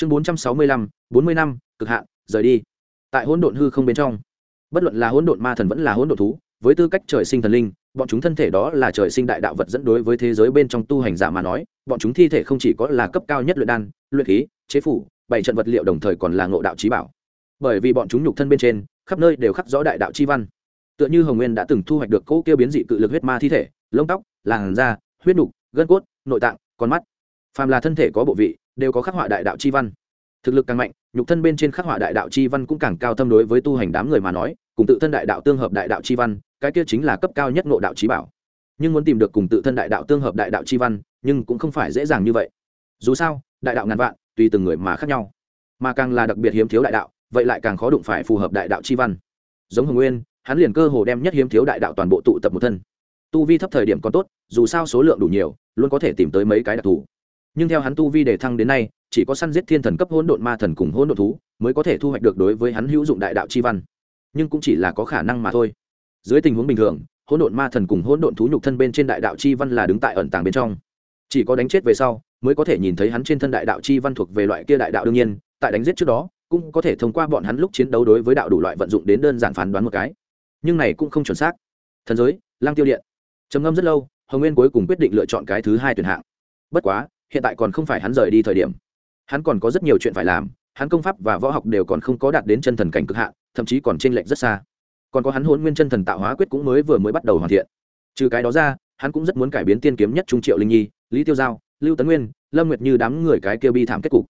chương bốn trăm sáu mươi lăm, bốn mươi năm, cực hạn, rời đi. Tại hỗn độn hư không bên trong, bất luận là hỗn độn ma thần vẫn là hỗn độn thú, với tư cách trời sinh thần linh, bọn chúng thân thể đó là trời sinh đại đạo vật dẫn đối với thế giới bên trong tu hành giả mà nói, bọn chúng thi thể không chỉ có là cấp cao nhất luyện đan, luyện khí, chế phủ, bảy trận vật liệu đồng thời còn là ngộ đạo trí bảo. Bởi vì bọn chúng nhục thân bên trên, khắp nơi đều khắc rõ đại đạo chi văn. Tựa như hồng nguyên đã từng thu hoạch được cỗ kia biến dị cự lực huyết ma thi thể, lông tóc, làn da, huyết nục, gân cốt, nội tạng, con mắt. Phàm là thân thể có bộ vị đều có khắc họa đại đạo chi văn. Thực lực càng mạnh, nhục thân bên trên khắc họa đại đạo chi văn cũng càng cao thâm đối với tu hành đám người mà nói, cùng tự thân đại đạo tương hợp đại đạo chi văn, cái kia chính là cấp cao nhất ngộ đạo trí bảo. Nhưng muốn tìm được cùng tự thân đại đạo tương hợp đại đạo chi văn, nhưng cũng không phải dễ dàng như vậy. Dù sao, đại đạo ngàn vạn, tùy từng người mà khác nhau. Mà càng là đặc biệt hiếm thiếu đại đạo, vậy lại càng khó đụng phải phù hợp đại đạo chi văn. Giống hồng nguyên, hắn liền cơ hồ đem nhất hiếm thiếu đại đạo toàn bộ tụ tập một thân. Tu vi thấp thời điểm còn tốt, dù sao số lượng đủ nhiều, luôn có thể tìm tới mấy cái đặc thù nhưng theo hắn tu vi đề thăng đến nay, chỉ có săn giết thiên thần cấp hỗn độn ma thần cùng hỗn độn thú mới có thể thu hoạch được đối với hắn hữu dụng đại đạo chi văn. Nhưng cũng chỉ là có khả năng mà thôi. Dưới tình huống bình thường, hỗn độn ma thần cùng hỗn độn thú nhục thân bên trên đại đạo chi văn là đứng tại ẩn tàng bên trong. Chỉ có đánh chết về sau, mới có thể nhìn thấy hắn trên thân đại đạo chi văn thuộc về loại kia đại đạo đương nhiên, tại đánh giết trước đó, cũng có thể thông qua bọn hắn lúc chiến đấu đối với đạo đủ loại vận dụng đến đơn giản phán đoán một cái. Nhưng này cũng không chuẩn xác. Thần giới, lang tiêu điện. Trầm ngâm rất lâu, hồng nguyên cuối cùng quyết định lựa chọn cái thứ hai tuyển hạng. Bất quá hiện tại còn không phải hắn rời đi thời điểm. Hắn còn có rất nhiều chuyện phải làm, hắn công pháp và võ học đều còn không có đạt đến chân thần cảnh cực hạn, thậm chí còn t r ê n lệch rất xa. Còn có hắn hôn nguyên chân thần tạo hóa quyết cũng mới vừa mới bắt đầu hoàn thiện. Trừ cái đó ra, hắn cũng rất muốn cải biến tiên kiếm nhất trung triệu linh nhi, lý tiêu giao, lưu tấn nguyên, lâm nguyệt như đám người cái kêu bi thảm kết cục.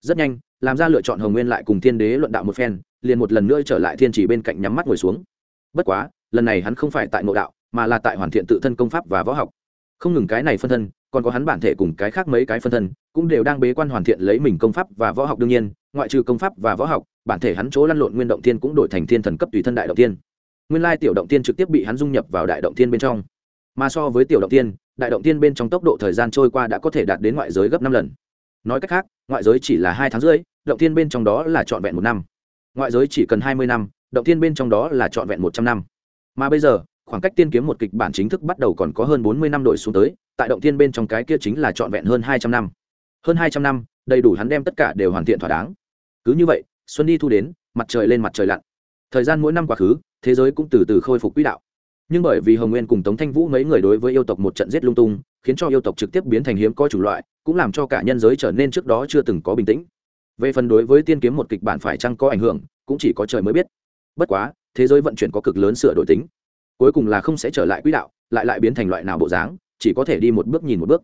Rất nhanh, làm ra lựa chọn hồng nguyên lại cùng thiên đế luận đạo một phen, liền một lần nữa trở lại thiên chỉ bên cạnh nhắm mắt ngồi xuống. Bất quá, lần này hắn không phải tại ngộ đạo, mà là tại hoàn thiện tự thân công pháp và võ học không ngừng cái này phân thân, còn có hắn bản thể cùng cái khác mấy cái phân thân, cũng đều đang bế quan hoàn thiện lấy mình công pháp và võ học đương nhiên, ngoại trừ công pháp và võ học, bản thể hắn chỗ lăn lộn nguyên động tiên cũng đổi thành thiên thần cấp tùy thân đại động tiên nguyên lai tiểu động tiên trực tiếp bị hắn dung nhập vào đại động tiên bên trong. Mà so với tiểu động tiên đại động tiên bên trong tốc độ thời gian trôi qua đã có thể đạt đến ngoại giới gấp năm lần. Nói cách khác, ngoại giới chỉ là hai tháng rưỡi, động tiên bên trong đó là trọn vẹn một năm. Ngoại giới chỉ cần hai mươi năm, động tiên bên trong đó là trọn vẹn một trăm năm. Mà bây giờ khoảng cách tiên kiếm một kịch bản chính thức bắt đầu còn có hơn bốn mươi năm đổi xuống tới, tại động Thiên bên trong cái kia chính là trọn vẹn hơn hai trăm năm. Hơn hai trăm năm, đầy đủ hắn đem tất cả đều hoàn thiện thỏa đáng. Cứ như vậy, xuân đi thu đến, mặt trời lên mặt trời lặn. Thời gian mỗi năm quá khứ, thế giới cũng từ từ khôi phục quỹ đạo. Nhưng bởi vì hồng nguyên cùng tống thanh vũ mấy người đối với yêu tộc một trận giết lung tung, khiến cho yêu tộc trực tiếp biến thành hiếm có chủ loại, cũng làm cho cả nhân giới trở nên trước đó chưa từng có bình tĩnh. Về phần đối với tiên kiếm một kịch bản phải chăng có ảnh hưởng, cũng chỉ có trời mới biết. Bất quá, thế giới vận chuyển có cực lớn sửa đổi tính cuối cùng là không sẽ trở lại quỹ đạo, lại lại biến thành loại nào bộ dáng, chỉ có thể đi một bước nhìn một bước.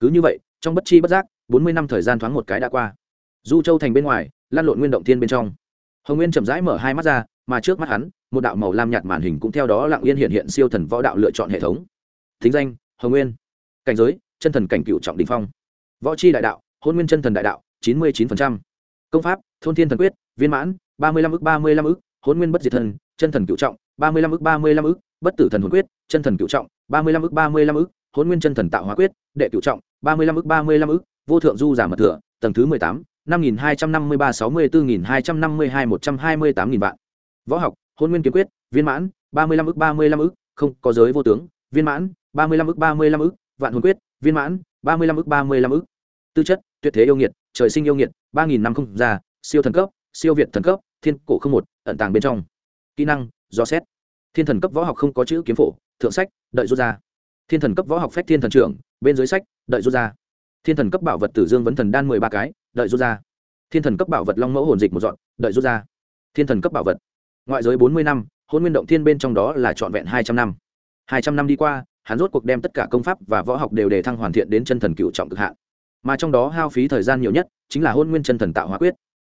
Cứ như vậy, trong bất chi bất giác, bốn mươi năm thời gian thoáng một cái đã qua. Du châu thành bên ngoài lan lộn nguyên động thiên bên trong. Hồng nguyên chậm rãi mở hai mắt ra, mà trước mắt hắn, một đạo màu lam nhạt màn hình cũng theo đó lặng yên hiện hiện siêu thần võ đạo lựa chọn hệ thống. Thính danh, hồng nguyên. Cảnh giới, chân thần cảnh cựu trọng đình phong. Võ c h i đại đạo, hôn nguyên chân thần đại đạo, chín mươi chín công pháp, thôn thiên thần quyết, viên mãn, ba mươi năm ức ba mươi năm ức. Hôn nguyên bất diệt thần, chân thần cựu trọng, ba mươi năm ức ba mươi năm ức bất tử thần hồn quyết chân thần cựu trọng ba mươi lăm ức ba mươi lăm ức hôn nguyên chân thần tạo hóa quyết đệ cựu trọng ba mươi lăm ức ba mươi lăm ức vô thượng du giả mật thừa tầng thứ mười tám năm nghìn hai trăm năm mươi ba sáu mươi bốn nghìn hai trăm năm mươi hai một trăm hai mươi tám nghìn vạn võ học hôn nguyên kiếm quyết viên mãn ba mươi lăm ức ba mươi lăm ức không có giới vô tướng viên mãn ba mươi lăm ức ba mươi lăm ức vạn hồn quyết viên mãn ba mươi lăm ức ba mươi lăm ức tư chất tuyệt thế yêu nghiệt trời sinh yêu nghiệt ba nghìn năm không già siêu thần cấp siêu việt thần cấp thiên cổ không một ẩn tàng bên trong kỹ năng do xét thiên thần cấp võ học không có chữ kiếm phổ, thượng sách, đợi rút ra. Thiên thần cấp võ học phép thiên thần trưởng, bên dưới sách, đợi rút ra. Thiên thần cấp bảo vật tử dương vấn thần đan mười ba cái, đợi rút ra. Thiên thần cấp bảo vật long mẫu hồn dịch một dọn, đợi rút ra. Thiên thần cấp bảo vật. Ngoại giới bốn mươi năm, hôn nguyên động thiên bên trong đó là trọn vẹn hai trăm năm. Hai trăm năm đi qua, hắn rốt cuộc đem tất cả công pháp và võ học đều đề thăng hoàn thiện đến chân thần cựu trọng cực hạn. Mà trong đó hao phí thời gian nhiều nhất chính là hôn nguyên chân thần tạo hóa quyết.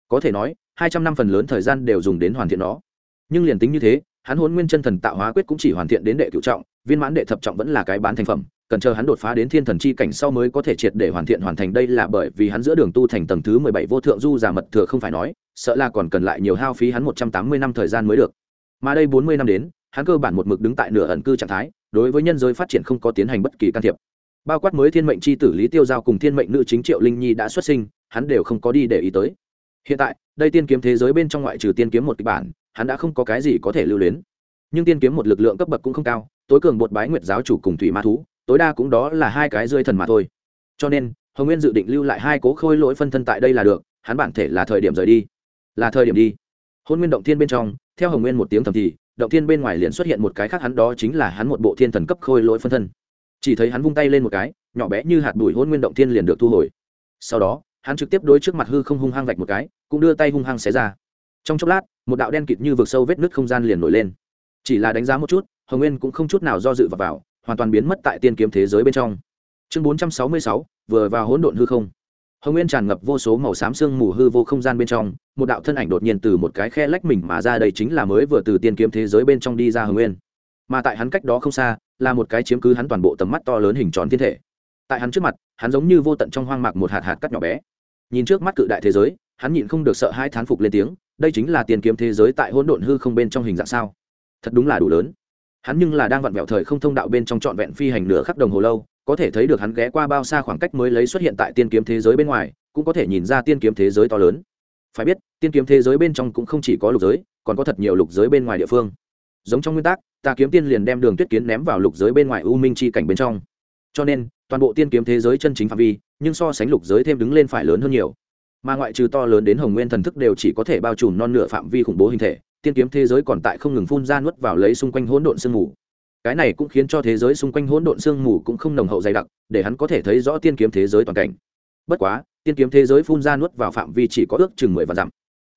Có thể nói, hai trăm năm phần lớn thời gian đều dùng đến hoàn thiện nó. Nhưng liền tính như thế hắn hôn nguyên chân thần tạo hóa quyết cũng chỉ hoàn thiện đến đệ cựu trọng, viên mãn đệ thập trọng vẫn là cái bán thành phẩm, cần chờ hắn đột phá đến thiên thần chi cảnh sau mới có thể triệt để hoàn thiện hoàn thành. Đây là bởi vì hắn giữa đường tu thành tầng thứ mười bảy vô thượng du giả mật thừa không phải nói, sợ là còn cần lại nhiều hao phí hắn một trăm tám mươi năm thời gian mới được. Mà đây bốn mươi năm đến, hắn cơ bản một mực đứng tại nửa ẩn cư trạng thái, đối với nhân giới phát triển không có tiến hành bất kỳ can thiệp. Bao quát mới thiên mệnh c h i tử lý tiêu giao cùng thiên mệnh nữ chính triệu linh nhi đã xuất sinh, hắn đều không có đi để ý tới. Hiện tại, đây tiên kiếm thế giới bên trong ngoại trừ tiên kiếm một kịch bản hắn đã không có cái gì có thể lưu luyến. Nhưng tiên kiếm một lực lượng cấp bậc cũng không cao, tối cường bột bái nguyệt giáo chủ cùng thủy ma thú, tối đa cũng đó là hai cái rơi thần mà thôi. Cho nên, hồng nguyên dự định lưu lại hai cố khôi lỗi phân thân tại đây là được, hắn bản thể là thời điểm rời đi. Là thời điểm đi. Hôn nguyên động thiên bên trong, theo hồng nguyên một tiếng thầm thì, động thiên bên ngoài liền xuất hiện một cái khác hắn đó chính là hắn một bộ thiên thần cấp khôi lỗi phân thân. Chỉ thấy hắn vung tay lên một cái, nhỏ bé như hạt bụi hôn nguyên động thiên liền được thu hồi. Sau đó, hắn trực tiếp đối trước mặt hư không hung hăng vạch một cái, cũng đưa tay hung hăng xé ra trong chốc lát một đạo đen kịt như vực sâu vết nứt không gian liền nổi lên. Chỉ là đánh giá một chút hồng nguyên cũng không chút nào do dự vào, vào hoàn toàn biến mất tại tiên kiếm thế giới bên trong. Chương bốn trăm sáu mươi sáu vừa vào hỗn độn hư không. Hồng nguyên tràn ngập vô số màu xám sương mù hư vô không gian bên trong một đạo thân ảnh đột nhiên từ một cái khe lách mình mà ra đây chính là mới vừa từ tiên kiếm thế giới bên trong đi ra hồng nguyên. Mà tại hắn cách đó không xa là một cái chiếm cứ hắn toàn bộ tầm mắt to lớn hình tròn thiên thể. Tại hắn trước mặt hắn giống như vô tận trong hoang mạc một hạt hạt cắt nhỏ bé. Nhìn trước mắt cự đại thế giới hắn nhịn không được sợ hai thán phục lên tiếng đây chính là tiền kiếm thế giới tại hỗn độn hư không bên trong hình dạng sao? Thật đúng là đủ lớn. Hắn nhưng là đang vặn vẹo thời không thông đạo bên trong trọn vẹn phi hành nửa khắc đồng hồ lâu, có thể thấy được hắn ghé qua bao xa khoảng cách mới lấy xuất hiện tại tiên kiếm thế giới bên ngoài, cũng có thể nhìn ra tiên kiếm thế giới to lớn. Phải biết, tiên kiếm thế giới bên trong cũng không chỉ có lục giới, còn có thật nhiều lục giới bên ngoài địa phương. Giống trong nguyên tắc, ta kiếm tiên liền đem đường tuyết kiến ném vào lục giới bên ngoài u minh chi cảnh bên trong. Cho nên, toàn bộ tiên kiếm thế giới chân chính phạm vi, nhưng so sánh lục giới thêm đứng lên phải lớn hơn nhiều mà ngoại trừ to lớn đến hồng nguyên thần thức đều chỉ có thể bao trùm non nửa phạm vi khủng bố hình thể, tiên kiếm thế giới còn tại không ngừng phun ra nuốt vào lấy xung quanh hỗn độn sương mù. Cái này cũng khiến cho thế giới xung quanh hỗn độn sương mù cũng không nồng hậu dày đặc, để hắn có thể thấy rõ tiên kiếm thế giới toàn cảnh. Bất quá, tiên kiếm thế giới phun ra nuốt vào phạm vi chỉ có ước chừng mười vạn dặm.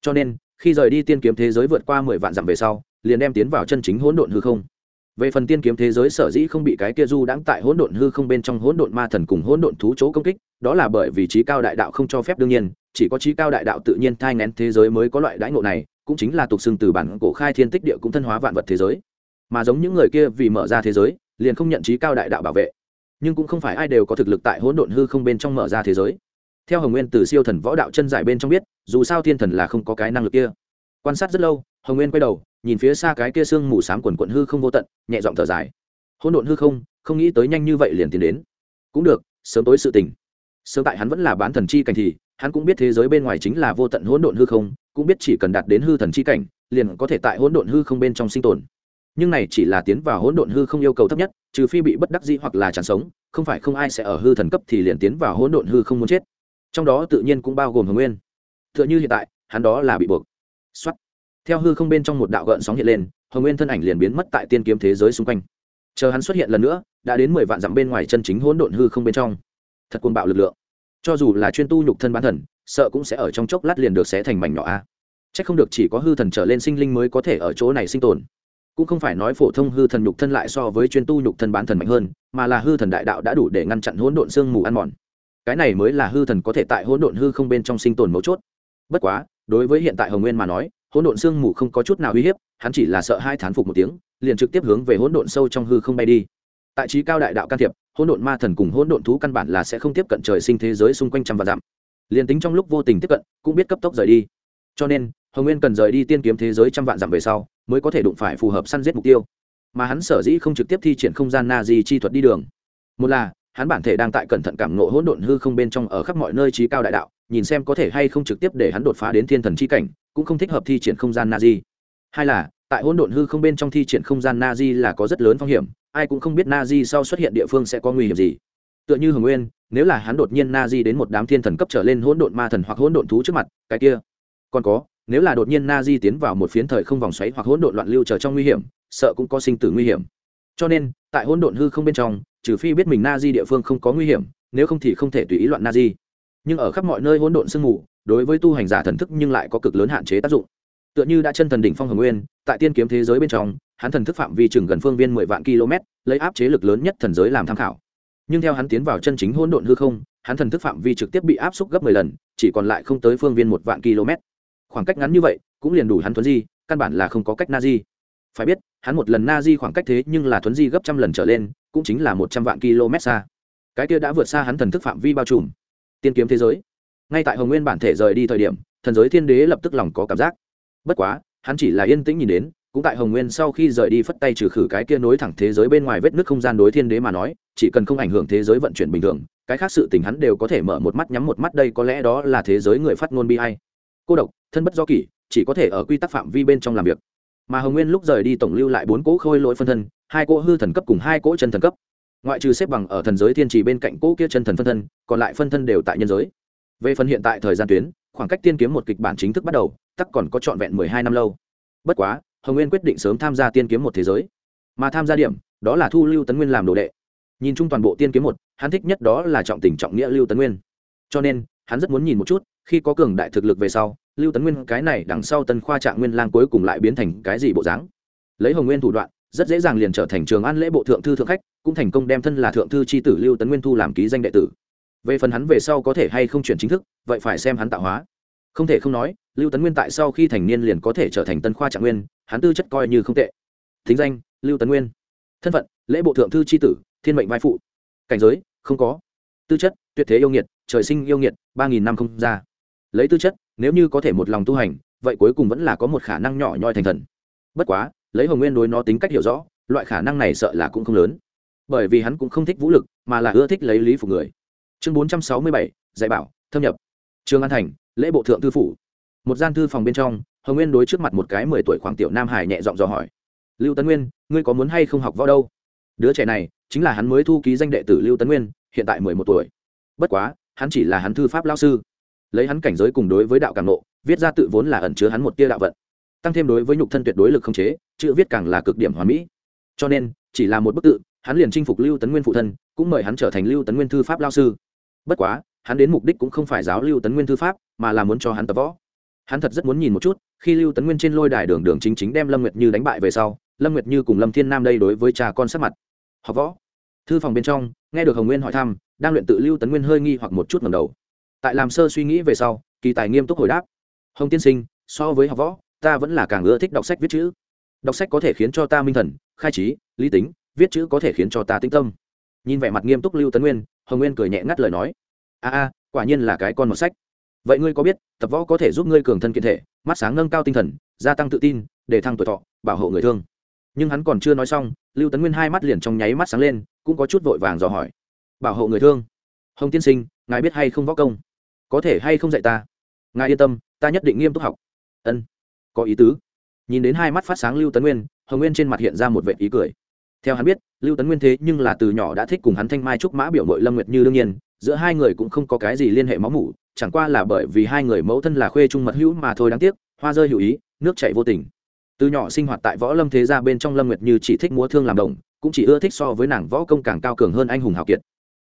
Cho nên, khi rời đi tiên kiếm thế giới vượt qua mười vạn dặm về sau, liền đem tiến vào chân chính hỗn độn hư không. Về phần tiên kiếm thế giới sở dĩ không bị cái kia du đãng tại hỗn độn hư không bên trong hỗn độn ma thần cùng hỗn độn thú chỗ công kích, đó là bởi vì trí cao đại đạo không cho phép đương nhiên chỉ có trí cao đại đạo tự nhiên thai ngén thế giới mới có loại đãi ngộ này, cũng chính là tục xưng từ bản cổ khai thiên tích địa cũng thân hóa vạn vật thế giới. Mà giống những người kia vì mở ra thế giới, liền không nhận trí cao đại đạo bảo vệ. Nhưng cũng không phải ai đều có thực lực tại hỗn độn hư không bên trong mở ra thế giới. Theo hồng nguyên từ siêu thần võ đạo chân giải bên trong biết, dù sao thiên thần là không có cái năng lực kia. Quan sát rất lâu, hồng nguyên quay đầu, nhìn phía xa cái kia sương mù s á m quần quận hư không vô tận, nhẹ giọng thở dài. Hỗn độn hư không không nghĩ tới nhanh như vậy liền tiến đến. Cũng được, sớm tối sự tình. Sớm tại hắn vẫn là bán thần chi cảnh thì hắn cũng biết thế giới bên ngoài chính là vô tận hỗn độn hư không, cũng biết chỉ cần đạt đến hư thần chi cảnh, liền có thể tại hỗn độn hư không bên trong sinh tồn. Nhưng này chỉ là tiến vào hỗn độn hư không yêu cầu thấp nhất, trừ phi bị bất đắc dĩ hoặc là chẳng sống, không phải không ai sẽ ở hư thần cấp thì liền tiến vào hỗn độn hư không muốn chết. Trong đó tự nhiên cũng bao gồm hồng nguyên. T h ư ợ n h ư hiện tại, hắn đó là bị buộc. X theo hư không bên trong một đạo gợn sóng hiện lên, hồng nguyên thân ảnh liền biến mất tại tiên kiếm thế giới xung quanh. Chờ hắn xuất hiện lần nữa, đã đến mười vạn dặm bên ngoài chân chính hỗn độn hư không bên trong. Thật cuồng bạo lực lượng cho dù là chuyên tu nhục thân bán thần, sợ cũng sẽ ở trong chốc lát liền được xé thành mảnh nhỏ a. C h ắ c không được chỉ có hư thần trở lên sinh linh mới có thể ở chỗ này sinh tồn. Cũng không phải nói phổ thông hư thần nhục thân lại so với chuyên tu nhục thân bán thần mạnh hơn, mà là hư thần đại đạo đã đủ để ngăn chặn hỗn độn sương mù ăn mòn. Cái này mới là hư thần có thể tại hỗn độn hư không bên trong sinh tồn mấu chốt. Bất quá, đối với hiện tại hồng nguyên mà nói, hỗn độn sương mù không có chút nào uy hiếp, hắn chỉ là sợ hai thán phục một tiếng, liền trực tiếp hướng về hỗn độn sâu trong hư không bay đi. Tại trí cao đại đạo can thiệp hỗn độn ma thần cùng hỗn độn thú căn bản là sẽ không tiếp cận trời sinh thế giới xung quanh trăm và dặm. Liền tính trong lúc vô tình tiếp cận, cũng biết cấp tốc rời đi. Cho nên, hồng nguyên cần rời đi tiên kiếm thế giới trăm vạn dặm về sau, mới có thể đụng phải phù hợp săn giết mục tiêu. Mà hắn sở dĩ không trực tiếp thi triển không gian na di chi thuật đi đường. Một là, hắn bản thể đang tại cẩn thận cảm ngộ hỗn độn hư không bên trong ở khắp mọi nơi trí cao đại đạo, nhìn xem có thể hay không trực tiếp để hắn đột phá đến thiên thần chi cảnh, cũng không thích hợp thi triển không gian na di. Hai là, tại hỗn độn hư không bên trong thi triển không gian na di là có rất lớn phong hiểm ai cũng không biết na di sau xuất hiện địa phương sẽ có nguy hiểm gì. Tựa như hồng nguyên, nếu là hắn đột nhiên na di đến một đám thiên thần cấp trở lên hỗn độn ma thần hoặc hỗn độn thú trước mặt, cái kia. Còn có, nếu là đột nhiên na di tiến vào một phiến thời không vòng xoáy hoặc hỗn độn loạn lưu chờ trong nguy hiểm, sợ cũng có sinh tử nguy hiểm. Cho nên, tại hỗn độn hư không bên trong, trừ phi biết mình na di địa phương không có nguy hiểm, nếu không thì không thể tùy ý loạn na di nhưng ở khắp mọi nơi hỗn độn sương mù, đối với tu hành giả thần thức nhưng lại có cực lớn hạn chế tác dụng tựa như đã chân thần đỉnh phong hồng nguyên, tại tiên kiếm thế giới bên trong, hắn thần thức phạm vi chừng gần phương viên mười vạn km, lấy áp chế lực lớn nhất thần giới làm tham khảo. Nhưng theo hắn tiến vào chân chính hỗn độn hư không, hắn thần thức phạm vi trực tiếp bị áp suất gấp mười lần, chỉ còn lại không tới phương viên một vạn km. Khoảng cách ngắn như vậy, cũng liền đủ hắn thuấn di, căn bản là không có cách na di phải biết, hắn một lần na di khoảng cách thế nhưng là thuấn di gấp trăm lần trở lên, cũng chính là một trăm vạn km xa. Cái kia đã vượt xa hắn thần thức phạm vi bao trùm. Tiên kiếm thế giới. Ngay tại hồng nguyên bản thể rời đi thời điểm, thần giới thiên đế lập tức lòng có cảm giác bất quá, hắn chỉ là yên tĩnh nhìn đến, cũng tại hồng nguyên sau khi rời đi phất tay trừ khử cái kia nối thẳng thế giới bên ngoài vết nước không gian đối thiên đế mà nói, chỉ cần không ảnh hưởng thế giới vận chuyển bình thường, cái khác sự tình hắn đều có thể mở một mắt nhắm một mắt đây có lẽ đó là thế giới người phát ngôn bi hay cô độc, thân bất do kỷ, chỉ có thể ở quy tắc phạm vi bên trong làm việc. Mà hồng nguyên lúc rời đi tổng lưu lại bốn cỗ khôi lỗi phân thân, hai cỗ hư thần cấp cùng hai cỗ chân thần cấp. Ngoại trừ xếp bằng ở thần giới thiên trì bên cạnh cỗ kia chân thần phân thân, còn lại phân thân đều tại nhân giới. Về phần hiện tại thời gian tuyến, khoảng cách tiên kiếm một kịch bản chính thức bắt đầu tắc còn có trọn vẹn mười hai năm lâu. Bất quá, hồng nguyên quyết định sớm tham gia tiên kiếm một thế giới. Mà tham gia điểm, đó là thu lưu tấn nguyên làm đồ đệ. Nhìn chung toàn bộ tiên kiếm một, hắn thích nhất đó là trọng tình trọng nghĩa lưu tấn nguyên. Cho nên, hắn rất muốn nhìn một chút, khi có cường đại thực lực về sau, lưu tấn nguyên cái này đằng sau tân khoa trạng nguyên lang cuối cùng lại biến thành cái gì bộ dáng. Lấy hồng nguyên thủ đoạn, rất dễ dàng liền trở thành trường an lễ bộ thượng thư thượng khách, cũng thành công đem thân là thượng thư c h i tử lưu tấn nguyên thu làm ký danh đệ tử. Về phần hắn về sau có thể hay không chuyển chính thức, vậy phải xem hắn tạo hóa không thể không nói, lưu tấn nguyên tại sau khi thành niên liền có thể trở thành tân khoa trạng nguyên, hắn tư chất coi như không tệ. Thính danh, lưu tấn nguyên. Thân phận, lễ bộ thượng thư tri tử, thiên mệnh vai phụ. Cảnh giới, không có. Tư chất, tuyệt thế yêu nghiệt, trời sinh yêu nghiệt, ba nghìn năm không ra. Lấy tư chất, nếu như có thể một lòng tu hành, vậy cuối cùng vẫn là có một khả năng nhỏ nhoi thành thần. Bất quá, lấy hồng nguyên đối nó tính cách hiểu rõ, loại khả năng này sợ là cũng không lớn. Bởi vì hắn cũng không thích vũ lực, mà là ưa thích lấy lý phục người. Chương bốn trăm sáu mươi bảy, dạy bảo, thâm nhập trường an thành, lễ bộ thượng thư phủ. Một gian thư phòng bên trong, hồng nguyên đối trước mặt một cái mười tuổi khoảng tiểu nam hải nhẹ giọng dò hỏi. Lưu tấn nguyên, ngươi có muốn hay không học võ đâu? Đứa trẻ này, chính là hắn mới thu ký danh đệ tử lưu tấn nguyên, hiện tại mười một tuổi. Bất quá, hắn chỉ là hắn thư pháp lao sư. Lấy hắn cảnh giới cùng đối với đạo càng nộ, viết ra tự vốn là ẩn chứa hắn một tia đạo vận. Tăng thêm đối với nhục thân tuyệt đối lực không chế, chữ viết càng là cực điểm hoàn mỹ. Cho nên, chỉ là một bức tự, hắn liền chinh phục lưu tấn nguyên phụ thân, cũng mời hắn trở thành lưu tấn nguyên thư pháp lao sư. Bất quá hắn đến mục đích cũng không phải giáo lưu tấn nguyên thư pháp, mà là muốn cho hắn tập võ. Hắn thật rất muốn nhìn một chút, khi lưu tấn nguyên trên lôi đài đường đường chính chính đem lâm nguyệt như đánh bại về sau, lâm nguyệt như cùng lâm thiên nam đây đối với cha con sắc mặt. Học võ. Thư phòng bên trong, nghe được hồng nguyên hỏi thăm, đang luyện tự lưu tấn nguyên hơi nghi hoặc một chút ngầm đầu. Tại làm sơ suy nghĩ về sau, kỳ tài nghiêm túc hồi đáp. Hồng tiên sinh, so với học võ, ta vẫn là càng ưa thích đọc sách viết chữ. Đọc sách có thể khiến cho ta minh thần, khai trí, lý tính, viết chữ có thể khiến cho ta tĩnh tâm. Nhìn vẻ mặt nghiêm túc lưu tấn nguyên, hồng nguyên cười nhẹ ngắt lời nói a a, quả nhiên là cái con một sách. Vậy ngươi có biết, tập võ có thể giúp ngươi cường thân kiện thể, mắt sáng nâng cao tinh thần, gia tăng tự tin, để thăng tuổi thọ, bảo hộ người thương. Nhưng hắn còn chưa nói xong, lưu tấn nguyên hai mắt liền trong nháy mắt sáng lên, cũng có chút vội vàng dò hỏi. Bảo hộ người thương? Hồng tiên sinh, ngài biết hay không võ công? Có thể hay không dạy ta? Ngài yên tâm, ta nhất định nghiêm túc học. Ân, có ý tứ. Nhìn đến hai mắt phát sáng lưu tấn nguyên, hồng nguyên trên mặt hiện ra một vệ ý cười. Theo hắn biết, lưu tấn nguyên thế nhưng là từ nhỏ đã thích cùng hắn thanh mai trúc mã biểu mội lâm nguyệt như đương nhiên giữa hai người cũng không có cái gì liên hệ máu mủ, chẳng qua là bởi vì hai người mẫu thân là khuê trung mật hữu mà thôi đáng tiếc, hoa rơi hữu ý, nước chảy vô tình. Từ nhỏ sinh hoạt tại võ lâm thế gia bên trong lâm nguyệt như chỉ thích múa thương làm đồng, cũng chỉ ưa thích so với nàng võ công càng cao cường hơn anh hùng hào kiệt.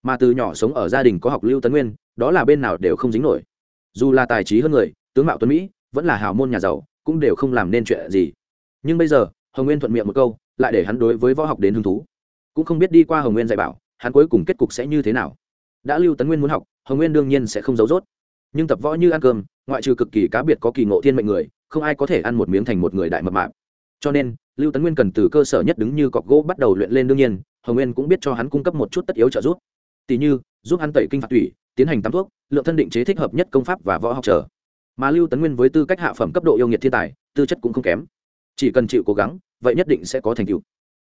Mà từ nhỏ sống ở gia đình có học lưu tấn nguyên, đó là bên nào đều không dính nổi. Dù là tài trí hơn người, tướng mạo tuấn mỹ, vẫn là hào môn nhà giàu, cũng đều không làm nên chuyện gì. Nhưng bây giờ, hồng nguyên thuận miệng một câu, lại để hắn đối với võ học đến hứng thú. Cũng không biết đi qua hồng nguyên dạy bảo, hắn cuối cùng kết cục sẽ như thế nào đã lưu tấn nguyên muốn học, hồng nguyên đương nhiên sẽ không giấu dốt nhưng tập võ như ăn cơm, ngoại trừ cực kỳ cá biệt có kỳ ngộ thiên mệnh người, không ai có thể ăn một miếng thành một người đại mập mạp. Cho nên, lưu tấn nguyên cần từ cơ sở nhất đứng như cọc gỗ bắt đầu luyện lên đương nhiên, hồng nguyên cũng biết cho hắn cung cấp một chút tất yếu trợ giúp. Tỉ như, giúp hắn tẩy kinh phạt tủy, tiến hành tắm thuốc, lượng thân định chế thích hợp nhất công pháp và võ học trở. Mà lưu tấn nguyên với tư cách hạ phẩm cấp độ yêu nghiệt thiên tài, tư chất cũng không kém. Chỉ cần chịu cố gắng, vậy nhất định sẽ có thành tựu.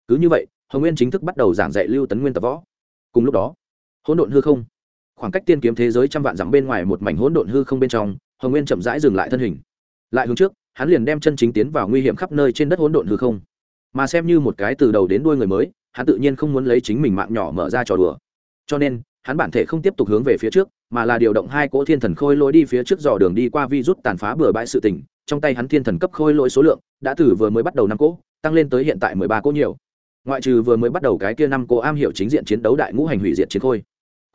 Cứ như vậy, hồng nguyên chính thức bắt đầu giảng dạy lưu tấn nguyên tập võ. Cùng lúc đó hỗn độn hư không. Khoảng cách tiên kiếm thế giới trăm vạn dặm bên ngoài một mảnh hỗn độn hư không bên trong, hồng nguyên chậm rãi dừng lại thân hình. Lại hướng trước, hắn liền đem chân chính tiến vào nguy hiểm khắp nơi trên đất hỗn độn hư không. Mà xem như một cái từ đầu đến đuôi người mới, hắn tự nhiên không muốn lấy chính mình mạng nhỏ mở ra trò đùa. Cho nên, hắn bản thể không tiếp tục hướng về phía trước, mà là điều động hai cỗ thiên thần khôi lỗi đi phía trước dò đường đi qua vi rút tàn phá bừa bãi sự tình. Trong tay hắn thiên thần cấp khôi lỗi số lượng đã từ vừa mới bắt đầu năm cỗ, tăng lên tới hiện tại mười ba cỗ nhiều. Ngoại trừ vừa mới bắt đầu cái kia năm cỗ am hiểu chính diện chiến đấu đại ngũ hành hủy diệt chiến khôi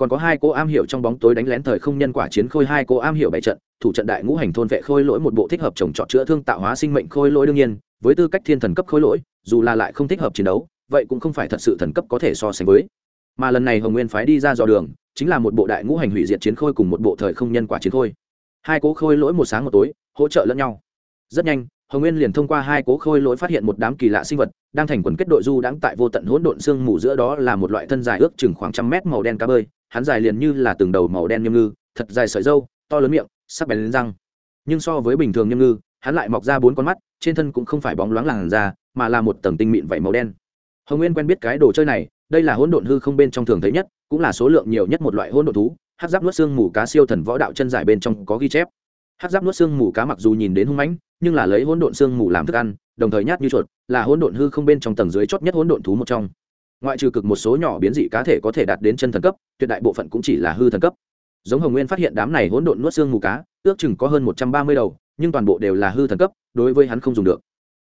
còn có hai cô am hiểu trong bóng tối đánh lén thời không nhân quả chiến khôi, hai cô am hiểu bảy trận, thủ trận đại ngũ hành thôn vệ khôi lỗi một bộ thích hợp trồng trọt chữa thương tạo hóa sinh mệnh khôi lỗi đương nhiên, với tư cách thiên thần cấp khôi lỗi, dù là lại không thích hợp chiến đấu, vậy cũng không phải thật sự thần cấp có thể so sánh với. Mà lần này hồng nguyên phái đi ra dò đường, chính là một bộ đại ngũ hành hủy diệt chiến khôi cùng một bộ thời không nhân quả chiến khôi. Hai cố khôi lỗi một sáng một tối, hỗ trợ lẫn nhau. Rất nhanh, hồng nguyên liền thông qua hai cố khôi lỗi phát hiện một đám kỳ lạ sinh vật, đang thành quần kết đội du đãng tại vô tận hỗn độn xương mù giữa đó là một loại thân dài ước chừng khoảng trăm mét màu đen cá bơi hắn dài liền như là từng đầu màu đen nhâm ngư, thật dài sợi dâu to lớn miệng, sắc bén lên răng. Nhưng so với bình thường nhâm ngư, hắn lại mọc ra bốn con mắt, trên thân cũng không phải bóng loáng làn da, mà là một tầng tinh mịn vảy màu đen. Hồng nguyên quen biết cái đồ chơi này, đây là hỗn độn hư không bên trong thường thấy nhất, cũng là số lượng nhiều nhất một loại hỗn độn thú, hát giáp nuốt xương mù cá siêu thần võ đạo chân giải bên trong có ghi chép. Hát giáp nuốt xương mù cá mặc dù nhìn đến hung mãnh, nhưng là lấy hỗn độn xương mù làm thức ăn, đồng thời nhát như chuột, là hỗn độn hư không bên trong tầng dưới chót nhất hỗn độn thú một trong ngoại trừ cực một số nhỏ biến dị cá thể có thể đạt đến chân thần cấp, tuyệt đại bộ phận cũng chỉ là hư thần cấp. Giống hồng nguyên phát hiện đám này hỗn độn nuốt xương mù cá, ước chừng có hơn một trăm ba mươi đầu, nhưng toàn bộ đều là hư thần cấp, đối với hắn không dùng được.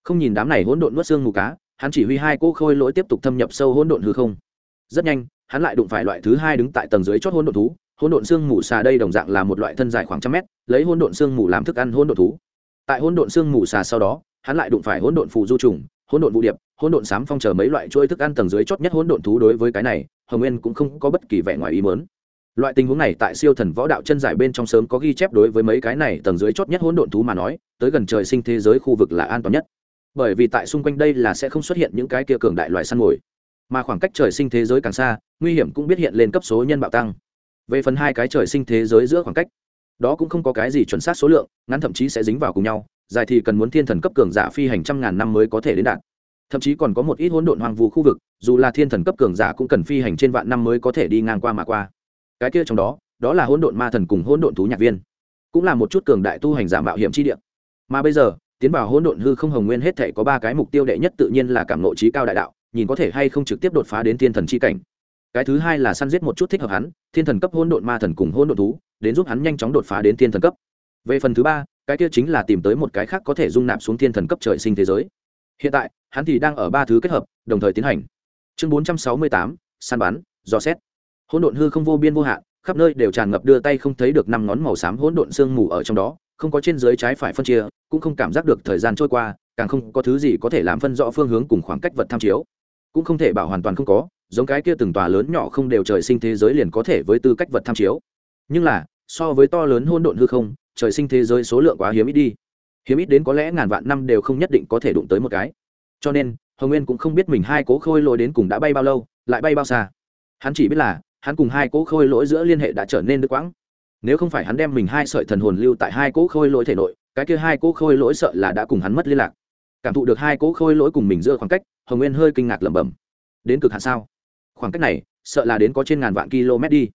Không nhìn đám này hỗn độn nuốt xương mù cá, hắn chỉ huy hai cỗ khôi lỗi tiếp tục thâm nhập sâu hỗn độn hư không. Rất nhanh, hắn lại đụng phải loại thứ hai đứng tại tầng dưới chót hỗn độn thú, hỗn độn xương mù xà đây đồng dạng là một loại thân dài khoảng trăm mét, lấy hỗn độn xương mù làm thức ăn hỗn độn thú. Tại hỗn độn xương mù xà sau đó, hắn lại đụng phải hỗn độn phù du trùng hỗn độn vụ điệp, hỗn độn sám phong chờ mấy loại chuỗi thức ăn tầng dưới chót nhất hỗn độn thú đối với cái này, hồng nguyên cũng không có bất kỳ vẻ ngoài ý mớn loại tình huống này tại siêu thần võ đạo chân giải bên trong sớm có ghi chép đối với mấy cái này tầng dưới chót nhất hỗn độn thú mà nói, tới gần trời sinh thế giới khu vực là an toàn nhất. Bởi vì tại xung quanh đây là sẽ không xuất hiện những cái kia cường đại loại săn mồi. Mà khoảng cách trời sinh thế giới càng xa, nguy hiểm cũng biết hiện lên cấp số nhân bạo tăng. Về phần hai cái trời sinh thế giới giữa khoảng cách, đó cũng không có cái gì chuẩn xác số lượng, ngắn thậm chí sẽ dính vào cùng nhau dài thì cần muốn thiên thần cấp cường giả phi hành trăm ngàn năm mới có thể đến đạt. Thậm chí còn có một ít hỗn độn hoang vu khu vực, dù là thiên thần cấp cường giả cũng cần phi hành trên vạn năm mới có thể đi ngang qua mà qua. Cái kia trong đó đó là hỗn độn ma thần cùng hỗn độn thú nhạc viên. Cũng là một chút cường đại tu hành giả mạo hiểm chi địa. Mà bây giờ, tiến vào hỗn độn hư không hồng nguyên hết thể có ba cái mục tiêu đệ nhất tự nhiên là cảm nộ trí cao đại đạo, nhìn có thể hay không trực tiếp đột phá đến thiên thần chi cảnh. Cái thứ hai là săn giết một chút thích hợp hắn, thiên thần cấp hỗn độn ma thần cùng hỗn độn thú, đến giúp hắn nhanh chóng đột phá đến thiên thần cấp. Về phần thứ ba cái kia chính là tìm tới một cái khác có thể dung nạp xuống thiên thần cấp trời sinh thế giới. Hiện tại, hắn thì đang ở ba thứ kết hợp, đồng thời tiến hành. Chương bốn trăm sáu mươi tám, săn bắn, dò xét. Hỗn độn hư không vô biên vô hạn, khắp nơi đều tràn ngập đưa tay không thấy được năm ngón màu xám hỗn độn sương mù ở trong đó, không có trên dưới trái phải phân chia, cũng không cảm giác được thời gian trôi qua, càng không có thứ gì có thể làm phân rõ phương hướng cùng khoảng cách vật tham chiếu. Cũng không thể bảo hoàn toàn không có, giống cái kia từng tòa lớn nhỏ không đều trời sinh thế giới liền có thể với tư cách vật tham chiếu. Nhưng là, so với to lớn hỗn độn hư không trời sinh thế giới số lượng quá hiếm ít đi. Hiếm ít đến có lẽ ngàn vạn năm đều không nhất định có thể đụng tới một cái. Cho nên, hồng nguyên cũng không biết mình hai cố khôi lỗi đến cùng đã bay bao lâu, lại bay bao xa. Hắn chỉ biết là, hắn cùng hai cố khôi lỗi giữa liên hệ đã trở nên đứt quãng. Nếu không phải hắn đem mình hai sợi thần hồn lưu tại hai cố khôi lỗi thể nội, cái kia hai cố khôi lỗi sợ là đã cùng hắn mất liên lạc. Cảm thụ được hai cố khôi lỗi cùng mình giữa khoảng cách, hồng nguyên hơi kinh ngạc lẩm bẩm. Đến cực hạn sao? Khoảng cách này, sợ là đến có trên ngàn vạn km đi.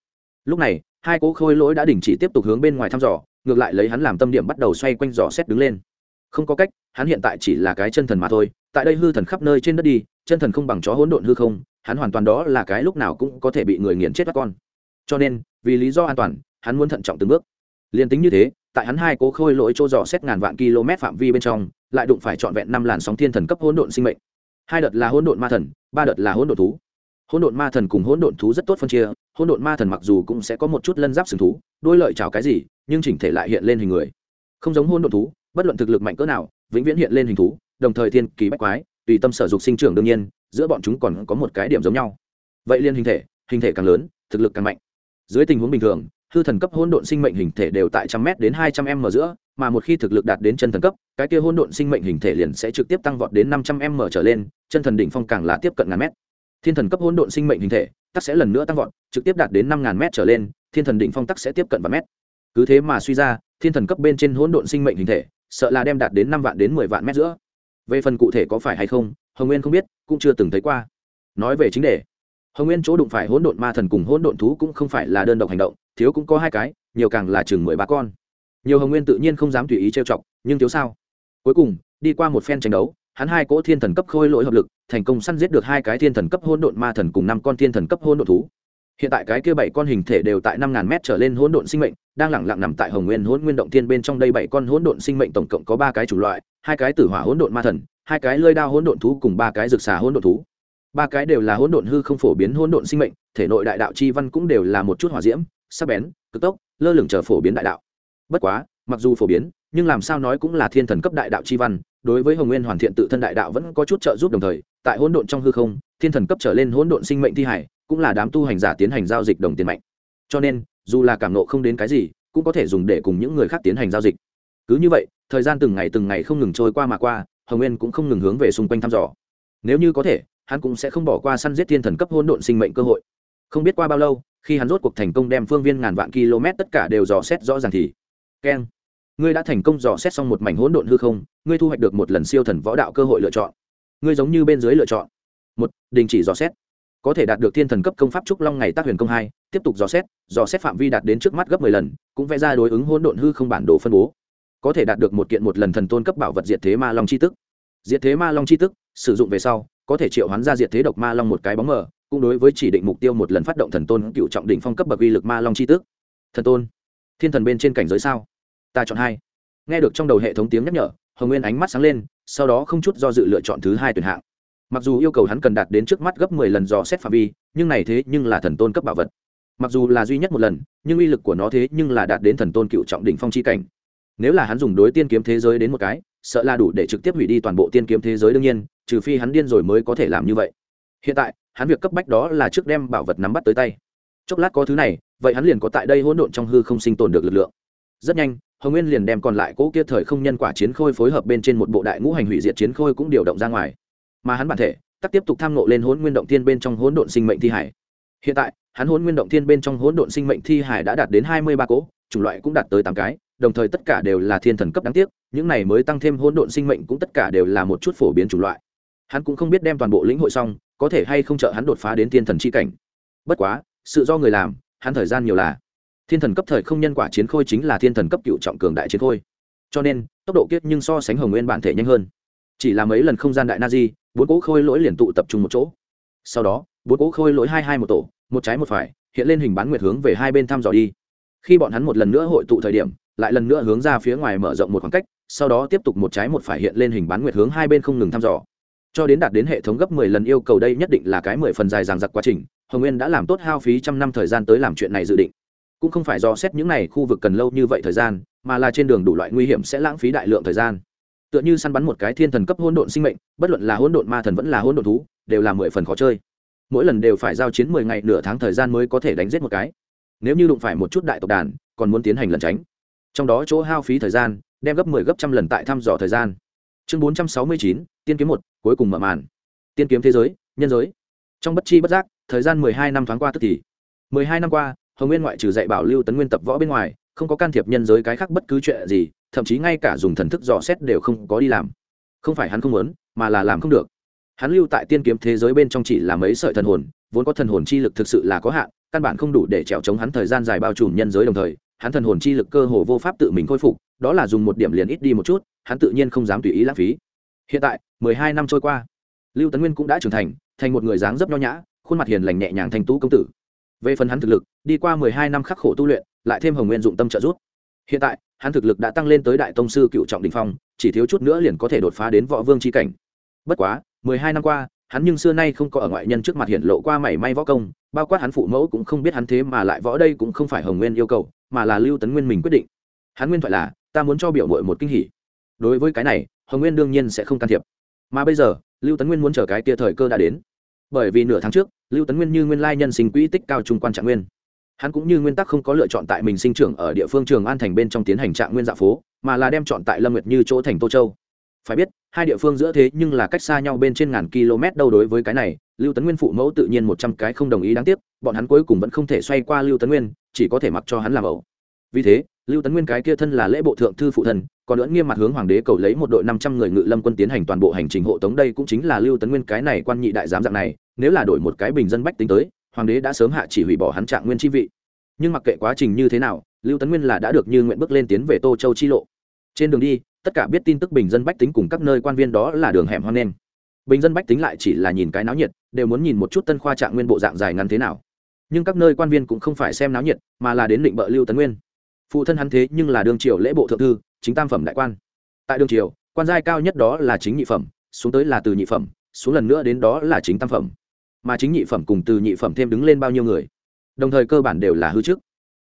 Lúc này, hai cố khôi lỗi đã đình chỉ tiếp tục hướng bên ngoài thăm dò ngược lại lấy hắn làm tâm điểm bắt đầu xoay quanh dò xét đứng lên. Không có cách, hắn hiện tại chỉ là cái chân thần mà thôi, tại đây hư thần khắp nơi trên đất đi, chân thần không bằng chó hỗn độn hư không, hắn hoàn toàn đó là cái lúc nào cũng có thể bị người nghiền chết các con. Cho nên, vì lý do an toàn, hắn muốn thận trọng từng bước. Liền tính như thế, tại hắn hai cố khôi lỗi chỗ dò xét ngàn vạn km phạm vi bên trong, lại đụng phải trọn vẹn năm làn sóng thiên thần cấp hỗn độn sinh mệnh. Hai đợt là hỗn độn ma thần, ba đợt là hỗn độn thú hỗn độn ma thần cùng hỗn độn thú rất tốt phân chia, hỗn độn ma thần mặc dù cũng sẽ có một chút lân giáp sừng thú, đôi lợi chào cái gì, nhưng chỉnh thể lại hiện lên hình người. Không giống hỗn độn thú, bất luận thực lực mạnh cỡ nào, vĩnh viễn hiện lên hình thú, đồng thời thiên kỳ bách quái, tùy tâm sở dục sinh trưởng đương nhiên, giữa bọn chúng còn có một cái điểm giống nhau. Vậy liên hình thể hình thể càng lớn, thực lực càng mạnh. Dưới tình huống bình thường, hư thần cấp hỗn độn sinh mệnh hình thể đều tại trăm m đến hai trăm m giữa, mà một khi thực lực đạt đến chân thần cấp, cái kia hỗn độn sinh mệnh hình thể liền sẽ trực tiếp tăng vọt đến năm trăm m trở lên, chân thần đỉnh phong càng là tiếp cận ngàn mét thiên thần cấp hỗn độn sinh mệnh hình thể, tắc sẽ lần nữa tăng vọt, trực tiếp đạt đến năm ngàn m trở lên, thiên thần đỉnh phong tắc sẽ tiếp cận vạn mét. Cứ thế mà suy ra, thiên thần cấp bên trên hỗn độn sinh mệnh hình thể, sợ là đem đạt đến năm vạn đến mười vạn mét giữa. Về phần cụ thể có phải hay không, hồng nguyên không biết, cũng chưa từng thấy qua. Nói về chính đề. Hồng nguyên chỗ đụng phải hỗn độn ma thần cùng hỗn độn thú cũng không phải là đơn độc hành động, thiếu cũng có hai cái, nhiều càng là chừng mười ba con. Nhiều hồng nguyên tự nhiên không dám tùy ý trêu chọc, nhưng thiếu sao? Cuối cùng, đi qua một phen tranh đấu hắn hai cỗ thiên thần cấp khôi lỗi hợp lực, thành công săn giết được hai cái thiên thần cấp hôn độn ma thần cùng năm con thiên thần cấp hôn độn thú. Hiện tại cái kia bảy con hình thể đều tại năm ngàn mét trở lên hỗn độn sinh mệnh, đang lẳng lặng nằm tại hồng nguyên hỗn nguyên động thiên bên trong đây bảy con hỗn độn sinh mệnh tổng cộng có ba cái chủng loại, hai cái tử hỏa hỗn độn ma thần, hai cái lơi đao hỗn độn thú cùng ba cái rực xà hỗn độn thú. Ba cái đều là hỗn độn hư không phổ biến hỗn độn sinh mệnh, thể nội đại đạo chi văn cũng đều là một chút hỏa diễm, sắc bén, cực tốc, lơ lửng chờ phổ biến đại đạo. Bất quá, mặc dù phổ biến nhưng làm sao nói cũng là thiên thần cấp đại đạo chi văn, đối với hồng nguyên hoàn thiện tự thân đại đạo vẫn có chút trợ giúp đồng thời, tại hỗn độn trong hư không, thiên thần cấp trở lên hỗn độn sinh mệnh thi hải, cũng là đám tu hành giả tiến hành giao dịch đồng tiền mạnh. Cho nên, dù là cảm nộ không đến cái gì, cũng có thể dùng để cùng những người khác tiến hành giao dịch. Cứ như vậy, thời gian từng ngày từng ngày không ngừng trôi qua mà qua, hồng nguyên cũng không ngừng hướng về xung quanh thăm dò. Nếu như có thể, hắn cũng sẽ không bỏ qua săn giết thiên thần cấp hỗn độn sinh mệnh cơ hội. Không biết qua bao lâu, khi hắn rốt cuộc thành công đem phương viên ngàn vạn km tất cả đều dò xét rõ ràng thì, keng ngươi đã thành công dò xét xong một mảnh hỗn độn hư không, ngươi thu hoạch được một lần siêu thần võ đạo cơ hội lựa chọn. Ngươi giống như bên dưới lựa chọn. Một, đình chỉ dò xét. Có thể đạt được thiên thần cấp công pháp trúc long ngày tác huyền công hai, tiếp tục dò xét dò xét phạm vi đạt đến trước mắt gấp mười lần, cũng vẽ ra đối ứng hỗn độn hư không bản đồ phân bố. Có thể đạt được một kiện một lần thần tôn cấp bảo vật diệt thế ma long c h i tức. Diệt thế ma long c h i tức, sử dụng về sau, có thể triệu hoán ra diệt thế độc ma long một cái bóng mờ, cũng đối với chỉ định mục tiêu một lần phát động thần tôn cựu trọng đỉnh phong cấp bậc uy lực ma long c h i tức. Thần tôn, thiên thần bên trên cảnh giới sao? Ta chọn hai. Nghe được trong đầu hệ thống tiếng nhắc nhở, hồng nguyên ánh mắt sáng lên, sau đó không chút do dự lựa chọn thứ hai tuyển hạng. Mặc dù yêu cầu hắn cần đạt đến trước mắt gấp mười lần dò xét phạm vi, nhưng này thế nhưng là thần tôn cấp bảo vật. Mặc dù là duy nhất một lần, nhưng uy lực của nó thế nhưng là đạt đến thần tôn cựu trọng đỉnh phong chi cảnh. Nếu là hắn dùng đối tiên kiếm thế giới đến một cái, sợ là đủ để trực tiếp hủy đi toàn bộ tiên kiếm thế giới đương nhiên, trừ phi hắn điên rồi mới có thể làm như vậy. Hiện tại, hắn việc cấp bách đó là trước đem bảo vật nắm bắt tới tay. Chốc lát có thứ này, vậy hắn liền có tại đây hỗn độn trong hư không sinh tồn được lực lượng rất nhanh, hồng nguyên liền đem còn lại cỗ kia thời không nhân quả chiến khôi phối hợp bên trên một bộ đại ngũ hành hủy diệt chiến khôi cũng điều động ra ngoài. Mà hắn bản thể, tắc tiếp tục tham nộ lên hỗn nguyên động thiên bên trong hỗn độn sinh mệnh thi hải. Hiện tại, hắn hỗn nguyên động thiên bên trong hỗn độn sinh mệnh thi hải đã đạt đến hai mươi ba cỗ, chủng loại cũng đạt tới tám cái, đồng thời tất cả đều là thiên thần cấp đáng tiếc, những này mới tăng thêm hỗn độn sinh mệnh cũng tất cả đều là một chút phổ biến chủng loại. Hắn cũng không biết đem toàn bộ lĩnh hội xong, có thể hay không trợ hắn đột phá đến thiên thần chi cảnh. Bất quá, sự do người làm, hắn thời gian nhiều là thiên thần cấp thời không nhân quả chiến khôi chính là thiên thần cấp cựu trọng cường đại chiến khôi. Cho nên, tốc độ kiếp nhưng so sánh hồng nguyên bản thể nhanh hơn. Chỉ là mấy lần không gian đại na di, bốn cỗ khôi lỗi liền tụ tập trung một chỗ. Sau đó, bốn cỗ khôi lỗi hai hai một tổ, một trái một phải, hiện lên hình bán nguyệt hướng về hai bên thăm dò đi. Khi bọn hắn một lần nữa hội tụ thời điểm, lại lần nữa hướng ra phía ngoài mở rộng một khoảng cách, sau đó tiếp tục một trái một phải hiện lên hình bán nguyệt hướng hai bên không ngừng thăm dò. Cho đến đạt đến hệ thống gấp mười lần yêu cầu đây nhất định là cái mười phần dài dằng dặc quá trình, hồng nguyên đã làm tốt hao phí trăm năm thời gian tới làm chuyện này dự định cũng không phải do xét những này khu vực cần lâu như vậy thời gian, mà là trên đường đủ loại nguy hiểm sẽ lãng phí đại lượng thời gian. Tựa như săn bắn một cái thiên thần cấp hỗn độn sinh mệnh, bất luận là hỗn độn ma thần vẫn là hỗn độn thú, đều là mười phần khó chơi. Mỗi lần đều phải giao chiến mười ngày nửa tháng thời gian mới có thể đánh giết một cái. Nếu như đụng phải một chút đại tộc đàn, còn muốn tiến hành lẩn tránh. Trong đó chỗ hao phí thời gian, đem gấp mười 10 gấp trăm lần tại thăm dò thời gian. Chương bốn trăm sáu mươi chín, tiên kiếm một, cuối cùng mở màn. Tiên kiếm thế giới, nhân giới. Trong bất chi bất giác, thời gian mười hai năm thoáng qua tức thì. Mười hai năm qua hồng nguyên ngoại trừ dạy bảo lưu tấn nguyên tập võ bên ngoài, không có can thiệp nhân giới cái khác bất cứ chuyện gì, thậm chí ngay cả dùng thần thức dò xét đều không có đi làm. Không phải hắn không muốn, mà là làm không được. Hắn lưu tại tiên kiếm thế giới bên trong chỉ là mấy sợi thần hồn, vốn có thần hồn chi lực thực sự là có hạn, căn bản không đủ để trèo chống hắn thời gian dài bao trùm nhân giới đồng thời, hắn thần hồn chi lực cơ hồ vô pháp tự mình khôi phục, đó là dùng một điểm liền ít đi một chút, hắn tự nhiên không dám tùy ý lãng phí. Hiện tại, mười hai năm trôi qua, lưu tấn nguyên cũng đã trưởng thành thành một người dáng dấp nho nhã, khuôn mặt hiền lành nhẹ nhàng thành tú công tử về phần hắn thực lực, đi qua mười hai năm khắc khổ tu luyện, lại thêm hồng nguyên dụng tâm trợ giúp. Hiện tại, hắn thực lực đã tăng lên tới đại tông sư cựu trọng đình phong, chỉ thiếu chút nữa liền có thể đột phá đến võ vương c h i cảnh. Bất quá, mười hai năm qua, hắn nhưng xưa nay không có ở ngoại nhân trước mặt hiện lộ qua mảy may võ công, bao quát hắn phụ mẫu cũng không biết hắn thế mà lại võ đây cũng không phải hồng nguyên yêu cầu, mà là lưu tấn nguyên mình quyết định. Hắn nguyên thoại là, ta muốn cho biểu mội một kinh hỉ. Đối với cái này, hồng nguyên đương nhiên sẽ không can thiệp. Mà bây giờ, lưu tấn nguyên muốn chờ cái tia thời cơ đã đến bởi vì nửa tháng trước, lưu tấn nguyên như nguyên lai nhân sinh quỹ tích cao trung quan trạng nguyên. Hắn cũng như nguyên tắc không có lựa chọn tại mình sinh trưởng ở địa phương trường an thành bên trong tiến hành trạng nguyên dạ phố, mà là đem chọn tại lâm nguyệt như chỗ thành tô châu. Phải biết, hai địa phương giữa thế nhưng là cách xa nhau bên trên ngàn km đâu đối với cái này, lưu tấn nguyên phụ mẫu tự nhiên một trăm cái không đồng ý đáng tiếc, bọn hắn cuối cùng vẫn không thể xoay qua lưu tấn nguyên, chỉ có thể mặc cho hắn làm ẩu. Vì thế, lưu tấn nguyên cái kia thân là lễ bộ thượng thư phụ thần còn lưỡng nghiêm mặt hướng hoàng đế cầu lấy một đội năm trăm người ngự lâm quân tiến hành toàn bộ hành trình hộ tống đây cũng chính là lưu tấn nguyên cái này quan nhị đại giám dạng này, nếu là đổi một cái bình dân bách tính tới, hoàng đế đã sớm hạ chỉ hủy bỏ hắn trạng nguyên chi vị. Nhưng mặc kệ quá trình như thế nào, lưu tấn nguyên là đã được như nguyện bước lên tiến về tô châu chi lộ. Trên đường đi, tất cả biết tin tức bình dân bách tính cùng các nơi quan viên đó là đường hẻm hoang nên bình dân bách tính lại chỉ là nhìn cái náo nhiệt, đều muốn nhìn một chút tân khoa trạng nguyên bộ dạng dài ngắn thế nào. Nhưng các nơi quan viên cũng không phải xem náo nhiệt, mà là đến định bợ lưu tấn nguyên. Phụ thân hắn thế nhưng là đương triều lễ bộ thượng thư chính tam phẩm đại quan. Tại đường triều, quan giai cao nhất đó là chính nhị phẩm, xuống tới là từ nhị phẩm, xuống lần nữa đến đó là chính tam phẩm. Mà chính nhị phẩm cùng từ nhị phẩm thêm đứng lên bao nhiêu người? Đồng thời cơ bản đều là hư chức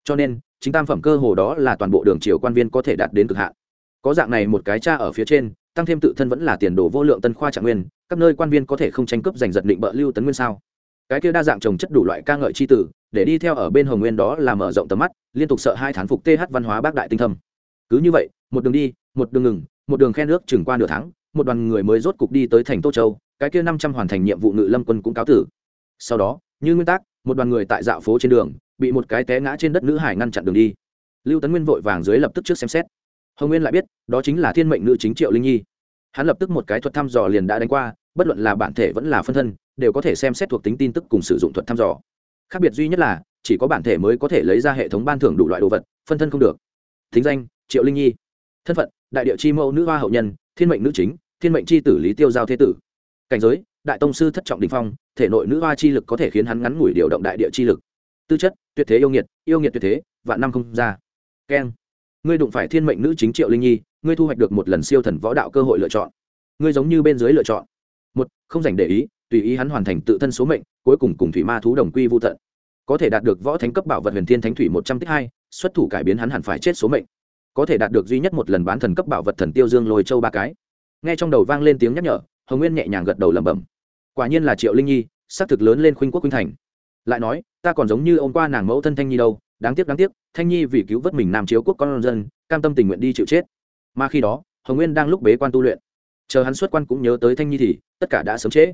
cho nên, chính tam phẩm cơ hồ đó là toàn bộ đường triều quan viên có thể đạt đến cực hạn. Có dạng này một cái cha ở phía trên, tăng thêm tự thân vẫn là tiền đồ vô lượng tân khoa trạng nguyên, các nơi quan viên có thể không tranh cướp giành giật định bợ lưu tấn nguyên sao? Cái kia đa dạng trồng chất đủ loại ca ngợi c h i tử, để đi theo ở bên hồng nguyên đó là mở rộng tầm mắt, liên tục sợ hai thán phục th văn hóa bác đại tinh thâm. Cứ như vậy một đường đi, một đường ngừng, một đường khen nước chừng qua nửa tháng, một đoàn người mới rốt cục đi tới thành tô châu, cái kia năm trăm hoàn thành nhiệm vụ ngự lâm quân cũng cáo tử. Sau đó, như nguyên tắc, một đoàn người tại dạo phố trên đường, bị một cái té ngã trên đất nữ hải ngăn chặn đường đi. Lưu tấn nguyên vội vàng dưới lập tức trước xem xét. Hồng nguyên lại biết, đó chính là thiên mệnh nữ chính triệu linh nhi. Hắn lập tức một cái thuật thăm dò liền đã đánh qua, bất luận là bản thể vẫn là phân thân, đều có thể xem xét thuộc tính tin tức cùng sử dụng thuật thăm dò. Khác biệt duy nhất là, chỉ có bản thể mới có thể lấy ra hệ thống ban thưởng đủ loại đồ vật, phân thân không được. Thính danh, triệu linh nhi thân phận, đại địa chi mẫu nữ hoa hậu nhân, thiên mệnh nữ chính, thiên mệnh chi tử lý tiêu giao thế tử. Cảnh giới, đại tông sư thất trọng đình phong, thể nội nữ hoa chi lực có thể khiến hắn ngắn ngủi điều động đại địa chi lực. Tư chất, tuyệt thế yêu nghiệt yêu nghiệt tuyệt thế, vạn năm không ra. Keng. Ngươi đụng phải thiên mệnh nữ chính triệu linh nhi, ngươi thu hoạch được một lần siêu thần võ đạo cơ hội lựa chọn. Ngươi giống như bên dưới lựa chọn. Một, không dành để ý, tùy ý hắn hoàn thành tự thân số mệnh, cuối cùng cùng thủy ma thú đồng quy vô tận. Có thể đạt được võ thánh cấp bảo vật huyền thiên thánh thủy một trăm tích hai, xuất thủ cải biến hắn hẳn phải chết số mệnh có thể đạt được duy nhất một lần bán thần cấp bảo vật thần tiêu dương lôi châu ba cái. Nghe trong đầu vang lên tiếng nhắc nhở, hồng nguyên nhẹ nhàng gật đầu lẩm bẩm. Quả nhiên là triệu linh nhi xác thực lớn lên khuynh quốc khuynh thành. Lại nói, ta còn giống như ô m qua nàng mẫu thân thanh nhi đâu, đáng tiếc đáng tiếc, thanh nhi vì cứu vớt mình nam chiếu quốc con dân, cam tâm tình nguyện đi chịu chết. Mà khi đó, hồng nguyên đang lúc bế quan tu luyện. Chờ hắn xuất quan cũng nhớ tới thanh nhi thì, tất cả đã sớm trễ.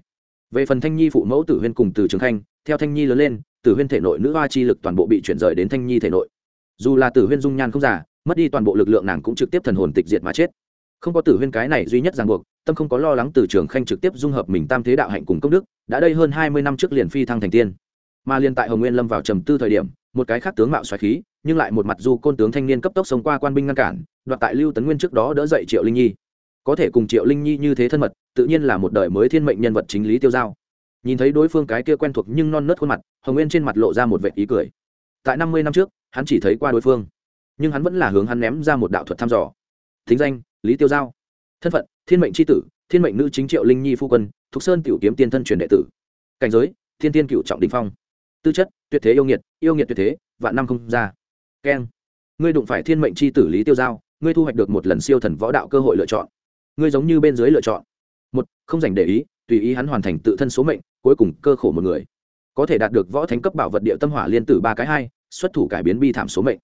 Về phần thanh nhi phụ mẫu tử huyên cùng từ trường khanh, theo thanh nhi lớn lên, tử huyên thể nội nữ hoa chi lực toàn bộ bị chuyển rời đến thanh nhi thể nội. Dù là tử huyên dung nhan không giả mất đi toàn bộ lực lượng nàng cũng trực tiếp thần hồn tịch diệt mà chết. Không có tử huyên cái này duy nhất ràng buộc, tâm không có lo lắng từ trường khanh trực tiếp dung hợp mình tam thế đạo hạnh cùng công đức, đã đây hơn hai mươi năm trước liền phi thăng thành tiên. Mà liên tại hồng nguyên lâm vào trầm tư thời điểm, một cái khác tướng mạo xoáy khí, nhưng lại một mặt du côn tướng thanh niên cấp tốc xông qua quan binh ngăn cản, đoạt tại lưu tấn nguyên trước đó đỡ dậy triệu linh nhi. Có thể cùng triệu linh nhi như thế thân mật, tự nhiên là một đời mới thiên mệnh nhân vật chính lý tiêu giao. Nhìn thấy đối phương cái kia quen thuộc nhưng non nớt khuôn mặt, hồng nguyên trên mặt lộ ra một vệ ý cười. Tại năm mươi năm trước, hắn chỉ thấy qua đối phương nhưng hắn vẫn là hướng hắn ném ra một đạo thuật thăm dò. Thính danh, lý tiêu giao. Thân phận, thiên mệnh chi tử, thiên mệnh nữ chính triệu linh nhi phu quân, thục sơn tiểu kiếm tiên thân truyền đệ tử. Cảnh giới, thiên tiên cựu trọng đình phong. Tư chất, tuyệt thế yêu nghiệt yêu nghiệt tuyệt thế, vạn năm không ra. Keng. Ngươi đụng phải thiên mệnh chi tử lý tiêu giao, ngươi thu hoạch được một lần siêu thần võ đạo cơ hội lựa chọn. Ngươi giống như bên dưới lựa chọn. Một, không dành để ý, tùy ý hắn hoàn thành tự thân số mệnh, cuối cùng cơ khổ một người. Có thể đạt được võ thánh cấp bảo vật địa tâm hỏa liên tử ba cái hai, xuất thủ cải biến bi thảm số mệnh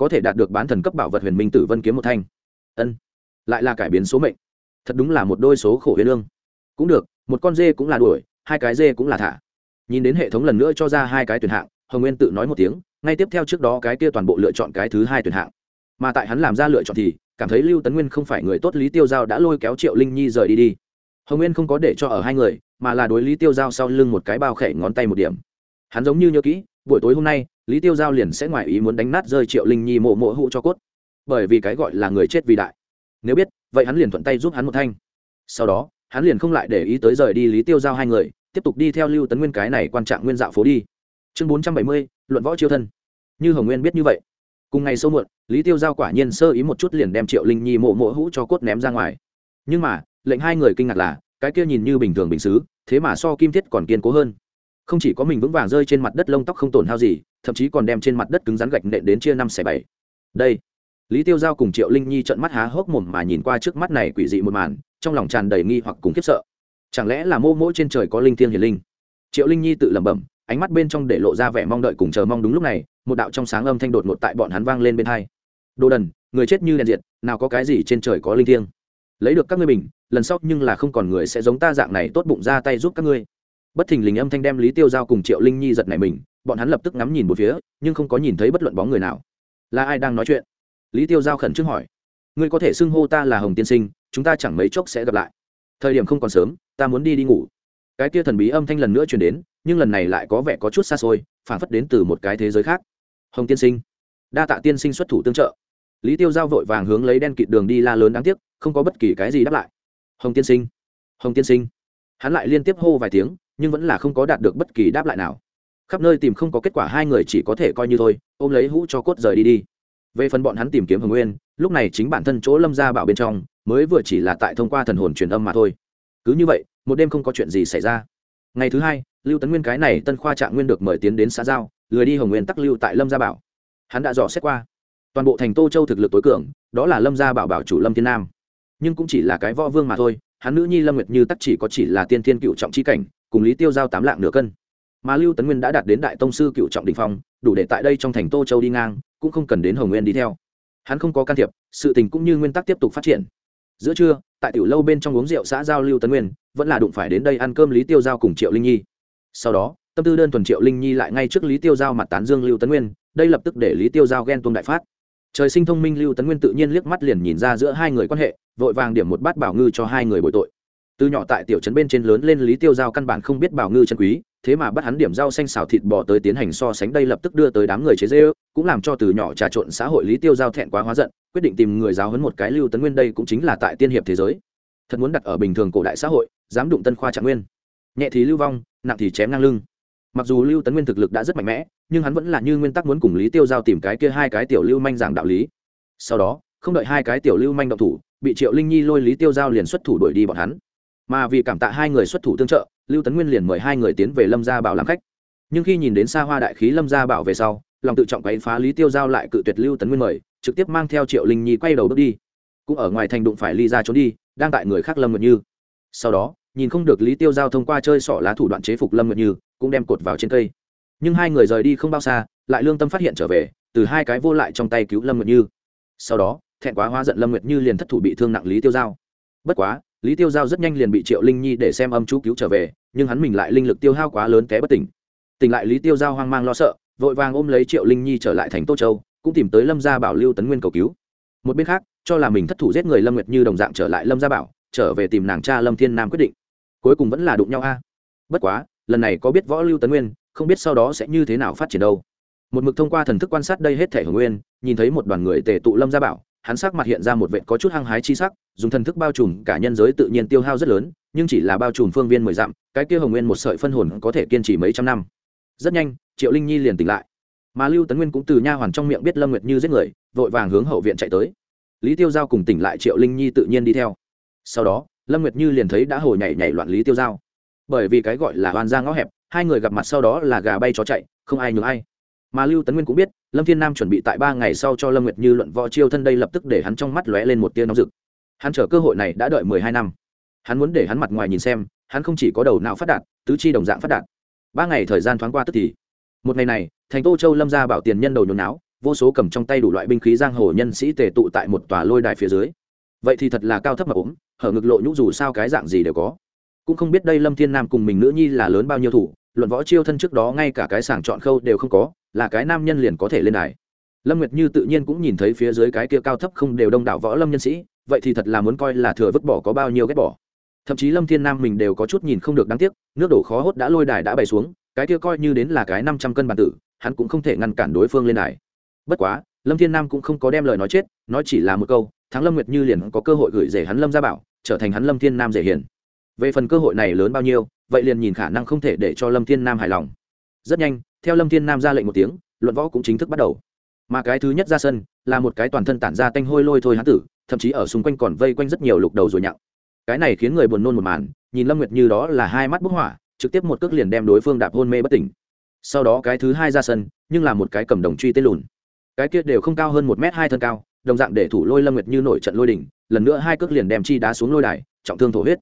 có thể đạt được bán thần cấp bảo vật huyền minh tử vân kiếm một thanh. Ân, lại là cải biến số mệnh. Thật đúng là một đôi số khổ huyền lương. Cũng được, một con dê cũng là đuổi, hai cái dê cũng là thả. Nhìn đến hệ thống lần nữa cho ra hai cái tuyển hạng, hồng nguyên tự nói một tiếng, ngay tiếp theo trước đó cái kia toàn bộ lựa chọn cái thứ hai tuyển hạng. Mà tại hắn làm ra lựa chọn thì, cảm thấy lưu tấn nguyên không phải người tốt lý tiêu giao đã lôi kéo triệu linh nhi rời đi đi. Hồng nguyên không có để cho ở hai người, mà là đối lý tiêu giao sau lưng một cái bao khẽ ngón tay một điểm. Hắn giống như nhớ kỹ, buổi tối hôm nay lý tiêu giao liền sẽ ngoài ý muốn đánh nát rơi triệu linh nhi mộ mộ hụ cho cốt. Bởi vì cái gọi là người chết vì đại. Nếu biết, vậy hắn liền thuận tay giúp hắn một thanh. Sau đó, hắn liền không lại để ý tới rời đi lý tiêu giao hai người, tiếp tục đi theo lưu tấn nguyên cái này quan trạng nguyên dạo phố đi. Chương bốn trăm bảy mươi, luận võ chiêu thân. Như hồng nguyên biết như vậy. Cùng ngày sâu muộn, lý tiêu giao quả nhiên sơ ý một chút liền đem triệu linh nhi mộ mộ hũ cho cốt ném ra ngoài. Nhưng mà, lệnh hai người kinh ngạc là, cái kia nhìn như bình thường bình xứ, thế mà so kim thiết còn kiên cố hơn không chỉ có mình vững vàng rơi trên mặt đất lông tóc không tổn hao gì, thậm chí còn đem trên mặt đất cứng rắn gạch nện đến chia năm xẻ bảy. Đây, lý tiêu giao cùng triệu linh nhi trợn mắt há hốc mồm mà nhìn qua trước mắt này quỷ dị một màn, trong lòng tràn đầy nghi hoặc cùng khiếp sợ. Chẳng lẽ là mô mỗ trên trời có linh thiên hiền linh? Triệu linh nhi tự lẩm bẩm, ánh mắt bên trong để lộ ra vẻ mong đợi cùng chờ mong đúng lúc này, một đạo trong sáng âm thanh đột ngột tại bọn hắn vang lên bên hai. Đồ đần, người chết như đèn diệt, nào có cái gì trên trời có linh thiêng? Lấy được các ngươi mình lần sau nhưng là không còn người sẽ giống ta dạng này tốt bụng ra tay giúp các ngươi bất thình lình âm thanh đem lý tiêu giao cùng triệu linh nhi giật này mình, bọn hắn lập tức ngắm nhìn một phía, nhưng không có nhìn thấy bất luận bóng người nào. Là ai đang nói chuyện? Lý tiêu giao khẩn trương hỏi. Ngươi có thể xưng hô ta là hồng tiên sinh, chúng ta chẳng mấy chốc sẽ gặp lại. Thời điểm không còn sớm, ta muốn đi đi ngủ. Cái kia thần bí âm thanh lần nữa truyền đến, nhưng lần này lại có vẻ có chút xa xôi, phản phất đến từ một cái thế giới khác. Hồng tiên sinh. Đa tạ tiên sinh xuất thủ tương trợ. Lý tiêu giao vội vàng hướng lấy đen kịt đường đi la lớn đáng tiếc, không có bất kỳ cái gì đáp lại. Hồng tiên sinh. Hồng tiên sinh. Hắn lại liên tiếp hô vài tiếng nhưng vẫn là không có đạt được bất kỳ đáp lại nào. Khắp nơi tìm không có kết quả, hai người chỉ có thể coi như thôi, ôm lấy hũ cho cốt rời đi đi. Về phần bọn hắn tìm kiếm hồng nguyên, lúc này chính bản thân chỗ lâm ra bảo bên trong, mới vừa chỉ là tại thông qua thần hồn truyền âm mà thôi. Cứ như vậy, một đêm không có chuyện gì xảy ra. Ngày thứ hai, lưu tấn nguyên cái này tân khoa trạng nguyên được mời tiến đến xã giao, lười đi hồng nguyên tắc lưu tại lâm gia bảo. Hắn đã dò xét qua. Toàn bộ thành tô châu thực lực tối cường, đó là lâm gia bảo bảo chủ lâm thiên nam. Nhưng cũng chỉ là cái võ vương mà thôi, hắn nữ nhi lâm nguyệt như tắc chỉ có chỉ là tiên thiên cựu trọng chi cảnh cùng lý tiêu giao tám lạng nửa cân. Mà lưu tấn nguyên đã đạt đến đại tông sư cựu trọng đình phong, đủ để tại đây trong thành tô châu đi ngang, cũng không cần đến hồng nguyên đi theo. Hắn không có can thiệp, sự tình cũng như nguyên tắc tiếp tục phát triển. Giữa trưa, tại tiểu lâu bên trong uống rượu xã giao lưu tấn nguyên, vẫn là đụng phải đến đây ăn cơm lý tiêu giao cùng triệu linh nhi. Sau đó, tâm tư đơn thuần triệu linh nhi lại ngay trước lý tiêu giao mặt tán dương lưu tấn nguyên, đây lập tức để lý tiêu giao ghen tuông đại phát. Trời sinh thông minh lưu tấn nguyên tự nhiên liếc mắt liền nhìn ra giữa hai người quan hệ, vội vàng điểm một bát bảo ngư cho hai người bồi tội từ nhỏ tại tiểu trấn bên trên lớn lên lý tiêu giao căn bản không biết bảo ngư chân quý, thế mà bắt hắn điểm rau xanh xào thịt bò tới tiến hành so sánh đây lập tức đưa tới đám người chế dê cũng làm cho từ nhỏ trà trộn xã hội lý tiêu giao thẹn quá hóa giận, quyết định tìm người giáo hấn một cái lưu tấn nguyên đây cũng chính là tại tiên hiệp thế giới. Thật muốn đặt ở bình thường cổ đại xã hội, dám đụng tân khoa trạng nguyên. Nhẹ thì lưu vong, nặng thì chém ngang lưng. Mặc dù lưu tấn nguyên thực lực đã rất mạnh mẽ, nhưng hắn vẫn là như nguyên tắc muốn cùng lý tiêu giao tìm cái kia hai cái tiểu lưu manh giảng đạo lý. Sau đó, không đợi hai cái tiểu lưu manh động thủ, bị triệu linh nhi lôi lý tiêu giao liền xuất thủ đuổi đi bọn hắn mà vì cảm tạ hai người xuất thủ tương trợ, lưu tấn nguyên liền mời hai người tiến về lâm gia bảo làm khách. Nhưng khi nhìn đến xa hoa đại khí lâm gia bảo về sau, lòng tự trọng quấy phá lý tiêu giao lại cự tuyệt lưu tấn nguyên mời, trực tiếp mang theo triệu linh nhi quay đầu bước đi. Cũng ở ngoài thành đụng phải ly ra trốn đi, đang tại người khác lâm nguyệt như. Sau đó, nhìn không được lý tiêu giao thông qua chơi sỏ lá thủ đoạn chế phục lâm nguyệt như, cũng đem cột vào trên cây. Nhưng hai người rời đi không bao xa, lại lương tâm phát hiện trở về, từ hai cái vô lại trong tay cứu lâm nguyệt như. Sau đó, thẹn quá hóa giận lâm nguyệt như liền thất thủ bị thương nặng lý tiêu giao. Bất quá lý tiêu giao rất nhanh liền bị triệu linh nhi để xem âm chú cứu trở về, nhưng hắn mình lại linh lực tiêu hao quá lớn té bất tỉnh. Tỉnh lại lý tiêu giao hoang mang lo sợ, vội vàng ôm lấy triệu linh nhi trở lại thành tô châu, cũng tìm tới lâm gia bảo lưu tấn nguyên cầu cứu. Một bên khác, cho là mình thất thủ giết người lâm nguyệt như đồng dạng trở lại lâm gia bảo, trở về tìm nàng cha lâm thiên nam quyết định. Cuối cùng vẫn là đụng nhau a. Bất quá, lần này có biết võ lưu tấn nguyên, không biết sau đó sẽ như thế nào phát triển đâu. Một mực thông qua thần thức quan sát đây hết thể hồng nguyên, nhìn thấy một đoàn người tề tụ lâm gia bảo hắn sắc mặt hiện ra một vệt có chút hăng hái chi sắc, dùng thần thức bao trùm cả nhân giới tự nhiên tiêu hao rất lớn, nhưng chỉ là bao trùm phương viên mười dặm, cái kia hồng nguyên một sợi phân hồn có thể kiên trì mấy trăm năm. Rất nhanh, triệu linh nhi liền tỉnh lại. Mà lưu tấn nguyên cũng từ nha hoàn trong miệng biết lâm nguyệt như giết người, vội vàng hướng hậu viện chạy tới. Lý tiêu giao cùng tỉnh lại triệu linh nhi tự nhiên đi theo. Sau đó, lâm nguyệt như liền thấy đã hồi nhảy nhảy loạn lý tiêu giao. Bởi vì cái gọi là oan gia ngõ hẹp, hai người gặp mặt sau đó là gà bay chó chạy, không ai nhường ai mà lưu tấn nguyên cũng biết lâm thiên nam chuẩn bị tại ba ngày sau cho lâm nguyệt như luận võ chiêu thân đây lập tức để hắn trong mắt lóe lên một tia nóng rực. Hắn chờ cơ hội này đã đợi mười hai năm. Hắn muốn để hắn mặt ngoài nhìn xem, hắn không chỉ có đầu não phát đạt, tứ chi đồng dạng phát đạt. Ba ngày thời gian thoáng qua tức thì, một ngày này, thành tô châu lâm ra bảo tiền nhân đầu nhốn não vô số cầm trong tay đủ loại binh khí giang hồ nhân sĩ tề tụ tại một tòa lôi đài phía dưới. Vậy thì thật là cao thấp mà ốm, hở ngực lộ nhũ dù sao cái dạng gì đều có. Cũng không biết đây lâm thiên nam cùng mình nữ nhi là lớn bao nhiêu thủ luận võ chiêu thân trước đó ngay cả cái sàng chọn khâu đều không có, là cái nam nhân liền có thể lên đài. Lâm nguyệt như tự nhiên cũng nhìn thấy phía dưới cái kia cao thấp không đều đông đảo võ lâm nhân sĩ, vậy thì thật là muốn coi là thừa vứt bỏ có bao nhiêu ghét bỏ. Thậm chí lâm thiên nam mình đều có chút nhìn không được đáng tiếc, nước đổ khó hốt đã lôi đài đã bày xuống, cái kia coi như đến là cái năm trăm cân bản tử, hắn cũng không thể ngăn cản đối phương lên đài. Bất quá, lâm thiên nam cũng không có đem lời nói chết, nói chỉ là một câu, thắng lâm nguyệt như liền có cơ hội gửi rể hắn lâm gia bảo, trở thành hắn lâm thiên nam rể hiền. Về phần cơ hội này lớn bao nhiêu vậy liền nhìn khả năng không thể để cho lâm thiên nam hài lòng. Rất nhanh, theo lâm thiên nam ra lệnh một tiếng, luận võ cũng chính thức bắt đầu. Mà cái thứ nhất ra sân là một cái toàn thân tản ra tanh hôi lôi thôi hán tử, thậm chí ở xung quanh còn vây quanh rất nhiều lục đầu rồi nhặng. Cái này khiến người buồn nôn một màn, nhìn lâm nguyệt như đó là hai mắt bức hỏa, trực tiếp một cước liền đem đối phương đạp hôn mê bất tỉnh. Sau đó cái thứ hai ra sân, nhưng là một cái cầm đồng truy tên lùn. Cái kia đều không cao hơn một m hai thân cao, đồng dạng để thủ lôi lâm nguyệt như nổi trận lôi đỉnh, lần nữa hai cước liền đem chi đá xuống lôi đài, trọng thương thổ huyết.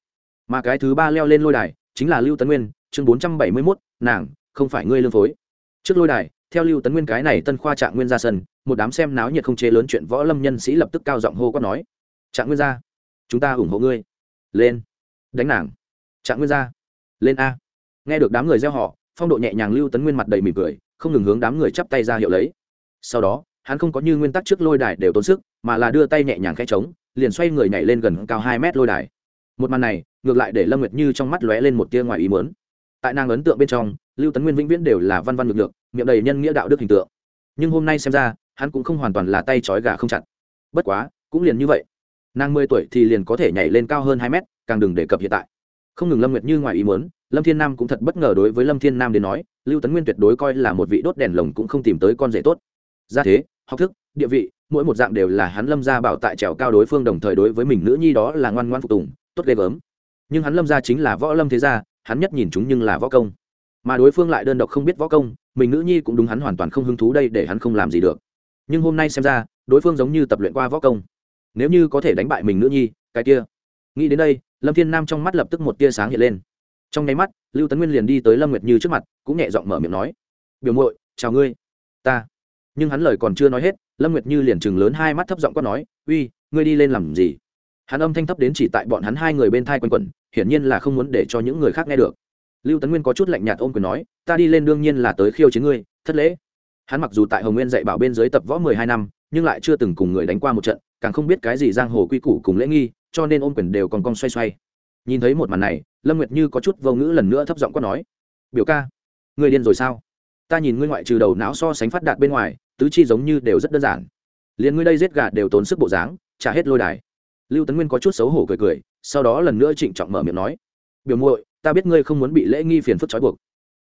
Mà cái thứ ba leo lên lôi đài chính là lưu tấn nguyên, chương bốn trăm bảy mươi mốt, nàng, không phải ngươi lương phối. Trước lôi đài, theo lưu tấn nguyên cái này tân khoa trạng nguyên ra sân, một đám xem náo nhiệt không chế lớn chuyện võ lâm nhân sĩ lập tức cao giọng hô quát nói, trạng nguyên gia chúng ta ủng hộ ngươi. Lên, đánh nàng. Trạng nguyên gia lên a. Nghe được đám người gieo họ, phong độ nhẹ nhàng lưu tấn nguyên mặt đầy mỉm cười, không ngừng hướng đám người chắp tay ra hiệu lấy. Sau đó, hắn không có như nguyên tắc trước lôi đài đều tốn sức, mà là đưa tay nhẹ nhàng khẽ trống liền xoay người nhảy lên gần cao hai mét lôi đài một màn này, ngược lại để lâm nguyệt như trong mắt lóe lên một tia ngoài ý mớn tại nàng ấn tượng bên trong, lưu tấn nguyên vĩnh viễn đều là văn văn ngược lượng, miệng đầy nhân nghĩa đạo đức hình tượng. Nhưng hôm nay xem ra, hắn cũng không hoàn toàn là tay trói gà không chặt. Bất quá, cũng liền như vậy. Nàng mười tuổi thì liền có thể nhảy lên cao hơn hai mét, càng đừng đề cập hiện tại. Không ngừng lâm nguyệt như ngoài ý muốn, lâm thiên nam cũng thật bất ngờ đối với lâm thiên nam đến nói, lưu tấn nguyên tuyệt đối coi là một vị đốt đèn lồng cũng không tìm tới con rể tốt. Ra thế, học thức, địa vị, mỗi một dạng đều là hắn lâm gia bảo tại trèo cao đối phương đồng thời đối với mình nữ nhi đó là ngoan ngoan phục tùng tốt ghê gớm. Nhưng hắn lâm gia chính là võ lâm thế gia, hắn nhất nhìn chúng nhưng là võ công. Mà đối phương lại đơn độc không biết võ công, mình nữ nhi cũng đúng hắn hoàn toàn không hứng thú đây để hắn không làm gì được. Nhưng hôm nay xem ra, đối phương giống như tập luyện qua võ công. Nếu như có thể đánh bại mình nữ nhi, cái kia. Nghĩ đến đây, lâm thiên nam trong mắt lập tức một tia sáng hiện lên. Trong nháy mắt, lưu tấn nguyên liền đi tới lâm nguyệt như trước mặt, cũng nhẹ giọng mở miệng nói. Biểu muội, chào ngươi. Ta. Nhưng hắn lời còn chưa nói hết, lâm nguyệt như liền chừng lớn hai mắt thấp giọng quát nói. Uy, ngươi đi lên làm gì? Hắn âm thanh thấp đến chỉ tại bọn hắn hai người bên thai quanh quẩn, hiển nhiên là không muốn để cho những người khác nghe được. Lưu tấn nguyên có chút lạnh nhạt ôm quyền nói, ta đi lên đương nhiên là tới khiêu chiến ngươi, thất lễ. Hắn mặc dù tại hồng nguyên dạy bảo bên dưới tập võ mười hai năm, nhưng lại chưa từng cùng người đánh qua một trận, càng không biết cái gì giang hồ quy củ cùng lễ nghi, cho nên ôm quyền đều còn cong xoay xoay. Nhìn thấy một màn này, lâm nguyệt như có chút vô ngữ lần nữa thấp giọng quát nói, biểu ca người điên rồi sao? Ta nhìn ngươi ngoại trừ đầu não so sánh phát đạt bên ngoài, tứ chi giống như đều rất đơn giản. Liền ngươi đây giết gà đều tốn sức bộ dáng, trả hết lôi đài lưu tấn nguyên có chút xấu hổ cười cười, sau đó lần nữa trịnh trọng mở miệng nói, biểu muội, ta biết ngươi không muốn bị lễ nghi phiền phức trói buộc.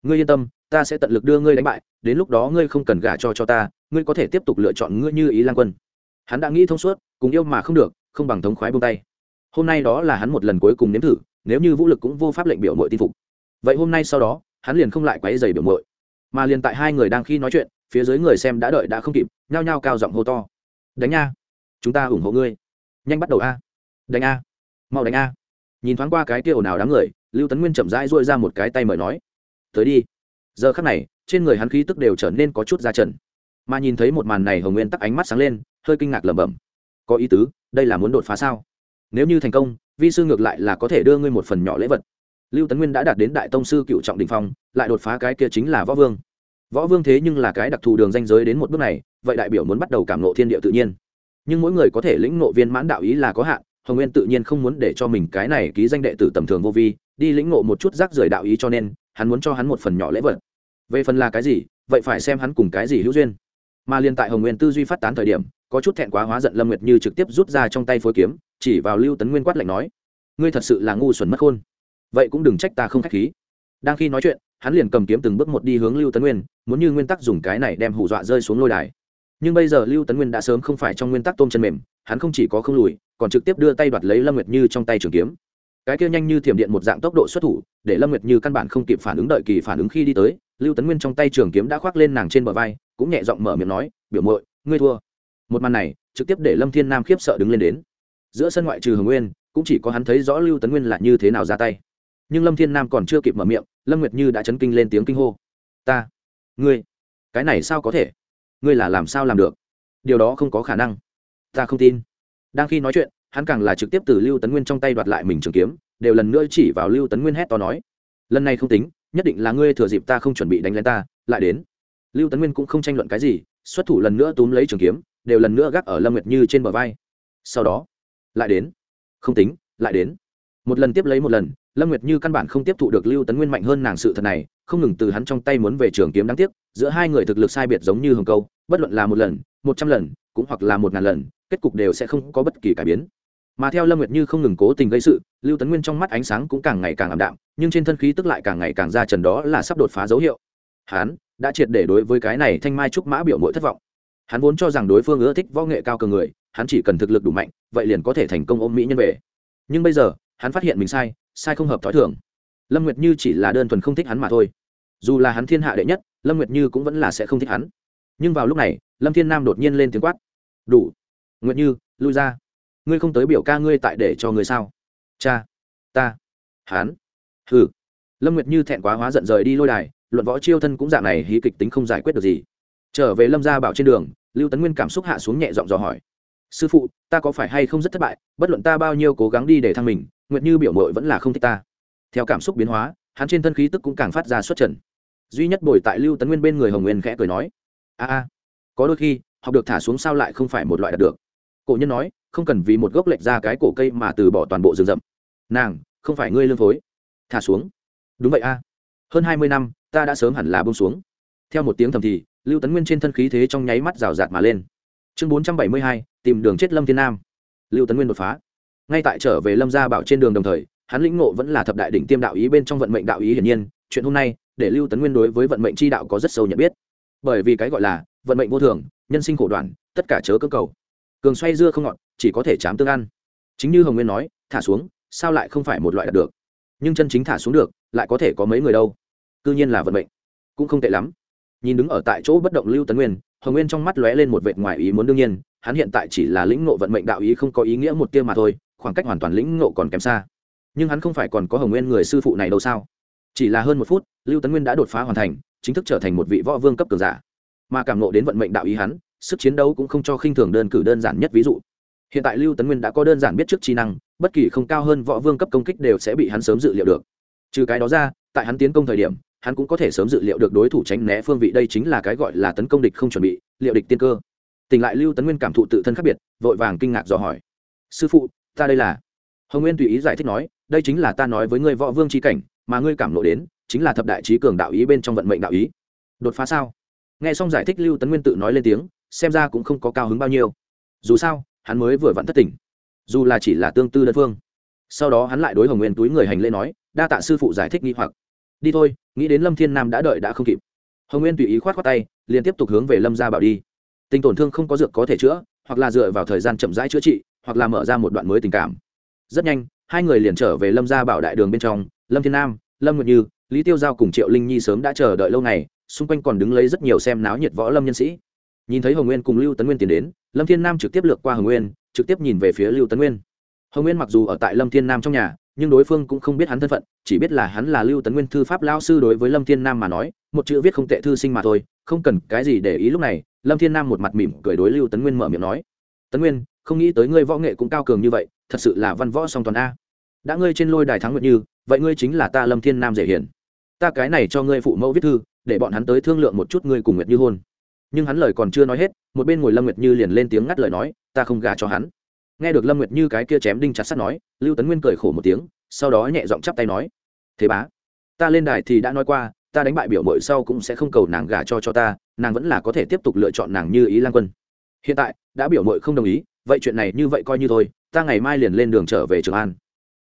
Ngươi yên tâm, ta sẽ tận lực đưa ngươi đánh bại, đến lúc đó ngươi không cần gả cho cho ta, ngươi có thể tiếp tục lựa chọn ngươi như ý lan quân. Hắn đã nghĩ thông suốt, cùng yêu mà không được, không bằng thống khoái buông tay. Hôm nay đó là hắn một lần cuối cùng nếm thử, nếu như vũ lực cũng vô pháp lệnh biểu mội tin phục. Vậy hôm nay sau đó, hắn liền không lại quấy dày biểu mội mà liền tại hai người đang khi nói chuyện, phía dưới người xem đã đợi đã không kịp, nhao nhao cao giọng hô to, đánh nha, chúng ta ủng hộ ngươi nhanh bắt đầu a. Đánh a. Mau đánh a. Nhìn thoáng qua cái kia ồn ào đám người, lưu tấn nguyên chậm rãi dội ra một cái tay mời nói, tới đi. Giờ khắc này, trên người hắn khí tức đều trở nên có chút ra trần. Mà nhìn thấy một màn này hồng nguyên tắc ánh mắt sáng lên, hơi kinh ngạc lẩm bẩm, có ý tứ, đây là muốn đột phá sao? Nếu như thành công, vi sư ngược lại là có thể đưa ngươi một phần nhỏ lễ vật. Lưu tấn nguyên đã đạt đến đại tông sư cựu trọng đình phong, lại đột phá cái kia chính là võ vương. Võ vương thế nhưng là cái đặc thù đường danh giới đến một bước này, vậy đại biểu muốn bắt đầu cảm lộ thiên địa tự nhiên nhưng mỗi người có thể lĩnh ngộ viên mãn đạo ý là có hạn, hồng nguyên tự nhiên không muốn để cho mình cái này ký danh đệ tử tầm thường vô vi, đi lĩnh ngộ một chút rác rưởi đạo ý cho nên, hắn muốn cho hắn một phần nhỏ lễ vật. Về phần là cái gì, vậy phải xem hắn cùng cái gì hữu duyên. Mà liên tại hồng nguyên tư duy phát tán thời điểm, có chút thẹn quá hóa giận lâm nguyệt như trực tiếp rút ra trong tay phối kiếm, chỉ vào lưu tấn nguyên quát lạnh nói, ngươi thật sự là ngu xuẩn mất khôn. Vậy cũng đừng trách ta không k h á c h khí. Đang khi nói chuyện, hắn liền cầm kiếm từng bước một đi hướng lưu tấn nguyên, muốn như nguyên tắc dùng cái này đem hù dọa rơi xuống lôi đài nhưng bây giờ lưu tấn nguyên đã sớm không phải trong nguyên tắc tôm chân mềm, hắn không chỉ có không lùi, còn trực tiếp đưa tay đoạt lấy lâm nguyệt như trong tay trường kiếm. Cái kia nhanh như thiểm điện một dạng tốc độ xuất thủ, để lâm nguyệt như căn bản không kịp phản ứng đợi kỳ phản ứng khi đi tới, lưu tấn nguyên trong tay trường kiếm đã khoác lên nàng trên bờ vai, cũng nhẹ giọng mở miệng nói, biểu muội, ngươi thua. Một màn này, trực tiếp để lâm thiên nam khiếp sợ đứng lên đến. Giữa sân ngoại trừ hồng nguyên, cũng chỉ có hắn thấy rõ lưu tấn nguyên là như thế nào ra tay. Nhưng lâm thiên nam còn chưa kịp mở miệng, lâm nguyệt như đã chấn kinh lên tiếng kinh hô. Ta, ngươi, cái này sao có thể? Ngươi là làm sao làm được? Điều đó không có khả năng. Ta không tin. Đang khi nói chuyện, hắn càng là trực tiếp từ lưu tấn nguyên trong tay đoạt lại mình trường kiếm, đều lần nữa chỉ vào lưu tấn nguyên hét to nói, lần này không tính, nhất định là ngươi thừa dịp ta không chuẩn bị đánh lên ta, lại đến. Lưu tấn nguyên cũng không tranh luận cái gì, xuất thủ lần nữa túm lấy trường kiếm, đều lần nữa gác ở lâm nguyệt như trên bờ vai. Sau đó, lại đến. Không tính, lại đến. Một lần tiếp lấy một lần, lâm nguyệt như căn bản không tiếp thụ được lưu tấn nguyên mạnh hơn nàng sự thật này không ngừng từ hắn trong tay muốn về trường kiếm đáng tiếc, giữa hai người thực lực sai biệt giống như hồng câu, bất luận là một lần, một trăm lần, cũng hoặc là một ngàn lần, kết cục đều sẽ không có bất kỳ cải biến. Mà theo lâm nguyệt như không ngừng cố tình gây sự, lưu tấn nguyên trong mắt ánh sáng cũng càng ngày càng ảm đạm, nhưng trên thân khí tức lại càng ngày càng ra trần đó là sắp đột phá dấu hiệu. Hắn đã triệt để đối với cái này thanh mai trúc mã biểu mỗi thất vọng. Hắn vốn cho rằng đối phương ưa thích võ nghệ cao cường người, hắn chỉ cần thực lực đủ mạnh, vậy liền có thể thành công ôm mỹ nhân về. Nhưng bây giờ, hắn phát hiện mình sai sai không hợp t h ó i thường lâm nguyệt như chỉ là đơn thuần không thích hắn mà thôi. Dù là hắn thiên hạ đệ nhất, lâm nguyệt như cũng vẫn là sẽ không thích hắn. Nhưng vào lúc này, lâm thiên nam đột nhiên lên tiếng quát. Đủ, nguyệt như, lui ra. Ngươi không tới biểu ca ngươi tại để cho ngươi sao? Cha, ta. Hắn? Hừ. Lâm nguyệt như thẹn quá hóa giận rời đi lôi đài, luận võ chiêu thân cũng dạng này hí kịch tính không giải quyết được gì. Trở về lâm gia bảo trên đường, lưu tấn nguyên cảm xúc hạ xuống nhẹ giọng dò hỏi. Sư phụ, ta có phải hay không rất thất bại? Bất luận ta bao nhiêu cố gắng đi để thăng mình, nguyệt như biểu mội vẫn là không thích ta theo cảm xúc biến hóa, hắn trên thân khí tức cũng càng phát ra xuất trần. Duy nhất bồi tại lưu tấn nguyên bên người hồng nguyên khẽ cười nói, a a, có đôi khi, học được thả xuống sao lại không phải một loại đạt được. Cổ nhân nói, không cần vì một gốc lệch ra cái cổ cây mà từ bỏ toàn bộ rừng rậm. Nàng, không phải ngươi lương phối thả xuống. Đúng vậy a. Hơn hai mươi năm, ta đã sớm hẳn là bông xuống. Theo một tiếng thầm thì, lưu tấn nguyên trên thân khí thế trong nháy mắt rào rạt mà lên. Chương bốn trăm bảy mươi hai, tìm đường chết lâm thiên nam. Lưu tấn nguyên đột phá. Ngay tại trở về lâm gia bảo trên đường đồng thời hắn lĩnh ngộ vẫn là thập đại đỉnh tiêm đạo ý bên trong vận mệnh đạo ý hiển nhiên, chuyện hôm nay, để lưu tấn nguyên đối với vận mệnh chi đạo có rất sâu nhận biết. Bởi vì cái gọi là, vận mệnh vô thường, nhân sinh khổ đoạn, tất cả chớ cơ cầu. Cường xoay dưa không ngọt, chỉ có thể chám tương ăn. Chính như hồng nguyên nói, thả xuống, sao lại không phải một loại đạt được? Nhưng chân chính thả xuống được, lại có thể có mấy người đâu? Cư nhiên là vận mệnh. Cũng không tệ lắm. Nhìn đứng ở tại chỗ bất động lưu tấn nguyên, hồng nguyên trong mắt lóe lên một vệt ngoài ý muốn đương nhiên, hắn hiện tại chỉ là lĩnh ngộ vận mệnh đạo ý không có ý nghĩa một tia mà thôi, khoảng cách hoàn toàn lĩnh ngộ còn kém xa nhưng hắn không phải còn có hồng nguyên người sư phụ này đâu sao? Chỉ là hơn một phút, lưu tấn nguyên đã đột phá hoàn thành, chính thức trở thành một vị võ vương cấp cường giả. Mà cảm ngộ đến vận mệnh đạo ý hắn, sức chiến đấu cũng không cho khinh thường đơn cử đơn giản nhất ví dụ. Hiện tại lưu tấn nguyên đã có đơn giản biết trước trí năng, bất kỳ không cao hơn võ vương cấp công kích đều sẽ bị hắn sớm dự liệu được. Trừ cái đó ra, tại hắn tiến công thời điểm, hắn cũng có thể sớm dự liệu được đối thủ tránh né phương vị đây chính là cái gọi là tấn công địch không chuẩn bị, liệu địch tiên cơ. Tỉnh lại lưu tấn nguyên cảm thụ tự thân khác biệt, vội vàng kinh ngạc dò hỏi. Sư phụ, ta đây là? Hồng nguyên tùy ý giải thích nói đây chính là ta nói với ngươi võ vương trí cảnh, mà ngươi cảm lộ đến, chính là thập đại trí cường đạo ý bên trong vận mệnh đạo ý. Đột phá sao? Nghe xong giải thích lưu tấn nguyên tự nói lên tiếng, xem ra cũng không có cao hứng bao nhiêu. Dù sao, hắn mới vừa vặn thất tỉnh. Dù là chỉ là tương tư đơn phương. Sau đó hắn lại đối hồng nguyên túi người hành lễ nói, đa tạ sư phụ giải thích nghi hoặc. Đi thôi, nghĩ đến lâm thiên nam đã đợi đã không kịp. Hồng nguyên tùy ý khoát khoát tay, liền tiếp tục hướng về lâm gia bảo đi. Tình tổn thương không có dược có thể chữa, hoặc là dựa vào thời gian chậm rãi chữa trị, hoặc là mở ra một đoạn mới tình cảm. Rất nhanh hai người liền trở về lâm gia bảo đại đường bên trong, lâm thiên nam, lâm nguyệt như, lý tiêu giao cùng triệu linh nhi sớm đã chờ đợi lâu ngày, xung quanh còn đứng lấy rất nhiều xem náo nhiệt võ lâm nhân sĩ. Nhìn thấy hồng nguyên cùng lưu tấn nguyên tiến đến, lâm thiên nam trực tiếp lược qua hồng nguyên, trực tiếp nhìn về phía lưu tấn nguyên. Hồng nguyên mặc dù ở tại lâm thiên nam trong nhà, nhưng đối phương cũng không biết hắn thân phận, chỉ biết là hắn là lưu tấn nguyên thư pháp lao sư đối với lâm thiên nam mà nói, một chữ viết không tệ thư sinh mà thôi, không cần cái gì để ý lúc này, lâm thiên nam một mặt mỉm cười đối lưu tấn nguyên mở miệng nói. Tấn nguyên, không nghĩ tới ngươi võ nghệ cũng cao cường như vậy thật sự là văn võ song toàn a. Đã ngươi trên lôi đài thắng nguyện như, vậy ngươi chính là ta lâm thiên nam dễ hiển. Ta cái này cho ngươi phụ mẫu viết thư, để bọn hắn tới thương lượng một chút ngươi cùng nguyệt như hôn. Nhưng hắn lời còn chưa nói hết, một bên ngồi lâm nguyệt như liền lên tiếng ngắt lời nói, ta không gả cho hắn. Nghe được lâm nguyệt như cái kia chém đinh chặt sắt nói, lưu tấn nguyên cười khổ một tiếng, sau đó nhẹ giọng chắp tay nói, thế bá, ta lên đài thì đã nói qua, ta đánh bại biểu mội sau cũng sẽ không cầu nàng gả cho cho ta, nàng vẫn là có thể tiếp tục lựa chọn nàng như ý lan quân. Hiện tại, đã biểu mội không đồng ý, vậy chuyện này như vậy coi như thôi ta ngày mai liền lên đường trở về trường an.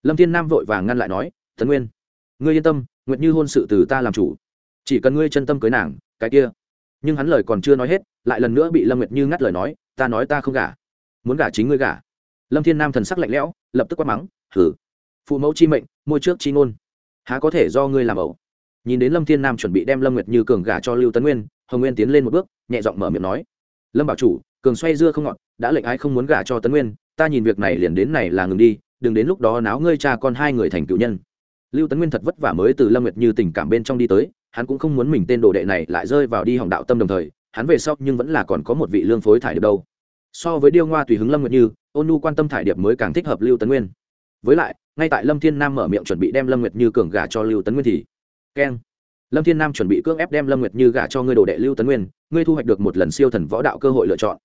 Lâm thiên nam vội vàng ngăn lại nói, tấn nguyên, ngươi yên tâm nguyện như hôn sự từ ta làm chủ. Chỉ cần ngươi chân tâm cưới nàng, cái kia. Nhưng hắn lời còn chưa nói hết, lại lần nữa bị lâm nguyệt như ngắt lời nói, ta nói ta không gả, muốn gả chính ngươi gả. Lâm thiên nam thần sắc lạnh lẽo, lập tức quát mắng thử phụ mẫu chi mệnh môi trước chi ngôn. Há có thể do ngươi làm ẩu? Nhìn đến lâm thiên nam chuẩn bị đem lâm nguyệt như cường gả cho lưu tấn nguyên, hồng nguyên tiến lên một bước, nhẹ giọng mở miệng nói, lâm bảo chủ, cường xoay dưa không ngọt, đã lệnh ai không muốn gả cho tấn nguyên ta nhìn việc này liền đến này là ngừng đi, đừng đến lúc đó náo ngươi cha con hai người thành cựu nhân. Lưu tấn nguyên thật vất vả mới từ lâm nguyệt như tình cảm bên trong đi tới, hắn cũng không muốn mình tên đồ đệ này lại rơi vào đi hỏng đạo tâm đồng thời, hắn về sau nhưng vẫn là còn có một vị lương phối thải điệp đâu. So với điêu ngoa tùy hứng lâm nguyệt như, ôn nu quan tâm thải điệp mới càng thích hợp lưu tấn nguyên. Với lại, ngay tại lâm thiên nam mở miệng chuẩn bị đem lâm nguyệt như cường gả cho lưu tấn nguyên thì keng. Lâm thiên nam chuẩn bị cưỡng ép đem lâm nguyệt như gả cho ngươi đồ đệ lưu tấn nguyên, ngươi thu hoạch được một lần siêu thần võ đạo cơ hội lựa chọn.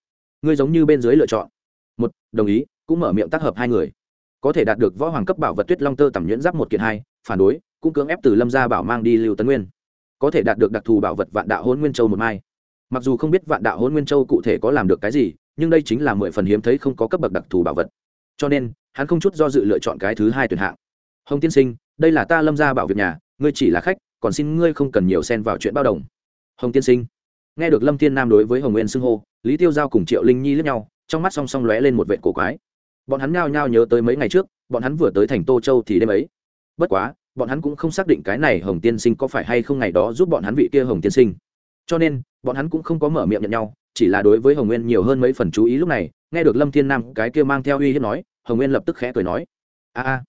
Ngươi giống như bên dưới lựa chọn một, đồng ý, cũng mở miệng tác hợp hai người. Có thể đạt được võ hoàng cấp bảo vật tuyết long tơ tầm nhuyễn giáp một kiện hai, phản đối, cũng cưỡng ép từ lâm gia bảo mang đi lưu tấn nguyên. Có thể đạt được đặc thù bảo vật vạn đạo hôn nguyên châu một mai. Mặc dù không biết vạn đạo hôn nguyên châu cụ thể có làm được cái gì, nhưng đây chính là mười phần hiếm thấy không có cấp bậc đặc thù bảo vật. Cho nên, hắn không chút do dự lựa chọn cái thứ hai tuyển hạng. Hồng tiên sinh, đây là ta lâm gia bảo việc nhà, ngươi chỉ là khách, còn xin ngươi không cần nhiều xen vào chuyện bao đồng. Hồng tiên sinh. Nghe được lâm thiên nam đối với hồng nguyên xưng hô, lý tiêu giao cùng triệu linh nhi lướt nhau trong mắt song song lóe lên một vệt cổ quái. Bọn hắn nhao nhao nhớ tới mấy ngày trước, bọn hắn vừa tới thành tô châu thì đêm ấy. Bất quá, bọn hắn cũng không xác định cái này hồng tiên sinh có phải hay không ngày đó giúp bọn hắn vị kia hồng tiên sinh. Cho nên, bọn hắn cũng không có mở miệng nhận nhau, chỉ là đối với hồng nguyên nhiều hơn mấy phần chú ý lúc này, nghe được lâm thiên nam cái kia mang theo uy hiếp nói, hồng nguyên lập tức khẽ cười nói, a a,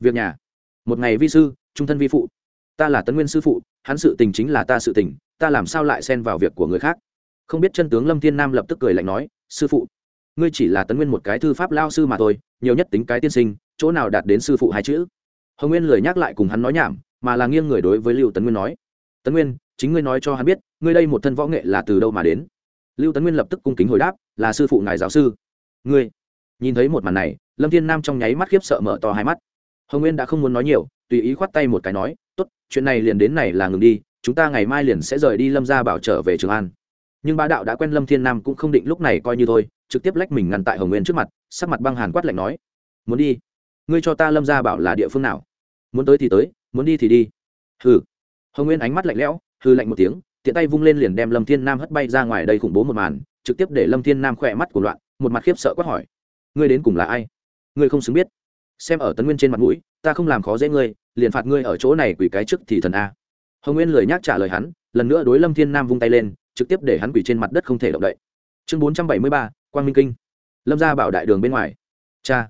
việc nhà. Một ngày vi sư, trung thân vi phụ. Ta là tấn nguyên sư phụ, hắn sự tình chính là ta sự tình, ta làm sao lại xen vào việc của người khác? Không biết chân tướng lâm thiên nam lập tức cười lạnh nói, sư phụ ngươi chỉ là tấn nguyên một cái thư pháp lao sư mà thôi, nhiều nhất tính cái tiên sinh, chỗ nào đạt đến sư phụ hai chữ. Hồng nguyên lời nhắc lại cùng hắn nói nhảm, mà là nghiêng người đối với lưu tấn nguyên nói. Tấn nguyên, chính ngươi nói cho hắn biết, ngươi đây một thân võ nghệ là từ đâu mà đến? Lưu tấn nguyên lập tức cung kính hồi đáp, là sư phụ ngài giáo sư. Ngươi? Nhìn thấy một màn này, lâm thiên nam trong nháy mắt khiếp sợ mở to hai mắt. Hồng nguyên đã không muốn nói nhiều, tùy ý khoát tay một cái nói, tốt, chuyện này liền đến này là ngừng đi, chúng ta ngày mai liền sẽ rời đi lâm ra bảo trở về trường an nhưng bá đạo đã quen lâm thiên nam cũng không định lúc này coi như thôi, trực tiếp lách mình ngăn tại hồng nguyên trước mặt, sắc mặt băng hàn quát lạnh nói, muốn đi? Ngươi cho ta lâm ra bảo là địa phương nào? Muốn tới thì tới, muốn đi thì đi. Hừ. Hồng nguyên ánh mắt lạnh lẽo hư lạnh một tiếng, tiện tay vung lên liền đem lâm thiên nam hất bay ra ngoài đây khủng bố một màn, trực tiếp để lâm thiên nam khỏe mắt của loạn, một mặt khiếp sợ quát hỏi, ngươi đến cùng là ai? Ngươi không xứng biết. Xem ở tấn nguyên trên mặt mũi, ta không làm khó dễ ngươi, liền phạt ngươi ở chỗ này quỷ cái trước thì thần a. Hồng nguyên lời nhắc trả lời hắn, lần nữa đối lâm thiên nam vung tay lên trực tiếp để hắn quỳ trên mặt đất không thể động đậy. Chương bốn trăm bảy mươi ba, quang minh kinh. Lâm ra bảo đại đường bên ngoài. Cha.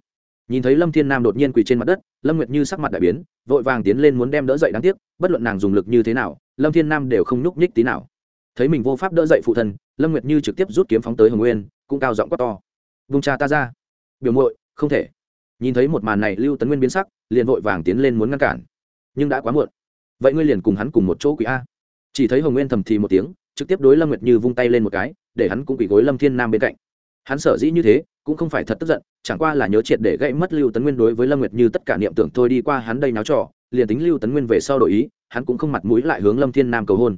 Nhìn thấy lâm thiên nam đột nhiên quỳ trên mặt đất, lâm nguyệt như sắc mặt đại biến, vội vàng tiến lên muốn đem đỡ dậy đáng tiếc, bất luận nàng dùng lực như thế nào, lâm thiên nam đều không nhúc nhích tí nào. Thấy mình vô pháp đỡ dậy phụ thân, lâm nguyệt như trực tiếp rút kiếm phóng tới hồng nguyên, cũng cao giọng quát to. Vung cha ta ra. Biểu muội, không thể. Nhìn thấy một màn này, lưu tấn nguyên biến sắc, liền vội vàng tiến lên muốn ngăn cản. Nhưng đã quá muộn. Vậy ngươi liền cùng hắn cùng một chỗ quỷ a. Chỉ thấy hồng nguyên thầm thì một tiếng trực tiếp đối lâm nguyệt như vung tay lên một cái, để hắn cũng quỳ gối lâm thiên nam bên cạnh. Hắn sở dĩ như thế, cũng không phải thật tức giận, chẳng qua là nhớ triệt để gãy mất lưu tấn nguyên đối với lâm nguyệt như tất cả niệm tưởng thôi đi qua hắn đây náo trò, liền tính lưu tấn nguyên về sau đổi ý, hắn cũng không mặt mũi lại hướng lâm thiên nam cầu hôn.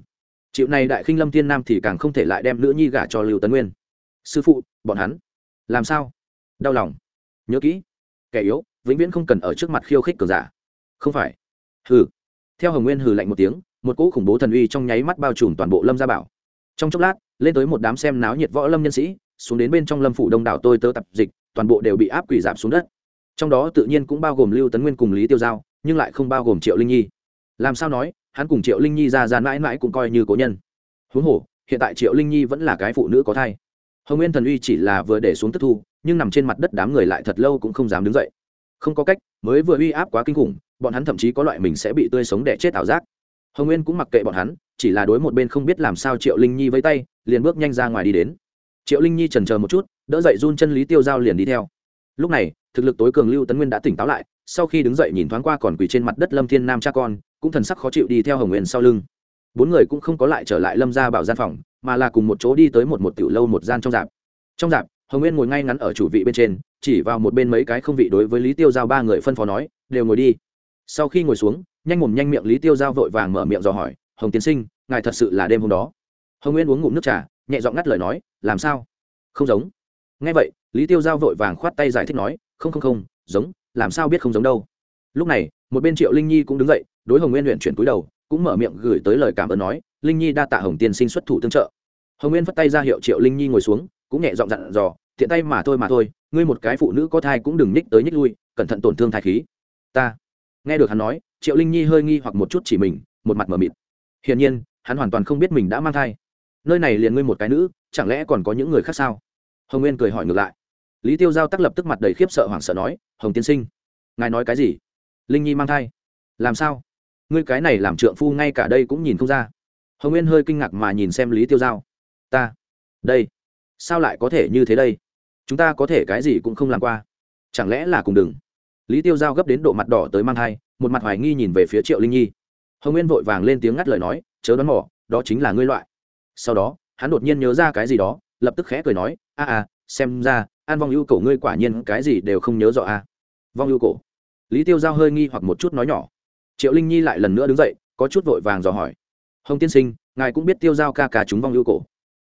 Chịu này đại khinh lâm thiên nam thì càng không thể lại đem nữ nhi gả cho lưu tấn nguyên. Sư phụ, bọn hắn, làm sao? Đau lòng. Nhớ kỹ. Kẻ yếu, vĩnh viễn không cần ở trước mặt khiêu khích cường giả. Không phải. Hừ. Theo hồng nguyên hừ lạnh một tiếng một cỗ khủng bố thần uy trong nháy mắt bao trùm toàn bộ lâm gia bảo. Trong chốc lát, lên tới một đám xem náo nhiệt võ lâm nhân sĩ, xuống đến bên trong lâm phủ đông đảo tôi tớ tập dịch, toàn bộ đều bị áp quỷ giảm xuống đất. Trong đó tự nhiên cũng bao gồm lưu tấn nguyên cùng lý tiêu giao, nhưng lại không bao gồm triệu linh nhi. Làm sao nói, hắn cùng triệu linh nhi ra ra mãi mãi cũng coi như cố nhân. Huống hồ, hiện tại triệu linh nhi vẫn là cái phụ nữ có thai. Hồng nguyên thần uy chỉ là vừa để xuống tức thu, nhưng nằm trên mặt đất đám người lại thật lâu cũng không dám đứng dậy. Không có cách, mới vừa uy áp quá kinh khủng, bọn hắn thậm chí có loại mình sẽ bị tươi sống để chết ảo giác hồng nguyên cũng mặc kệ bọn hắn, chỉ là đối một bên không biết làm sao triệu linh nhi với tay, liền bước nhanh ra ngoài đi đến. Triệu linh nhi trần chờ một chút, đỡ dậy run chân lý tiêu giao liền đi theo. Lúc này, thực lực tối cường lưu tấn nguyên đã tỉnh táo lại, sau khi đứng dậy nhìn thoáng qua còn quỳ trên mặt đất lâm thiên nam cha con, cũng thần sắc khó chịu đi theo hồng nguyên sau lưng. Bốn người cũng không có lại trở lại lâm ra bảo gian phòng, mà là cùng một chỗ đi tới một một tiểu lâu một gian trong dạp. Trong dạp, hồng nguyên ngồi ngay ngắn ở chủ vị bên trên, chỉ vào một bên mấy cái không vị đối với lý tiêu giao ba người phân phó nói, đều ngồi đi. Sau khi ngồi xuống nhanh mồm nhanh miệng lý tiêu giao vội vàng mở miệng dò hỏi, hồng tiến sinh, ngài thật sự là đêm hôm đó? Hồng nguyên uống ngụm nước trà, nhẹ giọng ngắt lời nói, làm sao? Không giống. Ngay vậy, lý tiêu giao vội vàng khoát tay giải thích nói, không không không, giống, làm sao biết không giống đâu? Lúc này, một bên triệu linh nhi cũng đứng dậy, đối hồng nguyên luyện chuyển cúi đầu, cũng mở miệng gửi tới lời cảm ơn nói, linh nhi đa tạ hồng tiên sinh xuất thủ tương trợ. Hồng nguyên phất tay ra hiệu triệu linh nhi ngồi xuống, cũng nhẹ giọng dặn dò, thiện tay mà thôi mà thôi, ngươi một cái phụ nữ có thai cũng đừng ních tới nhích lui, cẩn thận tổn thương thai khí. Ta nghe được hắn nói, triệu linh nhi hơi nghi hoặc một chút chỉ mình, một mặt mờ mịt. Hiển nhiên, hắn hoàn toàn không biết mình đã mang thai. Nơi này liền ngươi một cái nữ, chẳng lẽ còn có những người khác sao? Hồng nguyên cười hỏi ngược lại. Lý tiêu giao tắc lập tức mặt đầy khiếp sợ hoảng sợ nói, hồng tiên sinh, ngài nói cái gì? Linh nhi mang thai? Làm sao? Ngươi cái này làm trượng phu ngay cả đây cũng nhìn không ra. Hồng nguyên hơi kinh ngạc mà nhìn xem lý tiêu giao. Ta, đây, sao lại có thể như thế đây? Chúng ta có thể cái gì cũng không làm qua. Chẳng lẽ là cùng đừng? Lý tiêu giao gấp đến độ mặt đỏ tới mang thai, một mặt hoài nghi nhìn về phía triệu linh nhi. Hồng nguyên vội vàng lên tiếng ngắt lời nói, chớ đoán mỏ đó chính là ngươi loại. Sau đó, hắn đột nhiên nhớ ra cái gì đó, lập tức khẽ cười nói, a a, xem ra, an vong ưu cổ ngươi quả nhiên cái gì đều không nhớ rõ a. Vong ưu cổ. Lý tiêu giao hơi nghi hoặc một chút nói nhỏ. Triệu linh nhi lại lần nữa đứng dậy, có chút vội vàng dò hỏi, hồng tiên sinh, ngài cũng biết tiêu giao ca ca chúng vong ưu cổ.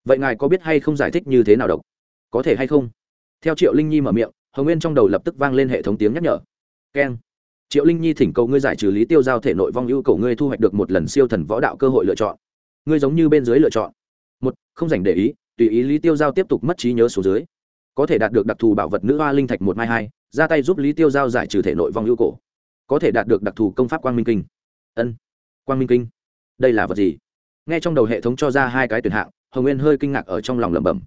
Vậy ngài có biết hay không giải thích như thế nào độc? Có thể hay không? Theo triệu linh nhi mở miệng hồng nguyên trong đầu lập tức vang lên hệ thống tiếng nhắc nhở. Keng triệu linh nhi thỉnh cầu ngươi giải trừ lý tiêu giao thể nội vong ưu cầu ngươi thu hoạch được một lần siêu thần võ đạo cơ hội lựa chọn. Ngươi giống như bên dưới lựa chọn. Một, không dành để ý, tùy ý lý tiêu giao tiếp tục mất trí nhớ số dưới. Có thể đạt được đặc thù bảo vật nữ hoa linh thạch một mai hai, ra tay giúp lý tiêu giao giải trừ thể nội vong ưu cổ. Có thể đạt được đặc thù công pháp quang minh kinh. Ân, quang minh kinh. Đây là vật gì? Nghe trong đầu hệ thống cho ra hai cái tuyển hạng, hồng nguyên hơi kinh ngạc ở trong lòng lẩm bẩm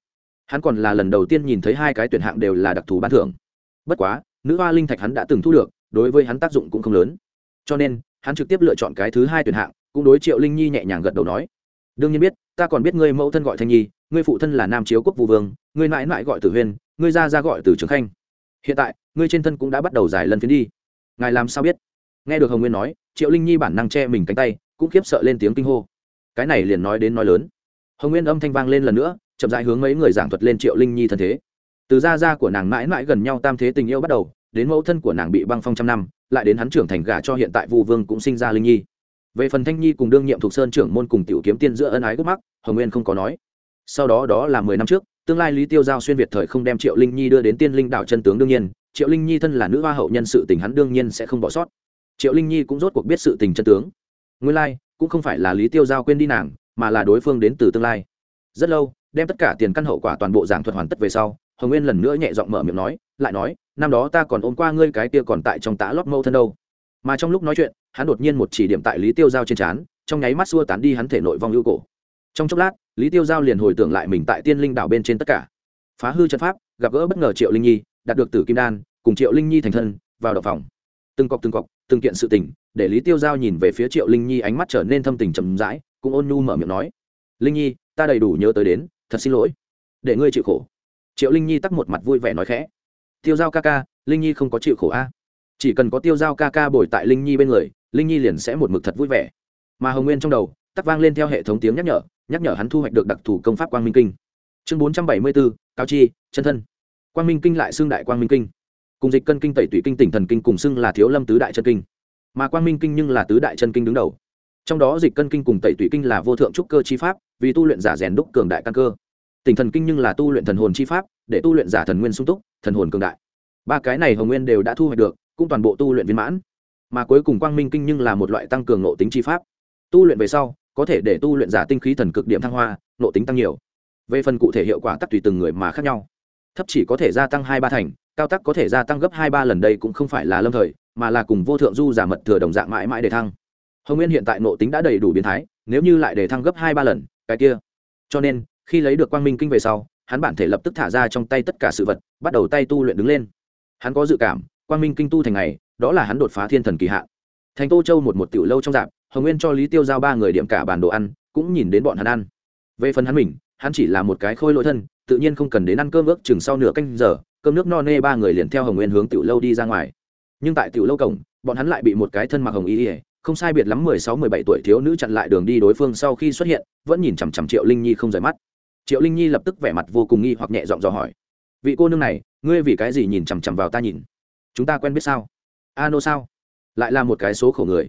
hắn còn là lần đầu tiên nhìn thấy hai cái tuyển hạng đều là đặc thù ban thưởng. Bất quá, nữ hoa linh thạch hắn đã từng thu được, đối với hắn tác dụng cũng không lớn. Cho nên, hắn trực tiếp lựa chọn cái thứ hai tuyển hạng, cũng đối triệu linh nhi nhẹ nhàng gật đầu nói. Đương nhiên biết, ta còn biết ngươi mẫu thân gọi thanh nhi, ngươi phụ thân là nam chiếu quốc vũ vương, ngươi mãi mãi gọi tử huyên, ngươi ra ra gọi từ trường khanh. Hiện tại, ngươi trên thân cũng đã bắt đầu giải lần phiến đi. Ngài làm sao biết? Nghe được hồng nguyên nói, triệu linh nhi bản năng che mình cánh tay, cũng khiếp sợ lên tiếng kinh hô. Cái này liền nói đến nói lớn. Hồng nguyên âm thanh vang lên lần nữa chậm dại hướng mấy người giảng thuật lên triệu linh nhi thân thế. Từ gia gia của nàng mãi mãi gần nhau tam thế tình yêu bắt đầu, đến mẫu thân của nàng bị băng phong trăm năm, lại đến hắn trưởng thành gả cho hiện tại vu vương cũng sinh ra linh nhi. Về phần thanh nhi cùng đương nhiệm thuộc sơn trưởng môn cùng tiểu kiếm tiên giữa ân ái gốc mắc, hồng nguyên không có nói. Sau đó đó là mười năm trước, tương lai lý tiêu giao xuyên việt thời không đem triệu linh nhi đưa đến tiên linh đảo chân tướng đương nhiên, triệu linh nhi thân là nữ hoa hậu nhân sự tình hắn đương nhiên sẽ không bỏ sót. Triệu linh nhi cũng rốt cuộc biết sự tình chân tướng. Nguyên lai, cũng không phải là lý tiêu giao quên đi nàng, mà là đối phương đến từ tương lai. Rất lâu đem tất cả tiền căn hậu quả toàn bộ giảng thuật hoàn tất về sau, hồng nguyên lần nữa nhẹ giọng mở miệng nói, lại nói, năm đó ta còn ôm qua ngươi cái kia còn tại trong tã lót mâu thân đâu. Mà trong lúc nói chuyện, hắn đột nhiên một chỉ điểm tại lý tiêu giao trên trán, trong nháy mắt xua tán đi hắn thể nội vong ưu cổ. Trong chốc lát, lý tiêu giao liền hồi tưởng lại mình tại tiên linh đảo bên trên tất cả. Phá hư trận pháp, gặp gỡ bất ngờ triệu linh nhi, đạt được tử kim đan, cùng triệu linh nhi thành thân, vào đậu phòng. Từng cọc từng cọc, từng kiện sự tình, để lý tiêu giao nhìn về phía triệu linh nhi ánh mắt trở nên thâm tình chậm rãi, cũng ôn nhu mở miệng nói, linh nhi, ta đầy đủ nhớ tới đến thật xin lỗi, để ngươi chịu khổ. Triệu linh nhi tắc một mặt vui vẻ nói khẽ. Tiêu giao ca ca, linh nhi không có chịu khổ a. Chỉ cần có tiêu giao ca ca bồi tại linh nhi bên người, linh nhi liền sẽ một mực thật vui vẻ. Mà hồng nguyên trong đầu, tắc vang lên theo hệ thống tiếng nhắc nhở nhắc nhở hắn thu hoạch được đặc thù công pháp quang minh kinh. Chương bốn trăm bảy mươi bốn cao chi, chân thân. Quang minh kinh lại xương đại quang minh kinh. Cùng dịch cân kinh tẩy tủy kinh tỉnh thần kinh cùng xưng là thiếu lâm tứ đại chân kinh. Mà quang minh kinh nhưng là tứ đại chân kinh đứng đầu trong đó dịch cân kinh cùng tẩy tủy kinh là vô thượng trúc cơ chi pháp, vì tu luyện giả rèn đúc cường đại căn cơ. Tỉnh thần kinh nhưng là tu luyện thần hồn chi pháp, để tu luyện giả thần nguyên sung túc, thần hồn cường đại. Ba cái này hồng nguyên đều đã thu hoạch được, cũng toàn bộ tu luyện viên mãn. Mà cuối cùng quang minh kinh nhưng là một loại tăng cường nộ tính chi pháp. Tu luyện về sau, có thể để tu luyện giả tinh khí thần cực điểm thăng hoa nộ tính tăng nhiều. Về phần cụ thể hiệu quả tắc tùy từng người mà khác nhau. Thấp chỉ có thể gia tăng hai ba thành, cao tắc có thể gia tăng gấp hai ba lần đây cũng không phải là lâm thời, mà là cùng vô thượng du giả mật thừa đồng dạng mãi mãi để thăng hồng nguyên hiện tại nộ tính đã đầy đủ biến thái, nếu như lại để thăng gấp hai ba lần, cái kia. Cho nên, khi lấy được quang minh kinh về sau, hắn bản thể lập tức thả ra trong tay tất cả sự vật, bắt đầu tay tu luyện đứng lên. Hắn có dự cảm, quang minh kinh tu thành ngày, đó là hắn đột phá thiên thần kỳ hạn. Thành tô châu một một tiểu lâu trong dạp, hồng nguyên cho lý tiêu giao ba người điểm cả bàn đồ ăn, cũng nhìn đến bọn hắn ăn. Về phần hắn mình, hắn chỉ là một cái khôi lỗi thân, tự nhiên không cần đến ăn cơm ước chừng sau nửa canh giờ, cơm nước no nê ba người liền theo hồng nguyên hướng tiểu lâu đi ra ngoài. Nhưng tại tiểu lâu cổng, bọn hắn lại bị một cái thân mặc hồng y ỉa không sai biệt lắm mười sáu, mười bảy tuổi thiếu nữ chặn lại đường đi đối phương sau khi xuất hiện, vẫn nhìn chằm chằm triệu linh nhi không rời mắt. Triệu linh nhi lập tức vẻ mặt vô cùng nghi hoặc nhẹ giọng dò hỏi, vị cô nương này, ngươi vì cái gì nhìn chằm chằm vào ta nhìn? Chúng ta quen biết sao? A nô sao? Lại là một cái số khổ người.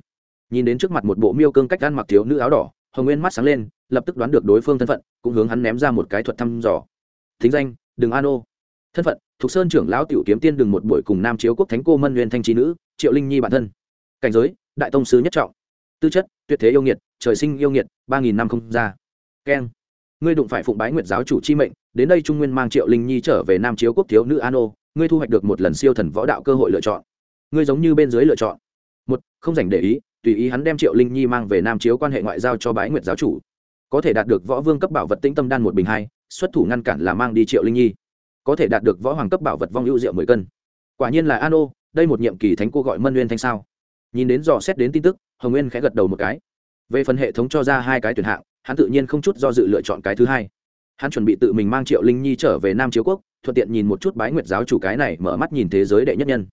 Nhìn đến trước mặt một bộ miêu cương cách ăn mặc thiếu nữ áo đỏ, hồng nguyên mắt sáng lên, lập tức đoán được đối phương thân phận, cũng hướng hắn ném ra một cái thuật thăm dò. Thính danh, đừng a nô thân phận, thục sơn trưởng lão tiểu kiếm tiên đừng một buổi cùng nam chiếu quốc thánh cô mân nguyên thanh trí nữ, triệu linh nhi bản thân. Cảnh giới đại tông sứ nhất trọng. Tư chất, tuyệt thế yêu nghiệt, trời sinh yêu nghiệt, ba nghìn năm không ra. Keng, ngươi đụng phải phụng bái nguyệt giáo chủ chi mệnh, đến đây trung nguyên mang triệu linh nhi trở về nam chiếu quốc thiếu nữ an ô, ngươi thu hoạch được một lần siêu thần võ đạo cơ hội lựa chọn. Ngươi giống như bên dưới lựa chọn. Một, không dành để ý, tùy ý hắn đem triệu linh nhi mang về nam chiếu quan hệ ngoại giao cho bái nguyệt giáo chủ. Có thể đạt được võ vương cấp bảo vật tĩnh tâm đan một bình hai, xuất thủ ngăn cản là mang đi triệu linh nhi. Có thể đạt được võ hoàng cấp bảo vật vong hữu rượu mười cân. Quả nhiên là an ô, đây một nhiệm kỳ thánh cô gọi mân nguyên thanh sao? Nhìn đến dò xét đến tin tức, hồng nguyên khẽ gật đầu một cái. Về phần hệ thống cho ra hai cái tuyển hạng, hắn tự nhiên không chút do dự lựa chọn cái thứ hai. Hắn chuẩn bị tự mình mang triệu linh nhi trở về nam chiếu quốc, thuận tiện nhìn một chút bái nguyệt giáo chủ cái này mở mắt nhìn thế giới đệ nhất nhân.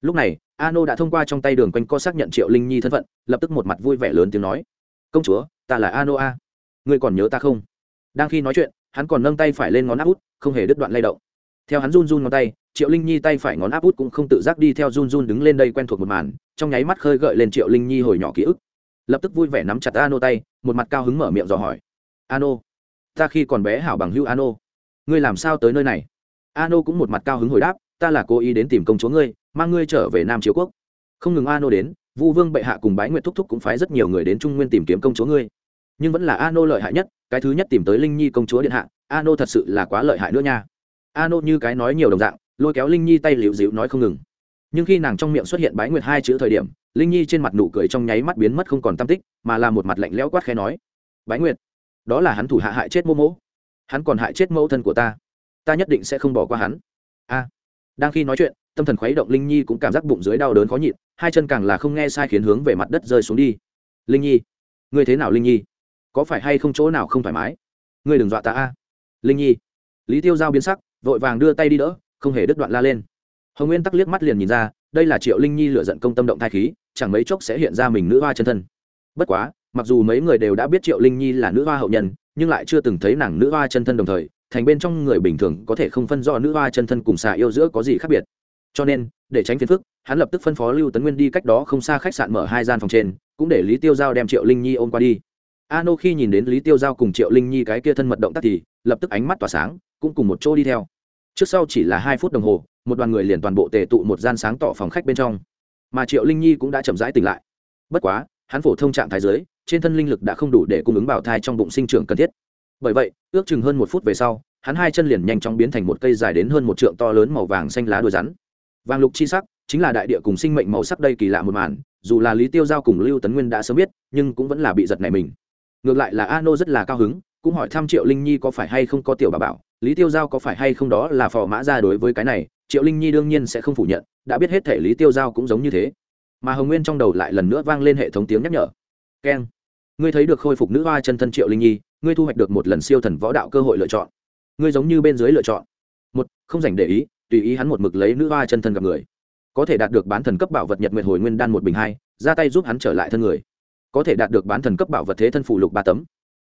Lúc này a nô đã thông qua trong tay đường quanh co xác nhận triệu linh nhi thân phận, lập tức một mặt vui vẻ lớn tiếng nói. Công chúa, ta là a nô a. Ngươi còn nhớ ta không? Đang khi nói chuyện, hắn còn nâng tay phải lên ngón áp út, không hề đứt đoạn lay động. Theo hắn run run ngón tay triệu linh nhi tay phải ngón áp út cũng không tự giác đi theo run run đứng lên đây quen thuộc một màn trong nháy mắt khơi gợi lên triệu linh nhi hồi nhỏ ký ức. Lập tức vui vẻ nắm chặt a O tay một mặt cao hứng mở miệng dò hỏi. A O, ta khi còn bé hảo bằng hữu a O, ngươi làm sao tới nơi này? A O cũng một mặt cao hứng hồi đáp ta là cố ý đến tìm công chúa ngươi mang ngươi trở về nam chiếu quốc. Không ngừng a O đến vu vương bệ hạ cùng bái nguyện thúc thúc cũng phái rất nhiều người đến trung nguyên tìm kiếm công chúa ngươi. Nhưng vẫn là a O lợi hại nhất cái thứ nhất tìm tới linh nhi công chúa điện hạ a O thật sự là quá lợi hại nữa nha. A O như cái nói nhiều đồng dạng lôi kéo linh nhi tay liễu dịu nói không ngừng. Nhưng khi nàng trong miệng xuất hiện bái nguyệt hai chữ thời điểm, linh nhi trên mặt nụ cười trong nháy mắt biến mất không còn tam tích, mà là một mặt lạnh lẽo quát khẽ nói, bái nguyệt, đó là hắn thủ hạ hại chết mô mỗ hắn còn hại chết mẫu thân của ta. Ta nhất định sẽ không bỏ qua hắn. A. Đang khi nói chuyện, tâm thần khuấy động linh nhi cũng cảm giác bụng dưới đau đớn khó nhịn, hai chân càng là không nghe sai khiến hướng về mặt đất rơi xuống đi. Linh nhi, ngươi thế nào linh nhi? Có phải hay không chỗ nào không thoải mái? Ngươi đừng dọa ta a. Linh nhi. Lý tiêu giao biến sắc, vội vàng đưa tay đi đỡ không hề đứt đoạn la lên. Hồng nguyên tắc liếc mắt liền nhìn ra, đây là triệu linh nhi lựa giận công tâm động thai khí, chẳng mấy chốc sẽ hiện ra mình nữ hoa chân thân. Bất quá, mặc dù mấy người đều đã biết triệu linh nhi là nữ hoa hậu nhân, nhưng lại chưa từng thấy nàng nữ hoa chân thân đồng thời, thành bên trong người bình thường có thể không phân do nữ hoa chân thân cùng xà yêu giữa có gì khác biệt. Cho nên, để tránh phiền phức, hắn lập tức phân phó lưu tấn nguyên đi cách đó không xa khách sạn mở hai gian phòng trên, cũng để lý tiêu giao đem triệu linh nhi ôm qua đi. A nô khi nhìn đến lý tiêu giao cùng triệu linh nhi cái kia thân mật động tác thì, lập tức ánh mắt tỏa sáng, cũng cùng một chỗ đi theo trước sau chỉ là hai phút đồng hồ, một đoàn người liền toàn bộ tề tụ một gian sáng tỏ phòng khách bên trong. Mà triệu linh nhi cũng đã chậm rãi tỉnh lại. Bất quá, hắn phổ thông trạng thái giới trên thân linh lực đã không đủ để cung ứng bảo thai trong bụng sinh trưởng cần thiết. Bởi vậy, ước chừng hơn một phút về sau, hắn hai chân liền nhanh chóng biến thành một cây dài đến hơn một trượng to lớn màu vàng xanh lá đuôi rắn. Vàng lục chi sắc, chính là đại địa cùng sinh mệnh màu sắc đây kỳ lạ một màn, dù là lý tiêu giao cùng lưu tấn nguyên đã sớm biết, nhưng cũng vẫn là bị giật này mình. Ngược lại là a nô rất là cao hứng, cũng hỏi thăm triệu linh nhi có phải hay không có tiểu bà bảo lý tiêu giao có phải hay không đó là phò mã ra đối với cái này, triệu linh nhi đương nhiên sẽ không phủ nhận, đã biết hết thể lý tiêu giao cũng giống như thế. Mà hồng nguyên trong đầu lại lần nữa vang lên hệ thống tiếng nhắc nhở. Keng. Ngươi thấy được khôi phục nữ hoa chân thân triệu linh nhi, ngươi thu hoạch được một lần siêu thần võ đạo cơ hội lựa chọn. Ngươi giống như bên dưới lựa chọn. Một, không dành để ý, tùy ý hắn một mực lấy nữ hoa chân thân gặp người. Có thể đạt được bán thần cấp bảo vật nhật nguyện hồi nguyên đan một bình hai, ra tay giúp hắn trở lại thân người. Có thể đạt được bán thần cấp bảo vật thế thân phụ lục ba tấm.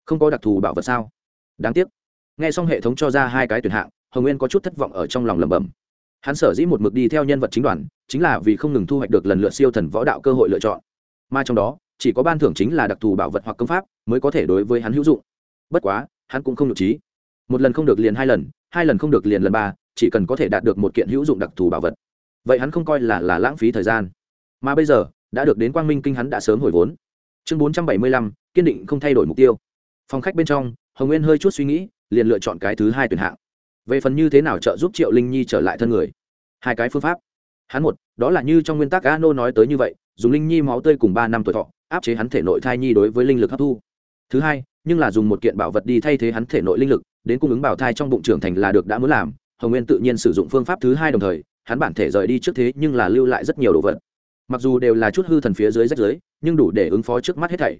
Không có đặc thù bảo vật sao? Đáng tiếc nghe xong hệ thống cho ra hai cái tuyển hạng, hồng nguyên có chút thất vọng ở trong lòng lẩm bẩm. Hắn sở dĩ một mực đi theo nhân vật chính đoàn, chính là vì không ngừng thu hoạch được lần lượt siêu thần võ đạo cơ hội lựa chọn. Mà trong đó, chỉ có ban thưởng chính là đặc thù bảo vật hoặc công pháp mới có thể đối với hắn hữu dụng. Bất quá, hắn cũng không được trí một lần không được liền hai lần hai lần không được liền lần ba, chỉ cần có thể đạt được một kiện hữu dụng đặc thù bảo vật. Vậy hắn không coi là là lãng phí thời gian. Mà bây giờ, đã được đến quang minh kinh hắn đã sớm hồi vốn. Chương bốn trăm bảy mươi lăm, kiên định không thay đổi mục tiêu. Phòng khách bên trong, hồng nguyên hơi chút suy nghĩ liền lựa chọn cái thứ hai tuyển hạng. Về phần như thế nào trợ giúp triệu linh nhi trở lại thân người? Hai cái phương pháp. Hắn một, đó là như trong nguyên tắc a nô nói tới như vậy, dùng linh nhi máu tươi cùng ba năm tuổi thọ, áp chế hắn thể nội thai nhi đối với linh lực hấp thu. Thứ hai, nhưng là dùng một kiện bảo vật đi thay thế hắn thể nội linh lực, đến cung ứng bảo thai trong bụng trưởng thành là được đã muốn làm. Hồng nguyên tự nhiên sử dụng phương pháp thứ hai đồng thời, hắn bản thể rời đi trước thế nhưng là lưu lại rất nhiều đồ vật. Mặc dù đều là chút hư thần phía dưới rách dưới nhưng đủ để ứng phó trước mắt hết thảy.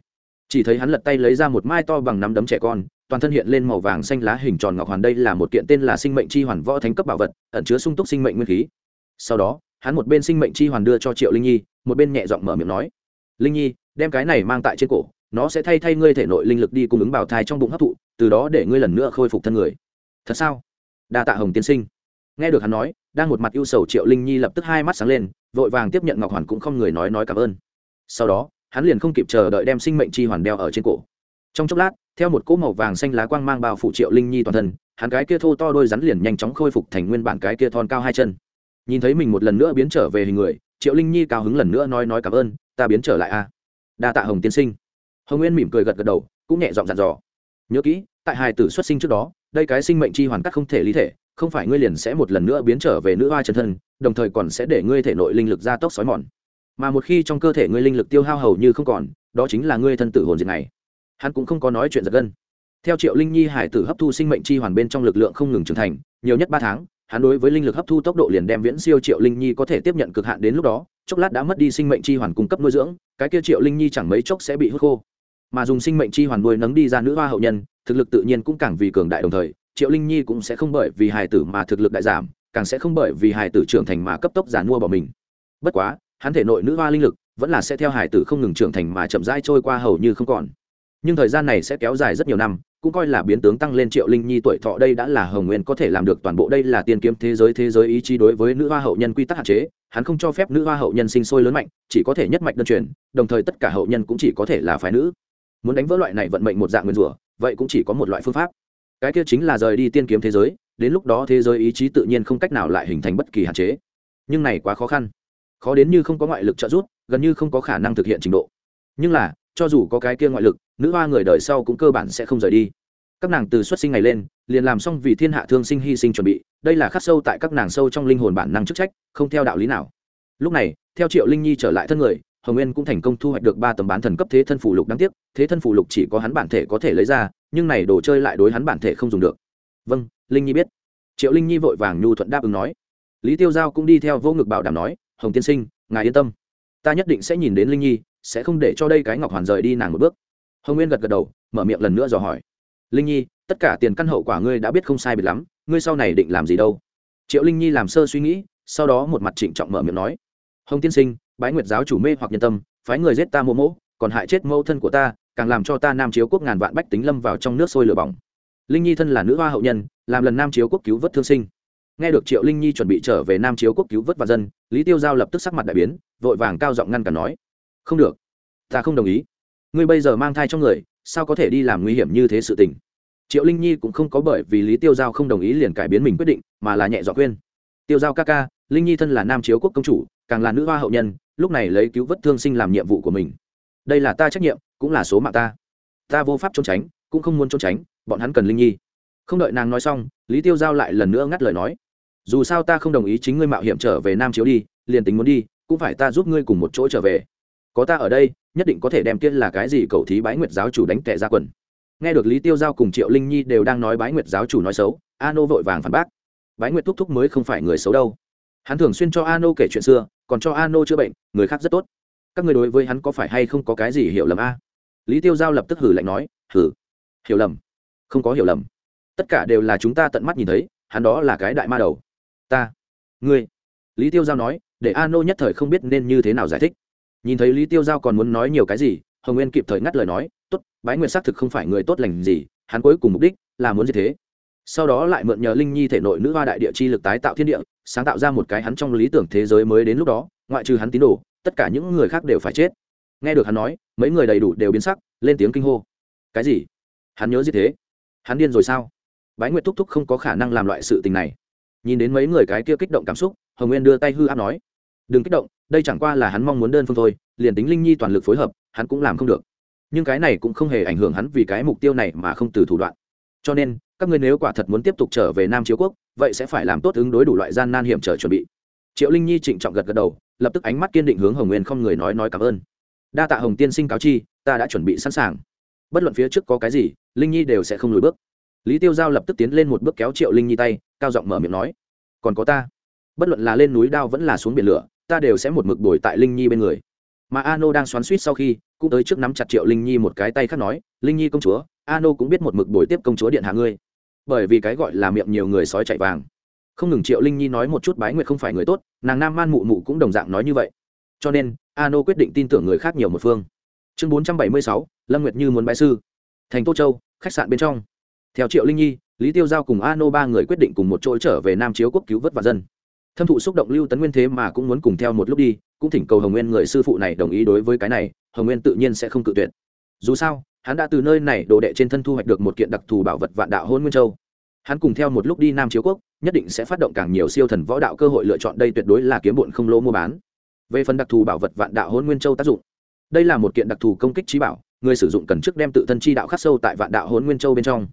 Chỉ thấy hắn lật tay lấy ra một mai to bằng nắm đấm trẻ con toàn thân hiện lên màu vàng xanh lá hình tròn ngọc hoàn. Đây là một kiện tên là sinh mệnh chi hoàn võ thánh cấp bảo vật, ẩn chứa sung túc sinh mệnh nguyên khí. Sau đó, hắn một bên sinh mệnh chi hoàn đưa cho triệu linh nhi, một bên nhẹ giọng mở miệng nói, linh nhi, đem cái này mang tại trên cổ, nó sẽ thay thay ngươi thể nội linh lực đi cung ứng bảo thai trong bụng hấp thụ, từ đó để ngươi lần nữa khôi phục thân người. Thật sao? Đa tạ hồng tiên sinh. Nghe được hắn nói, đang một mặt ưu sầu, triệu linh nhi lập tức hai mắt sáng lên, vội vàng tiếp nhận ngọc hoàn cũng không người nói nói cảm ơn. Sau đó, hắn liền không kịp chờ đợi đem sinh mệnh chi hoàn đeo ở trên cổ trong chốc lát, theo một cỗ màu vàng xanh lá quang mang bao phủ triệu linh nhi toàn thân, hắn cái kia thô to đôi rắn liền nhanh chóng khôi phục thành nguyên bản cái kia thon cao hai chân. Nhìn thấy mình một lần nữa biến trở về hình người, triệu linh nhi cao hứng lần nữa nói nói cảm ơn, ta biến trở lại a. Đa tạ hồng tiên sinh. Hồng nguyên mỉm cười gật gật đầu, cũng nhẹ giọng dặn dò. Nhớ kỹ, tại hài tử xuất sinh trước đó, đây cái sinh mệnh chi hoàn cắt không thể lý thể, không phải ngươi liền sẽ một lần nữa biến trở về nữ hoa chân thân, đồng thời còn sẽ để ngươi thể nội linh lực gia tốc sói mòn. Mà một khi trong cơ thể ngươi linh lực tiêu hao hầu như không còn, đó chính là ngươi thân tử hồn diệt này hắn cũng không có nói chuyện giật gân. Theo triệu linh nhi hải tử hấp thu sinh mệnh chi hoàn bên trong lực lượng không ngừng trưởng thành, nhiều nhất ba tháng, hắn đối với linh lực hấp thu tốc độ liền đem viễn siêu triệu linh nhi có thể tiếp nhận cực hạn đến lúc đó, chốc lát đã mất đi sinh mệnh chi hoàn cung cấp nuôi dưỡng, cái kia triệu linh nhi chẳng mấy chốc sẽ bị hút khô. Mà dùng sinh mệnh chi hoàn nuôi nấng đi ra nữ hoa hậu nhân, thực lực tự nhiên cũng càng vì cường đại đồng thời, triệu linh nhi cũng sẽ không bởi vì hài tử mà thực lực đại giảm, càng sẽ không bởi vì hài tử trưởng thành mà cấp tốc giàn mua bỏ mình. Bất quá, hắn thể nội nữ hoa linh lực vẫn là sẽ theo hài tử không ngừng trưởng thành mà chậm rãi trôi qua hầu như không còn nhưng thời gian này sẽ kéo dài rất nhiều năm, cũng coi là biến tướng tăng lên triệu linh nhi tuổi thọ đây đã là hồng nguyên có thể làm được toàn bộ đây là tiên kiếm thế giới thế giới ý chí đối với nữ hoa hậu nhân quy tắc hạn chế, hắn không cho phép nữ hoa hậu nhân sinh sôi lớn mạnh, chỉ có thể nhất mạch đơn truyền, đồng thời tất cả hậu nhân cũng chỉ có thể là phái nữ. Muốn đánh vỡ loại này vận mệnh một dạng nguyên rủa, vậy cũng chỉ có một loại phương pháp. Cái kia chính là rời đi tiên kiếm thế giới, đến lúc đó thế giới ý chí tự nhiên không cách nào lại hình thành bất kỳ hạn chế. Nhưng này quá khó khăn. Khó đến như không có ngoại lực trợ giúp, gần như không có khả năng thực hiện trình độ. Nhưng là cho dù có cái kia ngoại lực, nữ hoa người đời sau cũng cơ bản sẽ không rời đi. Các nàng từ xuất sinh ngày lên, liền làm xong vì thiên hạ thương sinh hy sinh chuẩn bị, đây là khắc sâu tại các nàng sâu trong linh hồn bản năng chức trách, không theo đạo lý nào. Lúc này, theo triệu linh nhi trở lại thân người, hồng nguyên cũng thành công thu hoạch được ba tấm bán thần cấp thế thân phủ lục đáng tiếc, thế thân phủ lục chỉ có hắn bản thể có thể lấy ra, nhưng này đồ chơi lại đối hắn bản thể không dùng được. Vâng linh nhi biết. Triệu linh nhi vội vàng nhu thuận đáp ứng nói. Lý tiêu giao cũng đi theo vô ngực bảo đảm nói, hồng tiên sinh, ngài yên tâm. Ta nhất định sẽ nhìn đến linh nhi sẽ không để cho đây cái ngọc hoàn rời đi nàng một bước. Hồng nguyên gật gật đầu, mở miệng lần nữa dò hỏi. Linh nhi, tất cả tiền căn hậu quả ngươi đã biết không sai biệt lắm, ngươi sau này định làm gì đâu? Triệu linh nhi làm sơ suy nghĩ, sau đó một mặt trịnh trọng mở miệng nói. Hồng tiên sinh, bái nguyệt giáo chủ mê hoặc nhân tâm, phái người giết ta mô mỗ, còn hại chết mẫu thân của ta, càng làm cho ta nam chiếu quốc ngàn vạn bách tính lâm vào trong nước sôi lửa bỏng. Linh nhi thân là nữ hoa hậu nhân, làm lần nam chiếu quốc cứu vớt thương sinh. Nghe được triệu linh nhi chuẩn bị trở về nam chiếu quốc cứu vớt và dân, lý tiêu giao lập tức sắc mặt đại biến, vội vàng cao giọng ngăn cản nói không được. Ta không đồng ý. Ngươi bây giờ mang thai trong người, sao có thể đi làm nguy hiểm như thế sự tình? Triệu linh nhi cũng không có bởi vì lý tiêu giao không đồng ý liền cải biến mình quyết định, mà là nhẹ dọa khuyên. Tiêu giao ca ca, linh nhi thân là nam chiếu quốc công chủ, càng là nữ hoa hậu nhân, lúc này lấy cứu vớt thương sinh làm nhiệm vụ của mình. Đây là ta trách nhiệm, cũng là số mạng ta. Ta vô pháp trốn tránh, cũng không muốn trốn tránh, bọn hắn cần linh nhi. Không đợi nàng nói xong, lý tiêu giao lại lần nữa ngắt lời nói. Dù sao ta không đồng ý chính ngươi mạo hiểm trở về nam chiếu đi, liền tính muốn đi, cũng phải ta giúp ngươi cùng một chỗ trở về có ta ở đây, nhất định có thể đem kiên là cái gì cậu thí bái nguyệt giáo chủ đánh tệ ra quần. Nghe được lý tiêu giao cùng triệu linh nhi đều đang nói bái nguyệt giáo chủ nói xấu a nô vội vàng phản bác. Bái nguyệt thúc thúc mới không phải người xấu đâu. Hắn thường xuyên cho a nô kể chuyện xưa, còn cho a nô chữa bệnh, người khác rất tốt. Các người đối với hắn có phải hay không có cái gì hiểu lầm a? Lý tiêu giao lập tức hử lạnh nói, hử? Hiểu lầm? Không có hiểu lầm. Tất cả đều là chúng ta tận mắt nhìn thấy, hắn đó là cái đại ma đầu. Ta, ngươi. Lý tiêu giao nói, để a nô nhất thời không biết nên như thế nào giải thích nhìn thấy lý tiêu giao còn muốn nói nhiều cái gì, hồng nguyên kịp thời ngắt lời nói, tốt, bái nguyệt xác thực không phải người tốt lành gì, hắn cuối cùng mục đích là muốn gì thế. Sau đó lại mượn nhờ linh nhi thể nội nữ hoa đại địa chi lực tái tạo thiên địa, sáng tạo ra một cái hắn trong lý tưởng thế giới mới đến lúc đó, ngoại trừ hắn tín đồ, tất cả những người khác đều phải chết. Nghe được hắn nói, mấy người đầy đủ đều biến sắc, lên tiếng kinh hô. Cái gì? Hắn nhớ gì thế? Hắn điên rồi sao? Bái nguyệt thúc thúc không có khả năng làm loại sự tình này. Nhìn đến mấy người cái kia kích động cảm xúc, hồng nguyên đưa tay hư áp nói, đừng kích động đây chẳng qua là hắn mong muốn đơn phương thôi, liền tính linh nhi toàn lực phối hợp, hắn cũng làm không được. Nhưng cái này cũng không hề ảnh hưởng hắn vì cái mục tiêu này mà không từ thủ đoạn. Cho nên, các ngươi nếu quả thật muốn tiếp tục trở về nam chiếu quốc, vậy sẽ phải làm tốt ứng đối đủ loại gian nan hiểm trở chuẩn bị. Triệu linh nhi trịnh trọng gật gật đầu, lập tức ánh mắt kiên định hướng hồng nguyên không người nói nói cảm ơn. Đa tạ hồng tiên sinh cáo chi, ta đã chuẩn bị sẵn sàng. Bất luận phía trước có cái gì, linh nhi đều sẽ không lùi bước. Lý tiêu giao lập tức tiến lên một bước kéo triệu linh nhi tay, cao giọng mở miệng nói, còn có ta. Bất luận là lên núi đao vẫn là xuống biển lửa ta đều sẽ một mực bồi tại linh nhi bên người. Mà ano đang xoắn suýt sau khi, cũng tới trước nắm chặt triệu linh nhi một cái tay khác nói, linh nhi công chúa, ano cũng biết một mực bồi tiếp công chúa điện hạ ngươi. Bởi vì cái gọi là miệng nhiều người sói chạy vàng. Không ngừng triệu linh nhi nói một chút bái nguyệt không phải người tốt, nàng nam man mụ mụ cũng đồng dạng nói như vậy. Cho nên, ano quyết định tin tưởng người khác nhiều một phương. Chương bốn trăm bảy mươi sáu, lâm nguyệt như muốn bái sư. Thành tô châu, khách sạn bên trong. Theo triệu linh nhi, lý tiêu giao cùng ano ba người quyết định cùng một chỗ trở về nam chiếu quốc cứu vớt và dân thâm thụ xúc động lưu tấn nguyên thế mà cũng muốn cùng theo một lúc đi, cũng thỉnh cầu hồng nguyên người sư phụ này đồng ý đối với cái này, hồng nguyên tự nhiên sẽ không cự tuyệt. Dù sao, hắn đã từ nơi này đồ đệ trên thân thu hoạch được một kiện đặc thù bảo vật vạn đạo hôn nguyên châu. Hắn cùng theo một lúc đi nam chiếu quốc, nhất định sẽ phát động càng nhiều siêu thần võ đạo cơ hội lựa chọn đây tuyệt đối là kiếm bụn không lỗ mua bán. Về phần đặc thù bảo vật vạn đạo hôn nguyên châu tác dụng, đây là một kiện đặc thù công kích trí bảo, người sử dụng cần trước đem tự thân chi đạo khắc sâu tại vạn đạo hôn nguyên châu bên trong.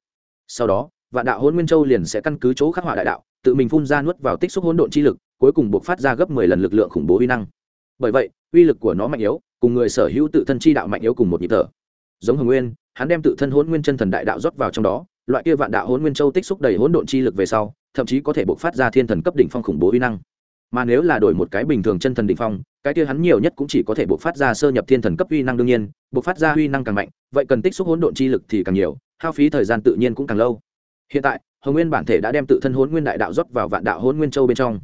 Sau đó, vạn đạo hôn nguyên châu liền sẽ căn cứ chỗ khắc họa đại đạo tự mình phun ra nuốt vào tích xúc hỗn độn chi lực, cuối cùng buộc phát ra gấp mười lần lực lượng khủng bố uy năng. Bởi vậy, uy lực của nó mạnh yếu, cùng người sở hữu tự thân chi đạo mạnh yếu cùng một nhịp thở. Giống hồng nguyên, hắn đem tự thân hỗn nguyên chân thần đại đạo rót vào trong đó, loại kia vạn đạo hỗn nguyên châu tích xúc đầy hỗn độn chi lực về sau, thậm chí có thể buộc phát ra thiên thần cấp đỉnh phong khủng bố uy năng. Mà nếu là đổi một cái bình thường chân thần đỉnh phong, cái kia hắn nhiều nhất cũng chỉ có thể buộc phát ra sơ nhập thiên thần cấp uy năng đương nhiên, buộc phát ra uy năng càng mạnh, vậy cần tích xúc hỗn độn chi lực thì càng nhiều, hao phí thời gian tự nhiên cũng càng lâu hiện tại, hồng nguyên bản thể đã đem tự thân hôn nguyên đại đạo rót vào vạn đạo hôn nguyên châu bên trong.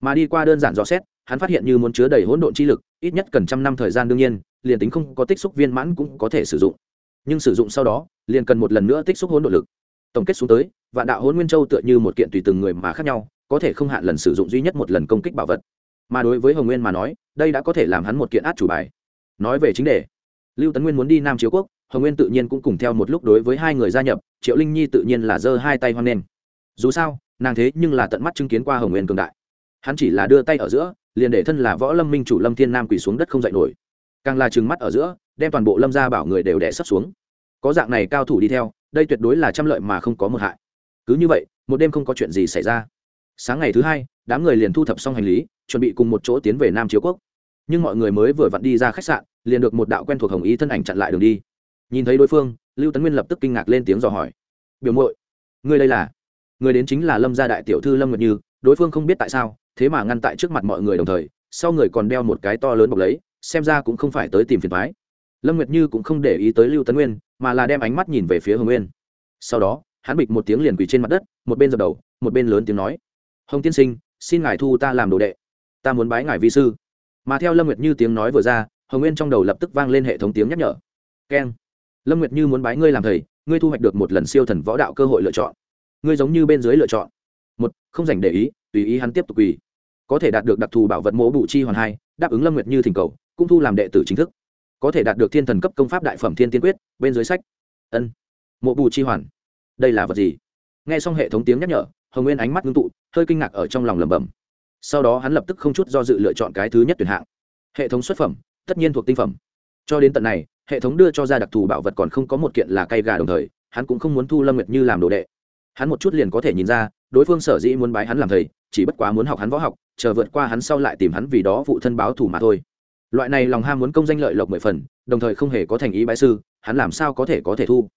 Mà đi qua đơn giản dò xét, hắn phát hiện như muốn chứa đầy hỗn độn chi lực, ít nhất cần trăm năm thời gian đương nhiên, liền tính không có tích xúc viên mãn cũng có thể sử dụng. Nhưng sử dụng sau đó, liền cần một lần nữa tích xúc hỗn độn lực. Tổng kết xuống tới, vạn đạo hôn nguyên châu tựa như một kiện tùy từng người mà khác nhau, có thể không hạn lần sử dụng duy nhất một lần công kích bảo vật. Mà đối với hồng nguyên mà nói, đây đã có thể làm hắn một kiện át chủ bài. Nói về chính đề, lưu tấn nguyên muốn đi nam chiếu quốc hồng nguyên tự nhiên cũng cùng theo một lúc đối với hai người gia nhập triệu linh nhi tự nhiên là giơ hai tay hoan nghênh dù sao nàng thế nhưng là tận mắt chứng kiến qua hồng nguyên cường đại hắn chỉ là đưa tay ở giữa liền để thân là võ lâm minh chủ lâm thiên nam quỳ xuống đất không dậy nổi càng là trừng mắt ở giữa đem toàn bộ lâm gia bảo người đều đẻ sấp xuống có dạng này cao thủ đi theo đây tuyệt đối là trăm lợi mà không có một hại cứ như vậy một đêm không có chuyện gì xảy ra sáng ngày thứ hai đám người liền thu thập xong hành lý chuẩn bị cùng một chỗ tiến về nam chiếu quốc nhưng mọi người mới vừa vặn đi ra khách sạn liền được một đạo quen thuộc hồng ý thân ảnh chặn lại đường đi nhìn thấy đối phương, lưu tấn nguyên lập tức kinh ngạc lên tiếng dò hỏi. Biểu mội người đây là? Người đến chính là lâm gia đại tiểu thư lâm nguyệt như, đối phương không biết tại sao, thế mà ngăn tại trước mặt mọi người đồng thời, sau người còn đeo một cái to lớn bọc lấy, xem ra cũng không phải tới tìm phiền thoái lâm nguyệt như cũng không để ý tới lưu tấn nguyên, mà là đem ánh mắt nhìn về phía hồng nguyên. Sau đó, hắn bịch một tiếng liền quỳ trên mặt đất, một bên dập đầu, một bên lớn tiếng nói. Hồng tiên sinh, xin ngài thu ta làm đồ đệ. Ta muốn bái ngài vi sư. Mà theo lâm nguyệt như tiếng nói vừa ra, hồng nguyên trong đầu lập tức vang lên hệ thống tiếng nhắc nhở. Keng lâm nguyệt như muốn bái ngươi làm thầy, ngươi thu hoạch được một lần siêu thần võ đạo cơ hội lựa chọn. Ngươi giống như bên dưới lựa chọn. Một, không dành để ý, tùy ý hắn tiếp tục quỳ. Có thể đạt được đặc thù bảo vật mỗ bụ chi hoàn hai, đáp ứng lâm nguyệt như thỉnh cầu, cũng thu làm đệ tử chính thức. Có thể đạt được thiên thần cấp công pháp đại phẩm thiên tiên quyết, bên dưới sách. Ân. Mộ bù chi hoàn. Đây là vật gì? N g h e xong hệ thống tiếng nhắc nhở, hồng nguyên ánh mắt ngưng tụ, hơi kinh ngạc ở trong lòng lẩm bẩm. Sau đó hắn lập tức không chút do dự lựa chọn cái thứ nhất tuyển hạng. Hệ thống xuất phẩm, tất nhiên thuộc tinh phẩm cho đến tận này, hệ thống đưa cho ra đặc thù bảo vật còn không có một kiện là cây gà đồng thời, hắn cũng không muốn thu lâm nguyệt như làm đồ đệ. Hắn một chút liền có thể nhìn ra, đối phương sở dĩ muốn bái hắn làm thầy, chỉ bất quá muốn học hắn võ học, chờ vượt qua hắn sau lại tìm hắn vì đó vụ thân báo thủ mà thôi. Loại này lòng ham muốn công danh lợi lộc mười phần, đồng thời không hề có thành ý bái sư, hắn làm sao có thể có thể thu?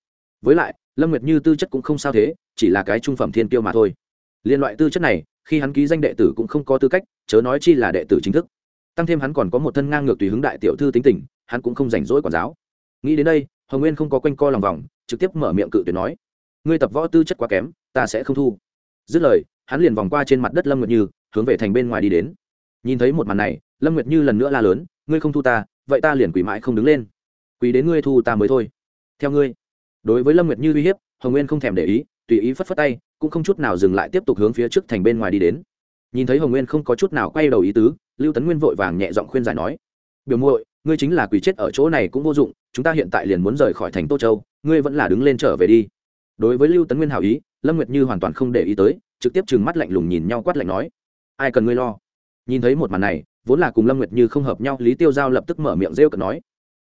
Với lại, lâm nguyệt như tư chất cũng không sao thế, chỉ là cái trung phẩm thiên tiêu mà thôi. Liên loại tư chất này, khi hắn ký danh đệ tử cũng không có tư cách, chớ nói chi là đệ tử chính thức. Tăng thêm hắn còn có một thân ngang ngược tùy hứng đại tiểu thư tính tình hắn cũng không rảnh rỗi quản giáo. Nghĩ đến đây, hồng nguyên không có quanh co lòng vòng, trực tiếp mở miệng cự tuyệt nói, ngươi tập võ tư chất quá kém, ta sẽ không thu. Dứt lời, hắn liền vòng qua trên mặt đất lâm nguyệt như, hướng về thành bên ngoài đi đến. Nhìn thấy một màn này, lâm nguyệt như lần nữa la lớn, ngươi không thu ta, vậy ta liền quỳ mãi không đứng lên. Quỳ đến ngươi thu ta mới thôi. Theo ngươi. Đối với lâm nguyệt như uy hiếp, hồng nguyên không thèm để ý, tùy ý phất phất tay, cũng không chút nào dừng lại tiếp tục hướng phía trước thành bên ngoài đi đến. Nhìn thấy hồng nguyên không có chút nào quay đầu ý tứ, lưu tấn nguyên vội vàng nhẹ giọng khuyên giải nói, biểu muội ngươi chính là quỳ chết ở chỗ này cũng vô dụng, chúng ta hiện tại liền muốn rời khỏi thành tô châu, ngươi vẫn là đứng lên trở về đi. Đối với lưu tấn nguyên hảo ý, lâm nguyệt như hoàn toàn không để ý tới, trực tiếp trừng mắt lạnh lùng nhìn nhau quát lạnh nói, ai cần ngươi lo? Nhìn thấy một màn này, vốn là cùng lâm nguyệt như không hợp nhau, lý tiêu giao lập tức mở miệng rêu cợt nói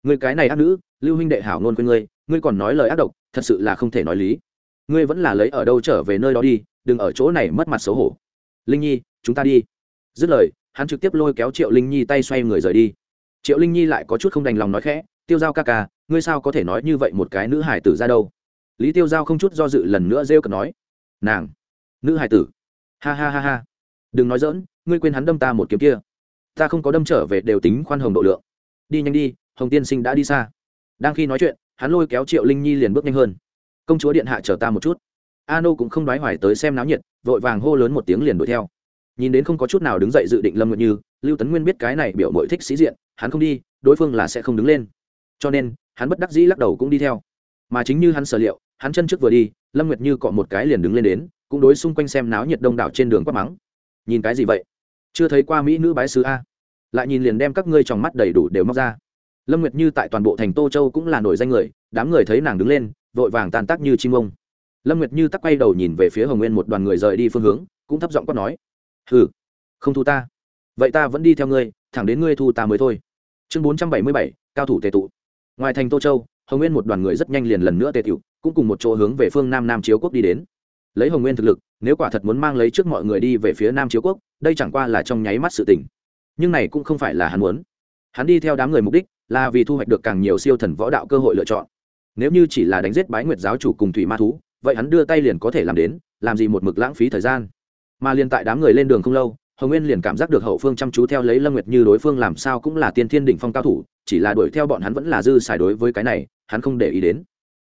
người cái này ác nữ, lưu huynh đệ hảo nôn quên ngươi ngươi còn nói lời ác độc, thật sự là không thể nói lý. Ngươi vẫn là lấy ở đâu trở về nơi đó đi, đừng ở chỗ này mất mặt xấu hổ. Linh nhi, chúng ta đi. Dứt lời, hắn trực tiếp lôi kéo triệu linh nhi tay xoay người rời đi triệu linh nhi lại có chút không đành lòng nói khẽ, tiêu g i a o ca ca, ngươi sao có thể nói như vậy một cái nữ hải tử ra đâu? Lý tiêu g i a o không chút do dự lần nữa rêu cợt nói, nàng, nữ hải tử. Ha ha ha ha. Đừng nói dỡn ngươi quên hắn đâm ta một kiếm kia. Ta không có đâm trở về đều tính khoan hồng độ lượng. Đi nhanh đi, hồng tiên sinh đã đi xa. Đang khi nói chuyện, hắn lôi kéo triệu linh nhi liền bước nhanh hơn. Công chúa điện hạ chờ ta một chút. A nô cũng không đoái hoài tới xem náo nhiệt, vội vàng hô lớn một tiếng liền đuổi theo. Nhìn đến không có chút nào đứng dậy dự định lâm nguyệt như, lưu tấn nguyên biết cái này biểu mội thích sĩ diện hắn không đi, đối phương là sẽ không đứng lên. Cho nên, hắn bất đắc dĩ lắc đầu cũng đi theo. Mà chính như hắn sở liệu, hắn chân trước vừa đi, lâm nguyệt như cọ một cái liền đứng lên đến, cũng đối xung quanh xem náo nhiệt đông đảo trên đường quát mắng. Nhìn cái gì vậy? Chưa thấy qua mỹ nữ bái sứ a. Lại nhìn liền đem các ngươi trong mắt đầy đủ đều móc ra. Lâm nguyệt như tại toàn bộ thành tô châu cũng là nổi danh người, đám người thấy nàng đứng lên, vội vàng tàn tác như chim ông. Lâm nguyệt như tắc quay đầu nhìn về phía hồng nguyên một đoàn người rời đi phương hướng, cũng thấp giọng quát nói, hừ, không thu ta vậy ta vẫn đi theo ngươi, thẳng đến ngươi thu ta mới thôi. Chương bốn trăm bảy mươi bảy, cao thủ tề tụ. Ngoài thành tô châu, hồng nguyên một đoàn người rất nhanh liền lần nữa tề tụ cũng cùng một chỗ hướng về phương nam nam chiếu quốc đi đến. Lấy hồng nguyên thực lực, nếu quả thật muốn mang lấy trước mọi người đi về phía nam chiếu quốc, đây chẳng qua là trong nháy mắt sự tình. Nhưng này cũng không phải là hắn muốn. Hắn đi theo đám người mục đích là vì thu hoạch được càng nhiều siêu thần võ đạo cơ hội lựa chọn. Nếu như chỉ là đánh giết bái nguyệt giáo chủ cùng thủy ma thú, vậy hắn đưa tay liền có thể làm đến, làm gì một mực lãng phí thời gian. Mà liền tại đám người lên đường không lâu hồng nguyên liền cảm giác được hậu phương chăm chú theo lấy lâm nguyệt như đối phương làm sao cũng là tiên thiên đỉnh phong cao thủ, chỉ là đuổi theo bọn hắn vẫn là dư xài đối với cái này, hắn không để ý đến.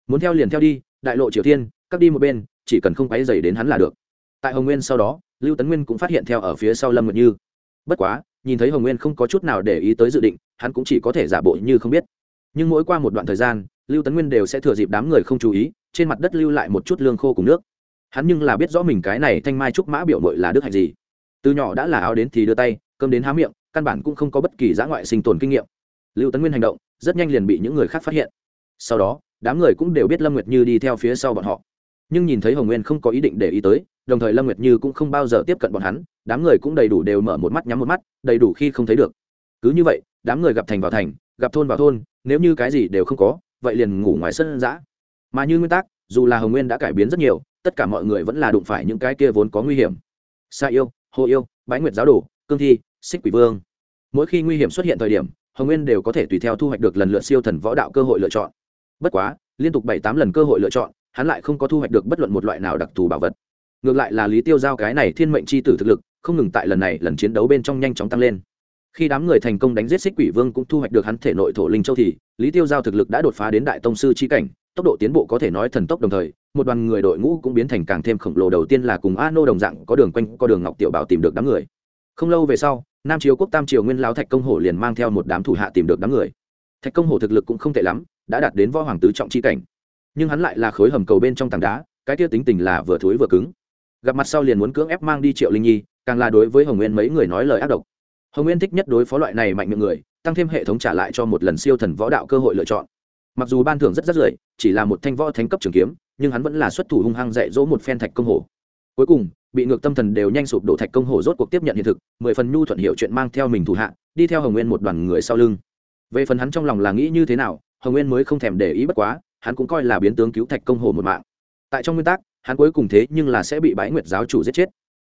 Muốn theo liền theo đi, đại lộ triều thiên cắt đi một bên, chỉ cần không quáy dày đến hắn là được. Tại hồng nguyên sau đó, lưu tấn nguyên cũng phát hiện theo ở phía sau lâm nguyệt như. Bất quá, nhìn thấy hồng nguyên không có chút nào để ý tới dự định, hắn cũng chỉ có thể giả bộ như không biết. Nhưng mỗi qua một đoạn thời gian, lưu tấn nguyên đều sẽ thừa dịp đám người không chú ý, trên mặt đất lưu lại một chút lương khô cùng nước. Hắn nhưng là biết rõ mình cái này thanh mai trúc mã biểu mội là đức hạnh gì từ nhỏ đã là áo đến thì đưa tay, cơm đến há miệng, căn bản cũng không có bất kỳ giã ngoại sinh tồn kinh nghiệm. Lưu tấn nguyên hành động, rất nhanh liền bị những người khác phát hiện. Sau đó, đám người cũng đều biết lâm nguyệt như đi theo phía sau bọn họ. Nhưng nhìn thấy hồng nguyên không có ý định để ý tới, đồng thời lâm nguyệt như cũng không bao giờ tiếp cận bọn hắn, đám người cũng đầy đủ đều mở một mắt nhắm một mắt, đầy đủ khi không thấy được. Cứ như vậy, đám người gặp thành vào thành, gặp thôn vào thôn, nếu như cái gì đều không có, vậy liền ngủ ngoài sân giã. Mà như nguyên tắc, dù là hồng nguyên đã cải biến rất nhiều, tất cả mọi người vẫn là đụng phải những cái kia vốn có nguy hiểm. Sa yêu hồ yêu, bái nguyệt giáo đồ, cương thi, xích quỷ vương. Mỗi khi nguy hiểm xuất hiện thời điểm, hồng nguyên đều có thể tùy theo thu hoạch được lần lượt siêu thần võ đạo cơ hội lựa chọn. Bất quá, liên tục bảy tám lần cơ hội lựa chọn, hắn lại không có thu hoạch được bất luận một loại nào đặc thù bảo vật. Ngược lại là lý tiêu giao cái này thiên mệnh c h i tử thực lực, không ngừng tại lần này lần chiến đấu bên trong nhanh chóng tăng lên. Khi đám người thành công đánh giết xích quỷ vương cũng thu hoạch được hắn thể nội thổ linh châu thì, lý tiêu giao thực lực đã đột phá đến đại tông sư c cảnh, tốc độ tiến bộ có thể nói thần tốc đồng thời một đoàn người đội ngũ cũng biến thành càng thêm khổng lồ. Đầu tiên là cùng a nô đồng dạng, có đường quanh, có đường ngọc tiểu bảo tìm được đám người. Không lâu về sau, nam triều quốc tam triều nguyên lao thạch công hổ liền mang theo một đám thủ hạ tìm được đám người. Thạch công hổ thực lực cũng không tệ lắm, đã đạt đến võ hoàng tứ trọng c cảnh. Nhưng hắn lại là khối hầm cầu bên trong tảng đá, cái kia tính tình là vừa thối vừa cứng. Gặp mặt sau liền muốn cưỡng ép mang đi triệu linh nhi, càng là đối với hồng nguyên mấy người nói lời ác độc. Hồng nguyên thích nhất đối phó loại này mạnh miệng người, tăng thêm hệ thống trả lại cho một lần siêu thần võ đạo cơ hội lựa chọn. Mặc dù ban thưởng rất rất rưỡi, chỉ là một thanh võ thánh cấp trường kiếm nhưng hắn vẫn là xuất thủ hung hăng dạy dỗ một phen thạch công hổ. Cuối cùng, bị ngược tâm thần đều nhanh sụp đổ, thạch công hổ rốt cuộc tiếp nhận hiện thực, mười phần nhu thuận hiệu chuyện mang theo mình thủ hạ, đi theo hồng nguyên một đoàn người sau lưng. Về phần hắn trong lòng là nghĩ như thế nào, hồng nguyên mới không thèm để ý bất quá, hắn cũng coi là biến tướng cứu thạch công hồ một mạng. Tại trong nguyên tắc, hắn cuối cùng thế nhưng là sẽ bị bái nguyệt giáo chủ giết chết.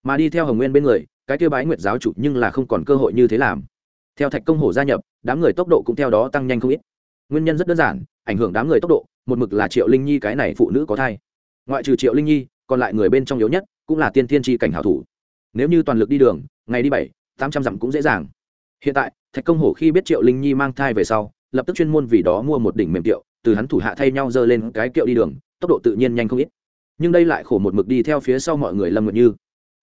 Mà đi theo hồng nguyên bên người, cái kêu bái nguyệt giáo chủ nhưng là không còn cơ hội như thế làm. Theo thạch công hồ gia nhập, đám người tốc độ cũng theo đó tăng nhanh không ít. Nguyên nhân rất đơn giản, ảnh hưởng đám người tốc độ một mực là triệu linh nhi cái này phụ nữ có thai ngoại trừ triệu linh nhi còn lại người bên trong yếu nhất cũng là tiên thiên tri cảnh hảo thủ nếu như toàn lực đi đường ngày đi bảy tám trăm dặm cũng dễ dàng hiện tại thạch công hổ khi biết triệu linh nhi mang thai về sau lập tức chuyên môn vì đó mua một đỉnh mềm kiệu từ hắn thủ hạ thay nhau dơ lên cái kiệu đi đường tốc độ tự nhiên nhanh không ít nhưng đây lại khổ một mực đi theo phía sau mọi người lâm nguyệt như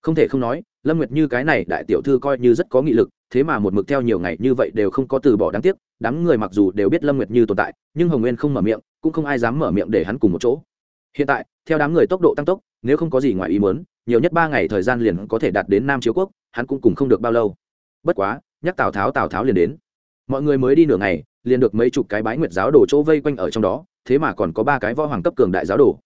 không thể không nói lâm nguyệt như cái này đại tiểu thư coi như rất có nghị lực thế mà một mực theo nhiều ngày như vậy đều không có từ bỏ đáng tiếc đám người mặc dù đều biết lâm nguyệt như tồn tại nhưng hồng nguyên không mở miệng cũng không ai dám mở miệng để hắn cùng một chỗ. Hiện tại, theo đám người tốc độ tăng tốc, nếu không có gì ngoài ý muốn, nhiều nhất ba ngày thời gian liền có thể đạt đến nam chiếu quốc, hắn cũng cùng không được bao lâu. Bất quá, nhắc tào tháo tào tháo liền đến. Mọi người mới đi nửa ngày, liền được mấy chục cái bái nguyệt giáo đồ chỗ vây quanh ở trong đó, thế mà còn có ba cái võ hoàng cấp cường đại giáo đồ.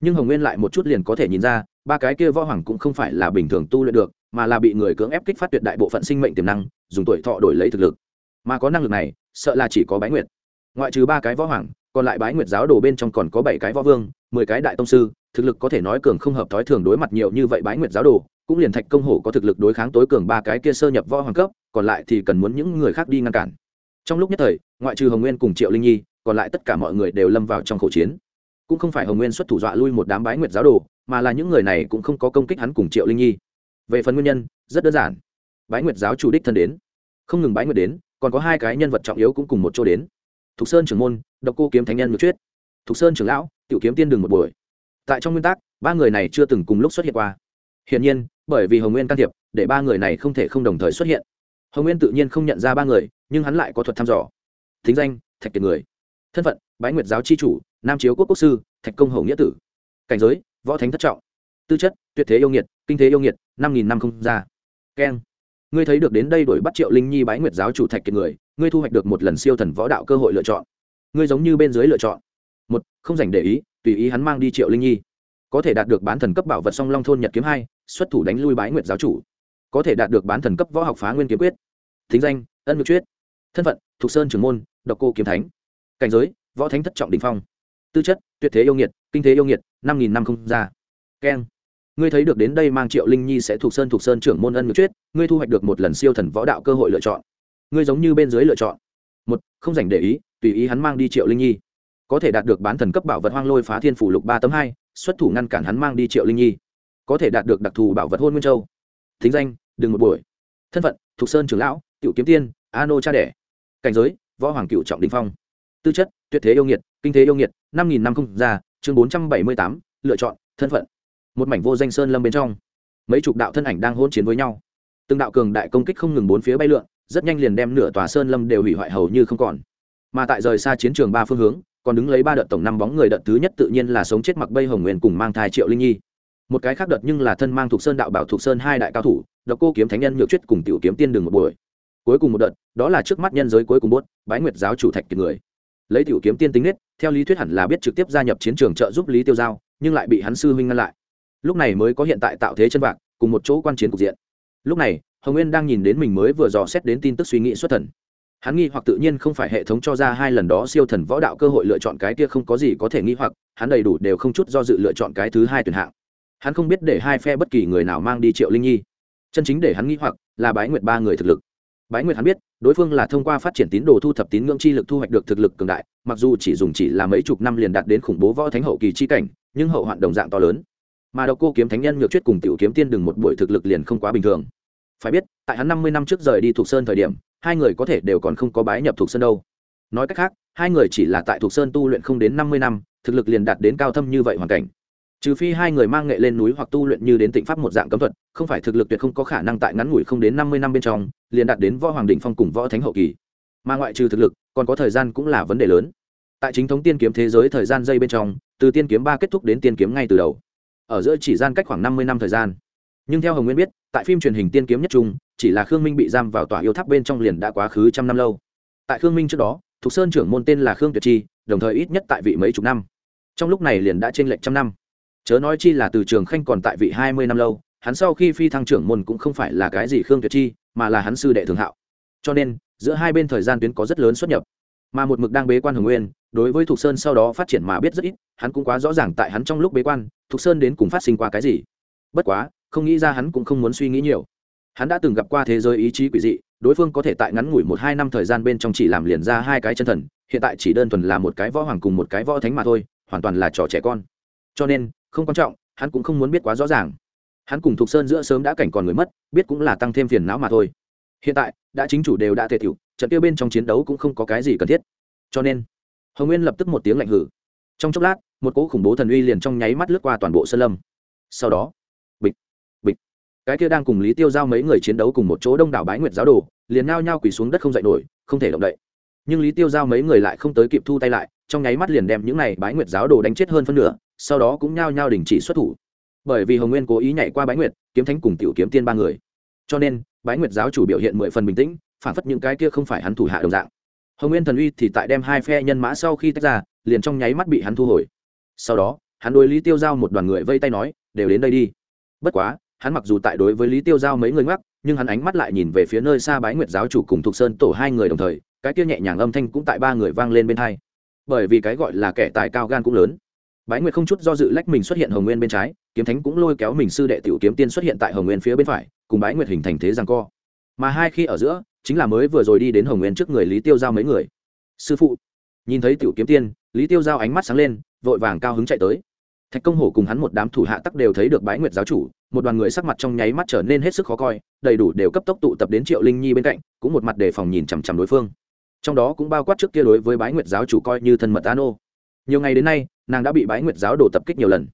Nhưng hồng nguyên lại một chút liền có thể nhìn ra, ba cái kia võ hoàng cũng không phải là bình thường tu luyện được, mà là bị người cưỡng ép kích phát tuyệt đại bộ phận sinh mệnh tiềm năng, dùng tuổi thọ đổi lấy thực lực. Mà có năng lực này, sợ là chỉ có bái nguyệt. Ngoại trừ ba cái võ hoàng còn lại bái nguyệt giáo đồ bên trong còn có bảy cái võ vương, mười cái đại tông sư, thực lực có thể nói cường không hợp thói thường đối mặt nhiều như vậy bái nguyệt giáo đồ, cũng liền thạch công hổ có thực lực đối kháng tối cường ba cái kia sơ nhập võ hoàng cấp, còn lại thì cần muốn những người khác đi ngăn cản. Trong lúc nhất thời, ngoại trừ hồng nguyên cùng triệu linh nhi, còn lại tất cả mọi người đều lâm vào trong khẩu chiến. Cũng không phải hồng nguyên xuất thủ dọa lui một đám bái nguyệt giáo đồ, mà là những người này cũng không có công kích hắn cùng triệu linh nhi. Về phần nguyên nhân, rất đơn giản. Bái nguyệt giáo chủ đích thân đến. Không ngừng bái nguyệt đến, còn có hai cái nhân vật trọng yếu cũng cùng một chỗ đến thục sơn trưởng môn, độc cô kiếm thánh nhân ngược chuyết. Thục sơn trưởng lão, tiểu kiếm tiên đường một buổi. Tại trong nguyên tắc, ba người này chưa từng cùng lúc xuất hiện qua. Hiển nhiên, bởi vì hồng nguyên can thiệp, để ba người này không thể không đồng thời xuất hiện. Hồng nguyên tự nhiên không nhận ra ba người, nhưng hắn lại có thuật thăm dò. Thính danh, thạch kiệt người. Thân phận, bái nguyệt giáo c h i chủ, nam chiếu quốc quốc sư, thạch công hầu nghĩa tử. Cảnh giới, võ thánh thất trọng. Tư chất, tuyệt thế yêu nghiệt, kinh thế yêu nghiệt, năm nghìn năm không ra. Keng. Ngươi thấy được đến đây đổi bắt triệu linh nhi bái nguyệt giáo chủ thạch kiệt người ngươi thu hoạch được một lần siêu thần võ đạo cơ hội lựa chọn. Ngươi giống như bên dưới lựa chọn. Một, không dành để ý, tùy ý hắn mang đi triệu linh nhi. Có thể đạt được bán thần cấp bảo vật song long thôn nhật kiếm hai, xuất thủ đánh lui bái nguyệt giáo chủ. Có thể đạt được bán thần cấp võ học phá nguyên kiếm quyết. Thính danh, ân ngược chuyết thân phận, thục sơn trưởng môn, độc cô kiếm thánh. Cảnh giới, võ thánh thất trọng đình phong. Tư chất, tuyệt thế yêu nghiệt, kinh thế yêu nghiệt, năm nghìn năm không ra. Keng. Ngươi thấy được đến đây mang triệu linh nhi sẽ thuộc sơn thuộc sơn trưởng môn ân ngược chuyết ngươi thu hoạch được một lần siêu thần võ đạo cơ hội lựa chọn ngươi giống như bên dưới lựa chọn. Một, không dành để ý, tùy ý hắn mang đi triệu linh nhi. Có thể đạt được bán thần cấp bảo vật hoang lôi phá thiên phủ lục ba tấm hai, xuất thủ ngăn cản hắn mang đi triệu linh nhi. Có thể đạt được đặc thù bảo vật hôn nguyên châu. Thính danh, đừng một buổi. Thân phận thuộc sơn trưởng lão, cựu kiếm tiên a nô cha đẻ. Cảnh giới, võ hoàng cựu trọng đình phong. Tư chất, tuyệt thế yêu nghiệt, kinh thế yêu nghiệt, năm nghìn năm không ra, chương bốn trăm bảy mươi tám, lựa chọn, thân phận. Một mảnh vô danh sơn lâm bên trong. Mấy chục đạo thân ảnh đang hôn chiến với nhau. Từng đạo cường đại công kích không ngừng bốn phía bay lượn rất nhanh liền đem nửa tòa sơn lâm đều hủy hoại hầu như không còn. Mà tại rời xa chiến trường ba phương hướng, còn đứng lấy ba đợt tổng năm bóng người đợt thứ nhất tự nhiên là sống chết mặc bây hồng nguyên cùng mang thai triệu linh nhi. Một cái khác đợt nhưng là thân mang thuộc sơn đạo bảo thuộc sơn hai đại cao thủ, độc cô kiếm thánh nhân nhược chuyết cùng tiểu kiếm tiên đường một buổi. Cuối cùng một đợt, đó là trước mắt nhân giới cuối cùng bốt, bái nguyệt giáo chủ thạch kiệt người. Lấy tiểu kiếm tiên tính nết, theo lý thuyết hẳn là biết trực tiếp gia nhập chiến trường trợ giúp lý tiêu giao, nhưng lại bị hắn sư huynh ngăn lại. Lúc này mới có hiện tại tạo thế chân vạc, cùng một chỗ quan chiến cục diện. Lúc này hồng nguyên đang nhìn đến mình mới vừa dò xét đến tin tức suy nghĩ xuất thần. Hắn nghi hoặc tự nhiên không phải hệ thống cho ra hai lần đó siêu thần võ đạo cơ hội lựa chọn cái kia không có gì có thể nghi hoặc, hắn đầy đủ đều không chút do dự lựa chọn cái thứ hai tuyển hạng. Hắn không biết để hai phe bất kỳ người nào mang đi triệu linh nhi. Chân chính để hắn nghi hoặc là bái nguyệt ba người thực lực. Bái nguyệt hắn biết, đối phương là thông qua phát triển tín đồ thu thập tín ngưỡng chi lực thu hoạch được thực lực cường đại, mặc dù chỉ dùng chỉ là mấy chục năm liền đạt đến khủng bố võ thánh hậu kỳ chi cảnh, nhưng hậu hoạn đồng dạng to lớn. Mà độc cô kiếm thánh nhân nhược chuyết cùng tiểu kiếm tiên đừng một buổi thực lực liền không quá bình thường phải biết, tại hắn năm mươi năm trước rời đi thuộc sơn thời điểm, hai người có thể đều còn không có bái nhập thuộc sơn đâu. Nói cách khác, hai người chỉ là tại thuộc sơn tu luyện không đến năm mươi năm, thực lực liền đạt đến cao thâm như vậy hoàn cảnh. Trừ phi hai người mang nghệ lên núi hoặc tu luyện như đến tịnh pháp một dạng cấm thuật, không phải thực lực tuyệt không có khả năng tại ngắn ngủi không đến năm mươi năm bên trong, liền đạt đến võ hoàng đỉnh phong cùng võ thánh hậu kỳ. Mà ngoại trừ thực lực, còn có thời gian cũng là vấn đề lớn. Tại chính thống tiên kiếm thế giới thời gian dây bên trong, từ tiên kiếm ba kết thúc đến tiên kiếm ngay từ đầu. Ở giữa chỉ gian cách khoảng năm mươi năm thời gian nhưng theo hồng nguyên biết, tại phim truyền hình tiên kiếm nhất trung, chỉ là khương minh bị giam vào tòa yêu tháp bên trong liền đã quá khứ trăm năm lâu. Tại khương minh trước đó, thục sơn trưởng môn tên là khương tuyệt chi, đồng thời ít nhất tại vị mấy chục năm. Trong lúc này liền đã t r ê n lệch trăm năm. Chớ nói chi là từ trường khanh còn tại vị hai mươi năm lâu, hắn sau khi phi thăng trưởng môn cũng không phải là cái gì khương tuyệt chi, mà là hắn sư đệ thường hạo. Cho nên, giữa hai bên thời gian tuyến có rất lớn xuất nhập. Mà một mực đang bế quan hồng nguyên, đối với thục sơn sau đó phát triển mà biết rất ít, hắn cũng quá rõ ràng tại hắn trong lúc bế quan, thục sơn đến cùng phát sinh qua cái gì. Bất quá không nghĩ ra hắn cũng không muốn suy nghĩ nhiều. Hắn đã từng gặp qua thế giới ý chí quỷ dị, đối phương có thể tại ngắn ngủi một hai năm thời gian bên trong chỉ làm liền ra hai cái chân thần, hiện tại chỉ đơn thuần là một cái võ hoàng cùng một cái võ thánh mà thôi, hoàn toàn là trò trẻ con. Cho nên, không quan trọng, hắn cũng không muốn biết quá rõ ràng. Hắn cùng thục sơn giữa sớm đã cảnh còn người mất, biết cũng là tăng thêm phiền não mà thôi. Hiện tại, đã chính chủ đều đã thể thiệu trận tiêu bên trong chiến đấu cũng không có cái gì cần thiết. Cho nên, hồng nguyên lập tức một tiếng lạnh hử trong chốc lát, một cỗ khủng bố thần uy liền trong nháy mắt lướt qua toàn bộ sơn lâm. Sau đó cái kia đang cùng lý tiêu giao mấy người chiến đấu cùng một chỗ đông đảo bái nguyệt giáo đồ, liền nao nhao quỳ xuống đất không dậy nổi, không thể động đậy. Nhưng lý tiêu giao mấy người lại không tới kịp thu tay lại, trong nháy mắt liền đem những này bái nguyệt giáo đồ đánh chết hơn phân nửa, sau đó cũng nhao nhao đình chỉ xuất thủ. Bởi vì hồng nguyên cố ý nhảy qua bái nguyệt, kiếm thánh cùng tiểu kiếm tiên ba người. Cho nên, bái nguyệt giáo chủ biểu hiện mười phần bình tĩnh, phản phất những cái kia không phải hắn thủ hạ đồng dạng. Hồng nguyên thần uy thì tại đem hai phe nhân mã sau khi tách ra, liền trong nháy mắt bị hắn thu hồi. Sau đó, hắn đối lý tiêu giao một đoàn người vây tay nói, đều đến đây đi. Bất quá hắn mặc dù tại đối với lý tiêu giao mấy người ngoắc, nhưng hắn ánh mắt lại nhìn về phía nơi xa bái nguyệt giáo chủ cùng thục sơn tổ hai người đồng thời, cái kia nhẹ nhàng âm thanh cũng tại ba người vang lên bên hai. Bởi vì cái gọi là kẻ tài cao gan cũng lớn. Bái nguyệt không chút do dự lách mình xuất hiện hồng nguyên bên trái, kiếm thánh cũng lôi kéo mình sư đệ tiểu kiếm tiên xuất hiện tại hồng nguyên phía bên phải, cùng bái nguyệt hình thành thế rằng co. Mà hai khi ở giữa, chính là mới vừa rồi đi đến hồng nguyên trước người lý tiêu giao mấy người. Sư phụ, nhìn thấy tiểu kiếm tiên, lý tiêu giao ánh mắt sáng lên, vội vàng cao hứng chạy tới. Thạch công hổ cùng hắn một đám thủ hạ tắc đều thấy được bái nguyệt giáo chủ một đoàn người sắc mặt trong nháy mắt trở nên hết sức khó coi, đầy đủ đều cấp tốc tụ tập đến triệu linh nhi bên cạnh, cũng một mặt đề phòng nhìn chằm chằm đối phương. Trong đó cũng bao quát trước kia đối với bái nguyệt giáo chủ coi như thân mật an ô. Nhiều ngày đến nay, nàng đã bị bái nguyệt giáo đổ tập kích nhiều lần.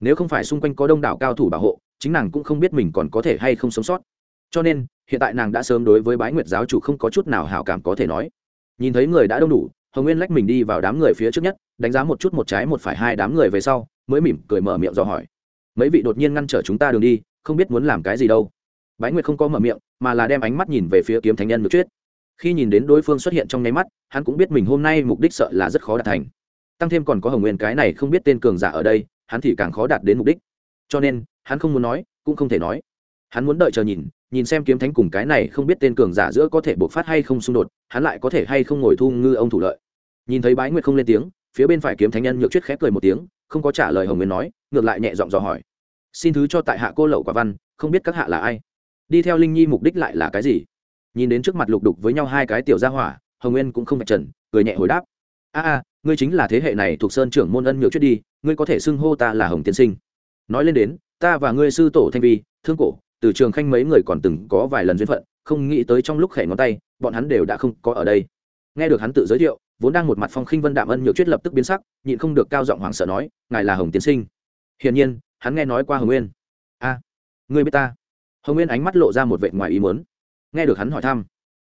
Nếu không phải xung quanh có đông đảo cao thủ bảo hộ, chính nàng cũng không biết mình còn có thể hay không sống sót. Cho nên, hiện tại nàng đã sớm đối với bái nguyệt giáo chủ không có chút nào hảo cảm có thể nói. Nhìn thấy người đã đông đủ, hồng nguyên lách mình đi vào đám người phía trước nhất, đánh giá một chút một trái một phải hai đám người về sau, mới mỉm cười mở miệng dò hỏi mấy vị đột nhiên ngăn trở chúng ta đường đi, không biết muốn làm cái gì đâu. Bái nguyệt không có mở miệng, mà là đem ánh mắt nhìn về phía kiếm thánh nhân ngược chuyết khi nhìn đến đối phương xuất hiện trong nháy mắt, hắn cũng biết mình hôm nay mục đích sợ là rất khó đạt thành. Tăng thêm còn có hồng nguyên cái này không biết tên cường giả ở đây, hắn thì càng khó đạt đến mục đích. Cho nên, hắn không muốn nói, cũng không thể nói. Hắn muốn đợi chờ nhìn nhìn xem kiếm thánh cùng cái này không biết tên cường giả giữa có thể bộc phát hay không xung đột, hắn lại có thể hay không ngồi thu ngư ông thủ lợi. Nhìn thấy bái nguyệt không lên tiếng, phía bên phải kiếm thánh nhân nhược chuyết khép cười một tiếng không có trả lời hồng nguyên nói, ngược lại nhẹ giọng dò hỏi. Xin thứ cho tại hạ cô lậu quả văn, không biết các hạ là ai? Đi theo linh nhi mục đích lại là cái gì? Nhìn đến trước mặt lục đục với nhau hai cái tiểu gia hỏa, hồng nguyên cũng không phải trần, cười nhẹ hồi đáp. A a, ngươi chính là thế hệ này thuộc sơn trưởng môn ân nhược chuyết đi, ngươi có thể xưng hô ta là hồng tiên sinh. Nói lên đến, ta và ngươi sư tổ thanh vi, thương cổ, từ trường khanh mấy người còn từng có vài lần duyên phận, không nghĩ tới trong lúc khẽ ngón tay, bọn hắn đều đã không có ở đây. Nghe được hắn tự giới thiệu vốn đang một mặt phong khinh vân đạm ân nhược chuyết lập tức biến sắc, nhịn không được cao giọng hoảng sợ nói, ngài là hồng tiến sinh. Hiển nhiên, hắn nghe nói qua hồng nguyên. A, ngươi biết ta? Hồng nguyên ánh mắt lộ ra một vệ ngoài ý muốn. Nghe được hắn hỏi thăm,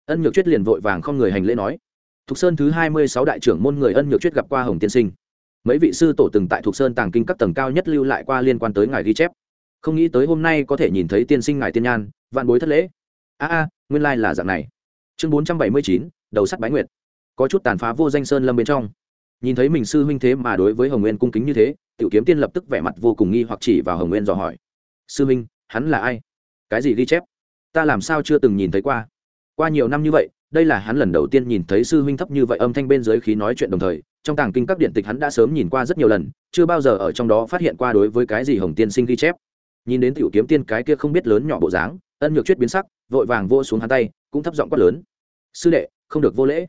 ân nhược chuyết liền vội vàng không người hành lễ nói, thục sơn thứ hai mươi sáu đại trưởng môn người ân nhược chuyết gặp qua hồng tiên sinh. Mấy vị sư tổ từng tại thục sơn tàng kinh các tầng cao nhất lưu lại qua liên quan tới ngài ghi chép. Không nghĩ tới hôm nay có thể nhìn thấy tiên sinh ngài tiên nhan, vạn bối thất lễ. A a, nguyên lai là dạng này. Chương bốn trăm bảy mươi chín, đầu sắt bái nguyệt có chút tàn phá vô danh sơn lâm bên trong. Nhìn thấy mình sư huynh thế mà đối với hồng nguyên cung kính như thế, tiểu kiếm tiên lập tức vẻ mặt vô cùng nghi hoặc chỉ vào hồng nguyên dò hỏi. Sư huynh, hắn là ai? Cái gì ghi chép? Ta làm sao chưa từng nhìn thấy qua? Qua nhiều năm như vậy, đây là hắn lần đầu tiên nhìn thấy sư huynh thấp như vậy âm thanh bên dưới khí nói chuyện đồng thời, trong tàng kinh các điện tịch hắn đã sớm nhìn qua rất nhiều lần, chưa bao giờ ở trong đó phát hiện qua đối với cái gì hồng tiên sinh ghi chép. Nhìn đến tiểu kiếm tiên cái kia không biết lớn nhỏ bộ dáng, ân nhược chuyết biến sắc, vội vàng vô xuống hắn tay, cũng thấp giọng quát lớn. Sư đệ, không được vô lễ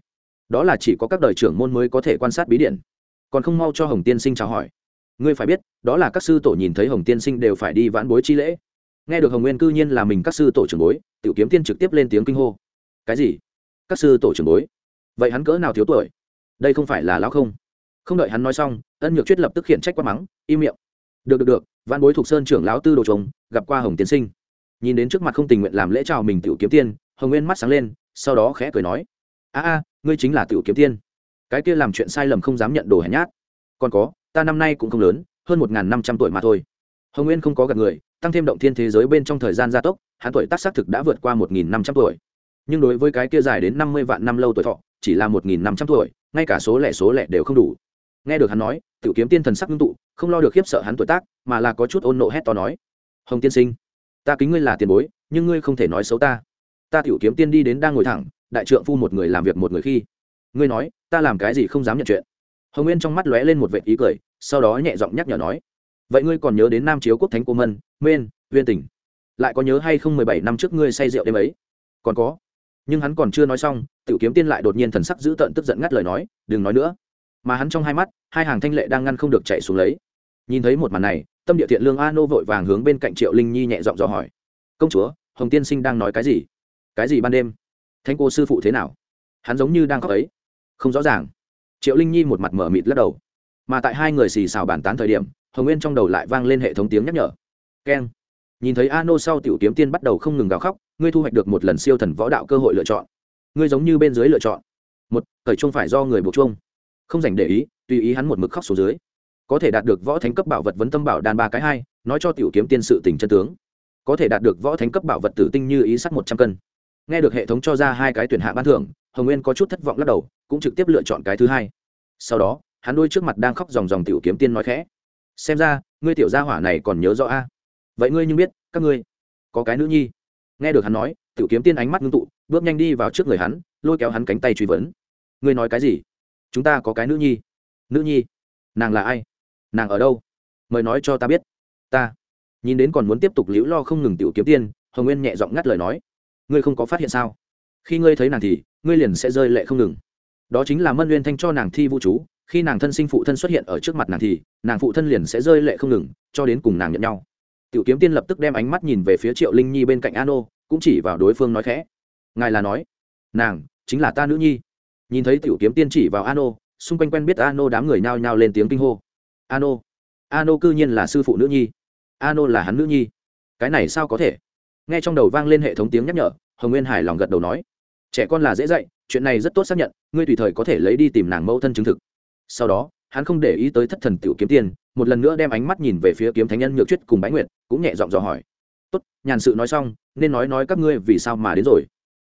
đó là chỉ có các đời trưởng môn mới có thể quan sát bí điện. Còn không mau cho hồng tiên sinh chào hỏi. Ngươi phải biết, đó là các sư tổ nhìn thấy hồng tiên sinh đều phải đi vãn bối chi lễ. Nghe được hồng nguyên cư nhiên là mình các sư tổ trưởng bối, tiểu kiếm tiên trực tiếp lên tiếng kinh hô. Cái gì? Các sư tổ trưởng bối? Vậy hắn cỡ nào thiếu tuổi? Đây không phải là lão không? Không đợi hắn nói xong, ân nhược chuyết lập tức khiển trách quát mắng, im miệng. Được được được văn bối thuộc sơn trưởng lão tư đồ chồng gặp qua hồng tiên sinh. Nhìn đến trước mặt không tình nguyện làm lễ chào mình tiểu kiếm tiên, hồng nguyên mắt sáng lên, sau đó khẽ cười nói. A a ngươi chính là tiểu kiếm tiên. Cái kia làm chuyện sai lầm không dám nhận đồ hèn nhát. Còn có, ta năm nay cũng không lớn, hơn một năm trăm tuổi mà thôi. Hồng nguyên không có gặp người, tăng thêm động thiên thế giới bên trong thời gian gia tốc, hắn tuổi tác xác thực đã vượt qua một nghìn năm trăm tuổi. Nhưng đối với cái kia dài đến năm mươi vạn năm lâu tuổi thọ, chỉ là một nghìn năm trăm tuổi, ngay cả số lẻ số lẻ đều không đủ. Nghe được hắn nói, tiểu kiếm tiên thần sắc ngưng tụ, không lo được khiếp sợ hắn tuổi tác, mà là có chút ôn nộ hét to nói. Hồng tiên sinh, ta kính ngươi là tiền bối, nhưng ngươi không thể nói xấu ta. Ta tiểu kiếm tiên đi đến đang ngồi thẳng đại trượng phu một người làm việc một người khi. Ngươi nói, ta làm cái gì không dám nhận chuyện? Hồng nguyên trong mắt lóe lên một vệ ý cười, sau đó nhẹ giọng nhắc nhở nói. Vậy ngươi còn nhớ đến nam chiếu quốc thánh cô mân Nguyên viên tỉnh? Lại có nhớ hay không mười bảy năm trước ngươi say rượu đêm ấy? Còn có. Nhưng hắn còn chưa nói xong, tiểu kiếm tiên lại đột nhiên thần sắc giữ tợn tức giận ngắt lời nói, đừng nói nữa. Mà hắn trong hai mắt, hai hàng thanh lệ đang ngăn không được chạy xuống lấy. Nhìn thấy một màn này, tâm địa thiện lương a nô vội vàng hướng bên cạnh triệu linh nhi nhẹ giọng dò hỏi. Công chúa, hồng tiên sinh đang nói cái gì? Cái gì ban đêm? Thanh cô sư phụ thế nào? Hắn giống như đang khóc ấy. Không rõ ràng. Triệu linh nhi một mặt mở mịt lắc đầu. Mà tại hai người xì xào bàn tán thời điểm, hồng nguyên trong đầu lại vang lên hệ thống tiếng nhắc nhở. Keng. Nhìn thấy a nô sau tiểu kiếm tiên bắt đầu không ngừng gào khóc, ngươi thu hoạch được một lần siêu thần võ đạo cơ hội lựa chọn. Ngươi giống như bên dưới lựa chọn. Một cởi chung phải do người buộc chung không dành để ý, tùy ý hắn một mực khóc xuống dưới. Có thể đạt được võ thánh cấp bảo vật vấn tâm bảo đàn ba cái hai, nói cho tiểu kiếm tiên sự tình chân tướng. Có thể đạt được võ thánh cấp bảo vật tử tinh như ý sắt một trăm cân nghe được hệ thống cho ra hai cái tuyển hạ ban thưởng, hồng nguyên có chút thất vọng lắc đầu, cũng trực tiếp lựa chọn cái thứ hai. Sau đó, hắn đôi trước mặt đang khóc dòng dòng tiểu kiếm tiên nói khẽ. Xem ra, ngươi tiểu gia hỏa này còn nhớ rõ a. Vậy ngươi nhưng biết, các ngươi, có cái nữ nhi. Nghe được hắn nói, tiểu kiếm tiên ánh mắt ngưng tụ, bước nhanh đi vào trước người hắn, lôi kéo hắn cánh tay truy vấn. Ngươi nói cái gì? Chúng ta có cái nữ nhi. Nữ nhi? Nàng là ai? Nàng ở đâu? Mời nói cho ta biết. Ta. Nhìn đến còn muốn tiếp tục liễu lo không ngừng tiểu kiếm tiên, hồng nguyên nhẹ giọng ngắt lời nói ngươi không có phát hiện sao? Khi ngươi thấy nàng thì, ngươi liền sẽ rơi lệ không ngừng. Đó chính là mân nguyên thanh cho nàng thi vũ chú, khi nàng thân sinh phụ thân xuất hiện ở trước mặt nàng thì, nàng phụ thân liền sẽ rơi lệ không ngừng, cho đến cùng nàng nhận nhau. Tiểu kiếm tiên lập tức đem ánh mắt nhìn về phía triệu linh nhi bên cạnh an ô, cũng chỉ vào đối phương nói khẽ. Ngài là nói, nàng chính là ta nữ nhi. Nhìn thấy tiểu kiếm tiên chỉ vào an ô, xung quanh quen biết an ô đám người nhao nhao lên tiếng kinh hô. An ô an ô cư nhiên là sư phụ nữ nhi. An ô là hắn nữ nhi. Cái này sao có thể? Nghe trong đầu vang lên hệ thống tiếng nhắc nhở, hồng nguyên hải lòng gật đầu nói, trẻ con là dễ dạy, chuyện này rất tốt xác nhận, ngươi tùy thời có thể lấy đi tìm nàng mẫu thân chứng thực. Sau đó, hắn không để ý tới thất thần tiểu kiếm tiền, một lần nữa đem ánh mắt nhìn về phía kiếm thánh nhân nhược chuyết cùng bái nguyệt, cũng nhẹ giọng dò hỏi, tốt, nhàn sự nói xong, nên nói nói các ngươi vì sao mà đến rồi?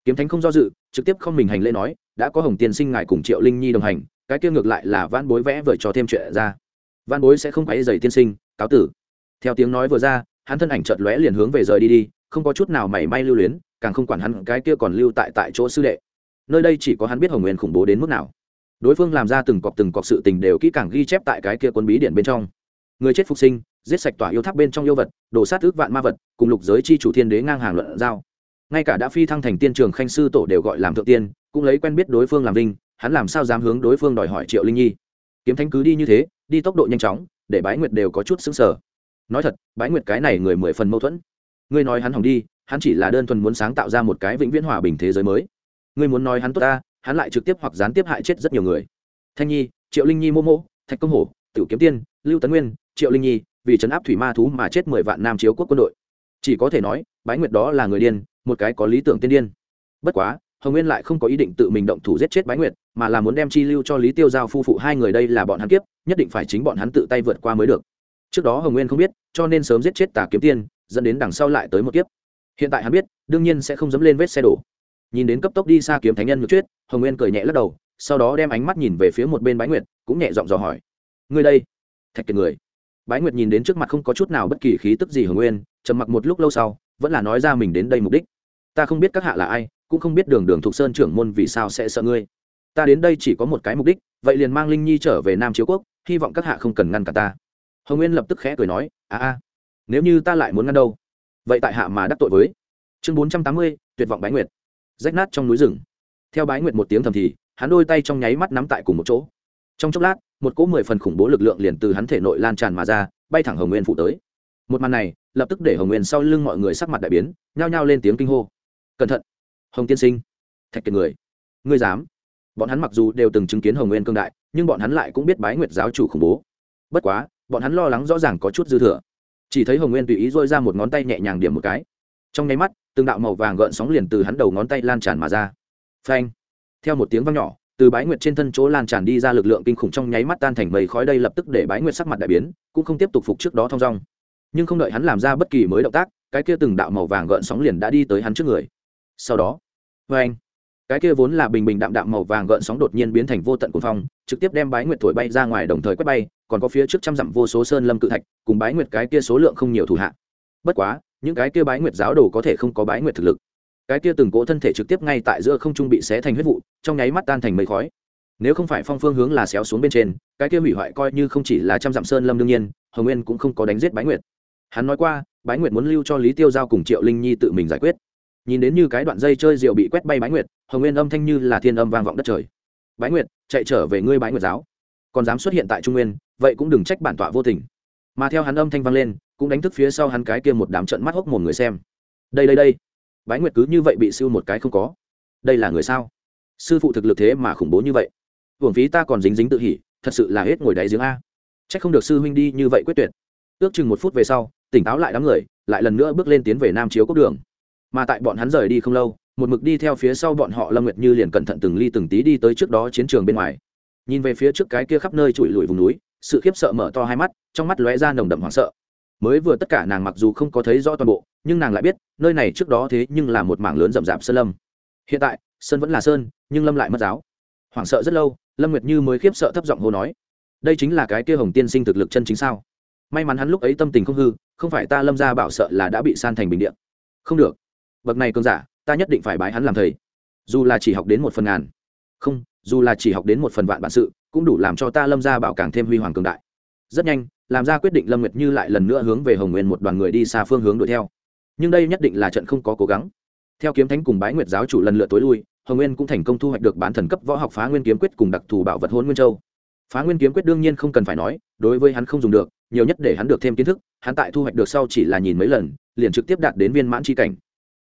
Kiếm thánh không do dự, trực tiếp không mình hành lễ nói, đã có hồng tiên sinh ngài cùng triệu linh nhi đồng hành, cái kia ngược lại là van bối vẽ vời cho thêm chuyện ra. Van bối sẽ không phải dày tiên sinh, cáo tử. Theo tiếng nói vừa ra, hắn thân ảnh chợt lóe liền hướng về rời đi đi không có chút nào mảy may lưu luyến, càng không quản hắn cái kia còn lưu tại tại chỗ sư đệ. Nơi đây chỉ có hắn biết hồng nguyên khủng bố đến mức nào. Đối phương làm ra từng cọc từng cọc sự tình đều kỹ càng ghi chép tại cái kia quân bí điển bên trong. Người chết phục sinh, giết sạch tỏa yêu tháp bên trong yêu vật, đổ sát ước vạn ma vật, cùng lục giới chi chủ thiên đế ngang hàng luận giao. Ngay cả đã phi thăng thành tiên trường khanh sư tổ đều gọi làm thượng tiên, cũng lấy quen biết đối phương làm linh hắn làm sao dám hướng đối phương đòi hỏi triệu linh nhi? Kiếm thánh cứ đi như thế, đi tốc độ nhanh chóng, để bái nguyệt đều có chút xứng sở nói thật, bái nguyệt cái này người mười phần mâu thuẫn ngươi nói hắn hỏng đi, hắn chỉ là đơn thuần muốn sáng tạo ra một cái vĩnh viễn hòa bình thế giới mới. Ngươi muốn nói hắn tốt ta, hắn lại trực tiếp hoặc gián tiếp hại chết rất nhiều người. Thanh nhi, triệu linh nhi mô mô, thạch công hổ, tiểu kiếm tiên, lưu tấn nguyên, triệu linh nhi, vì trấn áp thủy ma thú mà chết mười vạn nam chiếu quốc quân đội. Chỉ có thể nói, bái nguyệt đó là người điên, một cái có lý tưởng tiên điên. Bất quá, hồng nguyên lại không có ý định tự mình động thủ giết chết bái nguyệt, mà là muốn đem chi lưu cho lý tiêu giao phu phụ hai người đây là bọn hắn kiếp, nhất định phải chính bọn hắn tự tay vượt qua mới được. Trước đó hồng nguyên không biết, cho nên sớm giết chết tà kiếm tiên dẫn đến đằng sau lại tới một kiếp. Hiện tại hắn biết, đương nhiên sẽ không dẫm lên vết xe đổ. Nhìn đến cấp tốc đi xa kiếm thánh nhân nhược chuyết hồng nguyên cười nhẹ lắc đầu, sau đó đem ánh mắt nhìn về phía một bên bái nguyệt, cũng nhẹ giọng dò hỏi. Ngươi đây? Thạch kiệt người. Bái nguyệt nhìn đến trước mặt không có chút nào bất kỳ khí tức gì hồng nguyên, trầm mặc một lúc lâu sau, vẫn là nói ra mình đến đây mục đích. Ta không biết các hạ là ai, cũng không biết đường đường thuộc sơn trưởng môn vì sao sẽ sợ ngươi. Ta đến đây chỉ có một cái mục đích, vậy liền mang linh nhi trở về nam chiếu quốc, hy vọng các hạ không cần ngăn cả ta. Hồng nguyên lập tức khẽ cười nói, a a nếu như ta lại muốn ngăn đâu? Vậy tại hạ mà đắc tội với. Chương bốn trăm tám mươi, tuyệt vọng bái nguyệt. Rách nát trong núi rừng. Theo bái nguyệt một tiếng thầm thì, hắn đôi tay trong nháy mắt nắm tại cùng một chỗ. Trong chốc lát, một cỗ mười phần khủng bố lực lượng liền từ hắn thể nội lan tràn mà ra, bay thẳng hồng nguyên phụ tới. Một màn này, lập tức để hồng nguyên sau lưng mọi người sắc mặt đại biến, nhao nhao lên tiếng kinh hô. Cẩn thận, hồng tiên sinh. Thạch kiệt người. Ngươi dám? Bọn hắn mặc dù đều từng chứng kiến hồng nguyên cương đại, nhưng bọn hắn lại cũng biết bái nguyệt giáo chủ khủng bố. Bất quá, bọn hắn lo lắng rõ ràng có chút dư thừa chỉ thấy hồng nguyên tùy ý dôi ra một ngón tay nhẹ nhàng điểm một cái trong nháy mắt từng đạo màu vàng gợn sóng liền từ hắn đầu ngón tay lan tràn mà ra phanh theo một tiếng vang nhỏ từ bái nguyệt trên thân chỗ lan tràn đi ra lực lượng kinh khủng trong nháy mắt tan thành mây khói đây lập tức để bái nguyệt sắc mặt đại biến cũng không tiếp tục phục trước đó thong dong nhưng không đợi hắn làm ra bất kỳ mới động tác cái kia từng đạo màu vàng gợn sóng liền đã đi tới hắn trước người sau đó vê anh cái kia vốn là bình bình đạm đạm màu vàng gợn sóng đột nhiên biến thành vô tận cuồng phong trực tiếp đem bái nguyệt thổi bay ra ngoài đồng thời quét bay còn có phía trước trăm dặm vô số sơn lâm cự thạch, cùng bái nguyệt cái kia số lượng không nhiều thủ hạ. Bất quá, những cái kia bái nguyệt giáo đồ có thể không có bái nguyệt thực lực. Cái kia từng cỗ thân thể trực tiếp ngay tại giữa không trung bị xé thành huyết vụ, trong nháy mắt tan thành mây khói. Nếu không phải phong phương hướng là xéo xuống bên trên, cái kia hủy hoại coi như không chỉ là trăm dặm sơn lâm đương nhiên, hồng nguyên cũng không có đánh giết bái nguyệt. Hắn nói qua, bái nguyệt muốn lưu cho lý tiêu giao cùng triệu linh nhi tự mình giải quyết. Nhìn đến như cái đoạn dây chơi rượu bị quét bay bái nguyệt, hồng nguyên âm thanh như là thiên âm vang vọng đất trời. Bái nguyệt, chạy trở về ngươi bái nguyệt giáo. Còn dám xuất hiện tại trung nguyên vậy cũng đừng trách bản tọa vô tình. Mà theo hắn âm thanh vang lên, cũng đánh thức phía sau hắn cái kia một đám trận mắt hốc một người xem. Đây đây đây. Bái nguyệt cứ như vậy bị siêu một cái không có. Đây là người sao? Sư phụ thực lực thế mà khủng bố như vậy. Hưởng phí ta còn dính dính tự hỉ, thật sự là hết ngồi đáy giếng a. C h ắ c không được sư huynh đi như vậy quyết tuyệt. Ước chừng một phút về sau, tỉnh táo lại đám người, lại lần nữa bước lên tiến về nam chiếu cốc đường. Mà tại bọn hắn rời đi không lâu, một mực đi theo phía sau bọn họ lâm nguyệt như liền cẩn thận từng ly từng tí đi tới trước đó chiến trường bên ngoài. Nhìn về phía trước cái kia khắp nơi trụi lùi vùng núi sự khiếp sợ mở to hai mắt, trong mắt lóe ra nồng đậm hoảng sợ. Mới vừa tất cả nàng mặc dù không có thấy rõ toàn bộ, nhưng nàng lại biết, nơi này trước đó thế nhưng là một mảng lớn rậm rạp sơn lâm. Hiện tại, sơn vẫn là sơn, nhưng lâm lại mất giáo. Hoảng sợ rất lâu, lâm nguyệt như mới khiếp sợ thấp giọng hô nói, đây chính là cái kia hồng tiên sinh thực lực chân chính sao? May mắn hắn lúc ấy tâm tình không hư, không phải ta lâm ra bảo sợ là đã bị san thành bình điện không được. Bậc này cơn giả, ta nhất định phải bái hắn làm thầy. Dù là chỉ học đến một phần ngàn. Không dù là chỉ học đến một phần vạn bản sự, cũng đủ làm cho ta lâm gia bảo càng thêm huy hoàng cường đại. Rất nhanh làm ra quyết định lâm nguyệt như lại lần nữa hướng về hồng nguyên một đoàn người đi xa phương hướng đuổi theo. Nhưng đây nhất định là trận không có cố gắng. Theo kiếm thánh cùng bái nguyệt giáo chủ lần lượt tối lui, hồng nguyên cũng thành công thu hoạch được bán thần cấp võ học phá nguyên kiếm quyết cùng đặc thù bảo vật hôn nguyên châu. Phá nguyên kiếm quyết đương nhiên không cần phải nói, đối với hắn không dùng được, nhiều nhất để hắn được thêm kiến thức, hắn tại thu hoạch được sau chỉ là nhìn mấy lần, liền trực tiếp đạt đến viên mãn c cảnh.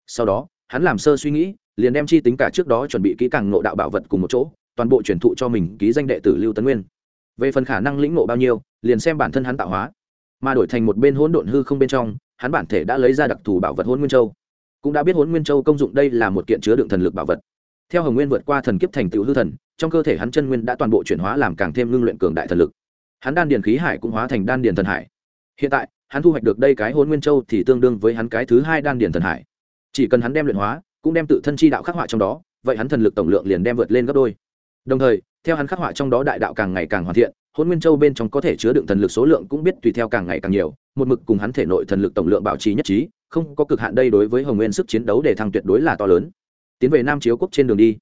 Sau đó, hắn làm sơ suy nghĩ, liền đem chi tính cả trước đó chuẩn bị kỹ càng nộ đạo bảo vật cùng một chỗ toàn bộ truyền thụ cho mình ký danh đệ tử lưu tấn nguyên. Về phần khả năng lĩnh ngộ bao nhiêu, liền xem bản thân hắn tạo hóa. Mà đổi thành một bên hỗn độn hư không bên trong, hắn bản thể đã lấy ra đặc thù bảo vật hỗn nguyên châu. Cũng đã biết hỗn nguyên châu công dụng đây là một kiện chứa đựng thần lực bảo vật. Theo hồng nguyên vượt qua thần kiếp thành tựu hư thần, trong cơ thể hắn chân nguyên đã toàn bộ chuyển hóa làm càng thêm ngưng luyện cường đại thần lực. Hắn đan điền khí hải cũng hóa thành đan điền thần hải. Hiện tại, hắn thu hoạch được đây cái hôn nguyên châu thì tương đương với hắn cái thứ hai đan điền thần hải. Chỉ cần hắn đem luyện hóa, cũng đem tự thân chi đạo khắc họa trong đó, vậy hắn thần lực tổng lượng liền đem vượt lên gấp đôi đồng thời, theo hắn khắc họa trong đó đại đạo càng ngày càng hoàn thiện hôn nguyên châu bên trong có thể chứa đựng thần lực số lượng cũng biết tùy theo càng ngày càng nhiều, một mực cùng hắn thể nội thần lực tổng lượng bảo trì nhất trí, không có cực hạn đây đối với hồng nguyên sức chiến đấu để thăng tuyệt đối là to lớn. Tiến về nam chiếu quốc trên đường đi.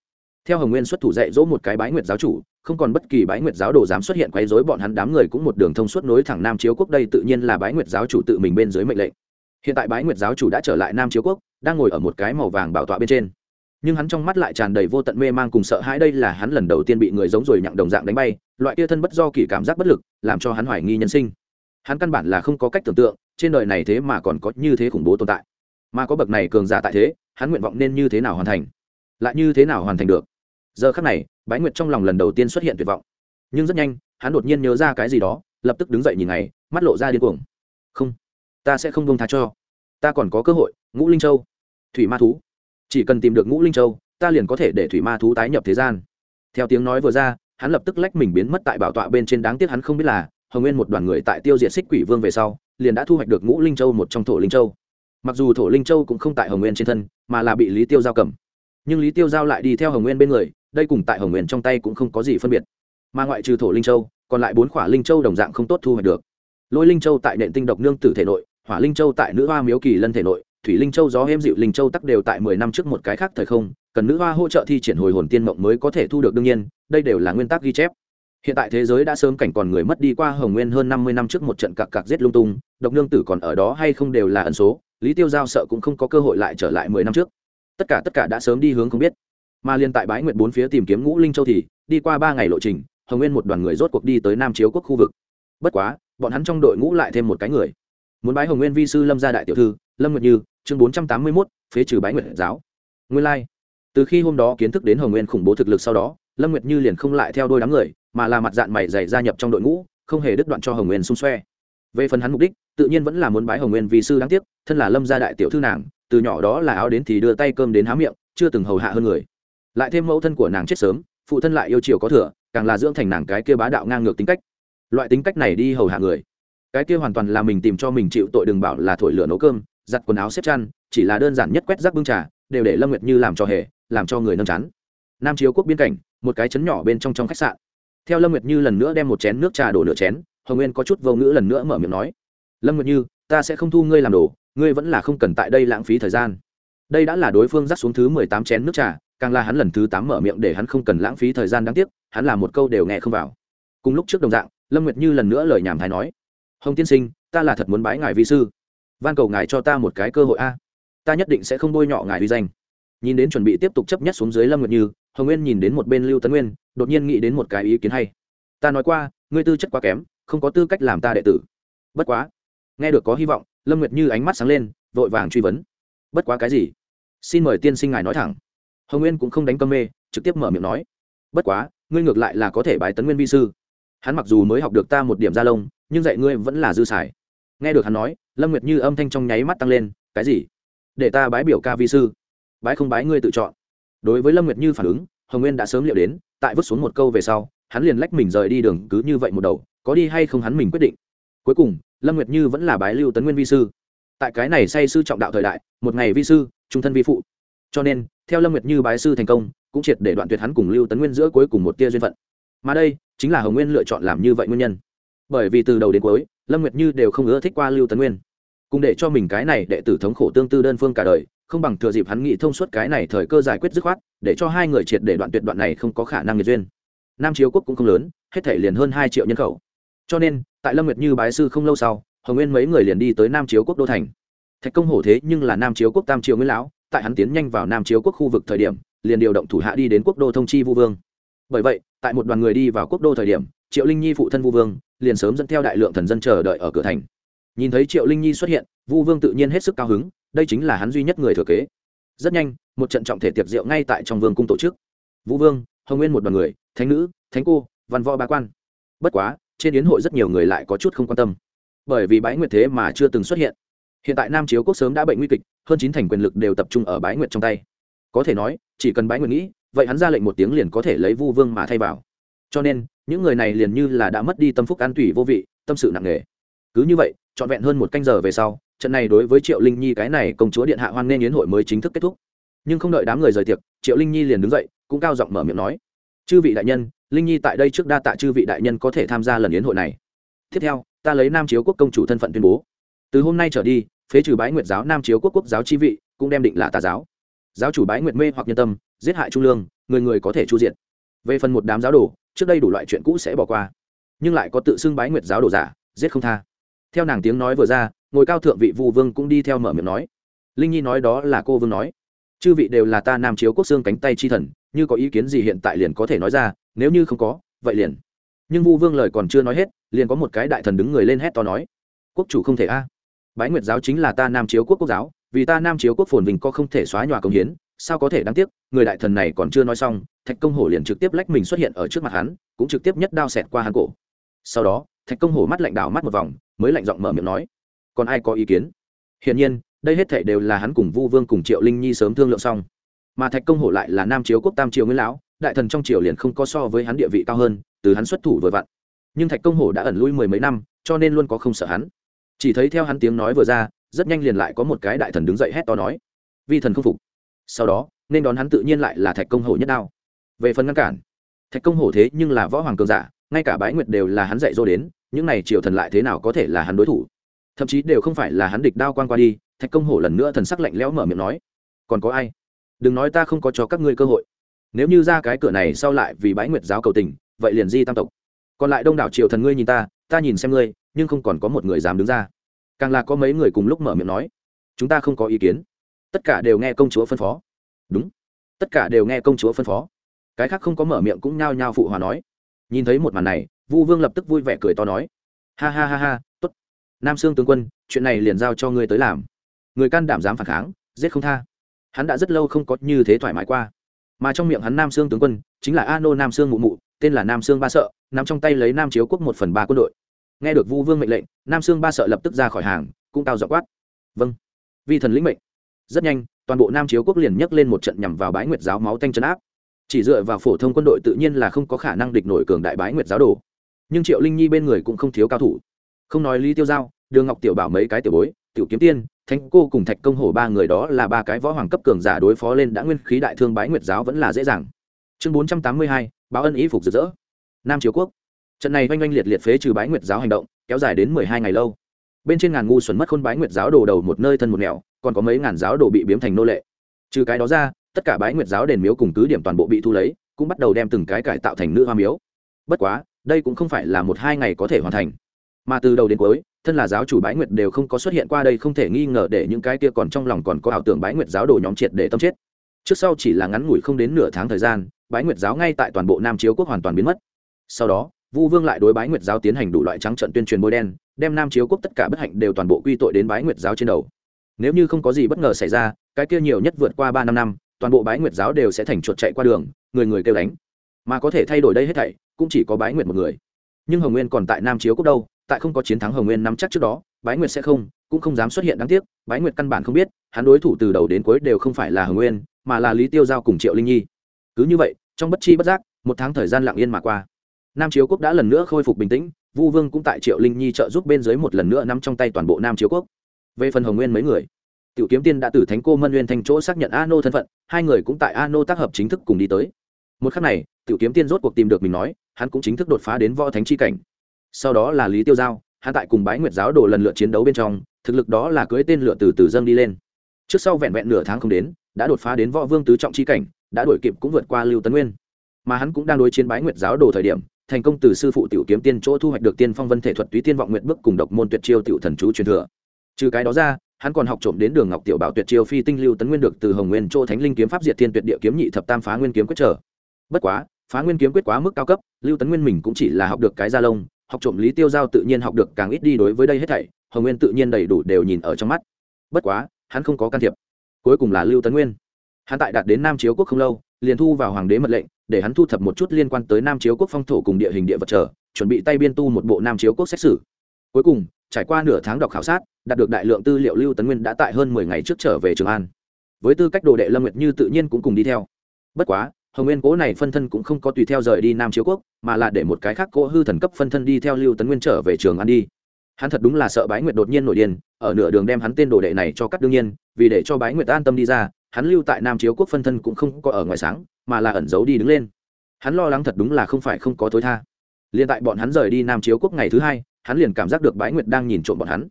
Theo hồng nguyên xuất thủ dạy dỗ một cái bái nguyệt giáo chủ, không còn bất kỳ bái nguyệt giáo đồ dám xuất hiện quấy rối bọn hắn đám người cũng một đường thông suốt nối thẳng nam chiếu quốc đây tự nhiên là bái nguyệt giáo chủ tự mình bên dưới mệnh lệnh. Hiện tại bái nguyệt giáo chủ đã trở lại nam chiếu quốc, đang ngồi ở một cái màu vàng bảo tọa bên trên nhưng hắn trong mắt lại tràn đầy vô tận mê mang cùng sợ hãi đây là hắn lần đầu tiên bị người giống rồi nhặng đồng dạng đánh bay, loại kia thân bất do kỳ cảm giác bất lực, làm cho hắn hoài nghi nhân sinh. Hắn căn bản là không có cách tưởng tượng, trên đời này thế mà còn có như thế khủng bố tồn tại. Mà có bậc này cường giả tại thế, hắn nguyện vọng nên như thế nào hoàn thành? Lại như thế nào hoàn thành được? Giờ khắc này, bái nguyệt trong lòng lần đầu tiên xuất hiện tuyệt vọng. Nhưng rất nhanh, hắn đột nhiên nhớ ra cái gì đó, lập tức đứng dậy nhìn ngày, mắt lộ ra điên cuồng. Không, ta sẽ không buông tha cho. Ta còn có cơ hội, ngũ linh châu. Thủy ma thú chỉ cần tìm được ngũ linh châu, ta liền có thể để thủy ma thú tái nhập thế gian. Theo tiếng nói vừa ra, hắn lập tức lách mình biến mất tại bảo tọa bên trên, đáng tiếc hắn không biết là hồng nguyên một đoàn người tại tiêu diệt xích quỷ vương về sau, liền đã thu hoạch được ngũ linh châu một trong thổ linh châu. Mặc dù thổ linh châu cũng không tại hồng nguyên trên thân, mà là bị lý tiêu giao cầm. Nhưng lý tiêu giao lại đi theo hồng nguyên bên người, đây cùng tại hồng nguyên trong tay cũng không có gì phân biệt. Mà ngoại trừ thổ linh châu, còn lại bốn khỏa linh châu đồng dạng không tốt thu hoạch được. Lôi linh châu tại nện tinh độc nương tử thể nội, hỏa linh châu tại nữ hoa miếu kỳ lân thể nội thủy linh châu gió êm dịu linh châu tắc đều tại mười năm trước một cái khác thời không, cần nữ hoa hỗ trợ thi triển hồi hồn tiên mộng mới có thể thu được đương nhiên, đây đều là nguyên tắc ghi chép. Hiện tại thế giới đã sớm cảnh còn người mất đi qua hồng nguyên hơn năm mươi năm trước một trận cặc cặc giết lung tung, độc nương tử còn ở đó hay không đều là ẩn số, lý tiêu giao sợ cũng không có cơ hội lại trở lại mười năm trước. Tất cả tất cả đã sớm đi hướng không biết. Mà liên tại bái nguyện bốn phía tìm kiếm ngũ linh châu thì, đi qua ba ngày lộ trình, hồng nguyên một đoàn người rốt cuộc đi tới nam chiếu quốc khu vực. Bất quá, bọn hắn trong đội ngũ lại thêm một cái người. Muốn bái hồng nguyên vi sư lâm gia đại tiểu thư lâm nguyệt như, chương bốn trăm tám mươi mốt, phế trừ bái nguyện giáo. Nguyên lai、like. từ khi hôm đó kiến thức đến hồng nguyên khủng bố thực lực sau đó, lâm nguyệt như liền không lại theo đôi đám người, mà là mặt dạng mày dày gia nhập trong đội ngũ, không hề đứt đoạn cho hồng nguyên xung xoe. Về phần hắn mục đích, tự nhiên vẫn là muốn bái hồng nguyên vì sư đáng tiếc, thân là lâm gia đại tiểu thư nàng, từ nhỏ đó là áo đến thì đưa tay cơm đến há miệng, chưa từng hầu hạ hơn người. Lại thêm mẫu thân của nàng chết sớm, phụ thân lại yêu chiều có thừa, càng là dưỡng thành nàng cái kia bá đạo ngang ngược tính cách. Loại tính cách này đi hầu hạ người. Cái kia hoàn toàn là mình tìm cho mình chịu tội đừng bảo là thổi lửa nấu cơm giặt quần áo xếp chăn, chỉ là đơn giản nhất quét rác bưng trà, đều để lâm nguyệt như làm cho hề, làm cho người nâng chán. Nam chiếu quốc biên cảnh, một cái chấn nhỏ bên trong trong khách sạn. Theo lâm nguyệt như lần nữa đem một chén nước trà đổ nửa chén, hồng nguyên có chút vô ngữ lần nữa mở miệng nói, lâm nguyệt như, ta sẽ không thu ngươi làm đồ, ngươi vẫn là không cần tại đây lãng phí thời gian. Đây đã là đối phương dắt xuống thứ mười tám chén nước trà, càng là hắn lần thứ tám mở miệng để hắn không cần lãng phí thời gian đáng tiếc, hắn làm một câu đều nghe không vào. Cùng lúc trước đồng dạng, lâm nguyệt như lần nữa lời nhảm thái nói, hồng tiên sinh, ta là thật muốn bái ngài vi sư van cầu ngài cho ta một cái cơ hội a. Ta nhất định sẽ không bôi nhọ ngài uy danh. Nhìn đến chuẩn bị tiếp tục chấp nhất xuống dưới lâm nguyệt như, hồng nguyên nhìn đến một bên lưu tấn nguyên, đột nhiên nghĩ đến một cái ý kiến hay. Ta nói qua, ngươi tư chất quá kém, không có tư cách làm ta đệ tử. Bất quá, nghe được có hy vọng, lâm nguyệt như ánh mắt sáng lên, vội vàng truy vấn. Bất quá cái gì? Xin mời tiên sinh ngài nói thẳng. Hồng nguyên cũng không đánh cơm mê, trực tiếp mở miệng nói. Bất quá, ngươi ngược lại là có thể bài tấn nguyên vi sư. Hắn mặc dù mới học được ta một điểm gia lông, nhưng dạy ngươi vẫn là dư sải nghe được hắn nói lâm nguyệt như âm thanh trong nháy mắt tăng lên, cái gì? Để ta bái biểu ca vi sư. Bái không bái ngươi tự chọn. Đối với lâm nguyệt như phản ứng, hồng nguyên đã sớm liệu đến, tại vứt xuống một câu về sau, hắn liền lách mình rời đi đường cứ như vậy một đầu, có đi hay không hắn mình quyết định. Cuối cùng, lâm nguyệt như vẫn là bái lưu tấn nguyên vi sư. Tại cái này say sư trọng đạo thời đại, một ngày vi sư, trung thân vi phụ. Cho nên, theo lâm nguyệt như bái sư thành công, cũng triệt để đoạn tuyệt hắn cùng lưu tấn nguyên giữa cuối cùng một tia duyên phận. Mà đây, chính là hồng nguyên lựa chọn làm như vậy nguyên nhân. Bởi vì từ đầu đến cuối, lâm nguyệt như đều không ưa thích qua lưu tấn nguyên cùng để cho mình cái này đệ tử thống khổ tương tư đơn phương cả đời, không bằng thừa dịp hắn nghĩ thông suốt cái này thời cơ giải quyết dứt khoát, để cho hai người triệt để đoạn tuyệt đoạn này không có khả năng nghiệt duyên. Nam chiếu quốc cũng không lớn, hết thể liền hơn hai triệu nhân khẩu. Cho nên, tại lâm nguyệt như bái sư không lâu sau, hồng nguyên mấy người liền đi tới nam chiếu quốc đô thành. Thạch công hổ thế nhưng là nam chiếu quốc tam triều nguyên lão, tại hắn tiến nhanh vào nam chiếu quốc khu vực thời điểm, liền điều động thủ hạ đi đến quốc đô thông chi vu vương. Bởi vậy, tại một đoàn người đi vào quốc đô thời điểm, triệu linh nhi phụ thân vu vương liền sớm dẫn theo đại lượng thần dân chờ đợi ở cửa thành nhìn thấy triệu linh nhi xuất hiện, vu vương tự nhiên hết sức cao hứng, đây chính là hắn duy nhất người thừa kế. Rất nhanh, một trận trọng thể tiệc rượu ngay tại trong vương cung tổ chức. Vũ vương, hồng nguyên một đoàn người, thánh nữ, thánh cô, văn võ ba quan. Bất quá, trên yến hội rất nhiều người lại có chút không quan tâm. Bởi vì bái nguyệt thế mà chưa từng xuất hiện. Hiện tại nam chiếu quốc sớm đã bệnh nguy kịch, hơn chín thành quyền lực đều tập trung ở bái nguyệt trong tay. Có thể nói, chỉ cần bái nguyệt nghĩ, vậy hắn ra lệnh một tiếng liền có thể lấy vu vương mà thay vào. Cho nên, những người này liền như là đã mất đi tâm phúc an tủy vô vị, tâm sự nặng nề. Cứ như vậy trọn vẹn hơn một canh giờ về sau, trận này đối với triệu linh nhi cái này công chúa điện hạ hoan nghênh yến hội mới chính thức kết thúc. Nhưng không đợi đám người rời tiệc, triệu linh nhi liền đứng dậy, cũng cao giọng mở miệng nói, chư vị đại nhân, linh nhi tại đây trước đa tạ chư vị đại nhân có thể tham gia lần yến hội này. Tiếp theo, ta lấy nam chiếu quốc công chủ thân phận tuyên bố. Từ hôm nay trở đi, phế trừ bái nguyệt giáo nam chiếu quốc quốc giáo chi vị, cũng đem định là tà giáo. Giáo chủ bái nguyệt mê hoặc nhân tâm, giết hại trung lương, người người có thể chu diện về phần một đám giáo đồ, trước đây đủ loại chuyện cũ sẽ bỏ qua. Nhưng lại có tự xưng bái nguyệt giáo đồ giả, giết không tha theo nàng tiếng nói vừa ra, ngồi cao thượng vị vu vương cũng đi theo mở miệng nói. Linh nhi nói đó là cô vương nói. Chư vị đều là ta nam chiếu quốc xương cánh tay chi thần, như có ý kiến gì hiện tại liền có thể nói ra, nếu như không có, vậy liền. Nhưng vu vương lời còn chưa nói hết, liền có một cái đại thần đứng người lên hét to nói. Quốc chủ không thể a. Bái nguyệt giáo chính là ta nam chiếu quốc quốc giáo, vì ta nam chiếu quốc phồn vinh có không thể xóa nhòa công hiến, sao có thể đáng tiếc, người đại thần này còn chưa nói xong, thạch công hổ liền trực tiếp lách mình xuất hiện ở trước mặt hắn, cũng trực tiếp nhất đao xẹt qua hắn cổ. Sau đó, thạch công hổ mắt lạnh đảo mắt một vòng mới lạnh giọng mở miệng nói, còn ai có ý kiến? Hiển nhiên, đây hết thể đều là hắn cùng vu vương cùng triệu linh nhi sớm thương lượng xong. Mà thạch công hổ lại là nam chiếu quốc tam triều nguyên lão, đại thần trong triều liền không có so với hắn địa vị cao hơn, từ hắn xuất thủ vừa vặn. Nhưng thạch công hổ đã ẩn lui mười mấy năm, cho nên luôn có không sợ hắn. Chỉ thấy theo hắn tiếng nói vừa ra, rất nhanh liền lại có một cái đại thần đứng dậy hét to nói, vi thần không phục. Sau đó, nên đón hắn tự nhiên lại là thạch công hổ nhất đao. Về phần ngăn cản, thạch công hổ thế nhưng là võ hoàng cường giả ngay cả bái nguyệt đều là hắn dạy dỗ đến, những này triều thần lại thế nào có thể là hắn đối thủ? Thậm chí đều không phải là hắn địch đao quan qua đi, thạch công hổ lần nữa thần sắc lạnh lẽo mở miệng nói, còn có ai? Đừng nói ta không có cho các ngươi cơ hội. Nếu như ra cái cửa này sau lại vì bái nguyệt giáo cầu tình, vậy liền di tam tộc. Còn lại đông đảo triều thần ngươi nhìn ta ta nhìn xem ngươi, nhưng không còn có một người dám đứng ra. Càng là có mấy người cùng lúc mở miệng nói, chúng ta không có ý kiến. Tất cả đều nghe công chúa phân phó. Đúng. Tất cả đều nghe công chúa phân phó. Cái khác không có mở miệng cũng nhao nhao phụ hòa nói nhìn thấy một màn này, vu vương lập tức vui vẻ cười to nói, ha ha ha ha t ố t nam sương tướng quân, chuyện này liền giao cho ngươi tới làm. Người can đảm dám phản kháng, giết không tha. Hắn đã rất lâu không có như thế thoải mái qua. Mà trong miệng hắn nam sương tướng quân, chính là a nô nam sương mụ mụ, tên là nam sương ba sợ nằm trong tay lấy nam chiếu quốc một phần ba quân đội. Nghe được vu vương mệnh lệnh, nam sương ba sợ lập tức ra khỏi hàng, cũng cao dọ quát vâng vi thần lĩnh mệnh. Rất nhanh, toàn bộ nam chiếu quốc liền nhấc lên một trận nhằm vào bái nguyệt giáo máu tanh trấn áp chỉ dựa vào phổ thông quân đội tự nhiên là không có khả năng địch nổi cường đại bái nguyệt giáo đồ. Nhưng triệu linh nhi bên người cũng không thiếu cao thủ. Không nói lý tiêu giao, đường ngọc tiểu bảo mấy cái tiểu bối, tiểu kiếm tiên, thánh cô cùng thạch công hổ ba người đó là ba cái võ hoàng cấp cường giả đối phó lên đã nguyên khí đại thương bái nguyệt giáo vẫn là dễ dàng. Chương bốn trăm tám mươi hai, báo ân ý phục rực rỡ. Nam triều quốc. Trận này oanh oanh liệt liệt phế trừ bái nguyệt giáo hành động, kéo dài đến mười hai ngày lâu. Bên trên ngàn ngu xuẩn mất khôn bái nguyệt giáo đồ đầu một nơi thân một nẻo, còn có mấy ngàn giáo đồ bị biếm thành nô lệ. Trừ cái đó ra tất cả bái nguyệt giáo đền miếu cùng cứ điểm toàn bộ bị thu lấy, cũng bắt đầu đem từng cái cải tạo thành nữ hoa miếu. Bất quá, đây cũng không phải là một hai ngày có thể hoàn thành. Mà từ đầu đến cuối, thân là giáo chủ bái nguyệt đều không có xuất hiện qua đây không thể nghi ngờ để những cái kia còn trong lòng còn có ảo tưởng bái nguyệt giáo đồ nhóm triệt để tâm chết. Trước sau chỉ là ngắn ngủi không đến nửa tháng thời gian, bái nguyệt giáo ngay tại toàn bộ nam chiếu quốc hoàn toàn biến mất. Sau đó, vu vương lại đối bái nguyệt giáo tiến hành đủ loại trắng trận tuyên truyền bôi đen, đem nam chiếu quốc tất cả bất hạnh đều toàn bộ quy tội đến bái nguyệt giáo trên đầu. Nếu như không có gì bất ngờ xảy ra, cái kia nhiều nhất vượt qua ba năm năm toàn bộ bái nguyệt giáo đều sẽ thành chuột chạy qua đường, người người kêu đánh. Mà có thể thay đổi đây hết thảy, cũng chỉ có bái nguyệt một người. Nhưng hồng nguyên còn tại nam chiếu quốc đâu, tại không có chiến thắng hồng nguyên nắm chắc trước đó, bái nguyệt sẽ không, cũng không dám xuất hiện đáng tiếc, bái nguyệt căn bản không biết, hắn đối thủ từ đầu đến cuối đều không phải là hồng nguyên, mà là lý tiêu giao cùng triệu linh nhi. Cứ như vậy, trong bất chi bất giác, một tháng thời gian lặng yên mà qua. Nam chiếu quốc đã lần nữa khôi phục bình tĩnh, vu vương cũng tại triệu linh nhi trợ giúp bên dưới một lần nữa nắm trong tay toàn bộ nam chiếu quốc. Về phần hồng nguyên mấy người tiểu kiếm tiên đã từ thánh cô mân nguyên thành chỗ xác nhận a nô thân phận, hai người cũng tại a nô tác hợp chính thức cùng đi tới. Một khắc này tiểu kiếm tiên rốt cuộc tìm được mình nói, hắn cũng chính thức đột phá đến võ thánh chi cảnh. Sau đó là lý tiêu giao, hắn tại cùng bái nguyệt giáo đồ lần lượt chiến đấu bên trong, thực lực đó là cưới tên lựa từ từ dâng đi lên. Trước sau vẹn vẹn nửa tháng không đến, đã đột phá đến võ vương tứ trọng chi cảnh, đã đuổi kịp cũng vượt qua lưu tấn nguyên. Mà hắn cũng đang đối chiến bái nguyệt giáo đồ thời điểm, thành công từ sư phụ tiểu kiếm tiên chỗ thu hoạch được tiên phong vân thể thuật túy tiên vọng nguyện bức cùng độc môn tuyệt chiêu tiểu thần chú truyền thừa. Trừ cái đó ra hắn còn học trộm đến đường ngọc tiểu bảo tuyệt chiêu phi tinh lưu tấn nguyên được từ hồng nguyên chỗ thánh linh kiếm pháp diệt thiên tuyệt địa kiếm nhị thập tam phá nguyên kiếm quyết trở. Bất quá, phá nguyên kiếm quyết quá mức cao cấp, lưu tấn nguyên mình cũng chỉ là học được cái gia lông, học trộm lý tiêu giao tự nhiên học được càng ít đi đối với đây hết thảy, hồng nguyên tự nhiên đầy đủ đều nhìn ở trong mắt. Bất quá, hắn không có can thiệp. Cuối cùng là lưu tấn nguyên. Hắn tại đạt đến nam chiếu quốc không lâu, liền thu vào hoàng đế mật lệnh, để hắn thu thập một chút liên quan tới nam chiếu quốc phong thổ cùng địa hình địa vật trở, chuẩn bị tay biên tu một bộ nam chiếu quốc xét xử cuối cùng, trải qua nửa tháng đọc khảo sát, đạt được đại lượng tư liệu lưu tấn nguyên đã tại hơn mười ngày trước trở về trường an. Với tư cách đồ đệ lâm nguyệt như tự nhiên cũng cùng đi theo. Bất quá, hồng nguyên cố này phân thân cũng không có tùy theo rời đi nam chiếu quốc, mà là để một cái khác cố hư thần cấp phân thân đi theo lưu tấn nguyên trở về trường an đi. Hắn thật đúng là sợ bái nguyệt đột nhiên nổi điên, ở nửa đường đem hắn tên đồ đệ này cho cắt đương nhiên, vì để cho bái nguyệt an tâm đi ra, hắn lưu tại nam chiếu quốc phân thân cũng không có ở ngoài sáng, mà là ẩn giấu đi đứng lên. Hắn lo lắng thật đúng là không phải không có thối tha. Liên tại bọn hắn rời đi nam chiếu quốc ngày thứ hai hắn liền cảm giác được bái nguyệt đang nhìn trộm bọn hắn.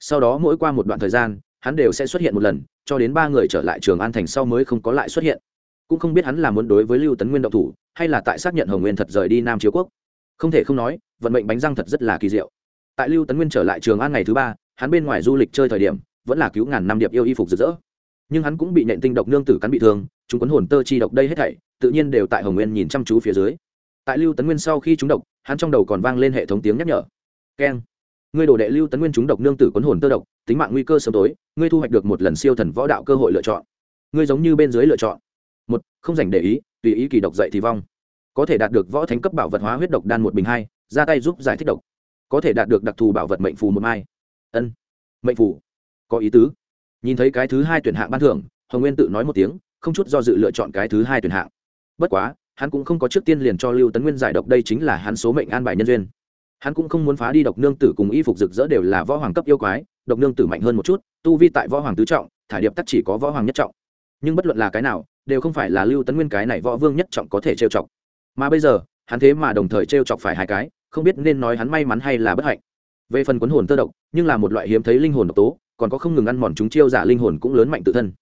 Sau đó mỗi qua một đoạn thời gian, hắn đều sẽ xuất hiện một lần, cho đến ba người trở lại trường an thành sau mới không có lại xuất hiện. Cũng không biết hắn là muốn đối với lưu tấn nguyên động thủ, hay là tại xác nhận hồng nguyên thật rời đi nam chiếu quốc. Không thể không nói, vận mệnh bánh răng thật rất là kỳ diệu. Tại lưu tấn nguyên trở lại trường an ngày thứ ba, hắn bên ngoài du lịch chơi thời điểm, vẫn là cứu ngàn năm điệp yêu y phục rực rỡ. Nhưng hắn cũng bị nện tinh độc nương tử cắn bị thương, chúng quấn hồn tơ chi độc đây hết thảy, tự nhiên đều tại hồng nguyên nhìn chăm chú phía dưới. Tại lưu tấn nguyên sau khi chúng độc, hắn trong đầu còn vang lên hệ thống tiếng nhắc nhở keng. Ngươi đổ đệ lưu tấn nguyên chúng độc nương tử quấn hồn tơ độc, tính mạng nguy cơ sớm tối, ngươi thu hoạch được một lần siêu thần võ đạo cơ hội lựa chọn. Ngươi giống như bên dưới lựa chọn. Một, không dành để ý, tùy ý kỳ độc dậy thì vong. Có thể đạt được võ thánh cấp bảo vật hóa huyết độc đan một bình hai, ra tay giúp giải thích độc. Có thể đạt được đặc thù bảo vật mệnh phù một mai. Ân, mệnh phù. Có ý tứ. Nhìn thấy cái thứ hai tuyển hạng ban thưởng, hồng nguyên tự nói một tiếng, không chút do dự lựa chọn cái thứ hai tuyển hạng. Bất quá, hắn cũng không có trước tiên liền cho lưu tấn nguyên giải độc, đây chính là hắn số mệnh an bài nhân duyên hắn cũng không muốn phá đi độc nương tử cùng y phục rực rỡ đều là võ hoàng cấp yêu quái, độc nương tử mạnh hơn một chút, tu vi tại võ hoàng tứ trọng, thải điệp tắc chỉ có võ hoàng nhất trọng. Nhưng bất luận là cái nào, đều không phải là lưu tấn nguyên cái này võ vương nhất trọng có thể trêu chọc. Mà bây giờ, hắn thế mà đồng thời trêu chọc phải hai cái, không biết nên nói hắn may mắn hay là bất hạnh. Về phần quấn hồn tơ độc, nhưng là một loại hiếm thấy linh hồn độc tố, còn có không ngừng ăn mòn chúng chiêu giả linh hồn cũng lớn mạnh tự thân.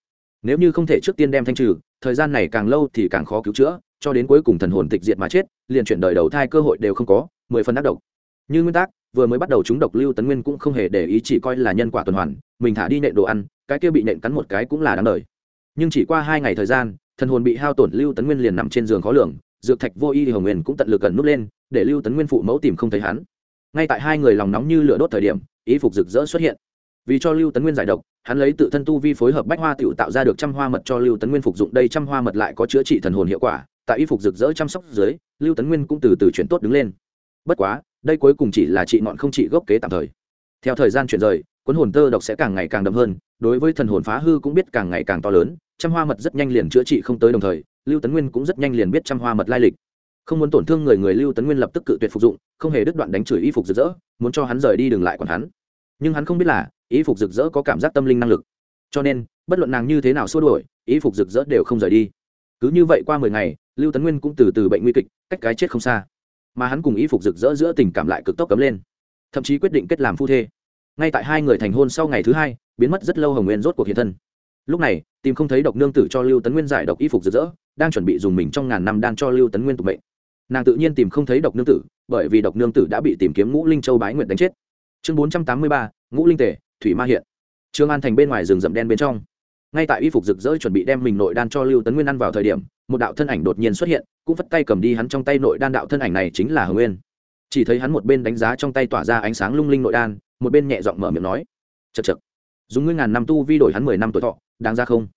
Nếu như không thể trước tiên đem thanh trừ, thời gian này càng lâu thì càng khó cứu chữa, cho đến cuối cùng thần hồn tịch diệt mà chết, liền chuyển đời đầu thai cơ hội đều không có, mười phần ác độc như nguyên tắc, vừa mới bắt đầu chúng độc lưu tấn nguyên cũng không hề để ý chỉ coi là nhân quả tuần hoàn, mình thả đi nện đồ ăn, cái kia bị nện cắn một cái cũng là đáng đời. Nhưng chỉ qua hai ngày thời gian, thần hồn bị hao tổn lưu tấn nguyên liền nằm trên giường khó lường, dược thạch vô y thì hồng nguyên cũng tận lực gần nút lên, để lưu tấn nguyên phụ mẫu tìm không thấy hắn. Ngay tại hai người lòng nóng như lửa đốt thời điểm ý phục rực rỡ xuất hiện. Vì cho lưu tấn nguyên giải độc, hắn lấy tự thân tu vi phối hợp bách hoa tiểu tạo ra được trăm hoa mật cho lưu tấn nguyên phục dụng, đây trăm hoa mật lại có chữa trị thần hồn hiệu quả, tại y phục rực rỡ chăm sóc dưới, lưu tấn nguyên cũng từ từ chuyển tốt đứng lên. Bất quá đây cuối cùng chỉ là trị ngọn không trị gốc kế tạm thời. Theo thời gian chuyển rời, cuốn hồn tơ độc sẽ càng ngày càng đậm hơn, đối với thần hồn phá hư cũng biết càng ngày càng to lớn, trăm hoa mật rất nhanh liền chữa trị không tới đồng thời, lưu tấn nguyên cũng rất nhanh liền biết trăm hoa mật lai lịch. Không muốn tổn thương người người lưu tấn nguyên lập tức cự tuyệt phục dụng, không hề đứt đoạn đánh chửi y phục rực rỡ, muốn cho hắn rời đi đừng lại còn hắn. Nhưng hắn không biết là, y phục rực rỡ có cảm giác tâm linh năng lực. Cho nên, bất luận nàng như thế nào xua đuổi, y phục rực rỡ đều không rời đi. Cứ như vậy qua mười ngày, lưu tấn nguyên cũng từ từ bệnh nguy kịch, cách cái chết không xa mà hắn cùng y phục rực rỡ giữa tình cảm lại cực tốc cấm lên. Thậm chí quyết định kết làm phu thê. Ngay tại hai người thành hôn sau ngày thứ hai, biến mất rất lâu hồng nguyên rốt cuộc hiện thân. Lúc này, tìm không thấy độc nương tử cho lưu tấn nguyên giải độc y phục rực rỡ, đang chuẩn bị dùng mình trong ngàn năm đan cho lưu tấn nguyên tục mệnh. Nàng tự nhiên tìm không thấy độc nương tử, bởi vì độc nương tử đã bị tìm kiếm ngũ linh châu bái nguyện đánh chết. Chương bốn trăm tám mươi ba, ngũ linh tể thủy ma hiện. Trương an thành bên ngoài rừng rậm đen bên trong. Ngay tại y phục rực rỡ chuẩn bị đem mình nội đan cho lưu tấn nguyên ăn vào thời điểm một đạo thân ảnh đột nhiên xuất hiện, cũng vất tay cầm đi hắn trong tay nội đan đạo thân ảnh này chính là hồng nguyên. Chỉ thấy hắn một bên đánh giá trong tay tỏa ra ánh sáng lung linh nội đan, một bên nhẹ giọng mở miệng nói chật chật dùng ngươi ngàn năm tu vi đổi hắn mười năm tuổi thọ, đáng ra không?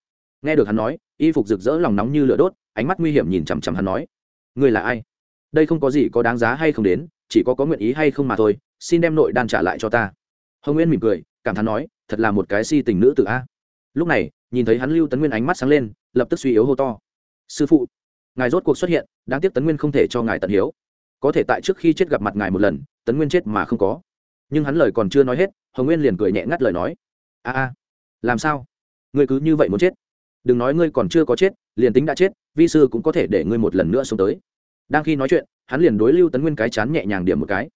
Nghe được hắn nói, y phục rực rỡ lòng nóng như lửa đốt, ánh mắt nguy hiểm nhìn chằm chằm hắn nói, ngươi là ai? Đây không có gì có đáng giá hay không đến, chỉ có có nguyện ý hay không mà thôi, xin đem nội đan trả lại cho ta. Hồng nguyên mỉm cười, cảm thán nói, thật là một cái si tình nữ tự a. Lúc này, nhìn thấy hắn lưu tấn nguyên ánh mắt sáng lên, lập tức suy yếu hô to sư phụ, ngài rốt cuộc xuất hiện, đáng tiếc tấn nguyên không thể cho ngài tận hiếu. Có thể tại trước khi chết gặp mặt ngài một lần, tấn nguyên chết mà không có. Nhưng hắn lời còn chưa nói hết, hồng nguyên liền cười nhẹ ngắt lời nói. A a, làm sao? Ngươi cứ như vậy muốn chết? Đừng nói ngươi còn chưa có chết, liền tính đã chết, vi sư cũng có thể để ngươi một lần nữa sống tới. Đang khi nói chuyện, hắn liền đối lưu tấn nguyên cái chán nhẹ nhàng điểm một cái.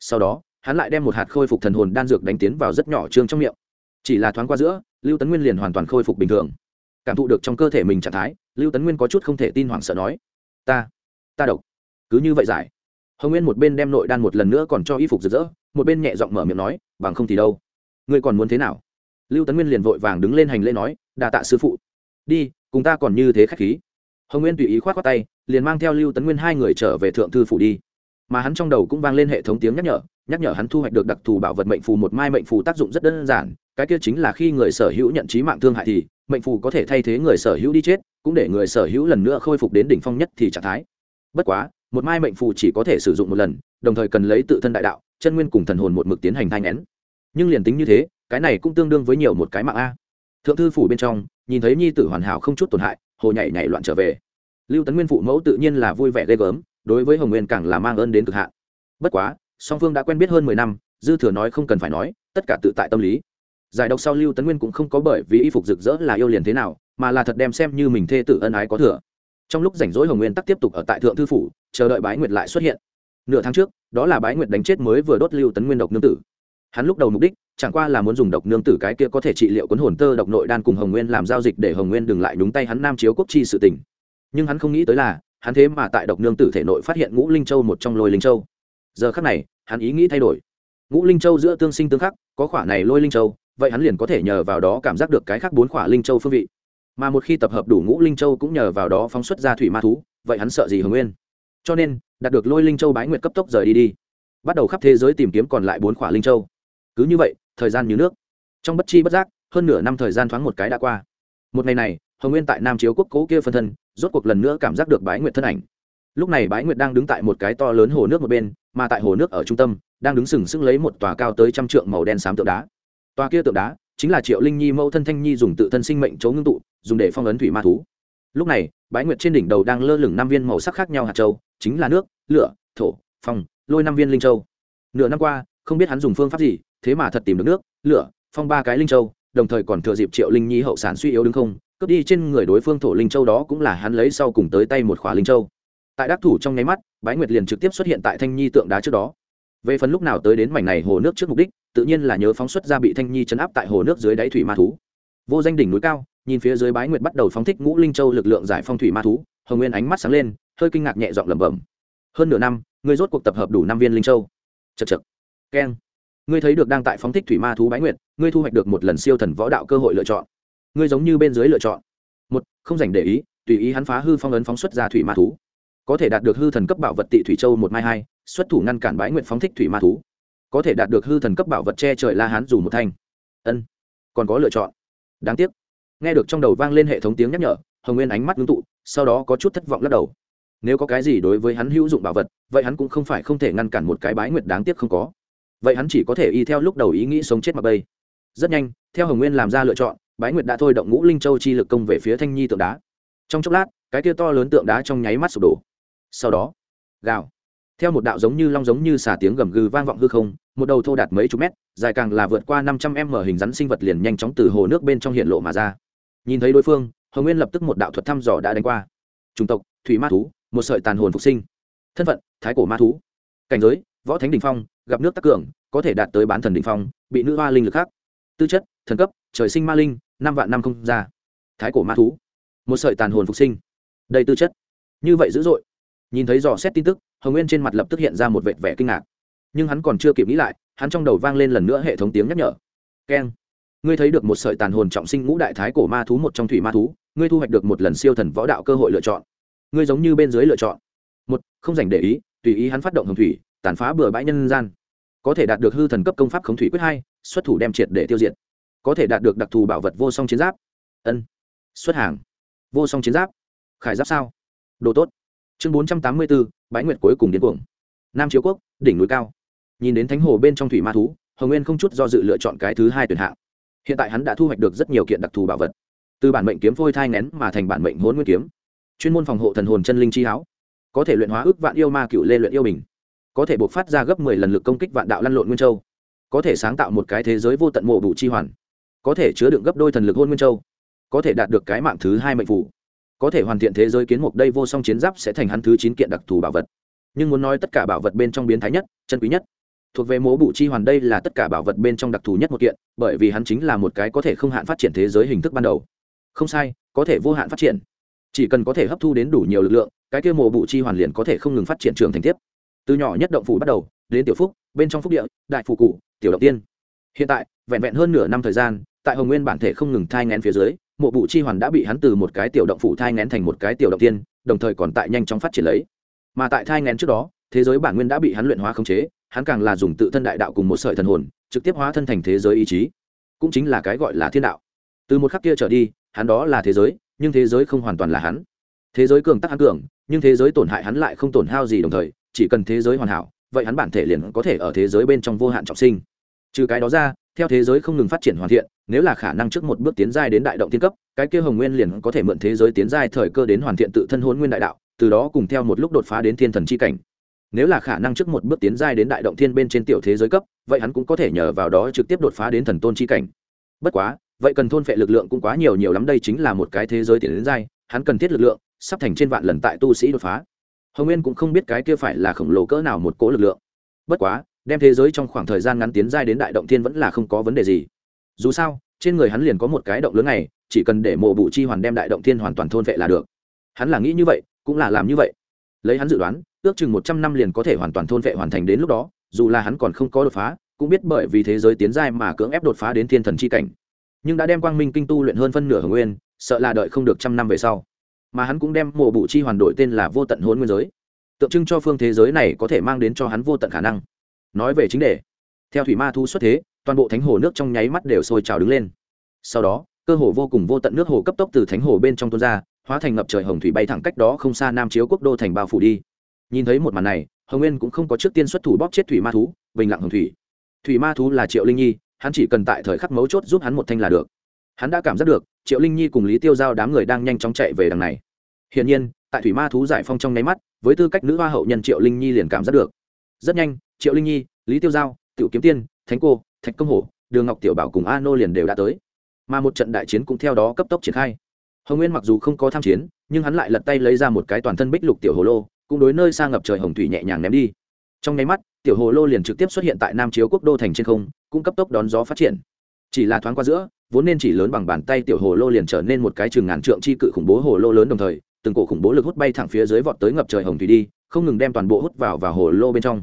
Sau đó, hắn lại đem một hạt khôi phục thần hồn đan dược đánh tiến vào rất nhỏ trương trong miệng. Chỉ là thoáng qua giữa, lưu tấn nguyên liền hoàn toàn khôi phục bình thường. Cảm thụ được trong cơ thể mình trạng thái lưu tấn nguyên có chút không thể tin hoảng sợ nói, ta ta độc. Cứ như vậy giải. Hồng nguyên một bên đem nội đan một lần nữa còn cho y phục rực rỡ, một bên nhẹ giọng mở miệng nói, bằng không thì đâu. Ngươi còn muốn thế nào? Lưu tấn nguyên liền vội vàng đứng lên hành lễ nói đà tạ sư phụ. Đi, cùng ta còn như thế khách khí. Hồng nguyên tùy ý k h o á t khoác tay, liền mang theo lưu tấn nguyên hai người trở về thượng thư phủ đi. Mà hắn trong đầu cũng vang lên hệ thống tiếng nhắc nhở nhắc nhở hắn thu hoạch được đặc thù bảo vật mệnh phù một mai mệnh phù tác dụng rất đơn giản, cái kia chính là khi người sở hữu nhận trí mạng thương hại thì, mệnh phù có thể thay thế người sở hữu đi chết cũng để người sở hữu lần nữa khôi phục đến đỉnh phong nhất thì trạng thái. Bất quá, một mai mệnh phù chỉ có thể sử dụng một lần, đồng thời cần lấy tự thân đại đạo, chân nguyên cùng thần hồn một mực tiến hành thai n nhưng liền tính như thế, cái này cũng tương đương với nhiều một cái mạng a. Thượng thư phủ bên trong, nhìn thấy nhi tử hoàn hảo không chút tổn hại, hồ nhảy nhảy loạn trở về. Lưu tấn nguyên phụ mẫu tự nhiên là vui vẻ ghê gớm, đối với hồng nguyên càng là mang ơn đến cực hạn. Bất quá, song phương đã quen biết hơn mười năm, dư thừa nói không cần phải nói, tất cả tự tại tâm lý. Giải độc sau lưu tấn nguyên cũng không có bởi vì y phục rực rỡ là yêu liền thế nào mà là thật đem xem như mình thê tử ân ái có thừa. Trong lúc rảnh rỗi hồng nguyên tắc tiếp tục ở tại thượng thư phủ, chờ đợi bái nguyệt lại xuất hiện. Nửa tháng trước, đó là bái nguyệt đánh chết mới vừa đốt lưu tấn nguyên độc nương tử. Hắn lúc đầu mục đích, chẳng qua là muốn dùng độc nương tử cái kia có thể trị liệu cuốn hồn tơ độc nội đan cùng hồng nguyên làm giao dịch để hồng nguyên đừng lại nhúng tay hắn nam chiếu quốc chi sự tình. Nhưng hắn không nghĩ tới là, hắn thế mà tại độc nương tử thể nội phát hiện ngũ linh châu một trong lôi linh châu. Giờ khắc này, hắn ý nghĩ thay đổi. Ngũ linh châu giữa tương sinh tương khắc, có khỏa này lôi linh châu, vậy hắn liền có thể nhờ vào đó cảm giác được cái khác bốn khỏa linh châu phương vị mà một khi tập hợp đủ ngũ linh châu cũng nhờ vào đó phóng xuất ra thủy ma thú, vậy hắn sợ gì hồng nguyên? Cho nên, đạt được lôi linh châu bái nguyệt cấp tốc rời đi đi. Bắt đầu khắp thế giới tìm kiếm còn lại bốn khỏa linh châu. Cứ như vậy, thời gian như nước. Trong bất chi bất giác, hơn nửa năm thời gian thoáng một cái đã qua. Một ngày này, hồng nguyên tại nam chiếu quốc cố kia phân thân, rốt cuộc lần nữa cảm giác được bái nguyệt thân ảnh. Lúc này bái nguyệt đang đứng tại một cái to lớn hồ nước một bên, mà tại hồ nước ở trung tâm, đang đứng sừng sững lấy một tòa cao tới trăm trượng màu đen xám tượng đá. Tòa kia tượng đá chính là triệu linh nhi mẫu thân thanh nhi dùng tự thân sinh mệnh chấu ngưng tụ, dùng để phong ấn thủy ma thú. Lúc này, bái nguyệt trên đỉnh đầu đang lơ lửng năm viên màu sắc khác nhau hạt châu, chính là nước, lửa, thổ, phong, lôi năm viên linh châu. Nửa năm qua, không biết hắn dùng phương pháp gì, thế mà thật tìm được nước, lửa, phong ba cái linh châu, đồng thời còn thừa dịp triệu linh nhi hậu sản suy yếu đứng không, cướp đi trên người đối phương thổ linh châu đó cũng là hắn lấy sau cùng tới tay một khỏa linh châu. Tại đắc thủ trong nháy mắt, bái nguyệt liền trực tiếp xuất hiện tại thanh nhi tượng đá trước đó về phần lúc nào tới đến mảnh này hồ nước trước mục đích, tự nhiên là nhớ phóng xuất ra bị thanh nhi chấn áp tại hồ nước dưới đáy thủy ma thú. Vô danh đỉnh núi cao, nhìn phía dưới bái nguyệt bắt đầu phóng thích ngũ linh châu lực lượng giải phong thủy ma thú, hồng nguyên ánh mắt sáng lên, hơi kinh ngạc nhẹ giọng lẩm bẩm. Hơn nửa năm người rốt cuộc tập hợp đủ năm viên linh châu. Chật chật keng. Ngươi thấy được đang tại phóng thích thủy ma thú bái nguyệt, ngươi thu hoạch được một lần siêu thần võ đạo cơ hội lựa chọn. Ngươi giống như bên dưới lựa chọn. Một, không dành để ý, tùy ý hắn phá hư phong ấn phóng xuất ra thủy ma thú có thể đạt được hư thần cấp bảo vật tị thủy châu một mai hai, xuất thủ ngăn cản bái nguyệt phóng thích thủy ma thú. Có thể đạt được hư thần cấp bảo vật che trời la hán dù một thanh. Ân, còn có lựa chọn. Đáng tiếc. Nghe được trong đầu vang lên hệ thống tiếng nhắc nhở, hồng nguyên ánh mắt ngưng tụ, sau đó có chút thất vọng lắc đầu. Nếu có cái gì đối với hắn hữu dụng bảo vật, vậy hắn cũng không phải không thể ngăn cản một cái bái nguyệt đáng tiếc không có. Vậy hắn chỉ có thể y theo lúc đầu ý nghĩ sống chết mặc bây rất nhanh, theo hồng nguyên làm ra lựa chọn bái nguyệt đã thôi động ngũ linh châu chi lực công về phía thanh nhi tượng đá. Trong chốc lát, cái kia to lớn tượng đá trong nháy mắt sụp đổ sau đó, gào. Theo một đạo giống như long giống như xả tiếng gầm gừ vang vọng hư không, một đầu thô đạt mấy chục mét, dài càng là vượt qua năm trăm m hình rắn sinh vật liền nhanh chóng từ hồ nước bên trong hiện lộ mà ra. Nhìn thấy đối phương, hồng nguyên lập tức một đạo thuật thăm dò đã đánh qua. Chủng tộc, thủy ma thú, một sợi tàn hồn phục sinh. Thân phận, thái cổ ma thú. Cảnh giới, võ thánh đình phong, gặp nước tắc cường, có thể đạt tới bán thần đình phong, bị nữ hoa linh lực khác. Tư chất, thần cấp, trời sinh ma linh, năm vạn năm không ra. Thái cổ ma thú. Một sợi tàn hồn phục sinh. Đầy tư chất. Như vậy dữ dội nhìn thấy dò xét tin tức, hồng nguyên trên mặt lập tức hiện ra một vệt vẻ kinh ngạc. Nhưng hắn còn chưa kịp nghĩ lại, hắn trong đầu vang lên lần nữa hệ thống tiếng nhắc nhở. Keng. Ngươi thấy được một sợi tàn hồn trọng sinh ngũ đại thái cổ ma thú một trong thủy ma thú, ngươi thu hoạch được một lần siêu thần võ đạo cơ hội lựa chọn. Ngươi giống như bên dưới lựa chọn. Một, không dành để ý, tùy ý hắn phát động hồng thủy, tàn phá bừa bãi nhân gian. Có thể đạt được hư thần cấp công pháp khống thủy quyết hai, xuất thủ đem triệt để tiêu diệt. Có thể đạt được đặc thù bảo vật vô song chiến giáp. Ân. Xuất hàng. Vô song chiến giáp. Khải giáp sao? Đồ tốt chương bốn trăm tám mươi bốn, bãi nguyệt cuối cùng điên cuồng. Nam chiếu quốc, đỉnh núi cao. Nhìn đến thánh hồ bên trong thủy ma thú, hồng nguyên không chút do dự lựa chọn cái thứ hai tuyển hạng. Hiện tại hắn đã thu hoạch được rất nhiều kiện đặc thù bảo vật. Từ bản mệnh kiếm phôi thai nén mà thành bản mệnh hôn nguyên kiếm. Chuyên môn phòng hộ thần hồn chân linh chi háo. Có thể luyện hóa ước vạn yêu ma cựu lê luyện yêu bình. Có thể buộc phát ra gấp mười lần lực công kích vạn đạo lăn lộn nguyên châu. Có thể sáng tạo một cái thế giới vô tận mộ bụ chi hoàn. Có thể chứa đựng gấp đôi thần lực hôn nguyên châu. Có thể đạt được cái mạng thứ hai mệnh phủ có thể hoàn thiện thế giới kiến mục đây vô song chiến giáp sẽ thành hắn thứ chín kiện đặc thù bảo vật. Nhưng muốn nói tất cả bảo vật bên trong biến thái nhất, chân quý nhất, thuộc về mố bụ chi hoàn đây là tất cả bảo vật bên trong đặc thù nhất một kiện, bởi vì hắn chính là một cái có thể không hạn phát triển thế giới hình thức ban đầu. Không sai, có thể vô hạn phát triển. Chỉ cần có thể hấp thu đến đủ nhiều lực lượng, cái kia mộ bụ chi hoàn liền có thể không ngừng phát triển trường thành tiếp. Từ nhỏ nhất động phủ bắt đầu, đến tiểu phúc, bên trong phúc địa, đại phù cụ tiểu động tiên. Hiện tại, vẹn vẹn hơn nửa năm thời gian, tại hồng nguyên bản thể không ngừng thai ngén phía dưới mộ bụ chi hoàn đã bị hắn từ một cái tiểu động phủ thai ngén thành một cái tiểu động tiên, đồng thời còn tại nhanh chóng phát triển lấy. Mà tại thai ngén trước đó, thế giới bản nguyên đã bị hắn luyện hóa khống chế, hắn càng là dùng tự thân đại đạo cùng một sợi thần hồn, trực tiếp hóa thân thành thế giới ý chí. Cũng chính là cái gọi là thiên đạo. Từ một khắc kia trở đi, hắn đó là thế giới, nhưng thế giới không hoàn toàn là hắn. Thế giới cường tắc hắn cường, nhưng thế giới tổn hại hắn lại không tổn hao gì đồng thời, chỉ cần thế giới hoàn hảo, vậy hắn bản thể liền có thể ở thế giới bên trong vô hạn trọng sinh. Trừ cái đó ra, theo thế giới không ngừng phát triển hoàn thiện nếu là khả năng trước một bước tiến giai đến đại động tiên cấp, cái kia hồng nguyên liền có thể mượn thế giới tiến giai thời cơ đến hoàn thiện tự thân hôn nguyên đại đạo, từ đó cùng theo một lúc đột phá đến thiên thần c h i cảnh. Nếu là khả năng trước một bước tiến giai đến đại động thiên bên trên tiểu thế giới cấp, vậy hắn cũng có thể nhờ vào đó trực tiếp đột phá đến thần tôn c h i cảnh. Bất quá, vậy cần thôn phệ lực lượng cũng quá nhiều nhiều lắm, đây chính là một cái thế giới tiến đến giai, hắn cần thiết lực lượng, sắp thành trên vạn lần tại tu sĩ đột phá. Hồng nguyên cũng không biết cái kia phải là khổng lồ cỡ nào một cỗ lực lượng. Bất quá, đem thế giới trong khoảng thời gian ngắn tiến giai đến đại động thiên vẫn là không có vấn đề gì dù sao, trên người hắn liền có một cái động lớn này, chỉ cần để mộ bụ chi hoàn đem đại động thiên hoàn toàn thôn vệ là được. Hắn là nghĩ như vậy, cũng là làm như vậy. Lấy hắn dự đoán, ước chừng một trăm năm liền có thể hoàn toàn thôn vệ hoàn thành đến lúc đó, dù là hắn còn không có đột phá, cũng biết bởi vì thế giới tiến giai mà cưỡng ép đột phá đến thiên thần c h i cảnh. Nhưng đã đem quang minh kinh tu luyện hơn phân nửa hồng nguyên, sợ là đợi không được trăm năm về sau. Mà hắn cũng đem mộ bụ chi hoàn đổi tên là vô tận hôn nguyên giới. Tượng trưng cho phương thế giới này có thể mang đến cho hắn vô tận khả năng. Nói về chính đề, theo thủy ma thu xuất thế toàn bộ thánh hồ nước trong nháy mắt đều sôi trào đứng lên. Sau đó, cơ hồ vô cùng vô tận nước hồ cấp tốc từ thánh hồ bên trong tuôn ra, hóa thành ngập trời hồng thủy bay thẳng cách đó không xa nam chiếu quốc đô thành bao phủ đi. Nhìn thấy một màn này, hồng nguyên cũng không có trước tiên xuất thủ bóp chết thủy ma thú, bình lặng hồng thủy. Thủy ma thú là triệu linh nhi, hắn chỉ cần tại thời khắc mấu chốt giúp hắn một thanh là được. Hắn đã cảm giác được, triệu linh nhi cùng lý tiêu giao đám người đang nhanh chóng chạy về đằng này. Hiển nhiên, tại thủy ma thú giải phong trong nháy mắt, với tư cách nữ hoa hậu nhân triệu linh nhi liền cảm giác được. Rất nhanh, triệu linh nhi, lý tiêu giao, tiểu kiếm tiên, thánh cô thạch công hổ, đường ngọc tiểu bảo cùng a nô liền đều đã tới. Mà một trận đại chiến cũng theo đó cấp tốc triển khai. Hồng nguyên mặc dù không có tham chiến, nhưng hắn lại lật tay lấy ra một cái toàn thân bích lục tiểu hồ lô, cũng đối nơi xa ngập trời hồng thủy nhẹ nhàng ném đi. Trong nháy mắt, tiểu hồ lô liền trực tiếp xuất hiện tại nam chiếu quốc đô thành trên không, cũng cấp tốc đón gió phát triển. Chỉ là thoáng qua giữa, vốn nên chỉ lớn bằng bàn tay tiểu hồ lô liền trở nên một cái chừng ngàn trượng chi cự khủng bố hồ lô lớn đồng thời, từng cổ khủng bố lực hút bay thẳng phía dưới vọt tới ngập trời hồng thủy đi, không ngừng đem toàn bộ hút vào vào hồ lô bên trong.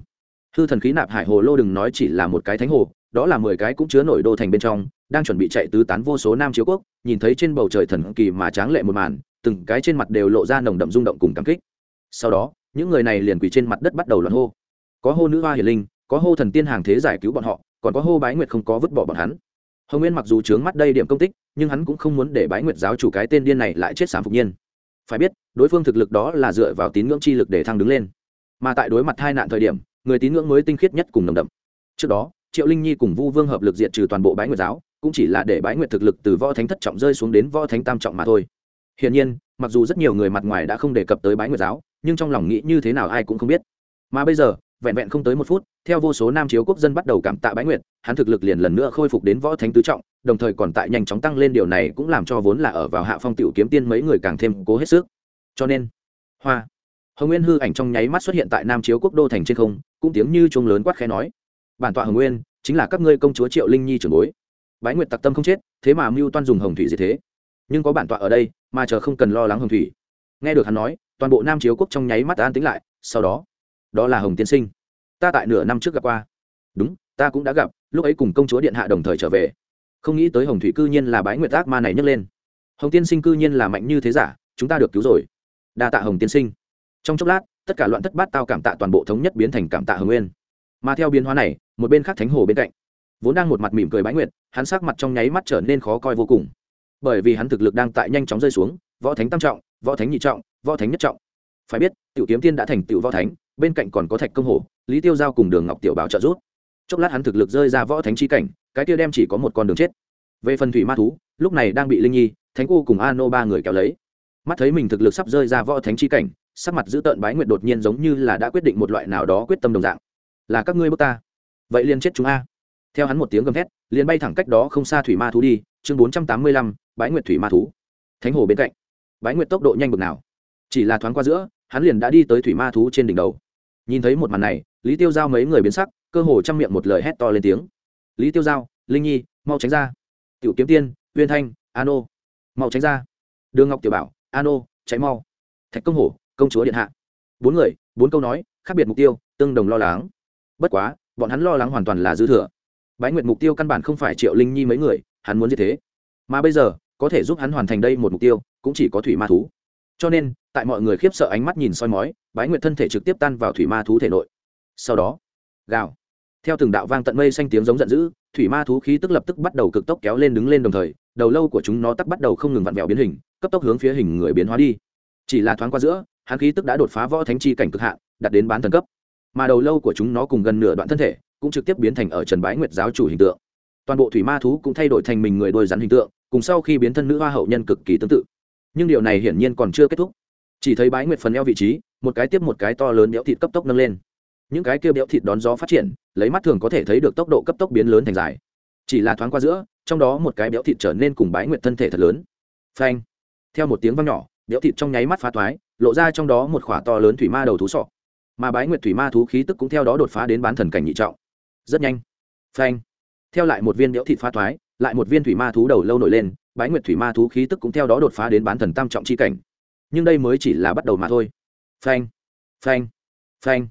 Hư thần khí nạp hải hồ lô đừng nói chỉ là một cái thánh hồ đó là mười cái cũng chứa nổi đô thành bên trong, đang chuẩn bị chạy tứ tán vô số nam chiếu quốc, nhìn thấy trên bầu trời thần kỳ mà tráng lệ một màn, từng cái trên mặt đều lộ ra nồng đậm rung động cùng cảm kích. Sau đó, những người này liền quỳ trên mặt đất bắt đầu loạn hô. Có hô nữ hoa hiền linh, có hô thần tiên hàng thế giải cứu bọn họ, còn có hô bái nguyệt không có vứt bỏ bọn hắn. Hồng nguyên mặc dù trướng mắt đây điểm công tích, nhưng hắn cũng không muốn để bái nguyệt giáo chủ cái tên điên này lại chết sám phục nhiên. Phải biết, đối phương thực lực đó là dựa vào tín ngưỡng chi lực để thăng đứng lên. Mà tại đối mặt hai nạn thời điểm, người tín ngưỡng mới tinh khiết nhất cùng nồng đậm. Trước đó triệu linh nhi cùng vu vương hợp lực diện trừ toàn bộ bái nguyệt giáo, cũng chỉ là để bái nguyệt thực lực từ võ thánh thất trọng rơi xuống đến võ thánh tam trọng mà thôi. Hiển nhiên, mặc dù rất nhiều người mặt ngoài đã không đề cập tới bái nguyệt giáo, nhưng trong lòng nghĩ như thế nào ai cũng không biết. Mà bây giờ, vẹn vẹn không tới một phút, theo vô số nam chiếu quốc dân bắt đầu cảm tạ bái nguyệt, hắn thực lực liền lần nữa khôi phục đến võ thánh tứ trọng, đồng thời còn tại nhanh chóng tăng lên điều này cũng làm cho vốn là ở vào hạ phong tiểu kiếm tiên mấy người càng thêm cố hết sức. Cho nên, hoa, hồng nguyên hư ảnh trong nháy mắt xuất hiện tại nam chiếu quốc đô thành trên không, cũng tiếng như chuông lớn quát khẽ nói bản tọa hồng nguyên chính là các ngươi công chúa triệu linh nhi trưởng bối. Bái nguyệt tặc tâm không chết, thế mà mưu toan dùng hồng thủy gì thế. Nhưng có bản tọa ở đây, mà chờ không cần lo lắng hồng thủy. Nghe được hắn nói, toàn bộ nam chiếu quốc trong nháy mắt an tính lại, sau đó đó là hồng tiên sinh. Ta tại nửa năm trước gặp qua. Đúng, ta cũng đã gặp, lúc ấy cùng công chúa điện hạ đồng thời trở về. Không nghĩ tới hồng thủy cư nhiên là bái nguyệt ác ma này nhấc lên. Hồng tiên sinh cư nhiên là mạnh như thế giả, chúng ta được cứu rồi. Đa tạ hồng tiên sinh. Trong chốc lát, tất cả loạn thất bát tao cảm tạ toàn bộ thống nhất biến thành cảm tạ hồng nguyên. Mà theo biến hóa này một bên khác thánh hồ bên cạnh. Vốn đang một mặt mỉm cười bái nguyệt, hắn sắc mặt trong nháy mắt trở nên khó coi vô cùng. Bởi vì hắn thực lực đang tại nhanh chóng rơi xuống, võ thánh tam trọng, võ thánh nhị trọng, võ thánh nhất trọng. Phải biết, tiểu kiếm tiên đã thành tiểu võ thánh, bên cạnh còn có thạch công hồ, lý tiêu giao cùng đường ngọc tiểu bảo trợ rút chốc lát hắn thực lực rơi ra võ thánh chi cảnh, cái kia đem chỉ có một con đường chết. Về phần thủy ma thú, lúc này đang bị linh nhi, thánh cô cùng a nô ba người kéo lấy. Mắt thấy mình thực lực sắp rơi ra võ thánh chi cảnh, sắc mặt giữ tợn bái nguyệt đột nhiên giống như là đã quyết định một loại nào đó quyết tâm đồng dạng. Là các ngươi bước ta vậy liền chết chúng a. Theo hắn một tiếng gầm thét, liền bay thẳng cách đó không xa thủy ma thú đi, chương bốn trăm tám mươi lăm, bái nguyệt thủy ma thú. Thánh hồ bên cạnh, bái nguyệt tốc độ nhanh bực nào. Chỉ là thoáng qua giữa, hắn liền đã đi tới thủy ma thú trên đỉnh đầu. Nhìn thấy một màn này, lý tiêu giao mấy người biến sắc, cơ hồ chăm miệng một lời hét to lên tiếng. Lý tiêu giao, linh nhi, mau tránh ra. Tiểu kiếm tiên, uyên thanh, an ô, mau tránh ra. Đường ngọc tiểu bảo, an ô cháy mau. Thạch công hổ, công chúa điện hạ. Bốn người, bốn câu nói, khác biệt mục tiêu, tương đồng lo lắng. Bất quá bọn hắn lo lắng hoàn toàn là dư thừa. Bái nguyệt mục tiêu căn bản không phải triệu linh nhi mấy người, hắn muốn như thế. Mà bây giờ, có thể giúp hắn hoàn thành đây một mục tiêu, cũng chỉ có thủy ma thú. Cho nên, tại mọi người khiếp sợ ánh mắt nhìn soi mói, bái nguyệt thân thể trực tiếp tan vào thủy ma thú thể nội. Sau đó, gào. Theo từng đạo vang tận mây xanh tiếng giống giận dữ, thủy ma thú khí tức lập tức bắt đầu cực tốc kéo lên đứng lên đồng thời, đầu lâu của chúng nó tắc bắt đầu không ngừng vặn vẹo biến hình, cấp tốc hướng phía hình người biến hóa đi. Chỉ là thoáng qua giữa, hắn khí tức đã đột phá võ thánh chi cảnh cực hạn đặt đến bán thần cấp mà đầu lâu của chúng nó cùng gần nửa đoạn thân thể cũng trực tiếp biến thành ở trần bái nguyệt giáo chủ hình tượng. Toàn bộ thủy ma thú cũng thay đổi thành mình người đôi rắn hình tượng, cùng sau khi biến thân nữ hoa hậu nhân cực kỳ tương tự. Nhưng điều này hiển nhiên còn chưa kết thúc. Chỉ thấy bái nguyệt phần eo vị trí, một cái tiếp một cái to lớn béo thịt cấp tốc nâng lên. Những cái kia béo thịt đón gió phát triển, lấy mắt thường có thể thấy được tốc độ cấp tốc biến lớn thành dài. Chỉ là thoáng qua giữa, trong đó một cái béo thịt trở nên cùng bái nguyệt thân thể thật lớn. Phanh! Theo một tiếng vang nhỏ, béo thịt trong nháy mắt phá thoái lộ ra trong đó một khỏa to lớn thủy ma đầu thú sọ mà bái nguyệt thủy ma thú khí tức cũng theo đó đột phá đến bán thần cảnh nhị trọng. Rất nhanh. Phanh. Theo lại một viên đẽo thịt pha thoái, lại một viên thủy ma thú đầu lâu nổi lên, bái nguyệt thủy ma thú khí tức cũng theo đó đột phá đến bán thần tam trọng chi cảnh. Nhưng đây mới chỉ là bắt đầu mà thôi. Phanh. Phanh. Phanh.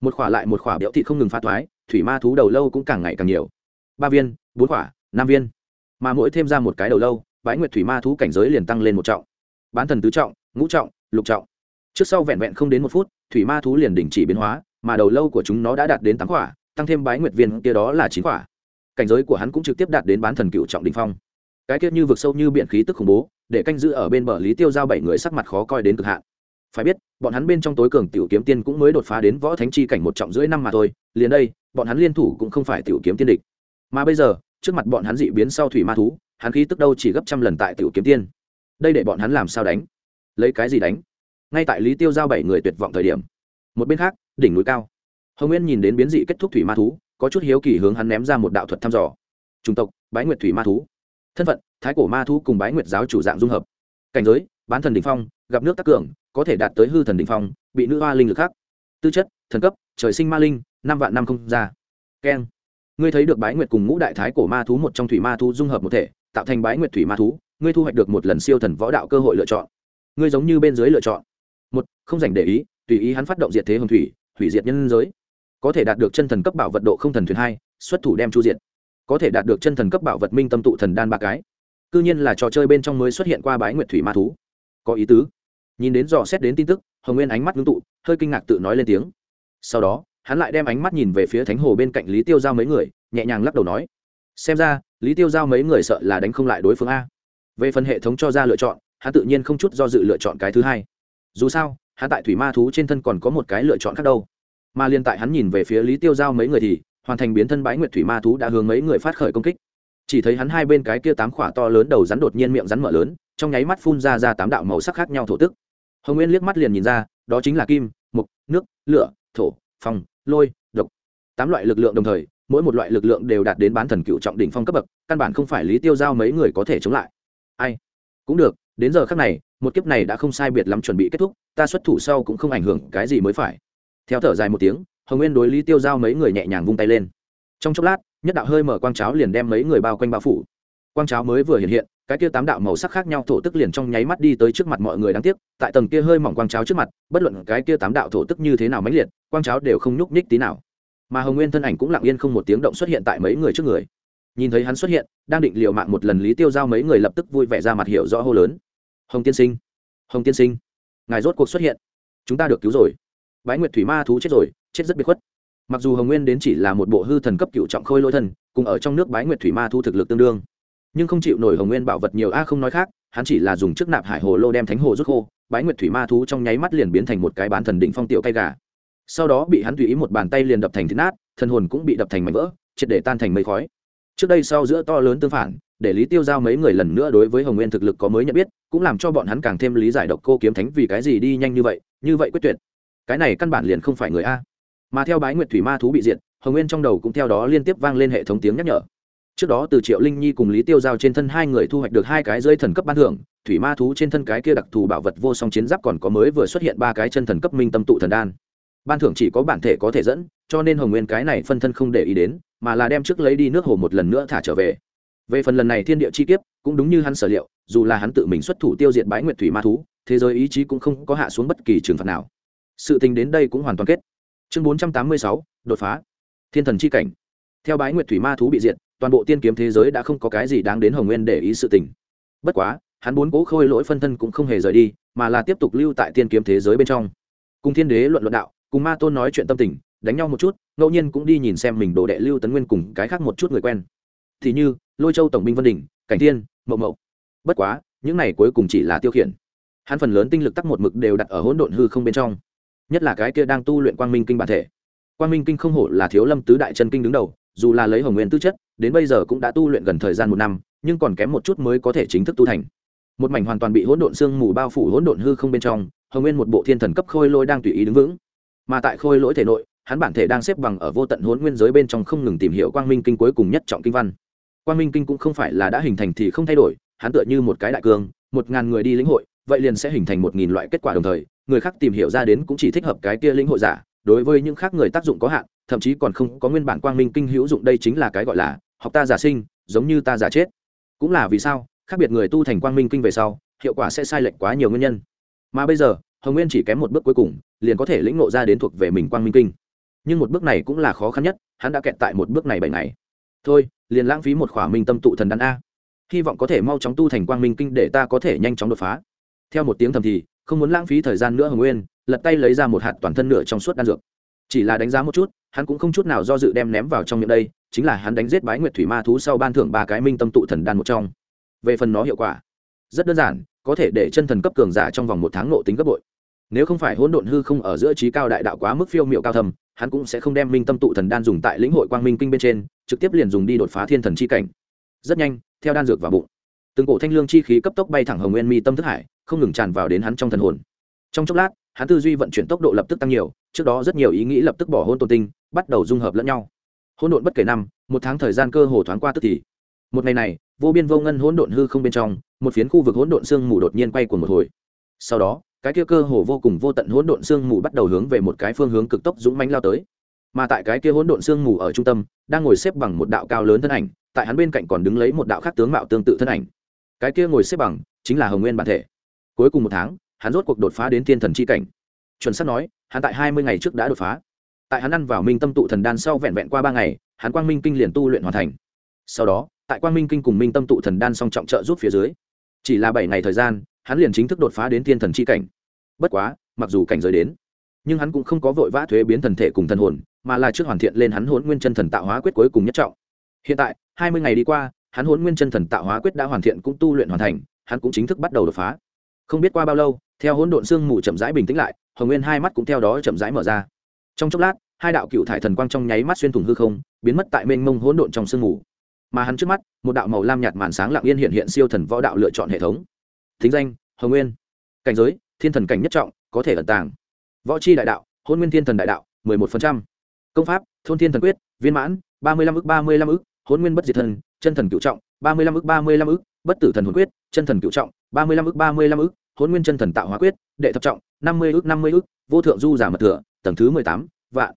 Một khỏa lại một khỏa đẽo thịt không ngừng pha thoái, thủy ma thú đầu lâu cũng càng ngày càng nhiều. Ba viên, bốn khỏa, năm viên. Mà mỗi thêm ra một cái đầu lâu, bái nguyệt thủy ma thú cảnh giới liền tăng lên một trọng. Bán thần tứ trọng, ngũ trọng, lục trọng trước sau vẹn vẹn không đến một phút thủy ma thú liền đình chỉ biến hóa mà đầu lâu của chúng nó đã đạt đến tám quả, tăng thêm bái nguyệt viên kia đó là chín quả. cảnh giới của hắn cũng trực tiếp đạt đến bán thần cựu trọng đình phong. Cái kết như vực sâu như biển khí tức khủng bố để canh giữ ở bên bờ lý tiêu giao bảy người sắc mặt khó coi đến cực hạn. Phải biết bọn hắn bên trong tối cường tiểu kiếm tiên cũng mới đột phá đến võ thánh chi cảnh một trọng rưỡi năm mà thôi liền đây bọn hắn liên thủ cũng không phải tiểu kiếm tiên địch. Mà bây giờ trước mặt bọn hắn dị biến sau thủy ma thú hắn khí tức đâu chỉ gấp trăm lần tại tiểu kiếm tiên. Đây để bọn hắn làm sao đánh? Lấy cái gì đánh? Ngay tại lý tiêu giao bảy người tuyệt vọng thời điểm một bên khác đỉnh núi cao hồng nguyên nhìn đến biến dị kết thúc thủy ma thú có chút hiếu kỳ hướng hắn ném ra một đạo thuật thăm dò chủng tộc bái nguyệt thủy ma thú thân phận thái cổ ma thú cùng bái nguyệt giáo chủ dạng dung hợp cảnh giới bán thần đ ỉ n h phong gặp nước tác cường có thể đạt tới hư thần đ ỉ n h phong bị nữ hoa linh lực khác tư chất thần cấp trời sinh ma linh năm vạn năm không ra keng ngươi thấy được bái nguyệt cùng ngũ đại thái cổ ma thú một trong thủy ma thú dung hợp một thể tạo thành bái nguyệt thủy ma thú ngươi thu hoạch được một lần siêu thần võ đạo cơ hội lựa chọn ngươi giống như bên dưới lựa chọn không dành để ý, tùy ý hắn phát động diệt thế hồng thủy, hủy diệt nhân giới. Có thể đạt được chân thần cấp bảo vật độ không thần thuyền hai, xuất thủ đem chu diệt. Có thể đạt được chân thần cấp bảo vật minh tâm tụ thần đan ba cái. Cứ nhiên là trò chơi bên trong mới xuất hiện qua bái nguyệt thủy ma thú. Có ý tứ. Nhìn đến dò xét đến tin tức, hồng nguyên ánh mắt ngưng tụ, hơi kinh ngạc tự nói lên tiếng. Sau đó, hắn lại đem ánh mắt nhìn về phía thánh hồ bên cạnh lý tiêu giao mấy người, nhẹ nhàng lắc đầu nói, xem ra, lý tiêu giao mấy người sợ là đánh không lại đối phương a. Về phần hệ thống cho ra lựa chọn, hắn tự nhiên không chút do dự lựa chọn cái thứ hai. Dù sao hắn tại thủy ma thú trên thân còn có một cái lựa chọn khác đâu. Mà liên tại hắn nhìn về phía lý tiêu giao mấy người thì, hoàn thành biến thân bái nguyệt thủy ma thú đã hướng mấy người phát khởi công kích. Chỉ thấy hắn hai bên cái kia tám khỏa to lớn đầu rắn đột nhiên miệng rắn mở lớn, trong nháy mắt phun ra ra tám đạo màu sắc khác nhau thổ tức. Hồng nguyên liếc mắt liền nhìn ra, đó chính là kim mục nước, lửa, thổ, phong, lôi, độc. Tám loại lực lượng đồng thời, mỗi một loại lực lượng đều đạt đến bán thần cựu trọng đỉnh phong cấp bậc, căn bản không phải lý tiêu giao mấy người có thể chống lại. Ai? Cũng được, đến giờ khác này, một kiếp này đã không sai biệt lắm chuẩn bị kết thúc ta xuất thủ sau cũng không ảnh hưởng cái gì mới phải. Theo thở dài một tiếng, hồng nguyên đối lý tiêu giao mấy người nhẹ nhàng vung tay lên. Trong chốc lát, nhất đạo hơi mở quang cháo liền đem mấy người bao quanh bao phủ. Quang cháo mới vừa hiện hiện, cái kia tám đạo màu sắc khác nhau thổ tức liền trong nháy mắt đi tới trước mặt mọi người đáng tiếc, tại tầng kia hơi mỏng quang cháo trước mặt, bất luận cái kia tám đạo thổ tức như thế nào mãnh liệt, quang cháo đều không nhúc nhích tí nào. Mà hồng nguyên thân ảnh cũng lặng yên không một tiếng động xuất hiện tại mấy người trước người. Nhìn thấy hắn xuất hiện, đang định liều mạng một lần lý tiêu giao mấy người lập tức vui vẻ ra mặt hiểu rõ hô lớn. Hồng tiên sinh, hồng tiên sinh ngài rốt cuộc xuất hiện. Chúng ta được cứu rồi. Bái nguyệt thủy ma thú chết rồi, chết rất biệt khuất. Mặc dù hồng nguyên đến chỉ là một bộ hư thần cấp cựu trọng khôi lỗi thần, cùng ở trong nước bái nguyệt thủy ma thu thực lực tương đương. Nhưng không chịu nổi hồng nguyên bảo vật nhiều a à không nói khác, hắn chỉ là dùng chiếc nạp hải hồ lô đem thánh hồ rút khô, bái nguyệt thủy ma thú trong nháy mắt liền biến thành một cái bán thần định phong tiểu cây gà. Sau đó bị hắn tùy ý một bàn tay liền đập thành thịt nát, thần hồn cũng bị đập thành mảnh vỡ, triệt để tan thành mây khói. Trước đây sau giữa to lớn tương phản để lý tiêu giao mấy người lần nữa đối với hồng nguyên thực lực có mới nhận biết, cũng làm cho bọn hắn càng thêm lý giải độc cô kiếm thánh vì cái gì đi nhanh như vậy như vậy quyết tuyệt. Cái này căn bản liền không phải người a. Mà theo bái nguyệt thủy ma thú bị diệt, hồng nguyên trong đầu cũng theo đó liên tiếp vang lên hệ thống tiếng nhắc nhở. Trước đó từ triệu linh nhi cùng lý tiêu giao trên thân hai người thu hoạch được hai cái rơi thần cấp ban thưởng, thủy ma thú trên thân cái kia đặc thù bảo vật vô song chiến giáp còn có mới vừa xuất hiện ba cái chân thần cấp minh tâm tụ thần đan. Ban thưởng chỉ có bản thể có thể dẫn, cho nên hồng nguyên cái này phân thân không để ý đến, mà là đem trước lấy đi nước hồ một lần nữa thả trở về về phần lần này thiên địa chi kiếp, cũng đúng như hắn sở liệu, dù là hắn tự mình xuất thủ tiêu diệt bái nguyệt thủy ma thú, thế giới ý chí cũng không có hạ xuống bất kỳ trừng phạt nào. Sự tình đến đây cũng hoàn toàn kết. Chương bốn trăm tám mươi sáu, đột phá. Thiên thần chi cảnh. Theo bái nguyệt thủy ma thú bị diệt, toàn bộ tiên kiếm thế giới đã không có cái gì đáng đến hồng nguyên để ý sự tình. Bất quá, hắn bốn cố khôi lỗi phân thân cũng không hề rời đi, mà là tiếp tục lưu tại tiên kiếm thế giới bên trong. Cùng thiên đế luận luận đạo, cùng ma tôn nói chuyện tâm tình, đánh nhau một chút, ngẫu nhiên cũng đi nhìn xem mình đồ đệ lưu tấn nguyên cùng cái khác một chút người quen. Thì như lôi châu tổng binh vân đình, cảnh thiên, mậu mậu. Bất quá, những này cuối cùng chỉ là tiêu khiển. Hắn phần lớn tinh lực tắc một mực đều đặt ở hỗn độn hư không bên trong. Nhất là cái kia đang tu luyện quang minh kinh bản thể. Quang minh kinh không hổ là thiếu lâm tứ đại chân kinh đứng đầu, dù là lấy hồng nguyên tư chất, đến bây giờ cũng đã tu luyện gần thời gian một năm, nhưng còn kém một chút mới có thể chính thức tu thành. Một mảnh hoàn toàn bị hỗn độn xương mù bao phủ hỗn độn hư không bên trong, hồng nguyên một bộ thiên thần cấp khôi lôi đang tùy ý đứng vững. Mà tại khôi lỗi thể nội, hắn bản thể đang xếp bằng ở vô tận hỗn nguyên giới bên trong không ngừng tìm hiểu quang minh kinh cuối cùng nhất trọng kinh văn quang minh kinh cũng không phải là đã hình thành thì không thay đổi, hắn tựa như một cái đại cương, một ngàn người đi lĩnh hội, vậy liền sẽ hình thành một nghìn loại kết quả đồng thời, người khác tìm hiểu ra đến cũng chỉ thích hợp cái kia lĩnh hội giả. Đối với những khác người tác dụng có hạn, thậm chí còn không có nguyên bản quang minh kinh hữu dụng đây chính là cái gọi là học ta giả sinh, giống như ta giả chết. Cũng là vì sao, khác biệt người tu thành quang minh kinh về sau, hiệu quả sẽ sai lệch quá nhiều nguyên nhân. Mà bây giờ, hồng nguyên chỉ kém một bước cuối cùng, liền có thể lĩnh ngộ ra đến thuộc về mình quang minh kinh. Nhưng một bước này cũng là khó khăn nhất, hắn đã kẹt tại một bước này bảy ngày thôi, liền lãng phí một khỏa minh tâm tụ thần đan a. Hy vọng có thể mau chóng tu thành quang minh kinh để ta có thể nhanh chóng đột phá. Theo một tiếng thầm thì, không muốn lãng phí thời gian nữa hồng nguyên, lật tay lấy ra một hạt toàn thân nửa trong suốt đan dược. Chỉ là đánh giá một chút, hắn cũng không chút nào do dự đem ném vào trong miệng đây, chính là hắn đánh giết bái nguyệt thủy ma thú sau ban thưởng ba cái minh tâm tụ thần đan một trong. Về phần nó hiệu quả, rất đơn giản, có thể để chân thần cấp cường giả trong vòng một tháng nộ tính gấp bội nếu không phải hỗn độn hư không ở giữa trí cao đại đạo quá mức phiêu miệu cao thầm hắn cũng sẽ không đem minh tâm tụ thần đan dùng tại lĩnh hội quang minh kinh bên trên, trực tiếp liền dùng đi đột phá thiên thần chi cảnh. Rất nhanh, theo đan dược vào bụng, từng cổ thanh lương chi khí cấp tốc bay thẳng hồng nguyên mi tâm thức hải, không ngừng tràn vào đến hắn trong thần hồn. Trong chốc lát, hắn tư duy vận chuyển tốc độ lập tức tăng nhiều, trước đó rất nhiều ý nghĩ lập tức bỏ hôn tôn tinh, bắt đầu dung hợp lẫn nhau. Hỗn độn bất kể năm, một tháng thời gian cơ hồ thoáng qua tức thì. Một ngày này, vô biên vô ngân hỗn độn hư không bên trong, một phiến khu vực hỗn độn sương mù đột nhiên quay cuồng một hồi. Sau đó cái kia cơ hồ vô cùng vô tận hỗn độn sương mù bắt đầu hướng về một cái phương hướng cực tốc dũng mãnh lao tới. Mà tại cái kia hỗn độn sương mù ở trung tâm, đang ngồi xếp bằng một đạo cao lớn thân ảnh, tại hắn bên cạnh còn đứng lấy một đạo khác tướng mạo tương tự thân ảnh. Cái kia ngồi xếp bằng, chính là hồng nguyên bản thể. Cuối cùng một tháng, hắn rốt cuộc đột phá đến thiên thần chi cảnh. Chuẩn xác nói, hắn tại hai mươi ngày trước đã đột phá. Tại hắn ăn vào minh tâm tụ thần đan sau vẹn vẹn qua ba ngày, hắn quang minh kinh liền tu luyện hoàn thành. Sau đó, tại quang minh kinh cùng minh tâm tụ thần đan song trọng trợ giúp phía dưới, chỉ là bảy ngày thời gian hắn liền chính thức đột phá đến thiên thần chi cảnh. Bất quá, mặc dù cảnh giới đến, nhưng hắn cũng không có vội vã thuế biến thần thể cùng thần hồn, mà là trước hoàn thiện lên hắn hôn nguyên chân thần tạo hóa quyết cuối cùng nhất trọng. Hiện tại, hai mươi ngày đi qua, hắn hôn nguyên chân thần tạo hóa quyết đã hoàn thiện cũng tu luyện hoàn thành, hắn cũng chính thức bắt đầu đột phá. Không biết qua bao lâu, theo hỗn độn sương mù chậm rãi bình tĩnh lại, hồng nguyên hai mắt cũng theo đó chậm rãi mở ra. Trong chốc lát, hai đạo cựu thải thần quang trong nháy mắt xuyên thủng hư không, biến mất tại mênh mông hỗn độn trong sương mù. Mà hắn trước mắt, một đạo màu lam nhạt màn sáng lặng yên hiện hiện siêu thần võ đạo lựa chọn hệ thống thính danh hồng nguyên cảnh giới thiên thần cảnh nhất trọng có thể ẩn tàng võ c h i đại đạo hôn nguyên thiên thần đại đạo mười một phần trăm công pháp thôn thiên thần quyết viên mãn ba mươi lăm ức ba mươi lăm ức hôn nguyên bất diệt thần chân thần cựu trọng ba mươi lăm ức ba mươi lăm ức bất tử thần hồn quyết chân thần cựu trọng ba mươi lăm ức ba mươi lăm ức hôn nguyên chân thần tạo hóa quyết đệ thập trọng năm mươi ức năm mươi ức vô thượng du giả mật thừa tầng thứ mười tám vạn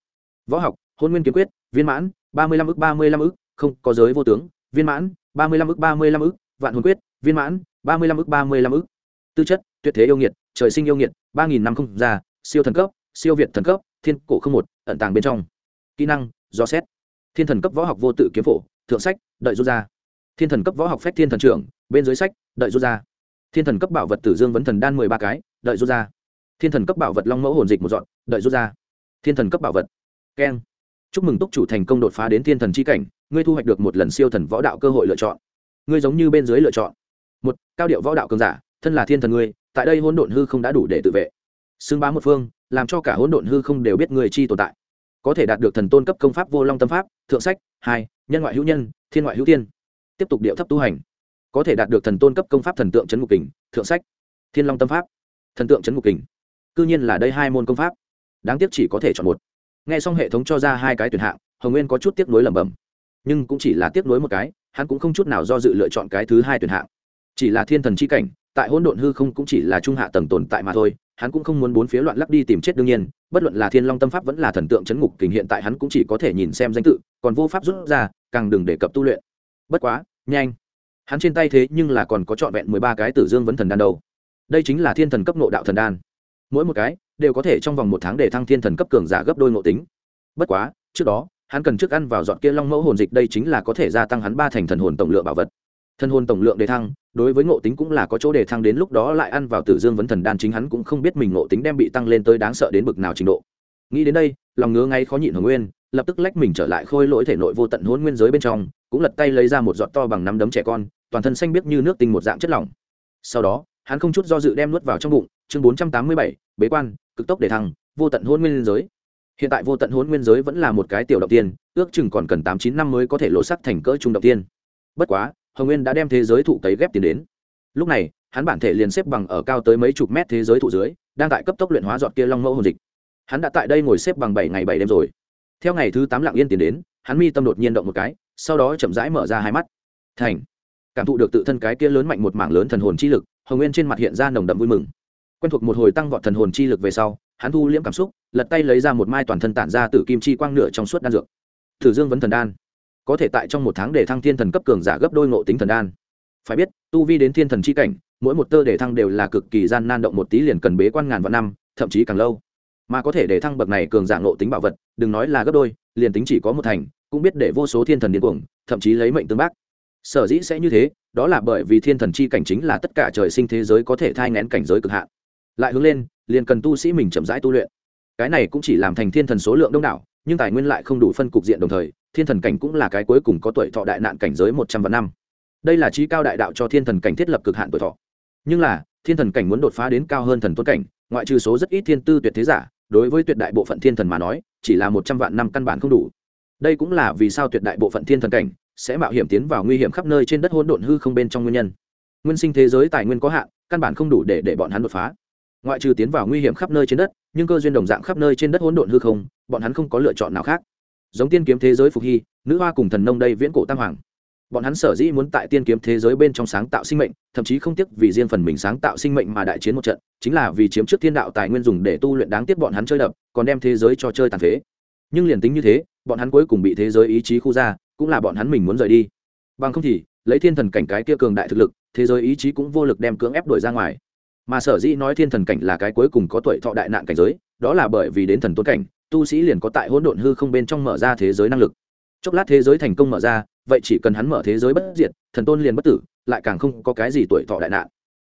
võ học hôn nguyên kiếm quyết viên mãn ba mươi lăm ức ba mươi lăm ức không có giới vô tướng viên mãn ba mươi lăm ức ba mươi lăm ức vạn hồn quyết viên mãn ba mươi lăm ức, ba mươi lăm ức. Tư chất, tuyệt thế yêu nghiệt, trời sinh yêu nghiệt, ba nghìn năm không già siêu thần cấp, siêu việt thần cấp, thiên cổ không một, ẩn tàng bên trong. Kỹ năng, do xét. Thiên thần cấp võ học vô tự kiếm phổ, thượng sách, đợi rút ra. Thiên thần cấp võ học phép thiên thần trưởng, bên dưới sách, đợi rút ra. Thiên thần cấp bảo vật tử dương vấn thần đan mười ba cái, đợi rút ra. Thiên thần cấp bảo vật long mẫu hồn dịch một dọn, đợi rút ra. Thiên thần cấp bảo vật. Keng. Chúc mừng túc chủ thành công đột phá đến thiên thần c h i cảnh, ngươi thu hoạch được một lần siêu thần võ đạo cơ hội lựa chọn. Ngươi giống như bên dưới lựa chọn một, cao điệu võ đạo cường giả, thân là thiên thần ngươi, tại đây hỗn độn hư không đã đủ để tự vệ. Xưng bá một phương, làm cho cả hỗn độn hư không đều biết người chi tồn tại. Có thể đạt được thần tôn cấp công pháp vô long tâm pháp, thượng sách, hai, nhân ngoại hữu nhân, thiên ngoại hữu tiên tiếp tục điệu thấp tu hành. Có thể đạt được thần tôn cấp công pháp thần tượng c ngục kình, thượng sách, thiên long tâm pháp, thần tượng c ngục kình. C nhiên là đây hai môn công pháp. Đáng tiếc chỉ có thể chọn một. Nghe xong hệ thống cho ra hai cái tuyển hạng, hồng nguyên có chút tiếc nuối lẩm bẩm. Nhưng cũng chỉ là tiếc nuối một cái, hắn cũng không chút nào do dự lựa chọn cái thứ hai tuyển hạng chỉ là thiên thần c h i cảnh, tại hỗn độn hư không cũng chỉ là trung hạ tầng tồn tại mà thôi, hắn cũng không muốn bốn phía loạn lắc đi tìm chết đương nhiên, bất luận là thiên long tâm pháp vẫn là thần tượng chấn ngục kình hiện tại hắn cũng chỉ có thể nhìn xem danh tự, còn vô pháp rút ra, càng đừng đề cập tu luyện. Bất quá, nhanh. Hắn trên tay thế nhưng là còn có trọn vẹn mười ba cái tử dương vấn thần đan đầu đây chính là thiên thần cấp nộ đạo thần đan. Mỗi một cái đều có thể trong vòng một tháng để thăng thiên thần cấp cường giả gấp đôi ngộ tính. Bất quá, trước đó, hắn cần trước ăn vào dọn kia long mẫu hồn dịch đây chính là có thể gia tăng hắn ba thành thần hồn tổng lượng bảo vật thân hồn tổng lượng đề thăng, đối với ngộ tính cũng là có chỗ đề thăng đến lúc đó lại ăn vào tử dương vấn thần đan chính hắn cũng không biết mình ngộ tính đem bị tăng lên tới đáng sợ đến bực nào trình độ. Nghĩ đến đây, lòng ngứa ngay khó nhịn hồng nguyên, lập tức lách mình trở lại khôi lỗi thể nội vô tận hôn nguyên giới bên trong, cũng lật tay lấy ra một giọt to bằng nắm đấm trẻ con, toàn thân xanh biếc như nước tinh một dạng chất lỏng. Sau đó, hắn không chút do dự đem nuốt vào trong bụng, chương bốn trăm tám mươi bảy, bế quan, cực tốc để thăng, vô tận hôn nguyên giới. Hiện tại vô tận hôn nguyên giới vẫn là một cái tiểu động tiên, ước chừng còn cần tám chín năm mới có thể lộ sắc thành cỡ trung động tiên. Bất quá hồng nguyên đã đem thế giới thụ cấy ghép tiền đến. Lúc này, hắn bản thể liền xếp bằng ở cao tới mấy chục mét thế giới thụ dưới, đang tại cấp tốc luyện hóa giọt kia long mẫu hồn dịch. Hắn đã tại đây ngồi xếp bằng bảy ngày bảy đêm rồi. Theo ngày thứ tám lặng yên tiến đến, hắn mi tâm đột nhiên động một cái, sau đó chậm rãi mở ra hai mắt. Thành! Cảm thụ được tự thân cái kia lớn mạnh một mảng lớn thần hồn chi lực, hồng nguyên trên mặt hiện ra nồng đậm vui mừng. Quen thuộc một hồi tăng vọt thần hồn chi lực về sau, hắn thu liễm cảm xúc, lật tay lấy ra một mai toàn thân tản ra từ kim chi quang nửa trong suốt đan dược. Thử dương vấn thần đan có thể tại trong một tháng để thăng thiên thần cấp cường giả gấp đôi ngộ tính thần đan. Phải biết, tu vi đến thiên thần chi cảnh, mỗi một tơ để thăng đều là cực kỳ gian nan động một tí liền cần bế quan ngàn vạn năm, thậm chí càng lâu. Mà có thể để thăng bậc này cường giả ngộ tính bảo vật, đừng nói là gấp đôi, liền tính chỉ có một thành, cũng biết để vô số thiên thần điên cuồng, thậm chí lấy mệnh tương bác. Sở dĩ sẽ như thế, đó là bởi vì thiên thần chi cảnh chính là tất cả trời sinh thế giới có thể thai ngén cảnh giới cực hạn. Lại hướng lên, liền cần tu sĩ mình chậm rãi tu luyện. Cái này cũng chỉ làm thành thiên thần số lượng đông đảo nhưng tài nguyên lại không đủ phân cục diện đồng thời, thiên thần cảnh cũng là cái cuối cùng có tuổi thọ đại nạn cảnh giới một trăm vạn năm. Đây là trí cao đại đạo cho thiên thần cảnh thiết lập cực hạn tuổi thọ. Nhưng là, thiên thần cảnh muốn đột phá đến cao hơn thần tuấn cảnh, ngoại trừ số rất ít thiên tư tuyệt thế giả, đối với tuyệt đại bộ phận thiên thần mà nói, chỉ là một trăm vạn năm căn bản không đủ. Đây cũng là vì sao tuyệt đại bộ phận thiên thần cảnh sẽ mạo hiểm tiến vào nguy hiểm khắp nơi trên đất hỗn độn hư không bên trong nguyên nhân. Nguyên sinh thế giới tài nguyên có hạn, căn bản không đủ để để bọn hắn đột phá ngoại trừ tiến vào nguy hiểm khắp nơi trên đất, nhưng cơ duyên đồng dạng khắp nơi trên đất hỗn độn hư không, bọn hắn không có lựa chọn nào khác. Giống tiên kiếm thế giới phục hy, nữ hoa cùng thần nông đây viễn cổ tam hoàng. Bọn hắn sở dĩ muốn tại tiên kiếm thế giới bên trong sáng tạo sinh mệnh, thậm chí không tiếc vì riêng phần mình sáng tạo sinh mệnh mà đại chiến một trận, chính là vì chiếm trước thiên đạo tài nguyên dùng để tu luyện đáng tiếc bọn hắn chơi đập, còn đem thế giới cho chơi tàn phế. Nhưng liền tính như thế, bọn hắn cuối cùng bị thế giới ý chí khu ra, cũng là bọn hắn mình muốn rời đi. Bằng không thì, lấy thiên thần cảnh cái kia cường đại thực lực, thế giới ý chí cũng vô lực đem cưỡng ép đuổi ra ngoài mà sở dĩ nói thiên thần cảnh là cái cuối cùng có tuổi thọ đại nạn cảnh giới, đó là bởi vì đến thần tôn cảnh, tu sĩ liền có tại hỗn độn hư không bên trong mở ra thế giới năng lực. Chốc lát thế giới thành công mở ra, vậy chỉ cần hắn mở thế giới bất diệt, thần tôn liền bất tử, lại càng không có cái gì tuổi thọ đại nạn.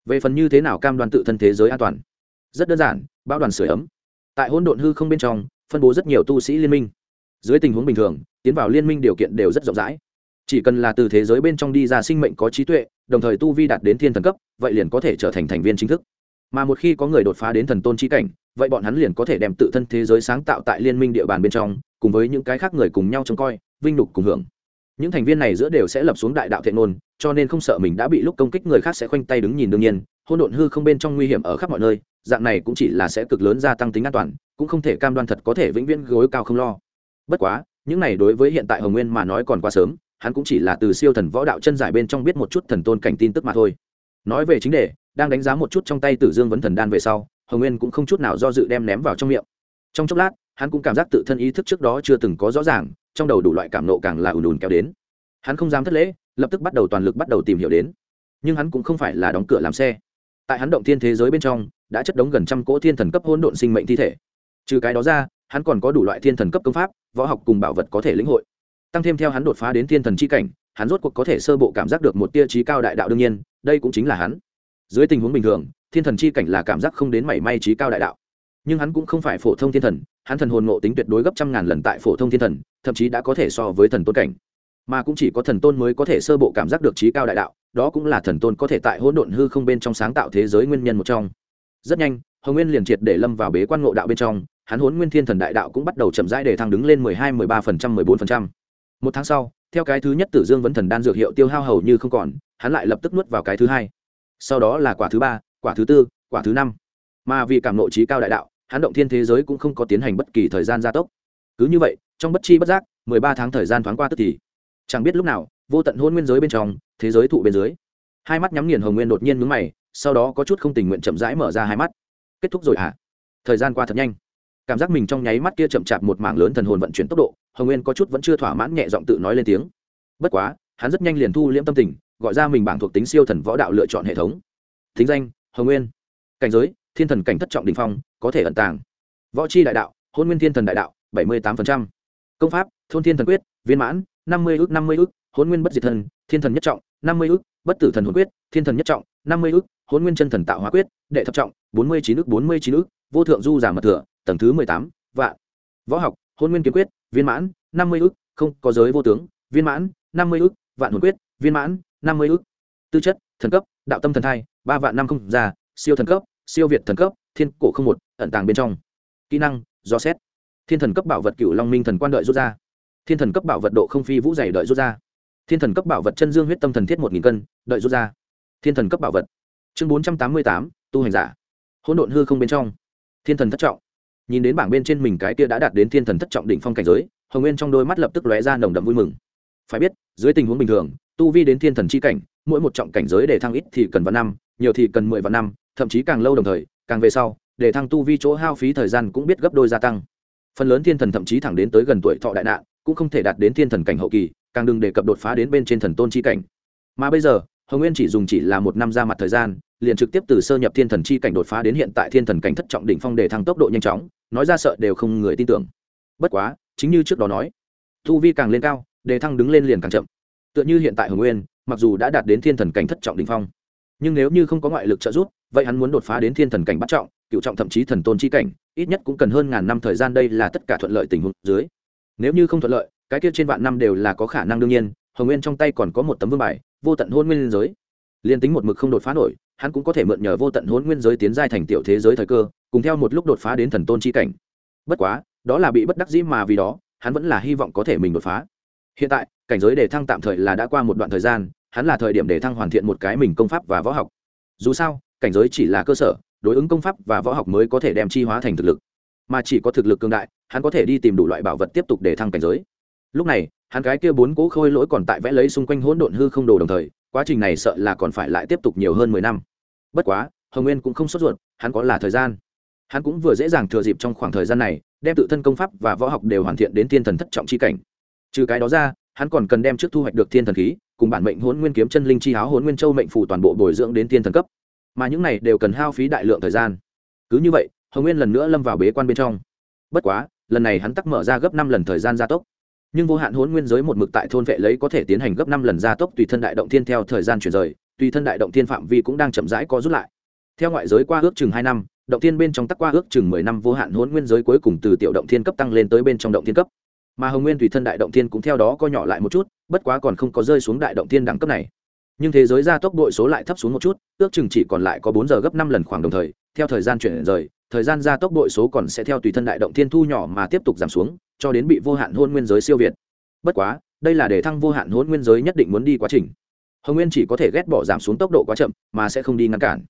Về phần như thế nào cam đoan tự thân thế giới an toàn? Rất đơn giản bao đoàn sửa ấm. Tại hỗn độn hư không bên trong, phân bố rất nhiều tu sĩ liên minh. Dưới tình huống bình thường, tiến vào liên minh điều kiện đều rất rộng rãi. Chỉ cần là từ thế giới bên trong đi ra sinh mệnh có trí tuệ đồng thời tu vi đạt đến thiên thần cấp vậy liền có thể trở thành thành viên chính thức. Mà một khi có người đột phá đến thần tôn trí cảnh vậy bọn hắn liền có thể đem tự thân thế giới sáng tạo tại liên minh địa bàn bên trong cùng với những cái khác người cùng nhau trông coi vinh nhục cùng hưởng. Những thành viên này giữa đều sẽ lập xuống đại đạo thiện nôn, cho nên không sợ mình đã bị lúc công kích người khác sẽ khoanh tay đứng nhìn đương nhiên hôn độn hư không bên trong nguy hiểm ở khắp mọi nơi dạng này cũng chỉ là sẽ cực lớn gia tăng tính an toàn cũng không thể cam đoan thật có thể vĩnh viễn gối cao không lo. Bất quá những này đối với hiện tại hồng nguyên mà nói còn quá sớm hắn cũng chỉ là từ siêu thần võ đạo chân giải bên trong biết một chút thần tôn cảnh tin tức mà thôi. Nói về chính đề, đang đánh giá một chút trong tay tử dương vấn thần đan về sau, hồng nguyên cũng không chút nào do dự đem ném vào trong miệng. Trong chốc lát, hắn cũng cảm giác tự thân ý thức trước đó chưa từng có rõ ràng, trong đầu đủ loại cảm nộ càng là ùn ùn kéo đến. Hắn không dám thất lễ, lập tức bắt đầu toàn lực bắt đầu tìm hiểu đến. Nhưng hắn cũng không phải là đóng cửa làm xe. Tại hắn động thiên thế giới bên trong, đã chất đống gần trăm cỗ thiên thần cấp hỗn độn sinh mệnh thi thể. Trừ cái đó ra, hắn còn có đủ loại thiên thần cấp công pháp, võ học cùng bảo vật có thể lĩnh hội tăng thêm theo hắn đột phá đến thiên thần c h i cảnh, hắn rốt cuộc có thể sơ bộ cảm giác được một tia trí cao đại đạo đương nhiên, đây cũng chính là hắn. Dưới tình huống bình thường, thiên thần c h i cảnh là cảm giác không đến mảy may trí cao đại đạo. Nhưng hắn cũng không phải phổ thông thiên thần, hắn thần hồn ngộ tính tuyệt đối gấp trăm ngàn lần tại phổ thông thiên thần, thậm chí đã có thể so với thần tôn cảnh. Mà cũng chỉ có thần tôn mới có thể sơ bộ cảm giác được trí cao đại đạo, đó cũng là thần tôn có thể tại hỗn độn hư không bên trong sáng tạo thế giới nguyên nhân một trong. Rất nhanh, hồng nguyên liền triệt để lâm vào bế quan ngộ đạo bên trong, hắn hốn nguyên thiên thần đại đạo cũng bắt đầu chậm rãi để thăng đứng lên mười hai, mười ba phần trăm, mười bốn phần trăm một tháng sau, theo cái thứ nhất tử dương vấn thần đan dược hiệu tiêu hao hầu như không còn, hắn lại lập tức nuốt vào cái thứ hai. Sau đó là quả thứ ba, quả thứ tư, quả thứ năm. Mà vì cảm nộ trí cao đại đạo, hắn động thiên thế giới cũng không có tiến hành bất kỳ thời gian gia tốc. Cứ như vậy, trong bất chi bất giác, mười ba tháng thời gian thoáng qua tức thì. Chẳng biết lúc nào, vô tận hôn nguyên giới bên trong, thế giới thụ bên dưới. Hai mắt nhắm nghiền hồng nguyên đột nhiên mướn mày, sau đó có chút không tình nguyện chậm rãi mở ra hai mắt. Kết thúc rồi hả? Thời gian qua thật nhanh cảm giác mình trong nháy mắt kia chậm chạp một mảng lớn thần hồn vận chuyển tốc độ, hồng nguyên có chút vẫn chưa thỏa mãn nhẹ giọng tự nói lên tiếng. Bất quá, hắn rất nhanh liền thu liễm tâm tình, gọi ra mình bảng thuộc tính siêu thần võ đạo lựa chọn hệ thống. Thính danh, hồng nguyên. Cảnh giới, thiên thần cảnh thất trọng đình phong, có thể ẩn tàng. Võ c h i đại đạo, hôn nguyên thiên thần đại đạo, bảy mươi tám công pháp, thôn thiên thần quyết, viên mãn, năm mươi ước năm mươi ước hôn nguyên bất diệt thần, thiên thần nhất trọng, năm mươi ước bất tử thần hồn quyết, thiên thần nhất trọng, năm mươi ước hôn nguyên chân thần tạo hóa quyết, đệ thập trọng, bốn mươi chín ước bốn mươi chín ước vô thượng du giả mật thừa tầng thứ mười tám, vạn. Võ học, hôn nguyên kiếm quyết, viên mãn, năm mươi ước không có giới vô tướng. Viên mãn, năm mươi ước vạn hồn quyết, viên mãn, năm mươi ước tư chất, thần cấp, đạo tâm thần thai, ba vạn năm không già siêu thần cấp, siêu việt thần cấp, thiên cổ không một, ẩn tàng bên trong. Kỹ năng, do xét. Thiên thần cấp bảo vật cựu long minh thần quan đợi rút ra. Thiên thần cấp bảo vật độ không phi vũ dày đợi rút ra. Thiên thần cấp bảo vật chân dương huyết tâm thần thiết một nghìn cân, đợi rút ra. Thiên thần cấp bảo vật. Chương bốn trăm tám mươi tám, tu hành giả. Hỗn độn hư không bên trong. Thiên thần thất trọng nhìn đến bảng bên trên mình cái kia đã đạt đến thiên thần thất trọng đỉnh phong cảnh giới, hồng nguyên trong đôi mắt lập tức lóe ra nồng đậm vui mừng. Phải biết, dưới tình huống bình thường, tu vi đến thiên thần c h i cảnh, mỗi một trọng cảnh giới để thăng ít thì cần vài năm, nhiều thì cần mười vạn năm, thậm chí càng lâu đồng thời, càng về sau, để thăng tu vi chỗ hao phí thời gian cũng biết gấp đôi gia tăng. Phần lớn thiên thần thậm chí thẳng đến tới gần tuổi thọ đại nạn, cũng không thể đạt đến thiên thần cảnh hậu kỳ, càng đừng đề cập đột phá đến bên trên thần tôn c h i cảnh. Mà bây giờ, hồng nguyên chỉ dùng chỉ là một năm ra mặt thời gian, liền trực tiếp từ sơ nhập thiên thần chi cảnh đột phá đến hiện tại thiên thần cảnh thất trọng đỉnh phong để thăng tốc độ nhanh chóng nói ra sợ đều không người tin tưởng. Bất quá, chính như trước đó nói, tu vi càng lên cao, đề thăng đứng lên liền càng chậm. Tựa như hiện tại hồng nguyên, mặc dù đã đạt đến thiên thần cảnh thất trọng đỉnh phong, nhưng nếu như không có ngoại lực trợ giúp, vậy hắn muốn đột phá đến thiên thần cảnh bắt trọng, cựu trọng thậm chí thần tôn chi cảnh, ít nhất cũng cần hơn ngàn năm thời gian đây là tất cả thuận lợi tình huống dưới. Nếu như không thuận lợi, cái kia trên vạn năm đều là có khả năng đương nhiên, hồng nguyên trong tay còn có một tấm vương bài, vô tận hôn nguyên giới. Liên tính một mực không đột phá nổi, hắn cũng có thể mượn nhờ vô tận hôn nguyên giới tiến giai thành tiểu thế giới thời cơ cùng theo một lúc đột phá đến thần tôn chi cảnh. Bất quá, đó là bị bất đắc dĩ mà vì đó, hắn vẫn là hy vọng có thể mình đột phá. Hiện tại, cảnh giới đề thăng tạm thời là đã qua một đoạn thời gian, hắn là thời điểm đề thăng hoàn thiện một cái mình công pháp và võ học. Dù sao, cảnh giới chỉ là cơ sở, đối ứng công pháp và võ học mới có thể đem chi hóa thành thực lực. Mà chỉ có thực lực cường đại, hắn có thể đi tìm đủ loại bảo vật tiếp tục để thăng cảnh giới. Lúc này, hắn cái kia bốn cố khôi lỗi còn tại vẽ lấy xung quanh hỗn độn hư không đồ đồng thời, quá trình này sợ là còn phải lại tiếp tục nhiều hơn mười năm. Bất quá, hồng nguyên cũng không sốt ruột, hắn có là thời gian hắn cũng vừa dễ dàng thừa dịp trong khoảng thời gian này, đem tự thân công pháp và võ học đều hoàn thiện đến thiên thần thất trọng c h i cảnh. Trừ cái đó ra, hắn còn cần đem trước thu hoạch được thiên thần khí, cùng bản mệnh hôn nguyên kiếm chân linh chi háo hôn nguyên châu mệnh phủ toàn bộ bồi dưỡng đến thiên thần cấp. Mà những này đều cần hao phí đại lượng thời gian. Cứ như vậy, hồng nguyên lần nữa lâm vào bế quan bên trong. Bất quá, lần này hắn tắc mở ra gấp năm lần thời gian gia tốc. Nhưng vô hạn hôn nguyên giới một mực tại thôn vệ lấy có thể tiến hành gấp năm lần gia tốc tùy thân đại động thiên theo thời gian chuyển rời, tùy thân đại động thiên phạm vi cũng đang chậm rãi co rút lại. Theo ngoại giới qua ước chừng hai năm động thiên bên trong tắc qua ước chừng mười năm vô hạn hỗn nguyên giới cuối cùng từ tiểu động thiên cấp tăng lên tới bên trong động thiên cấp. Mà hồng nguyên tùy thân đại động thiên cũng theo đó co nhỏ lại một chút, bất quá còn không có rơi xuống đại động thiên đẳng cấp này. Nhưng thế giới gia tốc đội số lại thấp xuống một chút, ước chừng chỉ còn lại có bốn giờ gấp năm lần khoảng đồng thời, theo thời gian chuyển rời, thời gian gia tốc đội số còn sẽ theo tùy thân đại động thiên thu nhỏ mà tiếp tục giảm xuống, cho đến bị vô hạn hôn nguyên giới siêu việt. Bất quá, đây là để thăng vô hạn hôn nguyên giới nhất định muốn đi quá trình. Hồng nguyên chỉ có thể ghét bỏ giảm xuống tốc độ quá chậm, mà sẽ không đi ngăn cản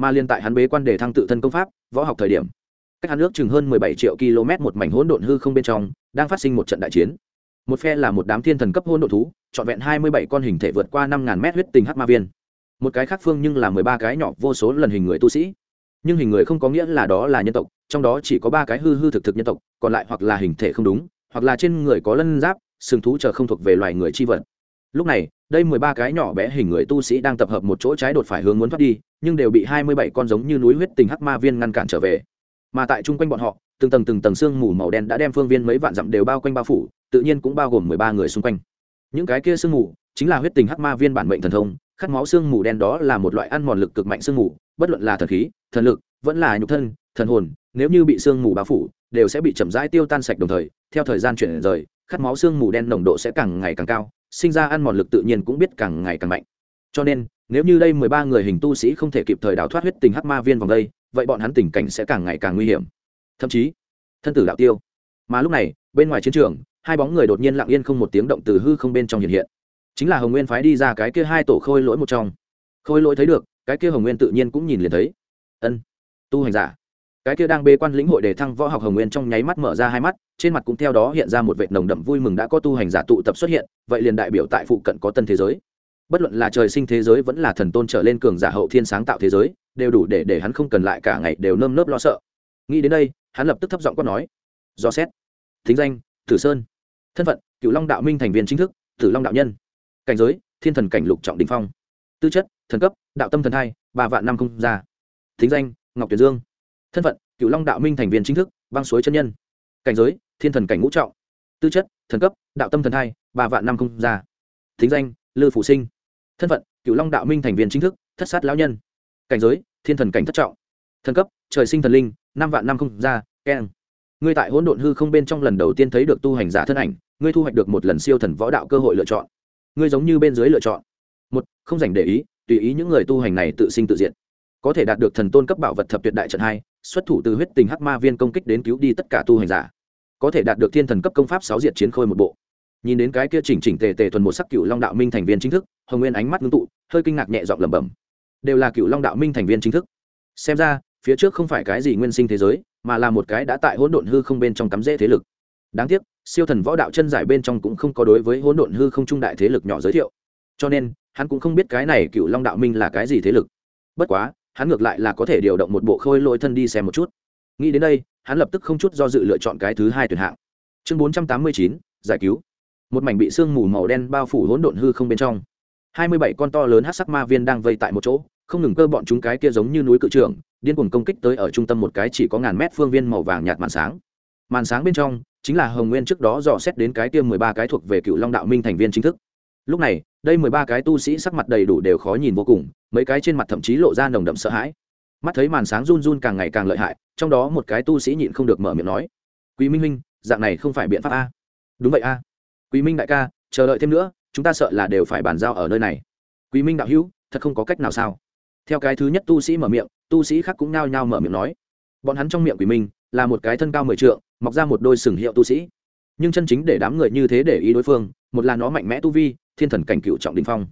mà liên tại hắn bế quan để thăng tự thân công pháp, võ học thời điểm. Cách hắn ước chừng hơn mười bảy triệu km một mảnh hỗn độn hư không bên trong, đang phát sinh một trận đại chiến. Một phe là một đám thiên thần cấp hỗn độn thú, trọn vẹn hai mươi bảy con hình thể vượt qua năm ngàn mét huyết tình hắc ma viên. Một cái khác phương nhưng là mười ba cái nhỏ vô số lần hình người tu sĩ. Nhưng hình người không có nghĩa là đó là nhân tộc, trong đó chỉ có ba cái hư hư thực thực nhân tộc, còn lại hoặc là hình thể không đúng, hoặc là trên người có lân giáp, sừng thú chờ không thuộc về loài người chi vật lúc này, đây mười ba cái nhỏ bé hình người tu sĩ đang tập hợp một chỗ trái đột phải hướng muốn thoát đi, nhưng đều bị hai mươi bảy con giống như núi huyết tình hắc ma viên ngăn cản trở về. Mà tại chung quanh bọn họ, từng tầng từng tầng xương mù màu đen đã đem phương viên mấy vạn dặm đều bao quanh bao phủ, tự nhiên cũng bao gồm mười ba người xung quanh. Những cái kia sương mù, chính là huyết tình hắc ma viên bản mệnh thần thông, khát máu xương mù đen đó là một loại ăn mòn lực cực mạnh xương mù, bất luận là thần khí, thần lực, vẫn là nhục thân, thần hồn, nếu như bị xương mù bao phủ, đều sẽ bị chậm rãi tiêu tan sạch đồng thời, theo thời gian chuyển rời, khát máu xương mù đen nồng độ sẽ càng ngày càng cao sinh ra ăn mòn lực tự nhiên cũng biết càng ngày càng mạnh. Cho nên, nếu như đây mười ba người hình tu sĩ không thể kịp thời đào thoát huyết tình hắc ma viên vòng đây, vậy bọn hắn tình cảnh sẽ càng ngày càng nguy hiểm. Thậm chí, thân tử đạo tiêu. Mà lúc này, bên ngoài chiến trường, hai bóng người đột nhiên lặng yên không một tiếng động từ hư không bên trong hiện hiện. Chính là hồng nguyên phái đi ra cái kia hai tổ khôi lỗi một trong. Khôi lỗi thấy được, cái kia hồng nguyên tự nhiên cũng nhìn liền thấy. Ân, tu hành giả cái kia đang bê quan lĩnh hội để thăng võ học hồng nguyên trong nháy mắt mở ra hai mắt, trên mặt cũng theo đó hiện ra một vệ nồng đậm vui mừng đã có tu hành giả tụ tập xuất hiện, vậy liền đại biểu tại phụ cận có tân thế giới. Bất luận là trời sinh thế giới vẫn là thần tôn trở lên cường giả hậu thiên sáng tạo thế giới, đều đủ để để hắn không cần lại cả ngày đều nơm nớp lo sợ. Nghĩ đến đây, hắn lập tức thấp giọng quát nói, do xét, thính danh, tử sơn, thân phận cựu long đạo minh thành viên chính thức, tử long đạo nhân, cảnh giới, thiên thần cảnh lục trọng đình phong, tư chất, thần cấp, đạo tâm thần hai, ba vạn năm không ra, thính danh, ngọc tuyệt dương thân phận cựu long đạo minh thành viên chính thức, băng suối chân nhân. Cảnh giới, thiên thần cảnh ngũ trọng. Tư chất, thần cấp, đạo tâm thần hai, ba vạn năm không già thính danh, lư phụ sinh. Thân phận cựu long đạo minh thành viên chính thức, thất sát lão nhân. Cảnh giới, thiên thần cảnh thất trọng. Thần cấp, trời sinh thần linh, năm vạn năm không ra, keng. Ngươi tại hỗn độn hư không bên trong lần đầu tiên thấy được tu hành giả thân ảnh, ngươi thu hoạch được một lần siêu thần võ đạo cơ hội lựa chọn. Ngươi giống như bên dưới lựa chọn. Một, không dành để ý, tùy ý những người tu hành này tự sinh tự diện. Có thể đạt được thần tôn cấp bảo vật thập tuyệt đại trận hai xuất thủ từ huyết tình hắc ma viên công kích đến cứu đi tất cả tu hành giả. Có thể đạt được thiên thần cấp công pháp sáu diệt chiến khôi một bộ. Nhìn đến cái kia chỉnh chỉnh tề tề thuần một sắc cựu long đạo minh thành viên chính thức, hồng nguyên ánh mắt ngưng tụ, hơi kinh ngạc nhẹ giọng lẩm bẩm. Đều là cựu long đạo minh thành viên chính thức. Xem ra, phía trước không phải cái gì nguyên sinh thế giới, mà là một cái đã tại hỗn độn hư không bên trong cắm rễ thế lực. Đáng tiếc, siêu thần võ đạo chân giải bên trong cũng không có đối với hỗn độn hư không trung đại thế lực nhỏ giới thiệu. Cho nên, hắn cũng không biết cái này cựu long đạo minh là cái gì thế lực. Bất quá hắn ngược lại là có thể điều động một bộ khôi lỗi thân đi xem một chút. Nghĩ đến đây, hắn lập tức không chút do dự lựa chọn cái thứ hai tuyển hạng. Chương bốn trăm tám mươi chín, giải cứu. Một mảnh bị sương mù màu đen bao phủ hỗn độn hư không bên trong. Hai mươi bảy con to lớn hát sắc ma viên đang vây tại một chỗ, không ngừng cơ bọn chúng cái kia giống như núi cự trưởng, điên cuồng công kích tới ở trung tâm một cái chỉ có ngàn mét phương viên màu vàng nhạt màn sáng. Màn sáng bên trong, chính là hồng nguyên trước đó dò xét đến cái kia mười ba cái thuộc về cựu long đạo minh thành viên chính thức lúc này, đây mười ba cái tu sĩ sắc mặt đầy đủ đều khó nhìn vô cùng, mấy cái trên mặt thậm chí lộ ra nồng đậm sợ hãi. Mắt thấy màn sáng run run càng ngày càng lợi hại, trong đó một cái tu sĩ nhịn không được mở miệng nói, quý minh minh dạng này không phải biện pháp a? Đúng vậy a. Quý minh đại ca, chờ đợi thêm nữa, chúng ta sợ là đều phải bàn giao ở nơi này. Quý minh đạo hữu, thật không có cách nào sao? Theo cái thứ nhất tu sĩ mở miệng, tu sĩ khác cũng nao nhao mở miệng nói. Bọn hắn trong miệng quý minh là một cái thân cao mười trượng, mọc ra một đôi sừng hiệu tu sĩ. Nhưng chân chính để đám người như thế để ý đối phương, một là nó mạnh mẽ tu vi thiên thần cảnh cựu trọng đình phong.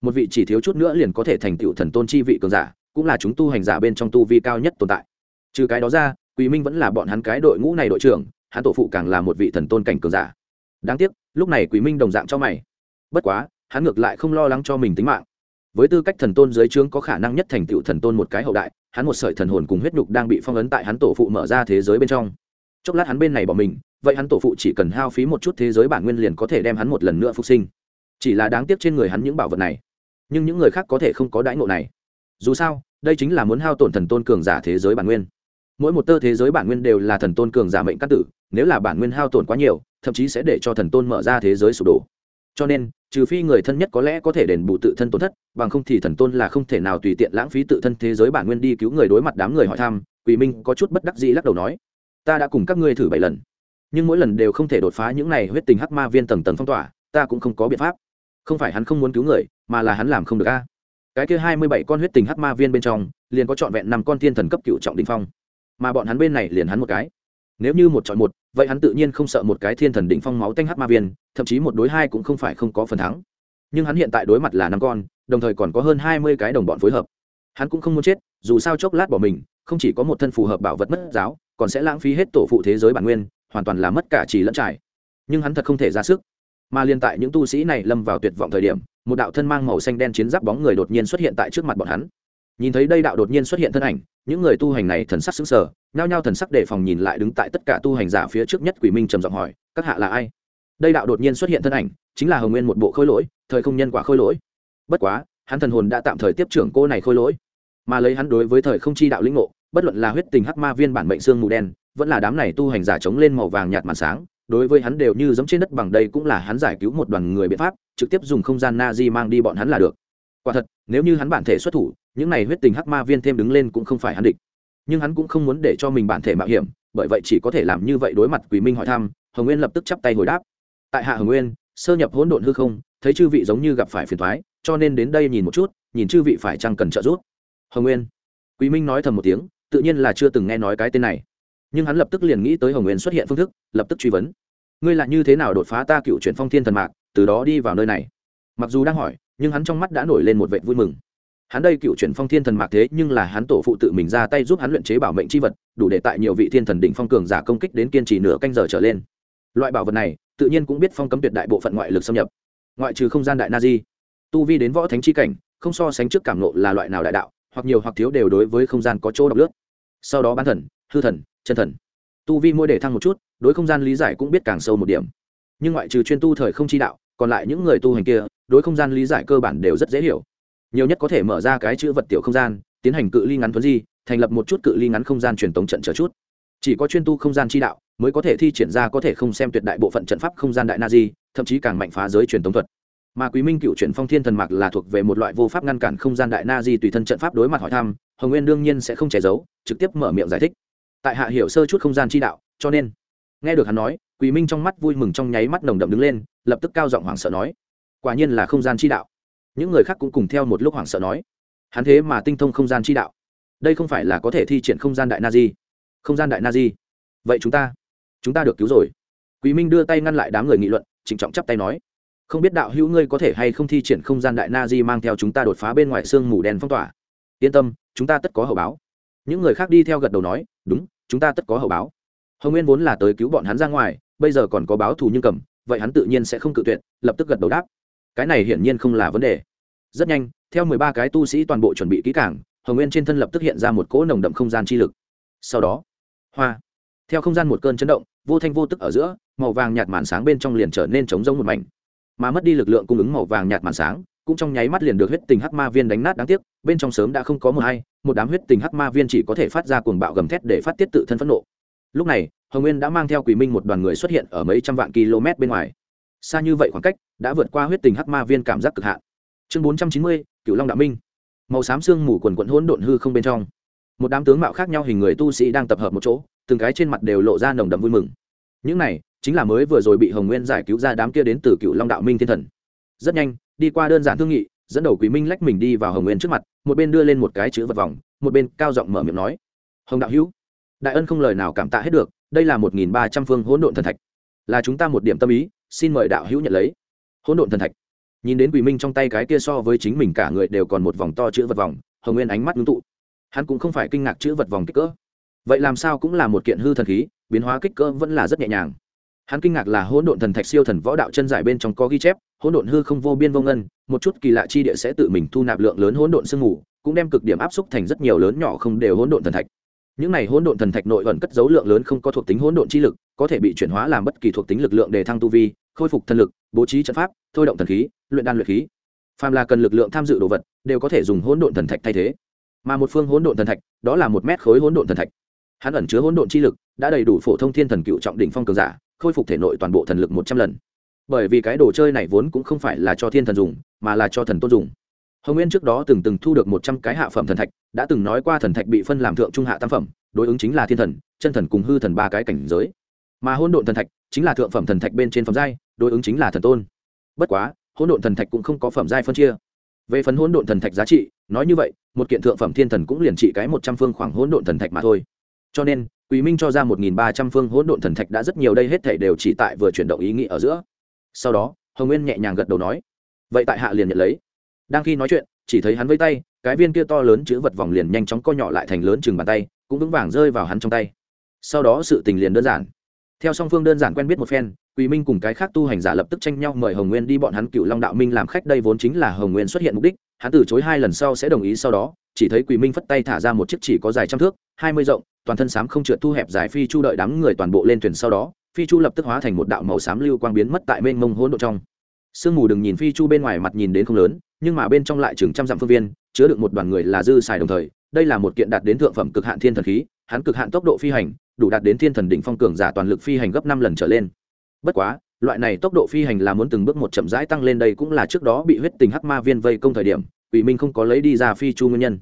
Một vị chỉ thiếu chút nữa liền có thể thành tựu thần tôn chi vị cường giả, cũng là chúng tu hành giả bên trong tu vi cao nhất tồn tại. Trừ cái đó ra quý minh vẫn là bọn hắn cái đội ngũ này đội trưởng, hắn tổ phụ càng là một vị thần tôn cảnh cường giả. Đáng tiếc, lúc này quý minh đồng dạng cho mày. Bất quá, hắn ngược lại không lo lắng cho mình tính mạng. Với tư cách thần tôn dưới trướng có khả năng nhất thành tựu thần tôn một cái hậu đại, hắn một sợi thần hồn cùng huyết nhục đang bị phong ấn tại hắn tổ phụ mở ra thế giới bên trong. Chốc lát hắn bên này bỏ mình, vậy hắn tổ phụ chỉ cần hao phí một chút thế giới bản nguyên liền có thể đem hắn một lần nữa phục sinh chỉ là đáng tiếc trên người hắn những bảo vật này. Nhưng những người khác có thể không có đãi ngộ này. Dù sao, đây chính là muốn hao tổn thần tôn cường giả thế giới bản nguyên. Mỗi một tơ thế giới bản nguyên đều là thần tôn cường giả mệnh cát tử, nếu là bản nguyên hao tổn quá nhiều, thậm chí sẽ để cho thần tôn mở ra thế giới sụp đổ. Cho nên, trừ phi người thân nhất có lẽ có thể đền bù tự thân tổn thất, bằng không thì thần tôn là không thể nào tùy tiện lãng phí tự thân thế giới bản nguyên đi cứu người đối mặt đám người hỏi thăm, quỷ minh có chút bất đắc dĩ lắc đầu nói, ta đã cùng các ngươi thử bảy lần, nhưng mỗi lần đều không thể đột phá những này huyết tình hắc ma viên tầng tầng phong tỏa, ta cũng không có biện pháp không phải hắn không muốn cứu người, mà là hắn làm không được a. Cái kia hai mươi bảy con huyết tình hắc ma viên bên trong, liền có trọn vẹn năm con thiên thần cấp cựu trọng đình phong. Mà bọn hắn bên này liền hắn một cái. Nếu như một chọn một, vậy hắn tự nhiên không sợ một cái thiên thần đỉnh phong máu tanh hắc ma viên, thậm chí một đối hai cũng không phải không có phần thắng. Nhưng hắn hiện tại đối mặt là năm con, đồng thời còn có hơn hai mươi cái đồng bọn phối hợp. Hắn cũng không muốn chết, dù sao chốc lát bỏ mình, không chỉ có một thân phù hợp bảo vật mất giáo, còn sẽ lãng phí hết tổ phụ thế giới bản nguyên, hoàn toàn là mất cả chỉ lẫn trải. Nhưng hắn thật không thể ra sức mà liên tại những tu sĩ này lâm vào tuyệt vọng thời điểm, một đạo thân mang màu xanh đen chiến giáp bóng người đột nhiên xuất hiện tại trước mặt bọn hắn. Nhìn thấy đây đạo đột nhiên xuất hiện thân ảnh, những người tu hành này thần sắc sững sờ, nhao nhao thần sắc đề phòng nhìn lại đứng tại tất cả tu hành giả phía trước nhất quỷ minh trầm giọng hỏi, các hạ là ai? Đây đạo đột nhiên xuất hiện thân ảnh, chính là hồng nguyên một bộ khôi lỗi, thời không nhân quả khôi lỗi. Bất quá, hắn thần hồn đã tạm thời tiếp trưởng cô này khôi lỗi, mà lấy hắn đối với thời không chi đạo lĩnh ngộ, bất luận là huyết tình hắc ma viên bản mệnh xương mù đen, vẫn là đám này tu hành giả chống lên màu vàng nhạt màn sáng đối với hắn đều như giống trên đất bằng đây cũng là hắn giải cứu một đoàn người biện pháp, trực tiếp dùng không gian na di mang đi bọn hắn là được. Quả thật, nếu như hắn bản thể xuất thủ, những này huyết tình hắc ma viên thêm đứng lên cũng không phải hắn địch. Nhưng hắn cũng không muốn để cho mình bản thể mạo hiểm, bởi vậy chỉ có thể làm như vậy đối mặt quỷ minh hỏi thăm, hồng nguyên lập tức chắp tay hồi đáp. Tại hạ hồng nguyên, sơ nhập hỗn độn hư không, thấy chư vị giống như gặp phải phiền thoái cho nên đến đây nhìn một chút, nhìn chư vị phải chăng cần trợ giúp. Hồng nguyên quý minh nói thầm một tiếng, tự nhiên là chưa từng nghe nói cái tên này nhưng hắn lập tức liền nghĩ tới hồng nguyên xuất hiện phương thức, lập tức truy vấn. Ngươi là như thế nào đột phá ta cựu chuyển phong thiên thần mạc, từ đó đi vào nơi này? Mặc dù đang hỏi, nhưng hắn trong mắt đã nổi lên một vệ vui mừng. Hắn đây cựu chuyển phong thiên thần mạc thế nhưng là hắn tổ phụ tự mình ra tay giúp hắn luyện chế bảo mệnh c h i vật, đủ để tại nhiều vị thiên thần đỉnh phong cường giả công kích đến kiên trì nửa canh giờ trở lên. Loại bảo vật này, tự nhiên cũng biết phong cấm tuyệt đại bộ phận ngoại lực xâm nhập. Ngoại trừ không gian đại na di tu vi đến võ thánh chi cảnh, không so sánh trước cảm nộ là loại nào đại đạo, hoặc nhiều hoặc thiếu đều đối với không gian có chỗ độc lướt. Sau đó bán thần, hư thần chân thần. Tu vi mỗi để thăng một chút, đối không gian lý giải cũng biết càng sâu một điểm. Nhưng ngoại trừ chuyên tu thời không chi đạo, còn lại những người tu hành kia, đối không gian lý giải cơ bản đều rất dễ hiểu. Nhiều nhất có thể mở ra cái chữ vật tiểu không gian, tiến hành cự ly ngắn thuấn di, thành lập một chút cự ly ngắn không gian truyền tống trận trở chút. Chỉ có chuyên tu không gian chi đạo, mới có thể thi triển ra có thể không xem tuyệt đại bộ phận trận pháp không gian đại na di thậm chí càng mạnh phá giới truyền tống thuật. Mà quý minh cựu chuyển phong thiên thần mạc là thuộc về một loại vô pháp ngăn cản không gian đại na di tùy thân trận pháp đối mặt hỏi thăm, hồng nguyên đương nhiên sẽ không che giấu, trực tiếp mở miệng giải thích tại hạ hiểu sơ chút không gian chi đạo, cho nên, nghe được hắn nói quý minh trong mắt vui mừng trong nháy mắt nồng đậm đứng lên, lập tức cao giọng hoảng sợ nói, quả nhiên là không gian chi đạo. Những người khác cũng cùng theo một lúc hoảng sợ nói, hắn thế mà tinh thông không gian chi đạo. Đây không phải là có thể thi triển không gian đại na di. Không gian đại na di? Vậy chúng ta chúng ta được cứu rồi. Quý minh đưa tay ngăn lại đám người nghị luận, trịnh trọng chắp tay nói, không biết đạo hữu ngươi có thể hay không thi triển không gian đại na di mang theo chúng ta đột phá bên ngoài xương mù đen phong tỏa? Yên tâm, chúng ta tất có hậu báo những người khác đi theo gật đầu nói, đúng, chúng ta tất có hậu báo. Hồng nguyên vốn là tới cứu bọn hắn ra ngoài, bây giờ còn có báo thù nhưng cầm, vậy hắn tự nhiên sẽ không cự tuyệt, lập tức gật đầu đáp. Cái này hiển nhiên không là vấn đề. Rất nhanh, theo mười ba cái tu sĩ toàn bộ chuẩn bị kỹ cảng hồng nguyên trên thân lập tức hiện ra một cỗ nồng đậm không gian chi lực. Sau đó, hoa, theo không gian một cơn chấn động, vô thanh vô tức ở giữa, màu vàng nhạt màn sáng bên trong liền trở nên trống rông một mảnh. Mà mất đi lực lượng cung ứng màu vàng nhạt màn sáng cũng trong nháy mắt liền được huyết tình hắc ma viên đánh nát đáng tiếc, bên trong sớm đã không có một hay, một đám huyết tình hắc ma viên chỉ có thể phát ra cuồng bạo gầm thét để phát tiết tự thân phẫn nộ. Lúc này, hồng nguyên đã mang theo quỷ minh một đoàn người xuất hiện ở mấy trăm vạn km bên ngoài. Xa như vậy khoảng cách, đã vượt qua huyết tình hắc ma viên cảm giác cực hạn. Chương bốn trăm chín mươi cựu long đạo minh. Màu xám xương mù quần quận hỗn độn hư không bên trong. Một đám tướng mạo khác nhau hình người tu sĩ đang tập hợp một chỗ, từng cái trên mặt đều lộ ra nồng đậm vui mừng. Những này, chính là mới vừa rồi bị hồng nguyên giải cứu ra đám kia đến từ cựu long đạo minh thiên thần. Rất nhanh đi qua đơn giản thương nghị, dẫn đầu quý minh lách mình đi vào hồng nguyên trước mặt, một bên đưa lên một cái chữ vật vòng, một bên cao giọng mở miệng nói, hồng đạo hữu, đại ân không lời nào cảm tạ hết được, đây là một nghìn ba trăm phương hỗn độn thần thạch. Là chúng ta một điểm tâm ý, xin mời đạo hữu nhận lấy. Hỗn độn thần thạch. Nhìn đến quỷ minh trong tay cái kia so với chính mình cả người đều còn một vòng to chữ vật vòng, hồng nguyên ánh mắt ngưng tụ. Hắn cũng không phải kinh ngạc chữ vật vòng kích cỡ. Vậy làm sao cũng là một kiện hư thần khí, biến hóa kích cỡ vẫn là rất nhẹ nhàng hắn kinh ngạc là hỗn độn thần thạch siêu thần võ đạo chân giải bên trong có ghi chép hỗn độn hư không vô biên vô ngân một chút kỳ lạ chi địa sẽ tự mình thu nạp lượng lớn hỗn độn sương mù cũng đem cực điểm áp xúc thành rất nhiều lớn nhỏ không đều hỗn độn thần thạch những này hỗn độn thần thạch nội ẩn cất dấu lượng lớn không có thuộc tính hỗn độn chi lực có thể bị chuyển hóa làm bất kỳ thuộc tính lực lượng để thăng tu vi khôi phục thần lực bố trí trận pháp thôi động thần khí luyện đan luyện khí phàm là cần lực lượng tham dự đồ vật đều có thể dùng hỗn độn thần thạch thay thế mà một phương hỗn độn thần thạch đó là một mét khối hỗn độn thần thạch hắn ẩn chứa hỗn độn chi lực đã đầy đủ phổ thông thiên thần cựu trọng đỉnh phong cường giả khôi phục thể nội toàn bộ thần lực một trăm lần. Bởi vì cái đồ chơi này vốn cũng không phải là cho thiên thần dùng, mà là cho thần tôn dùng. Hồng nguyên trước đó từng từng thu được một trăm cái hạ phẩm thần thạch, đã từng nói qua thần thạch bị phân làm thượng trung hạ tam phẩm, đối ứng chính là thiên thần, chân thần cùng hư thần ba cái cảnh giới. Mà hỗn độn thần thạch chính là thượng phẩm thần thạch bên trên phẩm giai, đối ứng chính là thần tôn. Bất quá, hỗn độn thần thạch cũng không có phẩm giai phân chia. Về phần hỗn độn thần thạch giá trị, nói như vậy, một kiện thượng phẩm thiên thần cũng liền trị cái một trăm phương khoảng hỗn độn thần thạch mà thôi. Cho nên Quỷ Minh cho ra một nghìn ba trăm phương hỗn độn thần thạch đã rất nhiều đây hết thảy đều chỉ tại vừa chuyển động ý nghĩ ở giữa. Sau đó, Hồng Nguyên nhẹ nhàng gật đầu nói: "Vậy tại hạ liền nhận lấy." Đang khi nói chuyện, chỉ thấy hắn vẫy tay, cái viên kia to lớn chứa vật vòng liền nhanh chóng co nhỏ lại thành lớn chừng bàn tay, cũng vững vàng rơi vào hắn trong tay. Sau đó sự tình liền đơn giản. Theo song phương đơn giản quen biết một phen, Quỷ Minh cùng cái khác tu hành giả lập tức tranh nhau mời Hồng Nguyên đi bọn hắn Cựu Long Đạo Minh làm khách đây vốn chính là Hồng Nguyên xuất hiện mục đích, hắn từ chối hai lần sau sẽ đồng ý sau đó, chỉ thấy Quỷ Minh phất tay thả ra một chiếc chỉ có dài trăm thước, hai mươi rộng, toàn thân xám không trượt thu hẹp dài phi chu đợi đám người toàn bộ lên thuyền sau đó phi chu lập tức hóa thành một đạo màu xám lưu quang biến mất tại mênh mông hỗn độ trong. Sương mù đừng nhìn phi chu bên ngoài mặt nhìn đến không lớn nhưng mà bên trong lại chừng trăm dặm phương viên chứa được một đoàn người là dư xài đồng thời đây là một kiện đạt đến thượng phẩm cực hạn thiên thần khí hắn cực hạn tốc độ phi hành đủ đạt đến thiên thần đỉnh phong cường giả toàn lực phi hành gấp năm lần trở lên. Bất quá loại này tốc độ phi hành là muốn từng bước một chậm rãi tăng lên đây cũng là trước đó bị huyết tình hắc ma viên vây công thời điểm Quỷ minh không có lấy đi ra phi chu nguyên nhân.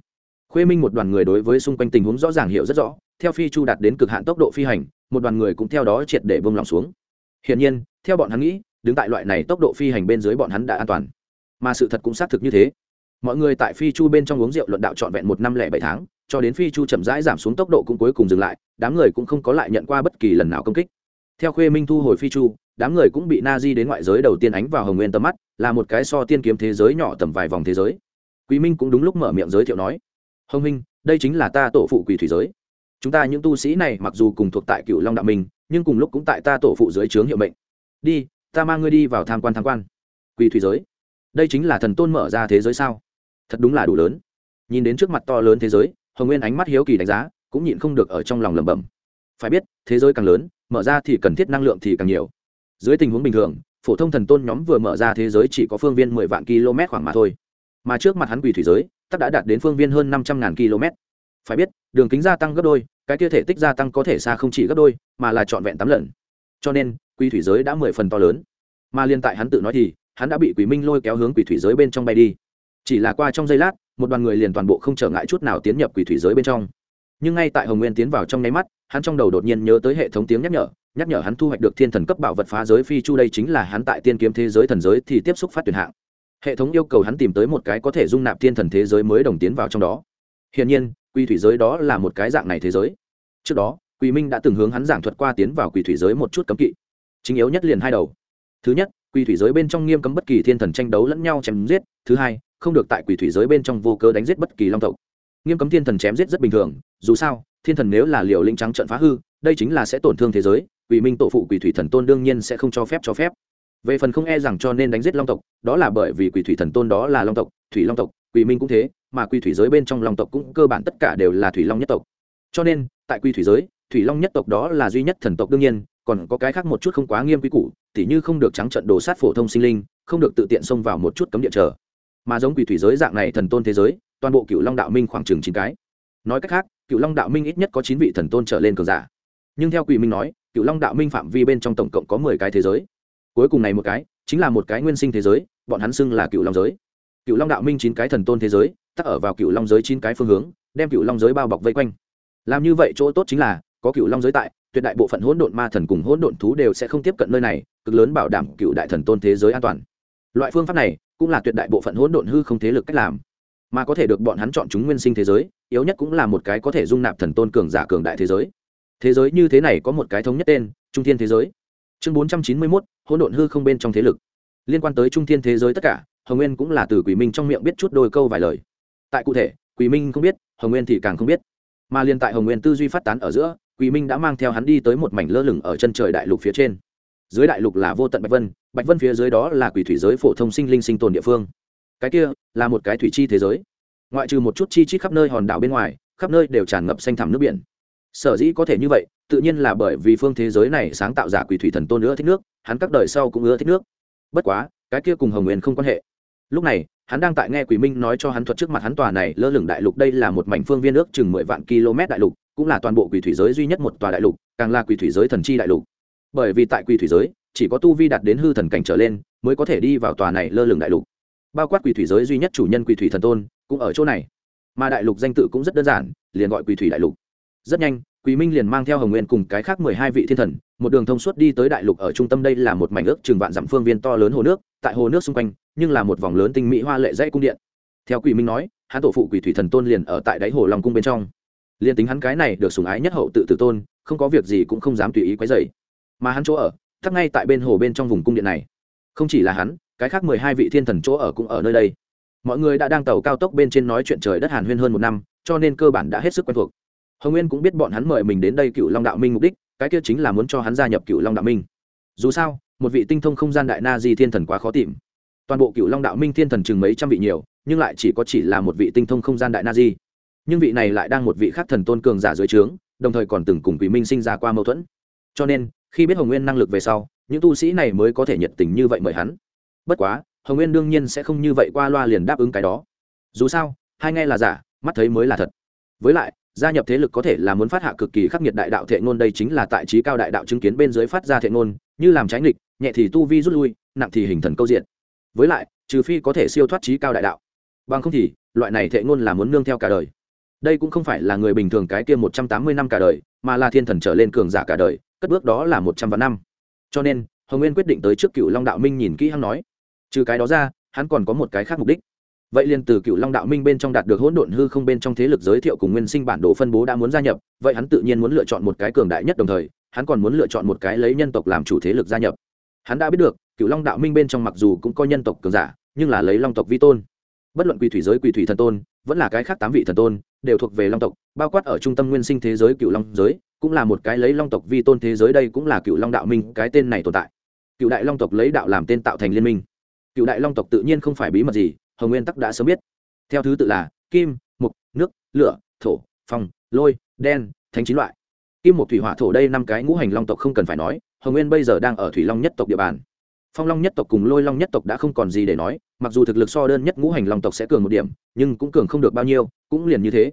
Khuê minh một đoàn người đối với xung quanh tình huống rõ ràng hiểu rất rõ, theo phi chu đạt đến cực hạn tốc độ phi hành, một đoàn người cũng theo đó triệt để bông lòng xuống. Hiển nhiên, theo bọn hắn nghĩ, đứng tại loại này tốc độ phi hành bên dưới bọn hắn đã an toàn. Mà sự thật cũng xác thực như thế. Mọi người tại phi chu bên trong uống rượu luận đạo trọn vẹn một năm lẻ bảy tháng, cho đến phi chu chậm rãi giảm xuống tốc độ cũng cuối cùng dừng lại, đám người cũng không có lại nhận qua bất kỳ lần nào công kích. Theo khuê minh thu hồi phi chu, đám người cũng bị na di đến ngoại giới đầu tiên ánh vào hồng nguyên tầm mắt, là một cái so tiên kiếm thế giới nhỏ tầm vài vòng thế giới quý minh cũng đúng lúc mở miệng giới thiệu nói, hồng minh đây chính là ta tổ phụ quỷ thủy giới. Chúng ta những tu sĩ này mặc dù cùng thuộc tại cựu long đạo minh, nhưng cùng lúc cũng tại ta tổ phụ dưới trướng hiệu mệnh. Đi, ta mang ngươi đi vào tham quan tham quan. Quỷ thủy giới, đây chính là thần tôn mở ra thế giới sao? Thật đúng là đủ lớn. Nhìn đến trước mặt to lớn thế giới, hồng nguyên ánh mắt hiếu kỳ đánh giá, cũng nhịn không được ở trong lòng lẩm bẩm. Phải biết, thế giới càng lớn, mở ra thì cần thiết năng lượng thì càng nhiều. Dưới tình huống bình thường, phổ thông thần tôn nhóm vừa mở ra thế giới chỉ có phương viên mười vạn km khoảng mà thôi mà trước mặt hắn quỷ thủy giới, tắc đã đạt đến phương viên hơn năm trăm ngàn km. Phải biết, đường kính gia tăng gấp đôi, cái kia thể tích gia tăng có thể xa không chỉ gấp đôi, mà là trọn vẹn tám lần. Cho nên, quỷ thủy giới đã mười phần to lớn. Mà liên tại hắn tự nói thì, hắn đã bị quỷ minh lôi kéo hướng quỷ thủy giới bên trong bay đi. Chỉ là qua trong giây lát, một đoàn người liền toàn bộ không trở ngại chút nào tiến nhập quỷ thủy giới bên trong. Nhưng ngay tại hồng nguyên tiến vào trong nháy mắt, hắn trong đầu đột nhiên nhớ tới hệ thống tiếng nhắc nhở nhắc nhở hắn thu hoạch được thiên thần cấp bảo vật phá giới phi chu đây chính là hắn tại tiên kiếm thế giới thần giới thì tiếp xúc phát tuyển hạng hệ thống yêu cầu hắn tìm tới một cái có thể dung nạp thiên thần thế giới mới đồng tiến vào trong đó. Hiển nhiên quy thủy giới đó là một cái dạng này thế giới. Trước đó quỳ minh đã từng hướng hắn giảng thuật qua tiến vào quỳ thủy giới một chút cấm kỵ. Chính yếu nhất liền hai đầu. Thứ nhất quỳ thủy giới bên trong nghiêm cấm bất kỳ thiên thần tranh đấu lẫn nhau chém giết. Thứ hai, không được tại quỳ thủy giới bên trong vô cớ đánh giết bất kỳ long tộc. Nghiêm cấm thiên thần chém giết rất bình thường, dù sao, thiên thần nếu là liều linh trắng trận phá hư, đây chính là sẽ tổn thương thế giới, quỷ minh tổ phụ quỷ thủy thần tôn đương nhiên sẽ không cho phép cho phép về phần không e rằng cho nên đánh giết long tộc, đó là bởi vì quỷ thủy thần tôn đó là long tộc, thủy long tộc, quỷ minh cũng thế, mà quỷ thủy giới bên trong long tộc cũng cơ bản tất cả đều là thủy long nhất tộc. Cho nên, tại quỷ thủy giới, thủy long nhất tộc đó là duy nhất thần tộc đương nhiên, còn có cái khác một chút không quá nghiêm quy củ, tỉ như không được trắng trận đồ sát phổ thông sinh linh, không được tự tiện xông vào một chút cấm địa chờ. Mà giống quỷ thủy giới dạng này thần tôn thế giới, toàn bộ cựu long đạo minh khoảng chừng chín cái. Nói cách khác cựu long đạo minh ít nhất có chín vị thần tôn trở lên cường giả. Nhưng theo quỷ minh nói cựu long đạo minh phạm vi bên trong tổng cộng có mười cái thế giới cuối cùng này một cái, chính là một cái nguyên sinh thế giới, bọn hắn xưng là cựu long giới. Cựu long đạo minh chín cái thần tôn thế giới, tắc ở vào cựu long giới chín cái phương hướng, đem cựu long giới bao bọc vây quanh. Làm như vậy chỗ tốt chính là, có cựu long giới tại, tuyệt đại bộ phận hỗn độn ma thần cùng hỗn độn thú đều sẽ không tiếp cận nơi này, cực lớn bảo đảm cựu đại thần tôn thế giới an toàn. Loại phương pháp này, cũng là tuyệt đại bộ phận hỗn độn hư không thế lực cách làm. Mà có thể được bọn hắn chọn chúng nguyên sinh thế giới, yếu nhất cũng là một cái có thể dung nạp thần tôn cường giả cường đại thế giới. Thế giới như thế này có một cái thống nhất tên, trung thiên thế giới. Chương bốn trăm chín mươi mốt hỗn độn hư không bên trong thế lực. Liên quan tới trung thiên thế giới tất cả, hồng nguyên cũng là từ quỷ minh trong miệng biết chút đôi câu vài lời. Tại cụ thể, quỷ minh không biết, hồng nguyên thì càng không biết. Mà liên tại hồng nguyên tư duy phát tán ở giữa, quỷ minh đã mang theo hắn đi tới một mảnh lơ lửng ở chân trời đại lục phía trên. Dưới đại lục là vô tận bạch vân bạch vân phía dưới đó là quỷ thủy giới phổ thông sinh linh sinh tồn địa phương. Cái kia là một cái thủy chi thế giới. Ngoại trừ một chút chi chít khắp nơi hòn đảo bên ngoài, khắp nơi đều tràn ngập xanh thẳm nước biển sở dĩ có thể như vậy, tự nhiên là bởi vì phương thế giới này sáng tạo giả quỷ thủy thần tôn nữa thích nước, hắn các đời sau cũng ưa thích nước. Bất quá, cái kia cùng hồng nguyên không quan hệ. Lúc này, hắn đang tại nghe quỷ minh nói cho hắn thuật trước mặt hắn tòa này lơ lửng đại lục đây là một mảnh phương viên ước chừng mười vạn km đại lục, cũng là toàn bộ quỷ thủy giới duy nhất một tòa đại lục, càng là quỷ thủy giới thần chi đại lục. Bởi vì tại quỷ thủy giới, chỉ có tu vi đạt đến hư thần cảnh trở lên, mới có thể đi vào tòa này lơ lửng đại lục. Bao quát quỷ thủy giới duy nhất chủ nhân quỷ thủy thần tôn, cũng ở chỗ này. Mà đại lục danh tự cũng rất đơn giản, liền gọi quỷ thủy đại lục rất nhanh, Quý minh liền mang theo hồng nguyên cùng cái khác mười hai vị thiên thần, một đường thông suốt đi tới đại lục ở trung tâm đây là một mảnh ước trường vạn dặm phương viên to lớn hồ nước, tại hồ nước xung quanh, nhưng là một vòng lớn tinh mỹ hoa lệ dãy cung điện. Theo Quý minh nói, hắn tổ phụ quỷ thủy thần tôn liền ở tại đáy hồ long cung bên trong. Liền tính hắn cái này được sủng ái nhất hậu tự tử tôn, không có việc gì cũng không dám tùy ý quấy rầy. mà hắn chỗ ở thắc ngay tại bên hồ bên trong vùng cung điện này. Không chỉ là hắn, cái khác mười hai vị thiên thần chỗ ở cũng ở nơi đây. Mọi người đã đang tàu cao tốc bên trên nói chuyện trời đất hàn huyên hơn một năm, cho nên cơ bản đã hết sức quen thuộc hồng nguyên cũng biết bọn hắn mời mình đến đây cựu long đạo minh mục đích, cái kia chính là muốn cho hắn gia nhập cựu long đạo minh. Dù sao, một vị tinh thông không gian đại na di thiên thần quá khó tìm. Toàn bộ cựu long đạo minh thiên thần chừng mấy trăm vị nhiều, nhưng lại chỉ có chỉ là một vị tinh thông không gian đại na di. Nhưng vị này lại đang một vị khác thần tôn cường giả dưới trướng, đồng thời còn từng cùng quỷ minh sinh ra qua mâu thuẫn. Cho nên, khi biết hồng nguyên năng lực về sau, những tu sĩ này mới có thể nhiệt tình như vậy mời hắn. Bất quá, hồng nguyên đương nhiên sẽ không như vậy qua loa liền đáp ứng cái đó. Dù sao, hai nghe là giả, mắt thấy mới là thật. Với lại gia nhập thế lực có thể là muốn phát hạ cực kỳ khắc nghiệt đại đạo thệ ngôn, đây chính là tại trí cao đại đạo chứng kiến bên dưới phát ra thệ ngôn, như làm trái nghịch, nhẹ thì tu vi rút lui, nặng thì hình thần câu diện. Với lại, trừ phi có thể siêu thoát trí cao đại đạo. Bằng không thì, loại này thệ ngôn là muốn nương theo cả đời. Đây cũng không phải là người bình thường cái kia một trăm tám mươi năm cả đời, mà là thiên thần trở lên cường giả cả đời, cất bước đó là một trăm vạn năm. Cho nên, hồng nguyên quyết định tới trước cựu long đạo minh nhìn kỹ hắn nói. Trừ cái đó ra, hắn còn có một cái khác mục đích vậy liền từ cựu long đạo minh bên trong đạt được hỗn độn hư không bên trong thế lực giới thiệu cùng nguyên sinh bản đồ phân bố đã muốn gia nhập, vậy hắn tự nhiên muốn lựa chọn một cái cường đại nhất đồng thời, hắn còn muốn lựa chọn một cái lấy nhân tộc làm chủ thế lực gia nhập. Hắn đã biết được, cựu long đạo minh bên trong mặc dù cũng có nhân tộc cường giả, nhưng là lấy long tộc vi tôn. Bất luận quỳ thủy giới quỳ thủy thần tôn, vẫn là cái khác tám vị thần tôn, đều thuộc về long tộc, bao quát ở trung tâm nguyên sinh thế giới cựu long giới, cũng là một cái lấy long tộc vi tôn thế giới đây cũng là cựu long đạo minh cái tên này tồn tại. Cựu đại long tộc lấy đạo làm tên tạo thành liên minh. Cựu đại long tộc tự nhiên không phải bí mật gì hồng nguyên tắc đã sớm biết. Theo thứ tự là, kim mục nước, lửa, thổ, phong, lôi, đen, thánh chín loại. Kim một thủy, hỏa, thổ đây năm cái ngũ hành long tộc không cần phải nói, hồng nguyên bây giờ đang ở thủy long nhất tộc địa bàn. Phong long nhất tộc cùng lôi long nhất tộc đã không còn gì để nói, mặc dù thực lực so đơn nhất ngũ hành long tộc sẽ cường một điểm, nhưng cũng cường không được bao nhiêu, cũng liền như thế.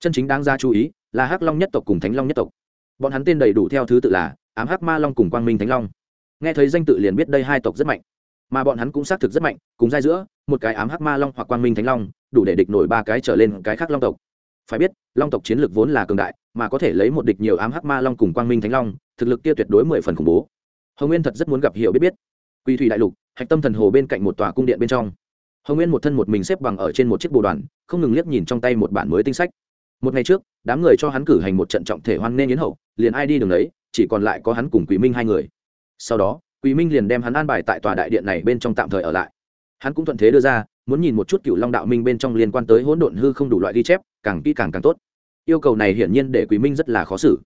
Chân chính đáng ra chú ý là hắc long nhất tộc cùng thánh long nhất tộc. Bọn hắn tên đầy đủ theo thứ tự là ám hắc ma long cùng quang minh thánh long. Nghe thấy danh tự liền biết đây hai tộc rất mạnh mà bọn hắn cũng xác thực rất mạnh, cùng giai giữa, một cái ám hắc ma long hoặc quang minh thánh long, đủ để địch nổi ba cái trở lên cái khác long tộc. Phải biết, long tộc chiến lược vốn là cường đại, mà có thể lấy một địch nhiều ám hắc ma long cùng quang minh thánh long, thực lực kia tuyệt đối mười phần khủng bố. Hồng nguyên thật rất muốn gặp hiểu biết biết. Quy thủy đại lục, hạch tâm thần hồ bên cạnh một tòa cung điện bên trong. Hồng nguyên một thân một mình xếp bằng ở trên một chiếc bồ đoàn, không ngừng liếc nhìn trong tay một bản mới tinh sách. Một ngày trước, đám người cho hắn cử hành một trận trọng thể hoan nghênh yến hậu, liền ai đi đường đấy, chỉ còn lại có hắn cùng quỷ minh hai người. Sau đó quý minh liền đem hắn an bài tại tòa đại điện này bên trong tạm thời ở lại. Hắn cũng thuận thế đưa ra, muốn nhìn một chút cửu long đạo minh bên trong liên quan tới hỗn độn hư không đủ loại ghi chép, càng kỹ càng càng tốt. Yêu cầu này hiển nhiên để quý minh rất là khó xử.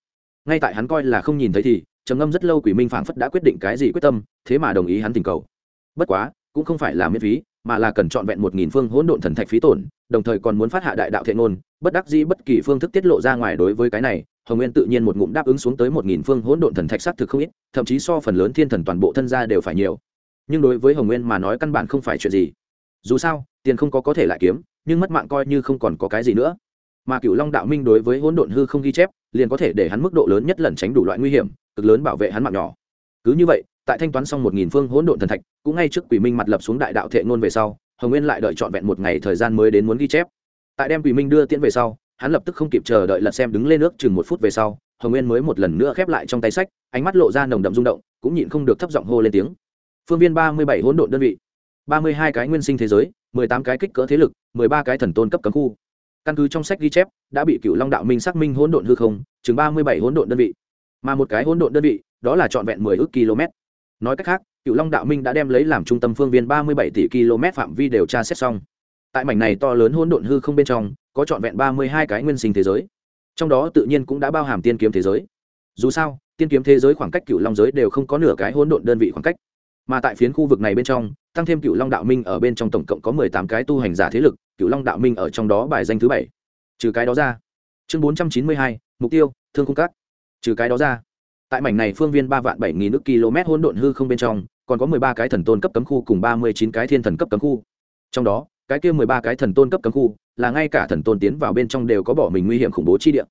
Ngay tại hắn coi là không nhìn thấy thì, trầm ngâm rất lâu quý minh phảng phất đã quyết định cái gì quyết tâm, thế mà đồng ý hắn tình cầu. Bất quá, cũng không phải là miễn phí, mà là cần chọn vẹn một nghìn phương hỗn độn thần thạch phí tổn, đồng thời còn muốn phát hạ đại đạo thiện ngôn, bất đắc dĩ bất kỳ phương thức tiết lộ ra ngoài đối với cái này hồng nguyên tự nhiên một ngụm đáp ứng xuống tới một nghìn phương hỗn độn thần thạch xác thực không ít, thậm chí so phần lớn thiên thần toàn bộ thân gia đều phải nhiều. Nhưng đối với hồng nguyên mà nói căn bản không phải chuyện gì. Dù sao, tiền không có có thể lại kiếm, nhưng mất mạng coi như không còn có cái gì nữa. Mà cựu long đạo minh đối với hỗn độn hư không ghi chép, liền có thể để hắn mức độ lớn nhất lẩn tránh đủ loại nguy hiểm, cực lớn bảo vệ hắn mạng nhỏ. Cứ như vậy, tại thanh toán xong một nghìn phương hỗn độn thần thạch, cũng ngay trước quỷ minh mặt lập xuống đại đạo thệ ngôn về sau, hồng nguyên lại đợi trọn vẹn một ngày thời gian mới đến muốn ghi chép. Tại đem quỷ minh đưa tiễn về sau hắn lập tức không kịp chờ đợi lật xem đứng lên nước chừng một phút về sau, hồng nguyên mới một lần nữa khép lại trong tay sách, ánh mắt lộ ra nồng đậm rung động, cũng nhịn không được thấp giọng hô lên tiếng. Phương viên ba mươi bảy hỗn độn đơn vị, ba mươi hai cái nguyên sinh thế giới, mười tám cái kích cỡ thế lực, mười ba cái thần tôn cấp cấm khu. Căn cứ trong sách ghi chép, đã bị cựu long đạo minh xác minh hỗn độn hư không, chừng ba mươi bảy hỗn độn đơn vị. Mà một cái hỗn độn đơn vị, đó là trọn vẹn mười ước km nói cách khác cựu long đạo minh đã đem lấy làm trung tâm phương viên ba mươi bảy tỷ km phạm vi điều tra xét xong. Tại mảnh này to lớn hỗn độn hư không bên trong có trọn vẹn ba mươi hai cái nguyên sinh thế giới. Trong đó tự nhiên cũng đã bao hàm tiên kiếm thế giới. Dù sao, tiên kiếm thế giới khoảng cách cựu long giới đều không có nửa cái hỗn độn đơn vị khoảng cách. Mà tại phiến khu vực này bên trong, tăng thêm cựu long đạo minh ở bên trong tổng cộng có mười tám cái tu hành giả thế lực cựu long đạo minh ở trong đó bài danh thứ bảy. Trừ cái đó ra, chương bốn trăm chín mươi hai, mục tiêu, thương cung cát. Trừ cái đó ra, tại mảnh này phương viên ba vạn bảy nghìn nước km hỗn độn hư không bên trong, còn có mười ba cái thần tôn cấp cấm khu cùng ba mươi chín cái thiên thần cấp cấm khu. Trong đó cái kia mười ba cái thần tôn cấp cấm khu, là ngay cả thần tôn tiến vào bên trong đều có bỏ mình nguy hiểm khủng bố chi địa.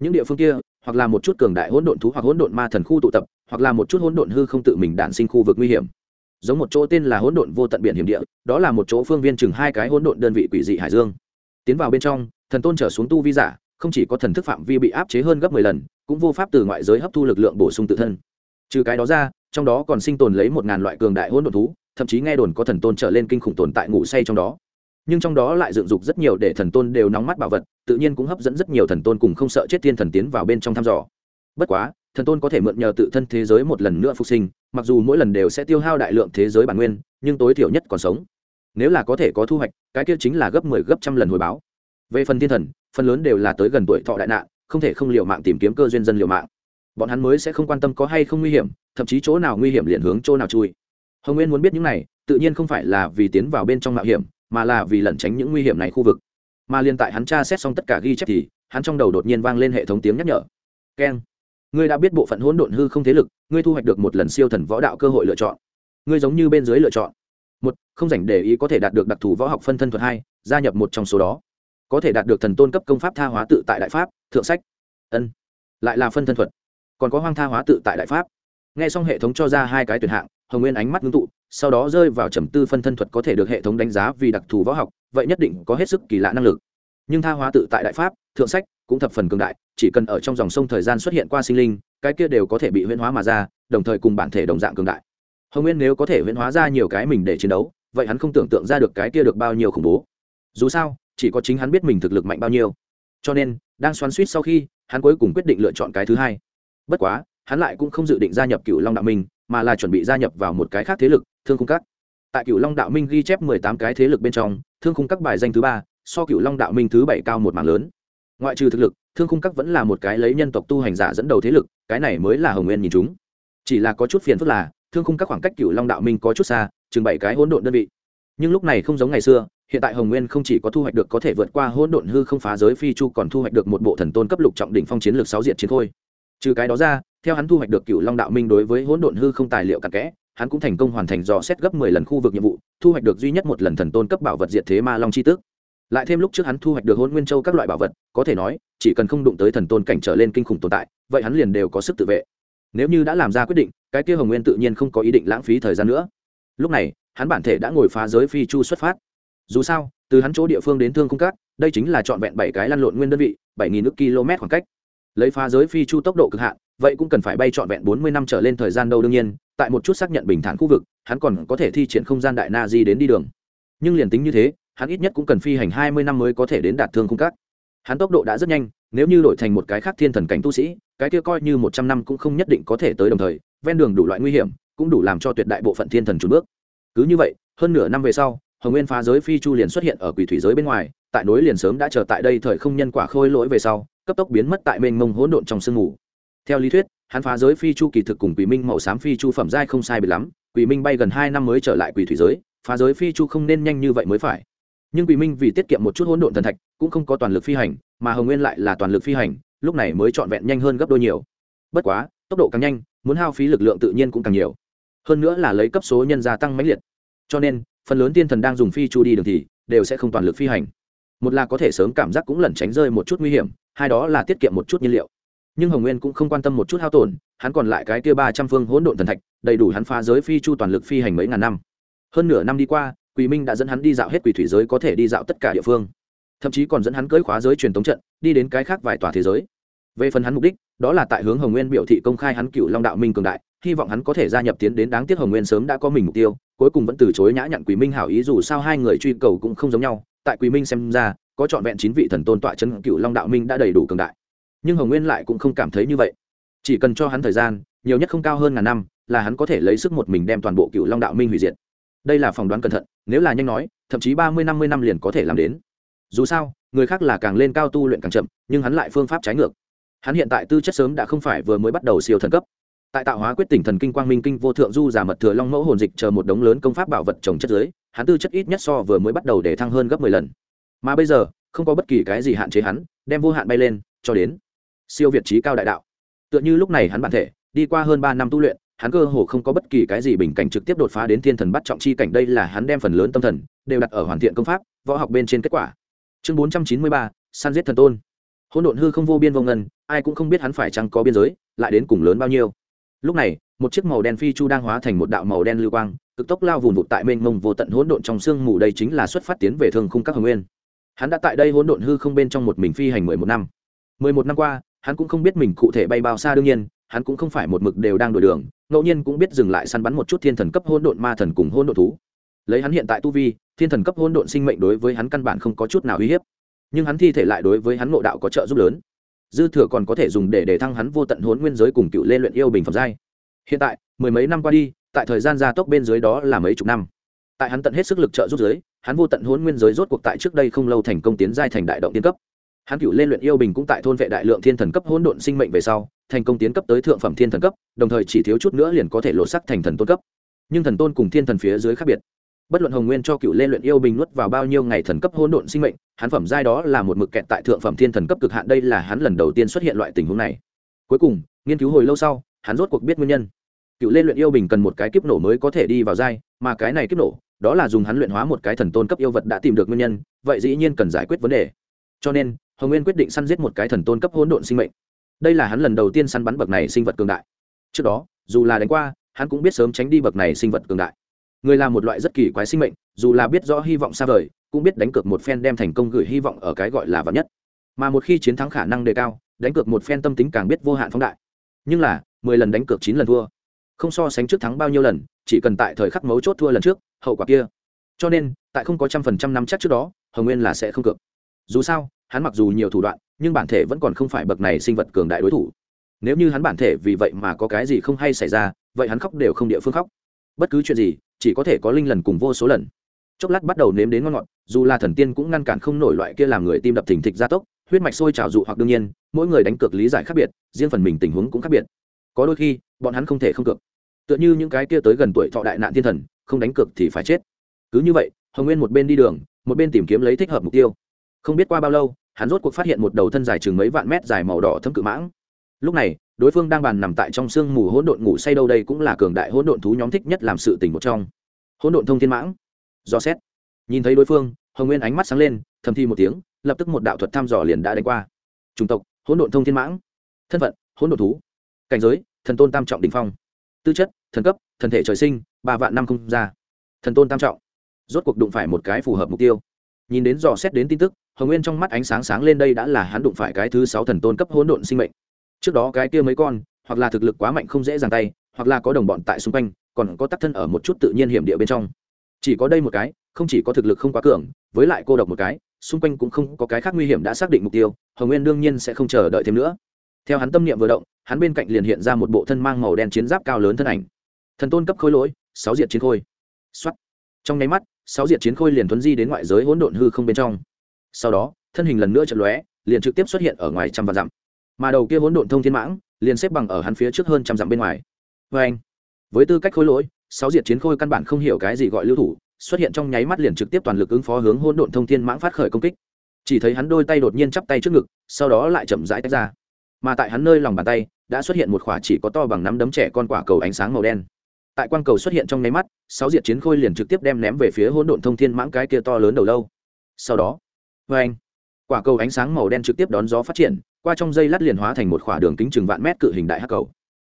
Những địa phương kia, hoặc là một chút cường đại hỗn độn thú hoặc hỗn độn ma thần khu tụ tập, hoặc là một chút hỗn độn hư không tự mình đản sinh khu vực nguy hiểm. Giống một chỗ tên là hỗn độn vô tận biển hiểm địa, đó là một chỗ phương viên chừng hai cái hỗn độn đơn vị quỷ dị hải dương. Tiến vào bên trong, thần tôn trở xuống tu vi giả, không chỉ có thần thức phạm vi bị áp chế hơn gấp mười lần, cũng vô pháp từ ngoại giới hấp thu lực lượng bổ sung tự thân. Trừ cái đó ra, trong đó còn sinh tồn lấy một ngàn loại cường đại hỗn độn thú, thậm chí nghe đồn có thần tôn trở lên kinh khủng tồn tại ngủ say trong đó nhưng trong đó lại dựng dục rất nhiều để thần tôn đều nóng mắt bảo vật, tự nhiên cũng hấp dẫn rất nhiều thần tôn cùng không sợ chết tiên thần tiến vào bên trong thăm dò. Bất quá, thần tôn có thể mượn nhờ tự thân thế giới một lần nữa phục sinh, mặc dù mỗi lần đều sẽ tiêu hao đại lượng thế giới bản nguyên, nhưng tối thiểu nhất còn sống. Nếu là có thể có thu hoạch, cái kia chính là gấp mười 10 gấp trăm lần hồi báo. Về phần thiên thần, phần lớn đều là tới gần tuổi thọ đại nạn, không thể không liều mạng tìm kiếm cơ duyên dân liều mạng. Bọn hắn mới sẽ không quan tâm có hay không nguy hiểm, thậm chí chỗ nào nguy hiểm liền hướng chỗ nào chui. Hồng nguyên muốn biết những này, tự nhiên không phải là vì tiến vào bên trong mạo hiểm mà là vì lẩn tránh những nguy hiểm này khu vực. Mà liên tại hắn tra xét xong tất cả ghi chép thì, hắn trong đầu đột nhiên vang lên hệ thống tiếng nhắc nhở. Keng ngươi đã biết bộ phận hỗn độn hư không thế lực, ngươi thu hoạch được một lần siêu thần võ đạo cơ hội lựa chọn. Ngươi giống như bên dưới lựa chọn. Một, không dành để ý có thể đạt được đặc thù võ học phân thân thuật hai, gia nhập một trong số đó. Có thể đạt được thần tôn cấp công pháp tha hóa tự tại đại pháp, thượng sách. Ân, lại là phân thân thuật. Còn có hoang tha hóa tự tại đại pháp. Nghe xong hệ thống cho ra hai cái tuyển hạng, hồng nguyên ánh mắt ngưng tụ sau đó rơi vào trầm tư phân thân thuật có thể được hệ thống đánh giá vì đặc thù võ học, vậy nhất định có hết sức kỳ lạ năng lực. Nhưng tha hóa tự tại đại pháp, thượng sách cũng thập phần cường đại, chỉ cần ở trong dòng sông thời gian xuất hiện qua sinh linh, cái kia đều có thể bị huyễn hóa mà ra, đồng thời cùng bản thể đồng dạng cường đại. Hồng nguyên nếu có thể huyễn hóa ra nhiều cái mình để chiến đấu, vậy hắn không tưởng tượng ra được cái kia được bao nhiêu khủng bố. Dù sao, chỉ có chính hắn biết mình thực lực mạnh bao nhiêu. Cho nên, đang xoắn suýt sau khi, hắn cuối cùng quyết định lựa chọn cái thứ hai. Bất quá, hắn lại cũng không dự định gia nhập cựu long đạo minh, mà là chuẩn bị gia nhập vào một cái khác thế lực thương cung các. Tại cựu long đạo minh ghi chép mười tám cái thế lực bên trong, thương cung các bài danh thứ ba, so cựu long đạo minh thứ bảy cao một mảng lớn. Ngoại trừ thực lực, thương cung các vẫn là một cái lấy nhân tộc tu hành giả dẫn đầu thế lực, cái này mới là hồng nguyên nhìn chúng. Chỉ là có chút phiền phức là, thương cung các khoảng cách cựu long đạo minh có chút xa, chừng bảy cái hỗn độn đơn vị. Nhưng lúc này không giống ngày xưa, hiện tại hồng nguyên không chỉ có thu hoạch được có thể vượt qua hỗn độn hư không phá giới phi chu còn thu hoạch được một bộ thần tôn cấp lục trọng đỉnh phong chiến lược sáu diện chiến khôi trừ cái đó ra, theo hắn thu hoạch được cựu long đạo minh đối với hỗn độn hư không tài liệu cặn kẽ hắn cũng thành công hoàn thành dò xét gấp mười lần khu vực nhiệm vụ, thu hoạch được duy nhất một lần thần tôn cấp bảo vật diệt thế ma long chi tức lại thêm lúc trước hắn thu hoạch được hôn nguyên châu các loại bảo vật, có thể nói, chỉ cần không đụng tới thần tôn cảnh trở lên kinh khủng tồn tại, vậy hắn liền đều có sức tự vệ. Nếu như đã làm ra quyết định, cái kia hồng nguyên tự nhiên không có ý định lãng phí thời gian nữa. Lúc này, hắn bản thể đã ngồi phá giới phi chu xuất phát. Dù sao, từ hắn chỗ địa phương đến thương cung cát, đây chính là trọn vẹn bảy cái lăn lộn nguyên đơn vị, bảy nghìn nước km khoảng cách lấy phá giới phi chu tốc độ cực hạn, vậy cũng cần phải bay trọn vẹn bốn mươi năm trở lên thời gian đâu đương nhiên, tại một chút xác nhận bình thản khu vực, hắn còn có thể thi triển không gian đại na di đến đi đường. Nhưng liền tính như thế, hắn ít nhất cũng cần phi hành hai mươi năm mới có thể đến đạt thương cung cát. Hắn tốc độ đã rất nhanh, nếu như đổi thành một cái khác thiên thần cảnh tu sĩ, cái kia coi như một trăm năm cũng không nhất định có thể tới đồng thời, ven đường đủ loại nguy hiểm, cũng đủ làm cho tuyệt đại bộ phận thiên thần trùn bước. Cứ như vậy, hơn nửa năm về sau, hồng nguyên phá giới phi chu liền xuất hiện ở quỷ thủy giới bên ngoài, tại núi liền sớm đã chờ tại đây thời không nhân quả khôi lỗi về sau cấp tốc biến mất tại mênh mông hỗn độn trong sương mù. Theo lý thuyết, hắn phá giới phi chu kỳ thực cùng quỷ minh màu xám phi chu phẩm giai không sai biệt lắm, quỷ minh bay gần hai năm mới trở lại quỷ thủy giới, phá giới phi chu không nên nhanh như vậy mới phải. Nhưng quỷ minh vì tiết kiệm một chút hỗn độn thần thạch, cũng không có toàn lực phi hành, mà hồng nguyên lại là toàn lực phi hành, lúc này mới trọn vẹn nhanh hơn gấp đôi nhiều. Bất quá, tốc độ càng nhanh, muốn hao phí lực lượng tự nhiên cũng càng nhiều. Hơn nữa là lấy cấp số nhân gia tăng mãnh liệt. Cho nên, phần lớn tiên thần đang dùng phi chu đi đường thì, đều sẽ không toàn lực phi hành. Một là có thể sớm cảm giác cũng lẩn tránh rơi một chút nguy hiểm hai đó là tiết kiệm một chút nhiên liệu. Nhưng hồng nguyên cũng không quan tâm một chút hao tổn, hắn còn lại cái kia ba trăm phương hỗn độn thần thạch, đầy đủ hắn phá giới phi chu toàn lực phi hành mấy ngàn năm. Hơn nửa năm đi qua quỷ minh đã dẫn hắn đi dạo hết quỷ thủy giới có thể đi dạo tất cả địa phương. Thậm chí còn dẫn hắn cưỡi khóa giới truyền thống trận, đi đến cái khác vài tòa thế giới. Về phần hắn mục đích, đó là tại hướng hồng nguyên biểu thị công khai hắn cựu long đạo minh cường đại, hy vọng hắn có thể gia nhập tiến đến đáng tiếc hồng nguyên sớm đã có mình mục tiêu, cuối cùng vẫn từ chối nhã nhặn quỷ minh hảo ý dù sao hai người truy cầu cũng không giống nhau, tại quỷ minh xem ra có trọn vẹn chín vị thần tôn tọa chân cựu long đạo minh đã đầy đủ cường đại. Nhưng hồng nguyên lại cũng không cảm thấy như vậy. Chỉ cần cho hắn thời gian nhiều nhất không cao hơn ngàn năm là hắn có thể lấy sức một mình đem toàn bộ cựu long đạo minh hủy diệt. Đây là phỏng đoán cẩn thận nếu là nhanh nói thậm chí ba mươi năm mươi năm liền có thể làm đến. Dù sao người khác là càng lên cao tu luyện càng chậm nhưng hắn lại phương pháp trái ngược. Hắn hiện tại tư chất sớm đã không phải vừa mới bắt đầu siêu thần cấp. Tại tạo hóa quyết tỉnh thần kinh quang minh kinh vô thượng du giả mật thừa long mẫu hồn dịch chờ một đống lớn công pháp bảo vật trồng chất dưới, hắn tư chất ít nhất so vừa mới bắt đầu để thăng hơn gấp mười lần mà bây giờ, không có bất kỳ cái gì hạn chế hắn, đem vô hạn bay lên, cho đến siêu việt trí cao đại đạo. Tựa như lúc này hắn bản thể, đi qua hơn ba năm tu luyện, hắn cơ hồ không có bất kỳ cái gì bình cảnh trực tiếp đột phá đến thiên thần bắt trọng chi cảnh, đây là hắn đem phần lớn tâm thần đều đặt ở hoàn thiện công pháp, võ học bên trên kết quả. Chương bốn trăm chín mươi ba săn giết thần tôn. Hỗn độn hư không vô biên vô ngân, ai cũng không biết hắn phải chăng có biên giới, lại đến cùng lớn bao nhiêu. Lúc này, một chiếc màu đen phi chu đang hóa thành một đạo màu đen lưu quang, cực tốc lao vùng vụt tại mênh mông vô tận hỗn độn trong sương mù, đây chính là xuất phát tiến về thương khung các hồng nguyên hắn đã tại đây hỗn độn hư không bên trong một mình phi hành mười một năm. Mười một năm qua, hắn cũng không biết mình cụ thể bay bao xa đương nhiên, hắn cũng không phải một mực đều đang đổi đường, ngẫu nhiên cũng biết dừng lại săn bắn một chút thiên thần cấp hỗn độn ma thần cùng hỗn độn thú. Lấy hắn hiện tại tu vi, thiên thần cấp hỗn độn sinh mệnh đối với hắn căn bản không có chút nào uy hiếp. Nhưng hắn thi thể lại đối với hắn ngộ đạo có trợ giúp lớn. Dư thừa còn có thể dùng để để thăng hắn vô tận hỗn nguyên giới cùng cựu lê luyện yêu bình phẩm giai. Hiện tại, mười mấy năm qua đi, tại thời gian gia tốc bên dưới đó là mấy chục năm. Tại hắn tận hết sức lực trợ giúp giới hắn vô tận hỗn nguyên giới rốt cuộc tại trước đây không lâu thành công tiến giai thành đại động tiên cấp. Hắn cựu lên luyện yêu bình cũng tại thôn vệ đại lượng thiên thần cấp hỗn độn sinh mệnh về sau, thành công tiến cấp tới thượng phẩm thiên thần cấp, đồng thời chỉ thiếu chút nữa liền có thể lộ sắc thành thần tôn cấp. Nhưng thần tôn cùng thiên thần phía dưới khác biệt. Bất luận hồng nguyên cho cựu lên luyện yêu bình nuốt vào bao nhiêu ngày thần cấp hỗn độn sinh mệnh, hắn phẩm giai đó là một mực kẹt tại thượng phẩm thiên thần cấp cực hạn, đây là hắn lần đầu tiên xuất hiện loại tình huống này. Cuối cùng, nghiên cứu hồi lâu sau, hắn rốt cuộc biết nguyên nhân. Cựu lên luyện yêu bình cần một cái kiếp nổ mới có thể đi vào giai, mà cái này kiếp nổ đó là dùng hắn luyện hóa một cái thần tôn cấp yêu vật đã tìm được nguyên nhân, vậy dĩ nhiên cần giải quyết vấn đề. Cho nên, hồng nguyên quyết định săn giết một cái thần tôn cấp hỗn độn sinh mệnh. Đây là hắn lần đầu tiên săn bắn bậc này sinh vật cường đại. Trước đó, dù là đánh qua, hắn cũng biết sớm tránh đi bậc này sinh vật cường đại. Người là một loại rất kỳ quái sinh mệnh, dù là biết rõ hy vọng xa vời, cũng biết đánh cược một phen đem thành công gửi hy vọng ở cái gọi là vật nhất. Mà một khi chiến thắng khả năng đề cao, đánh cược một phen tâm tính càng biết vô hạn phóng đại. Nhưng là, mười lần đánh cược chín lần thua không so sánh trước thắng bao nhiêu lần, chỉ cần tại thời khắc mấu chốt thua lần trước, hậu quả kia. Cho nên, tại không có trăm phần trăm năm chắc trước đó, hồng nguyên là sẽ không cược. Dù sao, hắn mặc dù nhiều thủ đoạn, nhưng bản thể vẫn còn không phải bậc này sinh vật cường đại đối thủ. Nếu như hắn bản thể vì vậy mà có cái gì không hay xảy ra, vậy hắn khóc đều không địa phương khóc. Bất cứ chuyện gì, chỉ có thể có linh lần cùng vô số lần. Chốc lát bắt đầu nếm đến ngon ngọt, dù là thần tiên cũng ngăn cản không nổi loại kia làm người tim đập thình thịch gia tốc, huyết mạch sôi trào dụ hoặc đương nhiên, mỗi người đánh cược lý giải khác biệt, riêng phần mình tình huống cũng khác biệt. Có đôi khi bọn hắn không thể không cược. Tựa như những cái kia tới gần tuổi thọ đại nạn thiên thần, không đánh cược thì phải chết. Cứ như vậy, hồng nguyên một bên đi đường, một bên tìm kiếm lấy thích hợp mục tiêu. Không biết qua bao lâu, hắn rốt cuộc phát hiện một đầu thân dài chừng mấy vạn mét dài màu đỏ thâm cự mãng. Lúc này, đối phương đang bàn nằm tại trong sương mù hỗn độn ngủ say đâu đây cũng là cường đại hỗn độn thú nhóm thích nhất làm sự tình một trong. Hỗn độn thông thiên mãng. Do xét. Nhìn thấy đối phương, hồng nguyên ánh mắt sáng lên, thầm thi một tiếng, lập tức một đạo thuật thăm dò liền đã đánh qua. Chủng tộc, hỗn độn thông thiên mãng. Thân phận, hỗn độn thú. Cảnh giới thần tôn tam trọng đình phong. Tư chất, thần cấp, thần thể trời sinh, ba vạn năm không ra. Thần tôn tam trọng, rốt cuộc đụng phải một cái phù hợp mục tiêu. Nhìn đến dò xét đến tin tức, hồng nguyên trong mắt ánh sáng sáng lên đây đã là hắn đụng phải cái thứ sáu thần tôn cấp hỗn độn sinh mệnh. Trước đó cái kia mấy con, hoặc là thực lực quá mạnh không dễ dàng tay, hoặc là có đồng bọn tại xung quanh, còn có tắc thân ở một chút tự nhiên hiểm địa bên trong. Chỉ có đây một cái, không chỉ có thực lực không quá cường, với lại cô độc một cái, xung quanh cũng không có cái khác nguy hiểm đã xác định mục tiêu, hồng nguyên đương nhiên sẽ không chờ đợi thêm nữa theo hắn tâm niệm vừa động, hắn bên cạnh liền hiện ra một bộ thân mang màu đen chiến giáp cao lớn thân ảnh. Thần tôn cấp khối lỗi, sáu diệt chiến khôi. Xuất trong nháy mắt, sáu diệt chiến khôi liền thuấn di đến ngoại giới hỗn độn hư không bên trong. Sau đó, thân hình lần nữa chật lóe, liền trực tiếp xuất hiện ở ngoài trăm vạn dặm. Mà đầu kia hỗn độn thông thiên mãng, liền xếp bằng ở hắn phía trước hơn trăm dặm bên ngoài. Vê anh với tư cách khối lỗi, sáu diệt chiến khôi căn bản không hiểu cái gì gọi lưu thủ, xuất hiện trong nháy mắt liền trực tiếp toàn lực ứng phó hướng hỗn độn thông thiên mãng phát khởi công kích. Chỉ thấy hắn đôi tay đột nhiên chắp tay trước ngực, sau đó lại chậm rãi tách ra mà tại hắn nơi lòng bàn tay, đã xuất hiện một khỏa chỉ có to bằng nắm đấm trẻ con quả cầu ánh sáng màu đen. Tại quang cầu xuất hiện trong nháy mắt, sáu diệt chiến khôi liền trực tiếp đem ném về phía hỗn độn thông thiên mãng cái kia to lớn đầu lâu. Sau đó vê anh, quả cầu ánh sáng màu đen trực tiếp đón gió phát triển, qua trong dây lát liền hóa thành một khỏa đường kính chừng vạn mét cự hình đại hắc cầu.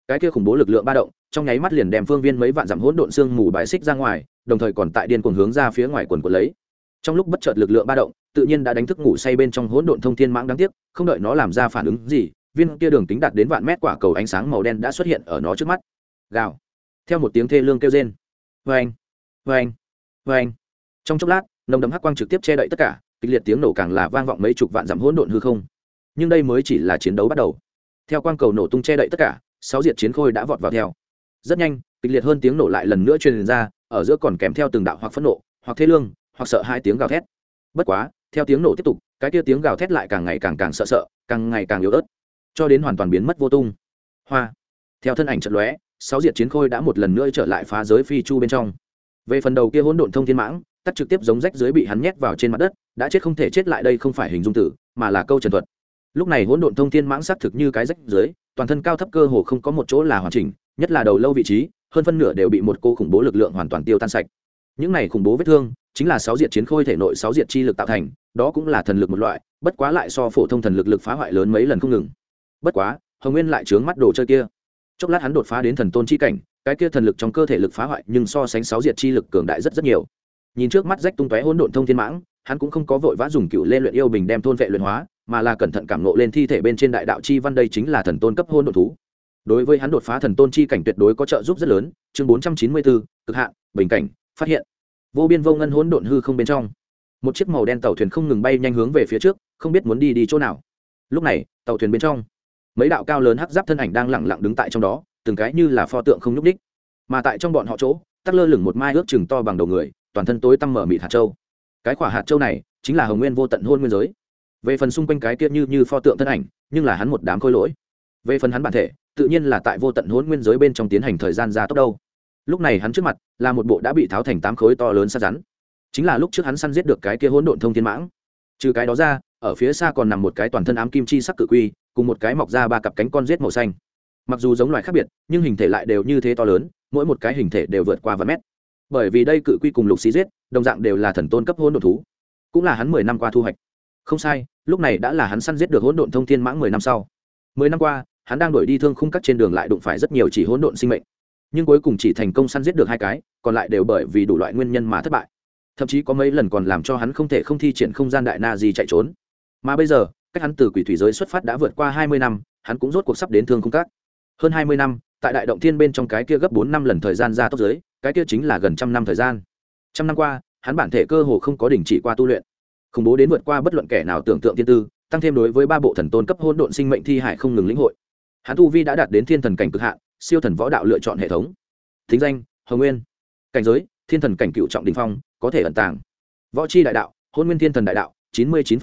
Cái kia khủng bố lực lượng ba động, trong nháy mắt liền đem phương viên mấy vạn dặm hỗn độn xương mù bài xích ra ngoài, đồng thời còn tại điên cuồng hướng ra phía ngoài quần quần lấy. Trong lúc bất chợt lực lượng ba động, tự nhiên đã đánh thức ngủ say bên trong hỗn độn thông thiên mãng đáng tiếc, không đợi nó làm ra phản ứng gì viên kia đường tính đạt đến vạn mét quả cầu ánh sáng màu đen đã xuất hiện ở nó trước mắt. Gào. Theo một tiếng thê lương kêu rên. Vê anh vê anh vê anh trong chốc lát, nồng đậm hắc quang trực tiếp che đậy tất cả, kịch liệt tiếng nổ càng là vang vọng mấy chục vạn dặm hỗn độn hư không. Nhưng đây mới chỉ là chiến đấu bắt đầu. Theo quang cầu nổ tung che đậy tất cả, sáu diệt chiến khôi đã vọt vào theo. Rất nhanh, kịch liệt hơn tiếng nổ lại lần nữa truyền ra, ở giữa còn kèm theo từng đạo hoặc phẫn nộ, hoặc thê lương, hoặc sợ hai tiếng gào thét. Bất quá, theo tiếng nổ tiếp tục, cái kia tiếng gào thét lại càng ngày càng càng sợ sợ, càng ngày càng yếu ớt cho đến hoàn toàn biến mất vô tung. Hoa. Theo thân ảnh trận lóe, sáu diệt chiến khôi đã một lần nữa trở lại phá giới phi chu bên trong. Về phần đầu kia hỗn độn thông thiên mãng, tắt trực tiếp giống rách dưới bị hắn nhét vào trên mặt đất, đã chết không thể chết lại đây không phải hình dung tử, mà là câu trần thuật. Lúc này hỗn độn thông thiên mãng xác thực như cái rách dưới, toàn thân cao thấp cơ hồ không có một chỗ là hoàn chỉnh, nhất là đầu lâu vị trí, hơn phân nửa đều bị một cô khủng bố lực lượng hoàn toàn tiêu tan sạch. Những này khủng bố vết thương, chính là sáu diệt chiến khôi thể nội sáu diệt chi lực tạo thành, đó cũng là thần lực một loại, bất quá lại so phổ thông thần lực lực phá hoại lớn mấy lần không ngừng bất quá, hồng nguyên lại trướng mắt đồ chơi kia. Chốc lát hắn đột phá đến thần tôn chi cảnh, cái kia thần lực trong cơ thể lực phá hoại, nhưng so sánh sáu diệt chi lực cường đại rất rất nhiều. Nhìn trước mắt rách tung tóe hỗn độn thông thiên mãng, hắn cũng không có vội vã dùng cựu lên luyện yêu bình đem thôn vệ luyện hóa, mà là cẩn thận cảm nộ lên thi thể bên trên đại đạo chi văn đây chính là thần tôn cấp hôn độn thú. Đối với hắn đột phá thần tôn chi cảnh tuyệt đối có trợ giúp rất lớn, chương bốn trăm chín mươi bốn, cực hạn, bình cảnh, phát hiện. Vô biên vô ngân hỗn độn hư không bên trong. Một chiếc màu đen tàu thuyền không ngừng bay nhanh hướng về phía trước, không biết muốn đi đi chỗ nào. Lúc này, tàu thuyền bên trong mấy đạo cao lớn hắc giáp thân ảnh đang lẳng lặng đứng tại trong đó, từng cái như là pho tượng không nhúc ních mà tại trong bọn họ chỗ, tắc lơ lửng một mai ước chừng to bằng đầu người, toàn thân tối tăm mở mịt hạt châu. Cái quả hạt châu này, chính là hồng nguyên vô tận hôn nguyên giới. Về phần xung quanh cái kia như như pho tượng thân ảnh, nhưng là hắn một đám khôi lỗi. Về phần hắn bản thể, tự nhiên là tại vô tận hôn nguyên giới bên trong tiến hành thời gian ra tốc đâu. Lúc này hắn trước mặt, là một bộ đã bị tháo thành tám khối to lớn sát rắn. Chính là lúc trước hắn săn giết được cái kia hỗn độn thông thiên mãng. Trừ cái đó ra, ở phía xa còn nằm một cái toàn thân ám kim chi sắc cự quy cùng một cái mọc ra ba cặp cánh con rết màu xanh. Mặc dù giống loài khác biệt nhưng hình thể lại đều như thế to lớn mỗi một cái hình thể đều vượt qua vài mét. Bởi vì đây cự quy cùng lục xí rết, đồng dạng đều là thần tôn cấp hỗn độn thú. Cũng là hắn mười năm qua thu hoạch. Không sai lúc này đã là hắn săn giết được hỗn độn thông thiên mãng mười năm sau. Mười năm qua hắn đang đuổi đi thương khung cắt trên đường lại đụng phải rất nhiều chỉ hỗn độn sinh mệnh. Nhưng cuối cùng chỉ thành công săn giết được hai cái còn lại đều bởi vì đủ loại nguyên nhân mà thất bại. Thậm chí có mấy lần còn làm cho hắn không thể không thi triển không gian đại na gì chạy trốn. Mà bây giờ cách hắn từ quỷ thủy giới xuất phát đã vượt qua hai mươi năm, hắn cũng rốt cuộc sắp đến thương không cát. Hơn hai mươi năm, tại đại động thiên bên trong cái kia gấp bốn năm lần thời gian ra tốc giới, cái kia chính là gần trăm năm thời gian. Trăm năm qua, hắn bản thể cơ hồ không có đình chỉ qua tu luyện. Khủng bố đến vượt qua bất luận kẻ nào tưởng tượng thiên tư, tăng thêm đối với ba bộ thần tôn cấp hôn độn sinh mệnh thi hải không ngừng lĩnh hội. Hắn tu vi đã đạt đến thiên thần cảnh cực hạn, siêu thần võ đạo lựa chọn hệ thống. Thính danh, hồng nguyên. Cảnh giới, thiên thần cảnh cựu trọng đình phong, có thể ẩn tàng. Võ c đại đạo, hôn nguyên thiên thần đại đạo, chín mươi chín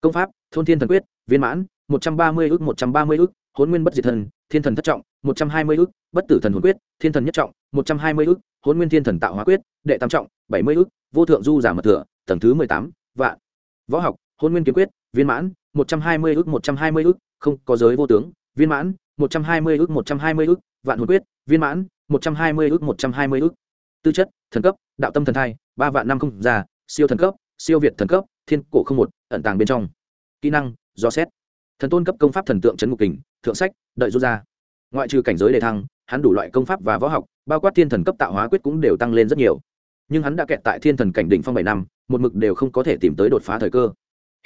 công pháp thôn thiên thần quyết viên mãn một trăm ba mươi ước một trăm ba mươi ước hôn nguyên bất diệt thần thiên thần thất trọng một trăm hai mươi ước bất tử thần hồn quyết thiên thần nhất trọng một trăm hai mươi ức hôn nguyên thiên thần tạo hóa quyết đệ tam trọng bảy mươi ức vô thượng du giả mật thừa tầng thứ mười tám vạn võ học hôn nguyên kiếm quyết viên mãn một trăm hai mươi ức một trăm hai mươi ức không có giới vô tướng viên mãn một trăm hai mươi ức một trăm hai mươi ức vạn hồn quyết viên mãn một trăm hai mươi ức một trăm hai mươi ức tư chất thần cấp đạo tâm thần thai ba vạn năm không già siêu thần cấp siêu việt thần cấp thiên cổ không một ẩn tàng bên trong kỹ năng, do xét. Thần tôn cấp công pháp thần tượng trấn ngục kình, thượng sách, đợi rút ra. Ngoại trừ cảnh giới đề thăng, hắn đủ loại công pháp và võ học, bao quát thiên thần cấp tạo hóa quyết cũng đều tăng lên rất nhiều. Nhưng hắn đã kẹt tại thiên thần cảnh đỉnh phong bảy năm, một mực đều không có thể tìm tới đột phá thời cơ.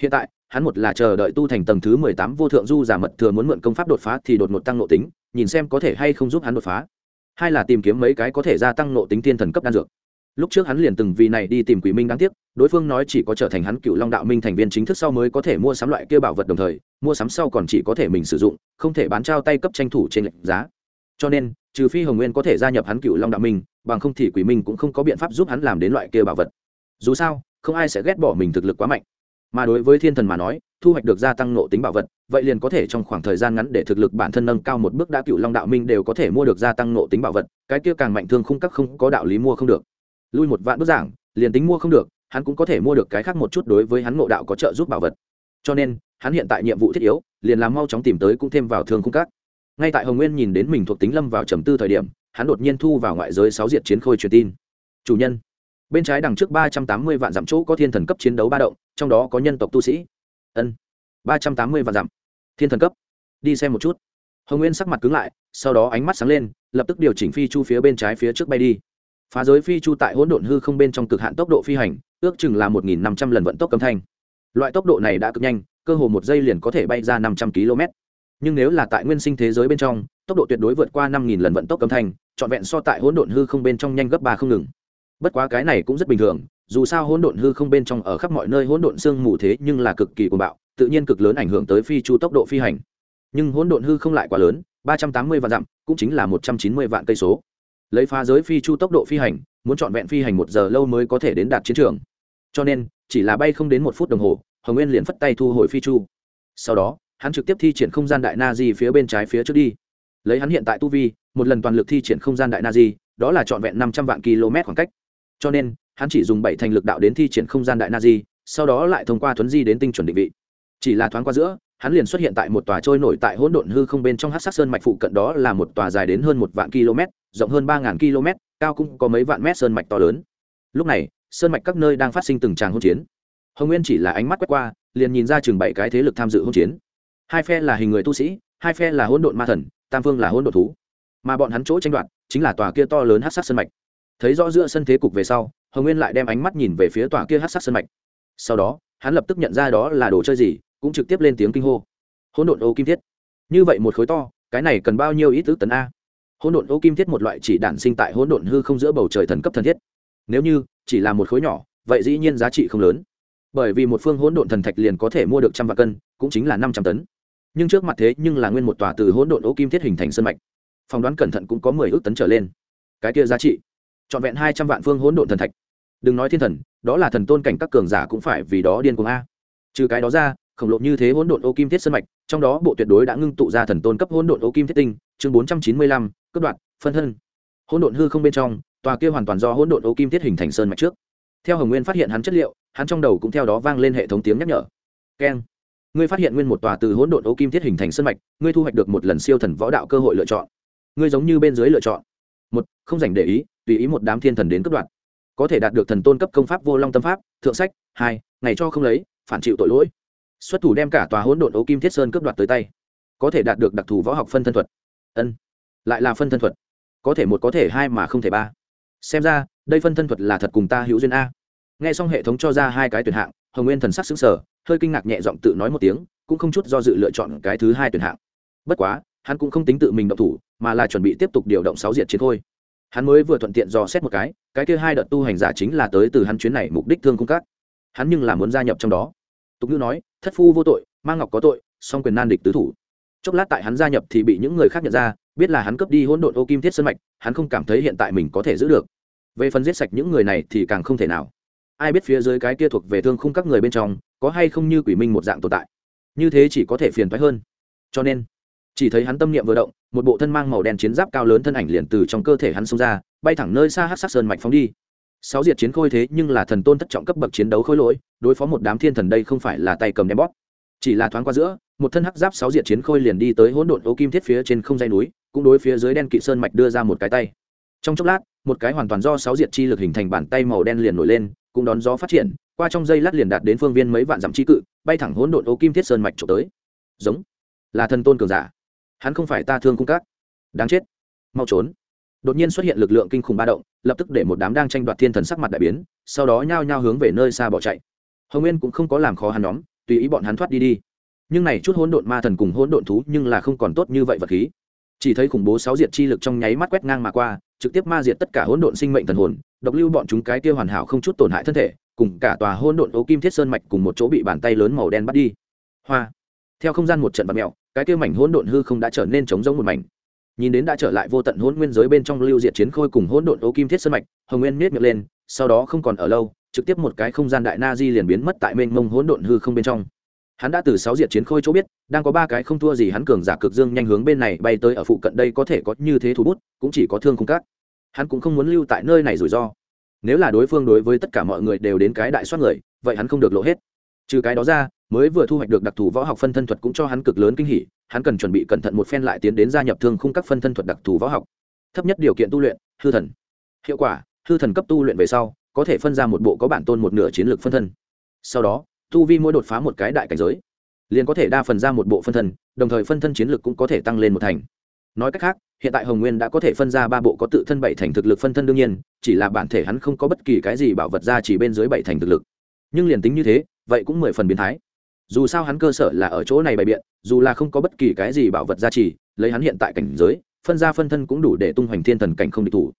Hiện tại, hắn một là chờ đợi tu thành tầng thứ mười tám vô thượng du giả mật thừa muốn mượn công pháp đột phá thì đột ngột tăng nộ tính, nhìn xem có thể hay không giúp hắn đột phá. Hai là tìm kiếm mấy cái có thể gia tăng nộ tính thiên thần cấp đan dược lúc trước hắn liền từng vì này đi tìm quỷ minh đáng tiếc, đối phương nói chỉ có trở thành hắn cựu long đạo minh thành viên chính thức sau mới có thể mua sắm loại kia bảo vật đồng thời, mua sắm sau còn chỉ có thể mình sử dụng, không thể bán trao tay cấp tranh thủ trên lệnh giá. Cho nên, trừ phi hồng nguyên có thể gia nhập hắn cựu long đạo minh, bằng không thì quỷ minh cũng không có biện pháp giúp hắn làm đến loại kia bảo vật. Dù sao, không ai sẽ ghét bỏ mình thực lực quá mạnh. Mà đối với thiên thần mà nói, thu hoạch được gia tăng nộ tính bảo vật, vậy liền có thể trong khoảng thời gian ngắn để thực lực bản thân nâng cao một bước đã cựu long đạo minh đều có thể mua được gia tăng nộ tính bảo vật, cái kia càng mạnh thương khung các không có đạo lý mua không được lui một vạn bức giảng, liền tính mua không được, hắn cũng có thể mua được cái khác một chút đối với hắn ngộ đạo có trợ giúp bảo vật. Cho nên, hắn hiện tại nhiệm vụ thiết yếu, liền làm mau chóng tìm tới cũng thêm vào thương khung các. Ngay tại hồng nguyên nhìn đến mình thuộc tính lâm vào trầm tư thời điểm, hắn đột nhiên thu vào ngoại giới sáu diệt chiến khôi truyền tin. Chủ nhân. Bên trái đằng trước ba trăm tám mươi vạn dặm chỗ có thiên thần cấp chiến đấu ba động, trong đó có nhân tộc tu sĩ. Ân, ba trăm tám mươi vạn dặm. Thiên thần cấp. Đi xem một chút. Hồng nguyên sắc mặt cứng lại, sau đó ánh mắt sáng lên, lập tức điều chỉnh phi chu phía bên trái phía trước bay đi phá giới phi chu tại hỗn độn hư không bên trong cực hạn tốc độ phi hành, ước chừng là một nghìn năm trăm lần vận tốc cấm thanh. Loại tốc độ này đã cực nhanh, cơ hồ một giây liền có thể bay ra năm trăm km. Nhưng nếu là tại nguyên sinh thế giới bên trong, tốc độ tuyệt đối vượt qua năm nghìn lần vận tốc cấm thanh, trọn vẹn so tại hỗn độn hư không bên trong nhanh gấp ba không ngừng. Bất quá cái này cũng rất bình thường, dù sao hỗn độn hư không bên trong ở khắp mọi nơi hỗn độn sương mù thế nhưng là cực kỳ cuồng bạo, tự nhiên cực lớn ảnh hưởng tới phi chu tốc độ phi hành. Nhưng hỗn độn hư không lại quá lớn, ba trăm tám mươi vạn dặm, cũng chính là một trăm chín mươi vạn cây số lấy phá giới phi chu tốc độ phi hành, muốn trọn vẹn phi hành một giờ lâu mới có thể đến đạt chiến trường. Cho nên, chỉ là bay không đến một phút đồng hồ, hồng nguyên liền phất tay thu hồi phi chu. Sau đó, hắn trực tiếp thi triển không gian đại na di phía bên trái phía trước đi. Lấy hắn hiện tại tu vi, một lần toàn lực thi triển không gian đại na di đó là trọn vẹn năm trăm vạn km khoảng cách. Cho nên, hắn chỉ dùng bảy thành lực đạo đến thi triển không gian đại na di sau đó lại thông qua thuấn di đến tinh chuẩn định vị. Chỉ là thoáng qua giữa, hắn liền xuất hiện tại một tòa trôi nổi tại hỗn độn hư không bên trong hát sắc sơn mạch phụ cận đó là một tòa dài đến hơn một vạn km rộng hơn ba ngàn km, cao cũng có mấy vạn mét sơn mạch to lớn. Lúc này, sơn mạch các nơi đang phát sinh từng tràng hỗn chiến. Hồng nguyên chỉ là ánh mắt quét qua, liền nhìn ra chừng bảy cái thế lực tham dự hỗn chiến. Hai phe là hình người tu sĩ, hai phe là hỗn độn ma thần, tam phương là hỗn độn thú. Mà bọn hắn chỗ tranh đoạt, chính là tòa kia to lớn hát sắc sơn mạch. Thấy rõ giữa sân thế cục về sau, hồng nguyên lại đem ánh mắt nhìn về phía tòa kia hát sắc sơn mạch. Sau đó, hắn lập tức nhận ra đó là đồ chơi gì, cũng trực tiếp lên tiếng kinh hô. Hỗn độn ô kim thiết. Như vậy một khối to, cái này cần bao nhiêu ít ước tấn a? Hỗn độn ô kim thiết một loại chỉ đản sinh tại hỗn độn hư không giữa bầu trời thần cấp thần thiết. Nếu như chỉ là một khối nhỏ, vậy dĩ nhiên giá trị không lớn. Bởi vì một phương hỗn độn thần thạch liền có thể mua được trăm vạn cân, cũng chính là năm trăm tấn. Nhưng trước mặt thế nhưng là nguyên một tòa từ hỗn độn ô kim thiết hình thành sân mạch. Phỏng đoán cẩn thận cũng có mười ước tấn trở lên. Cái kia giá trị, trọn vẹn hai trăm vạn phương hỗn độn thần thạch. Đừng nói thiên thần, đó là thần tôn cảnh các cường giả cũng phải vì đó điên cuồng a. Trừ cái đó ra, khổng lồ như thế hỗn độn ô kim thiết sân mạch, trong đó bộ tuyệt đối đã ngưng tụ ra thần tôn cấp hỗn độn ô kim thiết tinh chương bốn trăm chín mươi lăm cấp đoạn phân thân. Hỗn độn hư không bên trong, tòa kia hoàn toàn do hỗn độn ô kim thiết hình thành sơn mạch trước. Theo hồng nguyên phát hiện hắn chất liệu, hắn trong đầu cũng theo đó vang lên hệ thống tiếng nhắc nhở. Keng. Ngươi phát hiện nguyên một tòa từ hỗn độn ô kim thiết hình thành sơn mạch, ngươi thu hoạch được một lần siêu thần võ đạo cơ hội lựa chọn. Ngươi giống như bên dưới lựa chọn. Một, không dành để ý, tùy ý một đám thiên thần đến cấp đoạn có thể đạt được thần tôn cấp công pháp vô long tâm pháp, thượng sách. Hai, ngày cho không lấy, phản chịu tội lỗi. Xuất thủ đem cả tòa hỗn độn ấu kim thiết sơn cướp đoạt tới tay. Có thể đạt được đặc thù võ học phân thân thuật ân. Lại là phân thân thuật. Có thể một, có thể hai mà không thể ba. Xem ra, đây phân thân thuật là thật cùng ta hữu duyên a. Nghe xong hệ thống cho ra hai cái tuyển hạng, hồng nguyên thần sắc xứng sở hơi kinh ngạc nhẹ giọng tự nói một tiếng, cũng không chút do dự lựa chọn cái thứ hai tuyển hạng. Bất quá, hắn cũng không tính tự mình động thủ, mà là chuẩn bị tiếp tục điều động sáu diệt chiến thôi. hắn mới vừa thuận tiện dò xét một cái cái kia hai đợt tu hành giả chính là tới từ hắn chuyến này mục đích thương cung cát hắn nhưng là muốn gia nhập trong đó. Tục ngữ nói, thất phu vô tội mang ngọc có tội, song quyền nan địch tứ thủ chốc lát tại hắn gia nhập thì bị những người khác nhận ra, biết là hắn cướp đi hỗn độn ô kim thiết sân mạch, hắn không cảm thấy hiện tại mình có thể giữ được. Về phần giết sạch những người này thì càng không thể nào. Ai biết phía dưới cái kia thuộc về thương khung các người bên trong, có hay không như quỷ minh một dạng tồn tại. Như thế chỉ có thể phiền thoái hơn. Cho nên, chỉ thấy hắn tâm niệm vừa động, một bộ thân mang màu đen chiến giáp cao lớn thân ảnh liền từ trong cơ thể hắn xông ra, bay thẳng nơi xa hát sắc sơn mạch phóng đi. Sáu diệt chiến khôi thế nhưng là thần tôn thất trọng cấp bậc chiến đấu khôi lỗi, đối phó một đám thiên thần đây không phải là tay cầm đem bóp, chỉ là thoáng qua giữa một thân hắc giáp sáu diệt chiến khôi liền đi tới hỗn độn ô kim thiết phía trên không dây núi, cũng đối phía dưới đen kỵ sơn mạch đưa ra một cái tay. Trong chốc lát, một cái hoàn toàn do sáu diệt chi lực hình thành bàn tay màu đen liền nổi lên, cũng đón gió phát triển, qua trong dây lát liền đạt đến phương viên mấy vạn dặm chi cự, bay thẳng hỗn độn ô kim thiết sơn mạch trộm tới. Giống, là thần tôn cường giả. Hắn không phải ta thương cung các. Đáng chết. Mau trốn. Đột nhiên xuất hiện lực lượng kinh khủng ba động, lập tức để một đám đang tranh đoạt thiên thần sắc mặt đại biến, sau đó nhao nhao hướng về nơi xa bỏ chạy. Hồng nguyên cũng không có làm khó hắn nhóm, tùy ý bọn hắn thoát đi đi nhưng này chút hỗn độn ma thần cùng hỗn độn thú nhưng là không còn tốt như vậy vật khí. Chỉ thấy khủng bố sáu diệt chi lực trong nháy mắt quét ngang mà qua, trực tiếp ma diệt tất cả hỗn độn sinh mệnh thần hồn, độc lưu bọn chúng cái kia hoàn hảo không chút tổn hại thân thể, cùng cả tòa hỗn độn ấu kim thiết sơn mạch cùng một chỗ bị bàn tay lớn màu đen bắt đi. Hoa! Theo không gian một trận bật mèo, cái kia mảnh hỗn độn hư không đã trở nên trống rỗng một mảnh. Nhìn đến đã trở lại vô tận hỗn nguyên giới bên trong lưu diệt chiến khôi cùng hỗn độn ấu kim thiết sơn mạch, hồng nguyên miết miệng lên, sau đó không còn ở lâu, trực tiếp một cái không gian đại na di liền biến mất tại mênh mông hỗn độn hư không bên trong hắn đã từ sáu diệt chiến khôi chỗ biết, đang có ba cái không thua gì hắn cường giả cực dương nhanh hướng bên này bay tới ở phụ cận đây có thể có như thế thủ bút, cũng chỉ có thương không cát. Hắn cũng không muốn lưu tại nơi này rủi ro. Nếu là đối phương đối với tất cả mọi người đều đến cái đại soát người, vậy hắn không được lộ hết. Trừ cái đó ra, mới vừa thu hoạch được đặc thù võ học phân thân thuật cũng cho hắn cực lớn kinh hỉ, hắn cần chuẩn bị cẩn thận một phen lại tiến đến gia nhập thương khung các phân thân thuật đặc thù võ học. Thấp nhất điều kiện tu luyện, hư thần. Hiệu quả, hư thần cấp tu luyện về sau, có thể phân ra một bộ có bản tôn một nửa chiến lược phân thân. Sau đó tu vi mỗi đột phá một cái đại cảnh giới liền có thể đa phần ra một bộ phân thân đồng thời phân thân chiến lược cũng có thể tăng lên một thành. Nói cách khác hiện tại hồng nguyên đã có thể phân ra ba bộ có tự thân bảy thành thực lực phân thân đương nhiên chỉ là bản thể hắn không có bất kỳ cái gì bảo vật ra chỉ bên dưới bảy thành thực lực. Nhưng liền tính như thế vậy cũng mười phần biến thái. Dù sao hắn cơ sở là ở chỗ này bày biện dù là không có bất kỳ cái gì bảo vật ra chỉ, lấy hắn hiện tại cảnh giới phân ra phân thân cũng đủ để tung hoành thiên thần cảnh không địch thủ.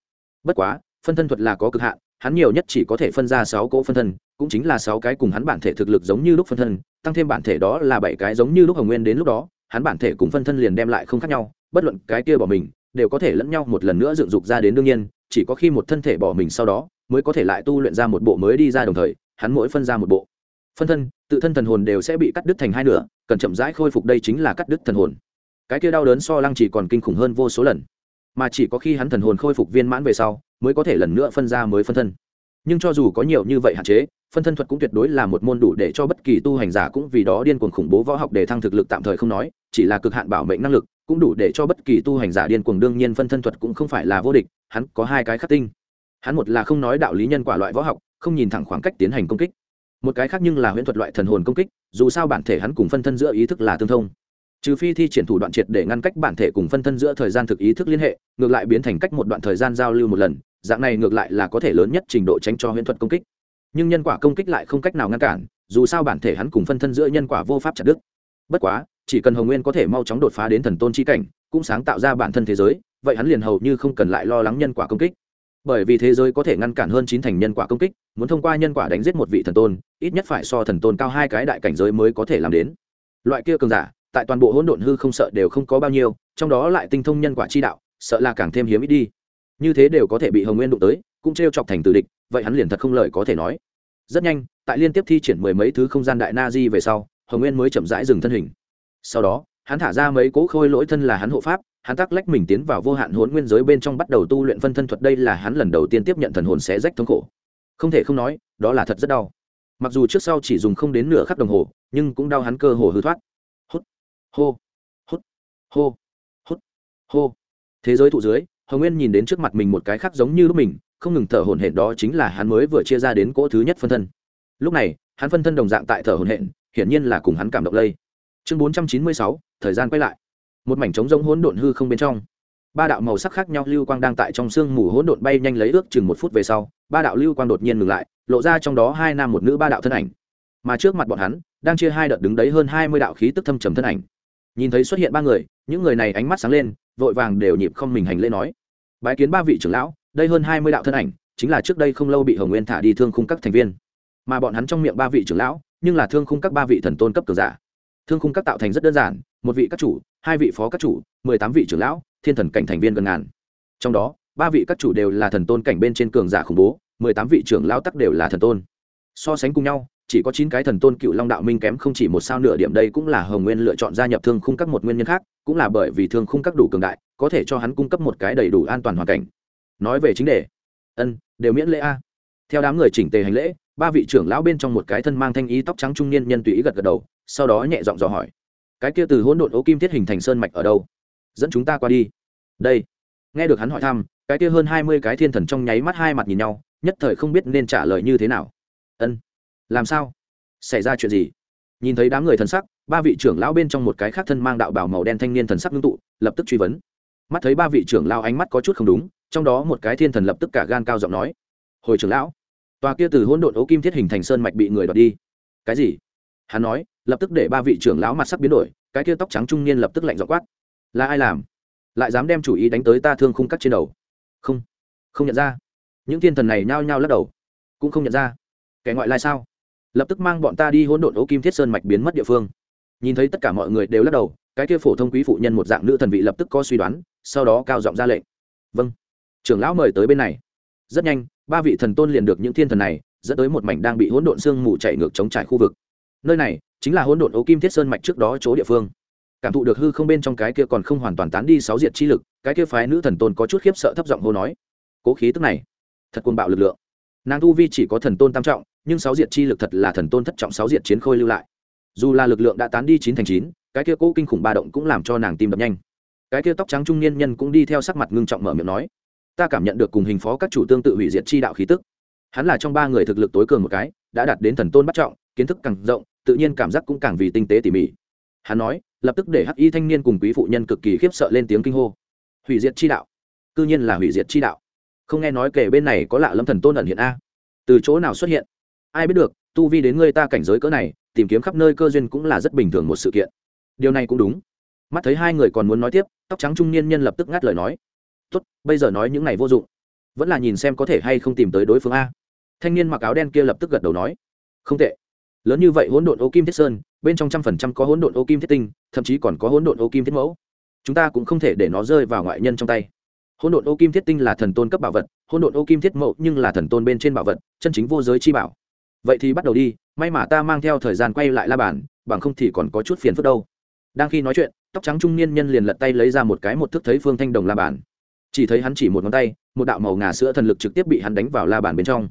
Bất quá phân thân thuật là có cực hạn hắn nhiều nhất chỉ có thể phân ra sáu cỗ phân thân cũng chính là sáu cái cùng hắn bản thể thực lực giống như lúc phân thân, tăng thêm bản thể đó là bảy cái giống như lúc hồng nguyên đến lúc đó, hắn bản thể cùng phân thân liền đem lại không khác nhau, bất luận cái kia bỏ mình, đều có thể lẫn nhau một lần nữa dựng dục ra đến đương nhiên, chỉ có khi một thân thể bỏ mình sau đó, mới có thể lại tu luyện ra một bộ mới đi ra đồng thời, hắn mỗi phân ra một bộ. Phân thân, tự thân thần hồn đều sẽ bị cắt đứt thành hai nửa, cần chậm rãi khôi phục đây chính là cắt đứt thần hồn. Cái kia đau đớn so lăng chỉ còn kinh khủng hơn vô số lần. Mà chỉ có khi hắn thần hồn khôi phục viên mãn về sau, mới có thể lần nữa phân ra mới phân thân. Nhưng cho dù có nhiều như vậy hạn chế phân thân thuật cũng tuyệt đối là một môn đủ để cho bất kỳ tu hành giả cũng vì đó điên cuồng khủng bố võ học để thăng thực lực tạm thời không nói, chỉ là cực hạn bảo mệnh năng lực, cũng đủ để cho bất kỳ tu hành giả điên cuồng. Đương nhiên phân thân thuật cũng không phải là vô địch, hắn có hai cái khắc tinh. Hắn một là không nói đạo lý nhân quả loại võ học, không nhìn thẳng khoảng cách tiến hành công kích. Một cái khác nhưng là huyễn thuật loại thần hồn công kích, dù sao bản thể hắn cùng phân thân giữa ý thức là tương thông. Trừ phi thi triển thủ đoạn triệt để ngăn cách bản thể cùng phân thân giữa thời gian thực ý thức liên hệ, ngược lại biến thành cách một đoạn thời gian giao lưu một lần, dạng này ngược lại là có thể lớn nhất trình độ tránh cho huyễn thuật công kích nhưng nhân quả công kích lại không cách nào ngăn cản, dù sao bản thể hắn cùng phân thân giữa nhân quả vô pháp chặt đứt. Bất quá, chỉ cần hồng nguyên có thể mau chóng đột phá đến thần tôn chi cảnh, cũng sáng tạo ra bản thân thế giới, vậy hắn liền hầu như không cần lại lo lắng nhân quả công kích. Bởi vì thế giới có thể ngăn cản hơn chín thành nhân quả công kích, muốn thông qua nhân quả đánh giết một vị thần tôn, ít nhất phải so thần tôn cao hai cái đại cảnh giới mới có thể làm đến. Loại kia cường giả, tại toàn bộ hỗn độn hư không sợ đều không có bao nhiêu, trong đó lại tinh thông nhân quả chi đạo, sợ là càng thêm hiếm ít đi. Như thế đều có thể bị hồng nguyên đụng tới, cũng t r e o chọc thành tử địch vậy hắn liền thật không lời có thể nói. Rất nhanh, tại liên tiếp thi triển mười mấy thứ không gian đại na di về sau, hồng nguyên mới chậm rãi dừng thân hình. Sau đó, hắn thả ra mấy cỗ khôi lỗi thân là hắn hộ pháp, hắn tắc lách mình tiến vào vô hạn hỗn nguyên giới bên trong bắt đầu tu luyện phân thân thuật, đây là hắn lần đầu tiên tiếp nhận thần hồn xé rách thống khổ. Không thể không nói, đó là thật rất đau. Mặc dù trước sau chỉ dùng không đến nửa khắc đồng hồ, nhưng cũng đau hắn cơ hồ hư thoát. Hút, hô hút hô hút, hô. Thế giới thụ dưới, hồng nguyên nhìn đến trước mặt mình một cái khác giống như lúc mình không ngừng thở hổn hển đó chính là hắn mới vừa chia ra đến cỗ thứ nhất phân thân. Lúc này, hắn phân thân đồng dạng tại thở hổn hển, hiển nhiên là cùng hắn cảm động lây. Chương bốn trăm chín mươi sáu, thời gian quay lại. Một mảnh trống rỗng hỗn độn hư không bên trong. Ba đạo màu sắc khác nhau lưu quang đang tại trong sương mù hỗn độn bay nhanh lấy ước chừng một phút về sau, ba đạo lưu quang đột nhiên ngừng lại, lộ ra trong đó hai nam một nữ ba đạo thân ảnh. Mà trước mặt bọn hắn, đang chia hai đợt đứng đấy hơn hai mươi đạo khí tức thâm trầm thân ảnh. Nhìn thấy xuất hiện ba người, những người này ánh mắt sáng lên, vội vàng đều nhịp không mình hành lễ nói. Bái kiến ba vị trưởng lão đây hơn hai mươi đạo thân ảnh, chính là trước đây không lâu bị hồng nguyên thả đi thương khung các thành viên. Mà bọn hắn trong miệng ba vị trưởng lão, nhưng là thương khung các ba vị thần tôn cấp cường giả. Thương khung các tạo thành rất đơn giản, một vị các chủ, hai vị phó các chủ, mười tám vị trưởng lão, thiên thần cảnh thành viên gần ngàn. Trong đó, ba vị các chủ đều là thần tôn cảnh bên trên cường giả khủng bố, mười tám vị trưởng lão tắc đều là thần tôn. So sánh cùng nhau, chỉ có chín cái thần tôn cựu long đạo minh kém không chỉ một sao nửa điểm đây cũng là hồng nguyên lựa chọn gia nhập thương khung các một nguyên nhân khác, cũng là bởi vì thương khung các đủ cường đại, có thể cho hắn cung cấp một cái đầy đủ an toàn hoàn cảnh nói về chính đề. Ân, đều miễn lễ a. Theo đám người chỉnh tề hành lễ, ba vị trưởng lão bên trong một cái thân mang thanh ý tóc trắng trung niên nhân tùy ý gật gật đầu, sau đó nhẹ giọng dò hỏi. Cái kia từ hỗn độn ố kim thiết hình thành sơn mạch ở đâu? Dẫn chúng ta qua đi. Đây. Nghe được hắn hỏi thăm, cái kia hơn hai mươi cái thiên thần trong nháy mắt hai mặt nhìn nhau, nhất thời không biết nên trả lời như thế nào. Ân. Làm sao? Xảy ra chuyện gì? Nhìn thấy đám người thần sắc, ba vị trưởng lão bên trong một cái khác thân mang đạo bảo màu đen thanh niên thần sắc ngưng tụ, lập tức truy vấn. Mắt thấy ba vị trưởng lão ánh mắt có chút không đúng trong đó một cái thiên thần lập tức cả gan cao giọng nói, hồi trưởng lão, tòa kia từ hỗn độn ấu kim thiết hình thành sơn mạch bị người đoạt đi. Cái gì? Hắn nói, lập tức để ba vị trưởng lão mặt sắc biến đổi, cái kia tóc trắng trung niên lập tức lạnh dọ quát, là ai làm? Lại dám đem chủ ý đánh tới ta thương khung cắt trên đầu? Không không nhận ra. Những thiên thần này nhao nhao lắc đầu, cũng không nhận ra. Kẻ ngoại lai sao? Lập tức mang bọn ta đi hỗn độn ấu kim thiết sơn mạch biến mất địa phương. Nhìn thấy tất cả mọi người đều lắc đầu, cái kia phổ thông quý phụ nhân một dạng nữ thần vị lập tức có suy đoán, sau đó cao giọng ra lệnh vâng trưởng lão mời tới bên này. Rất nhanh, ba vị thần tôn liền được những thiên thần này, dẫn tới một mảnh đang bị hỗn độn sương mù chạy ngược chống trải khu vực. Nơi này chính là hỗn độn ấu kim thiết sơn mạch trước đó chỗ địa phương. Cảm thụ được hư không bên trong cái kia còn không hoàn toàn tán đi sáu diệt chi lực, cái kia phái nữ thần tôn có chút khiếp sợ thấp giọng hô nói, cố khí tức này, thật cuồng bạo lực lượng. Nàng tu vi chỉ có thần tôn tam trọng, nhưng sáu diệt chi lực thật là thần tôn thất trọng sáu diệt chiến khôi lưu lại. Dù là lực lượng đã tán đi chín thành chín, cái kia cố kinh khủng ba động cũng làm cho nàng tim đập nhanh. Cái kia tóc trắng trung niên nhân cũng đi theo sắc mặt ngưng trọng mở miệng nói ta cảm nhận được cùng hình phó các chủ tương tự hủy diệt chi đạo khí tức. Hắn là trong ba người thực lực tối cường một cái, đã đạt đến thần tôn bắt trọng, kiến thức càng rộng, tự nhiên cảm giác cũng càng vì tinh tế tỉ mỉ. Hắn nói, lập tức để hắc y thanh niên cùng quý phụ nhân cực kỳ khiếp sợ lên tiếng kinh hô. Hủy diệt chi đạo? Cư nhiên là hủy diệt chi đạo. Không nghe nói kể bên này có lạ lâm thần tôn ẩn hiện a. Từ chỗ nào xuất hiện? Ai biết được, tu vi đến người ta cảnh giới cỡ này, tìm kiếm khắp nơi cơ duyên cũng là rất bình thường một sự kiện. Điều này cũng đúng. Mắt thấy hai người còn muốn nói tiếp, tóc trắng trung niên nhân lập tức ngắt lời nói tốt, bây giờ nói những này vô dụng. Vẫn là nhìn xem có thể hay không tìm tới đối phương a. Thanh niên mặc áo đen kia lập tức gật đầu nói. Không tệ. Lớn như vậy hỗn độn ô kim thiết sơn, bên trong trăm phần trăm có hỗn độn ô kim thiết tinh, thậm chí còn có hỗn độn ô kim thiết mẫu. Chúng ta cũng không thể để nó rơi vào ngoại nhân trong tay. Hỗn độn ô kim thiết tinh là thần tôn cấp bảo vật, hỗn độn ô kim thiết mẫu nhưng là thần tôn bên trên bảo vật, chân chính vô giới chi bảo. Vậy thì bắt đầu đi, may mà ta mang theo thời gian quay lại la bàn, bằng không thì còn có chút phiền phức đâu. Đang khi nói chuyện, tóc trắng trung niên nhân liền lật tay lấy ra một cái một thức thấy phương thanh đồng la bàn chỉ thấy hắn chỉ một ngón tay, một đạo màu ngà sữa thần lực trực tiếp bị hắn đánh vào la bàn bên trong.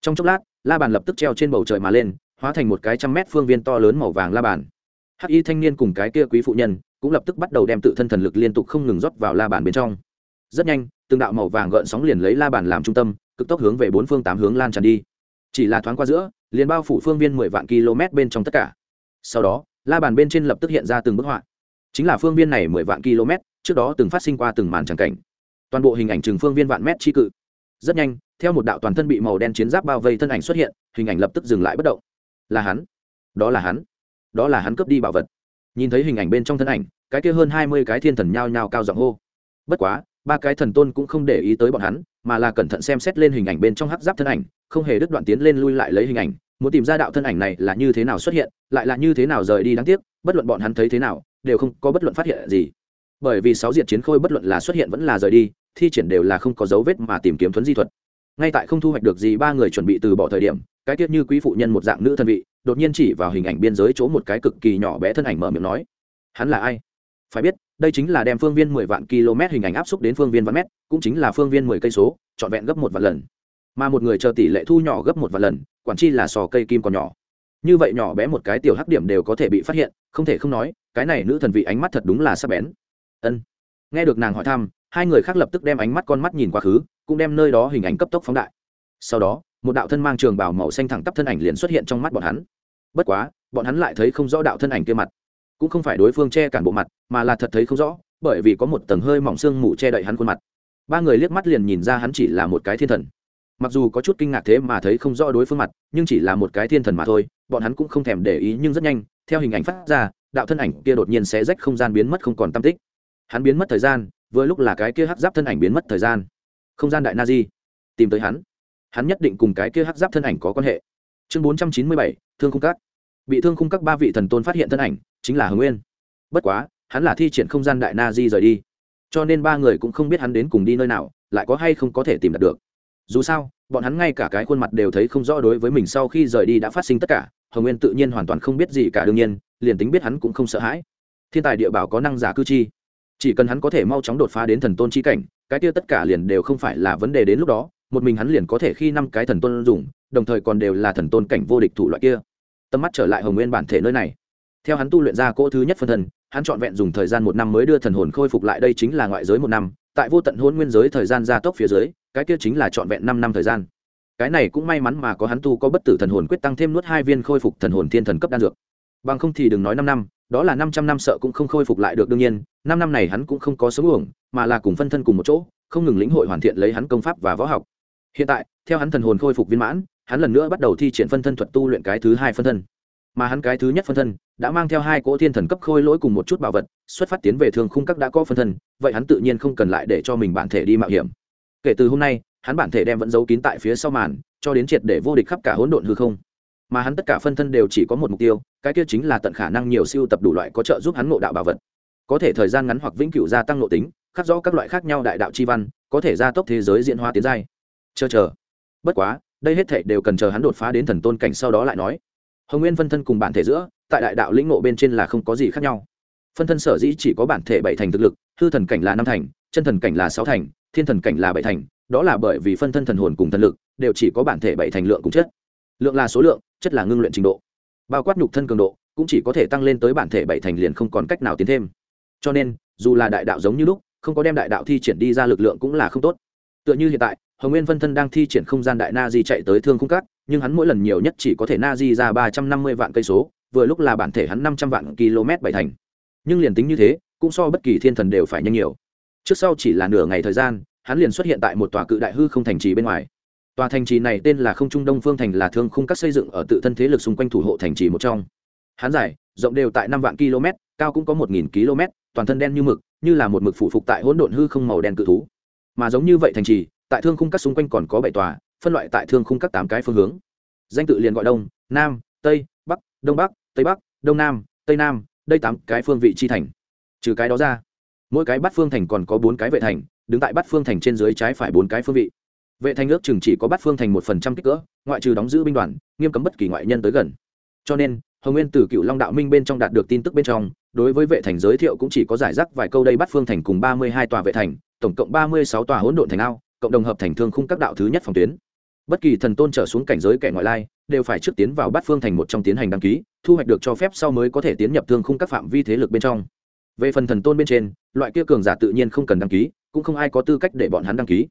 Trong chốc lát, la bàn lập tức treo trên bầu trời mà lên, hóa thành một cái trăm mét phương viên to lớn màu vàng la bàn. Hắc y thanh niên cùng cái kia quý phụ nhân cũng lập tức bắt đầu đem tự thân thần lực liên tục không ngừng rót vào la bàn bên trong. Rất nhanh, từng đạo màu vàng gợn sóng liền lấy la bàn làm trung tâm, cực tốc hướng về bốn phương tám hướng lan tràn đi. Chỉ là thoáng qua giữa, liền bao phủ phương viên mười vạn km bên trong tất cả. Sau đó, la bàn bên trên lập tức hiện ra từng bức họa. Chính là phương viên này mười vạn km, trước đó từng phát sinh qua từng màn tràng cảnh toàn bộ hình ảnh trường phương viên vạn mét chi cự. Rất nhanh, theo một đạo toàn thân bị màu đen chiến giáp bao vây thân ảnh xuất hiện, hình ảnh lập tức dừng lại bất động. Là hắn. Đó là hắn. Đó là hắn cướp đi bảo vật. Nhìn thấy hình ảnh bên trong thân ảnh, cái kia hơn hai mươi cái thiên thần nhao nhao cao giọng hô. Bất quá, ba cái thần tôn cũng không để ý tới bọn hắn, mà là cẩn thận xem xét lên hình ảnh bên trong hắc giáp thân ảnh, không hề đứt đoạn tiến lên lui lại lấy hình ảnh. Muốn tìm ra đạo thân ảnh này là như thế nào xuất hiện, lại là như thế nào rời đi đáng tiếc, bất luận bọn hắn thấy thế nào, đều không có bất luận phát hiện gì bởi vì sáu diệt chiến khôi bất luận là xuất hiện vẫn là rời đi, thi triển đều là không có dấu vết mà tìm kiếm thuấn di thuật. Ngay tại không thu hoạch được gì, ba người chuẩn bị từ bỏ thời điểm, cái tiết như quý phụ nhân một dạng nữ thân vị, đột nhiên chỉ vào hình ảnh biên giới chỗ một cái cực kỳ nhỏ bé thân ảnh mở miệng nói, hắn là ai? Phải biết, đây chính là đem phương viên mười vạn km hình ảnh áp xúc đến phương viên vạn mét, cũng chính là phương viên mười cây số, trọn vẹn gấp một vạn lần. Mà một người chờ tỷ lệ thu nhỏ gấp một vạn lần, quản chi là sò cây kim còn nhỏ. Như vậy nhỏ bé một cái tiểu hắc điểm đều có thể bị phát hiện, không thể không nói, cái này nữ thần vị ánh mắt thật đúng là sắc bén ân. Nghe được nàng hỏi thăm, hai người khác lập tức đem ánh mắt con mắt nhìn quá khứ, cũng đem nơi đó hình ảnh cấp tốc phóng đại. Sau đó, một đạo thân mang trường bảo màu xanh thẳng tắp thân ảnh liền xuất hiện trong mắt bọn hắn. Bất quá, bọn hắn lại thấy không rõ đạo thân ảnh kia mặt. Cũng không phải đối phương che cản bộ mặt, mà là thật thấy không rõ, bởi vì có một tầng hơi mỏng xương mù che đậy hắn khuôn mặt. Ba người liếc mắt liền nhìn ra hắn chỉ là một cái thiên thần. Mặc dù có chút kinh ngạc thế mà thấy không rõ đối phương mặt, nhưng chỉ là một cái thiên thần mà thôi, bọn hắn cũng không thèm để ý nhưng rất nhanh, theo hình ảnh phát ra, đạo thân ảnh kia đột nhiên sẽ rách không gian biến mất không còn tam tích hắn biến mất thời gian, vừa lúc là cái kia hắc giáp thân ảnh biến mất thời gian. Không gian đại na di. Tìm tới hắn. Hắn nhất định cùng cái kia hắc giáp thân ảnh có quan hệ. Chương bốn trăm chín mươi bảy, thương khung các. Bị thương khung các ba vị thần tôn phát hiện thân ảnh, chính là hưng nguyên. Bất quá, hắn là thi triển không gian đại na di rời đi. Cho nên ba người cũng không biết hắn đến cùng đi nơi nào, lại có hay không có thể tìm được được. Dù sao, bọn hắn ngay cả cái khuôn mặt đều thấy không rõ đối với mình sau khi rời đi đã phát sinh tất cả, hồng nguyên tự nhiên hoàn toàn không biết gì cả đương nhiên, liền tính biết hắn cũng không sợ hãi. Thiên tài địa bảo có năng giả cư chi chỉ cần hắn có thể mau chóng đột phá đến thần tôn chi cảnh cái kia tất cả liền đều không phải là vấn đề đến lúc đó một mình hắn liền có thể khi năm cái thần tôn dùng đồng thời còn đều là thần tôn cảnh vô địch thủ loại kia. Tầm mắt trở lại hồng nguyên bản thể nơi này. Theo hắn tu luyện ra cỗ thứ nhất phân thần, hắn trọn vẹn dùng thời gian một năm mới đưa thần hồn khôi phục lại đây chính là ngoại giới một năm tại vô tận hôn nguyên giới thời gian gia tốc phía dưới cái kia chính là trọn vẹn năm năm thời gian. Cái này cũng may mắn mà có hắn tu có bất tử thần hồn quyết tăng thêm nuốt hai viên khôi phục thần hồn thiên thần cấp đan dược. Bằng không thì đừng nói năm năm đó là năm trăm năm sợ cũng không khôi phục lại được đương nhiên, năm năm này hắn cũng không có sống uổng, mà là cùng phân thân cùng một chỗ, không ngừng lĩnh hội hoàn thiện lấy hắn công pháp và võ học. Hiện tại, theo hắn thần hồn khôi phục viên mãn, hắn lần nữa bắt đầu thi triển phân thân thuật tu luyện cái thứ hai phân thân. Mà hắn cái thứ nhất phân thân đã mang theo hai cỗ thiên thần cấp khôi lỗi cùng một chút bảo vật, xuất phát tiến về thường khung các đã có phân thân, vậy hắn tự nhiên không cần lại để cho mình bản thể đi mạo hiểm. Kể từ hôm nay, hắn bản thể đem vẫn giấu kín tại phía sau màn, cho đến triệt để vô địch khắp cả hỗn độn hư không mà hắn tất cả phân thân đều chỉ có một mục tiêu, cái kia chính là tận khả năng nhiều siêu tập đủ loại có trợ giúp hắn ngộ đạo bảo vật. Có thể thời gian ngắn hoặc vĩnh cửu gia tăng nội tính, khắc rõ các loại khác nhau đại đạo chi văn, có thể gia tốc thế giới diễn hóa tiến giai. Chờ chờ. Bất quá, đây hết thể đều cần chờ hắn đột phá đến thần tôn cảnh sau đó lại nói. Hồng nguyên phân thân cùng bản thể giữa, tại đại đạo lĩnh ngộ bên trên là không có gì khác nhau. Phân thân sở dĩ chỉ có bản thể bảy thành thực lực, hư thần cảnh là năm thành, chân thần cảnh là sáu thành, thiên thần cảnh là bảy thành, đó là bởi vì phân thân thần hồn cùng thần lực, đều chỉ có bản thể bảy thành lượng cùng chất lượng là số lượng, chất là ngưng luyện trình độ. Bao quát nhục thân cường độ, cũng chỉ có thể tăng lên tới bản thể bảy thành liền không còn cách nào tiến thêm. Cho nên, dù là đại đạo giống như lúc, không có đem đại đạo thi triển đi ra lực lượng cũng là không tốt. Tựa như hiện tại, hồng nguyên phân thân đang thi triển không gian đại na di chạy tới thương khung cát nhưng hắn mỗi lần nhiều nhất chỉ có thể na di ra ba trăm năm mươi vạn cây số, vừa lúc là bản thể hắn năm trăm vạn km bảy thành. Nhưng liền tính như thế, cũng so bất kỳ thiên thần đều phải nhanh nhiều. Trước sau chỉ là nửa ngày thời gian, hắn liền xuất hiện tại một tòa cự đại hư không thành trì bên ngoài tòa thành trì này tên là không trung đông phương thành là thương khung các xây dựng ở tự thân thế lực xung quanh thủ hộ thành trì một trong. Hán giải, rộng đều tại năm vạn km, cao cũng có một nghìn km, toàn thân đen như mực, như là một mực phủ phục tại hỗn độn hư không màu đen cự thú. Mà giống như vậy thành trì, tại thương khung các xung quanh còn có bảy tòa, phân loại tại thương khung các tám cái phương hướng. Danh tự liền gọi đông, nam, tây, bắc, đông bắc, tây bắc, đông nam, tây nam, đây tám cái phương vị chi thành. Trừ cái đó ra, mỗi cái bắt phương thành còn có bốn cái vệ thành, đứng tại bắt phương thành trên dưới trái phải bốn cái phương vị vệ thành ước chừng chỉ có bắt phương thành một phần trăm kích cỡ, ngoại trừ đóng giữ binh đoàn, nghiêm cấm bất kỳ ngoại nhân tới gần. Cho nên, hồng nguyên từ cựu long đạo minh bên trong đạt được tin tức bên trong, đối với vệ thành giới thiệu cũng chỉ có giải rác vài câu đây bắt phương thành cùng ba mươi hai tòa vệ thành, tổng cộng ba mươi sáu tòa hỗn độn thành ao, cộng đồng hợp thành thương khung các đạo thứ nhất phòng tuyến. Bất kỳ thần tôn trở xuống cảnh giới kẻ ngoại lai, đều phải trước tiến vào bát phương thành một trong tiến hành đăng ký, thu hoạch được cho phép sau mới có thể tiến nhập thương khung các phạm vi thế lực bên trong. Về phần thần tôn bên trên, loại kia cường giả tự nhiên không cần đăng ký, cũng không ai có tư cách để bọn hắn đăng ký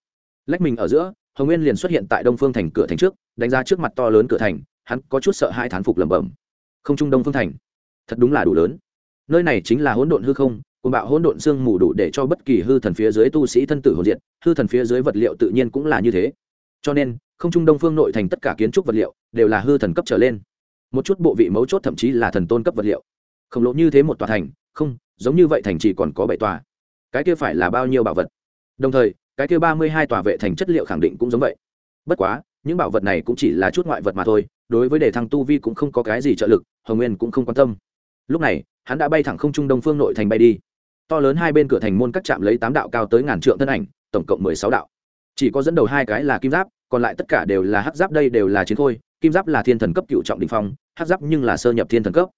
lách mình ở giữa hồng nguyên liền xuất hiện tại đông phương thành cửa thành trước đánh ra trước mặt to lớn cửa thành hắn có chút sợ hai thán phục lẩm bẩm. Không trung đông phương thành thật đúng là đủ lớn. Nơi này chính là hỗn độn hư không cùng bạo hỗn độn xương mù đủ để cho bất kỳ hư thần phía dưới tu sĩ thân tử hồn diện, hư thần phía dưới vật liệu tự nhiên cũng là như thế. Cho nên không trung đông phương nội thành tất cả kiến trúc vật liệu đều là hư thần cấp trở lên. Một chút bộ vị mấu chốt thậm chí là thần tôn cấp vật liệu. Khổng lồ như thế một tòa thành không giống như vậy thành chỉ còn có bảy tòa. Cái kia phải là bao nhiêu bảo vật? Đồng thời cái kia ba mươi hai tòa vệ thành chất liệu khẳng định cũng giống vậy. Bất quá, những bảo vật này cũng chỉ là chút ngoại vật mà thôi, đối với đề thăng tu vi cũng không có cái gì trợ lực, hồng nguyên cũng không quan tâm. Lúc này, hắn đã bay thẳng không trung đông phương nội thành bay đi. To lớn hai bên cửa thành môn các chạm lấy tám đạo cao tới ngàn trượng thân ảnh, tổng cộng mười sáu đạo. Chỉ có dẫn đầu hai cái là kim giáp, còn lại tất cả đều là hắc giáp, đây đều là chiến khôi, kim giáp là thiên thần cấp cựu trọng đình phong, hắc giáp nhưng là sơ nhập thiên thần cấp.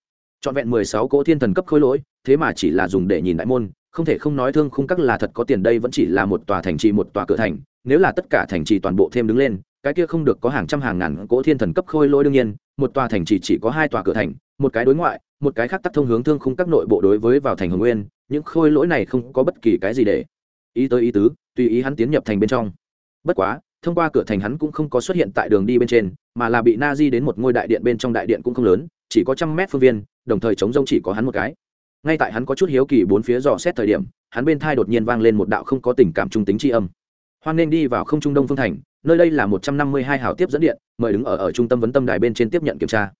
Trọn vẹn mười sáu cỗ thiên thần cấp khôi lỗi, thế mà chỉ là dùng để nhìn đại môn không thể không nói thương khung các là thật có tiền đây vẫn chỉ là một tòa thành trì, một tòa cửa thành. Nếu là tất cả thành trì toàn bộ thêm đứng lên, cái kia không được có hàng trăm hàng ngàn cỗ thiên thần cấp khôi lỗi đương nhiên, một tòa thành trì chỉ có hai tòa cửa thành, một cái đối ngoại, một cái khác tắt thông hướng thương khung các nội bộ đối với vào thành hồng nguyên, những khôi lỗi này không có bất kỳ cái gì để ý tới ý tứ, tùy ý hắn tiến nhập thành bên trong. Bất quá, thông qua cửa thành hắn cũng không có xuất hiện tại đường đi bên trên, mà là bị na di đến một ngôi đại điện bên trong đại điện cũng không lớn, chỉ có trăm mét phương viên, đồng thời chống rông chỉ có hắn một cái ngay tại hắn có chút hiếu kỳ bốn phía dò xét thời điểm, hắn bên thai đột nhiên vang lên một đạo không có tình cảm trung tính tri âm. Hoan nên đi vào không trung đông phương thành, nơi đây là một trăm năm mươi hai hào tiếp dẫn điện, mời đứng ở ở trung tâm vấn tâm đài bên trên tiếp nhận kiểm tra.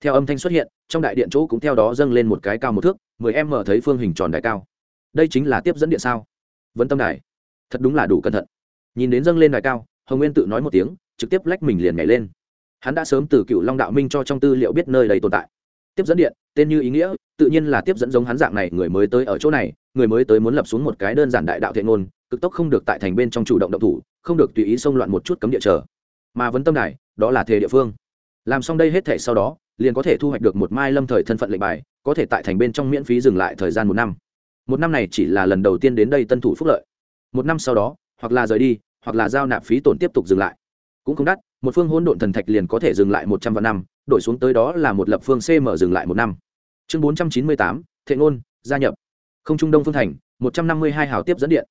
Theo âm thanh xuất hiện, trong đại điện chỗ cũng theo đó dâng lên một cái cao một thước, mười em mở thấy phương hình tròn đại cao. Đây chính là tiếp dẫn điện sao? Vấn tâm đài. Thật đúng là đủ cẩn thận. Nhìn đến dâng lên đài cao, hồng nguyên tự nói một tiếng, trực tiếp lách mình liền nhảy lên. Hắn đã sớm từ cựu long đạo minh cho trong tư liệu biết nơi đây tồn tại. Tiếp dẫn điện, tên như ý nghĩa tự nhiên là tiếp dẫn giống hắn dạng này, người mới tới ở chỗ này, người mới tới muốn lập xuống một cái đơn giản đại đạo thiện ngôn, cực tốc không được tại thành bên trong chủ động động thủ, không được tùy ý xông loạn một chút cấm địa chờ. Mà vấn tâm đài, đó là thề địa phương. Làm xong đây hết thể sau đó, liền có thể thu hoạch được một mai lâm thời thân phận lệnh bài, có thể tại thành bên trong miễn phí dừng lại thời gian một năm. Một năm này chỉ là lần đầu tiên đến đây tân thủ phúc lợi. Một năm sau đó, hoặc là rời đi, hoặc là giao nạp phí tổn tiếp tục dừng lại. Cũng không đắt, một phương hỗn độn thần thạch liền có thể dừng lại một trăm vạn năm, đổi xuống tới đó là một lập phương cm dừng lại một năm chương bốn trăm chín mươi tám, thệ ngôn, gia nhập. Không trung đông phương thành, một trăm năm mươi hai hào tiếp dẫn điện.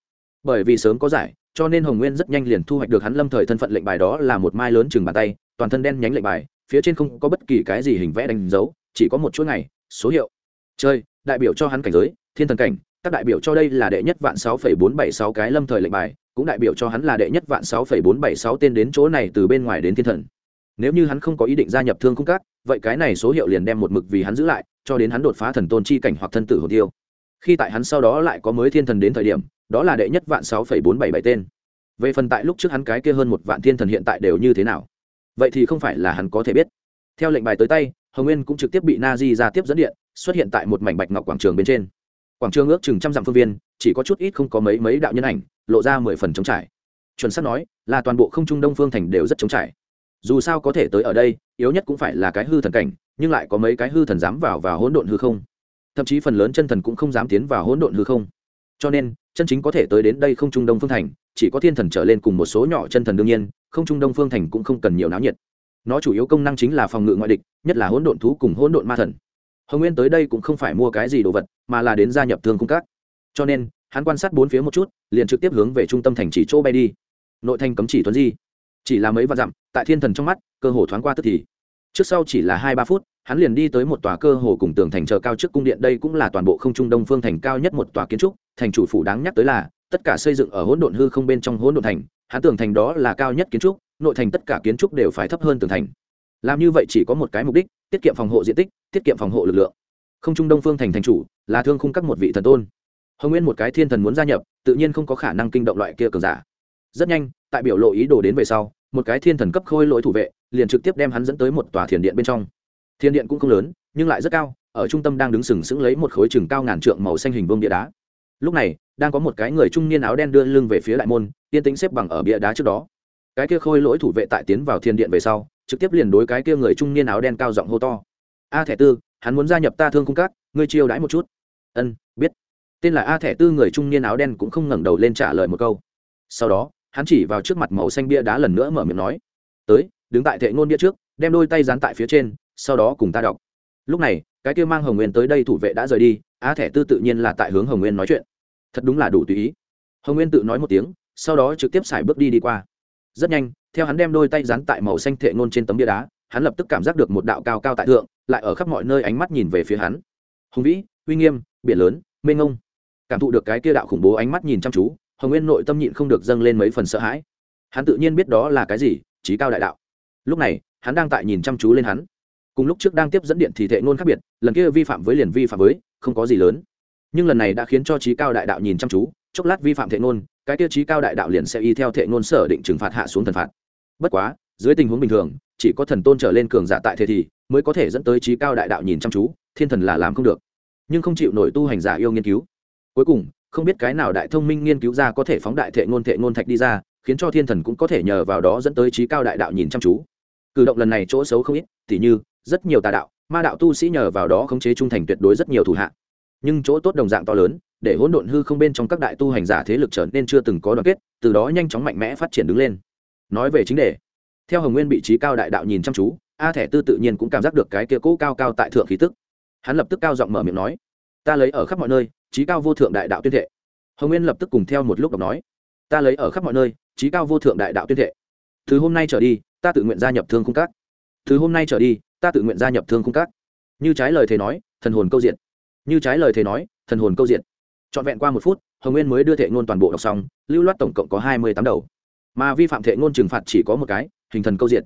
Bởi vì sớm có giải, cho nên hồng nguyên rất nhanh liền thu hoạch được hắn lâm thời thân phận lệnh bài đó là một mai lớn chừng bàn tay, toàn thân đen nhánh lệnh bài, phía trên không có bất kỳ cái gì hình vẽ đánh dấu, chỉ có một chuỗi ngày, số hiệu. Chơi, đại biểu cho hắn cảnh giới, thiên thần cảnh, các đại biểu cho đây là đệ nhất vạn sáu phẩy bốn bảy sáu cái lâm thời lệnh bài, cũng đại biểu cho hắn là đệ nhất vạn sáu phẩy bốn bảy sáu tên đến chỗ này từ bên ngoài đến thiên thần. Nếu như hắn không có ý định gia nhập thương cung các, vậy cái này số hiệu liền đem một mực vì hắn giữ lại cho đến hắn đột phá thần tôn chi cảnh hoặc thân tử hồn tiêu. Khi tại hắn sau đó lại có mới thiên thần đến thời điểm, đó là đệ nhất vạn sáu phẩy bốn bảy bảy tên. Về phần tại lúc trước hắn cái kia hơn một vạn thiên thần hiện tại đều như thế nào? Vậy thì không phải là hắn có thể biết. Theo lệnh bài tới tay, hồng nguyên cũng trực tiếp bị na di ra tiếp dẫn điện, xuất hiện tại một mảnh bạch ngọc quảng trường bên trên. Quảng trường ước chừng trăm dặm phương viên, chỉ có chút ít không có mấy mấy đạo nhân ảnh, lộ ra mười phần trống trải. Chuẩn xác nói, là toàn bộ không trung đông phương thành đều rất trống trải dù sao có thể tới ở đây, yếu nhất cũng phải là cái hư thần cảnh, nhưng lại có mấy cái hư thần dám vào và hỗn độn hư không. Thậm chí phần lớn chân thần cũng không dám tiến vào hỗn độn hư không. Cho nên, chân chính có thể tới đến đây không trung đông phương thành, chỉ có thiên thần trở lên cùng một số nhỏ chân thần đương nhiên, không trung đông phương thành cũng không cần nhiều náo nhiệt. Nó chủ yếu công năng chính là phòng ngự ngoại địch, nhất là hỗn độn thú cùng hỗn độn ma thần. Hồng nguyên tới đây cũng không phải mua cái gì đồ vật, mà là đến gia nhập thương cung các. Cho nên, hắn quan sát bốn phía một chút, liền trực tiếp hướng về trung tâm thành chỉ chỗ bay đi. Nội thành cấm chỉ tuấn di chỉ là mấy vạn dặm, tại thiên thần trong mắt, cơ hồ thoáng qua tức thì. Trước sau chỉ là hai ba phút, hắn liền đi tới một tòa cơ hồ cùng tường thành chờ cao trước cung điện. Đây cũng là toàn bộ không trung đông phương thành cao nhất một tòa kiến trúc. Thành chủ phủ đáng nhắc tới là, tất cả xây dựng ở hỗn độn hư không bên trong hỗn độn thành, hắn tường thành đó là cao nhất kiến trúc, nội thành tất cả kiến trúc đều phải thấp hơn tường thành. Làm như vậy chỉ có một cái mục đích, tiết kiệm phòng hộ diện tích, tiết kiệm phòng hộ lực lượng. Không trung đông phương thành thành chủ, là thương khung các một vị thần tôn. Hồng nguyên một cái thiên thần muốn gia nhập, tự nhiên không có khả năng kinh động loại kia cường giả. Rất nhanh, tại biểu lộ ý đồ đến về sau một cái thiên thần cấp khôi lỗi thủ vệ, liền trực tiếp đem hắn dẫn tới một tòa thiền điện bên trong. Thiên điện cũng không lớn, nhưng lại rất cao, ở trung tâm đang đứng sừng sững lấy một khối chừng cao ngàn trượng màu xanh hình vương bia đá. Lúc này, đang có một cái người trung niên áo đen đưa lưng về phía đại môn, yên tĩnh xếp bằng ở bia đá trước đó. Cái kia khôi lỗi thủ vệ tại tiến vào thiên điện về sau, trực tiếp liền đối cái kia người trung niên áo đen cao giọng hô to. A thẻ tư, hắn muốn gia nhập ta thương cung cát ngươi chiêu đãi một chút. Ân, biết. Tên là a thẻ tư người trung niên áo đen cũng không ngẩng đầu lên trả lời một câu. Sau đó hắn chỉ vào trước mặt màu xanh bia đá lần nữa mở miệng nói, tới, đứng tại thệ ngôn bia trước, đem đôi tay dán tại phía trên, sau đó cùng ta đọc. Lúc này, cái kia mang hồng nguyên tới đây thủ vệ đã rời đi, á thẻ tư tự nhiên là tại hướng hồng nguyên nói chuyện. Thật đúng là đủ tùy ý. Hồng nguyên tự nói một tiếng, sau đó trực tiếp xài bước đi đi qua. Rất nhanh, theo hắn đem đôi tay dán tại màu xanh thệ ngôn trên tấm bia đá, hắn lập tức cảm giác được một đạo cao cao tại thượng, lại ở khắp mọi nơi ánh mắt nhìn về phía hắn. Hùng vĩ, uy nghiêm, biển lớn, mênh ngông cảm thụ được cái kia đạo khủng bố ánh mắt nhìn chăm chú hồng nguyên nội tâm nhịn không được dâng lên mấy phần sợ hãi hắn tự nhiên biết đó là cái gì trí cao đại đạo lúc này hắn đang tại nhìn chăm chú lên hắn cùng lúc trước đang tiếp dẫn điện thì thệ ngôn khác biệt lần kia vi phạm với liền vi phạm với không có gì lớn nhưng lần này đã khiến cho trí cao đại đạo nhìn chăm chú chốc lát vi phạm thệ ngôn cái tiêu chí cao đại đạo liền sẽ y theo thệ ngôn sở định trừng phạt hạ xuống thần phạt bất quá dưới tình huống bình thường chỉ có thần tôn trở lên cường giả tại thế thì mới có thể dẫn tới trí cao đại đạo nhìn chăm chú thiên thần là làm không được nhưng không chịu nổi tu hành giả yêu nghiên cứu cuối cùng không biết cái nào đại thông minh nghiên cứu ra có thể phóng đại thệ ngôn thệ ngôn thạch đi ra, khiến cho thiên thần cũng có thể nhờ vào đó dẫn tới trí cao đại đạo nhìn chăm chú. Cử động lần này chỗ xấu không ít, tỉ như, rất nhiều tà đạo, ma đạo tu sĩ nhờ vào đó khống chế trung thành tuyệt đối rất nhiều thủ hạ. Nhưng chỗ tốt đồng dạng to lớn, để hỗn độn hư không bên trong các đại tu hành giả thế lực trở nên chưa từng có đoàn kết, từ đó nhanh chóng mạnh mẽ phát triển đứng lên. Nói về chính đề, theo hồng nguyên bị trí cao đại đạo nhìn chăm chú, a thẻ tư tự nhiên cũng cảm giác được cái kia cũ cao cao tại thượng khí tức. Hắn lập tức cao giọng mở miệng nói, ta lấy ở khắp mọi nơi trí cao vô thượng đại đạo tuyên thệ. Hồng nguyên lập tức cùng theo một lúc đọc nói, ta lấy ở khắp mọi nơi, trí cao vô thượng đại đạo tuyên thệ. Từ hôm nay trở đi, ta tự nguyện gia nhập thương khung các. Từ hôm nay trở đi, ta tự nguyện gia nhập thương khung các. Như trái lời thầy nói, thần hồn câu diện. Như trái lời thầy nói, thần hồn câu diện. Trọn vẹn qua một phút, hồng nguyên mới đưa thệ ngôn toàn bộ đọc xong, lưu loát tổng cộng có hai mươi tám đầu. Mà vi phạm thệ ngôn trừng phạt chỉ có một cái, hình thần câu diện.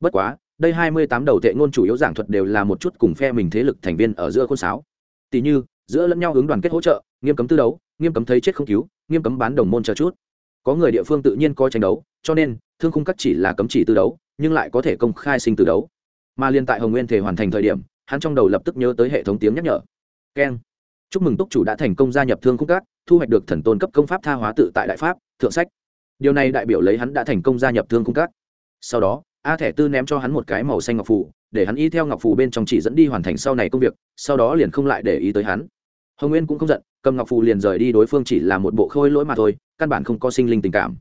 Bất quá, đây hai mươi tám đầu thệ ngôn chủ yếu giảng thuật đều là một chút cùng phe mình thế lực thành viên ở giữa khôn sáo. Tỷ như giữa lẫn nhau hướng đoàn kết hỗ trợ, nghiêm cấm tư đấu, nghiêm cấm thấy chết không cứu, nghiêm cấm bán đồng môn chờ chút. Có người địa phương tự nhiên coi tranh đấu, cho nên, thương khung cắt chỉ là cấm chỉ tư đấu, nhưng lại có thể công khai sinh tư đấu. Mà liên tại hồng nguyên thể hoàn thành thời điểm, hắn trong đầu lập tức nhớ tới hệ thống tiếng nhắc nhở. Keng. Chúc mừng túc chủ đã thành công gia nhập thương khung cát thu hoạch được thần tôn cấp công pháp tha hóa tự tại đại pháp, thượng sách. Điều này đại biểu lấy hắn đã thành công gia nhập thương khung cát sau đó, a thẻ tư ném cho hắn một cái màu xanh ngọc phủ để hắn y theo ngọc phù bên trong chỉ dẫn đi hoàn thành sau này công việc, sau đó liền không lại để ý tới hắn. Hồng nguyên cũng không giận, cầm ngọc phù liền rời đi đối phương chỉ là một bộ khôi lỗi mà thôi, căn bản không có sinh linh tình cảm.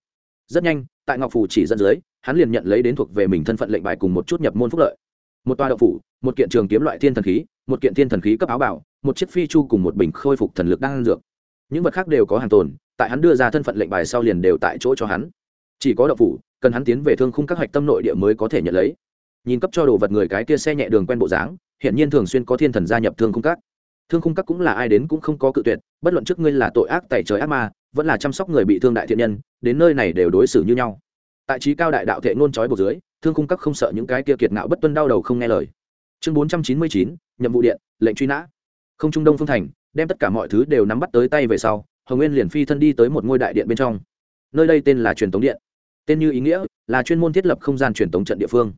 Rất nhanh, tại ngọc phù chỉ dẫn dưới, hắn liền nhận lấy đến thuộc về mình thân phận lệnh bài cùng một chút nhập môn phúc lợi. Một toa đậu phủ, một kiện trường kiếm loại thiên thần khí, một kiện thiên thần khí cấp áo bảo, một chiếc phi chu cùng một bình khôi phục thần lực đang dược. Những vật khác đều có hàng tồn, tại hắn đưa ra thân phận lệnh bài sau liền đều tại chỗ cho hắn. Chỉ có đậu phủ, cần hắn tiến về thương khung các hạch tâm nội địa mới có thể nhận lấy nhìn cấp cho đồ vật người cái kia xe nhẹ đường quen bộ dáng hiện nhiên thường xuyên có thiên thần gia nhập thương khung các. Thương khung các cũng là ai đến cũng không có cự tuyệt, bất luận trước ngươi là tội ác tẩy trời ác ma, vẫn là chăm sóc người bị thương đại thiện nhân, đến nơi này đều đối xử như nhau. Tại trí cao đại đạo thệ nôn trói buộc dưới, thương khung các không sợ những cái kia kiệt ngạo bất tuân đau đầu không nghe lời. Chương bốn trăm chín mươi chín, nhiệm vụ điện, lệnh truy nã. Không trung đông phương thành, đem tất cả mọi thứ đều nắm bắt tới tay về sau, hồng nguyên liền phi thân đi tới một ngôi đại điện bên trong. Nơi đây tên là truyền tống điện. Tên như ý nghĩa là chuyên môn thiết lập không gian truyền tống trận địa phương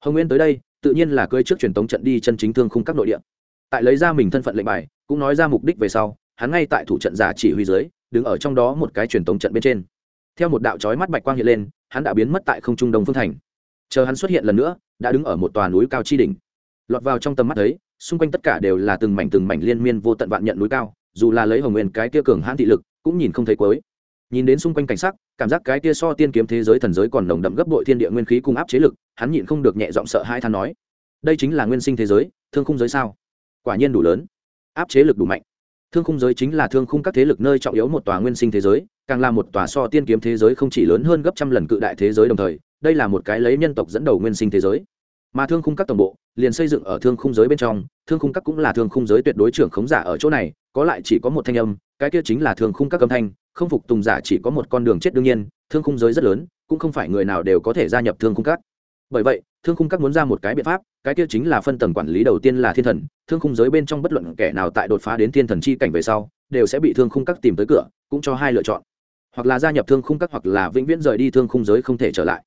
hồng nguyên tới đây tự nhiên là cơi trước truyền tống trận đi chân chính thương khung các nội địa. Tại lấy ra mình thân phận lệnh bài cũng nói ra mục đích về sau hắn ngay tại thủ trận giả chỉ huy dưới đứng ở trong đó một cái truyền tống trận bên trên. Theo một đạo trói mắt bạch quang hiện lên hắn đã biến mất tại không trung đông phương thành. Chờ hắn xuất hiện lần nữa đã đứng ở một tòa núi cao chi đỉnh. Lọt vào trong tầm mắt thấy, xung quanh tất cả đều là từng mảnh từng mảnh liên miên vô tận vạn nhận núi cao dù là lấy hồng nguyên cái kia cường hãn thị lực cũng nhìn không thấy cuối nhìn đến xung quanh cảnh sắc, cảm giác cái tia so tiên kiếm thế giới thần giới còn nồng đậm gấp bội thiên địa nguyên khí cung áp chế lực, hắn nhịn không được nhẹ giọng sợ hai than nói, đây chính là nguyên sinh thế giới, thương khung giới sao? Quả nhiên đủ lớn. Áp chế lực đủ mạnh. Thương khung giới chính là thương khung các thế lực nơi trọng yếu một tòa nguyên sinh thế giới, càng là một tòa so tiên kiếm thế giới không chỉ lớn hơn gấp trăm lần cự đại thế giới đồng thời, đây là một cái lấy nhân tộc dẫn đầu nguyên sinh thế giới mà thương khung các tổng bộ liền xây dựng ở thương khung giới bên trong thương khung các cũng là thương khung giới tuyệt đối trưởng khống giả ở chỗ này có lại chỉ có một thanh âm cái kia chính là thương khung các âm thanh không phục tùng giả chỉ có một con đường chết đương nhiên thương khung giới rất lớn cũng không phải người nào đều có thể gia nhập thương khung các bởi vậy thương khung các muốn ra một cái biện pháp cái kia chính là phân tầng quản lý đầu tiên là thiên thần thương khung giới bên trong bất luận kẻ nào tại đột phá đến thiên thần chi cảnh về sau đều sẽ bị thương khung các tìm tới cửa cũng cho hai lựa chọn hoặc là gia nhập thương khung các hoặc là vĩnh viễn rời đi thương khung giới không thể trở lại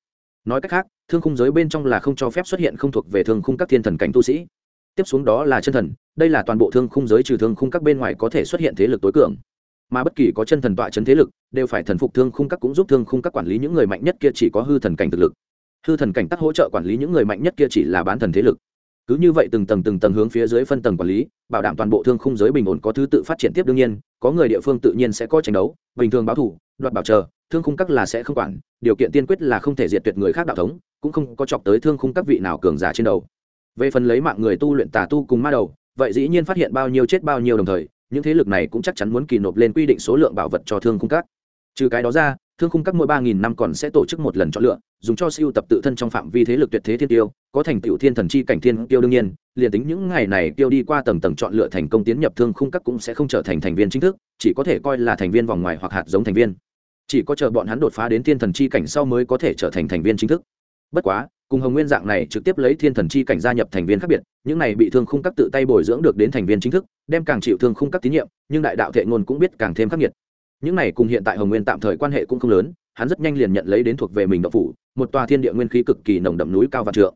nói cách khác, thương khung giới bên trong là không cho phép xuất hiện không thuộc về thương khung các thiên thần cảnh tu sĩ. Tiếp xuống đó là chân thần, đây là toàn bộ thương khung giới trừ thương khung các bên ngoài có thể xuất hiện thế lực tối cường. Mà bất kỳ có chân thần tọa chấn thế lực, đều phải thần phục thương khung các cũng giúp thương khung các quản lý những người mạnh nhất kia chỉ có hư thần cảnh thực lực. Hư thần cảnh tắc hỗ trợ quản lý những người mạnh nhất kia chỉ là bán thần thế lực. Cứ như vậy từng tầng từng tầng hướng phía dưới phân tầng quản lý, bảo đảm toàn bộ thương khung giới bình ổn có thứ tự phát triển tiếp đương nhiên, có người địa phương tự nhiên sẽ có tranh đấu, bình thường báo thủ, đoạt bảo trợ thương khung các là sẽ không quản, điều kiện tiên quyết là không thể diệt tuyệt người khác đạo thống, cũng không có chọc tới thương khung các vị nào cường giả trên đầu. Về phần lấy mạng người tu luyện tà tu cùng ma đầu, vậy dĩ nhiên phát hiện bao nhiêu chết bao nhiêu đồng thời, những thế lực này cũng chắc chắn muốn kỳ nộp lên quy định số lượng bảo vật cho thương khung các. Trừ cái đó ra, thương khung các mỗi ba nghìn năm còn sẽ tổ chức một lần chọn lựa, dùng cho siêu tập tự thân trong phạm vi thế lực tuyệt thế thiên tiêu, có thành tựu thiên thần chi cảnh thiên tiêu đương nhiên, liền tính những ngày này tiêu đi qua tầng tầng chọn lựa thành công tiến nhập thương khung các cũng sẽ không trở thành thành viên chính thức, chỉ có thể coi là thành viên vòng ngoài hoặc hạt giống thành viên chỉ có chờ bọn hắn đột phá đến thiên thần chi cảnh sau mới có thể trở thành thành viên chính thức. Bất quá, cùng hồng nguyên dạng này trực tiếp lấy thiên thần chi cảnh gia nhập thành viên khác biệt, những này bị thương khung các tự tay bồi dưỡng được đến thành viên chính thức, đem càng chịu thương khung các tín nhiệm, nhưng đại đạo thệ ngôn cũng biết càng thêm khắc nghiệt. Những này cùng hiện tại hồng nguyên tạm thời quan hệ cũng không lớn, hắn rất nhanh liền nhận lấy đến thuộc về mình độc phủ, một tòa thiên địa nguyên khí cực kỳ nồng đậm núi cao và trượng.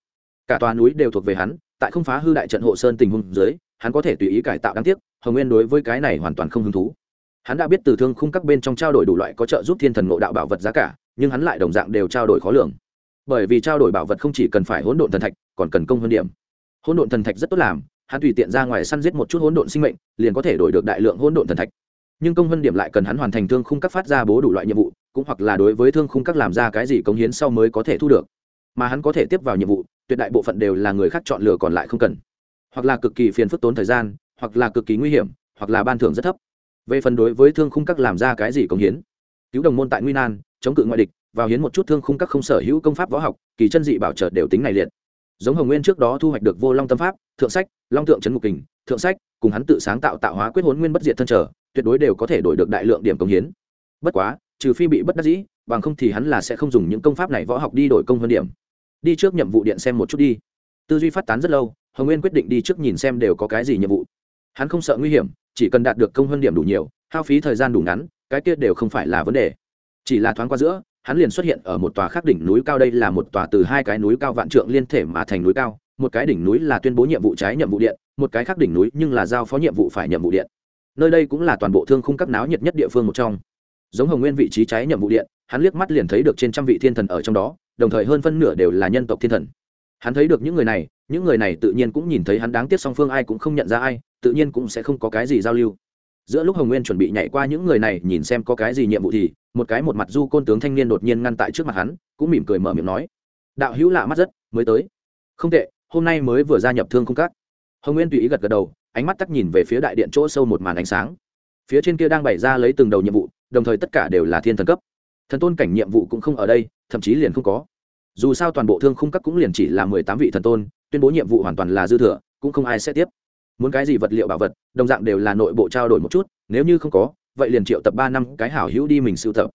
Cả tòa núi đều thuộc về hắn, tại không phá hư đại trận hộ sơn tình huống dưới, hắn có thể tùy ý cải tạo đáng tiếc, hồng nguyên đối với cái này hoàn toàn không hứng thú hắn đã biết từ thương khung các bên trong trao đổi đủ loại có trợ giúp thiên thần ngộ đạo bảo vật giá cả, nhưng hắn lại đồng dạng đều trao đổi khó lường. Bởi vì trao đổi bảo vật không chỉ cần phải hỗn độn thần thạch, còn cần công hơn điểm. Hỗn độn thần thạch rất tốt làm, hắn tùy tiện ra ngoài săn giết một chút hỗn độn sinh mệnh, liền có thể đổi được đại lượng hỗn độn thần thạch. Nhưng công hơn điểm lại cần hắn hoàn thành thương khung các phát ra bố đủ loại nhiệm vụ, cũng hoặc là đối với thương khung các làm ra cái gì công hiến sau mới có thể thu được. Mà hắn có thể tiếp vào nhiệm vụ, tuyệt đại bộ phận đều là người khác chọn lựa còn lại không cần. Hoặc là cực kỳ phiền phức tốn thời gian, hoặc là cực kỳ nguy hiểm, hoặc là ban thưởng rất thấp về phần đối với thương khung các làm ra cái gì công hiến. Cứu đồng môn tại nguy nan, chống cự ngoại địch, vào hiến một chút thương khung các không sở hữu công pháp võ học, kỳ chân dị bảo trợ đều tính này liệt. Giống hồng nguyên trước đó thu hoạch được vô long tâm pháp, thượng sách, long tượng trấn ngục kình, thượng sách, cùng hắn tự sáng tạo tạo hóa quyết huấn nguyên bất diệt thân trở, tuyệt đối đều có thể đổi được đại lượng điểm công hiến. Bất quá, trừ phi bị bất đắc dĩ, bằng không thì hắn là sẽ không dùng những công pháp này võ học đi đổi công hơn điểm. Đi trước nhiệm vụ điện xem một chút đi. Tư duy phát tán rất lâu, hồng nguyên quyết định đi trước nhìn xem đều có cái gì nhiệm vụ hắn không sợ nguy hiểm, chỉ cần đạt được công hơn điểm đủ nhiều, hao phí thời gian đủ ngắn, cái kia đều không phải là vấn đề. Chỉ là thoáng qua giữa, hắn liền xuất hiện ở một tòa khác đỉnh núi cao đây là một tòa từ hai cái núi cao vạn trượng liên thể mà thành núi cao, một cái đỉnh núi là tuyên bố nhiệm vụ trái nhiệm vụ điện, một cái khác đỉnh núi nhưng là giao phó nhiệm vụ phải nhiệm vụ điện. Nơi đây cũng là toàn bộ thương khung các náo nhiệt nhất địa phương một trong. Giống hồng nguyên vị trí trái nhiệm vụ điện, hắn liếc mắt liền thấy được trên trăm vị thiên thần ở trong đó, đồng thời hơn phân nửa đều là nhân tộc thiên thần. Hắn thấy được những người này, những người này tự nhiên cũng nhìn thấy hắn đáng tiếc song phương ai cũng không nhận ra ai tự nhiên cũng sẽ không có cái gì giao lưu. Giữa lúc hồng nguyên chuẩn bị nhảy qua những người này, nhìn xem có cái gì nhiệm vụ thì, một cái một mặt du côn tướng thanh niên đột nhiên ngăn tại trước mặt hắn, cũng mỉm cười mở miệng nói, đạo hữu lạ mắt rất, mới tới. Không tệ, hôm nay mới vừa gia nhập thương không cắt hồng nguyên tùy ý gật gật đầu, ánh mắt tắt nhìn về phía đại điện chỗ sâu một màn ánh sáng. Phía trên kia đang bày ra lấy từng đầu nhiệm vụ, đồng thời tất cả đều là thiên thần cấp. Thần tôn cảnh nhiệm vụ cũng không ở đây, thậm chí liền không có. Dù sao toàn bộ thương khung các cũng liền chỉ là mười tám vị thần tôn, tuyên bố nhiệm vụ hoàn toàn là dư thừa, cũng không ai sẽ tiếp muốn cái gì vật liệu bảo vật, đồng dạng đều là nội bộ trao đổi một chút, nếu như không có, vậy liền triệu tập ba năm cái hảo hữu đi mình sưu tập.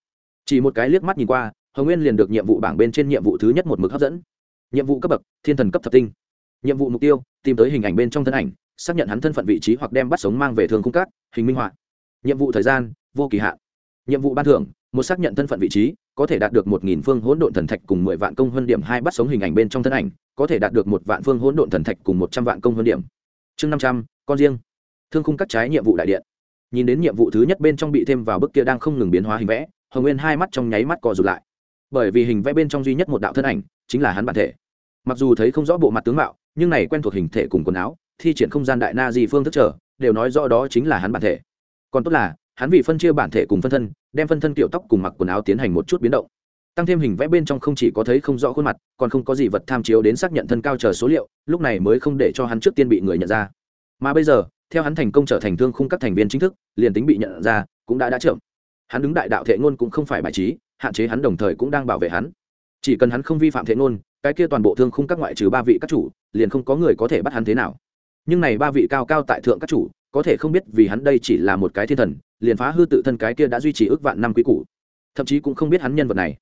Chỉ một cái liếc mắt nhìn qua, hồng nguyên liền được nhiệm vụ bảng bên trên nhiệm vụ thứ nhất một mực hấp dẫn. Nhiệm vụ cấp bậc, thiên thần cấp thập tinh. Nhiệm vụ mục tiêu, tìm tới hình ảnh bên trong thân ảnh, xác nhận hắn thân phận vị trí hoặc đem bắt sống mang về thường cung cát, hình minh họa. Nhiệm vụ thời gian, vô kỳ hạn. Nhiệm vụ ban thưởng, một xác nhận thân phận vị trí, có thể đạt được một nghìn phương hỗn độn thần thạch cùng mười vạn công hơn điểm hai bắt sống hình ảnh bên trong thân ảnh, có thể đạt được một vạn phương hỗn độn thần thạch cùng một trăm vạn công hơn điểm chương năm trăm, con riêng. Thương khung cắt trái nhiệm vụ đại điện. Nhìn đến nhiệm vụ thứ nhất bên trong bị thêm vào bức kia đang không ngừng biến hóa hình vẽ, hồng nguyên hai mắt trong nháy mắt co rụt lại. Bởi vì hình vẽ bên trong duy nhất một đạo thân ảnh, chính là hắn bản thể. Mặc dù thấy không rõ bộ mặt tướng mạo, nhưng này quen thuộc hình thể cùng quần áo, thi triển không gian đại na di phương thức trở, đều nói rõ đó chính là hắn bản thể. Còn tốt là, hắn vì phân chia bản thể cùng phân thân, đem phân thân kiểu tóc cùng mặc quần áo tiến hành một chút biến động tăng thêm hình vẽ bên trong không chỉ có thấy không rõ khuôn mặt, còn không có gì vật tham chiếu đến xác nhận thân cao chờ số liệu, lúc này mới không để cho hắn trước tiên bị người nhận ra. Mà bây giờ, theo hắn thành công trở thành thương khung các thành viên chính thức, liền tính bị nhận ra, cũng đã đã chậm. Hắn đứng đại đạo thệ ngôn cũng không phải bài trí, hạn chế hắn đồng thời cũng đang bảo vệ hắn. Chỉ cần hắn không vi phạm thệ ngôn, cái kia toàn bộ thương khung các ngoại trừ ba vị các chủ, liền không có người có thể bắt hắn thế nào. Nhưng này ba vị cao cao tại thượng các chủ, có thể không biết vì hắn đây chỉ là một cái thiên thần, liền phá hư tự thân cái kia đã duy trì ước vạn năm quý cũ thậm chí cũng không biết hắn nhân vật này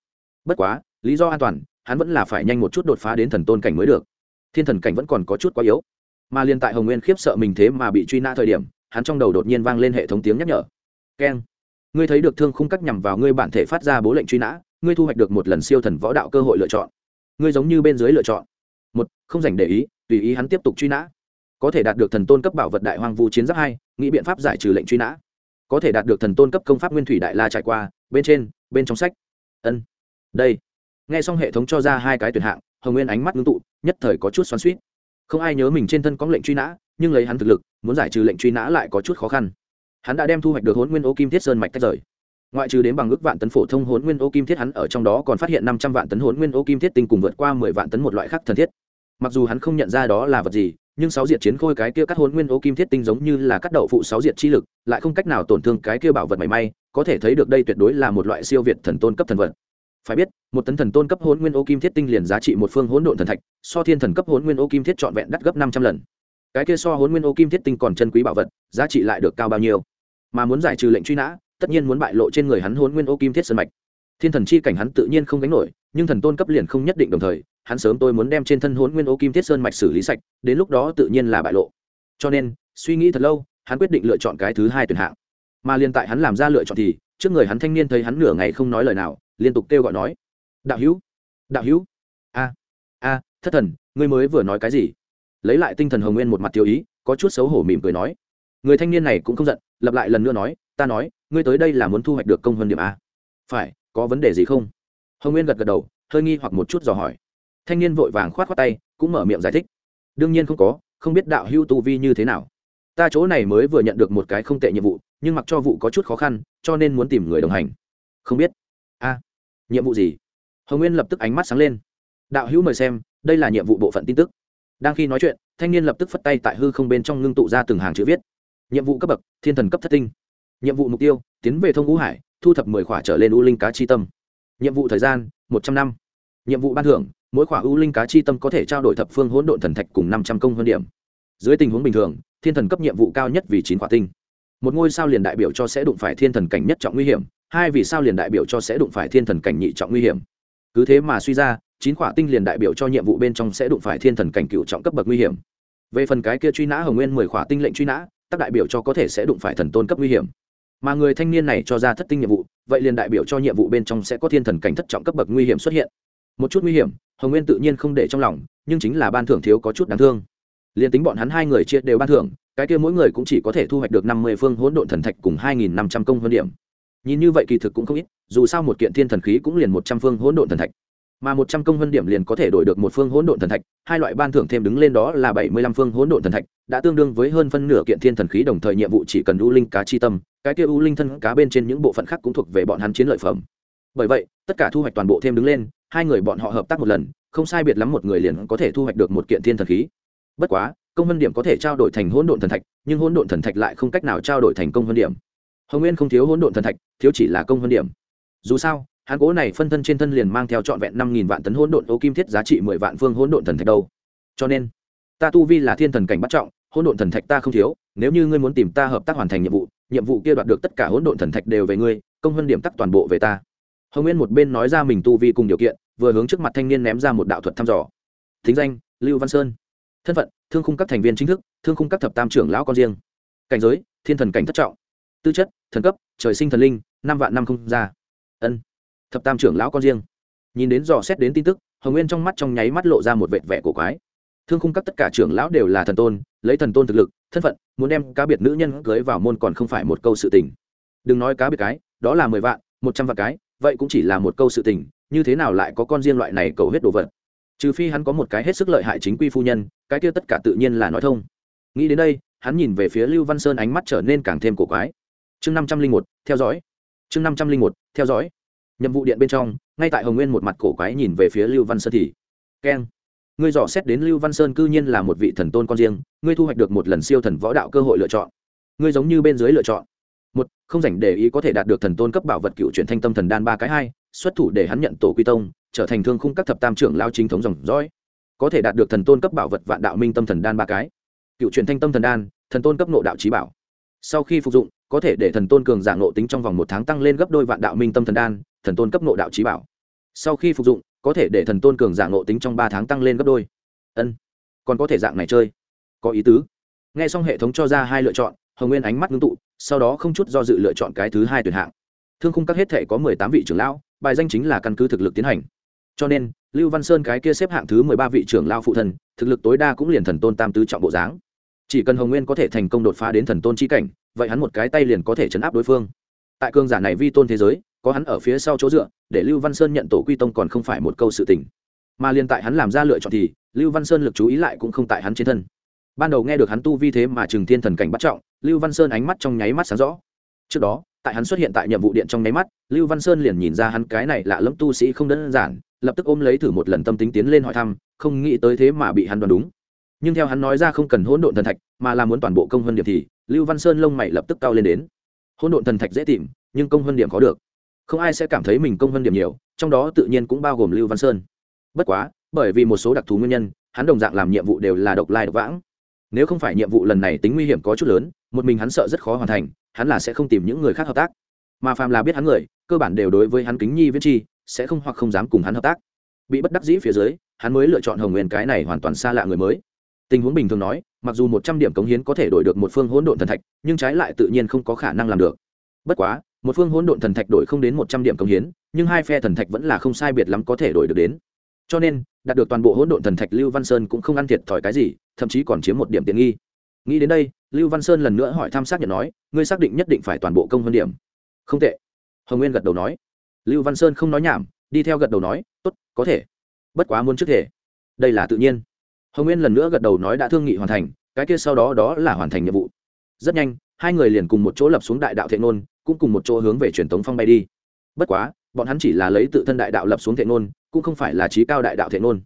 bất quá, lý do an toàn, hắn vẫn là phải nhanh một chút đột phá đến thần tôn cảnh mới được. Thiên thần cảnh vẫn còn có chút quá yếu. Mà liên tại hồng nguyên khiếp sợ mình thế mà bị truy nã thời điểm, hắn trong đầu đột nhiên vang lên hệ thống tiếng nhắc nhở. Keng. Ngươi thấy được thương khung cắt nhằm vào ngươi bản thể phát ra bố lệnh truy nã, ngươi thu hoạch được một lần siêu thần võ đạo cơ hội lựa chọn. Ngươi giống như bên dưới lựa chọn. Một, không dành để ý, tùy ý hắn tiếp tục truy nã. Có thể đạt được thần tôn cấp bảo vật đại hoang vu chiến giáp hai, nghĩ biện pháp giải trừ lệnh truy nã. Có thể đạt được thần tôn cấp công pháp nguyên thủy đại la trải qua, bên trên, bên trong sách. Ân đây. Nghe xong hệ thống cho ra hai cái tuyển hạng, hồng nguyên ánh mắt ngưng tụ, nhất thời có chút xoắn suýt không ai nhớ mình trên thân có lệnh truy nã, nhưng lấy hắn thực lực, muốn giải trừ lệnh truy nã lại có chút khó khăn. Hắn đã đem thu hoạch được hôn nguyên ô kim thiết sơn mạch tách rời. Ngoại trừ đến bằng ước vạn tấn phổ thông hôn nguyên ô kim thiết hắn ở trong đó còn phát hiện năm trăm vạn tấn hôn nguyên ô kim thiết tinh cùng vượt qua mười vạn tấn một loại khác thần thiết. Mặc dù hắn không nhận ra đó là vật gì, nhưng sáu diệt chiến khôi cái kia cắt hôn nguyên ô kim thiết tinh giống như là cắt đậu phụ sáu diệt chi lực, lại không cách nào tổn thương cái kia bảo vật mảy may, có thể thấy được đây tuyệt đối là một loại siêu việt thần tôn cấp thần vật phải biết, một tấn thần tôn cấp hôn nguyên ô kim thiết tinh liền giá trị một phương hỗn độn thần thạch, so thiên thần cấp hôn nguyên ô kim thiết trọn vẹn đắt gấp năm trăm lần. Cái kia so hôn nguyên ô kim thiết tinh còn chân quý bảo vật, giá trị lại được cao bao nhiêu? Mà muốn giải trừ lệnh truy nã, tất nhiên muốn bại lộ trên người hắn hôn nguyên ô kim thiết sơn mạch. Thiên thần chi cảnh hắn tự nhiên không gánh nổi, nhưng thần tôn cấp liền không nhất định đồng thời, hắn sớm tôi muốn đem trên thân hôn nguyên ô kim thiết sơn mạch xử lý sạch, đến lúc đó tự nhiên là bại lộ. Cho nên, suy nghĩ thật lâu, hắn quyết định lựa chọn cái thứ hai tuyển hạng. Mà liền tại hắn làm ra lựa chọn thì, trước người hắn thanh niên thấy hắn nửa ngày không nói lời nào liên tục kêu gọi nói, đạo hữu đạo hữu, a a, thất thần, ngươi mới vừa nói cái gì? Lấy lại tinh thần hồng nguyên một mặt tiêu ý, có chút xấu hổ mỉm cười nói, người thanh niên này cũng không giận, lặp lại lần nữa nói, ta nói, ngươi tới đây là muốn thu hoạch được công hơn điểm a. Phải, có vấn đề gì không? Hồng nguyên gật gật đầu, hơi nghi hoặc một chút dò hỏi. Thanh niên vội vàng khoát khoát tay, cũng mở miệng giải thích, đương nhiên không có, không biết đạo hưu tu vi như thế nào. Ta chỗ này mới vừa nhận được một cái không tệ nhiệm vụ, nhưng mặc cho vụ có chút khó khăn, cho nên muốn tìm người đồng hành. Không biết. A nhiệm vụ gì? Hồng nguyên lập tức ánh mắt sáng lên. Đạo hữu mời xem, đây là nhiệm vụ bộ phận tin tức. Đang khi nói chuyện, thanh niên lập tức phất tay tại hư không bên trong ngưng tụ ra từng hàng chữ viết. Nhiệm vụ cấp bậc, thiên thần cấp thất tinh. Nhiệm vụ mục tiêu, tiến về thông ngũ hải, thu thập mười khỏa trở lên u linh cá chi tâm. Nhiệm vụ thời gian, một trăm năm. Nhiệm vụ ban thưởng, mỗi khỏa u linh cá chi tâm có thể trao đổi thập phương hỗn độn thần thạch cùng năm trăm công hơn điểm. Dưới tình huống bình thường, thiên thần cấp nhiệm vụ cao nhất vì chín khỏa tinh. Một ngôi sao liền đại biểu cho sẽ đụng phải thiên thần cảnh nhất trọng nguy hiểm hai vì sao liền đại biểu cho sẽ đụng phải thiên thần cảnh nhị trọng nguy hiểm? Cứ thế mà suy ra, chín khỏa tinh liền đại biểu cho nhiệm vụ bên trong sẽ đụng phải thiên thần cảnh cựu trọng cấp bậc nguy hiểm. Về phần cái kia truy nã hồng nguyên mười khỏa tinh lệnh truy nã, tác đại biểu cho có thể sẽ đụng phải thần tôn cấp nguy hiểm. Mà người thanh niên này cho ra thất tinh nhiệm vụ, vậy liền đại biểu cho nhiệm vụ bên trong sẽ có thiên thần cảnh thất trọng cấp bậc nguy hiểm xuất hiện. Một chút nguy hiểm, hồng nguyên tự nhiên không để trong lòng, nhưng chính là ban thưởng thiếu có chút đáng thương. Liền tính bọn hắn hai người chia đều ban thưởng, cái kia mỗi người cũng chỉ có thể thu hoạch được năm mươi phương hỗn độn thần thạch cùng hai nghìn năm trăm công hơn điểm nhìn như vậy kỳ thực cũng không ít, dù sao một kiện thiên thần khí cũng liền một trăm phương hỗn độn thần thạch. Mà một trăm công vân điểm liền có thể đổi được một phương hỗn độn thần thạch, hai loại ban thưởng thêm đứng lên đó là bảy mươi lăm phương hỗn độn thần thạch, đã tương đương với hơn phân nửa kiện thiên thần khí đồng thời nhiệm vụ chỉ cần u linh cá chi tâm, cái kia u linh thân cá bên trên những bộ phận khác cũng thuộc về bọn hắn chiến lợi phẩm. Bởi vậy, tất cả thu hoạch toàn bộ thêm đứng lên, hai người bọn họ hợp tác một lần, không sai biệt lắm một người liền có thể thu hoạch được một kiện thiên thần khí. Bất quá, công vân điểm có thể trao đổi thành hỗn độn thần thạch, nhưng hỗn độn thần thạch lại không cách nào trao đổi thành công vân điểm hồng nguyên không thiếu hỗn độn thần thạch, thiếu chỉ là công hơn điểm. dù sao, hắn cố này phân thân trên thân liền mang theo trọn vẹn năm nghìn vạn tấn hỗn độn ô kim thiết giá trị mười vạn phương hỗn độn thần thạch đâu. cho nên, ta tu vi là thiên thần cảnh bắt trọng, hỗn độn thần thạch ta không thiếu, nếu như ngươi muốn tìm ta hợp tác hoàn thành nhiệm vụ nhiệm vụ kia đoạt được tất cả hỗn độn thần thạch đều về ngươi, công hơn điểm tắc toàn bộ về ta. hồng nguyên một bên nói ra mình tu vi cùng điều kiện, vừa hướng trước mặt thanh niên ném ra một đạo thuật thăm dò. thính danh, lưu văn sơn. thân phận, thương khung các thành viên chính thức, thương khung các thập tam trưởng lão con riêng. cảnh giới, thiên thần cảnh thất trọng. tư chất thần cấp, trời sinh thần linh, năm vạn năm không ra. Ân, thập tam trưởng lão con riêng. Nhìn đến dò xét đến tin tức, hồng nguyên trong mắt trong nháy mắt lộ ra một vệt vẻ cổ quái. Thương khung các tất cả trưởng lão đều là thần tôn, lấy thần tôn thực lực, thân phận, muốn đem cá biệt nữ nhân cưới vào môn còn không phải một câu sự tình. Đừng nói cá biệt cái, đó là mười vạn, một trăm vạn cái, vậy cũng chỉ là một câu sự tình, như thế nào lại có con riêng loại này cầu hết đồ vật? Trừ phi hắn có một cái hết sức lợi hại chính quy phu nhân, cái kia tất cả tự nhiên là nói thông. Nghĩ đến đây, hắn nhìn về phía lưu văn sơn ánh mắt trở nên càng thêm cổ quái chương năm trăm linh một, theo dõi. Chương năm trăm linh một, theo dõi. Nhiệm vụ điện bên trong, ngay tại hồng nguyên một mặt cổ quái nhìn về phía lưu văn sơn thì. Keng. Ngươi dò xét đến lưu văn sơn cư nhiên là một vị thần tôn con riêng, ngươi thu hoạch được một lần siêu thần võ đạo cơ hội lựa chọn. Ngươi giống như bên dưới lựa chọn. Một, không dành để ý có thể đạt được thần tôn cấp bảo vật cựu chuyển thanh tâm thần đan ba cái hai, xuất thủ để hắn nhận tổ quy tông, trở thành thương khung các thập tam trưởng lao chính thống dòng dõi. Có thể đạt được thần tôn cấp bảo vật vạn đạo minh tâm thần đan ba cái. Cựu chuyển thanh tâm thần đan, thần tôn cấp nộ đạo trí bảo. Sau khi phục dụng có thể để thần tôn cường giả nộ tính trong vòng một tháng tăng lên gấp đôi vạn đạo minh tâm thần đan, thần tôn cấp nộ đạo trí bảo. Sau khi phục dụng, có thể để thần tôn cường giả nộ tính trong ba tháng tăng lên gấp đôi. Ân, còn có thể dạng này chơi. Có ý tứ. N g h e xong hệ thống cho ra hai lựa chọn, hồng nguyên ánh mắt ngưng tụ, sau đó không chút do dự lựa chọn cái thứ hai tuyển hạng. Thương khung các hết thể có mười tám vị trưởng lão, bài danh chính là căn cứ thực lực tiến hành. Cho nên, lưu văn sơn cái kia xếp hạng thứ mười ba vị trưởng lao phụ thần, thực lực tối đa cũng liền thần tôn tam tứ trọng bộ dáng chỉ cần hồng nguyên có thể thành công đột phá đến thần tôn chi cảnh, vậy hắn một cái tay liền có thể chấn áp đối phương. Tại cương giả này vi tôn thế giới, có hắn ở phía sau chỗ dựa, để lưu văn sơn nhận tổ quy tông còn không phải một câu sự tình. Mà liền tại hắn làm ra lựa chọn thì, lưu văn sơn lực chú ý lại cũng không tại hắn trên thân. Ban đầu nghe được hắn tu vi thế mà trừng thiên thần cảnh bắt trọng, lưu văn sơn ánh mắt trong nháy mắt sáng rõ. Trước đó, tại hắn xuất hiện tại nhiệm vụ điện trong nháy mắt, lưu văn sơn liền nhìn ra hắn cái này lạ lẫm tu sĩ không đơn giản, lập tức ôm lấy thử một lần tâm tính tiến lên hỏi thăm, không nghĩ tới thế mà bị hắn đoán đúng nhưng theo hắn nói ra không cần hỗn độn thần thạch, mà là muốn toàn bộ công hơn điểm thì, lưu văn sơn lông mày lập tức cao lên đến. Hỗn độn thần thạch dễ tìm, nhưng công hơn điểm khó được. Không ai sẽ cảm thấy mình công hơn điểm nhiều, trong đó tự nhiên cũng bao gồm lưu văn sơn. Bất quá, bởi vì một số đặc thù nguyên nhân, hắn đồng dạng làm nhiệm vụ đều là độc lai độc vãng. Nếu không phải nhiệm vụ lần này tính nguy hiểm có chút lớn, một mình hắn sợ rất khó hoàn thành, hắn là sẽ không tìm những người khác hợp tác. Mà phàm là biết hắn người, cơ bản đều đối với hắn kính nhi viết chi, sẽ không hoặc không dám cùng hắn hợp tác. Bị bất đắc dĩ phía dưới, hắn mới lựa chọn hồng nguyên cái này hoàn toàn xa lạ người mới tình huống bình thường nói, mặc dù một trăm điểm cống hiến có thể đổi được một phương hỗn độn thần thạch, nhưng trái lại tự nhiên không có khả năng làm được. Bất quá, một phương hỗn độn thần thạch đổi không đến một trăm điểm cống hiến, nhưng hai phe thần thạch vẫn là không sai biệt lắm có thể đổi được đến. Cho nên, đạt được toàn bộ hỗn độn thần thạch, lưu văn sơn cũng không ăn thiệt thòi cái gì, thậm chí còn chiếm một điểm tiện nghi. Nghĩ đến đây, lưu văn sơn lần nữa hỏi tham xác nhận nói, ngươi xác định nhất định phải toàn bộ công hơn điểm. Không tệ. Hồng nguyên gật đầu nói. Lưu văn sơn không nói nhảm, đi theo gật đầu nói, tốt, có thể. Bất quá muốn trước thể. Đây là tự nhiên hồng nguyên lần nữa gật đầu nói đã thương nghị hoàn thành cái kia sau đó đó là hoàn thành nhiệm vụ. Rất nhanh hai người liền cùng một chỗ lập xuống đại đạo thệ Nôn, cũng cùng một chỗ hướng về truyền thống phong bay đi. Bất quá bọn hắn chỉ là lấy tự thân đại đạo lập xuống thệ Nôn, cũng không phải là trí cao đại đạo thệ Nôn.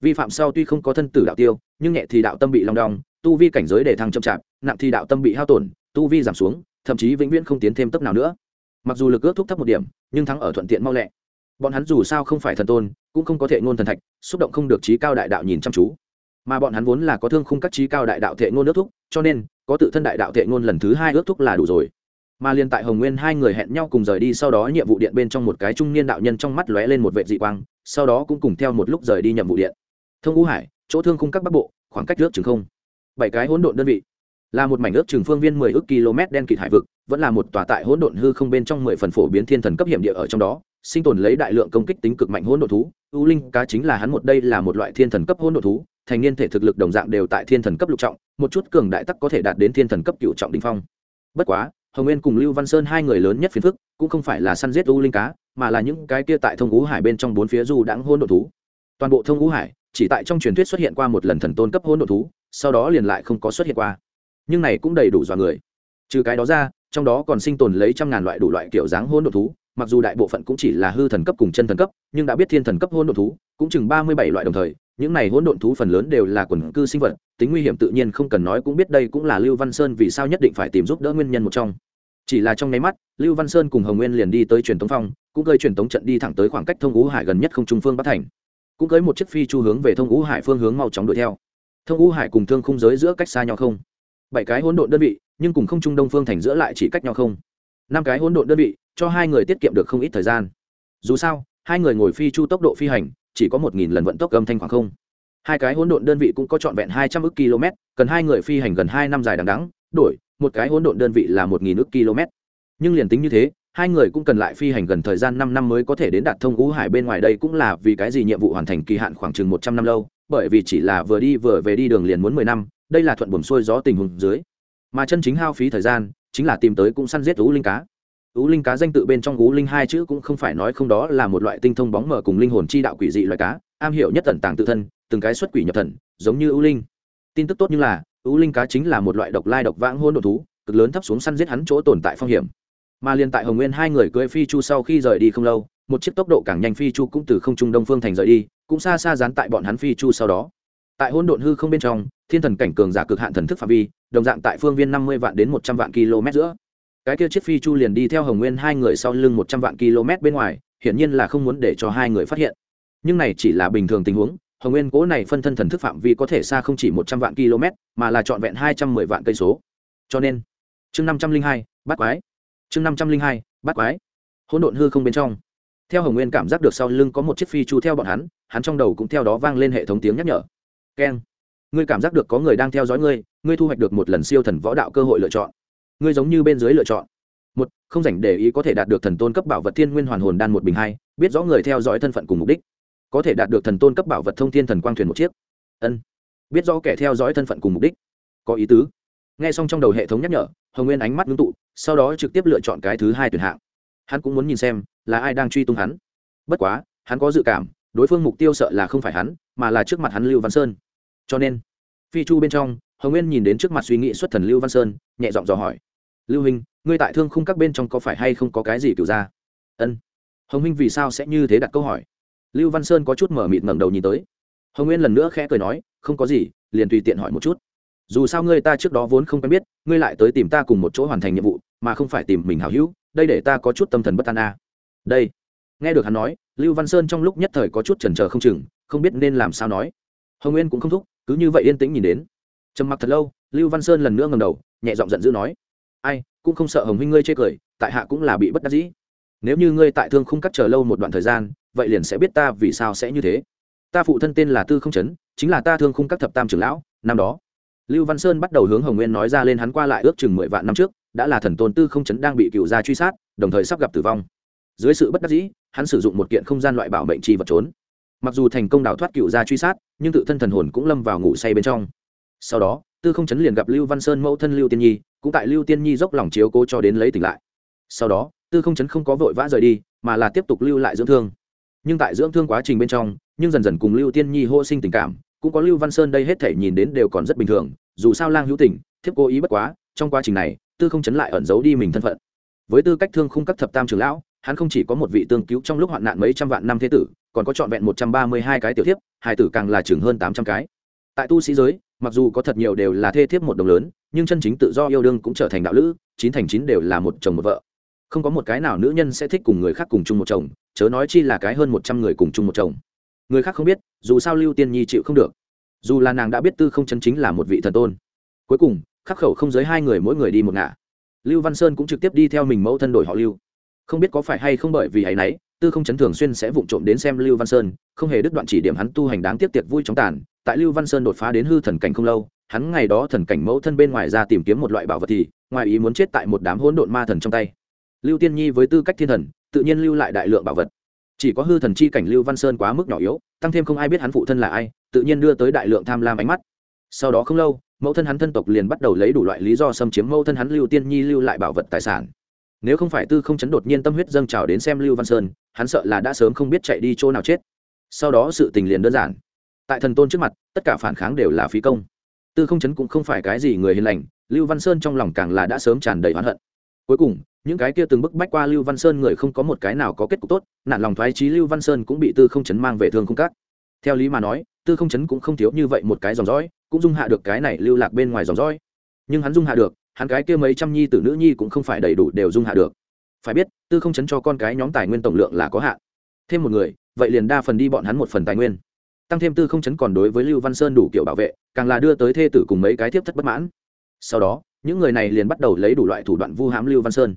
vi phạm sau tuy không có thân tử đạo tiêu nhưng nhẹ thì đạo tâm bị long đong tu vi cảnh giới để thăng chậm chạp nặng thì đạo tâm bị hao tổn tu vi giảm xuống thậm chí vĩnh viễn không tiến thêm tốc nào nữa. Mặc dù lực ước thúc thấp một điểm nhưng thắng ở thuận tiện mau lẹ. Bọn hắn dù sao không phải thần tôn cũng không có thể ngôn thần thạch xúc động không được trí cao đại đạo nhìn chăm chú mà bọn hắn vốn là có thương khung các trí cao đại đạo thệ ngôn ước thúc, cho nên, có tự thân đại đạo thệ ngôn lần thứ hai ước thúc là đủ rồi. Mà liên tại hồng nguyên hai người hẹn nhau cùng rời đi, sau đó nhiệm vụ điện bên trong một cái trung niên đạo nhân trong mắt lóe lên một vệ dị quang, sau đó cũng cùng theo một lúc rời đi nhiệm vụ điện. Thông ngũ hải, chỗ thương khung các bắc bộ, khoảng cách nước chừng không. Bảy cái hỗn độn đơn vị. Là một mảnh ước chừng phương viên mười ước km đen kịt hải vực, vẫn là một tòa tại hỗn độn hư không bên trong mười phần phổ biến thiên thần cấp hiểm địa ở trong đó, sinh tồn lấy đại lượng công kích tính cực mạnh hỗn độn thú. U linh cá chính là hắn một, đây là một loại thiên thần cấp hỗn độn thú thành niên thể thực lực đồng dạng đều tại thiên thần cấp lục trọng, một chút cường đại tắc có thể đạt đến thiên thần cấp cựu trọng đỉnh phong. Bất quá, hồng nguyên cùng lưu văn sơn hai người lớn nhất phiền phức, cũng không phải là săn giết u linh cá, mà là những cái kia tại thông ngũ hải bên trong bốn phía du đãng hôn đ thú. Toàn bộ thông ngũ hải, chỉ tại trong truyền thuyết xuất hiện qua một lần thần tôn cấp hôn đ thú, sau đó liền lại không có xuất hiện qua. Nhưng này cũng đầy đủ dọa người. Trừ cái đó ra, trong đó còn sinh tồn lấy trăm ngàn loại đủ loại kiểu dáng hôn đ thú, mặc dù đại bộ phận cũng chỉ là hư thần cấp cùng chân thần cấp, nhưng đã biết thiên thần cấp hôn độn thú, cũng chừng ba mươi bảy loại đồng thời những này hỗn độn thú phần lớn đều là quần cư sinh vật, tính nguy hiểm tự nhiên không cần nói cũng biết đây cũng là lưu văn sơn vì sao nhất định phải tìm giúp đỡ nguyên nhân một trong. Chỉ là trong nháy mắt, lưu văn sơn cùng hồng nguyên liền đi tới truyền tống phong cũng gây truyền tống trận đi thẳng tới khoảng cách thông ngũ hải gần nhất không trung phương bắc thành. Cũng cưới một chiếc phi chu hướng về thông ngũ hải phương hướng mau chóng đuổi theo. Thông ngũ hải cùng thương khung giới giữa cách xa nhau không? Bảy cái hỗn độn đơn vị, nhưng cùng không trung đông phương thành giữa lại chỉ cách nhau không? Năm cái hỗn độn đơn vị, cho hai người tiết kiệm được không ít thời gian. Dù sao, hai người ngồi phi chu tốc độ phi hành chỉ có một nghìn lần vận tốc âm thanh khoảng không. Hai cái hỗn độn đơn vị cũng có trọn vẹn hai trăm ước km, cần hai người phi hành gần hai năm dài đằng đắng đổi, một cái hỗn độn đơn vị là một nghìn ước km. Nhưng liền tính như thế, hai người cũng cần lại phi hành gần thời gian năm năm mới có thể đến đạt thông ngũ hải bên ngoài đây cũng là vì cái gì nhiệm vụ hoàn thành kỳ hạn khoảng chừng một trăm năm lâu, bởi vì chỉ là vừa đi vừa về đi đường liền muốn mười năm, đây là thuận buồm xuôi gió tình huống dưới. Mà chân chính hao phí thời gian, chính là tìm tới cũng săn giết thú linh cá ú linh cá danh tự bên trong ú linh hai chữ cũng không phải nói không đó là một loại tinh thông bóng mờ cùng linh hồn chi đạo quỷ dị loại cá, am hiểu nhất tận tàng tự thân, từng cái xuất quỷ nhập thần, giống như ú linh. Tin tức tốt như là, ú linh cá chính là một loại độc lai độc vãng hôn đ thú, cực lớn thấp xuống săn giết hắn chỗ tồn tại phong hiểm. Mà liên tại hồng nguyên hai người cưỡi phi chu sau khi rời đi không lâu, một chiếc tốc độ càng nhanh phi chu cũng từ không trung đông phương thành rời đi, cũng xa xa dán tại bọn hắn phi chu sau đó. Tại hôn độn hư không bên trong, thiên thần cảnh cường giả cực hạn thần thức phạm vi, đồng dạng tại phương viên năm mươi vạn đến một trăm vạn km giữa cái kia chiếc phi chu liền đi theo hồng nguyên hai người sau lưng một trăm vạn km bên ngoài, hiển nhiên là không muốn để cho hai người phát hiện. Nhưng này chỉ là bình thường tình huống, hồng nguyên cố này phân thân thần thức phạm vi có thể xa không chỉ một trăm vạn km, mà là trọn vẹn hai trăm mười vạn cây số. Cho nên, chương năm trăm linh hai, bắt quái. Chương năm trăm linh hai, bắt quái. Hỗn độn hư không bên trong. Theo hồng nguyên cảm giác được sau lưng có một chiếc phi chu theo bọn hắn hắn trong đầu cũng theo đó vang lên hệ thống tiếng nhắc nhở. Keng ngươi cảm giác được có người đang theo dõi ngươi ngươi thu hoạch được một lần siêu thần võ đạo cơ hội lựa chọn ngươi giống như bên dưới lựa chọn. Một, không dành để ý có thể đạt được thần tôn cấp bảo vật thiên nguyên hoàn hồn đan một bình hai, biết rõ người theo dõi thân phận cùng mục đích. Có thể đạt được thần tôn cấp bảo vật thông thiên thần quang thuyền một chiếc. Ân. Biết rõ kẻ theo dõi thân phận cùng mục đích. Có ý tứ. Nghe xong trong đầu hệ thống nhắc nhở, hồng nguyên ánh mắt ngưng tụ, sau đó trực tiếp lựa chọn cái thứ hai tuyển hạng. Hắn cũng muốn nhìn xem là ai đang truy tung hắn. Bất quá, hắn có dự cảm, đối phương mục tiêu sợ là không phải hắn, mà là trước mặt hắn lưu văn sơn. Cho nên, phi chu bên trong, hồng nguyên nhìn đến trước mặt suy nghĩ xuất thần lưu văn sơn, nhẹ giọng dò hỏi lưu hình ngươi tại thương khung các bên trong có phải hay không có cái gì kiểu ra? Ân. Hồng huynh vì sao sẽ như thế đặt câu hỏi? Lưu văn sơn có chút mở mịt ngẩng đầu nhìn tới. Hồng nguyên lần nữa khẽ cười nói, không có gì, liền tùy tiện hỏi một chút. Dù sao ngươi ta trước đó vốn không quen biết, ngươi lại tới tìm ta cùng một chỗ hoàn thành nhiệm vụ, mà không phải tìm mình hảo hữu, đây để ta có chút tâm thần bất an a. À. đây. Nghe được hắn nói, lưu văn sơn trong lúc nhất thời có chút chần chờ không chừng, không biết nên làm sao nói. Hồng nguyên cũng không thúc, cứ như vậy yên tĩnh nhìn đến. Trầm mặc thật lâu, lưu văn sơn lần nữa ngầm đầu, nhẹ giọng giận dữ nói ai, cũng không sợ hồng huynh ngươi chê cười, tại hạ cũng là bị bất đắc dĩ. Nếu như ngươi tại thương không cắt chờ lâu một đoạn thời gian, vậy liền sẽ biết ta vì sao sẽ như thế. Ta phụ thân tên là tư không chấn, chính là ta thương khung các thập tam trưởng lão, năm đó. Lưu văn sơn bắt đầu hướng hồng nguyên nói ra lên hắn qua lại ước chừng mười vạn năm trước, đã là thần tôn tư không chấn đang bị cựu gia truy sát, đồng thời sắp gặp tử vong. Dưới sự bất đắc dĩ, hắn sử dụng một kiện không gian loại bảo mệnh chi vật trốn. Mặc dù thành công đào thoát cựu gia truy sát, nhưng tự thân thần hồn cũng lâm vào ngủ say bên trong. Sau đó, tư không chấn liền gặp lưu văn sơn mẫu thân lưu tiên nhi cũng tại lưu tiên nhi dốc lòng chiếu cố cho đến lấy tỉnh lại. Sau đó, tư không chấn không có vội vã rời đi, mà là tiếp tục lưu lại dưỡng thương. Nhưng tại dưỡng thương quá trình bên trong, nhưng dần dần cùng lưu tiên nhi hô sinh tình cảm, cũng có lưu văn sơn đây hết thể nhìn đến đều còn rất bình thường, dù sao lang hữu tình thiếp cố ý bất quá, trong quá trình này, tư không chấn lại ẩn giấu đi mình thân phận. Với tư cách thương khung cấp thập tam trường lão, hắn không chỉ có một vị tương cứu trong lúc hoạn nạn mấy trăm vạn năm thế tử, còn có trọn vẹn một trăm ba mươi hai cái tiểu thiếp, hai tử càng là chừng hơn tám trăm cái. Tại tu sĩ giới mặc dù có thật nhiều đều là thê thiếp một đồng lớn, nhưng chân chính tự do yêu đương cũng trở thành đạo lữ, chín thành chín đều là một chồng một vợ. Không có một cái nào nữ nhân sẽ thích cùng người khác cùng chung một chồng, chớ nói chi là cái hơn một trăm người cùng chung một chồng. Người khác không biết, dù sao lưu tiên nhi chịu không được. Dù là nàng đã biết tư không chân chính là một vị thần tôn. Cuối cùng, khắc khẩu không giới hai người mỗi người đi một ngả. Lưu văn sơn cũng trực tiếp đi theo mình mẫu thân đổi họ lưu. Không biết có phải hay không bởi vì ấ y n ấ y tư không chấn thường xuyên sẽ vụng trộm đến xem lưu văn sơn, không hề đứt đoạn chỉ điểm hắn tu hành đáng tiếc tiệc vui chóng tàn tại lưu văn sơn đột phá đến hư thần cảnh không lâu, hắn ngày đó thần cảnh mẫu thân bên ngoài ra tìm kiếm một loại bảo vật thì, ngoài ý muốn chết tại một đám hỗn độn ma thần trong tay. Lưu tiên nhi với tư cách thiên thần, tự nhiên lưu lại đại lượng bảo vật. Chỉ có hư thần chi cảnh lưu văn sơn quá mức nhỏ yếu, tăng thêm không ai biết hắn phụ thân là ai, tự nhiên đưa tới đại lượng tham lam ánh mắt. Sau đó không lâu, mẫu thân hắn thân tộc liền bắt đầu lấy đủ loại lý do xâm chiếm mẫu thân hắn lưu tiên nhi lưu lại bảo vật tài sản. Nếu không phải tư không chấn đột nhiên tâm huyết dâng trào đến xem lưu văn sơn, hắn sợ là đã sớm không biết chạy đi chỗ nào chết. Sau đó sự tình liền đơn giản tại thần tôn trước mặt, tất cả phản kháng đều là phí công. Tư không chấn cũng không phải cái gì người hiền lành, lưu văn sơn trong lòng càng là đã sớm tràn đầy oán hận. Cuối cùng, những cái kia từng bức bách qua lưu văn sơn người không có một cái nào có kết cục tốt nạn lòng thoái trí lưu văn sơn cũng bị tư không chấn mang về thương không cắt theo lý mà nói, tư không chấn cũng không thiếu như vậy một cái dòng dõi, cũng dung hạ được cái này lưu lạc bên ngoài dòng dõi. Nhưng hắn dung hạ được, hắn cái kia mấy trăm nhi tử nữ nhi cũng không phải đầy đủ đều dung hạ được. Phải biết, tư không chấn cho con cái nhóm tài nguyên tổng lượng là có hạn. Thêm một người, vậy liền đa phần đi bọn hắn một phần tài nguyên tăng thêm tư không chấn còn đối với lưu văn sơn đủ kiểu bảo vệ, càng là đưa tới thê tử cùng mấy cái tiếp thất bất mãn. Sau đó, những người này liền bắt đầu lấy đủ loại thủ đoạn vu hãm lưu văn sơn.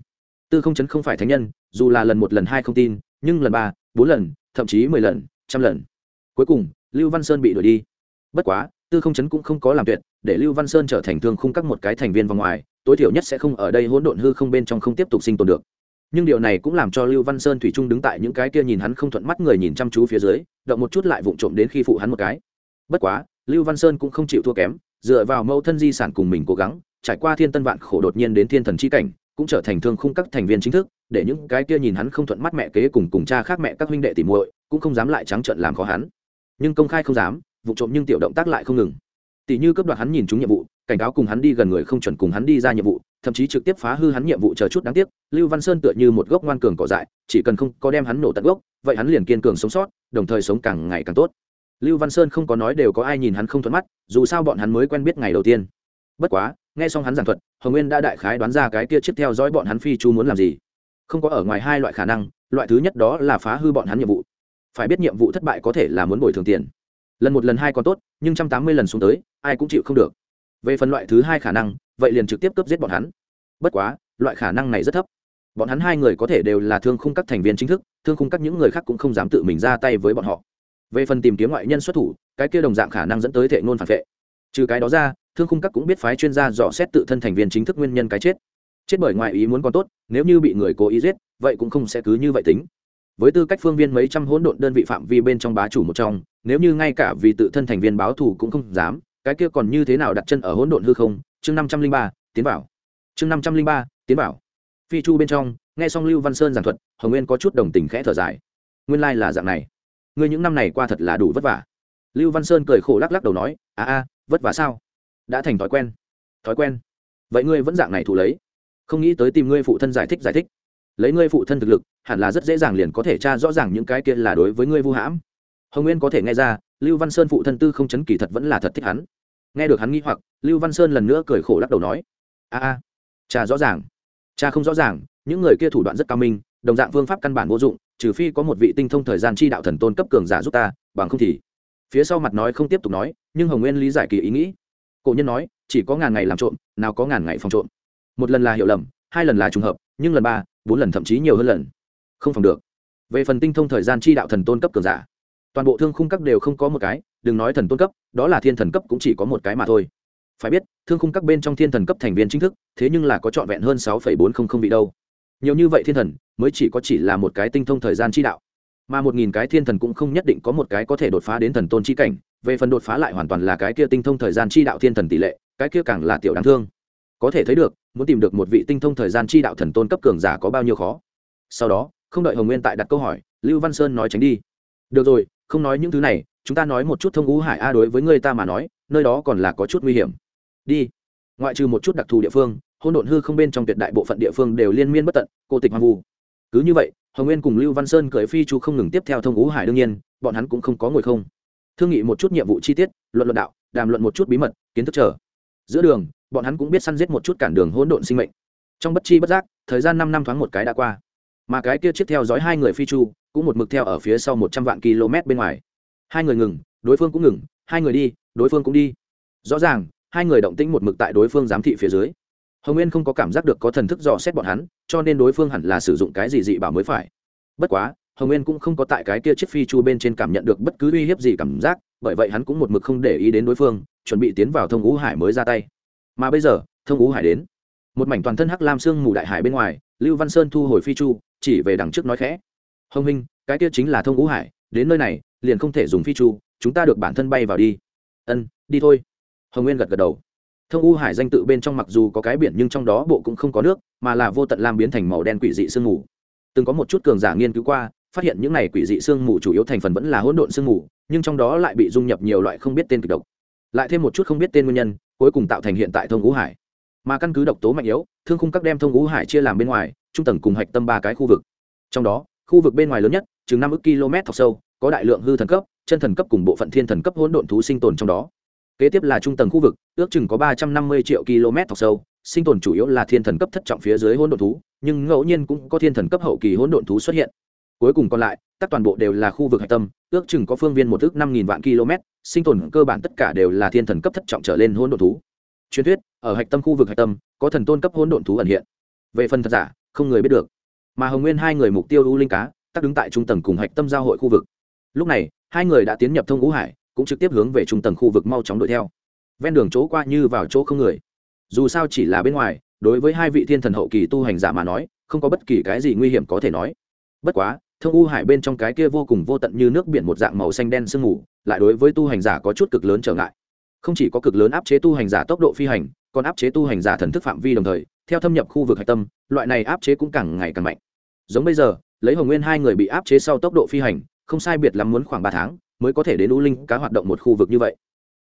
Tư không chấn không phải thánh nhân, dù là lần một lần hai không tin, nhưng lần ba, bốn lần, thậm chí mười lần, trăm lần. Cuối cùng, lưu văn sơn bị đuổi đi. Bất quá, tư không chấn cũng không có làm tuyệt, để lưu văn sơn trở thành thương khung các một cái thành viên vòng ngoài, tối thiểu nhất sẽ không ở đây hỗn độn hư không bên trong không tiếp tục sinh tồn được nhưng điều này cũng làm cho lưu văn sơn thủy trung đứng tại những cái kia nhìn hắn không thuận mắt người nhìn chăm chú phía dưới, động một chút lại vụng trộm đến khi phụ hắn một cái. Bất quá, lưu văn sơn cũng không chịu thua kém, dựa vào mẫu thân di sản cùng mình cố gắng, trải qua thiên tân vạn khổ đột nhiên đến thiên thần chi cảnh, cũng trở thành thương khung các thành viên chính thức, để những cái kia nhìn hắn không thuận mắt mẹ kế cùng cùng cha khác mẹ các huynh đệ tỉ muội, cũng không dám lại trắng trợn làm khó hắn. Nhưng công khai không dám vụ trộm nhưng tiểu động tác lại không ngừng tỷ như cấp đoạt hắn nhìn chúng nhiệm vụ, cảnh cáo cùng hắn đi gần người không chuẩn cùng hắn đi ra nhiệm vụ, thậm chí trực tiếp phá hư hắn nhiệm vụ chờ chút đáng tiếc, lưu văn sơn tựa như một gốc ngoan cường cỏ dại, chỉ cần không có đem hắn nổ tận gốc, vậy hắn liền kiên cường sống sót, đồng thời sống càng ngày càng tốt. Lưu văn sơn không có nói đều có ai nhìn hắn không thuận mắt, dù sao bọn hắn mới quen biết ngày đầu tiên. Bất quá, nghe xong hắn giảng thuật, hồng nguyên đã đại khái đoán ra cái kia chiếc theo dõi bọn hắn phi chu muốn làm gì. Không có ở ngoài hai loại khả năng, loại thứ nhất đó là phá hư bọn hắn nhiệm vụ. Phải biết nhiệm vụ thất bại có thể là muốn bồi thường tiền lần một lần hai còn tốt, nhưng trăm tám mươi lần xuống tới, ai cũng chịu không được. Về phần loại thứ hai khả năng, vậy liền trực tiếp cướp giết bọn hắn. Bất quá, loại khả năng này rất thấp. Bọn hắn hai người có thể đều là thương khung các thành viên chính thức, thương khung các những người khác cũng không dám tự mình ra tay với bọn họ. Về phần tìm kiếm ngoại nhân xuất thủ, cái kia đồng dạng khả năng dẫn tới thệ ngôn phản vệ. Trừ cái đó ra, thương khung các cũng biết phái chuyên gia dò xét tự thân thành viên chính thức nguyên nhân cái chết. Chết bởi ngoại ý muốn còn tốt, nếu như bị người cố ý giết, vậy cũng không sẽ cứ như vậy tính với tư cách phương viên mấy trăm hỗn độn đơn vị phạm vi bên trong bá chủ một trong, nếu như ngay cả vì tự thân thành viên báo thù cũng không dám, cái kia còn như thế nào đặt chân ở hỗn độn hư không? Chương năm trăm linh ba, tiến bảo chương năm trăm linh ba, tiến bảo phi chu bên trong, nghe xong lưu văn sơn giảng thuật, hồng nguyên có chút đồng tình khẽ thở dài. Nguyên lai là dạng này. Ngươi những năm này qua thật là đủ vất vả. Lưu văn sơn cười khổ lắc lắc đầu nói, a a, vất vả sao? Đã thành thói quen. Thói quen. Vậy ngươi vẫn dạng này thủ lấy. Không nghĩ tới tìm ngươi phụ thân giải thích giải thích. Lấy ngươi phụ thân thực lực hẳn là rất dễ dàng liền có thể tra rõ ràng những cái kia là đối với ngươi vu hãm. Hồng nguyên có thể nghe ra, lưu văn sơn phụ thân tư không chấn kỳ thật vẫn là thật thích hắn. Nghe được hắn nghĩ hoặc, lưu văn sơn lần nữa cười khổ lắc đầu nói, a a, cha rõ ràng, cha không rõ ràng, những người kia thủ đoạn rất cao minh, đồng dạng phương pháp căn bản vô dụng, trừ phi có một vị tinh thông thời gian chi đạo thần tôn cấp cường giả giúp ta, bằng không thì phía sau mặt nói không tiếp tục nói, nhưng hồng nguyên lý giải kỳ ý nghĩ. Cổ nhân nói, chỉ có ngàn ngày làm trộm, nào có ngàn ngày phòng trộm. Một lần là hiểu lầm, hai lần là trùng hợp, nhưng lần ba, bốn lần thậm chí nhiều hơn lần không phòng được. Về phần tinh thông thời gian chi đạo thần tôn cấp cường giả, toàn bộ thương khung cấp đều không có một cái, đừng nói thần tôn cấp, đó là thiên thần cấp cũng chỉ có một cái mà thôi. Phải biết, thương khung các bên trong thiên thần cấp thành viên chính thức, thế nhưng là có trọn vẹn hơn sáu bốn trăm linh vị đâu. Nhiều như vậy thiên thần, mới chỉ có chỉ là một cái tinh thông thời gian chi đạo. Mà một nghìn cái thiên thần cũng không nhất định có một cái có thể đột phá đến thần tôn chi cảnh, về phần đột phá lại hoàn toàn là cái kia tinh thông thời gian chi đạo thiên thần tỷ lệ, cái kia càng là tiểu đáng thương. Có thể thấy được, muốn tìm được một vị tinh thông thời gian chi đạo thần tôn cấp cường giả có bao nhiêu khó. Sau đó không đợi hồng nguyên tại đặt câu hỏi lưu văn sơn nói tránh đi được rồi không nói những thứ này chúng ta nói một chút thông ngũ hải a đối với người ta mà nói nơi đó còn là có chút nguy hiểm đi ngoại trừ một chút đặc thù địa phương hôn độn hư không bên trong tuyệt đại bộ phận địa phương đều liên miên bất tận cô tịch hoang vu cứ như vậy hồng nguyên cùng lưu văn sơn cởi phi chu không ngừng tiếp theo thông ngũ hải đương nhiên bọn hắn cũng không có ngồi không thương nghị một chút nhiệm vụ chi tiết luận luận đạo đàm luận một chút bí mật kiến thức trở giữa đường bọn hắn cũng biết săn giết một chút cản đường hỗn độn sinh mệnh trong bất chi bất giác thời gian năm năm thoáng một cái đã qua mà cái kia chiếc theo dõi hai người phi chu cũng một mực theo ở phía sau một trăm vạn km bên ngoài. Hai người ngừng, đối phương cũng ngừng, hai người đi, đối phương cũng đi. Rõ ràng, hai người động tĩnh một mực tại đối phương giám thị phía dưới. Hồng nguyên không có cảm giác được có thần thức dò xét bọn hắn, cho nên đối phương hẳn là sử dụng cái gì dị bảo mới phải. Bất quá, hồng nguyên cũng không có tại cái kia chiếc phi chu bên trên cảm nhận được bất cứ uy hiếp gì cảm giác, bởi vậy hắn cũng một mực không để ý đến đối phương, chuẩn bị tiến vào thông ngũ hải mới ra tay. Mà bây giờ, thông ngũ hải đến. Một mảnh toàn thân hắc lam sương mù đại hải bên ngoài, lưu văn sơn thu hồi phi chu chỉ về đằng trước nói khẽ. Hồng minh cái kia chính là thông ngũ hải, đến nơi này, liền không thể dùng phi chu, chúng ta được bản thân bay vào đi. Ân, đi thôi. Hồng nguyên gật gật đầu. Thông u hải danh tự bên trong mặc dù có cái biển nhưng trong đó bộ cũng không có nước, mà là vô tận lam biến thành màu đen quỷ dị sương mù. Từng có một chút cường giả nghiên cứu qua, phát hiện những này quỷ dị sương mù chủ yếu thành phần vẫn là hỗn độn sương mù, nhưng trong đó lại bị dung nhập nhiều loại không biết tên kịch độc. Lại thêm một chút không biết tên nguyên nhân, cuối cùng tạo thành hiện tại thông U hải. Mà căn cứ độc tố mạnh yếu, thương khung các đem thông U hải chia làm bên ngoài trung tầng cùng hạch tâm ba cái khu vực. Trong đó, khu vực bên ngoài lớn nhất, chừng năm ước km thọc sâu, có đại lượng hư thần cấp, chân thần cấp cùng bộ phận thiên thần cấp hỗn độn thú sinh tồn trong đó. Kế tiếp là trung tầng khu vực, ước chừng có ba trăm năm mươi triệu km thọc sâu, sinh tồn chủ yếu là thiên thần cấp thất trọng phía dưới hỗn độn thú, nhưng ngẫu nhiên cũng có thiên thần cấp hậu kỳ hỗn độn thú xuất hiện. Cuối cùng còn lại, tất toàn bộ đều là khu vực hạch tâm, ước chừng có phương viên một ước năm nghìn vạn km, sinh tồn cơ bản tất cả đều là thiên thần cấp thất trọng trở lên hỗn độn thú. Truyền thuyết, ở hạch tâm khu vực hạch tâm, có thần tôn cấp hỗn độn thú ẩn hiện. Về phần thật giả không người biết được. Mà hồng nguyên hai người mục tiêu u linh cá, tắc đứng tại trung tầng cùng hạch tâm giao hội khu vực. Lúc này, hai người đã tiến nhập thông ngũ hải, cũng trực tiếp hướng về trung tầng khu vực mau chóng đuổi theo. Ven đường chỗ qua như vào chỗ không người. Dù sao chỉ là bên ngoài, đối với hai vị thiên thần hậu kỳ tu hành giả mà nói, không có bất kỳ cái gì nguy hiểm có thể nói. Bất quá, thông u hải bên trong cái kia vô cùng vô tận như nước biển một dạng màu xanh đen sương mù, lại đối với tu hành giả có chút cực lớn trở ngại. Không chỉ có cực lớn áp chế tu hành giả tốc độ phi hành, còn áp chế tu hành giả thần thức phạm vi đồng thời theo thâm nhập khu vực hạch tâm, loại này áp chế cũng càng ngày càng mạnh. Giống bây giờ, lấy hồng nguyên hai người bị áp chế sau tốc độ phi hành, không sai biệt lắm muốn khoảng ba tháng mới có thể đến u linh cá hoạt động một khu vực như vậy.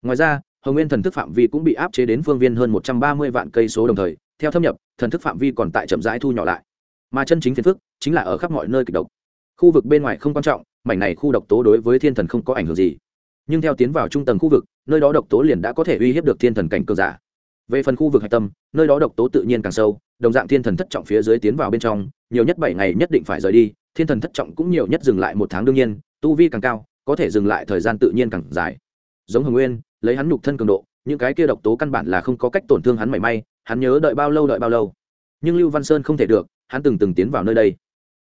Ngoài ra, hồng nguyên thần thức phạm vi cũng bị áp chế đến phương viên hơn một trăm ba mươi vạn cây số đồng thời, theo thâm nhập, thần thức phạm vi còn tại chậm rãi thu nhỏ lại. Mà chân chính phiền phức chính là ở khắp mọi nơi kịch độc. Khu vực bên ngoài không quan trọng, mảnh này khu độc tố đối với thiên thần không có ảnh hưởng gì. Nhưng theo tiến vào trung tầng khu vực, nơi đó độc tố liền đã có thể uy hiếp được thiên thần cảnh cường giả. Về phần khu vực hạch tâm nơi đó độc tố tự nhiên càng sâu, đồng dạng thiên thần thất trọng phía dưới tiến vào bên trong, nhiều nhất bảy ngày nhất định phải rời đi, thiên thần thất trọng cũng nhiều nhất dừng lại một tháng đương nhiên, tu vi càng cao, có thể dừng lại thời gian tự nhiên càng dài. Giống hồng nguyên, lấy hắn nhục thân cường độ, những cái kia độc tố căn bản là không có cách tổn thương hắn mảy may, hắn nhớ đợi bao lâu đợi bao lâu. Nhưng lưu văn sơn không thể được, hắn từng từng tiến vào nơi đây.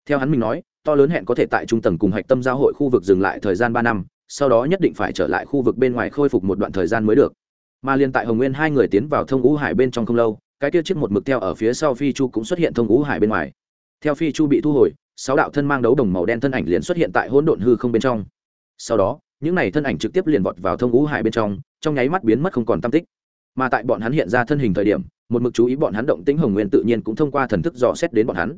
Theo hắn mình nói, to lớn hẹn có thể tại trung tầng cùng hạch tâm giao hội khu vực dừng lại thời gian ba năm, sau đó nhất định phải trở lại khu vực bên ngoài khôi phục một đoạn thời gian mới được. Mà liên tại hồng nguyên hai người tiến vào thông ngũ hải bên trong không lâu cái kia chiếc một mực theo ở phía sau phi chu cũng xuất hiện thông ngũ hải bên ngoài. Theo phi chu bị thu hồi, sáu đạo thân mang đấu đồng màu đen thân ảnh liền xuất hiện tại hỗn độn hư không bên trong. Sau đó, những này thân ảnh trực tiếp liền vọt vào thông ngũ hải bên trong trong nháy mắt biến mất không còn tam tích. Mà tại bọn hắn hiện ra thân hình thời điểm, một mực chú ý bọn hắn động tĩnh hồng nguyên tự nhiên cũng thông qua thần thức dò xét đến bọn hắn.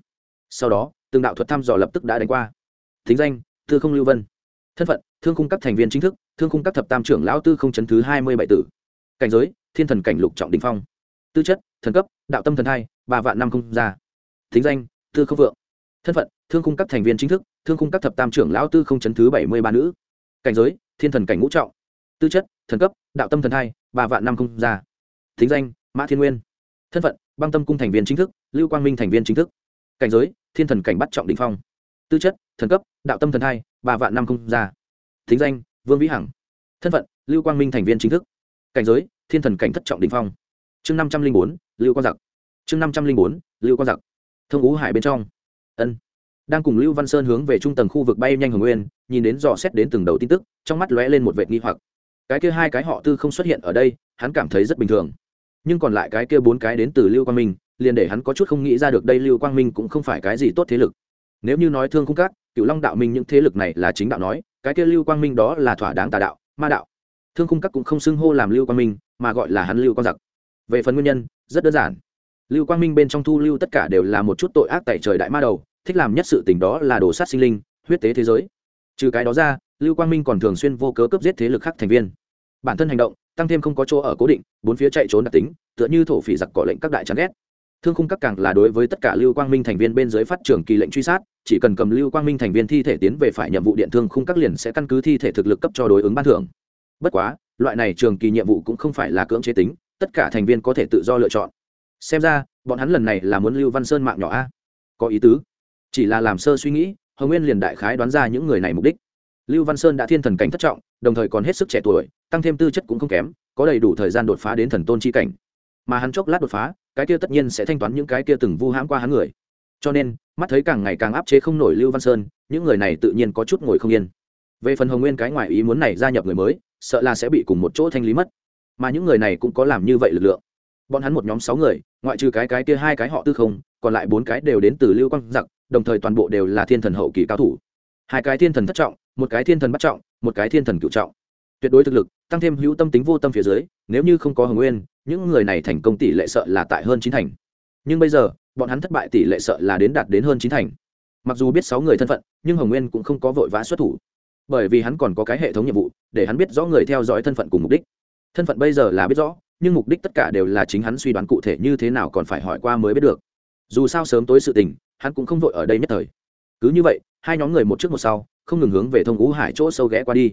Sau đó, từng đạo thuật thăm dò lập tức đã đánh qua. Thính danh, thư không lưu vân. Thân phận, thương khung các thành viên chính thức, thương khung các thập tam trưởng lão tư không chấn thứ hai mươi bảy tử. Cảnh giới, thiên thần cảnh lục trọng đình phong tư chất, thần cấp, đạo tâm thần hai ba vạn năm không ra. Thính danh, tư không vượng. Thân phận, thương khung các thành viên chính thức, thương khung các thập tam trưởng lão tư không chấn thứ bảy mươi ba nữ. Cảnh giới, thiên thần cảnh ngũ trọng. Tư chất, thần cấp, đạo tâm thần hai ba vạn năm không ra. Thính danh, mã thiên nguyên. Thân phận, băng tâm cung thành viên chính thức, lưu quang minh thành viên chính thức. Cảnh giới, thiên thần cảnh bắt trọng định phong. Tư chất, thần cấp, đạo tâm thần hai ba vạn năm không ra. Thính danh, vương vĩ hằng. Thân phận, lưu quang minh thành viên chính thức. Cảnh giới, thiên thần cảnh thất trọng đình phong chương năm trăm linh bốn, lưu quang giặc. Chương năm trăm linh bốn, lưu quang giặc. Thông ú hải bên trong. Ân. Đang cùng lưu văn sơn hướng về trung tầng khu vực bay nhanh hồng nguyên, nhìn đến dò xét đến từng đầu tin tức, trong mắt lóe lên một vệt nghi hoặc. Cái kia hai cái họ tư không xuất hiện ở đây, hắn cảm thấy rất bình thường. Nhưng còn lại cái kia bốn cái đến từ lưu quang minh, liền để hắn có chút không nghĩ ra được đây lưu quang minh cũng không phải cái gì tốt thế lực. Nếu như nói thương khung các cựu long đạo minh những thế lực này là chính đạo nói, cái kia lưu quang minh đó là thỏa đáng tà đạo, ma đạo. Thương khung các cũng không xưng hô làm lưu quang minh, mà gọi là hắn lưu quang giặc về phần nguyên nhân, rất đơn giản. Lưu quang minh bên trong thu lưu tất cả đều là một chút tội ác tại trời đại ma đầu, thích làm nhất sự tình đó là đổ sát sinh linh, huyết tế thế giới. Trừ cái đó ra, lưu quang minh còn thường xuyên vô cớ cướp giết thế lực khác thành viên. Bản thân hành động, tăng thêm không có chỗ ở cố định, bốn phía chạy trốn đặc tính, tựa như thổ phỉ giặc cỏ lệnh các đại chán ghét. Thương khung các càng là đối với tất cả lưu quang minh thành viên bên dưới phát trưởng kỳ lệnh truy sát, chỉ cần cầm lưu quang minh thành viên thi thể tiến về phải nhiệm vụ điện thương khung các liền sẽ căn cứ thi thể thực lực cấp cho đối ứng ban thưởng. Bất quá, loại này trường kỳ nhiệm vụ cũng không phải là cưỡng chế tính tất cả thành viên có thể tự do lựa chọn. Xem ra, bọn hắn lần này là muốn lưu văn sơn mạng nhỏ a. Có ý tứ. Chỉ là làm sơ suy nghĩ, hồng nguyên liền đại khái đoán ra những người này mục đích. Lưu văn sơn đã thiên thần cảnh thất trọng, đồng thời còn hết sức trẻ tuổi, tăng thêm tư chất cũng không kém, có đầy đủ thời gian đột phá đến thần tôn chi cảnh. Mà hắn chốc lát đột phá, cái kia tất nhiên sẽ thanh toán những cái kia từng vu hãm qua hắn người. Cho nên, mắt thấy càng ngày càng áp chế không nổi lưu văn sơn, những người này tự nhiên có chút ngồi không yên. Về phần hồng nguyên cái ngoài ý muốn này gia nhập người mới, sợ là sẽ bị cùng một chỗ thanh lý mất mà những người này cũng có làm như vậy lực lượng. Bọn hắn một nhóm sáu người, ngoại trừ cái cái kia hai cái họ tư không, còn lại bốn cái đều đến từ lưu quang giặc, đồng thời toàn bộ đều là thiên thần hậu kỳ cao thủ. Hai cái thiên thần thất trọng, một cái thiên thần bắt trọng, một cái thiên thần cựu trọng. Tuyệt đối thực lực, tăng thêm hữu tâm tính vô tâm phía dưới, nếu như không có hồng nguyên, những người này thành công tỷ lệ sợ là tại hơn chín thành. Nhưng bây giờ, bọn hắn thất bại tỷ lệ sợ là đến đạt đến hơn chín thành. Mặc dù biết sáu người thân phận, nhưng hồng nguyên cũng không có vội vã xuất thủ. Bởi vì hắn còn có cái hệ thống nhiệm vụ, để hắn biết rõ người theo dõi thân phận cùng mục đích thân phận bây giờ là biết rõ, nhưng mục đích tất cả đều là chính hắn suy đoán cụ thể như thế nào còn phải hỏi qua mới biết được. Dù sao sớm tối sự tình, hắn cũng không vội ở đây nhất thời. Cứ như vậy, hai nhóm người một trước một sau, không ngừng hướng về thông ngũ hải chỗ sâu ghé qua đi.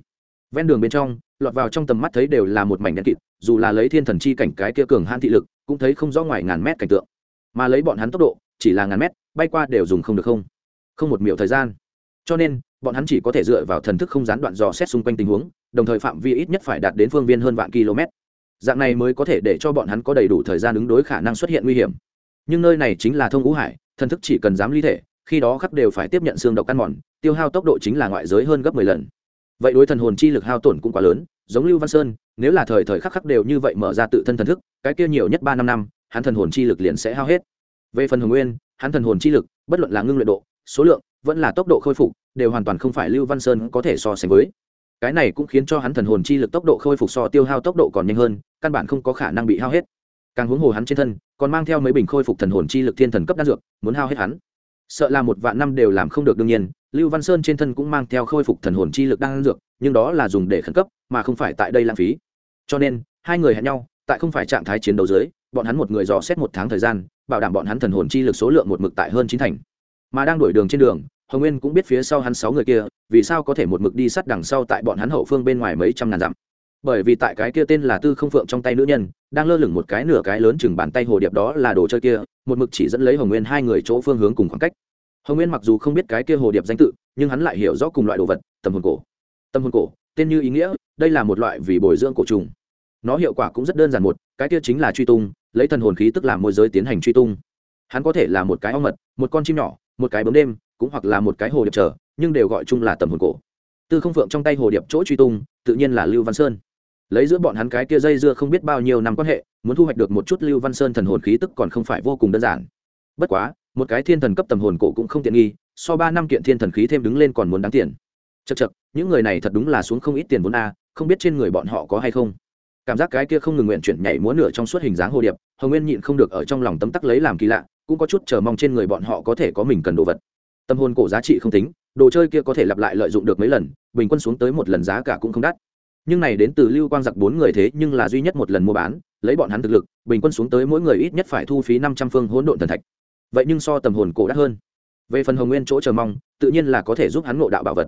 Ven đường bên trong, lọt vào trong tầm mắt thấy đều là một mảnh đen kịt, dù là lấy thiên thần chi cảnh cái kia cường han thị lực, cũng thấy không rõ ngoài ngàn mét cảnh tượng. Mà lấy bọn hắn tốc độ, chỉ là ngàn mét, bay qua đều dùng không được không. Không một miệu thời gian. Cho nên bọn hắn chỉ có thể dựa vào thần thức không gián đoạn dò xét xung quanh tình huống, đồng thời phạm vi ít nhất phải đạt đến phương viên hơn vạn km. Dạng này mới có thể để cho bọn hắn có đầy đủ thời gian ứng đối khả năng xuất hiện nguy hiểm. Nhưng nơi này chính là thông ngũ hải, thần thức chỉ cần dám ly thể, khi đó khắc đều phải tiếp nhận xương độc căn mòn, tiêu hao tốc độ chính là ngoại giới hơn gấp mười lần. Vậy đối thần hồn chi lực hao tổn cũng quá lớn, giống lưu văn sơn, nếu là thời thời khắc khắc đều như vậy mở ra tự thân thần thức, cái kia nhiều nhất ba năm năm, hắn thần hồn chi lực liền sẽ hao hết. Về phần hồng nguyên, hắn thần hồn chi lực, bất luận là ngưng luyện độ, số lượng, vẫn là tốc độ khôi phục đều hoàn toàn không phải lưu văn sơn có thể so sánh với. Cái này cũng khiến cho hắn thần hồn chi lực tốc độ khôi phục so tiêu hao tốc độ còn nhanh hơn, căn bản không có khả năng bị hao hết. Càng huống hồ hắn trên thân, còn mang theo mấy bình khôi phục thần hồn chi lực thiên thần cấp đan dược, muốn hao hết hắn. Sợ là một vạn năm đều làm không được đương nhiên, lưu văn sơn trên thân cũng mang theo khôi phục thần hồn chi lực đan dược, nhưng đó là dùng để khẩn cấp, mà không phải tại đây lãng phí. Cho nên, hai người hẹn nhau, tại không phải trạng thái chiến đấu dưới, bọn hắn một người dò xét một tháng thời gian, bảo đảm bọn hắn thần hồn chi lực số lượng một mực tại hơn chín thành. Mà đang đổi đường trên đường hồng nguyên cũng biết phía sau hắn sáu người kia, vì sao có thể một mực đi sát đằng sau tại bọn hắn hậu phương bên ngoài mấy trăm ngàn dặm. Bởi vì tại cái kia tên là tư không phượng trong tay nữ nhân, đang lơ lửng một cái nửa cái lớn chừng bàn tay hồ điệp đó là đồ chơi kia, một mực chỉ dẫn lấy hồng nguyên hai người chỗ phương hướng cùng khoảng cách. Hồng nguyên mặc dù không biết cái kia hồ điệp danh tự, nhưng hắn lại hiểu rõ cùng loại đồ vật, tâm hồn cổ. Tâm hồn cổ, tên như ý nghĩa, đây là một loại vì bồi dưỡng cổ trùng. Nó hiệu quả cũng rất đơn giản một, cái kia chính là truy tung, lấy thần hồn khí tức làm môi giới tiến hành truy tung. Hắn có thể là một cái ong mật, một con chim nhỏ, một cái bướm đêm cũng hoặc là một cái hồ điệp trở nhưng đều gọi chung là tầm hồn cổ. Tư không phượng trong tay hồ điệp chỗ truy tung, tự nhiên là lưu văn sơn. Lấy giữa bọn hắn cái kia dây dưa không biết bao nhiêu năm quan hệ, muốn thu hoạch được một chút lưu văn sơn thần hồn khí tức còn không phải vô cùng đơn giản. Bất quá, một cái thiên thần cấp tầm hồn cổ cũng không tiện nghi, so ba năm kiện thiên thần khí thêm đứng lên còn muốn đáng tiền. Chật chật những người này thật đúng là xuống không ít tiền vốn a, không biết trên người bọn họ có hay không. Cảm giác cái kia không ngừng nguyện chuyển nhảy múa nửa trong suốt hình dáng hồ điệp, hồng nguyên nhịn không được ở trong lòng tấm tắc lấy làm kỳ lạ, cũng có chút chờ mong trên người bọn họ có thể có mình cần đồ vật tâm hồn cổ giá trị không tính, đồ chơi kia có thể lặp lại lợi dụng được mấy lần, bình quân xuống tới một lần giá cả cũng không đắt. Nhưng này đến từ lưu quang giặc bốn người thế nhưng là duy nhất một lần mua bán, lấy bọn hắn thực lực, bình quân xuống tới mỗi người ít nhất phải thu phí năm trăm phương hỗn độn thần thạch. Vậy nhưng so tầm hồn cổ đắt hơn. Về phần hồng nguyên chỗ chờ mong, tự nhiên là có thể giúp hắn ngộ đạo bảo vật.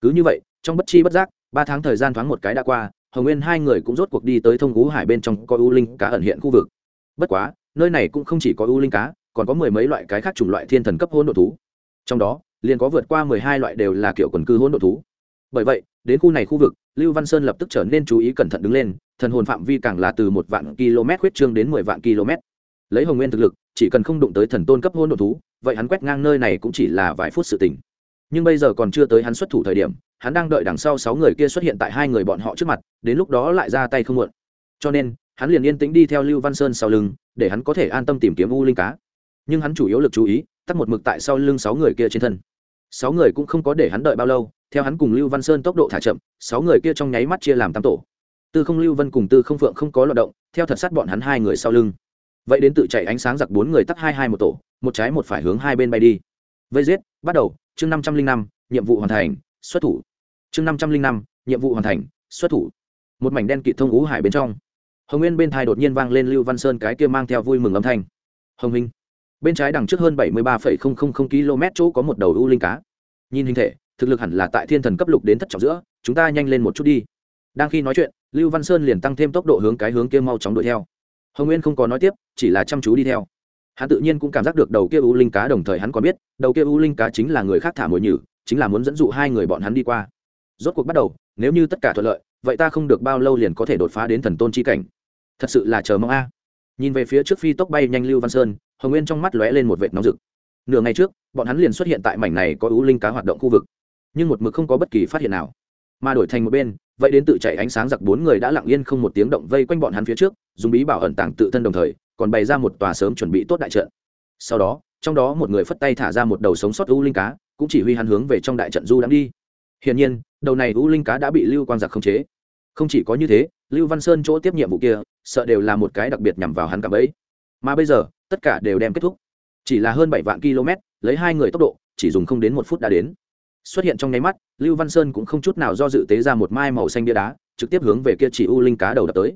Cứ như vậy, trong bất chi bất giác, ba tháng thời gian thoáng một cái đã qua, hồng nguyên hai người cũng rốt cuộc đi tới thông ngũ hải bên trong coi u linh cá ẩn hiện khu vực. Bất quá, nơi này cũng không chỉ có u linh cá, còn có mười mấy loại cái khác chủng loại thiên thần cấp hỗn độ thú trong đó, liền có vượt qua mười hai loại đều là kiểu quần cư hỗn độ thú. Bởi vậy, đến khu này khu vực, lưu văn sơn lập tức trở nên chú ý cẩn thận đứng lên, thần hồn phạm vi càng là từ một vạn km khuyết trương đến mười vạn km. Lấy hồng nguyên thực lực, chỉ cần không đụng tới thần tôn cấp hỗn độ thú, vậy hắn quét ngang nơi này cũng chỉ là vài phút sự tình. Nhưng bây giờ còn chưa tới hắn xuất thủ thời điểm, hắn đang đợi đằng sau sáu người kia xuất hiện tại hai người bọn họ trước mặt, đến lúc đó lại ra tay không muộn. Cho nên, hắn liền yên tĩnh đi theo lưu văn sơn sau lưng, để hắn có thể an tâm tìm kiếm u linh cá nhưng hắn chủ yếu lực chú ý, tắt một mực tại sau lưng sáu người kia trên thân. Sáu người cũng không có để hắn đợi bao lâu, theo hắn cùng lưu văn sơn tốc độ thả chậm, sáu người kia trong nháy mắt chia làm tam tổ. Tư không lưu vân cùng tư không phượng không có loạt động, theo thật sát bọn hắn hai người sau lưng. Vậy đến tự chạy ánh sáng giặc bốn người tắt hai hai một tổ, một trái một phải hướng hai bên bay đi. Vây giết, bắt đầu, chương năm trăm linh năm, nhiệm vụ hoàn thành, xuất thủ. Chương năm trăm linh năm, nhiệm vụ hoàn thành, xuất thủ. Một mảnh đen kịt thông ú hải bên trong. Hồng nguyên bên thai đột nhiên vang lên lưu văn sơn cái kia mang theo vui mừng âm thanh. Hồng minh bên trái đằng trước hơn bảy mươi ba km chỗ có một đầu u linh cá. Nhìn hình thể, thực lực hẳn là tại thiên thần cấp lục đến thất trọng giữa, chúng ta nhanh lên một chút đi. Đang khi nói chuyện, lưu văn sơn liền tăng thêm tốc độ hướng cái hướng kia mau chóng đuổi theo. Hồng nguyên không có nói tiếp, chỉ là chăm chú đi theo. Hắn tự nhiên cũng cảm giác được đầu kia u linh cá đồng thời hắn còn biết, đầu kia u linh cá chính là người khác thả mồi nhử, chính là muốn dẫn dụ hai người bọn hắn đi qua. Rốt cuộc bắt đầu, nếu như tất cả thuận lợi, vậy ta không được bao lâu liền có thể đột phá đến thần tôn chi cảnh. Thật sự là chờ mong a nhìn về phía trước phi tốc bay nhanh lưu văn sơn, hồng nguyên trong mắt lóe lên một vệt nóng rực. Nửa ngày trước, bọn hắn liền xuất hiện tại mảnh này có ưu linh cá hoạt động khu vực. Nhưng một mực không có bất kỳ phát hiện nào. Mà đổi thành một bên, vậy đến tự chạy ánh sáng giặc bốn người đã lặng yên không một tiếng động vây quanh bọn hắn phía trước, dùng bí bảo ẩn tàng tự thân đồng thời, còn bày ra một tòa sớm chuẩn bị tốt đại trận. Sau đó, trong đó một người phất tay thả ra một đầu sống sót u linh cá, cũng chỉ huy hắn hướng về trong đại trận du đang đi. Hiển nhiên, đầu này u linh cá đã bị lưu quang giặc khống chế. Không chỉ có như thế, lưu văn sơn chỗ tiếp nhiệm vụ kia sợ đều là một cái đặc biệt nhằm vào hắn cả bấy mà bây giờ, tất cả đều đem kết thúc. Chỉ là hơn bảy vạn km, lấy hai người tốc độ, chỉ dùng không đến một phút đã đến. Xuất hiện trong nháy mắt, lưu văn sơn cũng không chút nào do dự tế ra một mai màu xanh bia đá, trực tiếp hướng về kia chỉ u linh cá đầu đập tới.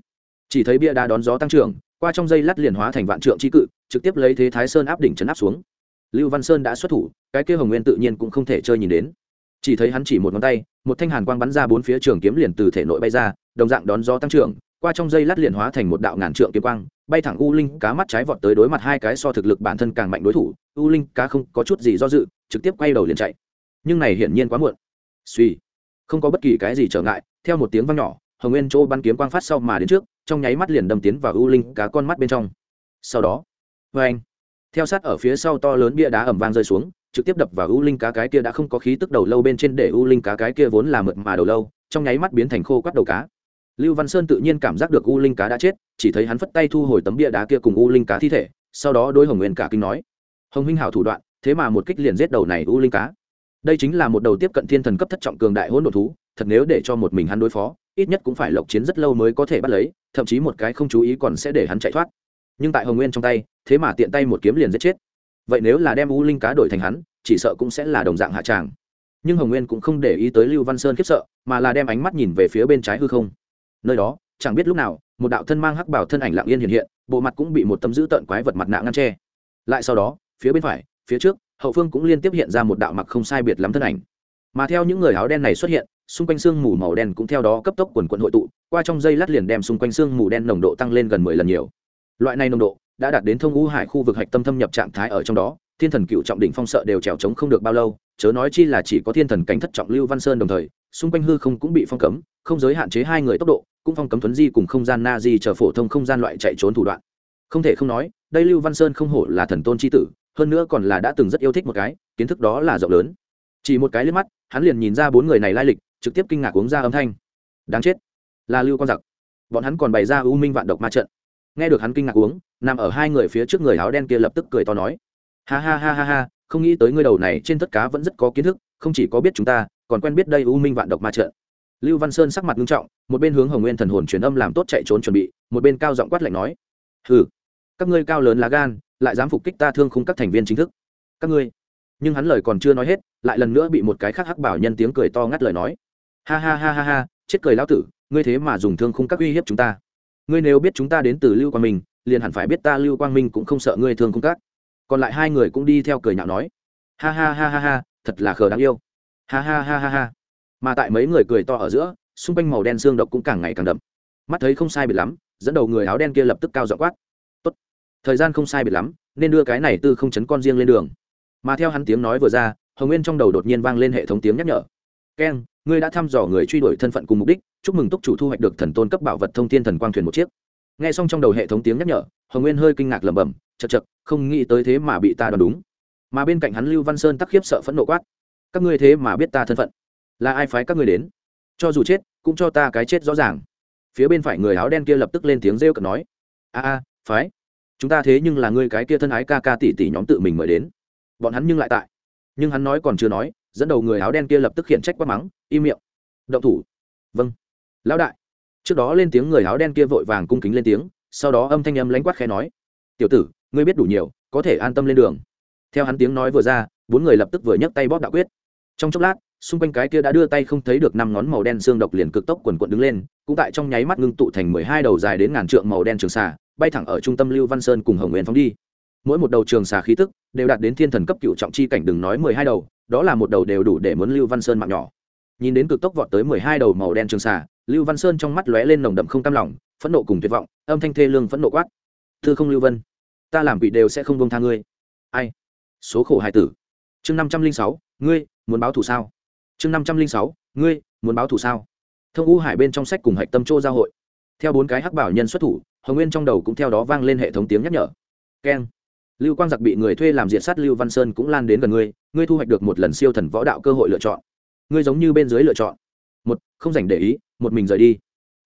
Chỉ thấy bia đá đón gió tăng trưởng, qua trong dây lát liền hóa thành vạn trượng chi cự, trực tiếp lấy thế thái sơn áp đỉnh chấn áp xuống. Lưu văn sơn đã xuất thủ, cái kia hồng nguyên tự nhiên cũng không thể chơi nhìn đến. Chỉ thấy hắn chỉ một ngón tay, một thanh hàn quang bắn ra bốn phía trường kiếm liền từ thể nội bay ra, đồng dạng đón gió tăng trưởng qua trong dây lát liền hóa thành một đạo ngàn trượng kiếm quang, bay thẳng u linh cá mắt trái vọt tới đối mặt hai cái so thực lực bản thân càng mạnh đối thủ, u linh cá không có chút gì do dự, trực tiếp quay đầu liền chạy. Nhưng này hiển nhiên quá muộn. Suy, không có bất kỳ cái gì trở ngại, theo một tiếng vang nhỏ, hồng nguyên chỗ bắn kiếm quang phát sau mà đến trước, trong nháy mắt liền đâm tiến vào u linh cá con mắt bên trong. Sau đó vê anh, theo sát ở phía sau to lớn bia đá ẩm vang rơi xuống, trực tiếp đập vào u linh cá cái kia đã không có khí tức đầu lâu bên trên để u linh cá cái kia vốn là mượt mà đầu lâu, trong nháy mắt biến thành khô quắt đầu cá lưu văn sơn tự nhiên cảm giác được u linh cá đã chết, chỉ thấy hắn phất tay thu hồi tấm bia đá kia cùng u linh cá thi thể, sau đó đôi hồng nguyên cả kinh nói, hồng huynh hảo thủ đoạn, thế mà một kích liền giết đầu này u linh cá. Đây chính là một đầu tiếp cận thiên thần cấp thất trọng cường đại hỗn độn thú, thật nếu để cho một mình hắn đối phó, ít nhất cũng phải lộc chiến rất lâu mới có thể bắt lấy, thậm chí một cái không chú ý còn sẽ để hắn chạy thoát. Nhưng tại hồng nguyên trong tay, thế mà tiện tay một kiếm liền giết chết. Vậy nếu là đem u linh cá đổi thành hắn, chỉ sợ cũng sẽ là đồng dạng hạ tràng. Nhưng hồng nguyên cũng không để ý tới lưu văn sơn khiếp sợ, mà là đem ánh mắt nhìn về phía bên trái hư không nơi đó, chẳng biết lúc nào, một đạo thân mang hắc bảo thân ảnh lặng yên hiện hiện, bộ mặt cũng bị một tấm dữ tợn quái vật mặt nạ ngăn tre lại sau đó, phía bên phải, phía trước, hậu phương cũng liên tiếp hiện ra một đạo mặc không sai biệt lắm thân ảnh. Mà theo những người áo đen này xuất hiện, xung quanh xương mù màu đen cũng theo đó cấp tốc quần quận hội tụ, qua trong dây lát liền đem xung quanh xương mù đen nồng độ tăng lên gần mười lần nhiều. Loại này nồng độ đã đạt đến thông ngũ hải khu vực hạch tâm thâm nhập trạng thái ở trong đó, thiên thần cựu trọng đỉnh phong sợ đều trèo trống không được bao lâu, chớ nói chi là chỉ có thiên thần cảnh thất trọng lưu văn sơn đồng thời xung quanh hư không cũng bị phong cấm, không giới hạn chế hai người tốc độ, cũng phong cấm thuấn di cùng không gian na di chờ phổ thông không gian loại chạy trốn thủ đoạn. Không thể không nói, đây lưu văn sơn không hổ là thần tôn c h i tử, hơn nữa còn là đã từng rất yêu thích một cái, kiến thức đó là rộng lớn. Chỉ một cái liếc mắt, hắn liền nhìn ra bốn người này lai lịch, trực tiếp kinh ngạc uống ra âm thanh. Đáng chết. Là lưu con giặc. Bọn hắn còn bày ra u minh vạn độc ma trận. Nghe được hắn kinh ngạc uống, nằm ở hai người phía trước người áo đen kia lập tức cười to nói. Ha ha ha ha ha, không nghĩ tới ngươi đầu này trên tất cá vẫn rất có kiến thức, không chỉ có biết chúng ta còn quen biết đây u minh vạn độc ma trận. Lưu văn sơn sắc mặt nghiêm trọng, một bên hướng hồng nguyên thần hồn truyền âm làm tốt chạy trốn chuẩn bị, một bên cao giọng quát lạnh nói, hừ, các ngươi cao lớn lá gan, lại dám phục kích ta thương khung các thành viên chính thức. Các ngươi. Nhưng hắn lời còn chưa nói hết, lại lần nữa bị một cái khác hắc bảo nhân tiếng cười to ngắt lời nói, ha ha ha ha ha, chết cười lão tử, ngươi thế mà dùng thương khung các uy hiếp chúng ta. Ngươi nếu biết chúng ta đến từ lưu quang minh, liền hẳn phải biết ta lưu quang minh cũng không sợ ngươi thương khung các. Còn lại hai người cũng đi theo cười nhạo nói, ha ha ha ha ha, thật là khờ đáng yêu ha ha ha ha ha. Mà tại mấy người cười to ở giữa, xung quanh màu đen xương độc cũng càng ngày càng đậm. Mắt thấy không sai biệt lắm, dẫn đầu người áo đen kia lập tức cao dọ quát. Tốt. thời gian không sai biệt lắm, nên đưa cái này tư không chấn con riêng lên đường. Mà theo hắn tiếng nói vừa ra, hồng nguyên trong đầu đột nhiên vang lên hệ thống tiếng nhắc nhở. Keng ngươi đã thăm dò người truy đuổi thân phận cùng mục đích, chúc mừng túc chủ thu hoạch được thần tôn cấp bảo vật thông thiên thần quang thuyền một chiếc. Nghe xong trong đầu hệ thống tiếng nhắc nhở, hồng nguyên hơi kinh ngạc lẩm bẩm chật chật không nghĩ tới thế mà bị ta đoán đúng. Mà bên cạnh hắn lưu văn sơn tắc khiếp sợ phẫn nộ quát các ngươi thế mà biết ta thân phận. Là ai phái các ngươi đến? Cho dù chết, cũng cho ta cái chết rõ ràng. Phía bên phải người áo đen kia lập tức lên tiếng rêu cợt nói. A a, phái. Chúng ta thế nhưng là ngươi cái kia thân ái ca ca tỷ tỷ nhóm tự mình mời đến. Bọn hắn nhưng lại tại. Nhưng hắn nói còn chưa nói, dẫn đầu người áo đen kia lập tức khiển trách quát mắng, im miệng. Động thủ. Vâng. Lão đại. Trước đó lên tiếng người áo đen kia vội vàng cung kính lên tiếng, sau đó âm thanh âm lánh quát khẽ nói. Tiểu tử, ngươi biết đủ nhiều, có thể an tâm lên đường. Theo hắn tiếng nói vừa ra, bốn người lập tức vừa nhấc tay bóp đạo quyết trong chốc lát, xung quanh cái kia đã đưa tay không thấy được năm ngón màu đen xương độc liền cực tốc quần quận đứng lên, cũng tại trong nháy mắt ngưng tụ thành mười hai đầu dài đến ngàn trượng màu đen trường xà, bay thẳng ở trung tâm lưu văn sơn cùng hồng nguyên phóng đi. Mỗi một đầu trường xà khí tức đều đạt đến thiên thần cấp cựu trọng chi cảnh đừng nói mười hai đầu, đó là một đầu đều đủ để muốn lưu văn sơn mạng nhỏ. Nhìn đến cực tốc vọt tới mười hai đầu màu đen trường xà, lưu văn sơn trong mắt lóe lên nồng đậm không cam lòng, phẫn nộ cùng tuyệt vọng, âm thanh thê lương phẫn nộ quát. Thư không lưu vân, ta làm quỷ đều sẽ không bông tha ngươi. Ai? Số khổ hải tử chương năm trăm linh sáu, ngươi muốn báo thù sao? Chương năm trăm linh sáu, ngươi muốn báo thù sao? Thông u hải bên trong sách cùng hạch tâm châu giao hội. Theo bốn cái hắc bảo nhân xuất thủ, hồng nguyên trong đầu cũng theo đó vang lên hệ thống tiếng nhắc nhở. Keng. Lưu quang giặc bị người thuê làm diện sát lưu văn sơn cũng lan đến gần ngươi ngươi thu hoạch được một lần siêu thần võ đạo cơ hội lựa chọn. Ngươi giống như bên dưới lựa chọn. Một, không dành để ý, một mình rời đi.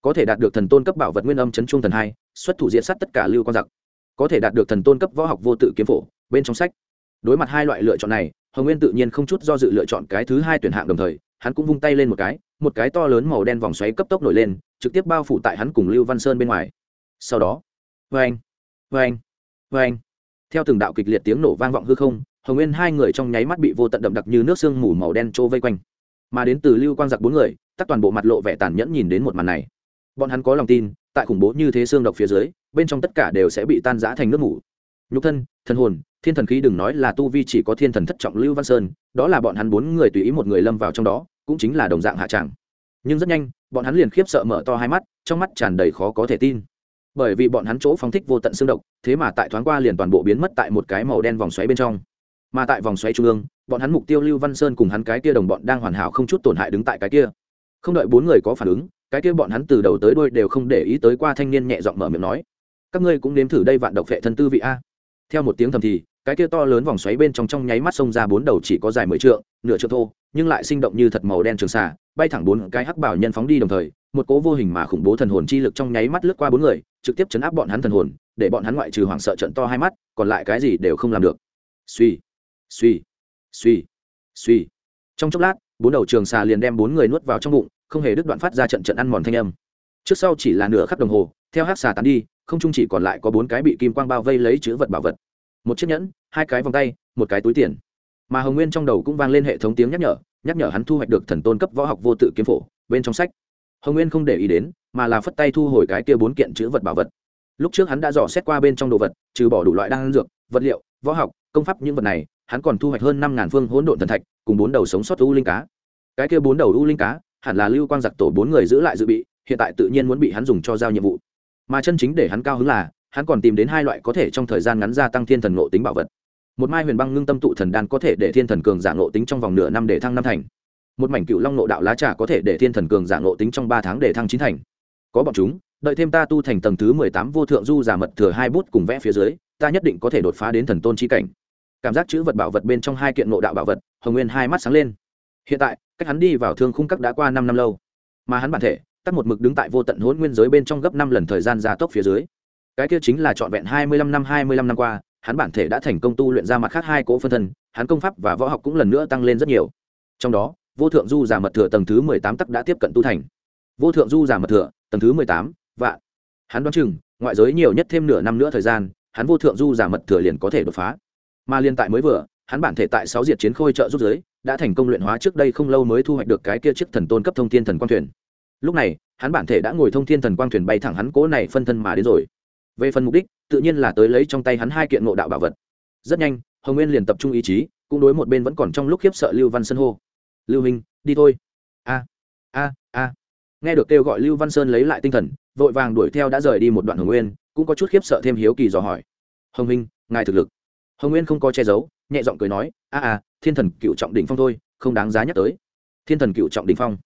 Có thể đạt được thần tôn cấp bảo vật nguyên âm chấn trung thần hai, xuất thủ diện sát tất cả lưu quang giặc. Có thể đạt được thần tôn cấp võ học vô tự kiếm phổ, bên trong sách. Đối mặt hai loại lựa chọn này hồng nguyên tự nhiên không chút do dự lựa chọn cái thứ hai tuyển hạng đồng thời, hắn cũng vung tay lên một cái một cái to lớn màu đen vòng xoáy cấp tốc nổi lên, trực tiếp bao phủ tại hắn cùng lưu văn sơn bên ngoài. Sau đó vê anh vê anh vê anh theo từng đạo kịch liệt tiếng nổ vang vọng hư không, hồng nguyên hai người trong nháy mắt bị vô tận đậm đặc như nước sương mù màu đen trô vây quanh. Mà đến từ lưu quang giặc bốn người tắt toàn bộ mặt lộ vẻ tàn nhẫn nhìn đến một màn này. Bọn hắn có lòng tin, tại khủng bố như thế xương độc phía dưới, bên trong tất cả đều sẽ bị tan rã thành nước mủ. Nhục thân thân hồn thiên thần khí đừng nói là tu vi chỉ có thiên thần thất trọng lưu văn sơn, đó là bọn hắn bốn người tùy ý một người lâm vào trong đó, cũng chính là đồng dạng hạ tràng nhưng rất nhanh, bọn hắn liền khiếp sợ mở to hai mắt, trong mắt tràn đầy khó có thể tin. Bởi vì bọn hắn chỗ phóng thích vô tận xương độc, thế mà tại thoáng qua liền toàn bộ biến mất tại một cái màu đen vòng xoáy bên trong. Mà tại vòng xoáy trung ương, bọn hắn mục tiêu lưu văn sơn cùng hắn cái kia đồng bọn đang hoàn hảo không chút tổn hại đứng tại cái kia. Không đợi bốn người có phản ứng, cái kia bọn hắn từ đầu tới đuôi đều không để ý tới qua thanh niên nhẹ giọng mở miệng nói, các ngươi cũng nếm thử đây vạn độc vệ thân tư vị a. Theo một tiếng thầm thì cái kia to lớn vòng xoáy bên trong trong nháy mắt xông ra bốn đầu chỉ có dài mười trượng, nửa trượng thô, nhưng lại sinh động như thật màu đen trường xà, bay thẳng bốn cái hắc bảo nhân phóng đi đồng thời, một cố vô hình mà khủng bố thần hồn chi lực trong nháy mắt lướt qua bốn người, trực tiếp chấn áp bọn hắn thần hồn, để bọn hắn ngoại trừ hoảng sợ trận to hai mắt, còn lại cái gì đều không làm được. Suy suy suy suy trong chốc lát, bốn đầu trường xà liền đem bốn người nuốt vào trong bụng, không hề đứt đoạn phát ra trận trận ăn mòn thanh âm. Trước sau chỉ là nửa khắc đồng hồ, theo hắc xà tán đi, không chung chỉ còn lại có bốn cái bị kim quang bao vây lấy chứa vật bảo vật một chiếc nhẫn, hai cái vòng tay, một cái túi tiền. Mà hồng nguyên trong đầu cũng vang lên hệ thống tiếng nhắc nhở nhắc nhở hắn thu hoạch được thần tôn cấp võ học vô tự kiếm phổ, bên trong sách. Hồng nguyên không để ý đến, mà là phất tay thu hồi cái kia bốn kiện chữ vật bảo vật. Lúc trước hắn đã dò xét qua bên trong đồ vật, trừ bỏ đủ loại đan dược, vật liệu, võ học, công pháp những vật này, hắn còn thu hoạch hơn năm ngàn phương hỗn độn thần thạch, cùng bốn đầu sống sót u linh cá. Cái kia bốn đầu u linh cá, hẳn là lưu quang giặc tổ bốn người giữ lại dự bị, hiện tại tự nhiên muốn bị hắn dùng cho giao nhiệm vụ. Mà chân chính để hắn cao hứng là hắn còn tìm đến hai loại có thể trong thời gian ngắn gia tăng thiên thần ngộ tính bảo vật. Một mai huyền băng ngưng tâm tụ thần đan có thể để thiên thần cường giả ngộ tính trong vòng nửa năm để thăng năm thành. Một mảnh cựu long nộ đạo lá trà có thể để thiên thần cường giả ngộ tính trong ba tháng để thăng chín thành. Có bọn chúng, đợi thêm ta tu thành tầng thứ mười tám vô thượng du giả mật thừa hai bút cùng vẽ phía dưới, ta nhất định có thể đột phá đến thần tôn chi cảnh. Cảm giác chữ vật bảo vật bên trong hai kiện nộ đạo bảo vật, hồng nguyên hai mắt sáng lên. Hiện tại, cách hắn đi vào thương khung các đã qua năm năm lâu. Mà hắn bản thể, tắt một mực đứng tại vô tận hỗn nguyên giới bên trong gấp năm lần thời gian gia tốc phía dưới cái kia chính là trọn vẹn hai mươi lăm năm, hai mươi lăm năm qua, hắn bản thể đã thành công tu luyện ra mặt khác hai cỗ phân thân, hắn công pháp và võ học cũng lần nữa tăng lên rất nhiều. Trong đó, vô thượng du giả mật thừa tầng thứ mười tám tắc đã tiếp cận tu thành. Vô thượng du giả mật thừa tầng thứ mười tám, vạn. Hắn đoán chừng, ngoại giới nhiều nhất thêm nửa năm nữa thời gian, hắn vô thượng du giả mật thừa liền có thể đột phá. Mà liên tại mới vừa, hắn bản thể tại sáu diệt chiến khôi trợ rút giới, đã thành công luyện hóa trước đây không lâu mới thu hoạch được cái kia chiếc thần tôn cấp thông thiên thần quang thuyền. Lúc này, hắn bản thể đã ngồi thông thiên thần quang thuyền bay thẳng hắn cố này phân thân mà đến rồi về phần mục đích, tự nhiên là tới lấy trong tay hắn hai kiện ngộ đạo bảo vật. Rất nhanh, hồng nguyên liền tập trung ý chí, cũng đối một bên vẫn còn trong lúc khiếp sợ lưu văn sơn hô. Lưu minh, đi thôi. A a a. Nghe được kêu gọi lưu văn sơn lấy lại tinh thần, vội vàng đuổi theo đã rời đi một đoạn hồng nguyên, cũng có chút khiếp sợ thêm hiếu kỳ dò hỏi. Hồng minh, ngài thực lực? Hồng nguyên không có che giấu, nhẹ giọng cười nói, a a, thiên thần cựu trọng đỉnh phong thôi, không đáng giá nhắc tới. Thiên thần cựu trọng đỉnh phong?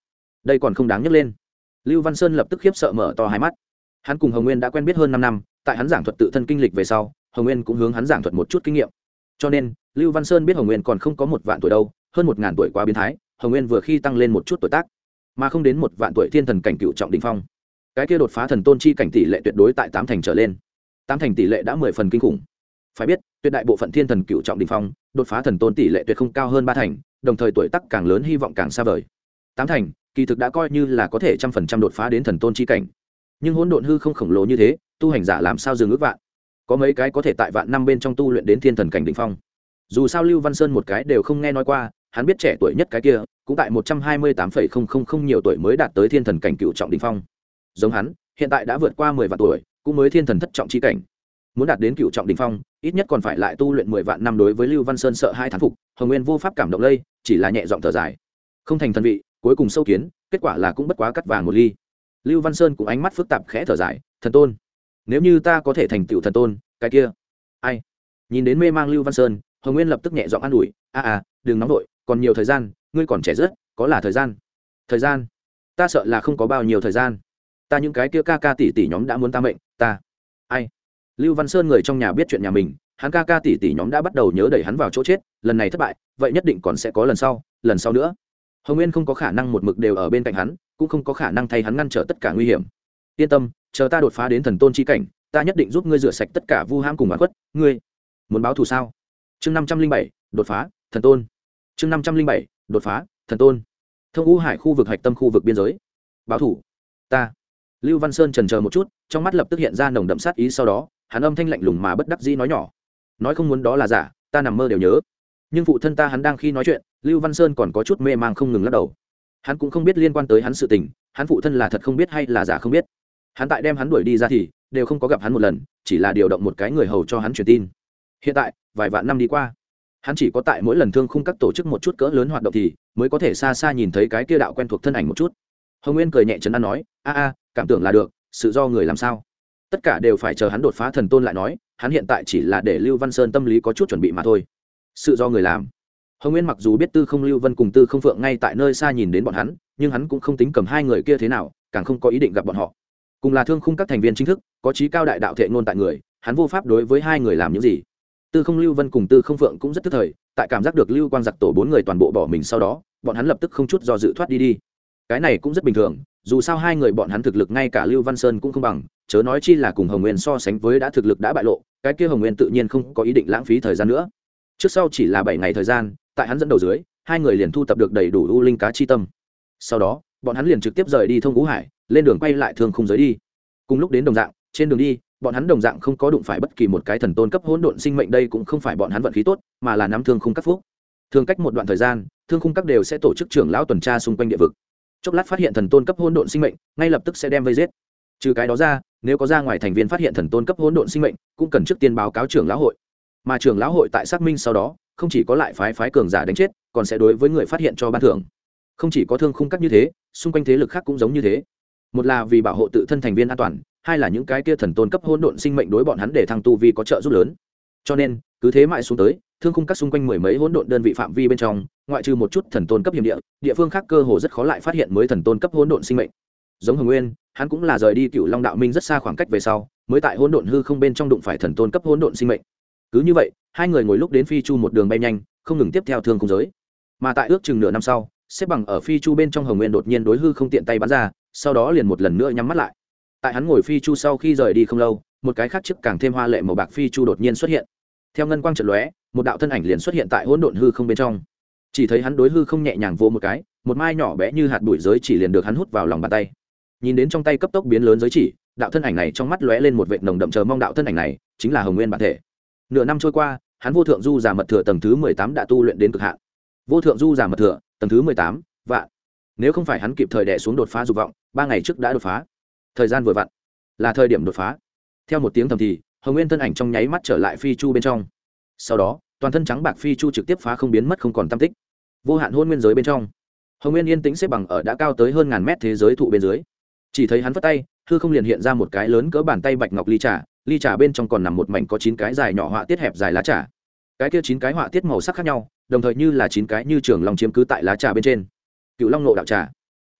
Đây còn không đáng nhắc lên. Lưu văn sơn lập tức khiếp sợ mở to hai mắt. Hắn cùng hồng nguyên đã quen biết hơn năm năm tại hắn giảng thuật tự thân kinh lịch về sau, hồng nguyên cũng hướng hắn giảng thuật một chút kinh nghiệm. Cho nên, lưu văn sơn biết hồng nguyên còn không có một vạn tuổi đâu, hơn một ngàn tuổi quá biến thái, hồng nguyên vừa khi tăng lên một chút tuổi tác, mà không đến một vạn tuổi thiên thần cảnh cựu trọng đình phong. Cái kia đột phá thần tôn chi cảnh tỷ lệ tuyệt đối tại tám thành trở lên. Tám thành tỷ lệ đã mười phần kinh khủng. Phải biết, tuyệt đại bộ phận thiên thần cựu trọng đình phong, đột phá thần tôn tỷ lệ tuyệt không cao hơn ba thành, đồng thời tuổi tác càng lớn hy vọng càng xa vời. Tám thành, kỳ thực đã coi như là có thể trăm phần trăm đột phá đến thần tôn chi cảnh nhưng hỗn độn hư không khổng lồ như thế, tu hành giả làm sao dừng ước vạn? Có mấy cái có thể tại vạn năm bên trong tu luyện đến thiên thần cảnh đ ỉ n h phong. Dù sao lưu văn sơn một cái đều không nghe nói qua, hắn biết trẻ tuổi nhất cái kia, cũng tại một trăm hai mươi tám phẩy không không không nhiều tuổi mới đạt tới thiên thần cảnh cựu trọng đ ỉ n h phong. Giống hắn, hiện tại đã vượt qua mười vạn tuổi, cũng mới thiên thần thất trọng chi cảnh. Muốn đạt đến cựu trọng đ ỉ n h phong, ít nhất còn phải lại tu luyện mười vạn năm đối với lưu văn sơn sợ hai thán phục, hồng nguyên vô pháp cảm động lây, chỉ là nhẹ giọng thở dài. Không thành thần vị, cuối cùng sâu kiến, kết quả là cũng bất quá cắt vàng một ly lưu văn sơn cũng ánh mắt phức tạp khẽ thở dài thần tôn nếu như ta có thể thành tựu thần tôn cái kia ai? Nhìn đến mê mang lưu văn sơn hồng nguyên lập tức nhẹ giọng an ủi a à, à đừng nóng vội còn nhiều thời gian ngươi còn trẻ rất có là thời gian? Thời gian? Ta sợ là không có bao nhiêu thời gian. Ta những cái kia ca ca tỷ tỷ nhóm đã muốn ta mệnh ta ai? Lưu văn sơn người trong nhà biết chuyện nhà mình hắn ca ca tỷ tỷ nhóm đã bắt đầu nhớ đẩy hắn vào chỗ chết lần này thất bại vậy nhất định còn sẽ có lần sau lần sau nữa. Hồng nguyên không có khả năng một mực đều ở bên cạnh hắn cũng không có khả năng thay hắn ngăn trở tất cả nguy hiểm. Yên tâm, chờ ta đột phá đến thần tôn chi cảnh, ta nhất định giúp ngươi rửa sạch tất cả vu ham cùng oán khuất. Ngươi muốn báo thù sao? Chương năm trăm linh bảy, đột phá, thần tôn. Chương năm trăm linh bảy, đột phá, thần tôn. Thông ngũ hải khu vực hạch tâm khu vực biên giới. Báo thủ ta. Lưu văn sơn trần chờ một chút, trong mắt lập tức hiện ra nồng đậm sát ý sau đó, hắn âm thanh lạnh lùng mà bất đắc dĩ nói nhỏ. Nói không muốn đó là giả, ta nằm mơ đều nhớ. Nhưng phụ thân ta hắn đang khi nói chuyện, lưu văn sơn còn có chút mê mang không ngừng lắc đầu hắn cũng không biết liên quan tới hắn sự tình, hắn phụ thân là thật không biết hay là giả không biết. Hắn tại đem hắn đuổi đi ra thì, đều không có gặp hắn một lần, chỉ là điều động một cái người hầu cho hắn truyền tin. Hiện tại, vài vạn năm đi qua, hắn chỉ có tại mỗi lần thương khung các tổ chức một chút cỡ lớn hoạt động thì, mới có thể xa xa nhìn thấy cái kia đạo quen thuộc thân ảnh một chút. Hồng nguyên cười nhẹ chấn an nói, a a, cảm tưởng là được, sự do người làm sao? Tất cả đều phải chờ hắn đột phá thần tôn lại nói, hắn hiện tại chỉ là để lưu văn sơn tâm lý có chút chuẩn bị mà thôi. Sự do người làm hồng nguyên mặc dù biết tư không lưu vân cùng tư không phượng ngay tại nơi xa nhìn đến bọn hắn, nhưng hắn cũng không tính cầm hai người kia thế nào, càng không có ý định gặp bọn họ. Cùng là thương khung các thành viên chính thức, có trí cao đại đạo thệ ngôn tại người, hắn vô pháp đối với hai người làm những gì. Tư không lưu vân cùng tư không phượng cũng rất tức thời, tại cảm giác được lưu quang giặc tổ bốn người toàn bộ bỏ mình sau đó, bọn hắn lập tức không chút do dự thoát đi đi. Cái này cũng rất bình thường, dù sao hai người bọn hắn thực lực ngay cả lưu văn sơn cũng không bằng, chớ nói chi là cùng hồng nguyên so sánh với đã thực lực đã bại lộ, cái kia hồng nguyên tự nhiên không có ý định lãng phí thời gian nữa. Trước sau chỉ là bảy ngày thời gian tại hắn dẫn đầu dưới, hai người liền thu tập được đầy đủ u linh cá chi tâm. Sau đó, bọn hắn liền trực tiếp rời đi thông ngũ hải, lên đường quay lại thương không giới đi. Cùng lúc đến đồng dạng, trên đường đi, bọn hắn đồng dạng không có đụng phải bất kỳ một cái thần tôn cấp hỗn độn sinh mệnh đây cũng không phải bọn hắn vận khí tốt, mà là nắm thương khung các phúc. Thường cách một đoạn thời gian, thương khung các đều sẽ tổ chức trưởng lão tuần tra xung quanh địa vực. Chốc lát phát hiện thần tôn cấp hỗn độn sinh mệnh, ngay lập tức sẽ đem vây giết. Trừ cái đó ra, nếu có ra ngoài thành viên phát hiện thần tôn cấp hỗn độn sinh mệnh, cũng cần trước tiên báo cáo trưởng lão hội. Mà trưởng lão hội tại xác minh sau đó không chỉ có lại phái phái cường giả đánh chết, còn sẽ đối với người phát hiện cho ban thưởng. Không chỉ có thương khung cắt như thế, xung quanh thế lực khác cũng giống như thế. Một là vì bảo hộ tự thân thành viên an toàn, hai là những cái kia thần tôn cấp hỗn độn sinh mệnh đối bọn hắn để thăng tu vi có trợ giúp lớn. Cho nên, cứ thế mãi xuống tới, thương khung cắt xung quanh mười mấy hỗn độn đơn vị phạm vi bên trong, ngoại trừ một chút thần tôn cấp hiểm địa địa phương khác cơ hồ rất khó lại phát hiện mới thần tôn cấp hỗn độn sinh mệnh. Giống hồng nguyên, hắn cũng là rời đi cựu long đạo minh rất xa khoảng cách về sau, mới tại hỗn độn hư không bên trong đụng phải thần tôn cấp hỗn độn sinh mệnh cứ như vậy, hai người ngồi lúc đến phi chu một đường bay nhanh, không ngừng tiếp theo thương không giới. Mà tại ước chừng nửa năm sau, xếp bằng ở phi chu bên trong hồng nguyên đột nhiên đối hư không tiện tay bắn ra, sau đó liền một lần nữa nhắm mắt lại. Tại hắn ngồi phi chu sau khi rời đi không lâu, một cái khác chức càng thêm hoa lệ màu bạc phi chu đột nhiên xuất hiện. Theo ngân quang trận lóe, một đạo thân ảnh liền xuất hiện tại hỗn độn hư không bên trong. Chỉ thấy hắn đối hư không nhẹ nhàng vô một cái, một mai nhỏ bé như hạt bụi giới chỉ liền được hắn hút vào lòng bàn tay. Nhìn đến trong tay cấp tốc biến lớn giới chỉ, đạo thân ảnh này trong mắt lóe lên một vệt nồng đậm chờ mong đạo thân ảnh này, chính là hồng nguyên bản thể nửa năm trôi qua, hắn vô thượng du giả mật thừa tầng thứ mười tám đã tu luyện đến cực hạn. Vô thượng du giả mật thừa, tầng thứ mười tám, vạn. Nếu không phải hắn kịp thời đẻ xuống đột phá dục vọng, ba ngày trước đã đột phá. Thời gian vừa vặn, là thời điểm đột phá. Theo một tiếng thầm thì, hồng nguyên thân ảnh trong nháy mắt trở lại phi chu bên trong. Sau đó, toàn thân trắng bạc phi chu trực tiếp phá không biến mất không còn tam tích. Vô hạn hôn nguyên giới bên trong, hồng nguyên yên tĩnh xếp bằng ở đã cao tới hơn ngàn mét thế giới thụ bên dưới. Chỉ thấy hắn vất tay, hư không liền hiện ra một cái lớn cỡ bàn tay bạch ngọc ly trà ly trà bên trong còn nằm một mảnh có chín cái dài nhỏ họa tiết hẹp dài lá trà. Cái kia chín cái họa tiết màu sắc khác nhau, đồng thời như là chín cái như trường long chiếm cứ tại lá trà bên trên. Cựu long nộ đạo trà.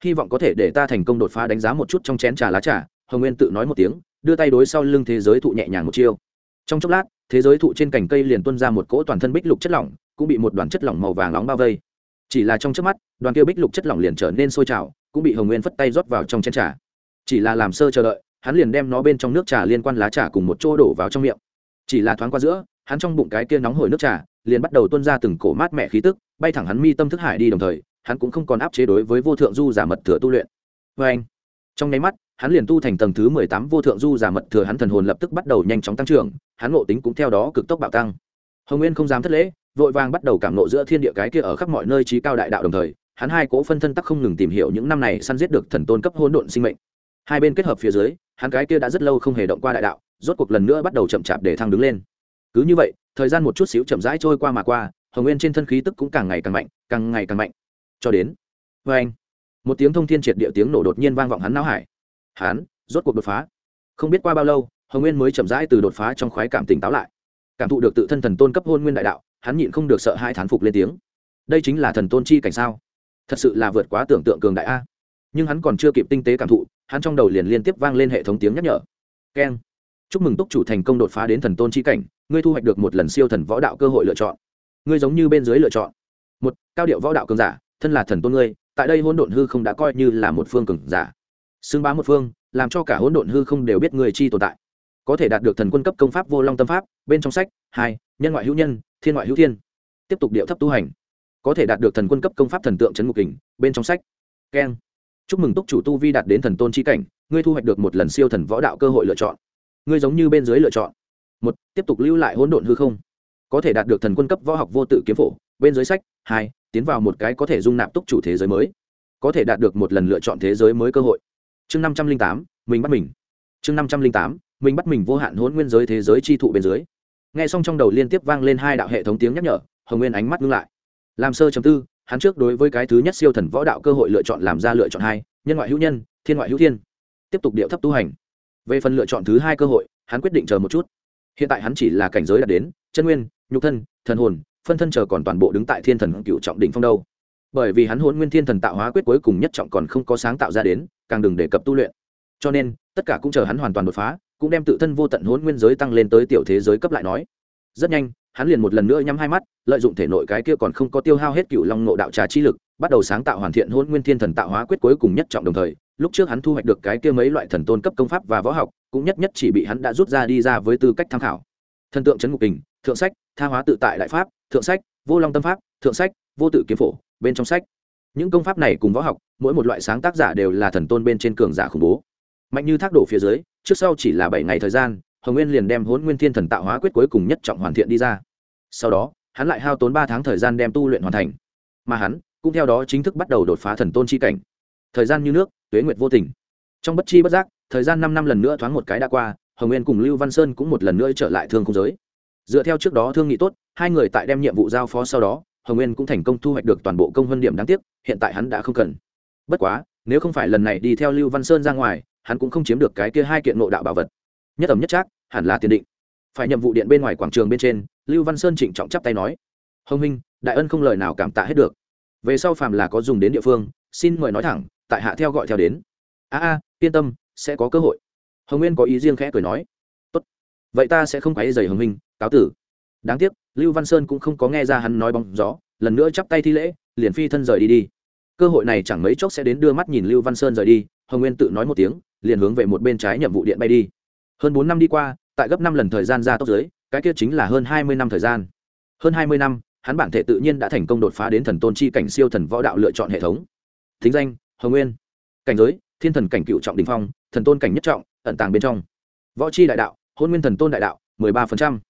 Hy vọng có thể để ta thành công đột phá đánh giá một chút trong chén trà lá trà, hồng nguyên tự nói một tiếng, đưa tay đối sau lưng thế giới thụ nhẹ nhàng một chiêu. Trong chốc lát, thế giới thụ trên cành cây liền tuân ra một cỗ toàn thân bích lục chất lỏng, cũng bị một đoàn chất lỏng màu vàng nóng bao vây. Chỉ là trong trước mắt, đoàn kia bích lục chất lỏng liền trở nên sôi trào, cũng bị hồng nguyên phất tay rót vào trong chén trà. Chỉ là làm sơ chờ đợi hắn liền đem nó bên trong nước trà liên quan lá trà cùng một chỗ đổ vào trong miệng. Chỉ là thoáng qua giữa, hắn trong bụng cái kia nóng hổi nước trà, liền bắt đầu tuôn ra từng cổ mát mẻ khí tức, bay thẳng hắn mi tâm thức hải đi đồng thời, hắn cũng không còn áp chế đối với vô thượng du giả mật thừa tu luyện. Vê anh trong nháy mắt, hắn liền tu thành tầng thứ mười tám vô thượng du giả mật thừa, hắn thần hồn lập tức bắt đầu nhanh chóng tăng trưởng, hắn ngộ tính cũng theo đó cực tốc bạo tăng. Hồng nguyên không dám thất lễ, vội vàng bắt đầu cảm nộ giữa thiên địa cái kia ở khắp mọi nơi trí cao đại đạo đồng thời, hắn hai cỗ phân thân tắc không ngừng tìm hiểu những năm này săn giết được thần tôn cấp hỗn độn sinh mệnh hai bên kết hợp phía dưới, hắn cái kia đã rất lâu không hề động qua đại đạo, rốt cuộc lần nữa bắt đầu chậm chạp để thăng đứng lên. Cứ như vậy, thời gian một chút xíu chậm rãi trôi qua mà qua, hồng nguyên trên thân khí tức cũng càng ngày càng mạnh, càng ngày càng mạnh. Cho đến vê anh, một tiếng thông thiên triệt địa tiếng nổ đột nhiên vang vọng hắn não hải. Hắn, rốt cuộc đột phá. Không biết qua bao lâu, hồng nguyên mới chậm rãi từ đột phá trong khoái cảm tỉnh táo lại. Cảm thụ được tự thân thần tôn cấp hôn nguyên đại đạo, hắn nhịn không được sợ hai thán phục lên tiếng. Đây chính là thần tôn chi cảnh sao? Thật sự là vượt quá tưởng tượng cường đại a nhưng hắn còn chưa kịp tinh tế cảm thụ, hắn trong đầu liền liên tiếp vang lên hệ thống tiếng nhắc nhở. Keng. Chúc mừng túc chủ thành công đột phá đến thần tôn chi cảnh, ngươi thu hoạch được một lần siêu thần võ đạo cơ hội lựa chọn. Ngươi giống như bên dưới lựa chọn. Một, cao điệu võ đạo cường giả, thân là thần tôn ngươi, tại đây hỗn độn hư không đã coi như là một phương cường giả. Xưng bá một phương, làm cho cả hỗn độn hư không đều biết người chi tồn tại. Có thể đạt được thần quân cấp công pháp vô long tâm pháp, bên trong sách, hai, nhân ngoại hữu nhân, thiên ngoại hữu thiên. Tiếp tục điệu thấp tu hành. Có thể đạt được thần quân cấp công pháp thần tượng trấn ngục kình, bên trong sách. Keng chúc mừng túc chủ tu vi đạt đến thần tôn chi cảnh, ngươi thu hoạch được một lần siêu thần võ đạo cơ hội lựa chọn. Ngươi giống như bên dưới lựa chọn. Một, tiếp tục lưu lại hỗn độn hư không. Có thể đạt được thần quân cấp võ học vô tự kiếm phổ, bên dưới sách, hai, tiến vào một cái có thể dung nạp túc chủ thế giới mới. Có thể đạt được một lần lựa chọn thế giới mới cơ hội. Chương năm trăm linh tám, mình bắt mình. Chương năm trăm linh tám, mình bắt mình vô hạn hỗn nguyên giới thế giới chi thụ bên dưới. Nghe xong trong đầu liên tiếp vang lên hai đạo hệ thống tiếng nhắc nhở, hồng nguyên ánh mắt ngưng lại. Làm sơ chấm tư hắn trước đối với cái thứ nhất siêu thần võ đạo cơ hội lựa chọn làm ra lựa chọn hai, nhân ngoại hữu nhân, thiên ngoại hữu thiên. Tiếp tục điệu thấp tu hành. Về phần lựa chọn thứ hai cơ hội, hắn quyết định chờ một chút. Hiện tại hắn chỉ là cảnh giới đạt đến, chân nguyên, nhục thân, thần hồn, phân thân chờ còn toàn bộ đứng tại thiên thần cựu trọng đỉnh phong đâu. Bởi vì hắn hôn nguyên thiên thần tạo hóa quyết cuối cùng nhất trọng còn không có sáng tạo ra đến, càng đừng đề cập tu luyện. Cho nên, tất cả cũng chờ hắn hoàn toàn đột phá, cũng đem tự thân vô tận hôn nguyên giới tăng lên tới tiểu thế giới cấp lại nói. Rất nhanh hắn liền một lần nữa nhắm hai mắt, lợi dụng thể nội cái kia còn không có tiêu hao hết cựu long nộ đạo trà chi lực, bắt đầu sáng tạo hoàn thiện hôn nguyên thiên thần tạo hóa quyết cuối cùng nhất trọng đồng thời, lúc trước hắn thu hoạch được cái kia mấy loại thần tôn cấp công pháp và võ học, cũng nhất nhất chỉ bị hắn đã rút ra đi ra với tư cách tham khảo. Thần tượng trấn ngục kình, thượng sách, tha hóa tự tại đại pháp, thượng sách, vô long tâm pháp, thượng sách, vô tự kiếm phổ, bên trong sách. Những công pháp này cùng võ học, mỗi một loại sáng tác giả đều là thần tôn bên trên cường giả khủng bố. Mạnh như thác đổ phía dưới, trước sau chỉ là bảy ngày thời gian, hồng nguyên liền đem hôn nguyên thiên thần tạo hóa quyết cuối cùng nhất trọng hoàn thiện đi ra sau đó, hắn lại hao tốn ba tháng thời gian đem tu luyện hoàn thành. Mà hắn cũng theo đó chính thức bắt đầu đột phá thần tôn chi cảnh. Thời gian như nước, tuế nguyệt vô tình. Trong bất chi bất giác, thời gian năm năm lần nữa thoáng một cái đã qua, hồng nguyên cùng lưu văn sơn cũng một lần nữa trở lại thương không giới. Dựa theo trước đó thương nghị tốt, hai người tại đem nhiệm vụ giao phó sau đó, hồng nguyên cũng thành công thu hoạch được toàn bộ công huân điểm đáng tiếc, hiện tại hắn đã không cần. Bất quá, nếu không phải lần này đi theo lưu văn sơn ra ngoài, hắn cũng không chiếm được cái kia hai kiện nộ đạo bảo vật. Nhất ẩm nhất trác, hẳn là tiền định phải nhậm vụ điện bên ngoài quảng trường bên trên, lưu văn sơn trịnh trọng chắp tay nói, hồng minh đại ân không lời nào cảm tạ hết được. Về sau phàm là có dùng đến địa phương, xin mời nói thẳng, tại hạ theo gọi theo đến. A a, yên tâm, sẽ có cơ hội. Hồng nguyên có ý riêng khẽ cười nói, tốt, vậy ta sẽ không quấy dày hồng minh cáo tử. Đáng tiếc, lưu văn sơn cũng không có nghe ra hắn nói bóng gió, lần nữa chắp tay thi lễ, liền phi thân rời đi đi. Cơ hội này chẳng mấy chốc sẽ đến đưa mắt nhìn lưu văn sơn rời đi, hồng nguyên tự nói một tiếng, liền hướng về một bên trái nhiệm vụ điện bay đi. Hơn bốn năm đi qua tại gấp năm lần thời gian ra tốc giới cái kia chính là hơn hai mươi năm thời gian. Hơn hai mươi năm, hắn bản thể tự nhiên đã thành công đột phá đến thần tôn chi cảnh siêu thần võ đạo lựa chọn hệ thống. Thính danh, hồng nguyên. Cảnh giới, thiên thần cảnh cựu trọng đình phong, thần tôn cảnh nhất trọng, ẩn tàng bên trong. Võ chi đại đạo, hôn nguyên thần tôn đại đạo, mười ba phần trăm.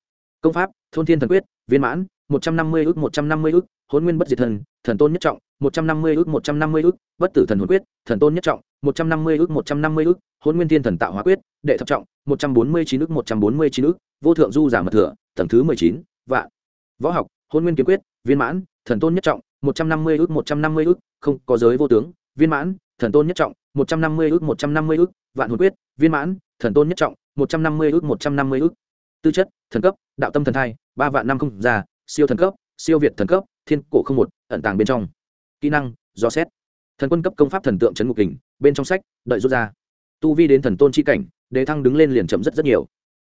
Công pháp, thôn thiên thần quyết, viên mãn, một trăm năm mươi ước một trăm năm mươi ước, hôn nguyên bất diệt thần thần tôn nhất trọng, một trăm năm mươi ước một trăm năm mươi ước, bất tử thần hồn quyết, thần tôn nhất trọng một trăm năm mươi ước một trăm năm mươi ước hôn nguyên thiên thần tạo hóa quyết đệ thập trọng một trăm bốn mươi chín ước một trăm bốn mươi chín ước vô thượng du giả mật thừa tầng thứ mười chín vạn võ học hôn nguyên kiếm quyết viên mãn thần tôn nhất trọng một trăm năm mươi ước một trăm năm mươi ước không có giới vô tướng viên mãn thần tôn nhất trọng một trăm năm mươi ước một trăm năm mươi ước vạn hồn quyết viên mãn thần tôn nhất trọng một trăm năm mươi ước một trăm năm mươi ước tư chất thần cấp đạo tâm thần thai ba vạn năm không già siêu thần cấp siêu việt thần cấp thiên cổ không một ẩn tàng bên trong kỹ năng do xét thần quân cấp công pháp thần tượng trấn ngục kình, bên trong sách, đợi rút ra. Tu vi đến thần tôn chi cảnh đề thăng đứng lên liền chậm rất rất nhiều.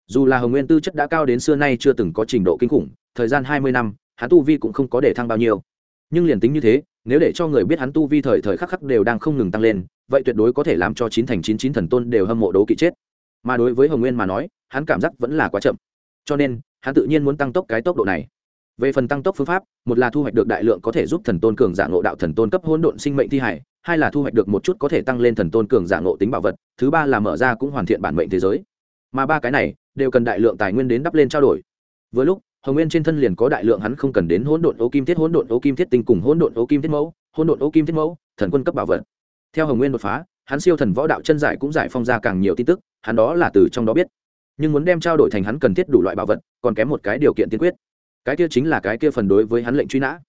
Dù là hồng nguyên tư chất đã cao đến xưa nay chưa từng có trình độ kinh khủng, thời gian hai mươi năm, hắn tu vi cũng không có đề thăng bao nhiêu. Nhưng liền tính như thế, nếu để cho người biết hắn tu vi thời thời khắc khắc đều đang không ngừng tăng lên, vậy tuyệt đối có thể làm cho chín thành chín chín thần tôn đều hâm mộ đấu kỵ chết. Mà đối với hồng nguyên mà nói, hắn cảm giác vẫn là quá chậm. Cho nên, hắn tự nhiên muốn tăng tốc cái tốc độ này về phần tăng tốc phương pháp, một là thu hoạch được đại lượng có thể giúp thần tôn cường giả ngộ đạo thần tôn cấp hỗn độn sinh mệnh thi hải, hai là thu hoạch được một chút có thể tăng lên thần tôn cường giả ngộ tính bảo vật, thứ ba là mở ra cũng hoàn thiện bản mệnh thế giới. Mà ba cái này, đều cần đại lượng tài nguyên đến đắp lên trao đổi. Với lúc, hồng nguyên trên thân liền có đại lượng hắn không cần đến hỗn độn ô kim thiết, hỗn độn ô kim thiết tinh cùng hỗn độn ô kim thiết mẫu, hỗn độn ô kim thiết mẫu, thần quân cấp bảo vật. Theo hồng nguyên đột phá, hắn siêu thần võ đạo chân giải cũng giải phong ra càng nhiều tin tức, hắn đó là từ trong đó biết. Nhưng muốn đem trao đổi thành hắn cần thiết đủ loại bảo vật, còn kém một cái điều kiện tiên quyết cái kia chính là cái kia phần đối với hắn lệnh truy nã.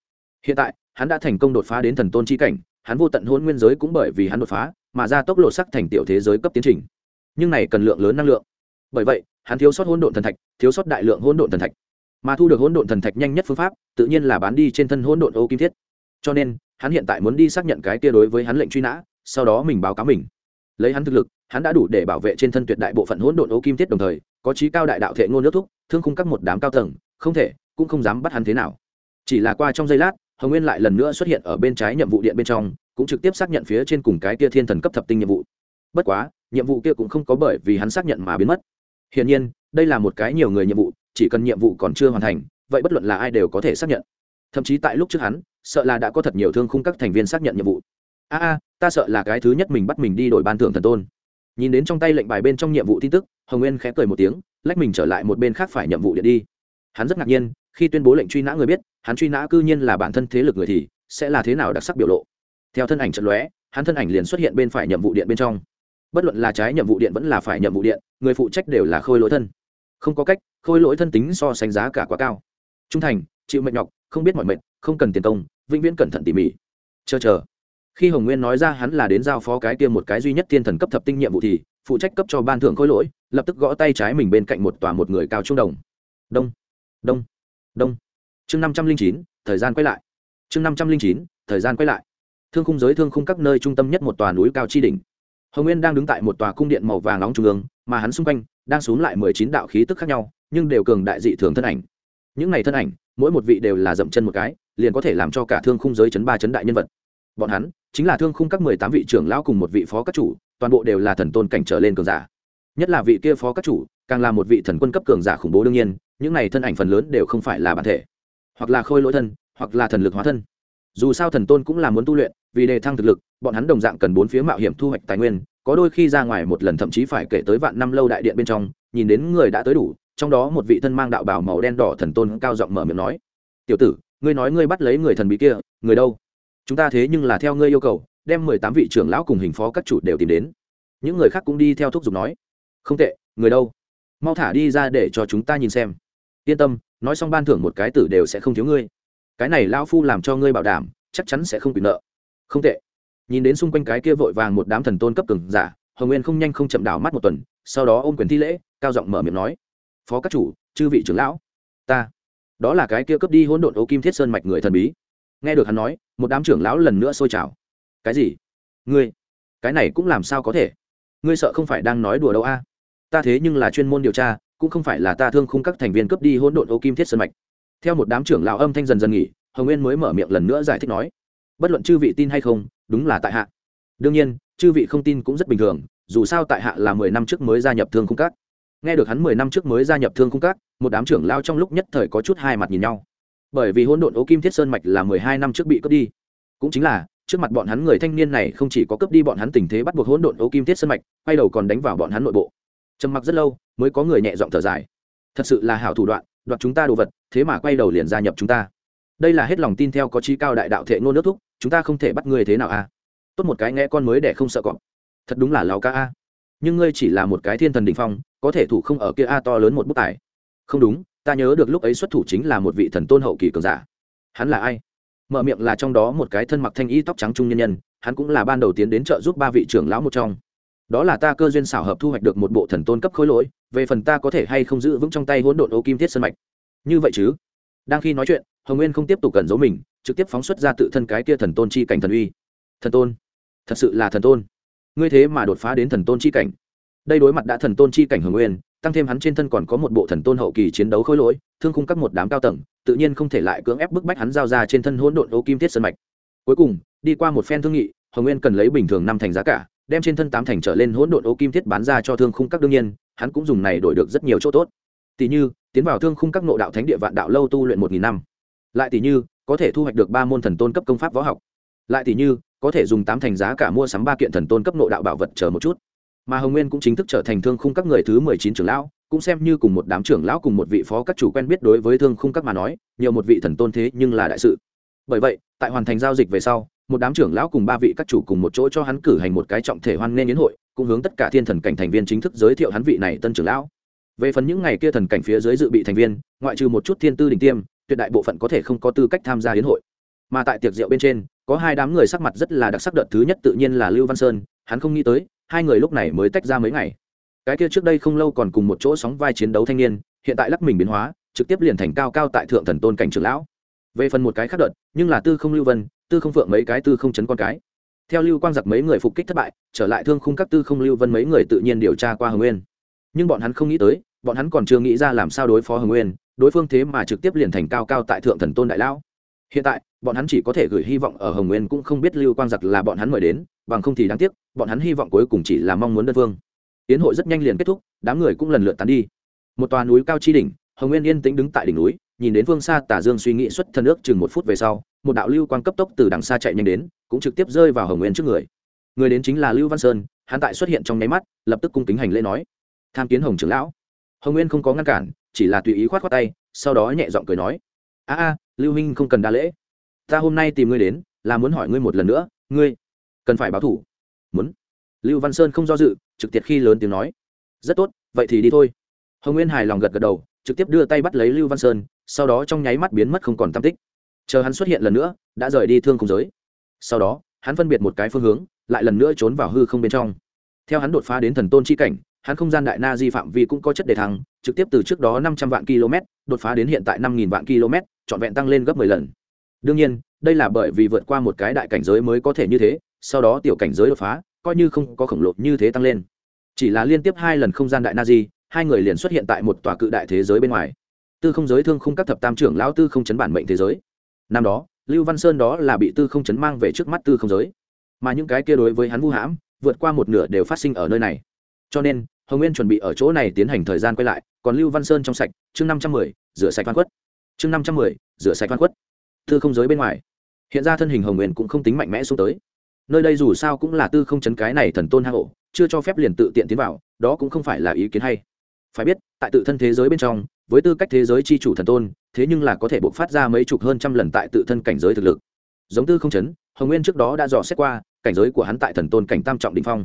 Hiện tại, hắn đã thành công đột phá đến thần tôn chi cảnh, hắn vô tận hôn nguyên giới cũng bởi vì hắn đột phá, mà ra tốc lộ sắc thành tiểu thế giới cấp tiến trình. Nhưng này cần lượng lớn năng lượng. Bởi vậy, hắn thiếu sót hỗn độn thần thạch, thiếu sót đại lượng hỗn độn thần thạch. Mà thu được hỗn độn thần thạch nhanh nhất phương pháp, tự nhiên là bán đi trên thân hỗn độn ô kim thiết. Cho nên, hắn hiện tại muốn đi xác nhận cái kia đối với hắn lệnh truy nã, sau đó mình báo cáo mình. Lấy hắn thực lực, hắn đã đủ để bảo vệ trên thân tuyệt đại bộ phận hỗn độn ô kim thiết đồng thời, có trí cao đại đạo thệ ngôn nước thúc, thương khung các một đám cao tầng, không thể cũng không dám bắt hắn thế nào. Chỉ là qua trong giây lát, hồng nguyên lại lần nữa xuất hiện ở bên trái nhiệm vụ điện bên trong, cũng trực tiếp xác nhận phía trên cùng cái kia thiên thần cấp thập tinh nhiệm vụ. Bất quá, nhiệm vụ kia cũng không có bởi vì hắn xác nhận mà biến mất. Hiển nhiên, đây là một cái nhiều người nhiệm vụ, chỉ cần nhiệm vụ còn chưa hoàn thành, vậy bất luận là ai đều có thể xác nhận. Thậm chí tại lúc trước hắn, sợ là đã có thật nhiều thương khung các thành viên xác nhận nhiệm vụ. A a, ta sợ là cái thứ nhất mình bắt mình đi đổi ban thưởng thần tôn. Nhìn đến trong tay lệnh bài bên trong nhiệm vụ tin tức, hồng nguyên khẽ cười một tiếng, lách mình trở lại một bên khác phải nhiệm vụ điện đi. Hắn rất ngạc nhiên khi tuyên bố lệnh truy nã người biết, hắn truy nã cư nhiên là bản thân thế lực người thì sẽ là thế nào đặc sắc biểu lộ. Theo thân ảnh trận lóe, hắn thân ảnh liền xuất hiện bên phải nhiệm vụ điện bên trong. Bất luận là trái nhiệm vụ điện vẫn là phải nhiệm vụ điện, người phụ trách đều là khôi lỗi thân. Không có cách, khôi lỗi thân tính so sánh giá cả quá cao. Trung thành, chịu mệnh nhọc, không biết mọi mệnh không cần tiền công, vĩnh viễn cẩn thận tỉ mỉ. Chờ chờ. Khi hồng nguyên nói ra hắn là đến giao phó cái kia một cái duy nhất thiên thần cấp thập tinh nhiệm vụ thì, phụ trách cấp cho ban thưởng khôi lỗi, lập tức gõ tay trái mình bên cạnh một tòa một người cao trung đồng. Đông. Đông đông. Chương năm trăm linh chín, thời gian quay lại. Chương năm trăm linh chín, thời gian quay lại. Thương khung giới thương khung các nơi trung tâm nhất một tòa núi cao chi đỉnh. Hồng nguyên đang đứng tại một tòa cung điện màu vàng nóng trung ương, mà hắn xung quanh đang xuống lại mười chín đạo khí tức khác nhau, nhưng đều cường đại dị thường thân ảnh. Những này thân ảnh, mỗi một vị đều là dậm chân một cái, liền có thể làm cho cả thương khung giới chấn ba chấn đại nhân vật. Bọn hắn chính là thương khung các mười tám vị trưởng lão cùng một vị phó các chủ, toàn bộ đều là thần tôn cảnh trở lên cường giả nhất là vị kia phó các chủ, càng là một vị thần quân cấp cường giả khủng bố đương nhiên, những này thân ảnh phần lớn đều không phải là bản thể, hoặc là khôi lỗi thân, hoặc là thần lực hóa thân. Dù sao thần tôn cũng là muốn tu luyện, vì đề thăng thực lực, bọn hắn đồng dạng cần bốn phía mạo hiểm thu hoạch tài nguyên, có đôi khi ra ngoài một lần thậm chí phải kể tới vạn năm lâu đại điện bên trong, nhìn đến người đã tới đủ, trong đó một vị thân mang đạo bào màu đen đỏ thần tôn cao giọng mở miệng nói, tiểu tử, ngươi nói ngươi bắt lấy người thần bí kia, người đâu? Chúng ta thế nhưng là theo ngươi yêu cầu, đem mười tám vị trưởng lão cùng hình phó các chủ đều tìm đến. Những người khác cũng đi theo thúc giục nói không tệ, người đâu? Mau thả đi ra để cho chúng ta nhìn xem. Yên tâm, nói xong ban thưởng một cái tử đều sẽ không thiếu ngươi. Cái này lão phu làm cho ngươi bảo đảm, chắc chắn sẽ không bị nợ. Không tệ. Nhìn đến xung quanh cái kia vội vàng một đám thần tôn cấp cường giả, hồng nguyên không nhanh không chậm đảo mắt một tuần, sau đó ôm quyền thi lễ, cao giọng mở miệng nói, phó các chủ, chư vị trưởng lão, ta, đó là cái kia cướp đi hỗn độn ô kim thiết sơn mạch người thần bí. Nghe được hắn nói, một đám trưởng lão lần nữa sôi trào. Cái gì? Ngươi, cái này cũng làm sao có thể? Ngươi sợ không phải đang nói đùa đâu a? Ta thế nhưng là chuyên môn điều tra, cũng không phải là ta thương khung các thành viên cướp đi hỗn độn ô kim thiết sơn mạch. Theo một đám trưởng lão âm thanh dần dần nghỉ, hồng nguyên mới mở miệng lần nữa giải thích nói, bất luận chư vị tin hay không, đúng là tại hạ. Đương nhiên, chư vị không tin cũng rất bình thường, dù sao tại hạ là mười năm trước mới gia nhập thương khung các. Nghe được hắn mười năm trước mới gia nhập thương khung các, một đám trưởng lao trong lúc nhất thời có chút hai mặt nhìn nhau. Bởi vì hỗn độn ô kim thiết sơn mạch là mười hai năm trước bị cướp đi. Cũng chính là, trước mặt bọn hắn người thanh niên này không chỉ có cướp đi bọn hắn tình thế bắt buộc hỗn độn ô kim thiết sơn mạch, quay đầu còn đánh vào bọn hắn nội bộ trầm mặc rất lâu, mới có người nhẹ giọng thở dài. Thật sự là hảo thủ đoạn, đoạt chúng ta đồ vật, thế mà quay đầu liền gia nhập chúng ta. Đây là hết lòng tin theo có trí cao đại đạo thệ ngôn nước thúc, chúng ta không thể bắt ngươi thế nào a? Tốt một cái nghe con mới để không sợ cọp. Thật đúng là láo ca a. Nhưng ngươi chỉ là một cái thiên thần đình phong, có thể thủ không ở kia a to lớn một bức tài. Không đúng, ta nhớ được lúc ấy xuất thủ chính là một vị thần tôn hậu kỳ cường giả. Hắn là ai? Mở miệng là trong đó một cái thân mặc thanh y tóc trắng trung nhân nhân, hắn cũng là ban đầu tiến đến trợ giúp ba vị trưởng lão một trong đó là ta cơ duyên xảo hợp thu hoạch được một bộ thần tôn cấp khối lỗi, về phần ta có thể hay không giữ vững trong tay hỗn độn ô kim thiết sân mạch. Như vậy chứ? Đang khi nói chuyện, hồng nguyên không tiếp tục cẩn giấu mình, trực tiếp phóng xuất ra tự thân cái kia thần tôn chi cảnh thần uy. Thần tôn? Thật sự là thần tôn. Ngươi thế mà đột phá đến thần tôn chi cảnh. Đây đối mặt đã thần tôn chi cảnh hồng nguyên, tăng thêm hắn trên thân còn có một bộ thần tôn hậu kỳ chiến đấu khối lỗi, thương khung các một đám cao tầng, tự nhiên không thể lại cưỡng ép bức bách hắn giao ra trên thân hỗn độn ô kim thiết sân mạch. Cuối cùng, đi qua một phen thương nghị, hồng nguyên cần lấy bình thường năm thành giá cả đem trên thân tám thành trở lên hỗn độn ô kim thiết bán ra cho thương khung các đương nhiên, hắn cũng dùng này đổi được rất nhiều chỗ tốt. Tỷ như, tiến vào thương khung các nộ đạo thánh địa vạn đạo lâu tu luyện một nghìn năm. Lại tỷ như, có thể thu hoạch được ba môn thần tôn cấp công pháp võ học. Lại tỷ như, có thể dùng tám thành giá cả mua sắm ba kiện thần tôn cấp nộ đạo bảo vật chờ một chút. Mà hồng nguyên cũng chính thức trở thành thương khung các người thứ mười chín trưởng lão, cũng xem như cùng một đám trưởng lão cùng một vị phó các chủ quen biết đối với thương khung các mà nói, nhiều một vị thần tôn thế nhưng là đại sự bởi vậy, tại hoàn thành giao dịch về sau, một đám trưởng lão cùng ba vị các chủ cùng một chỗ cho hắn cử hành một cái trọng thể hoan nghênh yến hội, cũng hướng tất cả thiên thần cảnh thành viên chính thức giới thiệu hắn vị này tân trưởng lão. Về phần những ngày kia thần cảnh phía dưới dự bị thành viên, ngoại trừ một chút thiên tư đình tiêm, tuyệt đại bộ phận có thể không có tư cách tham gia hiến hội. Mà tại tiệc rượu bên trên, có hai đám người sắc mặt rất là đặc sắc đợt thứ nhất tự nhiên là lưu văn sơn, hắn không nghĩ tới, hai người lúc này mới tách ra mấy ngày. Cái kia trước đây không lâu còn cùng một chỗ sóng vai chiến đấu thanh niên, hiện tại lắc mình biến hóa, trực tiếp liền thành cao cao tại thượng thần tôn cảnh trưởng lão về phần một cái khác đợt, nhưng là tư không lưu vân, tư không phượng mấy cái, tư không chấn con cái. Theo lưu quang giặc mấy người phục kích thất bại, trở lại thương khung các tư không lưu vân mấy người tự nhiên điều tra qua hồng nguyên. Nhưng bọn hắn không nghĩ tới, bọn hắn còn chưa nghĩ ra làm sao đối phó hồng nguyên, đối phương thế mà trực tiếp liền thành cao cao tại thượng thần tôn đại lão. Hiện tại, bọn hắn chỉ có thể gửi hy vọng ở hồng nguyên cũng không biết lưu quang giặc là bọn hắn mời đến, bằng không thì đáng tiếc, bọn hắn hy vọng cuối cùng chỉ là mong muốn đơn phương. Tiến hội rất nhanh liền kết thúc, đám người cũng lần lượt tán đi. Một tòa núi cao chi đỉnh, hồng nguyên yên tĩnh đứng tại đỉnh núi nhìn đến phương xa tả dương suy nghĩ xuất thân ước chừng một phút về sau, một đạo lưu quang cấp tốc từ đằng xa chạy nhanh đến, cũng trực tiếp rơi vào hồng nguyên trước người. Người đến chính là lưu văn sơn, hắn tại xuất hiện trong nháy mắt, lập tức cung kính hành lễ nói, tham kiến hồng trưởng lão. Hồng nguyên không có ngăn cản, chỉ là tùy ý khoát khoát tay, sau đó nhẹ giọng cười nói, a a, lưu minh không cần đa lễ. Ta hôm nay tìm ngươi đến, là muốn hỏi ngươi một lần nữa, ngươi cần phải báo thủ. Muốn. Lưu văn sơn không do dự, trực tiệt khi lớn tiếng nói, rất tốt, vậy thì đi thôi. Hồng nguyên hài lòng gật gật đầu, trực tiếp đưa tay bắt lấy lưu văn sơn sau đó trong nháy mắt biến mất không còn tam tích. Chờ hắn xuất hiện lần nữa, đã rời đi thương không giới. Sau đó, hắn phân biệt một cái phương hướng, lại lần nữa trốn vào hư không bên trong. Theo hắn đột phá đến thần tôn chi cảnh, hắn không gian đại na di phạm vi cũng có chất đề thăng, trực tiếp từ trước đó năm trăm vạn km, đột phá đến hiện tại năm nghìn vạn km, trọn vẹn tăng lên gấp mười lần. Đương nhiên, đây là bởi vì vượt qua một cái đại cảnh giới mới có thể như thế, sau đó tiểu cảnh giới đột phá, coi như không có khổng lồ như thế tăng lên. Chỉ là liên tiếp hai lần không gian đại na di, hai người liền xuất hiện tại một tòa cự đại thế giới bên ngoài tư không giới thương khung các thập tam trưởng lão tư không chấn bản mệnh thế giới. Năm đó, lưu văn sơn đó là bị tư không chấn mang về trước mắt tư không giới. Mà những cái kia đối với hắn vu hãm, vượt qua một nửa đều phát sinh ở nơi này. Cho nên, hồng nguyên chuẩn bị ở chỗ này tiến hành thời gian quay lại, còn lưu văn sơn trong sạch, chương năm trăm mười, rửa sạch văn quất chương năm trăm mười, rửa sạch văn quất tư không giới bên ngoài. Hiện ra thân hình hồng nguyên cũng không tính mạnh mẽ xuống tới. Nơi đây dù sao cũng là tư không chấn cái này thần tôn hang ổ, chưa cho phép liền tự tiện tiến vào, đó cũng không phải là ý kiến hay. Phải biết, tại tự thân thế giới bên trong với tư cách thế giới chi chủ thần tôn, thế nhưng là có thể buộc phát ra mấy chục hơn trăm lần tại tự thân cảnh giới thực lực. Giống tư không chấn, hồng nguyên trước đó đã dò xét qua, cảnh giới của hắn tại thần tôn cảnh tam trọng đình phong.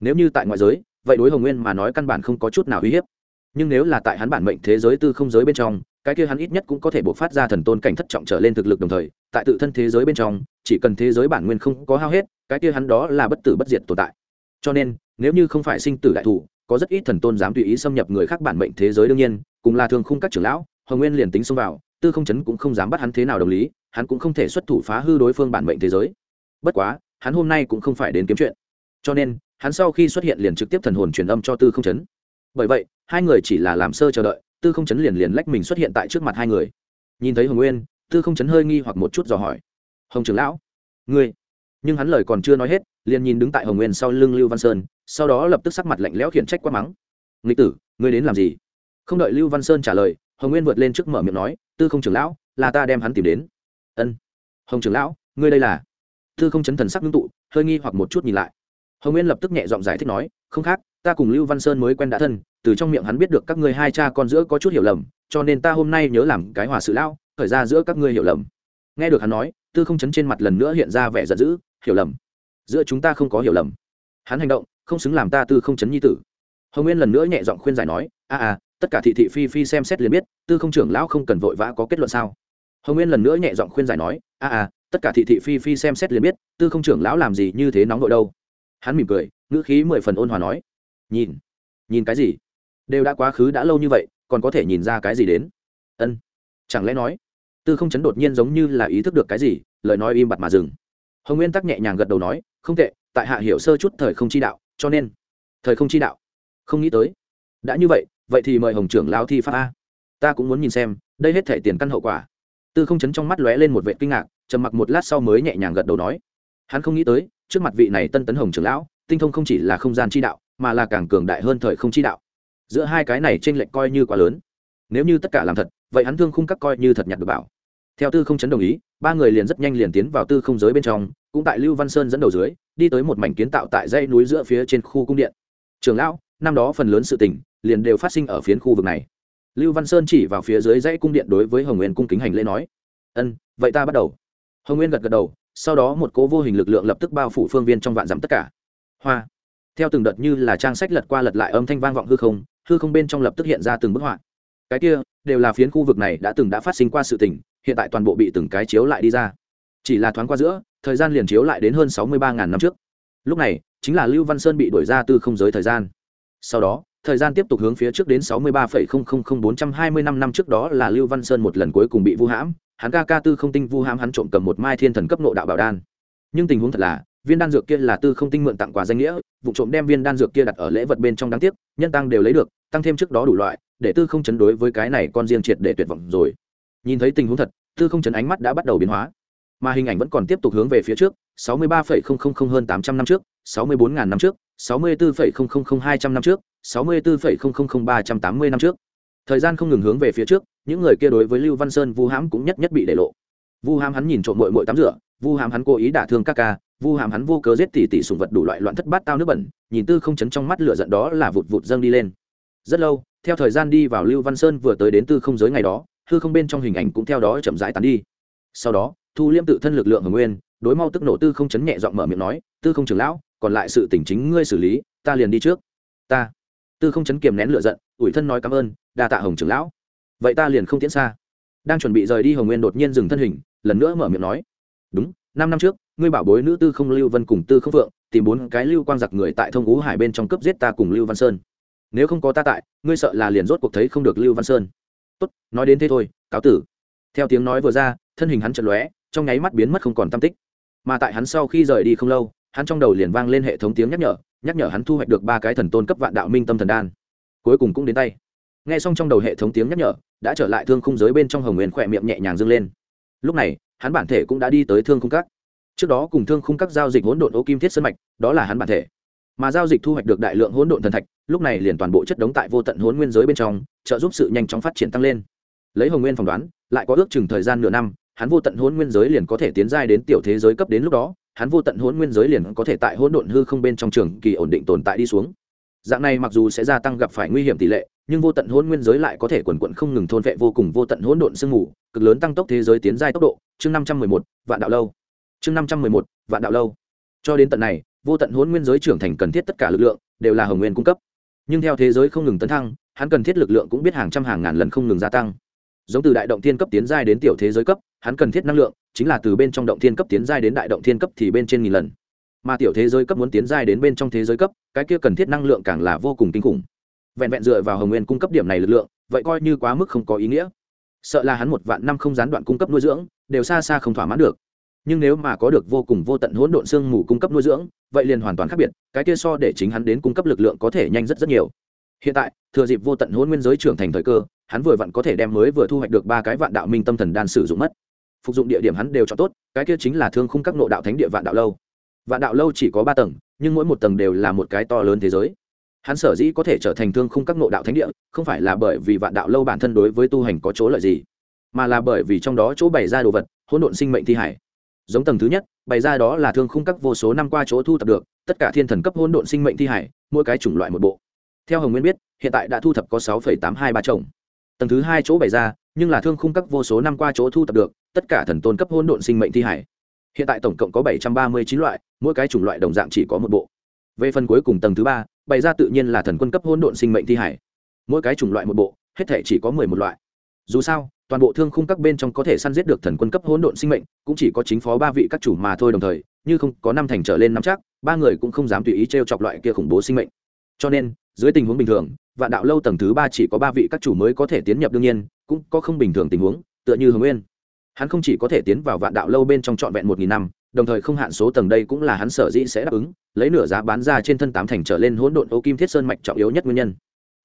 Nếu như tại ngoại giới, vậy đối hồng nguyên mà nói căn bản không có chút nào uy hiếp. Nhưng nếu là tại hắn bản mệnh thế giới tư không giới bên trong, cái kia hắn ít nhất cũng có thể buộc phát ra thần tôn cảnh thất trọng trở lên thực lực đồng thời, tại tự thân thế giới bên trong, chỉ cần thế giới bản nguyên không có hao hết, cái kia hắn đó là bất tử bất diệt tồn tại. Cho nên, nếu như không phải sinh tử đại thủ, có rất ít thần tôn dám tùy ý xâm nhập người khác bản mệnh thế giới đương nhiên cùng là thường khung các trưởng lão, hồng nguyên liền tính xông vào, tư không chấn cũng không dám bắt hắn thế nào đồng lý, hắn cũng không thể xuất thủ phá hư đối phương bản mệnh thế giới. Bất quá, hắn hôm nay cũng không phải đến kiếm chuyện. Cho nên, hắn sau khi xuất hiện liền trực tiếp thần hồn truyền âm cho tư không chấn. Bởi vậy, hai người chỉ là làm sơ chờ đợi, tư không chấn liền liền lách mình xuất hiện tại trước mặt hai người. Nhìn thấy hồng nguyên, tư không chấn hơi nghi hoặc một chút dò hỏi. Hồng trưởng lão, ngươi? Nhưng hắn lời còn chưa nói hết, liền nhìn đứng tại hồng nguyên sau lưng lưu văn sơn, sau đó lập tức sắc mặt lạnh lẽo khiển trách quát mắng. Nghịch tử, ngươi đến làm gì? Không đợi lưu văn sơn trả lời, hồng nguyên vượt lên trước mở miệng nói, tư không trưởng lão, là ta đem hắn tìm đến. Ân. Hồng trưởng lão, ngươi đây là? Tư không chấn thần sắc ngưng tụ, hơi nghi hoặc một chút nhìn lại. Hồng nguyên lập tức nhẹ giọng giải thích nói, không khác, ta cùng lưu văn sơn mới quen đã thân, từ trong miệng hắn biết được các ngươi hai cha con giữa có chút hiểu lầm, cho nên ta hôm nay nhớ làm cái hòa sự lão, khởi ra giữa các ngươi hiểu lầm. Nghe được hắn nói, tư không chấn trên mặt lần nữa hiện ra vẻ giận dữ, hiểu lầm? Giữa chúng ta không có hiểu lầm. Hắn hành động, không xứng làm ta tư không chấn nhi tử. Hồng nguyên lần nữa nhẹ giọng khuyên giải nói, a a tất cả thị thị phi phi xem xét liền biết, tư không trưởng lão không cần vội vã có kết luận sao? Hồng nguyên lần nữa nhẹ giọng khuyên giải nói, a a, tất cả thị thị phi phi xem xét liền biết, tư không trưởng lão làm gì như thế nóng nội đâu. Hắn mỉm cười, ngữ khí mười phần ôn hòa nói, nhìn nhìn cái gì? Đều đã quá khứ đã lâu như vậy, còn có thể nhìn ra cái gì đến? Ân, chẳng lẽ nói, tư không chấn đột nhiên giống như là ý thức được cái gì, lời nói im bặt mà dừng. Hồng nguyên tắc nhẹ nhàng gật đầu nói, không tệ, tại hạ hiểu sơ chút thời không chi đạo, cho nên, thời không chi đạo, không nghĩ tới, đã như vậy vậy thì mời hồng trưởng lao thi pháp a. Ta cũng muốn nhìn xem, đây hết thể tiền căn hậu quả. Tư không chấn trong mắt lóe lên một vệ kinh ngạc, trầm mặc một lát sau mới nhẹ nhàng gật đầu nói. Hắn không nghĩ tới, trước mặt vị này tân tấn hồng trưởng lão, tinh thông không chỉ là không gian chi đạo, mà là càng cường đại hơn thời không chi đạo. Giữa hai cái này t r ê n lệch coi như quá lớn. Nếu như tất cả làm thật, vậy hắn thương khung các coi như thật nhặt được bảo. Theo tư không chấn đồng ý, ba người liền rất nhanh liền tiến vào tư không giới bên trong, cũng tại lưu văn sơn dẫn đầu dưới, đi tới một mảnh kiến tạo tại dãy núi giữa phía trên khu cung điện. Trường lão năm đó phần lớn sự tình liền đều phát sinh ở phiến khu vực này. Lưu văn sơn chỉ vào phía dưới dãy cung điện đối với hồng nguyên cung kính hành lễ nói, ân, vậy ta bắt đầu. Hồng nguyên gật gật đầu, sau đó một cố vô hình lực lượng lập tức bao phủ phương viên trong vạn dặm tất cả. Hoa! Theo từng đợt như là trang sách lật qua lật lại âm thanh vang vọng hư không hư không bên trong lập tức hiện ra từng bức họa. Cái kia, đều là phiến khu vực này đã từng đã phát sinh qua sự tình, hiện tại toàn bộ bị từng cái chiếu lại đi ra. Chỉ là thoáng qua giữa, thời gian liền chiếu lại đến hơn sáu mươi ba ngàn năm trước. Lúc này, chính là lưu văn sơn bị đuổi ra từ không giới thời gian sau đó, thời gian tiếp tục hướng phía trước đến sáu mươi ba bốn trăm hai mươi năm năm trước đó là lưu văn sơn một lần cuối cùng bị vu hãm. Hắn ca ca tư không tinh vu hãm hắn trộm cầm một mai thiên thần cấp nộ đạo bảo đan. Nhưng tình huống thật là, viên đan dược kia là tư không tinh mượn tặng quà danh nghĩa, vụ trộm đem viên đan dược kia đặt ở lễ vật bên trong đáng tiếc, nhân tăng đều lấy được, tăng thêm trước đó đủ loại, để tư không chấn đối với cái này con riêng triệt để tuyệt vọng rồi. Nhìn thấy tình huống thật, tư không chấn ánh mắt đã bắt đầu biến hóa. Mà hình ảnh vẫn còn tiếp tục hướng về phía trước, sáu mươi ba hơn tám trăm năm trước, sáu mươi bốn năm trước sáu mươi bốn hai trăm năm trước, sáu mươi bốn ba trăm tám mươi năm trước. Thời gian không ngừng hướng về phía trước, những người kia đối với lưu văn sơn, vu hãm cũng nhất nhất bị để lộ. Vu hãm hắn nhìn trộm muội muội tắm rửa, vu hãm hắn cố ý đả thương các ca, vu hãm hắn vô cớ giết tỷ tỷ sủng vật đủ loại loạn thất bát tao nước bẩn, nhìn tư không chấn trong mắt lửa giận đó là vụt vụt dâng đi lên. Rất lâu, theo thời gian đi vào lưu văn sơn vừa tới đến tư không giới ngày đó, hư không bên trong hình ảnh cũng theo đó chậm rãi tán đi. Sau đó, thu liêm tự thân lực lượng ở nguyên, đối mau tức nổ tư không chấn nhẹ giọng mở miệng nói, tư không trưởng lão còn lại sự tình chính ngươi xử lý, ta liền đi trước. Ta. Tư không chấn kiềm nén lửa giận, ủi thân nói cảm ơn, đa tạ hồng trưởng lão. Vậy ta liền không tiễn xa. Đang chuẩn bị rời đi hồng nguyên đột nhiên dừng thân hình, lần nữa mở miệng nói, đúng, năm năm trước, ngươi bảo bối nữ tư không lưu vân cùng tư không phượng, tìm bốn cái lưu quang giặc người tại thông ú hải bên trong cướp giết ta cùng lưu văn sơn. Nếu không có ta tại, ngươi sợ là liền rốt cuộc thấy không được lưu văn sơn. Tốt, nói đến thế thôi, cáo tử. Theo tiếng nói vừa ra, thân hình hắn chật lóe, trong nháy mắt biến mất không còn tam tích. Mà tại hắn sau khi rời đi không lâu hắn trong đầu liền vang lên hệ thống tiếng nhắc nhở nhắc nhở hắn thu hoạch được ba cái thần tôn cấp vạn đạo minh tâm thần đan. Cuối cùng cũng đến tay. Nghe xong trong đầu hệ thống tiếng nhắc nhở, đã trở lại thương khung giới bên trong hồng nguyên khỏe miệng nhẹ nhàng dâng lên. Lúc này, hắn bản thể cũng đã đi tới thương khung các. Trước đó cùng thương khung các giao dịch hỗn độn ô kim thiết sân mạch, đó là hắn bản thể. Mà giao dịch thu hoạch được đại lượng hỗn độn thần thạch, lúc này liền toàn bộ chất đống tại vô tận hỗn nguyên giới bên trong, trợ giúp sự nhanh chóng phát triển tăng lên. Lấy hồng nguyên phỏng đoán, lại có ước chừng thời gian nửa năm, hắn vô tận hỗn nguyên giới liền có thể tiến giai đến tiểu thế giới cấp đến lúc đó hắn vô tận hỗn nguyên giới liền có thể tại hỗn độn hư không bên trong trường kỳ ổn định tồn tại đi xuống. Dạng này mặc dù sẽ gia tăng gặp phải nguy hiểm tỷ lệ, nhưng vô tận hỗn nguyên giới lại có thể quần quận không ngừng thôn vệ vô cùng vô tận hỗn độn sương mù, cực lớn tăng tốc thế giới tiến giai tốc độ. Chương năm trăm mười một, vạn đạo lâu. Chương năm trăm mười một, vạn đạo lâu. Cho đến tận này, vô tận hỗn nguyên giới trưởng thành cần thiết tất cả lực lượng, đều là hồng nguyên cung cấp. Nhưng theo thế giới không ngừng tấn thăng, hắn cần thiết lực lượng cũng biết hàng trăm hàng ngàn lần không ngừng gia tăng giống từ đại động thiên cấp tiến giai đến tiểu thế giới cấp, hắn cần thiết năng lượng, chính là từ bên trong động thiên cấp tiến giai đến đại động thiên cấp thì bên trên nghìn lần. Mà tiểu thế giới cấp muốn tiến giai đến bên trong thế giới cấp, cái kia cần thiết năng lượng càng là vô cùng kinh khủng. Vẹn vẹn dựa vào hồng nguyên cung cấp điểm này lực lượng, vậy coi như quá mức không có ý nghĩa. Sợ là hắn một vạn năm không gián đoạn cung cấp nuôi dưỡng, đều xa xa không thỏa mãn được. Nhưng nếu mà có được vô cùng vô tận hỗn độn xương mù cung cấp nuôi dưỡng, vậy liền hoàn toàn khác biệt, cái kia so để chính hắn đến cung cấp lực lượng có thể nhanh rất rất nhiều. Hiện tại, thừa dịp vô tận hỗn nguyên giới trưởng thành thời cơ hắn vừa vặn có thể đem mới vừa thu hoạch được ba cái vạn đạo minh tâm thần đan sử dụng mất. Phục dụng địa điểm hắn đều chọn tốt, cái kia chính là thương khung các nộ đạo thánh địa vạn đạo lâu. Vạn đạo lâu chỉ có ba tầng, nhưng mỗi một tầng đều là một cái to lớn thế giới. Hắn sở dĩ có thể trở thành thương khung các nộ đạo thánh địa, không phải là bởi vì vạn đạo lâu bản thân đối với tu hành có chỗ lợi gì, mà là bởi vì trong đó chỗ bày ra đồ vật, hỗn độn sinh mệnh thi hải. Giống tầng thứ nhất, bày ra đó là thương khung các vô số năm qua chỗ thu thập được, tất cả thiên thần cấp hỗn độn sinh mệnh thi hải, mỗi cái chủng loại một bộ. Theo hồng nguyên biết, hiện tại đã thu thập có sáu tám hai ba chồng tầng thứ hai chỗ bày ra, nhưng là thương khung các vô số năm qua chỗ thu thập được, tất cả thần tôn cấp hỗn độn sinh mệnh thi hải. Hiện tại tổng cộng có bảy trăm ba mươi chín loại, mỗi cái chủng loại đồng dạng chỉ có một bộ. Về phần cuối cùng tầng thứ ba, bày ra tự nhiên là thần quân cấp hỗn độn sinh mệnh thi hải. Mỗi cái chủng loại một bộ, hết thể chỉ có mười một loại. Dù sao, toàn bộ thương khung các bên trong có thể săn giết được thần quân cấp hỗn độn sinh mệnh, cũng chỉ có chính phó ba vị các chủ mà thôi đồng thời, như không có năm thành trở lên năm chắc, ba người cũng không dám tùy ý t r e o chọc loại kia khủng bố sinh mệnh. Cho nên dưới tình huống bình thường, vạn đạo lâu tầng thứ ba chỉ có ba vị các chủ mới có thể tiến nhập đương nhiên, cũng có không bình thường tình huống, tựa như hồng nguyên. Hắn không chỉ có thể tiến vào vạn đạo lâu bên trong trọn vẹn một nghìn năm, đồng thời không hạn số tầng đây cũng là hắn sở dĩ sẽ đáp ứng, lấy nửa giá bán ra trên thân tám thành trở lên hỗn độn ô kim thiết sơn mạch trọng yếu nhất nguyên nhân.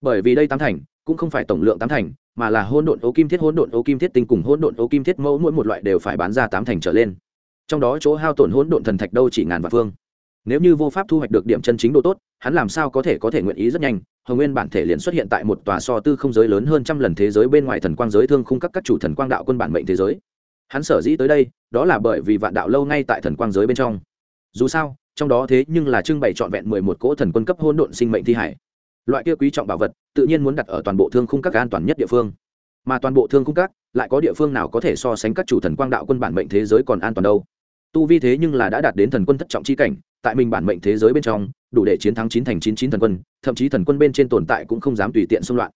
Bởi vì đây tám thành, cũng không phải tổng lượng tám thành, mà là hỗn độn ô kim thiết hỗn độn ô kim thiết tinh cùng hỗn độn ô kim thiết mẫu mỗi một loại đều phải bán ra tám thành trở lên. Trong đó chỗ hao tổn hỗn độn thần thạch đâu chỉ ngàn vạn phương. Nếu như vô pháp thu hoạch được điểm chân chính độ tốt hắn làm sao có thể có thể nguyện ý rất nhanh? Hồng nguyên bản thể liền xuất hiện tại một tòa so tư không giới lớn hơn trăm lần thế giới bên ngoài thần quang giới thương khung các các chủ thần quang đạo quân bản mệnh thế giới. Hắn sở dĩ tới đây, đó là bởi vì vạn đạo lâu ngay tại thần quang giới bên trong. Dù sao, trong đó thế nhưng là trưng bày trọn vẹn mười một cỗ thần quân cấp hôn độn sinh mệnh thi hải. Loại kia quý trọng bảo vật, tự nhiên muốn đặt ở toàn bộ thương khung các an toàn nhất địa phương. Mà toàn bộ thương khung các, lại có địa phương nào có thể so sánh các chủ thần quang đạo quân bản mệnh thế giới còn an toàn đâu? Tu vi thế nhưng là đã đạt đến thần quân thất trọng chi cảnh, tại mình bản mệnh thế giới bên trong đủ để chiến thắng chín thành chín chín thần quân, thậm chí thần quân bên trên tồn tại cũng không dám tùy tiện xung loạn.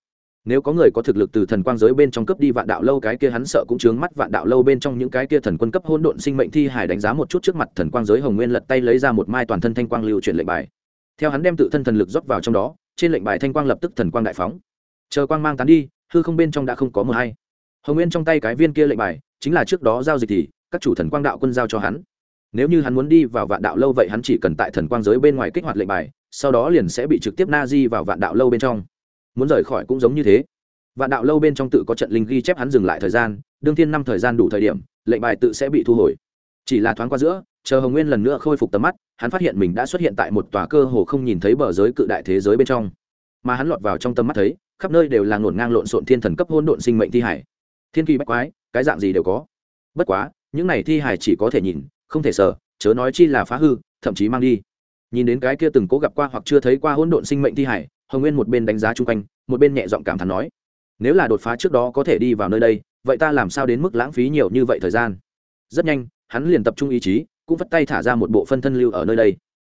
Nếu có người có thực lực từ thần quang giới bên trong cấp đi vạn đạo lâu, cái kia hắn sợ cũng chướng mắt, vạn đạo lâu bên trong những cái kia thần quân cấp hỗn độn sinh mệnh thi hải đánh giá một chút trước mặt thần quang giới hồng nguyên lật tay lấy ra một mai toàn thân thanh quang lưu chuyển lệnh bài. Theo hắn đem tự thân thần lực rót vào trong đó, trên lệnh bài thanh quang lập tức thần quang đại phóng. Chờ quang mang tán đi, hư không bên trong đã không có mờ hay. Hồng nguyên trong tay cái viên kia lệnh bài, chính là trước đó giao dịch thì, các chủ thần quang đạo quân giao cho hắn nếu như hắn muốn đi vào vạn đạo lâu vậy hắn chỉ cần tại thần quang giới bên ngoài kích hoạt lệnh bài, sau đó liền sẽ bị trực tiếp na di vào vạn đạo lâu bên trong. Muốn rời khỏi cũng giống như thế. Vạn đạo lâu bên trong tự có trận linh ghi chép hắn dừng lại thời gian, đương thiên năm thời gian đủ thời điểm, lệnh bài tự sẽ bị thu hồi. Chỉ là thoáng qua giữa, chờ hồng nguyên lần nữa khôi phục tầm mắt, hắn phát hiện mình đã xuất hiện tại một tòa cơ hồ không nhìn thấy bờ giới cự đại thế giới bên trong. Mà hắn lọt vào trong tầm mắt thấy, khắp nơi đều là ngổn ngang lộn xộn thiên thần cấp hôn độn sinh mệnh thi hải. Thiên kỳ bách quái, cái dạng gì đều có. Bất quá, những này thi hải chỉ có thể nhìn không thể sợ chớ nói chi là phá hư, thậm chí mang đi. Nhìn đến cái kia từng cố gặp qua hoặc chưa thấy qua hỗn độn sinh mệnh thi hải, hồng nguyên một bên đánh giá chung quanh, một bên nhẹ giọng cảm thán nói, nếu là đột phá trước đó có thể đi vào nơi đây, vậy ta làm sao đến mức lãng phí nhiều như vậy thời gian? Rất nhanh, hắn liền tập trung ý chí, cũng vất tay thả ra một bộ phân thân lưu ở nơi đây.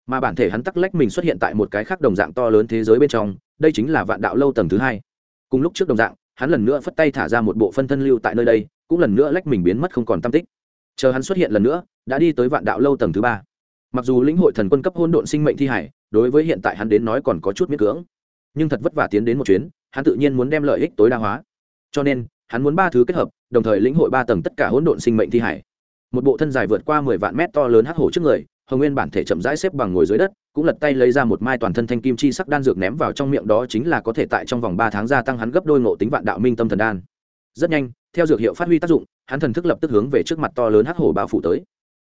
Mà bản thể hắn tắc lách mình xuất hiện tại một cái khác đồng dạng to lớn thế giới bên trong, đây chính là vạn đạo lâu tầng thứ hai. Cùng lúc trước đồng dạng, hắn lần nữa phất tay thả ra một bộ phân thân lưu tại nơi đây, cũng lần nữa lách mình biến mất không còn tam tích chờ hắn xuất hiện lần nữa, đã đi tới vạn đạo lâu tầng thứ ba. Mặc dù lĩnh hội thần quân cấp hôn độn sinh mệnh thi hải, đối với hiện tại hắn đến nói còn có chút miễn cưỡng. Nhưng thật vất vả tiến đến một chuyến, hắn tự nhiên muốn đem lợi ích tối đa hóa. Cho nên, hắn muốn ba thứ kết hợp, đồng thời lĩnh hội ba tầng tất cả hỗn độn sinh mệnh thi hải. Một bộ thân dài vượt qua mười vạn mét to lớn hắc hổ trước người, hồng nguyên bản thể chậm rãi xếp bằng ngồi dưới đất, cũng lật tay lấy ra một mai toàn thân thanh kim chi sắc đan dược ném vào trong miệng đó chính là có thể tại trong vòng ba tháng gia tăng hắn gấp đôi ngộ tính vạn đạo minh tâm thần đan. Rất nhanh theo dược hiệu phát huy tác dụng, hắn thần thức lập tức hướng về trước mặt to lớn hắc hổ bao phủ tới.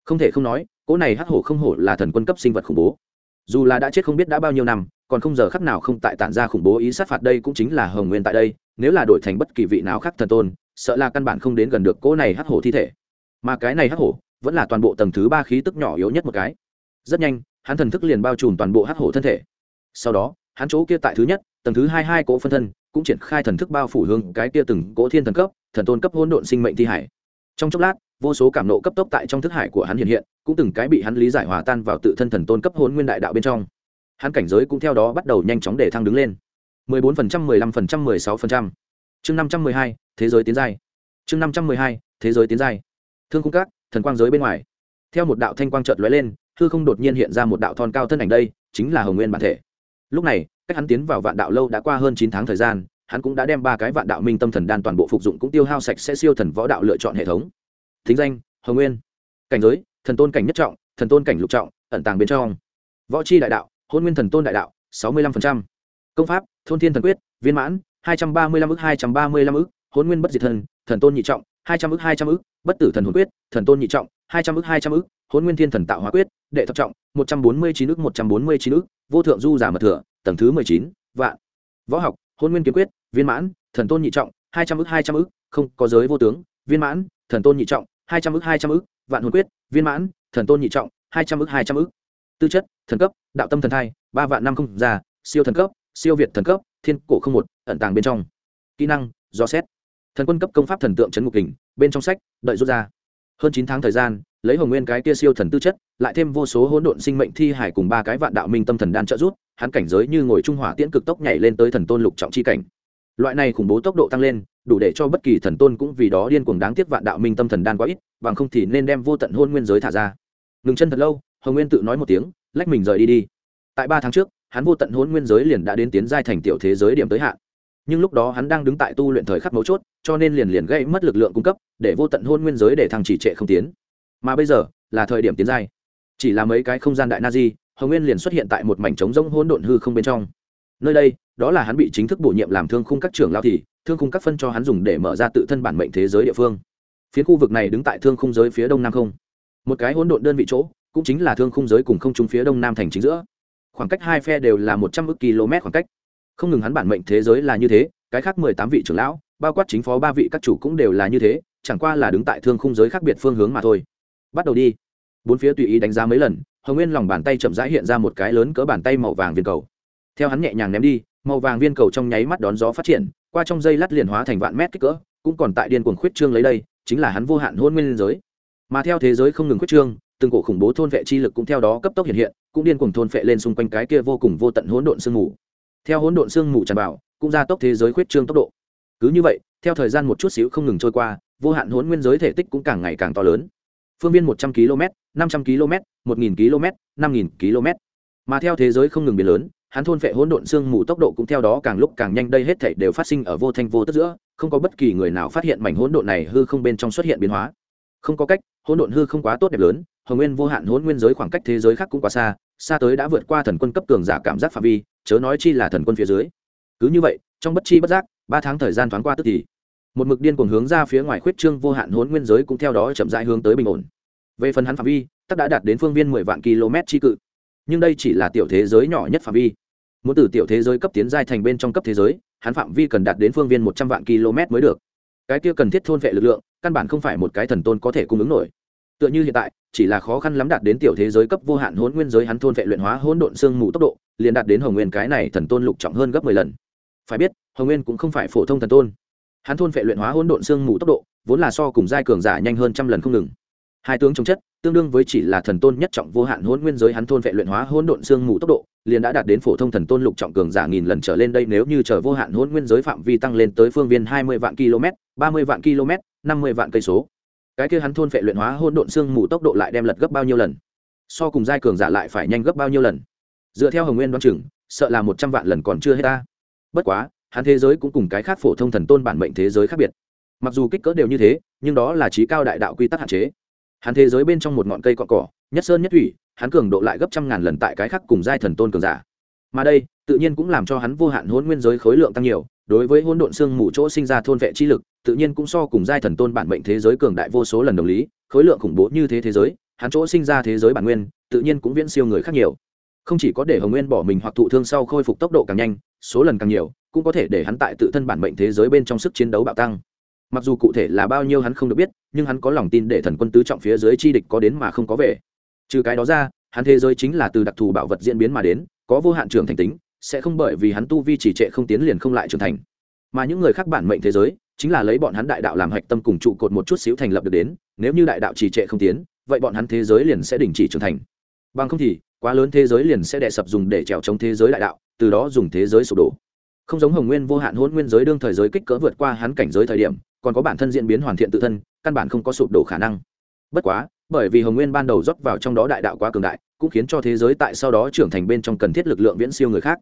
Không thể không nói, cỗ này hắc hổ không hổ là thần quân cấp sinh vật khủng bố. Dù là đã chết không biết đã bao nhiêu năm, còn không giờ khắc nào không tại tản ra khủng bố ý sát phạt đây cũng chính là hồng nguyên tại đây, nếu là đổi thành bất kỳ vị nào khác thần tôn, sợ là căn bản không đến gần được cỗ này hắc hổ thi thể. Mà cái này hắc hổ vẫn là toàn bộ tầng thứ ba khí tức nhỏ yếu nhất một cái. Rất nhanh, hắn thần thức liền bao trùm toàn bộ hắc hổ thân thể. Sau đó, hắn chỗ kia tại thứ nhất, tầng thứ hai hai cỗ phân thân cũng triển khai thần thức bao phủ hướng cái kia từng cỗ thiên thần cấp thần tôn cấp hỗn độn sinh mệnh thi hải. Trong chốc lát vô số cảm nộ cấp tốc tại trong thức hải của hắn hiện hiện cũng từng cái bị hắn lý giải hòa tan vào tự thân thần tôn cấp hỗn nguyên đại đạo bên trong. Hắn cảnh giới cũng theo đó bắt đầu nhanh chóng để thăng đứng lên. 14%, 15%, 16%. chương 512, thế giới tiến giai. Chương 512, thế giới tiến giai. Thương cung các thần quang giới bên ngoài. Theo một đạo thanh quang chợt lóe lên hư không đột nhiên hiện ra một đạo thon cao thân ảnh đây chính là hồng nguyên bản thể. Lúc này cách hắn tiến vào vạn đạo lâu đã qua hơn chín tháng thời gian, hắn cũng đã đem ba cái vạn đạo minh tâm thần đan toàn bộ phục dụng cũng tiêu hao sạch sẽ siêu thần võ đạo lựa chọn hệ thống. Thính danh, hồng nguyên. Cảnh giới, thần tôn cảnh nhất trọng, thần tôn cảnh lục trọng, ẩn tàng bên trong. Võ c h i đại đạo, hôn nguyên thần tôn đại đạo, sáu mươi lăm công pháp, thôn thiên thần quyết, viên mãn, hai trăm ba mươi lăm ức, hai trăm ba mươi lăm ức, hôn nguyên bất diệt thần thần tôn nhị trọng, hai trăm ức, hai trăm ức, bất tử thần hồn quyết, thần tôn nhị trọng, hai trăm ức, hai trăm ức, hôn nguyên thiên thần tạo hóa quyết, đệ thập trọng, một trăm bốn mươi chín ức, một trăm bốn mươi chín ức, vô thượng du giả mật thừa tầng thứ mười chín, vạn. Võ học, hôn nguyên kiếm quyết, viên mãn, thần tôn nhị trọng, hai trăm ức, hai trăm ức, không có giới vô tướng. Viên mãn, thần tôn nhị trọng, hai trăm ức, hai trăm ức, vạn hồn quyết, viên mãn, thần tôn nhị trọng, hai trăm ức, hai trăm ức. Tư chất, thần cấp, đạo tâm thần thai, ba vạn năm không già siêu thần cấp, siêu việt thần cấp, thiên cổ không một, ẩn tàng bên trong. Kỹ năng, do xét. Thần quân cấp công pháp thần tượng trấn ngục kình, bên trong sách, đợi rút ra hơn chín tháng thời gian, lấy hồng nguyên cái kia siêu thần tư chất, lại thêm vô số hỗn độn sinh mệnh thi hải cùng ba cái vạn đạo minh tâm thần đan trợ rút hắn cảnh giới như ngồi trung hỏa tiễn cực tốc nhảy lên tới thần tôn lục trọng chi cảnh. Loại này khủng bố tốc độ tăng lên, đủ để cho bất kỳ thần tôn cũng vì đó điên cuồng đáng tiếc vạn đạo minh tâm thần đan quá ít, bằng không thì nên đem vô tận hôn nguyên giới thả ra. Ngừng chân thật lâu, hồng nguyên tự nói một tiếng, lách mình rời đi đi. Tại ba tháng trước, hắn vô tận hôn nguyên giới liền đã đến tiến giai thành tiểu thế giới điểm tới hạn nhưng lúc đó hắn đang đứng tại tu luyện thời khắc mấu chốt, cho nên liền liền gây mất lực lượng cung cấp, để vô tận hôn nguyên giới để thằng chỉ trệ không tiến. Mà bây giờ, là thời điểm tiến giai. Chỉ là mấy cái không gian đại na di hồng nguyên liền xuất hiện tại một mảnh trống rỗng hỗn độn hư không bên trong. Nơi đây, đó là hắn bị chính thức bổ nhiệm làm thương khung các trưởng lao thì, thương khung các phân cho hắn dùng để mở ra tự thân bản mệnh thế giới địa phương. Phía khu vực này đứng tại thương khung giới phía đông nam không. Một cái hỗn độn đơn vị chỗ, cũng chính là thương khung giới cùng không trung phía đông nam thành chính giữa. Khoảng cách hai phe đều là một trăm ước km khoảng cách không ngừng hắn bản mệnh thế giới là như thế, cái khác mười tám vị trưởng lão, bao quát chính phó ba vị các chủ cũng đều là như thế, chẳng qua là đứng tại thương khung giới khác biệt phương hướng mà thôi. Bắt đầu đi. Bốn phía tùy ý đánh giá mấy lần, hồng nguyên lòng bàn tay chậm rãi hiện ra một cái lớn cỡ bàn tay màu vàng viên cầu. Theo hắn nhẹ nhàng ném đi, màu vàng viên cầu trong nháy mắt đón gió phát triển, qua trong dây lát liền hóa thành vạn mét kích cỡ, cũng còn tại điên cuồng khuyết trương lấy đây, chính là hắn vô hạn hôn nguyên giới. Mà theo thế giới không ngừng khuyết trương, từng cổ khủng bố thôn vệ chi lực cũng theo đó cấp tốc hiện hiện, cũng điên cuồng thôn vệ lên xung quanh cái kia vô cùng vô tận hỗn độn sương mù theo hỗn độn sương mù tràn vào, cũng gia tốc thế giới khuyết trương tốc độ. Cứ như vậy, theo thời gian một chút xíu không ngừng trôi qua, vô hạn hỗn nguyên giới thể tích cũng càng ngày càng to lớn. Phương viên một trăm km, năm trăm km, một nghìn km, năm nghìn km. Mà theo thế giới không ngừng biến lớn, hắn thôn phệ hỗn độn xương mù tốc độ cũng theo đó càng lúc càng nhanh, đây hết thảy đều phát sinh ở vô thanh vô tức giữa, không có bất kỳ người nào phát hiện mảnh hỗn độn này hư không bên trong xuất hiện biến hóa. Không có cách, hỗn độn hư không quá tốt đẹp lớn, hồng nguyên vô hạn hỗn nguyên giới khoảng cách thế giới khác cũng quá xa xa tới đã vượt qua thần quân cấp cường giả cảm giác phạm vi, chớ nói chi là thần quân phía dưới. Cứ như vậy, trong bất chi bất giác, ba tháng thời gian thoáng qua tức thì, một mực điên cuồng hướng ra phía ngoài khuyết trương vô hạn hốn nguyên giới cũng theo đó chậm rãi hướng tới bình ổn. Về phần hắn phạm vi, tắc đã đạt đến phương viên mười vạn km chi cự. Nhưng đây chỉ là tiểu thế giới nhỏ nhất phạm vi. Muốn từ tiểu thế giới cấp tiến giai thành bên trong cấp thế giới, hắn phạm vi cần đạt đến phương viên một trăm vạn km mới được. Cái kia cần thiết thôn vệ lực lượng, căn bản không phải một cái thần tôn có thể cung ứng nổi. Tựa như hiện tại chỉ là khó khăn lắm đạt đến tiểu thế giới cấp vô hạn hỗn nguyên giới hắn thôn vệ luyện hóa hỗn độn xương mù tốc độ, liền đạt đến hồng nguyên cái này thần tôn lục trọng hơn gấp mười lần. Phải biết, hồng nguyên cũng không phải phổ thông thần tôn. Hắn thôn vệ luyện hóa hỗn độn xương mù tốc độ, vốn là so cùng giai cường giả nhanh hơn trăm lần không ngừng. Hai tướng chống chất, tương đương với chỉ là thần tôn nhất trọng vô hạn hỗn nguyên giới hắn thôn vệ luyện hóa hỗn độn xương mù tốc độ, liền đã đạt đến phổ thông thần tôn lục trọng cường giả nghìn lần trở lên đây nếu như chờ vô hạn hỗn nguyên giới phạm vi tăng lên tới phương viên hai mươi vạn km, ba mươi vạn km, năm mươi vạn cây số cái kia hắn thôn vệ luyện hóa hỗn độn xương mù tốc độ lại đem lật gấp bao nhiêu lần? So cùng giai cường giả lại phải nhanh gấp bao nhiêu lần? Dựa theo hồng nguyên đoán chừng, sợ là một trăm vạn lần còn chưa hết ta. Bất quá, hắn thế giới cũng cùng cái khác phổ thông thần tôn bản mệnh thế giới khác biệt. Mặc dù kích cỡ đều như thế, nhưng đó là trí cao đại đạo quy tắc hạn chế. Hắn thế giới bên trong một ngọn cây cọn cỏ, nhất sơn nhất thủy, hắn cường độ lại gấp trăm ngàn lần tại cái khác cùng giai thần tôn cường giả. Mà đây, tự nhiên cũng làm cho hắn vô hạn hôn nguyên giới khối lượng tăng nhiều, đối với hôn độn xương mù chỗ sinh ra thôn vệ chi lực tự nhiên cũng so cùng giai thần tôn bản mệnh thế giới cường đại vô số lần đồng lý, khối lượng khủng bố như thế thế giới, hắn chỗ sinh ra thế giới bản nguyên, tự nhiên cũng viễn siêu người khác nhiều. Không chỉ có để hồng nguyên bỏ mình hoặc thụ thương sau khôi phục tốc độ càng nhanh, số lần càng nhiều, cũng có thể để hắn tại tự thân bản mệnh thế giới bên trong sức chiến đấu bạo tăng. Mặc dù cụ thể là bao nhiêu hắn không được biết, nhưng hắn có lòng tin để thần quân tứ trọng phía dưới chi địch có đến mà không có về. Trừ cái đó ra, hắn thế giới chính là từ đặc thù bảo vật diễn biến mà đến, có vô hạn trường thành tính, sẽ không bởi vì hắn tu vi chỉ trệ không tiến liền không lại trưởng thành. Mà những người khác bản mệnh thế giới chính là lấy bọn hắn đại đạo làm hạch tâm cùng trụ cột một chút xíu thành lập được đến, nếu như đại đạo trì trệ không tiến, vậy bọn hắn thế giới liền sẽ đình chỉ trưởng thành. Bằng không thì, quá lớn thế giới liền sẽ đè sập dùng để trèo chống thế giới đại đạo, từ đó dùng thế giới sụp đổ. Không giống hồng nguyên vô hạn hôn nguyên giới đương thời giới kích cỡ vượt qua hắn cảnh giới thời điểm, còn có bản thân diễn biến hoàn thiện tự thân, căn bản không có sụp đổ khả năng. Bất quá, bởi vì hồng nguyên ban đầu rót vào trong đó đại đạo quá cường đại, cũng khiến cho thế giới tại sau đó trưởng thành bên trong cần thiết lực lượng viễn siêu người khác.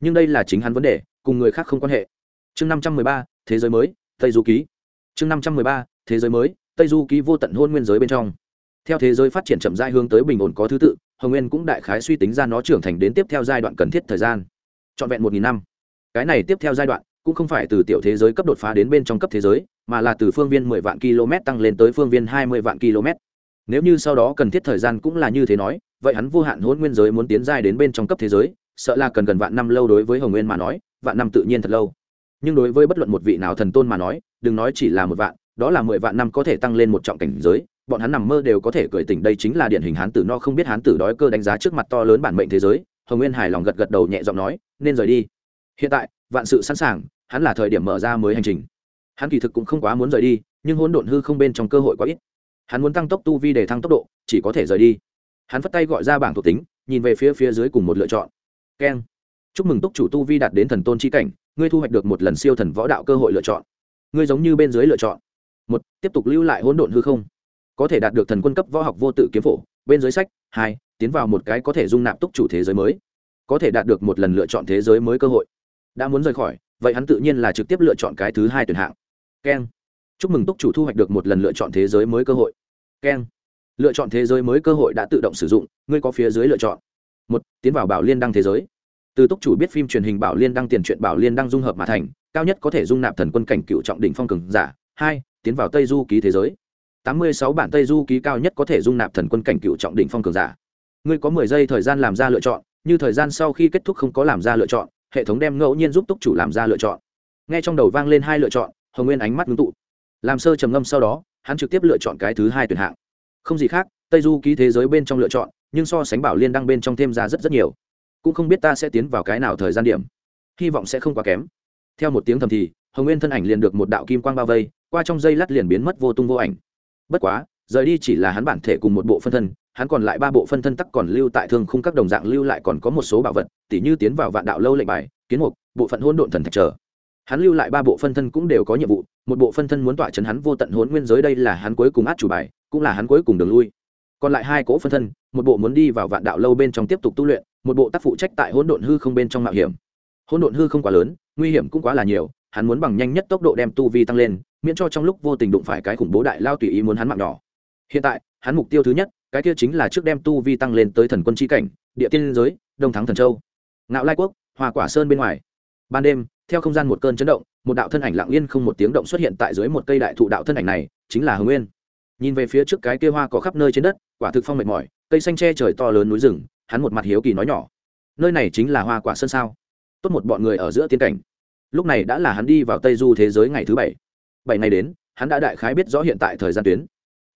Nhưng đây là chính hắn vấn đề, cùng người khác không quan hệ. Chương năm trăm mười ba, thế giới mới tây du ký. Chương năm trăm mười ba, thế giới mới, tây du ký vô tận hôn nguyên giới bên trong. Theo thế giới phát triển chậm rãi hướng tới bình ổn có thứ tự, hồng nguyên cũng đại khái suy tính ra nó trưởng thành đến tiếp theo giai đoạn cần thiết thời gian. Trọn vẹn một nghìn năm. Cái này tiếp theo giai đoạn cũng không phải từ tiểu thế giới cấp đột phá đến bên trong cấp thế giới, mà là từ phương viên mười vạn km tăng lên tới phương viên hai mươi vạn km. Nếu như sau đó cần thiết thời gian cũng là như thế nói, vậy hắn vô hạn hôn nguyên giới muốn tiến giai đến bên trong cấp thế giới, sợ là cần gần vạn năm lâu đối với hồng nguyên mà nói, vạn năm tự nhiên thật lâu nhưng đối với bất luận một vị nào thần tôn mà nói, đừng nói chỉ là một vạn, đó là mười vạn năm có thể tăng lên một trọng cảnh giới. Bọn hắn nằm mơ đều có thể cười tỉnh đây chính là điển hình hán tử no không biết hán tử đói cơ đánh giá trước mặt to lớn bản mệnh thế giới. Hồng nguyên hài lòng gật gật đầu nhẹ giọng nói, nên rời đi. Hiện tại, vạn sự sẵn sàng, hắn là thời điểm mở ra mới hành trình. Hắn kỳ thực cũng không quá muốn rời đi, nhưng hỗn độn hư không bên trong cơ hội quá ít. Hắn muốn tăng tốc tu vi để thăng tốc độ, chỉ có thể rời đi. Hắn phất tay gọi ra bảng thuộc tính, nhìn về phía phía dưới cùng một lựa chọn. Keng chúc mừng túc chủ tu vi đạt đến thần tôn chi cảnh, ngươi thu hoạch được một lần siêu thần võ đạo cơ hội lựa chọn. Ngươi giống như bên dưới lựa chọn. Một, tiếp tục lưu lại hỗn độn hư không. Có thể đạt được thần quân cấp võ học vô tự kiếm phổ, bên dưới sách, hai, tiến vào một cái có thể dung nạp túc chủ thế giới mới. Có thể đạt được một lần lựa chọn thế giới mới cơ hội. Đã muốn rời khỏi, vậy hắn tự nhiên là trực tiếp lựa chọn cái thứ hai tuyển hạng. Keng. Chúc mừng túc chủ thu hoạch được một lần lựa chọn thế giới mới cơ hội. Keng. Lựa chọn thế giới mới cơ hội đã tự động sử dụng, ngươi có phía dưới lựa chọn. Một, tiến vào bảo liên đăng thế giới từ túc chủ biết phim truyền hình bảo liên đăng tiền truyện bảo liên đăng dung hợp mà thành, cao nhất có thể dung nạp thần quân cảnh cựu trọng đỉnh phong cường giả. Hai, tiến vào tây du ký thế giới. Tám mươi sáu bản tây du ký cao nhất có thể dung nạp thần quân cảnh cựu trọng đỉnh phong cường giả. Ngươi có mười giây thời gian làm ra lựa chọn, như thời gian sau khi kết thúc không có làm ra lựa chọn, hệ thống đem ngẫu nhiên giúp túc chủ làm ra lựa chọn. Nghe trong đầu vang lên hai lựa chọn, hồng nguyên ánh mắt ngưng tụ. Làm sơ trầm ngâm sau đó, hắn trực tiếp lựa chọn cái thứ hai tuyển hạng. Không gì khác, tây du ký thế giới bên trong lựa chọn, nhưng so sánh bảo liên đăng bên trong thêm ra rất rất nhiều cũng không biết ta sẽ tiến vào cái nào thời gian điểm. Hy vọng sẽ không quá kém. Theo một tiếng thầm thì, hồng nguyên thân ảnh liền được một đạo kim quang bao vây, qua trong dây lát liền biến mất vô tung vô ảnh. Bất quá, rời đi chỉ là hắn bản thể cùng một bộ phân thân, hắn còn lại ba bộ phân thân tắc còn lưu tại thương khung các đồng dạng lưu lại còn có một số bảo vật, tỉ như tiến vào vạn đạo lâu lệnh bài, kiến mục, bộ phận hôn độn thần thạch trở. Hắn lưu lại ba bộ phân thân cũng đều có nhiệm vụ, một bộ phân thân muốn tỏa chấn hắn vô tận hôn nguyên giới đây là hắn cuối cùng át chủ bài, cũng là hắn cuối cùng đường lui còn lại hai cỗ phân thân, một bộ muốn đi vào vạn đạo lâu bên trong tiếp tục tu luyện, một bộ tác phụ trách tại hỗn độn hư không bên trong mạo hiểm. Hỗn độn hư không quá lớn, nguy hiểm cũng quá là nhiều, hắn muốn bằng nhanh nhất tốc độ đem tu vi tăng lên, miễn cho trong lúc vô tình đụng phải cái khủng bố đại lao tùy ý muốn hắn mạng nhỏ. Hiện tại, hắn mục tiêu thứ nhất, cái kia chính là trước đem tu vi tăng lên tới thần quân chi cảnh, địa tiên giới, đông thắng thần châu. Ngạo lai quốc hòa quả sơn bên ngoài. Ban đêm, theo không gian một cơn chấn động, một đạo thân ảnh lặng yên không một tiếng động xuất hiện tại dưới một cây đại thụ đạo thân ảnh này, chính là hồng nguyên nhìn về phía trước cái kia hoa có khắp nơi trên đất, quả thực phong mệt mỏi, cây xanh tre trời to lớn núi rừng, hắn một mặt hiếu kỳ nói nhỏ. Nơi này chính là hoa quả sơn sao? Tốt một bọn người ở giữa tiên cảnh. Lúc này đã là hắn đi vào tây du thế giới ngày thứ bảy. Bảy ngày đến, hắn đã đại khái biết rõ hiện tại thời gian tuyến.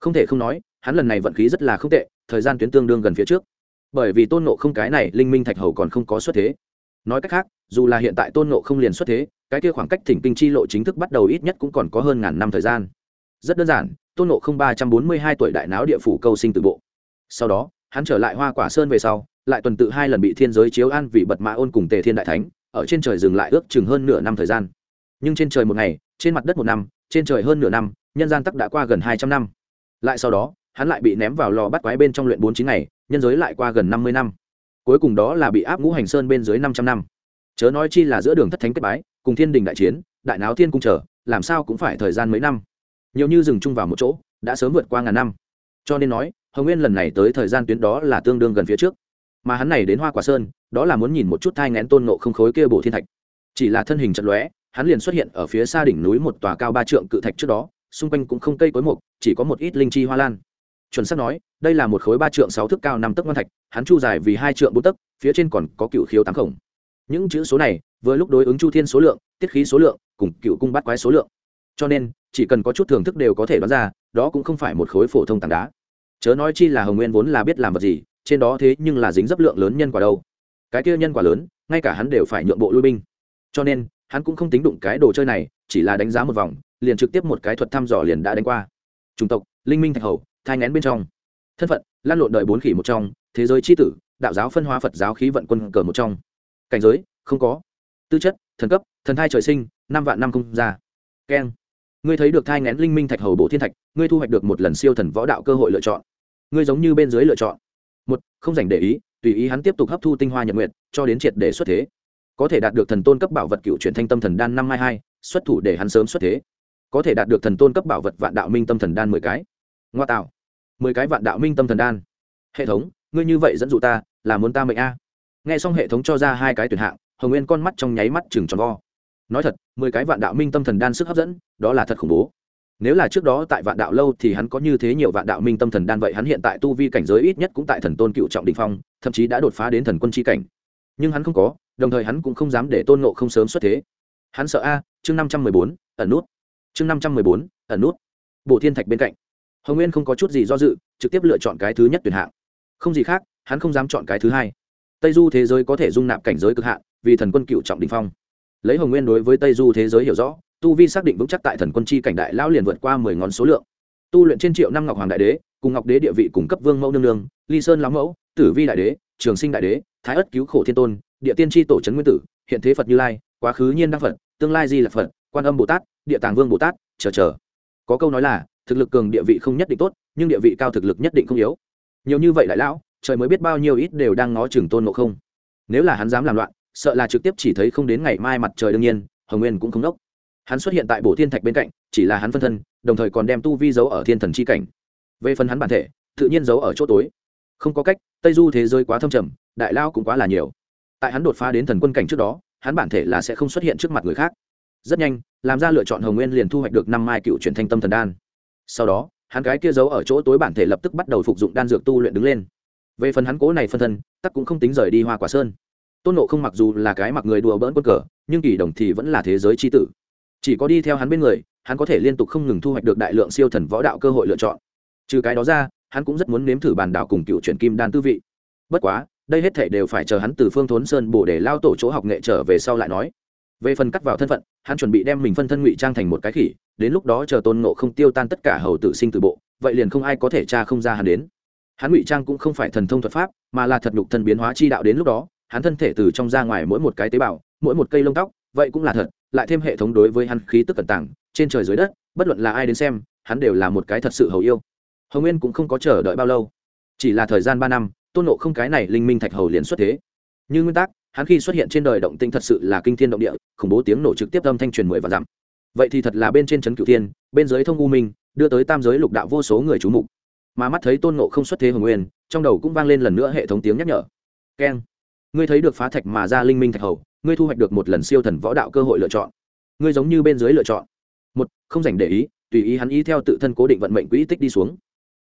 Không thể không nói, hắn lần này vận khí rất là không tệ, thời gian tuyến tương đương gần phía trước. Bởi vì tôn nộ không cái này linh minh thạch hầu còn không có xuất thế. Nói cách khác, dù là hiện tại tôn nộ không liền xuất thế, cái kia khoảng cách thỉnh kinh chi lộ chính thức bắt đầu ít nhất cũng còn có hơn ngàn năm thời gian rất đơn giản, tôn nộ không ba trăm bốn mươi hai tuổi đại náo địa phủ câu sinh từ bộ. Sau đó, hắn trở lại hoa quả sơn về sau, lại tuần tự hai lần bị thiên giới chiếu an vì bật mã ôn cùng tề thiên đại thánh, ở trên trời dừng lại ước chừng hơn nửa năm thời gian. Nhưng trên trời một ngày, trên mặt đất một năm, trên trời hơn nửa năm, nhân gian tắc đã qua gần hai trăm năm. Lại sau đó, hắn lại bị ném vào lò bắt quái bên trong luyện bốn chín ngày, nhân giới lại qua gần năm mươi năm. Cuối cùng đó là bị áp ngũ hành sơn bên dưới năm trăm năm. Chớ nói chi là giữa đường thất thánh kết bái, cùng thiên đình đại chiến, đại náo thiên cung trở làm sao cũng phải thời gian mấy năm nhiều như dừng chung vào một chỗ, đã sớm vượt qua ngàn năm. Cho nên nói, hồng nguyên lần này tới thời gian tuyến đó là tương đương gần phía trước. Mà hắn này đến hoa quả sơn, đó là muốn nhìn một chút thai ngén tôn nộ không khối kia bổ thiên thạch. Chỉ là thân hình chật lóe, hắn liền xuất hiện ở phía xa đỉnh núi một tòa cao ba trượng cự thạch trước đó, xung quanh cũng không cây cối mục, chỉ có một ít linh chi hoa lan. Chuẩn xác nói, đây là một khối ba trượng sáu thước cao năm tấc ngon thạch, hắn chu dài vì hai trượng bốn tấc, phía trên còn có cựu khiếu tám khổng. Những chữ số này với lúc đối ứng chu thiên số lượng, tiết khí số lượng, cùng cựu cung bắt quái số lượng. Cho nên chỉ cần có chút thưởng thức đều có thể đoán ra, đó cũng không phải một khối phổ thông tảng đá. Chớ nói chi là hồng nguyên vốn là biết làm vật gì, trên đó thế nhưng là dính dấp lượng lớn nhân quả đâu. Cái kia nhân quả lớn, ngay cả hắn đều phải nhượng bộ lui binh. Cho nên, hắn cũng không tính đụng cái đồ chơi này, chỉ là đánh giá một vòng, liền trực tiếp một cái thuật thăm dò liền đã đánh qua. Chủng tộc, linh minh thạch hầu, thai ngén bên trong. Thân phận, lan lộn đời bốn khỉ một trong, thế giới c h i tử, đạo giáo phân hóa phật giáo khí vận quân cờ một trong. Cảnh giới, không có. Tư chất, thần cấp, thần thai trời sinh, năm vạn năm không ra. Keng ngươi thấy được thai ngén linh minh thạch hầu bộ thiên thạch, ngươi thu hoạch được một lần siêu thần võ đạo cơ hội lựa chọn. Ngươi giống như bên dưới lựa chọn. Một, không dành để ý, tùy ý hắn tiếp tục hấp thu tinh hoa nhật nguyện cho đến triệt để xuất thế. Có thể đạt được thần tôn cấp bảo vật cựu truyền thanh tâm thần đan năm hai hai, xuất thủ để hắn sớm xuất thế. Có thể đạt được thần tôn cấp bảo vật vạn đạo minh tâm thần đan mười cái. Ngoa tạo. Mười cái vạn đạo minh tâm thần đan. Hệ thống, ngươi như vậy dẫn dụ ta, là muốn ta mệnh a. À. nghe xong hệ thống cho ra hai cái tuyển hạng, hồng nguyên con mắt trong nháy mắt chừng tròn vo nói thật, mười cái vạn đạo minh tâm thần đan sức hấp dẫn, đó là thật khủng bố. Nếu là trước đó tại vạn đạo lâu thì hắn có như thế nhiều vạn đạo minh tâm thần đan vậy hắn hiện tại tu vi cảnh giới ít nhất cũng tại thần tôn cựu trọng đình phong, thậm chí đã đột phá đến thần quân tri cảnh. Nhưng hắn không có, đồng thời hắn cũng không dám để tôn nộ không sớm xuất thế. Hắn sợ a, chương năm trăm mười bốn, ẩn nút. Chương năm trăm mười bốn, ẩn nút. Bộ thiên thạch bên cạnh. Hồng nguyên không có chút gì do dự, trực tiếp lựa chọn cái thứ nhất tuyển hạng. Không gì khác, hắn không dám chọn cái thứ hai. Tây du thế giới có thể dung nạp cảnh giới cực hạn, vì thần quân cựu trọng đình phong lấy hồng nguyên đối với tây du thế giới hiểu rõ, tu vi xác định vững chắc tại thần quân chi cảnh đại lão liền vượt qua mười ngón số lượng. Tu luyện trên triệu năm ngọc hoàng đại đế, cùng ngọc đế địa vị cùng cấp vương mẫu nương nương, ly sơn lão mẫu, tử vi đại đế, trường sinh đại đế, thái ất cứu khổ thiên tôn, địa tiên tri tổ trấn nguyên tử, hiện thế phật như lai, quá khứ nhiên đăng phật, tương lai di là phật, quan âm bồ tát, địa tàng vương bồ tát, chờ chờ. Có câu nói là, thực lực cường địa vị không nhất định tốt, nhưng địa vị cao thực lực nhất định không yếu. Nhiều như vậy đại lão, trời mới biết bao nhiêu ít đều đang ngó chừng tôn ngộ không. Nếu là hắn dám làm loạn sợ là trực tiếp chỉ thấy không đến ngày mai mặt trời đương nhiên, hồng nguyên cũng không đốc. Hắn xuất hiện tại bổ thiên thạch bên cạnh, chỉ là hắn phân thân, đồng thời còn đem tu vi giấu ở thiên thần chi cảnh. Về phần hắn bản thể, tự nhiên giấu ở chỗ tối. Không có cách, tây du thế giới quá thâm trầm, đại lao cũng quá là nhiều. Tại hắn đột phá đến thần quân cảnh trước đó, hắn bản thể là sẽ không xuất hiện trước mặt người khác. Rất nhanh, làm ra lựa chọn hồng nguyên liền thu hoạch được năm mai cựu truyền thanh tâm thần đan. Sau đó, hắn cái kia giấu ở chỗ tối bản thể lập tức bắt đầu phục dụng đan dược tu luyện đứng lên. Về phần hắn cố này phân thân, tắc cũng không tính rời đi hoa quả sơn tôn nộ không mặc dù là cái mặc người đùa bỡn quân cờ, nhưng kỳ đồng thì vẫn là thế giới tri tử. Chỉ có đi theo hắn bên người, hắn có thể liên tục không ngừng thu hoạch được đại lượng siêu thần võ đạo cơ hội lựa chọn. Trừ cái đó ra, hắn cũng rất muốn nếm thử bàn đảo cùng cựu chuyển kim đan tư vị. Bất quá, đây hết thể đều phải chờ hắn từ phương thốn sơn bổ để lao tổ chỗ học nghệ trở về sau lại nói. Về phần cắt vào thân phận, hắn chuẩn bị đem mình phân thân ngụy trang thành một cái khỉ, đến lúc đó chờ tôn nộ không tiêu tan tất cả hầu tự sinh từ bộ, vậy liền không ai có thể tra không ra hắn đến. Hắn ngụy trang cũng không phải thần thông thuật pháp, mà là thật nhục thân biến hóa chi đạo đến lúc đó hắn thân thể từ trong ra ngoài mỗi một cái tế bào, mỗi một cây lông tóc, vậy cũng là thật, lại thêm hệ thống đối với hắn khí tức cẩn tảng trên trời dưới đất, bất luận là ai đến xem, hắn đều là một cái thật sự hầu yêu. Hồng nguyên cũng không có chờ đợi bao lâu. Chỉ là thời gian ba năm, tôn nộ không cái này linh minh thạch hầu liền xuất thế. Như nguyên tắc, hắn khi xuất hiện trên đời động tinh thật sự là kinh thiên động địa, khủng bố tiếng nổ trực tiếp âm thanh truyền mười và dặm. Vậy thì thật là bên trên trấn cửu thiên, bên dưới thông u minh, đưa tới tam giới lục đạo vô số người chú mục. Mà mắt thấy tôn nộ không xuất thế hồng nguyên, trong đầu cũng vang lên lần nữa hệ thống tiếng nhắc nhở. Keng ngươi thấy được phá thạch mà ra linh minh thạch hầu, ngươi thu hoạch được một lần siêu thần võ đạo cơ hội lựa chọn. Ngươi giống như bên dưới lựa chọn. Một, không dành để ý, tùy ý hắn ý theo tự thân cố định vận mệnh quỹ tích đi xuống.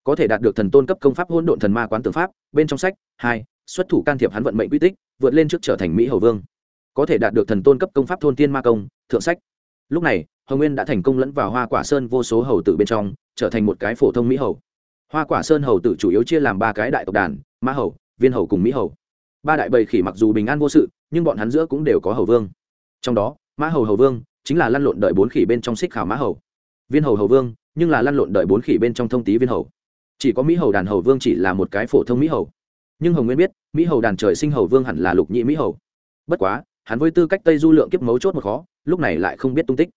Có thể đạt được thần tôn cấp công pháp hôn độn thần ma quán tưởng pháp, bên trong sách, hai, xuất thủ can thiệp hắn vận mệnh quỹ tích, vượt lên trước trở thành mỹ hầu vương. Có thể đạt được thần tôn cấp công pháp thôn tiên ma công, thượng sách. Lúc này, hồng nguyên đã thành công lẫn vào hoa quả sơn vô số hầu tử bên trong, trở thành một cái phổ thông mỹ hầu. Hoa quả sơn hầu tử chủ yếu chia làm ba cái đại tộc đàn, ma hầu, viên hầu cùng mỹ hầu ba đại bầy khỉ mặc dù bình an vô sự, nhưng bọn hắn giữa cũng đều có hầu vương. Trong đó, mã hầu hầu vương chính là lăn lộn đợi bốn khỉ bên trong xích khảo mã hầu. Viên hầu hầu vương, nhưng là lăn lộn đợi bốn khỉ bên trong thông tý viên hầu. Chỉ có mỹ hầu đàn hầu vương chỉ là một cái phổ thông mỹ hầu. Nhưng hồng nguyên biết, mỹ hầu đàn trời sinh hầu vương hẳn là lục nhị mỹ hầu. Bất quá, hắn với tư cách tây du lượng kiếp mấu chốt một khó, lúc này lại không biết tung tích.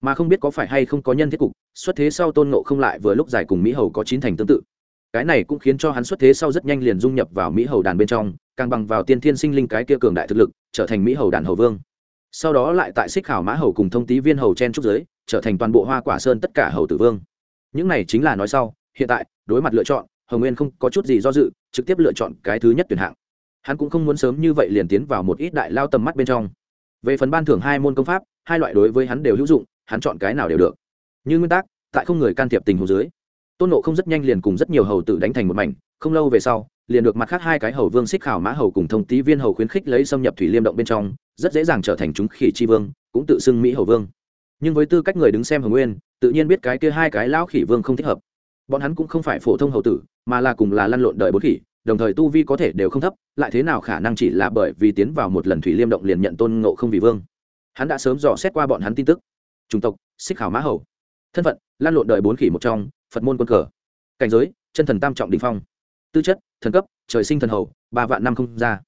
Mà không biết có phải hay không có nhân thiết cục, xuất thế sau tôn nộ không lại vừa lúc giải cùng mỹ hầu có chín thành tương tự cái này cũng khiến cho hắn xuất thế sau rất nhanh liền dung nhập vào mỹ hầu đàn bên trong, càng bằng vào tiên thiên sinh linh cái kia cường đại thực lực, trở thành mỹ hầu đàn hầu vương. Sau đó lại tại xích khảo mã hầu cùng thông tý viên hầu chen trúc giới, trở thành toàn bộ hoa quả sơn tất cả hầu tử vương. Những này chính là nói sau, hiện tại, đối mặt lựa chọn, hồng nguyên không có chút gì do dự, trực tiếp lựa chọn cái thứ nhất tuyển hạng. Hắn cũng không muốn sớm như vậy liền tiến vào một ít đại lao tầm mắt bên trong. Về phần ban thưởng hai môn công pháp, hai loại đối với hắn đều hữu dụng, hắn chọn cái nào đều được. Như nguyên tắc, tại không người can thiệp tình hồ dưới tôn nộ không rất nhanh liền cùng rất nhiều hầu tử đánh thành một mảnh, không lâu về sau, liền được mặt khác hai cái hầu vương xích khảo mã hầu cùng thông tý viên hầu khuyến khích lấy xâm nhập thủy liêm động bên trong, rất dễ dàng trở thành chúng khỉ chi vương, cũng tự xưng mỹ hầu vương. Nhưng với tư cách người đứng xem hồng nguyên, tự nhiên biết cái kia hai cái lão khỉ vương không thích hợp. Bọn hắn cũng không phải phổ thông hầu tử, mà là cùng là lăn lộn đợi bốn khỉ, đồng thời tu vi có thể đều không thấp, lại thế nào khả năng chỉ là bởi vì tiến vào một lần thủy liêm động liền nhận tôn ngộ không vì vương? Hắn đã sớm dò xét qua bọn hắn tin tức. Chủng tộc, xích khảo mã hầu. Thân phận lan lộn đợi bốn khỉ một trong phật môn quân cờ. Cảnh giới, chân thần tam trọng đình phong. Tư chất, thần cấp, trời sinh thần hầu, ba vạn năm không ra.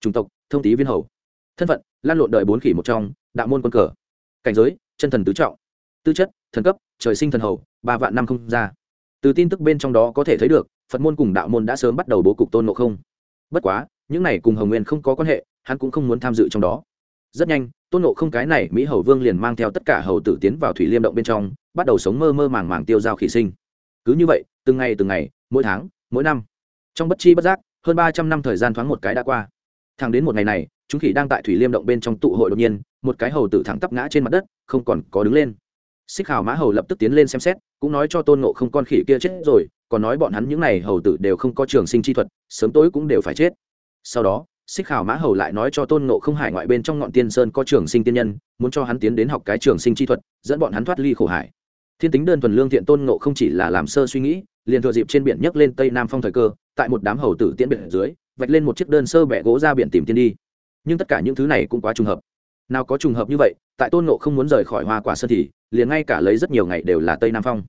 Chủng tộc, thông tý viên hầu. Thân phận, lan lộn đợi bốn khỉ một trong, đạo môn quân cờ. Cảnh giới, chân thần tứ trọng. Tư chất, thần cấp, trời sinh thần hầu, ba vạn năm không ra. Từ tin tức bên trong đó có thể thấy được, phật môn cùng đạo môn đã sớm bắt đầu bố cục tôn ngộ không. Bất quá, những này cùng hồng nguyên không có quan hệ, hắn cũng không muốn tham dự trong đó. Rất nhanh, tôn ngộ không cái này mỹ hầu vương liền mang theo tất cả hầu tử tiến vào thủy liêm động bên trong, bắt đầu sống mơ mơ màng màng tiêu dao khỉ sinh cứ như vậy, từng ngày từng ngày, mỗi tháng, mỗi năm. Trong bất chi bất giác, hơn ba trăm năm thời gian thoáng một cái đã qua. Thẳng đến một ngày này, chúng khỉ đang tại thủy liêm động bên trong tụ hội đột nhiên, một cái hầu tử thẳng tắp ngã trên mặt đất, không còn có đứng lên. Xích hào mã hầu lập tức tiến lên xem xét, cũng nói cho tôn nộ không con khỉ kia chết rồi, còn nói bọn hắn những n à y hầu tử đều không có trường sinh chi thuật, sớm tối cũng đều phải chết. Sau đó, xích hào mã hầu lại nói cho tôn nộ không hải ngoại bên trong ngọn tiên sơn có trường sinh tiên nhân, muốn cho hắn tiến đến học cái trường sinh chi thuật, dẫn bọn hắn thoát ly khổ hải thiên tính đơn thuần lương thiện tôn ngộ không chỉ là làm sơ suy nghĩ, liền thừa dịp trên biển nhấc lên tây nam phong thời cơ, tại một đám hầu tử tiễn biển dưới, vạch lên một chiếc đơn sơ bẹ gỗ ra biển tìm tiên đi. Nhưng tất cả những thứ này cũng quá trùng hợp. Nào có trùng hợp như vậy, tại tôn ngộ không muốn rời khỏi hoa quả sơn thì, liền ngay cả lấy rất nhiều ngày đều là tây nam phong.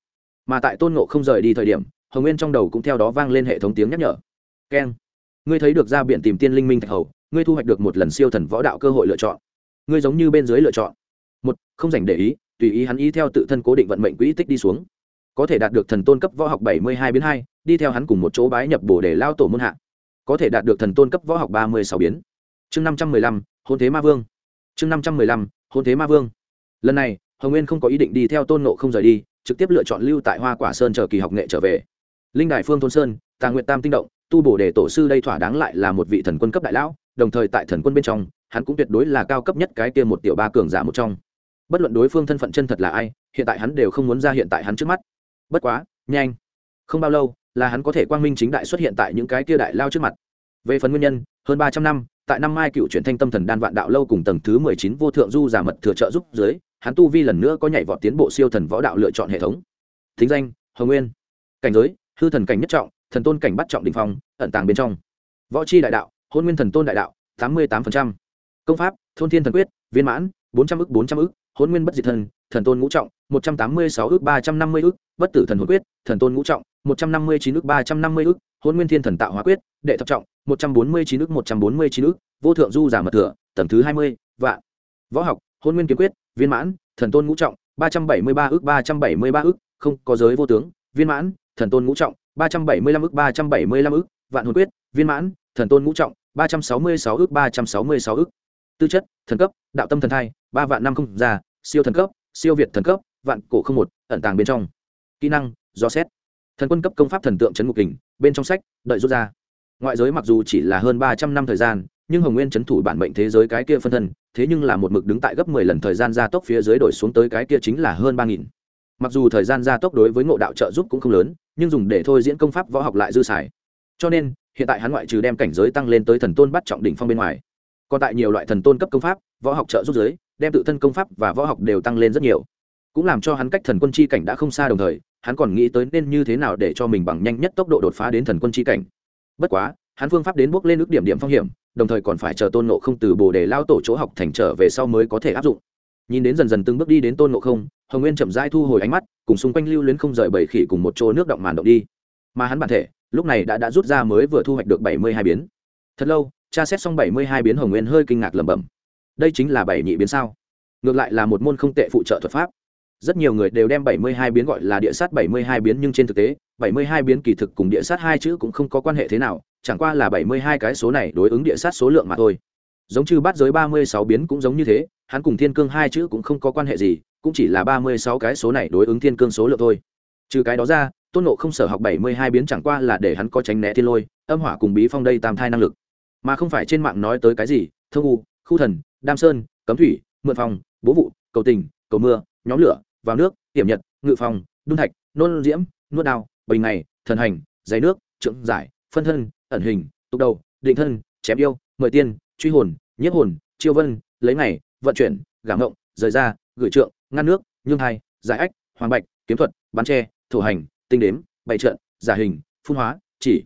Mà tại tôn ngộ không rời đi thời điểm, hồng nguyên trong đầu cũng theo đó vang lên hệ thống tiếng nhắc nhở. Keng, ngươi thấy được ra biển tìm tiên linh minh thạch hầu, ngươi thu hoạch được một lần siêu thần võ đạo cơ hội lựa chọn. Ngươi giống như bên dưới lựa chọn. Một, không dành để ý tùy ý hắn ý theo tự thân cố định vận mệnh quỹ tích đi xuống. Có thể đạt được thần tôn cấp võ học bảy mươi hai biến hai, đi theo hắn cùng một chỗ bái nhập bổ để lao tổ môn hạ. Có thể đạt được thần tôn cấp võ học ba mươi sáu biến. Chương năm trăm mười lăm, hôn thế ma vương. Chương năm trăm mười lăm, hôn thế ma vương. Lần này, hồng nguyên không có ý định đi theo tôn nộ không rời đi, trực tiếp lựa chọn lưu tại hoa quả sơn chờ kỳ học nghệ trở về. Linh đại phương thôn sơn tàng nguyện tam tinh động, tu bổ để tổ sư đây thỏa đáng lại là một vị thần quân cấp đại lão, đồng thời tại thần quân bên trong, hắn cũng tuyệt đối là cao cấp nhất cái kia một tiểu ba cường giả một trong bất luận đối phương thân phận chân thật là ai, hiện tại hắn đều không muốn ra hiện tại hắn trước mắt. Bất quá, nhanh. Không bao lâu, là hắn có thể quang minh chính đại xuất hiện tại những cái kia đại lao trước mặt. Về phần nguyên nhân, hơn ba trăm năm, tại năm mai cựu chuyển thanh tâm thần đan vạn đạo lâu cùng tầng thứ mười chín vô thượng du giả mật thừa trợ giúp dưới, hắn tu vi lần nữa có nhảy vọt tiến bộ siêu thần võ đạo lựa chọn hệ thống. Thính danh, hồng nguyên. Cảnh giới, hư thần cảnh nhất trọng, thần tôn cảnh bắt trọng đình phong, ẩn tàng bên trong. Võ c h i đại đạo, hôn nguyên thần tôn đại đạo, tám mươi tám công pháp, thôn thiên thần quyết, viên mãn, bốn trăm ư c bốn trăm ư c hôn nguyên bất diệt thần thần tôn ngũ trọng, một trăm tám mươi sáu ước ba trăm năm mươi ước, bất tử thần hồn quyết, thần tôn ngũ trọng, một trăm năm mươi chín ước ba trăm năm mươi ước, hôn nguyên thiên thần tạo hóa quyết, đệ thập trọng, một trăm bốn mươi chín ước một trăm bốn mươi chín ước, vô thượng du giả mật thừa, tầng thứ hai mươi, vạn. Võ học, hôn nguyên kiếm quyết, viên mãn, thần tôn ngũ trọng, ba trăm bảy mươi ba ước ba trăm bảy mươi ba ước, không có giới vô tướng, viên mãn, thần tôn ngũ trọng, ba trăm bảy mươi lăm ước ba trăm bảy mươi lăm ước, vạn hồn quyết, viên mãn, thần tôn ngũ trọng, ba trăm sáu mươi sáu ước ba trăm sáu mươi sáu ước. Tư chất, thần cấp, đạo tâm thần thai, ba vạn năm không già siêu thần cấp, siêu việt thần cấp, vạn cổ không một, ẩn tàng bên trong. Kỹ năng, do xét. Thần quân cấp công pháp thần tượng trấn ngục kình bên trong sách, đợi rút ra. Ngoại giới mặc dù chỉ là hơn ba trăm năm thời gian, nhưng hồng nguyên c h ấ n thủ bản mệnh thế giới cái kia phân thân, thế nhưng là một mực đứng tại gấp mười lần thời gian gia tốc phía dưới đổi xuống tới cái kia chính là hơn ba nghìn. Mặc dù thời gian gia tốc đối với ngộ đạo trợ giúp cũng không lớn, nhưng dùng để thôi diễn công pháp võ học lại dư xài. Cho nên, hiện tại hắn ngoại trừ đem cảnh giới tăng lên tới thần tôn bắt trọng đỉnh phong bên ngoài. Còn tại nhiều loại thần tôn cấp công pháp, võ học trợ giúp giới đem tự thân công pháp và võ học đều tăng lên rất nhiều. Cũng làm cho hắn cách thần quân chi cảnh đã không xa đồng thời, hắn còn nghĩ tới nên như thế nào để cho mình bằng nhanh nhất tốc độ đột phá đến thần quân chi cảnh. Bất quá, hắn phương pháp đến bước lên ước điểm điểm phong hiểm, đồng thời còn phải chờ tôn nộ không từ bồ đề lao tổ chỗ học thành trở về sau mới có thể áp dụng. Nhìn đến dần dần từng bước đi đến tôn nộ không, hồng nguyên chậm rãi thu hồi ánh mắt, cùng xung quanh lưu luyến không rời bảy khỉ cùng một chỗ nước động màn động đi. Mà hắn bản thể, lúc này đã đã rút ra mới vừa thu hoạch được bảy mươi hai biến. Thật lâu, tra xét xong bảy mươi hai biến, hồng nguyên hơi kinh ngạc lẩm bẩm đây chính là bảy nhị biến sao? Ngược lại là một môn không tệ phụ trợ thuật pháp. Rất nhiều người đều đem 72 biến gọi là địa sát 72 biến nhưng trên thực tế 72 biến kỳ thực cùng địa sát hai chữ cũng không có quan hệ thế nào, chẳng qua là 72 cái số này đối ứng địa sát số lượng mà thôi. Giống như bát giới 36 biến cũng giống như thế, hắn cùng thiên cương hai chữ cũng không có quan hệ gì, cũng chỉ là 36 cái số này đối ứng thiên cương số lượng thôi. Trừ cái đó ra, tôn nộ không sở học 72 biến chẳng qua là để hắn có tránh né thiên lôi, âm hỏa cùng bí phong đây tam thai năng lực. Mà không phải trên mạng nói tới cái gì thương u, khu thần đam sơn, cấm thủy, mượn phòng bố vụ, cầu tình, cầu mưa, nhóm lửa, vào nước tiềm nhật, ngự phòng đun thạch, nôn diễm, nuốt đao bình ngày, thần hành giấy nước, trượng giải, phân thân, ẩn hình, tục đầu, định thân, chém yêu, mời tiên, truy hồn, nhiếp hồn, chiêu vân, lấy ngày, vận chuyển, gả ngộng rời ra, gửi trượng, ngăn nước nhương hai, giải ách, hoàng bạch, kiếm thuật, bán tre, thổ hành, tinh đếm, bày trận giả hình, phun hóa, chỉ,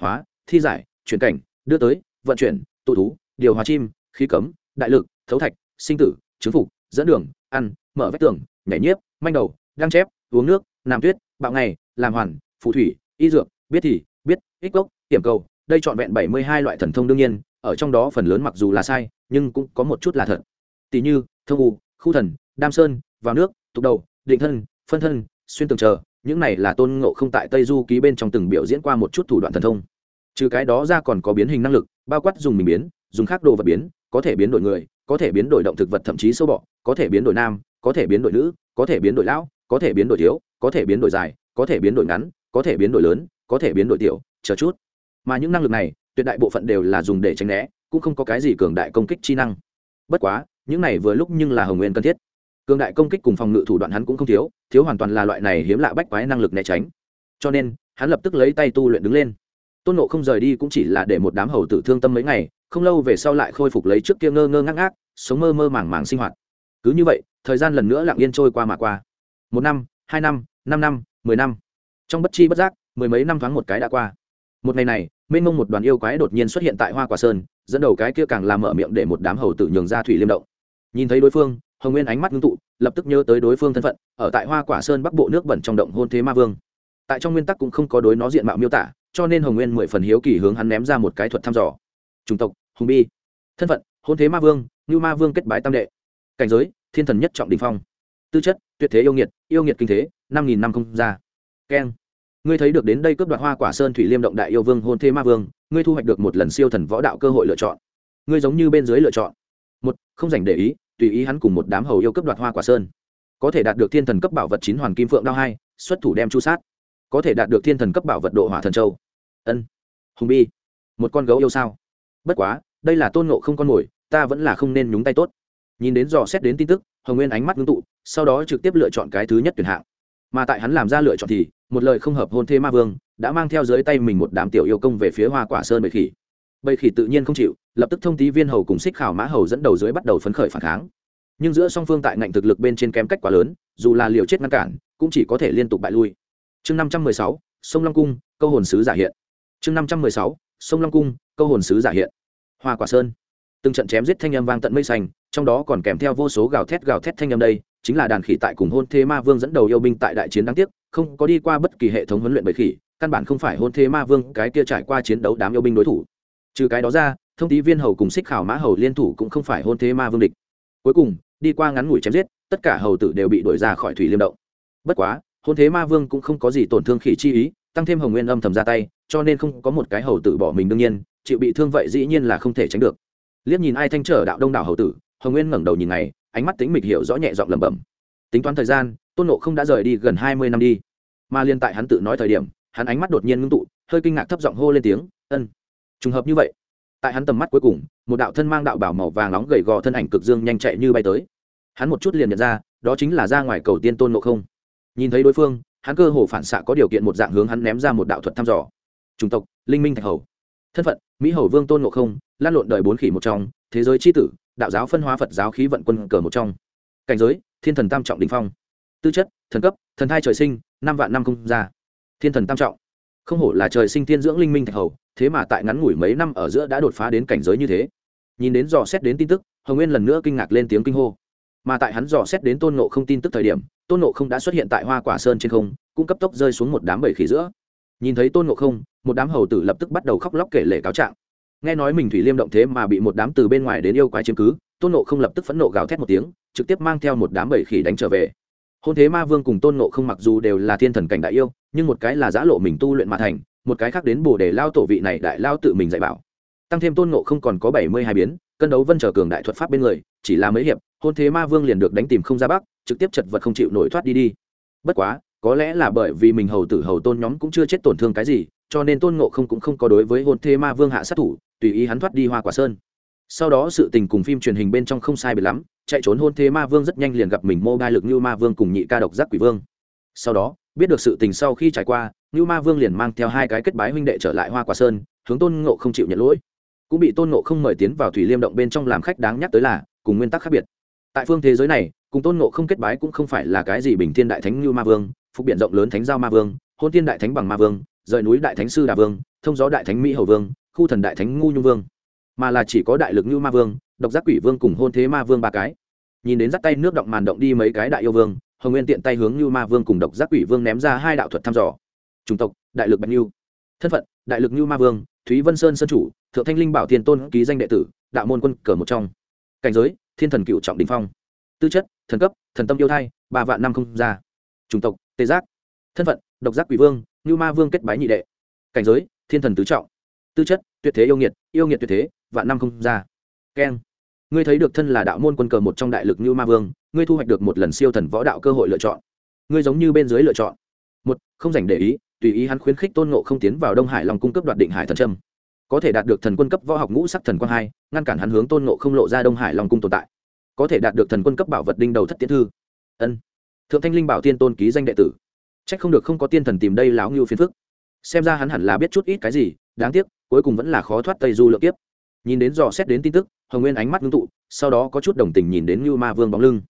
hóa, thi giải, chuyển cảnh, đưa tới, vận chuyển, tụ thú, điều hòa chim, khí cấm đại lực, thấu thạch, sinh tử chứng phục, dẫn đường, ăn, mở vách tường, nhảy nhiếp, manh đầu, găng chép, uống nước, làm tuyết, bạo ngày, làm hoàn, phù thủy, y dược, biết thì, biết, ích gốc hiểm cầu. Đây trọn vẹn bảy mươi hai loại thần thông đương nhiên, ở trong đó phần lớn mặc dù là sai, nhưng cũng có một chút là thật. Tỷ như, thông u, khu thần, đam sơn, vào nước, tục đầu, định thân, phân thân, xuyên tường chờ, những này là tôn ngộ không tại tây du ký bên trong từng biểu diễn qua một chút thủ đoạn thần thông. Trừ cái đó ra còn có biến hình năng lực, bao quát dùng mình biến, dùng khác đồ vật biến có thể biến đổi người có thể biến đổi động thực vật thậm chí sâu bọ có thể biến đổi nam có thể biến đổi nữ có thể biến đổi lão có thể biến đổi thiếu có thể biến đổi dài có thể biến đổi ngắn có thể biến đổi lớn có thể biến đổi tiểu chờ chút mà những năng lực này tuyệt đại bộ phận đều là dùng để tránh né cũng không có cái gì cường đại công kích chi năng bất quá những này vừa lúc nhưng là hồng nguyên cần thiết cường đại công kích cùng phòng ngự thủ đoạn hắn cũng không thiếu thiếu hoàn toàn là loại này hiếm lạ bách quái năng lực né tránh cho nên hắn lập tức lấy tay tu luyện đứng lên tôn nộ không rời đi cũng chỉ là để một đám hầu tử thương tâm mấy ngày không lâu về sau lại khôi phục lấy trước kia ngơ ngơ ngác ngác, sống mơ mơ màng màng sinh hoạt. Cứ như vậy, thời gian lần nữa lặng yên trôi qua mà qua. Một năm, hai năm năm năm, mười năm. Trong bất chi bất giác, mười mấy năm thoáng một cái đã qua. Một ngày này, mênh mông một đoàn yêu quái đột nhiên xuất hiện tại hoa quả sơn, dẫn đầu cái kia càng làm mở miệng để một đám hầu tử nhường ra thủy liêm động. Nhìn thấy đối phương, hồng nguyên ánh mắt ngưng tụ, lập tức nhớ tới đối phương thân phận, ở tại hoa quả sơn bắc bộ nước bẩn trong động hôn thế ma vương. Tại trong nguyên tắc cũng không có đối nó diện mạo miêu tả, cho nên hồng nguyên mười phần hiếu kỳ hướng hắn ném ra một cái thuật thăm dò chủng tộc, hùng bi. Thân phận, hôn thế ma vương như ma vương kết bái tam đệ. Cảnh giới, thiên thần nhất trọng đình phong. Tư chất, tuyệt thế yêu nghiệt yêu nghiệt kinh thế, năm nghìn năm không ra. Keng ngươi thấy được đến đây cướp đoạt hoa quả sơn thủy liêm động đại yêu vương hôn thế ma vương, ngươi thu hoạch được một lần siêu thần võ đạo cơ hội lựa chọn. Ngươi giống như bên dưới lựa chọn. Một, không dành để ý, tùy ý hắn cùng một đám hầu yêu cướp đoạt hoa quả sơn. Có thể đạt được thiên thần cấp bảo vật chín hoàn kim phượng đao hai, xuất thủ đem chu sát. Có thể đạt được thiên thần cấp bảo vật độ hỏa thần châu. Ân, hùng bi. Một con gấu yêu sao? Bất quá, đây là tôn ngộ không con mồi, ta vẫn là không nên nhúng tay tốt. Nhìn đến dò xét đến tin tức, hồng nguyên ánh mắt ngưng tụ, sau đó trực tiếp lựa chọn cái thứ nhất tuyển hạng. Mà tại hắn làm ra lựa chọn thì, một lời không hợp hôn thê ma vương, đã mang theo dưới tay mình một đám tiểu yêu công về phía hoa quả sơn bầy khỉ. Bầy khỉ tự nhiên không chịu, lập tức thông tí viên hầu cùng xích khảo mã hầu dẫn đầu dưới bắt đầu phấn khởi phản kháng. Nhưng giữa song phương tại ngạnh thực lực bên trên kém cách quá lớn, dù là liều chết ngăn cản, cũng chỉ có thể liên tục bại lui. Chương năm trăm mười sáu, sông long cung, câu hồn sứ giả hiện. Chương năm trăm mười sáu, sông long cung, câu hồn sứ giả hiện hoa quả sơn. Từng trận chém giết thanh âm vang tận mây xanh, trong đó còn kèm theo vô số gào thét gào thét thanh âm đây, chính là đàn khỉ tại cùng hôn thế ma vương dẫn đầu yêu binh tại đại chiến đáng tiếc, không có đi qua bất kỳ hệ thống huấn luyện bầy khỉ, căn bản không phải hôn thế ma vương cái kia trải qua chiến đấu đám yêu binh đối thủ. Trừ cái đó ra, thông tí viên hầu cùng xích khảo mã hầu liên thủ cũng không phải hôn thế ma vương địch. Cuối cùng, đi qua ngắn ngủi chém giết, tất cả hầu tử đều bị đuổi ra khỏi thủy liêm động. Bất quá, hôn thế ma vương cũng không có gì tổn thương khỉ chi ý, tăng thêm hồng nguyên âm thầm ra tay, cho nên không có một cái hầu tử bỏ mình đương nhiên chịu bị thương vậy dĩ nhiên là không thể tránh được. Liếc nhìn ai thanh trở đạo đông đảo hầu tử, hồng nguyên ngẩng đầu nhìn này ánh mắt tính mịch hiểu rõ nhẹ giọng lẩm bẩm. Tính toán thời gian, tôn nộ không đã rời đi gần hai mươi năm đi. Mà liên tại hắn tự nói thời điểm, hắn ánh mắt đột nhiên ngưng tụ, hơi kinh ngạc thấp giọng hô lên tiếng, ân, trùng hợp như vậy. Tại hắn tầm mắt cuối cùng, một đạo thân mang đạo bảo màu vàng nóng gầy gò thân ảnh cực dương nhanh chạy như bay tới. Hắn một chút liền nhận ra, đó chính là ra ngoài cầu tiên tôn nộ không. Nhìn thấy đối phương, hắn cơ hồ phản xạ có điều kiện một dạng hướng hắn ném ra một đạo thuật thăm dò. Chủng tộc, linh minh thạch hầu thân phận, mỹ hầu vương tôn ngộ không, lan lộn đời bốn khỉ một trong, thế giới c h i tử, đạo giáo phân hóa phật giáo khí vận quân cờ một trong. Cảnh giới, thiên thần tam trọng đình phong. Tư chất, thần cấp, thần thai trời sinh, năm vạn năm không ra. Thiên thần tam trọng. Không hổ là trời sinh thiên dưỡng linh minh thạch hầu, thế mà tại ngắn ngủi mấy năm ở giữa đã đột phá đến cảnh giới như thế. Nhìn đến dò xét đến tin tức, hồng nguyên lần nữa kinh ngạc lên tiếng kinh hô. Mà tại hắn dò xét đến tôn nộ không tin tức thời điểm, tôn nộ không đã xuất hiện tại hoa quả sơn trên không, cũng cấp tốc rơi xuống một đám bầy khỉ giữa nhìn thấy tôn ngộ không, một đám hầu tử lập tức bắt đầu khóc lóc kể lể cáo trạng. Nghe nói mình thủy liêm động thế mà bị một đám từ bên ngoài đến yêu quái chiếm cứ, tôn nộ không lập tức phẫn nộ gào thét một tiếng, trực tiếp mang theo một đám bầy khỉ đánh trở về. Hôn thế ma vương cùng tôn nộ không mặc dù đều là thiên thần cảnh đại yêu, nhưng một cái là giã lộ mình tu luyện mà thành, một cái khác đến bồ để lao tổ vị này đại lao tự mình dạy bảo. Tăng thêm tôn nộ không còn có bảy mươi hai biến, cân đấu vân trở cường đại thuật pháp bên người, chỉ là mấy hiệp, hôn thế ma vương liền được đánh tìm không ra bắc, trực tiếp chật vật không chịu nổi thoát đi đi. Bất quá có lẽ là bởi vì mình hầu tử hầu tôn nhóm cũng chưa chết tổn thương cái gì, cho nên tôn ngộ không cũng không có đối với hôn thế ma vương hạ sát thủ, tùy ý hắn thoát đi hoa quả sơn. Sau đó sự tình cùng phim truyền hình bên trong không sai biệt lắm, chạy trốn hôn thế ma vương rất nhanh liền gặp mình mô gai lực như ma vương cùng nhị ca độc giác quỷ vương. Sau đó, biết được sự tình sau khi trải qua như ma vương liền mang theo hai cái kết bái huynh đệ trở lại hoa quả sơn, hướng tôn ngộ không chịu nhận lỗi. Cũng bị tôn ngộ không mời tiến vào thủy liêm động bên trong làm khách đáng nhắc tới là, cùng nguyên tắc khác biệt. Tại phương thế giới này, cùng tôn ngộ không kết bái cũng không phải là cái gì bình thiên đại thánh như ma vương phục biện rộng lớn thánh giao ma vương, hôn tiên đại thánh bằng ma vương, rời núi đại thánh sư đà vương, thông gió đại thánh mỹ hầu vương, khu thần đại thánh ngu nhung vương. Mà là chỉ có đại lực như ma vương, độc giác quỷ vương cùng hôn thế ma vương ba cái. Nhìn đến dắt tay nước động màn động đi mấy cái đại yêu vương, hồng nguyên tiện tay hướng như ma vương cùng độc giác quỷ vương ném ra hai đạo thuật thăm dò. Chủng tộc, đại lực bạch như thân phận, đại lực như ma vương, thúy vân sơn sơn chủ, thượng thanh linh bảo thiên tôn ký danh đệ tử, đạo môn quân cờ một trong. Cảnh giới, thiên thần cựu trọng đình phong. Tư chất, thần cấp, thần tâm yêu thai, ba vạn năm không ra. Chủng tộc tê giác, thân phận, độc giác quỷ vương như ma vương kết bái nhị đệ. Cảnh giới, thiên thần tứ trọng. Tư chất, tuyệt thế yêu nghiệt yêu nghiệt tuyệt thế, vạn năm không ra. Keng. Ngươi thấy được thân là đạo môn quân cờ một trong đại lực như ma vương, ngươi thu hoạch được một lần siêu thần võ đạo cơ hội lựa chọn. Ngươi giống như bên dưới lựa chọn. Một, không dành để ý, tùy ý hắn khuyến khích tôn ngộ không tiến vào đông hải lòng cung cấp đoạt định hải thần trâm có thể đạt được thần quân cấp võ học ngũ sắc thần quang hai, ngăn cản hắn hướng tôn ngộ không lộ ra đông hải lòng cung tồn tại. Có thể đạt được thần quân cấp bảo vật đinh đầu thất tiến thư. Ân thượng thanh linh bảo tiên tôn ký danh đệ tử. C h ắ c không được không có tiên thần tìm đây láo ngưu phiền phức. Xem ra hắn hẳn là biết chút ít cái gì, đáng tiếc, cuối cùng vẫn là khó thoát tây du lượng tiếp nhìn đến dò xét đến tin tức, hồng nguyên ánh mắt ngưng tụ, sau đó có chút đồng tình nhìn đến Ngưu ma vương bóng lưng.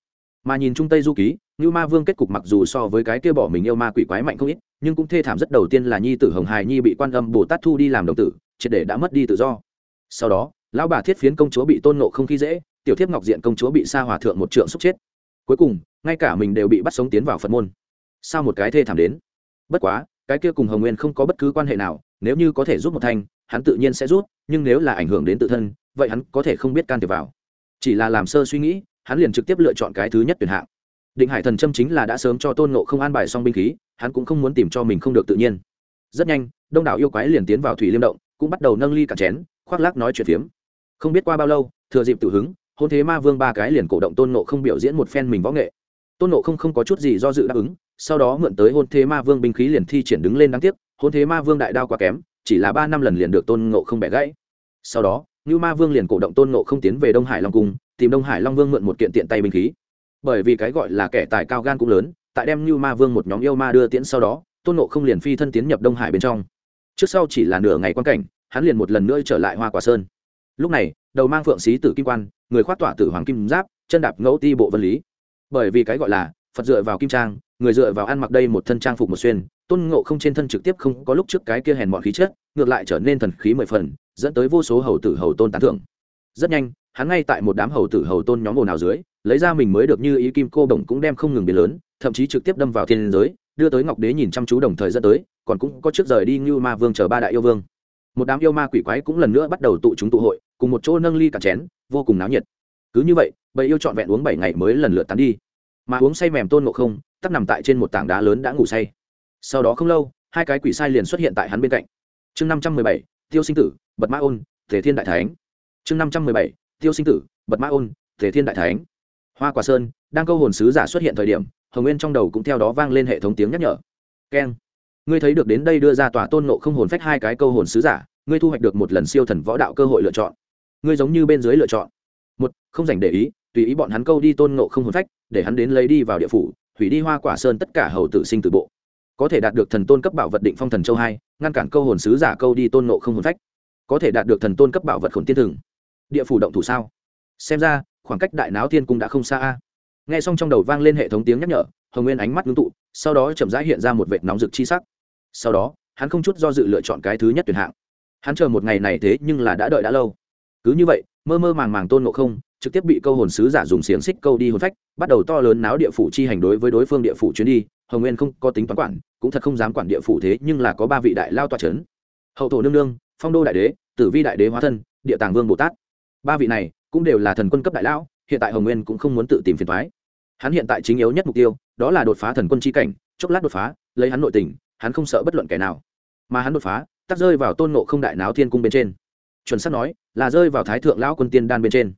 Mà nhìn trung tây du ký, Ngưu ma vương kết cục mặc dù so với cái kia bỏ mình yêu ma quỷ quái mạnh không ít, nhưng cũng thê thảm rất đầu tiên là nhi tử hồng hài nhi bị quan âm bồ tát thu đi làm đồng tử, triệt để đã mất đi tự do. Sau đó, lão bà thiết phiến công chúa bị tôn nộ không khí dễ, tiểu thiếp ngọc diện công chúa bị sa hòa thượng một trượng xúc chết. Cuối cùng ngay cả mình đều bị bắt sống tiến vào phật môn. Sao một cái thê thảm đến? Bất quá, cái kia cùng hồng nguyên không có bất cứ quan hệ nào, nếu như có thể giúp một thanh, hắn tự nhiên sẽ giúp. nhưng nếu là ảnh hưởng đến tự thân, vậy hắn có thể không biết can thiệp vào. Chỉ là làm sơ suy nghĩ, hắn liền trực tiếp lựa chọn cái thứ nhất tuyển hạng. Định hải thần châm chính là đã sớm cho tôn nộ không an bài xong binh khí, hắn cũng không muốn tìm cho mình không được tự nhiên. Rất nhanh, đông đảo yêu quái liền tiến vào thủy liêm động, cũng bắt đầu nâng ly cả chén, khoác lác nói chuyện phiếm. Không biết qua bao lâu, thừa dịp tự hứng, hôn thế ma vương ba cái liền cổ động tôn nộ không biểu diễn một phen mình võ nghệ tôn nộ không không có chút gì do dự đáp ứng, sau đó mượn tới hôn thế ma vương binh khí liền thi triển đứng lên đáng tiếc, hôn thế ma vương đại đao quá kém, chỉ là ba năm lần liền được tôn ngộ không bẻ gãy. Sau đó như ma vương liền cổ động tôn ngộ không tiến về đông hải long cung, tìm đông hải long vương mượn một kiện tiện tay binh khí. Bởi vì cái gọi là kẻ tài cao gan cũng lớn, tại đem như ma vương một nhóm yêu ma đưa tiễn sau đó, tôn ngộ không liền phi thân tiến nhập đông hải bên trong. Trước sau chỉ là nửa ngày quan cảnh, hắn liền một lần nữa trở lại hoa quả sơn. Lúc này, đầu mang phượng xí tử kim quan, người khoát tỏa tử hoàng kim giáp, chân đạp ngẫu ti bộ vân lý bởi vì cái gọi là phật dựa vào kim trang, người dựa vào ăn mặc đây một thân trang phục một xuyên, tôn ngộ không trên thân trực tiếp không có lúc trước cái kia hèn mọi khí chất, ngược lại trở nên thần khí mười phần, dẫn tới vô số hầu tử hầu tôn tán thưởng. Rất nhanh, hắn ngay tại một đám hầu tử hầu tôn nhóm ồn nào dưới, lấy ra mình mới được như ý kim cô đồng cũng đem không ngừng biến lớn, thậm chí trực tiếp đâm vào thiên giới, đưa tới ngọc đế nhìn chăm chú đồng thời dẫn tới, còn cũng có trước rời đi như ma vương chờ ba đại yêu vương. Một đám yêu ma quỷ quái cũng lần nữa bắt đầu tụ chúng tụ hội, cùng một chỗ nâng ly cả chén, vô cùng náo nhiệt cứ như vậy bầy yêu trọn vẹn uống bảy ngày mới lần lượt tán đi mà uống say mềm tôn ngộ không tắt nằm tại trên một tảng đá lớn đã ngủ say sau đó không lâu hai cái quỷ sai liền xuất hiện tại hắn bên cạnh chương năm trăm mười bảy tiêu sinh tử bật mã ôn thể thiên đại thánh chương năm trăm mười bảy tiêu sinh tử bật mã ôn thể thiên đại thánh hoa quả sơn đang câu hồn sứ giả xuất hiện thời điểm hồng nguyên trong đầu cũng theo đó vang lên hệ thống tiếng nhắc nhở keng ngươi thấy được đến đây đưa ra tòa tôn nộ không hồn phách hai cái câu hồn sứ giả ngươi thu hoạch được một lần siêu thần võ đạo cơ hội lựa chọn ngươi giống như bên dưới lựa chọn một, không dành để ý, tùy ý bọn hắn câu đi tôn nộ không hồn phách, để hắn đến lấy đi vào địa phủ, hủy đi hoa quả sơn tất cả hầu tử sinh từ bộ. Có thể đạt được thần tôn cấp bảo vật định phong thần châu hai, ngăn cản câu hồn sứ giả câu đi tôn nộ không hồn phách. Có thể đạt được thần tôn cấp bảo vật khổn tiên thừng. Địa phủ động thủ sao? Xem ra, khoảng cách đại náo tiên cung đã không xa a. Nghe xong trong đầu vang lên hệ thống tiếng nhắc nhở, hồng nguyên ánh mắt ngưng tụ, sau đó chậm rãi hiện ra một vệt nóng rực chi sắc. Sau đó, hắn không chút do dự lựa chọn cái thứ nhất tuyển hạng. Hắn chờ một ngày này thế nhưng là đã đợi đã lâu. Cứ như vậy mơ mơ màng màng tôn ngộ không, trực tiếp bị câu hồn sứ giả dùng xiềng xích câu đi hồn phách, bắt đầu to lớn náo địa phủ chi hành đối với đối phương địa phủ chuyến đi. Hồng nguyên không có tính toán quản, cũng thật không dám quản địa phủ thế, nhưng là có ba vị đại lao tòa c h ấ n hậu thổ nương nương, phong đô đại đế, tử vi đại đế hóa thân, địa tàng vương bồ tát. Ba vị này cũng đều là thần quân cấp đại lão, hiện tại hồng nguyên cũng không muốn tự tìm phiền thoái hắn hiện tại chính yếu nhất mục tiêu, đó là đột phá thần quân chi cảnh, chốc lát đột phá, lấy hắn nội tình, hắn không sợ bất luận kẻ nào. Mà hắn đột phá tắt rơi vào tôn nộ không đại náo thiên cung bên trên chuẩn xác nói, là rơi vào thái thượng lão quân tiên đan bên trên.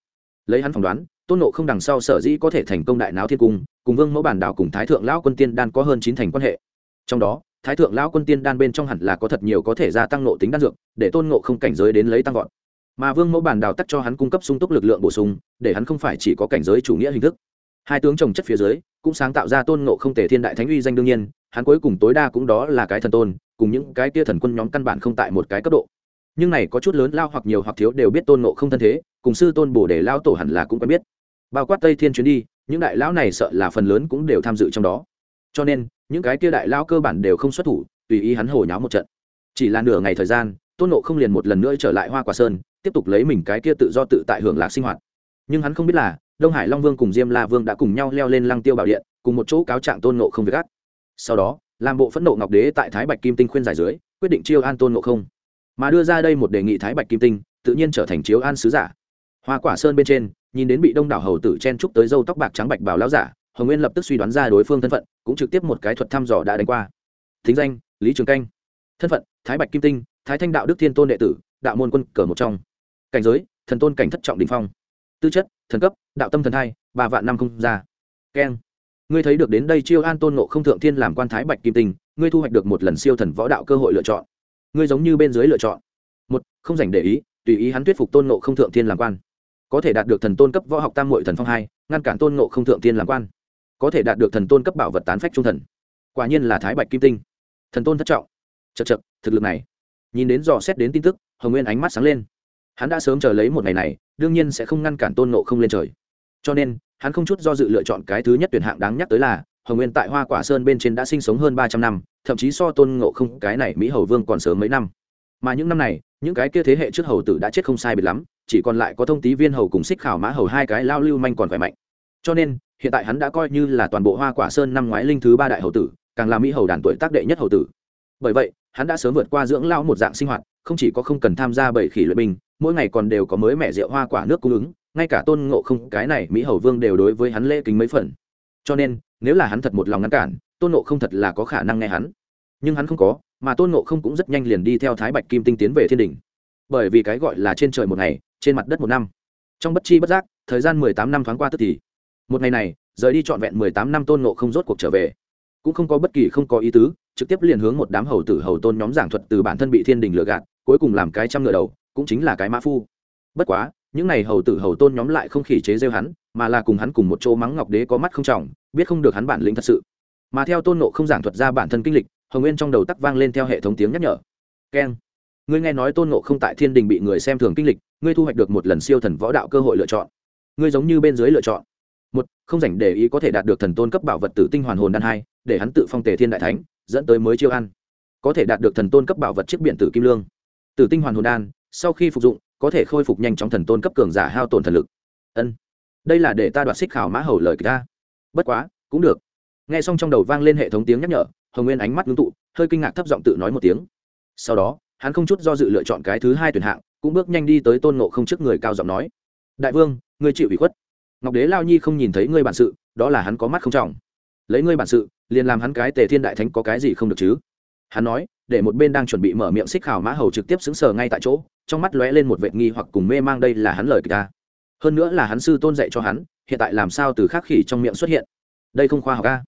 Lấy hắn phỏng đoán, tôn nộ không đằng sau sở dĩ có thể thành công đại náo thiên cung, cùng vương mẫu bản đảo cùng thái thượng lão quân tiên đan có hơn chín thành quan hệ. Trong đó, thái thượng lão quân tiên đan bên trong hẳn là có thật nhiều có thể gia tăng nộ tính đan dược, để tôn nộ không cảnh giới đến lấy tăng vọt. Mà vương mẫu bản đảo tắt cho hắn cung cấp sung túc lực lượng bổ sung, để hắn không phải chỉ có cảnh giới chủ nghĩa hình thức. Hai tướng trồng chất phía dưới, cũng sáng tạo ra tôn nộ không thể thiên đại thánh uy danh đương nhiên, hắn cuối cùng tối đa cũng đó là cái thần tôn, cùng những cái tia thần quân nhóm căn bản không tại một cái cấp độ nhưng này có chút lớn lao hoặc nhiều hoặc thiếu đều biết tôn nộ không thân thế, cùng sư tôn bổ để lao tổ hẳn là cũng quen biết. Bao quát tây thiên chuyến đi, những đại lão này sợ là phần lớn cũng đều tham dự trong đó. Cho nên, những cái kia đại lão cơ bản đều không xuất thủ, tùy ý hắn hồ nháo một trận. Chỉ là nửa ngày thời gian, tôn nộ không liền một lần nữa trở lại hoa quả sơn, tiếp tục lấy mình cái kia tự do tự tại hưởng lạc sinh hoạt. Nhưng hắn không biết là, đông hải long vương cùng diêm la vương đã cùng nhau leo lên lăng tiêu bảo điện, cùng một chỗ cáo trạng tôn nộ không với gắt. Sau đó, làm bộ phẫn nộ ngọc đế tại thái bạch kim tinh khuyên giải dưới, quyết định chiêu an tôn nộ không mà đưa ra đây một đề nghị thái bạch kim tinh, tự nhiên trở thành chiếu an sứ giả. Hoa quả sơn bên trên, nhìn đến bị đông đảo hầu tử chen trúc tới dâu tóc bạc trắng bạch bảo lão giả, hồng nguyên lập tức suy đoán ra đối phương thân phận, cũng trực tiếp một cái thuật thăm dò đã đánh qua. Thính danh, lý trường canh. Thân phận, thái bạch kim tinh, thái thanh đạo đức thiên tôn đệ tử, đạo môn quân cờ một trong. Cảnh giới, thần tôn cảnh thất trọng đình phong. Tư chất, thần cấp, đạo tâm thần hai, ba vạn năm không ra. Keng. Ngươi thấy được đến đây chiêu an tôn nộ không thượng thiên làm quan thái bạch kim tinh, ngươi thu hoạch được một lần siêu thần võ đạo cơ hội lựa chọn ngươi giống như bên dưới lựa chọn. Một, không dành để ý, tùy ý hắn thuyết phục tôn nộ không thượng thiên làm quan. Có thể đạt được thần tôn cấp võ học tam mội thần phong hai, ngăn cản tôn nộ không thượng thiên làm quan. Có thể đạt được thần tôn cấp bảo vật tán phách trung thần. Quả nhiên là thái bạch kim tinh. Thần tôn thất trọng. Chật chật thực lực này. Nhìn đến dò xét đến tin tức, hồng nguyên ánh mắt sáng lên. Hắn đã sớm chờ lấy một ngày này, đương nhiên sẽ không ngăn cản tôn nộ không lên trời. Cho nên, hắn không chút do dự lựa chọn cái thứ nhất tuyển hạng đáng nhắc tới là hồng nguyên tại hoa quả sơn bên trên đã sinh sống hơn ba trăm năm, thậm chí so tôn ngộ không, cái này mỹ hầu vương còn sớm mấy năm. Mà những năm này, những cái kia thế hệ trước hầu tử đã chết không sai biệt lắm, chỉ còn lại có thông tí viên hầu cùng xích khảo mã hầu hai cái lao lưu manh còn khỏe mạnh. Cho nên, hiện tại hắn đã coi như là toàn bộ hoa quả sơn năm ngoái linh thứ ba đại hầu tử, càng là mỹ hầu đàn tuổi tác đệ nhất hầu tử. Bởi vậy, hắn đã sớm vượt qua dưỡng lao một dạng sinh hoạt, không chỉ có không cần tham gia bảy khỉ luyện binh, mỗi ngày còn đều có mới mẻ rượu hoa quả nước cung ứng, ngay cả tôn ngộ không, cái này mỹ hầu vương đều đối với hắn lễ kính mấy phần cho nên, nếu là hắn thật một lòng ngăn cản, tôn ngộ không thật là có khả năng nghe hắn. Nhưng hắn không có, mà tôn ngộ không cũng rất nhanh liền đi theo thái bạch kim tinh tiến về thiên đình bởi vì cái gọi là trên trời một ngày, trên mặt đất một năm. Trong bất chi bất giác, thời gian mười tám năm thoáng qua tức thì. Một ngày này, rời đi trọn vẹn mười tám năm tôn ngộ không rốt cuộc trở về. Cũng không có bất kỳ không có ý tứ, trực tiếp liền hướng một đám hầu tử hầu tôn nhóm giảng thuật từ bản thân bị thiên đình lừa gạt, cuối cùng làm cái trăm ngựa đầu, cũng chính là cái mã phu. Bất quá những n à y hầu tử hầu tôn nhóm lại không khỉ chế rêu hắn, mà là cùng hắn cùng một chỗ mắng ngọc đế có mắt không trọng, biết không được hắn bản lĩnh thật sự. Mà theo tôn nộ không giảng thuật ra bản thân kinh lịch, hồng nguyên trong đầu tắc vang lên theo hệ thống tiếng nhắc nhở. Keng. Ngươi nghe nói tôn nộ không tại thiên đình bị người xem thường kinh lịch, ngươi thu hoạch được một lần siêu thần võ đạo cơ hội lựa chọn. Ngươi giống như bên dưới lựa chọn. Một, không dành để ý có thể đạt được thần tôn cấp bảo vật tử tinh hoàn hồn đan hai, để hắn tự phong tề thiên đại thánh, dẫn tới mới chiêu ăn. Có thể đạt được thần tôn cấp bảo vật chiếc biển tử kim lương. Tử tinh hoàn hồn đan, sau khi phục dụng có thể khôi phục nhanh chóng thần tôn cấp cường giả hao tổn thần lực. Ân, đây là để ta đoạt xích khảo mã hầu lời kịch ta. Bất quá, cũng được. Nghe xong trong đầu vang lên hệ thống tiếng nhắc nhở, hồng nguyên ánh mắt ngưng tụ, hơi kinh ngạc thấp giọng tự nói một tiếng. Sau đó, hắn không chút do dự lựa chọn cái thứ hai tuyển hạng, cũng bước nhanh đi tới tôn nộ không trước người cao giọng nói. Đại vương, ngươi chịu ủy khuất. Ngọc đế lao nhi không nhìn thấy ngươi bản sự, đó là hắn có mắt không trọng. Lấy ngươi bản sự, liền làm hắn cái tề thiên đại thánh có cái gì không được chứ? Hắn nói để một bên đang chuẩn bị mở miệng xích khảo mã hầu trực tiếp xứng sờ ngay tại chỗ, trong mắt lóe lên một vệt nghi hoặc cùng mê mang đây là hắn lời kịch ta. Hơn nữa là hắn sư tôn dạy cho hắn, hiện tại làm sao từ khắc khỉ trong miệng xuất hiện? Đây không khoa học ca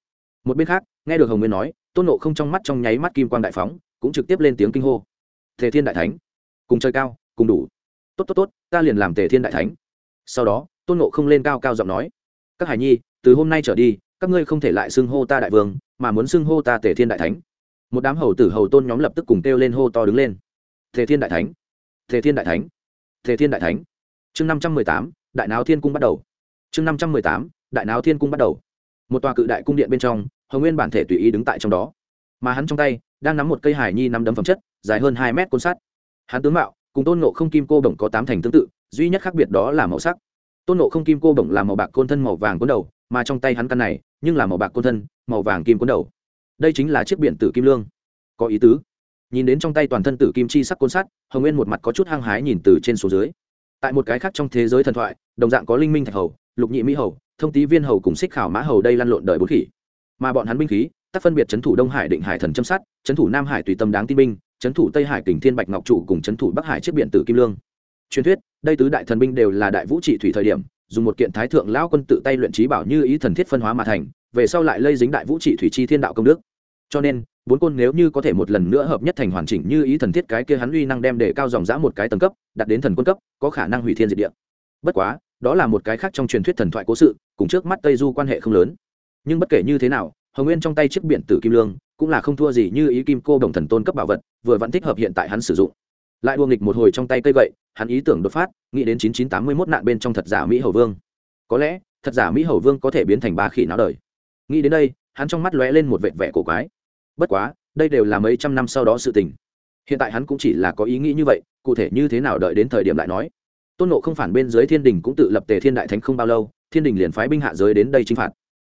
một bên khác, nghe được hồng nguyên nói, tôn nộ không trong mắt trong nháy mắt kim quang đại phóng, cũng trực tiếp lên tiếng kinh hô. Tề thiên đại thánh, cùng chơi cao, cùng đủ. Tốt tốt tốt, ta liền làm tề thiên đại thánh. Sau đó, tôn nộ không lên cao cao giọng nói, các hải nhi, từ hôm nay trở đi, các ngươi không thể lại xưng hô ta đại vương, mà muốn xưng hô ta tề thiên đại thánh một đám hầu tử hầu tôn nhóm lập tức cùng kêu lên hô to đứng lên. Thề thiên đại thánh thề thiên đại thánh thề thiên đại thánh. Chương năm trăm mười tám, đại náo thiên cung bắt đầu. Chương năm trăm mười tám, đại náo thiên cung bắt đầu. Một tòa cự đại cung điện bên trong, hồng nguyên bản thể tùy ý đứng tại trong đó. Mà hắn trong tay, đang nắm một cây hải nhi nắm đấm phẩm chất, dài hơn hai mét côn sắt. Hắn tướng mạo, cùng tôn nộ không kim cô bổng có tám thành tương tự, duy nhất khác biệt đó là màu sắc. Tôn nộ không kim cô bổng là màu bạc côn thân màu vàng côn đầu, mà trong tay hắn căn này, nhưng là màu bạc côn thân, màu vàng kim côn đầu đây chính là chiếc biển tử kim lương. Có ý tứ. Nhìn đến trong tay toàn thân tử kim chi sắc côn sắt hồng nguyên một mặt có chút hăng hái nhìn từ trên xuống dưới. Tại một cái khác trong thế giới thần thoại, đồng dạng có linh minh thạch hầu, lục nhị mỹ hầu, thông tý viên hầu cùng xích khảo mã hầu đây lăn lộn đời bốn khỉ. Mà bọn hắn binh khí tác phân biệt c thủ đông hải định hải thần châm sát c thủ nam hải tùy tâm đáng tin binh c thủ tây hải kình thiên bạch ngọc trụ cùng c thủ bắc hải chiếc biển tử kim lương. Truyền thuyết, đây tứ đại thần binh đều là đại vũ trị thủy thời điểm, dùng một kiện thái thượng lão quân tự tay luyện trí bảo như ý thần thiết phân hóa mà thành về sau lại lây dính đại vũ trị thủy chi thiên đạo công đức. Cho nên, bốn côn nếu như có thể một lần nữa hợp nhất thành hoàn chỉnh như ý thần thiết cái kia hắn uy năng đem để cao dòng dã một cái tầng cấp đặt đến thần quân cấp, có khả năng hủy thiên diệt địa. Bất quá, đó là một cái khác trong truyền thuyết thần thoại cố sự, cùng trước mắt tây du quan hệ không lớn. Nhưng bất kể như thế nào, hồng nguyên trong tay chiếc biển tử kim lương, cũng là không thua gì như ý kim cô đồng thần tôn cấp bảo vật, vừa vẫn thích hợp hiện tại hắn sử dụng. Lại đua nghịch một hồi trong tay cây gậy, hắn ý tưởng đột phát, nghĩ đến chín chín tám mươi mốt nạn bên trong thật giả mỹ hầu vương. Có lẽ, thật giả mỹ hầu vương có thể biến thành ba khỉ não đời nghĩ đến đây, hắn trong mắt lóe lên một vệt vẻ cổ quái. Bất quá, đây đều là mấy trăm năm sau đó sự tình. Hiện tại hắn cũng chỉ là có ý nghĩ như vậy, cụ thể như thế nào đợi đến thời điểm lại nói. Tôn nộ không phản bên dưới thiên đình cũng tự lập tề thiên đại thánh không bao lâu, thiên đình liền phái binh hạ giới đến đây chinh phạt.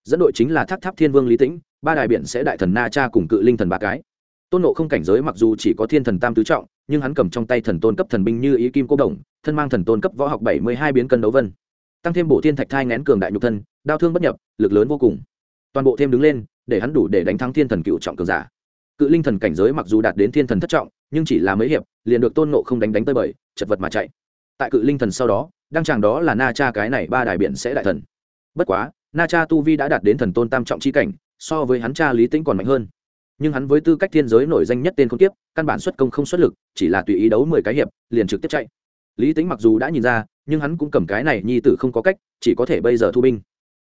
Dẫn đội chính là tháp tháp thiên vương lý tĩnh, ba đại biện sẽ đại thần na cha cùng cự linh thần ba cái. Tôn nộ không cảnh giới mặc dù chỉ có thiên thần tam tứ trọng, nhưng hắn cầm trong tay thần tôn cấp thần binh như ý kim cô đồng, thân mang thần tôn cấp võ học bảy mươi hai biến cân đấu vân. Tăng thêm bộ thiên thạch thai ngén cường đại nhục thân đao thương bất nhập, lực lớn vô cùng toàn bộ thêm đứng lên, để hắn đủ để đánh thắng thiên thần cựu trọng cường giả. Cự linh thần cảnh giới mặc dù đạt đến thiên thần thất trọng, nhưng chỉ là mấy hiệp, liền được tôn nộ không đánh đánh tới bời, chật vật mà chạy. Tại cự linh thần sau đó, đăng tràng đó là na cha cái này ba đại biện sẽ đại thần. Bất quá, na cha tu vi đã đạt đến thần tôn tam trọng c h i cảnh, so với hắn cha lý tĩnh còn mạnh hơn. Nhưng hắn với tư cách thiên giới nổi danh nhất tên không tiếp căn bản xuất công không xuất lực, chỉ là tùy ý đấu mười cái hiệp, liền trực tiếp chạy. Lý tính mặc dù đã nhìn ra, nhưng hắn cũng cầm cái này nhi tử không có cách, chỉ có thể bây giờ thu binh.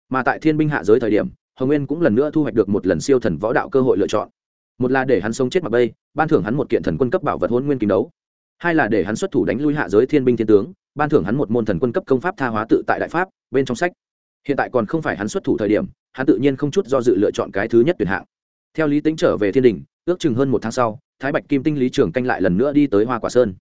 Mà tại thiên binh hạ giới thời điểm hồng nguyên cũng lần nữa thu hoạch được một lần siêu thần võ đạo cơ hội lựa chọn. Một là để hắn sống chết mặc bây ban thưởng hắn một kiện thần quân cấp bảo vật hôn nguyên kính đấu. Hai là để hắn xuất thủ đánh lui hạ giới thiên binh thiên tướng, ban thưởng hắn một môn thần quân cấp công pháp tha hóa tự tại đại pháp, bên trong sách. Hiện tại còn không phải hắn xuất thủ thời điểm, hắn tự nhiên không chút do dự lựa chọn cái thứ nhất tuyển hạng. Theo lý tính trở về thiên đình, ước chừng hơn một tháng sau, thái bạch kim tinh lý trưởng canh lại lần nữa đi tới hoa quả sơn.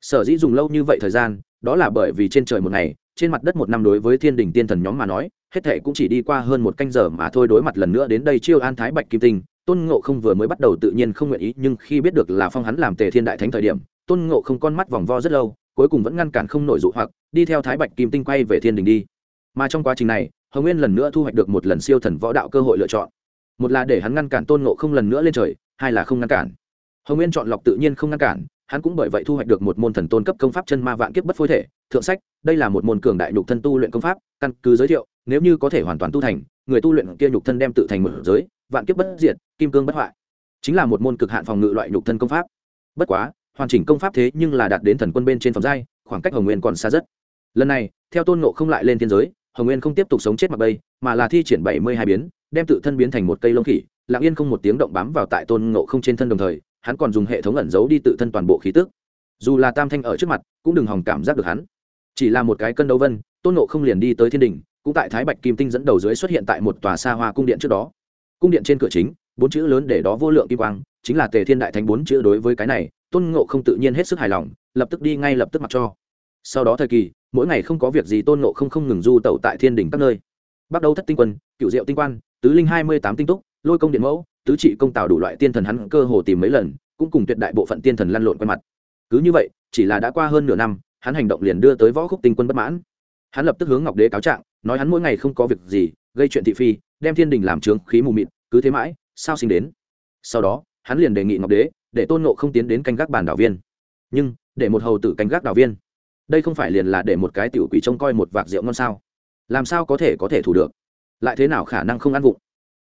Sở dĩ dùng lâu như vậy thời gian, đó là bởi vì trên trời một ngày, trên mặt đất một năm đối với thiên đình tiên thần nhóm mà nói hết thệ cũng chỉ đi qua hơn một canh giờ mà thôi, đối mặt lần nữa đến đây chiêu an thái bạch kim tinh, tôn ngộ không vừa mới bắt đầu tự nhiên không nguyện ý, nhưng khi biết được là phong hắn làm tề thiên đại thánh thời điểm, tôn ngộ không con mắt vòng vo rất lâu, cuối cùng vẫn ngăn cản không nổi dụ hoặc, đi theo thái bạch kim tinh quay về thiên đình đi. Mà trong quá trình này, hồng nguyên lần nữa thu hoạch được một lần siêu thần võ đạo cơ hội lựa chọn. Một là để hắn ngăn cản tôn ngộ không lần nữa lên trời, hai là không ngăn cản. Hồng nguyên chọn lọc tự nhiên không ngăn cản, hắn cũng bởi vậy thu hoạch được một môn thần tôn cấp công pháp chân ma vạn kiếp bất phối thể, thượng sách, đây là một môn cường đại nhục thân tu luyện công pháp, căn cứ giới thiệu nếu như có thể hoàn toàn tu thành, người tu luyện kia nhục thân đem tự thành một giới, vạn kiếp bất diệt, kim cương bất hoại. Chính là một môn cực hạn phòng ngự loại nhục thân công pháp. Bất quá, hoàn chỉnh công pháp thế nhưng là đạt đến thần quân bên trên phẩm giai, khoảng cách hồng nguyên còn xa rất. Lần này, theo tôn nộ không lại lên thiên giới, hồng nguyên không tiếp tục sống chết mặc bây mà là thi triển bảy mươi hai biến, đem tự thân biến thành một cây lông khỉ, lặng yên không một tiếng động bám vào tại tôn ngộ không trên thân đồng thời, hắn còn dùng hệ thống ẩn giấu đi tự thân toàn bộ khí tức. Dù là tam thanh ở trước mặt, cũng đừng hòng cảm giác được hắn. Chỉ là một cái cân đấu vân, tôn ngộ không liền đi tới thiên đình cũng tại thái bạch kim tinh dẫn đầu dưới xuất hiện tại một tòa xa hoa cung điện trước đó. Cung điện trên cửa chính, bốn chữ lớn để đó vô lượng kim quang, chính là tề thiên đại thánh bốn chữ đối với cái này, tôn ngộ không tự nhiên hết sức hài lòng, lập tức đi ngay lập tức mặc cho. Sau đó thời kỳ, mỗi ngày không có việc gì tôn ngộ không không ngừng du tẩu tại thiên đình các nơi. Bắt đầu thất tinh quân cựu diệu tinh quan, tứ linh hai mươi tám tinh túc, lôi công điện mẫu, tứ trị công tạo đủ loại tiên thần hắn cơ hồ tìm mấy lần, cũng cùng tuyệt đại bộ phận tiên thần lăn lộn quen mặt. Cứ như vậy, chỉ là đã qua hơn nửa năm, hắn hành động liền đưa tới võ khúc tinh quân bất mãn hắn lập tức hướng ngọc đế cáo trạng, nói hắn mỗi ngày không có việc gì, gây chuyện thị phi, đem thiên đình làm trướng khí mù mịt, cứ thế mãi, sao sinh đến? Sau đó, hắn liền đề nghị ngọc đế để tôn nộ không tiến đến canh gác bàn đảo viên. Nhưng, để một hầu tử canh gác đảo viên? Đây không phải liền là để một cái tiểu quỷ trông coi một vạc rượu ngon sao? Làm sao có thể có thể thủ được? Lại thế nào khả năng không ăn vụng?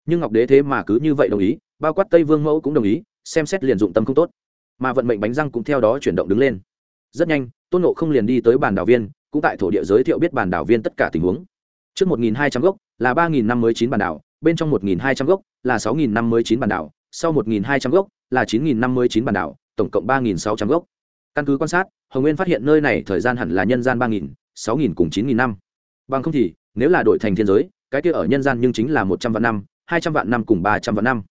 Nhưng ngọc đế thế mà cứ như vậy đồng ý, bao quát tây vương mẫu cũng đồng ý, xem xét liền dụng tâm không tốt. Mà vận mệnh bánh răng cũng theo đó chuyển động đứng lên. Rất nhanh, tôn nộ không liền đi tới bàn đảo viên cũng tại thổ địa giới thiệu biết bản đảo viên tất cả tình huống. Trước 1.200 gốc là 3.509 bản đảo bên trong 1.200 gốc là 6.509 bản đảo sau 1.200 gốc là 9.059 bản đảo tổng cộng 3.600 gốc. Căn cứ quan sát hồng nguyên phát hiện nơi này thời gian hẳn là nhân gian 3.000, 6.000 cùng 9.000 năm. Bằng không thì nếu là đổi thành thiên giới cái kia ở nhân gian nhưng chính là 100 vạn năm 200 vạn năm cùng 300 vạn năm.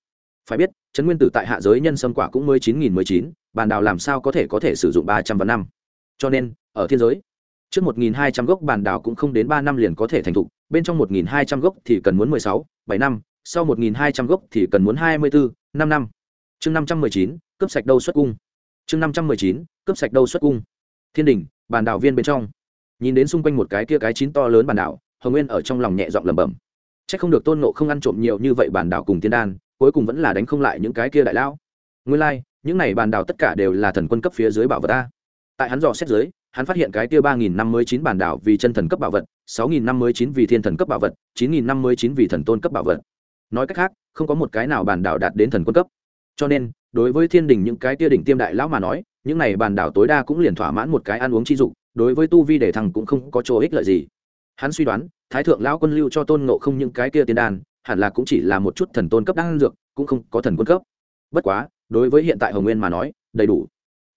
Phải biết trấn nguyên tử tại hạ giới nhân sâm quả cũng mới chín nghìn mới chín bản đảo làm sao có thể có thể sử dụng ba trăm vạn năm? Cho nên ở thiên giới trước một nghìn hai trăm gốc bàn đào cũng không đến ba năm liền có thể thành thục bên trong một nghìn hai trăm gốc thì cần muốn mười sáu bảy năm sau một nghìn hai trăm gốc thì cần muốn hai mươi bốn năm năm. Chương năm trăm mười chín cấp sạch đầu xuất cung. Chương năm trăm mười chín cấp sạch đầu xuất cung. Thiên đỉnh bàn đảo viên bên trong. Nhìn đến xung quanh một cái kia cái chín to lớn bàn đảo hồng nguyên ở trong lòng nhẹ giọng lẩm bẩm. Chắc không được tôn ngộ không ăn trộm nhiều như vậy bàn đảo cùng tiên đan cuối cùng vẫn là đánh không lại những cái kia đại lão. Nguyên lai、like, những này bàn đảo tất cả đều là thần quân cấp phía dưới bảo vật ta. Tại hắn dò xét dưới hắn phát hiện cái kia ba nghìn năm mươi chín bản đảo vì chân thần cấp bảo vật, sáu nghìn năm mươi chín vì thiên thần cấp bảo vật, chín nghìn năm mươi chín vì thần tôn cấp bảo vật. Nói cách khác, không có một cái nào bản đảo đạt đến thần quân cấp. Cho nên, đối với thiên đình những cái kia đỉnh tiêm đại lão mà nói, những này bản đảo tối đa cũng liền thỏa mãn một cái ăn uống chi dụng đối với tu vi để thằng cũng không có chỗ ích lợi gì. Hắn suy đoán, thái thượng lão quân lưu cho tôn ngộ không những cái kia tiên đan, hẳn là cũng chỉ là một chút thần tôn cấp đan dược, cũng không có thần quân cấp. Bất quá, đối với hiện tại hồng nguyên mà nói, đầy đủ.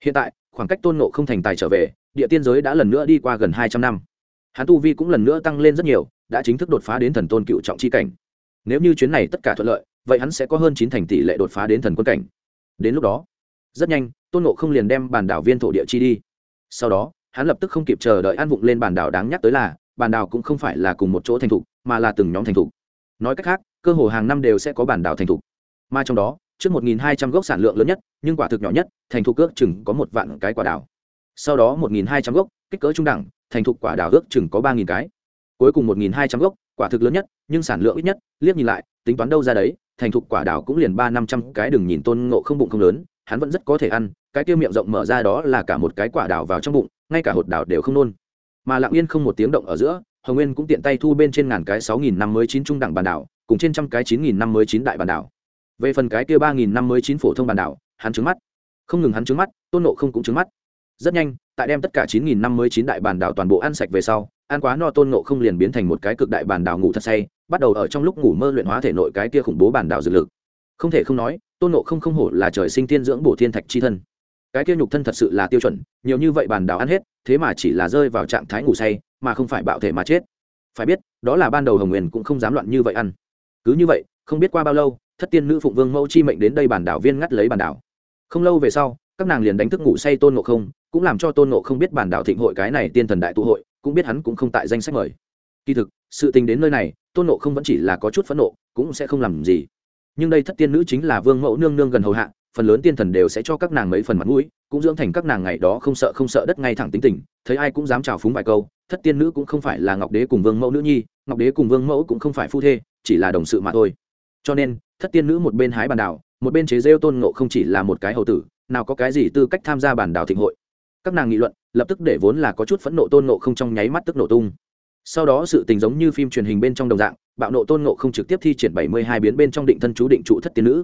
Hiện tại khoảng cách tôn ngộ không thành tài trở về, địa tiên giới đã lần nữa đi qua gần hai trăm năm. Hắn tu vi cũng lần nữa tăng lên rất nhiều, đã chính thức đột phá đến thần tôn cựu trọng c h i cảnh. Nếu như chuyến này tất cả thuận lợi, vậy hắn sẽ có hơn chín thành tỷ lệ đột phá đến thần quân cảnh. Đến lúc đó, rất nhanh, tôn nộ không liền đem bàn đảo viên thổ địa chi đi. Sau đó, hắn lập tức không kịp chờ đợi an vụng lên bàn đảo đáng nhắc tới là bàn đảo cũng không phải là cùng một chỗ thành thục, mà là từng nhóm thành thục. Nói cách khác, cơ hồ hàng năm đều sẽ có bản đảo thành thục. Mà trong đó trước một hai trăm gốc sản lượng lớn nhất, nhưng quả thực nhỏ nhất, thành thục ước chừng có một vạn cái quả đào. sau đó một hai trăm gốc, kích cỡ trung đẳng, thành thục quả đào ước chừng có ba cái. Cuối cùng một hai trăm gốc, quả thực lớn nhất, nhưng sản lượng ít nhất, liếc nhìn lại, tính toán đâu ra đấy, thành thục quả đào cũng liền ba năm trăm cái đừng nhìn tôn ngộ không bụng không lớn, hắn vẫn rất có thể ăn, cái kia miệng rộng mở ra đó là cả một cái quả đào vào trong bụng, ngay cả hột đào đều không nôn. Mà lặng yên không một tiếng động ở giữa, hồng nguyên cũng tiện tay thu bên trên ngàn cái sáu nghìn năm mươi chín trung đẳng bản đảo, cùng trên trăm cái chín nghìn năm mươi chín đại bản đảo về phần cái kia ba nghìn năm mươi chín phổ thông bản đảo, hắn trứng mắt. Không ngừng hắn trứng mắt, tôn nộ không cũng trứng mắt. Rất nhanh, tại đem tất cả chín nghìn năm mươi chín đại bản đảo toàn bộ ăn sạch về sau, ăn quá no tôn nộ không liền biến thành một cái cực đại bản đảo ngủ thật say, bắt đầu ở trong lúc ngủ mơ luyện hóa thể nội cái kia khủng bố bản đảo dược lực. Không thể không nói, tôn nộ không không hổ là trời sinh tiên dưỡng bổ thiên thạch chi thân. Cái kia nhục thân thật sự là tiêu chuẩn, nhiều như vậy bản đảo ăn hết, thế mà chỉ là rơi vào trạng thái ngủ say, mà không phải bạo thể mà chết. Phải biết, đó là ban đầu hồng nguyền cũng không dám loạn như vậy ăn. Cứ như vậy, không biết qua bao lâu thất tiên nữ phụng vương mẫu chi mệnh đến đây bản đảo viên ngắt lấy bản đảo. Không lâu về sau, các nàng liền đánh thức ngủ say tôn ngộ không, cũng làm cho tôn ngộ không biết bản đảo thịnh hội cái này tiên thần đại tụ hội, cũng biết hắn cũng không tại danh sách mời. Kỳ thực, sự tình đến nơi này, tôn ngộ không vẫn chỉ là có chút phẫn nộ, cũng sẽ không làm gì. Nhưng đây thất tiên nữ chính là vương mẫu nương nương gần hầu hạ, phần lớn tiên thần đều sẽ cho các nàng mấy phần mặt mũi, cũng dưỡng thành các nàng ngày đó không sợ không sợ đất ngay thẳng tính tình, thấy ai cũng dám trào phúng vài câu, thất tiên nữ cũng không phải là ngọc đế cùng vương mẫu nữ nhi, ngọc đế cùng vương mẫu cũng không phải phu thê, chỉ là đồng sự mà thôi. Cho nên thất tiên nữ một bên hái bàn đảo, một bên chế rêu tôn ngộ không chỉ là một cái hầu tử, nào có cái gì tư cách tham gia bàn đảo thịnh hội. Các nàng nghị luận, lập tức để vốn là có chút phẫn nộ tôn ngộ không trong nháy mắt tức nổ tung. Sau đó sự tình giống như phim truyền hình bên trong đồng dạng, bạo nộ tôn ngộ không trực tiếp thi triển bảy mươi hai biến bên trong định thân chú định trụ thất tiên nữ.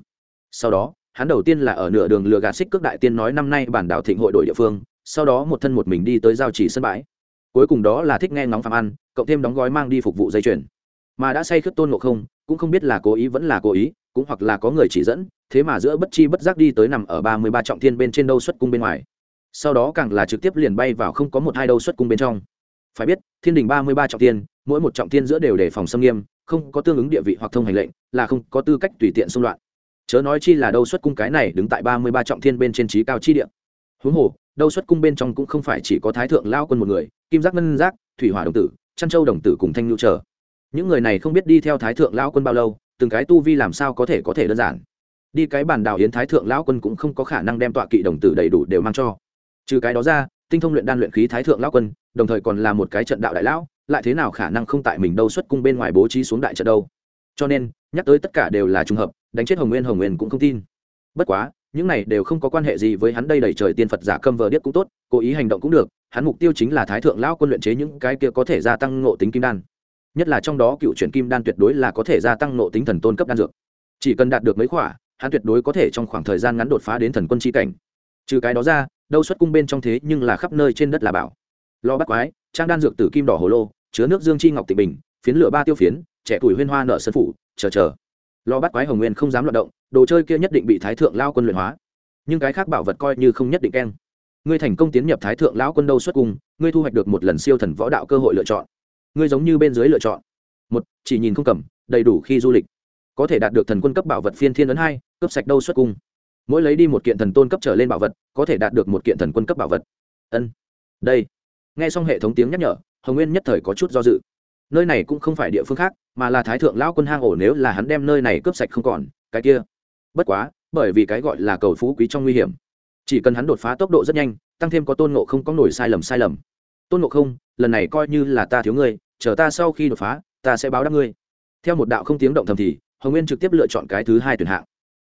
Sau đó, hắn đầu tiên là ở nửa đường lừa gạt xích cước đại tiên nói năm nay bản đảo thịnh hội đội địa phương, sau đó một thân một mình đi tới giao chỉ sân bãi. Cuối cùng đó là thích nghe ngóng phạm ăn, cộng thêm đóng gói mang đi phục vụ dây chuyền. Mà đã say khướt tôn ngộ không, cũng không biết là cố ý vẫn là cố ý cũng hoặc là có người chỉ dẫn, thế mà giữa bất chi bất giác đi tới nằm ở ba mươi ba trọng thiên bên trên đâu xuất cung bên ngoài. Sau đó càng là trực tiếp liền bay vào không có một hai đâu xuất cung bên trong. Phải biết, thiên đình ba mươi ba trọng thiên, mỗi một trọng thiên giữa đều đề phòng xâm nghiêm, không có tương ứng địa vị hoặc thông hành lệnh, là không có tư cách tùy tiện xung loạn. Chớ nói chi là đâu xuất cung cái này đứng tại ba mươi ba trọng thiên bên trên trí cao chi địa. Huống hồ, đâu xuất cung bên trong cũng không phải chỉ có thái thượng lao quân một người, kim giác ngân giác, thủy hỏa đồng tử trăn châu đồng tử cùng thanh nhu trở những người này không biết đi theo thái thượng lao quân bao lâu từng cái tu vi làm sao có thể có thể đơn giản. Đi cái bản đảo yến thái thượng lão quân cũng không có khả năng đem tọa kỵ đồng tử đầy đủ đều mang cho. Trừ cái đó ra, tinh thông luyện đan luyện khí thái thượng lão quân, đồng thời còn là một cái trận đạo đại lão, lại thế nào khả năng không tại mình đâu xuất cung bên ngoài bố trí xuống đại trận đâu. Cho nên, nhắc tới tất cả đều là trùng hợp, đánh chết hồng nguyên hồng nguyên cũng không tin. Bất quá, những này đều không có quan hệ gì với hắn đây đẩy trời tiên phật giả câm vờ điếc cũng tốt, cố ý hành động cũng được, hắn mục tiêu chính là thái thượng lão quân luyện chế những cái kia có thể gia tăng ngộ tính kim đan nhất là trong đó cựu chuyển kim đan tuyệt đối là có thể gia tăng nộ tính thần tôn cấp đan dược. Chỉ cần đạt được mấy khỏa, hắn tuyệt đối có thể trong khoảng thời gian ngắn đột phá đến thần quân chi cảnh. Trừ cái đó ra, đâu xuất cung bên trong thế nhưng là khắp nơi trên đất là bảo. Lo bắt quái, trang đan dược tử kim đỏ hồ lô, chứa nước dương chi ngọc tịnh bình, phiến lửa ba tiêu phiến, trẻ tuổi huyên hoa nợ sân phủ, chờ chờ. Lo bắt quái hồng nguyên không dám loạt động, đồ chơi kia nhất định bị thái thượng lao quân luyện hóa. Nhưng cái khác bảo vật coi như không nhất định keng. Ngươi thành công tiến nhập thái thượng lão quân đâu xuất cung, ngươi thu hoạch được một lần siêu thần võ đạo cơ hội lựa chọn ngươi giống như bên dưới lựa chọn. Một, chỉ nhìn không cầm, đầy đủ khi du lịch. Có thể đạt được thần quân cấp bảo vật phiên thiên ấn hai, cấp sạch đâu xuất cung. Mỗi lấy đi một kiện thần tôn cấp trở lên bảo vật, có thể đạt được một kiện thần quân cấp bảo vật. Ân. Đây. Nghe xong hệ thống tiếng nhắc nhở, hồng nguyên nhất thời có chút do dự. Nơi này cũng không phải địa phương khác, mà là thái thượng lão quân hang ổ nếu là hắn đem nơi này cướp sạch không còn, cái kia. Bất quá, bởi vì cái gọi là cầu phú quý trong nguy hiểm, chỉ cần hắn đột phá tốc độ rất nhanh, tăng thêm có tôn ngộ không có nổi sai lầm sai lầm. Tôn ngộ không lần này coi như là ta thiếu ngươi, chờ ta sau khi đột phá, ta sẽ báo đáp ngươi. Theo một đạo không tiếng động thầm thì, hồng nguyên trực tiếp lựa chọn cái thứ hai tuyển hạng.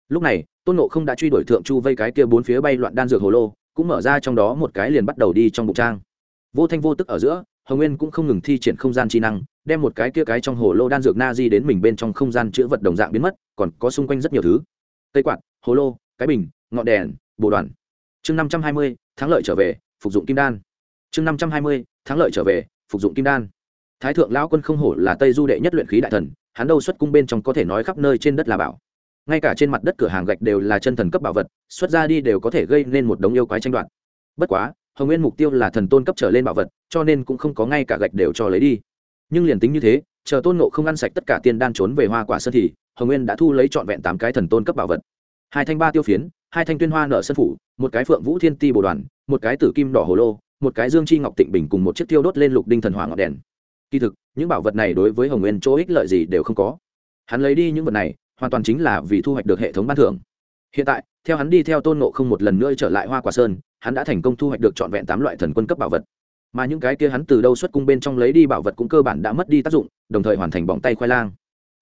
Lúc này, tôn Nộ không đã truy đuổi thượng chu vây cái kia bốn phía bay loạn đan dược hồ lô, cũng mở ra trong đó một cái liền bắt đầu đi trong bụng trang. Vô thanh vô tức ở giữa, hồng nguyên cũng không ngừng thi triển không gian trí năng, đem một cái kia cái trong hồ lô đan dược na di đến mình bên trong không gian chữ vật đồng dạng biến mất, còn có xung quanh rất nhiều thứ. Cây quạt, hồ lô, cái bình, ngọn đèn, bồ đoàn. Chương năm trăm hai mươi, thắng lợi trở về, phục dụng kim đan chương năm trăm hai mươi, thắng lợi trở về, phục dụng kim đan. Thái thượng lão quân không hổ là tây du đệ nhất luyện khí đại thần, hắn đâu xuất cung bên trong có thể nói khắp nơi trên đất là bảo. Ngay cả trên mặt đất cửa hàng gạch đều là chân thần cấp bảo vật, xuất ra đi đều có thể gây nên một đống yêu quái tranh đoạt. Bất quá, hồng nguyên mục tiêu là thần tôn cấp trở lên bảo vật, cho nên cũng không có ngay cả gạch đều cho lấy đi. Nhưng liền tính như thế, chờ tôn nộ không ăn sạch tất cả tiên đan trốn về hoa quả sơn thì hồng nguyên đã thu lấy trọn vẹn tám cái thần tôn cấp bảo vật. Hai thanh ba tiêu phiến, hai thanh tuyên hoa nợ sân phủ, một cái phượng vũ thiên ti bồ đoàn, một cái tử kim đỏ hồ lô một cái dương chi ngọc tịnh bình cùng một chiếc thiêu đốt lên lục đinh thần hỏa ngọn đèn. Kỳ thực, những bảo vật này đối với hồng nguyên chỗ ích lợi gì đều không có. Hắn lấy đi những vật này, hoàn toàn chính là vì thu hoạch được hệ thống ban thưởng. Hiện tại, theo hắn đi theo tôn nộ không một lần nữa trở lại hoa quả sơn, hắn đã thành công thu hoạch được trọn vẹn tám loại thần quân cấp bảo vật. Mà những cái kia hắn từ đâu xuất cung bên trong lấy đi bảo vật cũng cơ bản đã mất đi tác dụng, đồng thời hoàn thành bóng tay khoai lang.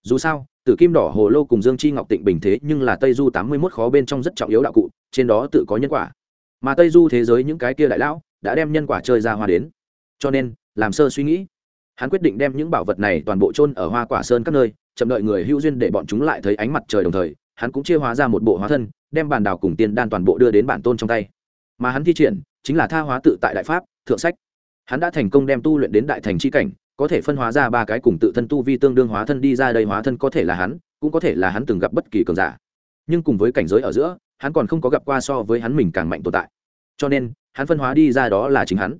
Dù sao, tử kim đỏ hồ lô cùng dương chi ngọc tịnh bình thế nhưng là tây du tám mươi mốt khó bên trong rất trọng yếu đạo cụ, trên đó tự có nhân quả. Mà tây du thế giới những cái kia đại lão đã đem nhân quả chơi ra hoa đến. Cho nên, làm sơ suy nghĩ. Hắn quyết định đem những bảo vật này toàn bộ chôn ở hoa quả sơn các nơi, chậm đợi người hữu duyên để bọn chúng lại thấy ánh mặt trời đồng thời, hắn cũng chia hóa ra một bộ hóa thân, đem bàn đào cùng tiên đan toàn bộ đưa đến bản tôn trong tay. Mà hắn thi triển chính là tha hóa tự tại đại pháp, thượng sách. Hắn đã thành công đem tu luyện đến đại thành c h i cảnh, có thể phân hóa ra ba cái cùng tự thân tu vi tương đương hóa thân đi ra đây hóa thân có thể là hắn, cũng có thể là hắn từng gặp bất kỳ cường giả. Nhưng cùng với cảnh giới ở giữa, hắn còn không có gặp qua so với hắn mình càng mạnh tồn tại. Cho nên hắn phân hóa đi ra đó là chính hắn.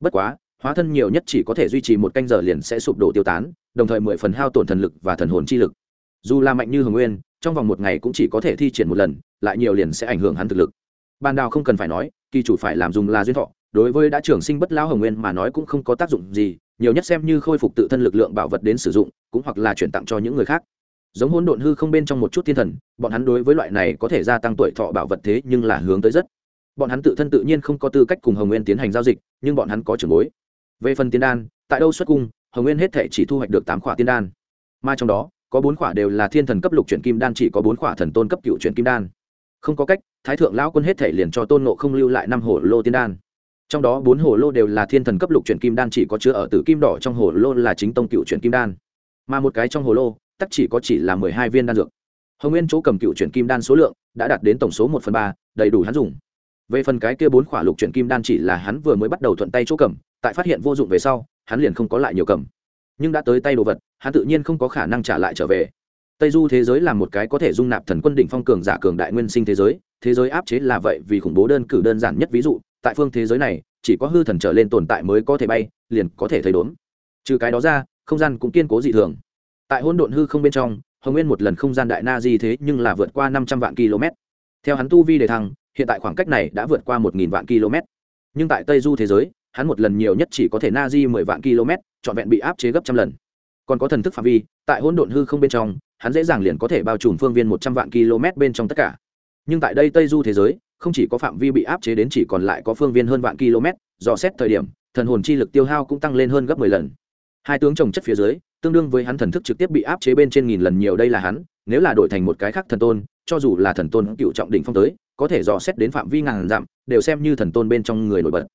Bất quá, hóa thân nhiều nhất chỉ có thể duy trì một canh giờ liền sẽ sụp đổ tiêu tán, đồng thời mười phần hao tổn thần lực và thần hồn chi lực. Dù là mạnh như hồng nguyên, trong vòng một ngày cũng chỉ có thể thi triển một lần, lại nhiều liền sẽ ảnh hưởng hắn thực lực. Ban đào không cần phải nói, kỳ chủ phải làm dùng là duyên thọ, đối với đã trưởng sinh bất lao hồng nguyên mà nói cũng không có tác dụng gì, nhiều nhất xem như khôi phục tự thân lực lượng bảo vật đến sử dụng, cũng hoặc là chuyển tặng cho những người khác. Giống hỗn độn hư không bên trong một chút thiên thần, bọn hắn đối với loại này có thể gia tăng tuổi thọ bảo vật thế nhưng là hướng tới rất bọn hắn tự thân tự nhiên không có tư cách cùng hồng nguyên tiến hành giao dịch, nhưng bọn hắn có trưởng bối. Về phần tiên đan, tại đâu xuất cung, hồng nguyên hết thể chỉ thu hoạch được tám khỏa tiên đan. Mà trong đó, có bốn khỏa đều là thiên thần cấp lục chuyển kim đan, chỉ có bốn khỏa thần tôn cấp cựu chuyển kim đan. Không có cách, thái thượng lão quân hết thể liền cho tôn nộ không lưu lại năm hồ lô tiên đan. Trong đó bốn hồ lô đều là thiên thần cấp lục chuyển kim đan, chỉ có chứa ở tử kim đỏ trong hồ lô là chính tông cựu chuyển kim đan. Mà một cái trong hồ lô, tắc chỉ có chỉ là mười hai viên đan dược. Hồng nguyên chỗ cầm cựu chuyển kim đan số lượng đã đạt đến tổng số một phần ba, đầy đủ hắn dùng về phần cái kia bốn khỏa lục chuyển kim đan chỉ là hắn vừa mới bắt đầu thuận tay chỗ cầm, tại phát hiện vô dụng về sau, hắn liền không có lại nhiều cầm. Nhưng đã tới tay đồ vật, hắn tự nhiên không có khả năng trả lại trở về. Tây du thế giới là một cái có thể dung nạp thần quân đỉnh phong cường giả cường đại nguyên sinh thế giới thế giới áp chế là vậy vì khủng bố đơn cử đơn giản nhất ví dụ, tại phương thế giới này, chỉ có hư thần trở lên tồn tại mới có thể bay, liền có thể thấy đốn. Trừ cái đó ra, không gian cũng kiên cố dị thường. Tại hỗn độn hư không bên trong, hồng nguyên một lần không gian đại na di thế nhưng là vượt qua năm trăm vạn km. Theo hắn tu vi đề thăng hiện tại khoảng cách này đã vượt qua một nghìn vạn km. Nhưng tại tây du thế giới, hắn một lần nhiều nhất chỉ có thể na di mười vạn km, trọn vẹn bị áp chế gấp trăm lần. Còn có thần thức phạm vi, tại hỗn độn hư không bên trong, hắn dễ dàng liền có thể bao trùm phương viên một trăm vạn km bên trong tất cả. Nhưng tại đây tây du thế giới, không chỉ có phạm vi bị áp chế đến chỉ còn lại có phương viên hơn vạn km do xét thời điểm, thần hồn chi lực tiêu hao cũng tăng lên hơn gấp mười lần. Hai tướng trồng chất phía dưới, tương đương với hắn thần thức trực tiếp bị áp chế bên trên nghìn lần nhiều đây là hắn, nếu là đổi thành một cái khác thần tôn, cho dù là thần tôn cựu trọng đỉnh phong tới có thể dò xét đến phạm vi ngàn dặm, đều xem như thần tôn bên trong người nổi bật.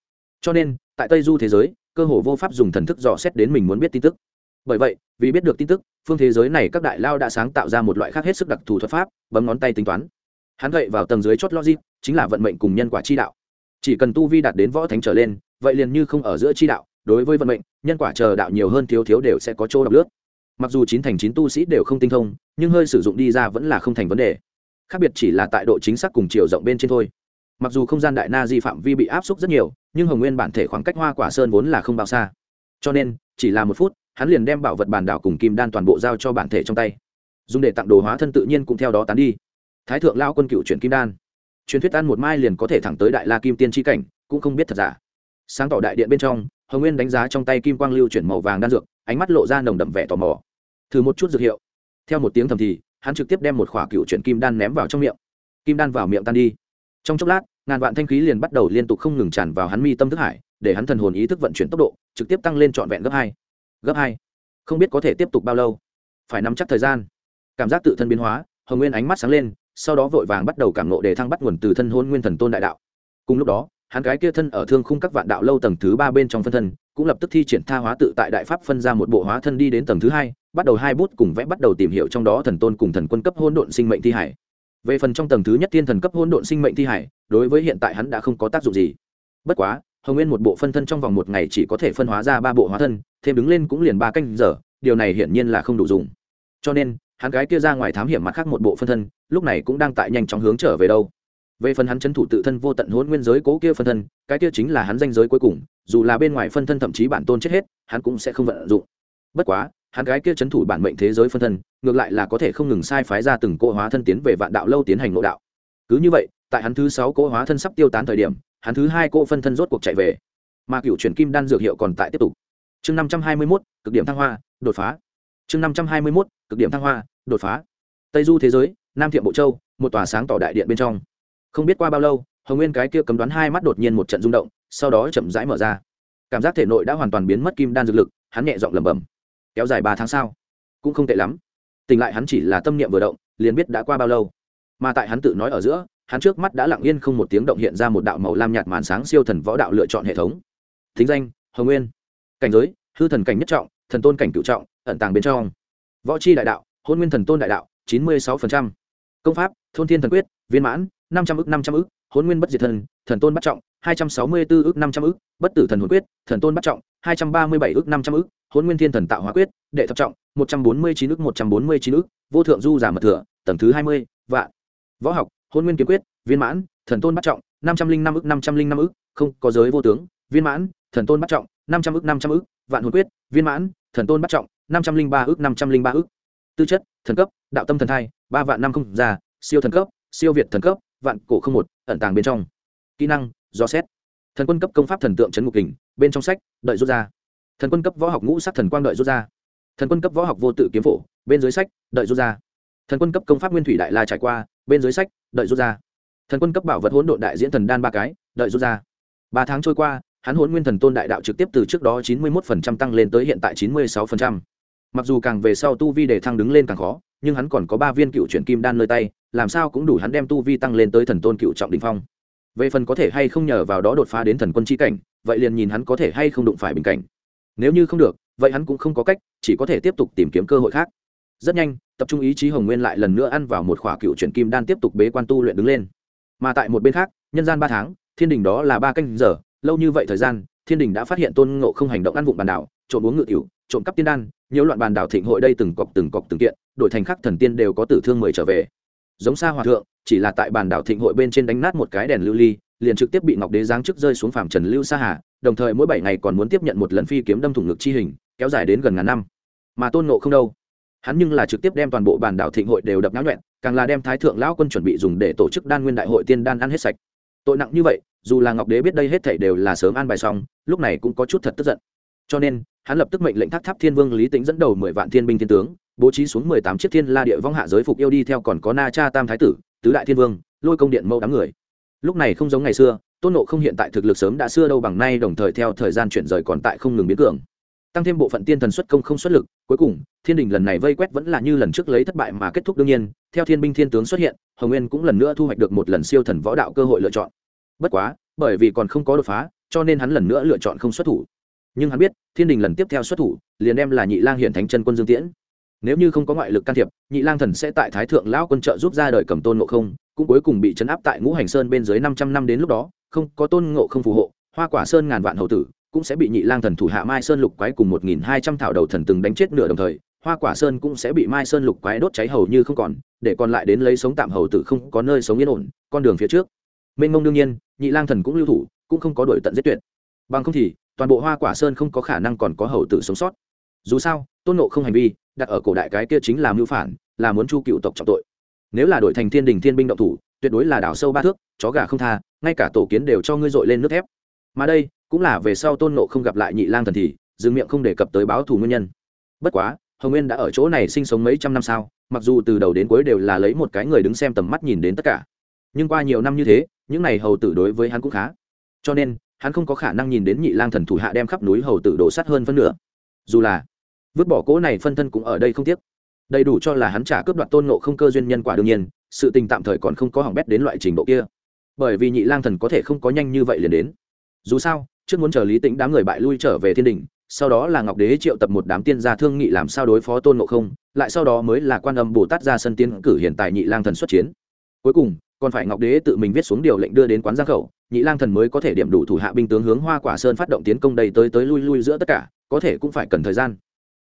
Cho nên, tại tây du thế giới, cơ hồ vô pháp dùng thần thức dò xét đến mình muốn biết tin tức. Bởi vậy, vì biết được tin tức, phương thế giới này các đại lao đã sáng tạo ra một loại khác hết sức đặc thù thuật pháp, bấm ngón tay tính toán. Hắn gậy vào tầng dưới chót logic, chính là vận mệnh cùng nhân quả chi đạo. Chỉ cần tu vi đạt đến võ thánh trở lên, vậy liền như không ở giữa chi đạo, đối với vận mệnh, nhân quả chờ đạo nhiều hơn thiếu thiếu đều sẽ có chỗ đọc lướt. Mặc dù chín thành chín tu sĩ đều không tinh thông, nhưng hơi sử dụng đi ra vẫn là không thành vấn đề khác biệt chỉ là tại độ chính xác cùng chiều rộng bên trên thôi. Mặc dù không gian đại na di phạm vi bị áp suất rất nhiều, nhưng hồng nguyên bản thể khoảng cách hoa quả sơn vốn là không bao xa. Cho nên, chỉ là một phút, hắn liền đem bảo vật bàn đảo cùng kim đan toàn bộ giao cho bản thể trong tay. Dùng để tặng đồ hóa thân tự nhiên cũng theo đó tán đi. Thái thượng lao quân cựu chuyển kim đan. Truyền thuyết ăn một mai liền có thể thẳng tới đại la kim tiên tri cảnh, cũng không biết thật giả. Sáng tỏ đại điện bên trong, hồng nguyên đánh giá trong tay kim quang lưu chuyển màu vàng đan dược, ánh mắt lộ ra nồng đậm vẻ tò mò. Thử một chút dược hiệu. Theo một tiếng thầm thì hắn trực tiếp đem một khỏa cựu chuyển kim đan ném vào trong miệng. Kim đan vào miệng tan đi. Trong chốc lát, ngàn vạn thanh khí liền bắt đầu liên tục không ngừng tràn vào hắn mi tâm thức hải, để hắn thần hồn ý thức vận chuyển tốc độ, trực tiếp tăng lên trọn vẹn gấp hai. Gấp hai. Không biết có thể tiếp tục bao lâu. Phải nắm chắc thời gian. Cảm giác tự thân biến hóa, hồng nguyên ánh mắt sáng lên, sau đó vội vàng bắt đầu cảm nộ để thăng bắt nguồn từ thân hôn nguyên thần tôn đại đạo. Cùng lúc đó, hắn cái kia thân ở thương khung các vạn đạo lâu tầng thứ ba bên trong phân thân, cũng lập tức thi triển tha hóa tự tại đại pháp phân ra một bộ hóa thân đi đến tầng thứ hai bắt đầu hai bút cùng vẽ bắt đầu tìm hiểu trong đó thần tôn cùng thần quân cấp hôn độn sinh mệnh thi hải. Về phần trong tầng thứ nhất thiên thần cấp hôn độn sinh mệnh thi hải, đối với hiện tại hắn đã không có tác dụng gì. Bất quá, hồng nguyên một bộ phân thân trong vòng một ngày chỉ có thể phân hóa ra ba bộ hóa thân, thêm đứng lên cũng liền ba canh giờ, điều này hiển nhiên là không đủ dùng. Cho nên, hắn gái kia ra ngoài thám hiểm mặt khác một bộ phân thân, lúc này cũng đang tại nhanh chóng hướng trở về đâu. Về phần hắn c h ấ n thủ tự thân vô tận hôn nguyên giới cố kia phân thân, cái kia chính là hắn danh giới cuối cùng, dù là bên ngoài phân thân thậm chí bản tôn chết hết, hắn cũng sẽ không vận dụng. Bất quá hắn gái kia c h ấ n thủ bản mệnh thế giới phân thân, ngược lại là có thể không ngừng sai phái ra từng cỗ hóa thân tiến về vạn đạo lâu tiến hành nội đạo. Cứ như vậy, tại hắn thứ sáu cỗ hóa thân sắp tiêu tán thời điểm, hắn thứ hai cỗ phân thân rốt cuộc chạy về. Mà cựu truyền kim đan dược hiệu còn tại tiếp tục. Chương năm trăm hai mươi mốt, cực điểm thăng hoa, đột phá. Chương năm trăm hai mươi mốt, cực điểm thăng hoa, đột phá. Tây du thế giới, nam thiệm bộ châu, một tòa sáng tỏ đại điện bên trong. Không biết qua bao lâu, hồng nguyên cái kia cấm đoán hai mắt đột nhiên một trận rung động, sau đó chậm rãi mở ra. Cảm giác thể nội đã hoàn toàn biến mất kim đan dược lực, hắn nhẹ giọng lẩm bẩm kéo dài ba tháng sau cũng không tệ lắm. Tỉnh lại hắn chỉ là tâm niệm vừa động, liền biết đã qua bao lâu. Mà tại hắn tự nói ở giữa, hắn trước mắt đã lặng yên không một tiếng động hiện ra một đạo màu lam nhạt màn sáng siêu thần võ đạo lựa chọn hệ thống. Thính danh, hồng nguyên. Cảnh giới, hư thần cảnh nhất trọng, thần tôn cảnh cựu trọng, ẩn tàng bên trong. Võ c h i đại đạo, hôn nguyên thần tôn đại đạo, chín mươi sáu công pháp, thôn thiên thần quyết, viên mãn, năm trăm ước năm trăm ước hôn nguyên bất diệt thần thần tôn bắt trọng, hai trăm sáu mươi bốn ước năm trăm ước bất tử thần hồn quyết, thần tôn bắt trọng, hai trăm ba mươi bảy ước năm trăm ước hôn nguyên thiên thần tạo hóa quyết, đệ thập trọng, một trăm bốn mươi chín ước một trăm bốn mươi chín ước vô thượng du giả mật thừa, tầng thứ hai mươi, vạn. Võ học hôn nguyên kiếm quyết, viên mãn, thần tôn bắt trọng, năm trăm linh năm ước năm trăm linh năm ước không có giới vô tướng. Viên mãn, thần tôn bắt trọng, năm trăm ước năm trăm ước vạn hồn quyết, viên mãn, thần tôn bắt trọng, năm trăm linh ba ước năm trăm linh ba ước tư chất, thần cấp, đạo tâm thần thai, ba vạn năm không già, siêu thần cấp, siêu việt thần cấp, vạn cổ không một, ẩn tàng bên trong. Kỹ năng, do xét. Thần quân cấp công pháp thần tượng trấn ngục kình, bên trong sách, đợi rút ra thần quân cấp võ học ngũ sắc thần quang đợi rút ra. Thần quân cấp võ học vô tự kiếm phổ, bên dưới sách, đợi rút ra. Thần quân cấp công pháp nguyên thủy đại la trải qua, bên dưới sách, đợi rút ra. Thần quân cấp bảo vật hỗn độn đại diễn thần đan ba cái, đợi rút ra. Ba tháng trôi qua, hắn hỗn nguyên thần tôn đại đạo trực tiếp từ trước đó chín mươi một tăng lên tới hiện tại chín mươi sáu mặc dù càng về sau tu vi để thăng đứng lên càng khó, nhưng hắn còn có ba viên cựu chuyển kim đan nơi tay, làm sao cũng đủ hắn đem tu vi tăng lên tới thần tôn cựu trọng đình phong. Về phần có thể hay không nhờ vào đó đột phá đến thần quân chi cảnh, vậy liền nhìn hắn có thể hay không đụng phải bình cảnh nếu như không được, vậy hắn cũng không có cách, chỉ có thể tiếp tục tìm kiếm cơ hội khác. Rất nhanh, tập trung ý chí hồng nguyên lại lần nữa ăn vào một khỏa cựu chuyển kim đan tiếp tục bế quan tu luyện đứng lên. Mà tại một bên khác, nhân gian ba tháng, thiên đình đó là ba canh giờ, lâu như vậy thời gian, thiên đình đã phát hiện tôn ngộ không hành động ăn vụng bàn đảo, trộm uống ngự tiểu, trộm cắp tiên đan, nhiều loạn bàn đảo thịnh hội đây từng cọc từng cọc từng kiện, đổi thành khắc thần tiên đều có tử thương mười trở về. Giống xa hòa thượng, chỉ là tại bàn đảo thịnh hội bên trên đánh nát một cái đèn lưu ly, liền trực tiếp bị ngọc đế giáng chức rơi xuống phàm trần lưu sa hà đồng thời mỗi bảy ngày còn muốn tiếp nhận một lần phi kiếm đâm thủng ngực chi hình, kéo dài đến gần ngàn năm. Mà tôn nộ không đâu? Hắn nhưng là trực tiếp đem toàn bộ bản đảo thịnh hội đều đập náo nhuẹn, càng là đem thái thượng lão quân chuẩn bị dùng để tổ chức đan nguyên đại hội tiên đan ăn hết sạch. Tội nặng như vậy, dù là ngọc đế biết đây hết thảy đều là sớm an bài xong, lúc này cũng có chút thật tức giận. Cho nên, hắn lập tức mệnh lệnh thác tháp thiên vương lý tĩnh dẫn đầu mười vạn thiên binh thiên tướng, bố trí xuống mười tám chiếc thiên la địa vong hạ giới phục yêu đi theo còn có na cha tam thái tử, tứ đại thiên vương, lôi công điện mẫu đám người lúc này không giống ngày xưa, tôn nộ không hiện tại thực lực sớm đã xưa đâu bằng nay, đồng thời theo thời gian chuyển rời còn tại không ngừng biến cường. Tăng thêm bộ phận tiên thần xuất công không xuất lực, cuối cùng, thiên đình lần này vây quét vẫn là như lần trước lấy thất bại mà kết thúc đương nhiên, theo thiên binh thiên tướng xuất hiện, hồng nguyên cũng lần nữa thu hoạch được một lần siêu thần võ đạo cơ hội lựa chọn. Bất quá, bởi vì còn không có đột phá, cho nên hắn lần nữa lựa chọn không xuất thủ. Nhưng hắn biết, thiên đình lần tiếp theo xuất thủ, liền đem là nhị lang hiện thánh chân quân dương tiễn. Nếu như không có ngoại lực can thiệp, nhị lang thần sẽ tại thái thượng lão quân trợ giúp ra đời cầm tôn ngộ không cũng cuối cùng bị chấn áp tại ngũ hành sơn bên dưới năm trăm năm đến lúc đó, không có tôn ngộ không phù hộ, hoa quả sơn ngàn vạn hậu tử cũng sẽ bị nhị lang thần thủ hạ mai sơn lục quái cùng một nghìn hai trăm thảo đầu thần từng đánh chết nửa đồng thời, hoa quả sơn cũng sẽ bị mai sơn lục quái đốt cháy hầu như không còn, để còn lại đến lấy sống tạm hầu tử không có nơi sống yên ổn, con đường phía trước. Mênh mông đương nhiên, nhị lang thần cũng lưu thủ, cũng không có đổi tận giết tuyệt. Bằng không thì, toàn bộ hoa quả sơn không có khả năng còn có hầu tử sống sót. Dù sao, tôn nộ không hành vi, đặt ở cổ đại cái kia chính là mưu phản, là muốn chu cựu tộc trọng tội nếu là đổi thành thiên đình thiên binh động thủ, tuyệt đối là đảo sâu ba thước, chó gà không tha, ngay cả tổ kiến đều cho ngươi dội lên nước thép. Mà đây, cũng là về sau tôn nộ không gặp lại nhị lang thần thì, dừng miệng không đề cập tới báo thù nguyên nhân. Bất quá, hồng nguyên đã ở chỗ này sinh sống mấy trăm năm sao, mặc dù từ đầu đến cuối đều là lấy một cái người đứng xem tầm mắt nhìn đến tất cả. Nhưng qua nhiều năm như thế, những n à y hầu tử đối với hắn cũng khá. Cho nên, hắn không có khả năng nhìn đến nhị lang thần thủ hạ đem khắp núi hầu tử đổ sắt hơn phân nửa. Dù là, vứt bỏ cỗ này phân thân cũng ở đây không tiếc đầy đủ cho là hắn trả cướp đoạt tôn nộ không cơ duyên nhân quả đương nhiên, sự tình tạm thời còn không có hỏng bét đến loại trình độ kia. Bởi vì nhị lang thần có thể không có nhanh như vậy liền đến. Dù sao, trước muốn chờ lý tĩnh đám người bại lui trở về thiên đình, sau đó là ngọc đế triệu tập một đám tiên gia thương nghị làm sao đối phó tôn ngộ không, lại sau đó mới là quan âm bồ tát ra sân tiến cử hiện tại nhị lang thần xuất chiến. Cuối cùng, còn phải ngọc đế tự mình viết xuống điều lệnh đưa đến quán giang khẩu, nhị lang thần mới có thể điểm đủ thủ hạ binh tướng hướng hoa quả sơn phát động tiến công đầy tới tới lui lui giữa tất cả, có thể cũng phải cần thời gian.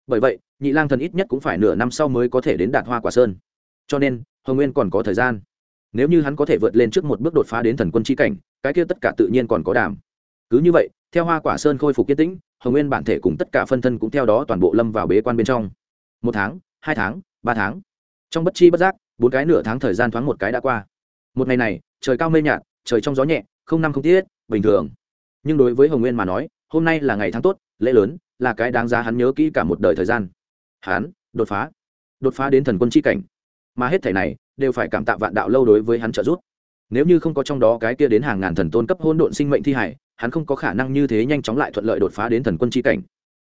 Bởi vậy nhị lang thần ít nhất cũng phải nửa năm sau mới có thể đến đạt hoa quả sơn. Cho nên, hồng nguyên còn có thời gian. Nếu như hắn có thể vượt lên trước một bước đột phá đến thần quân chi cảnh, cái kia tất cả tự nhiên còn có đảm. Cứ như vậy, theo hoa quả sơn khôi phục kiên tĩnh, hồng nguyên bản thể cùng tất cả phân thân cũng theo đó toàn bộ lâm vào bế quan bên trong. Một tháng, hai tháng, ba tháng. Trong bất chi bất giác, bốn cái nửa tháng thời gian thoáng một cái đã qua. Một ngày này, trời cao mây nhạt, trời trong gió nhẹ, không năm không tiết, bình thường. Nhưng đối với hồng nguyên mà nói, hôm nay là ngày tháng tốt, lễ lớn, là cái đáng giá hắn nhớ kỹ cả một đời thời gian hắn đột phá. Đột phá đến thần quân c h i cảnh. Mà hết thẻ này đều phải cảm tạ vạn đạo lâu đối với hắn trợ giúp. Nếu như không có trong đó cái kia đến hàng ngàn thần tôn cấp hôn độn sinh mệnh thi hải, hắn không có khả năng như thế nhanh chóng lại thuận lợi đột phá đến thần quân chi cảnh.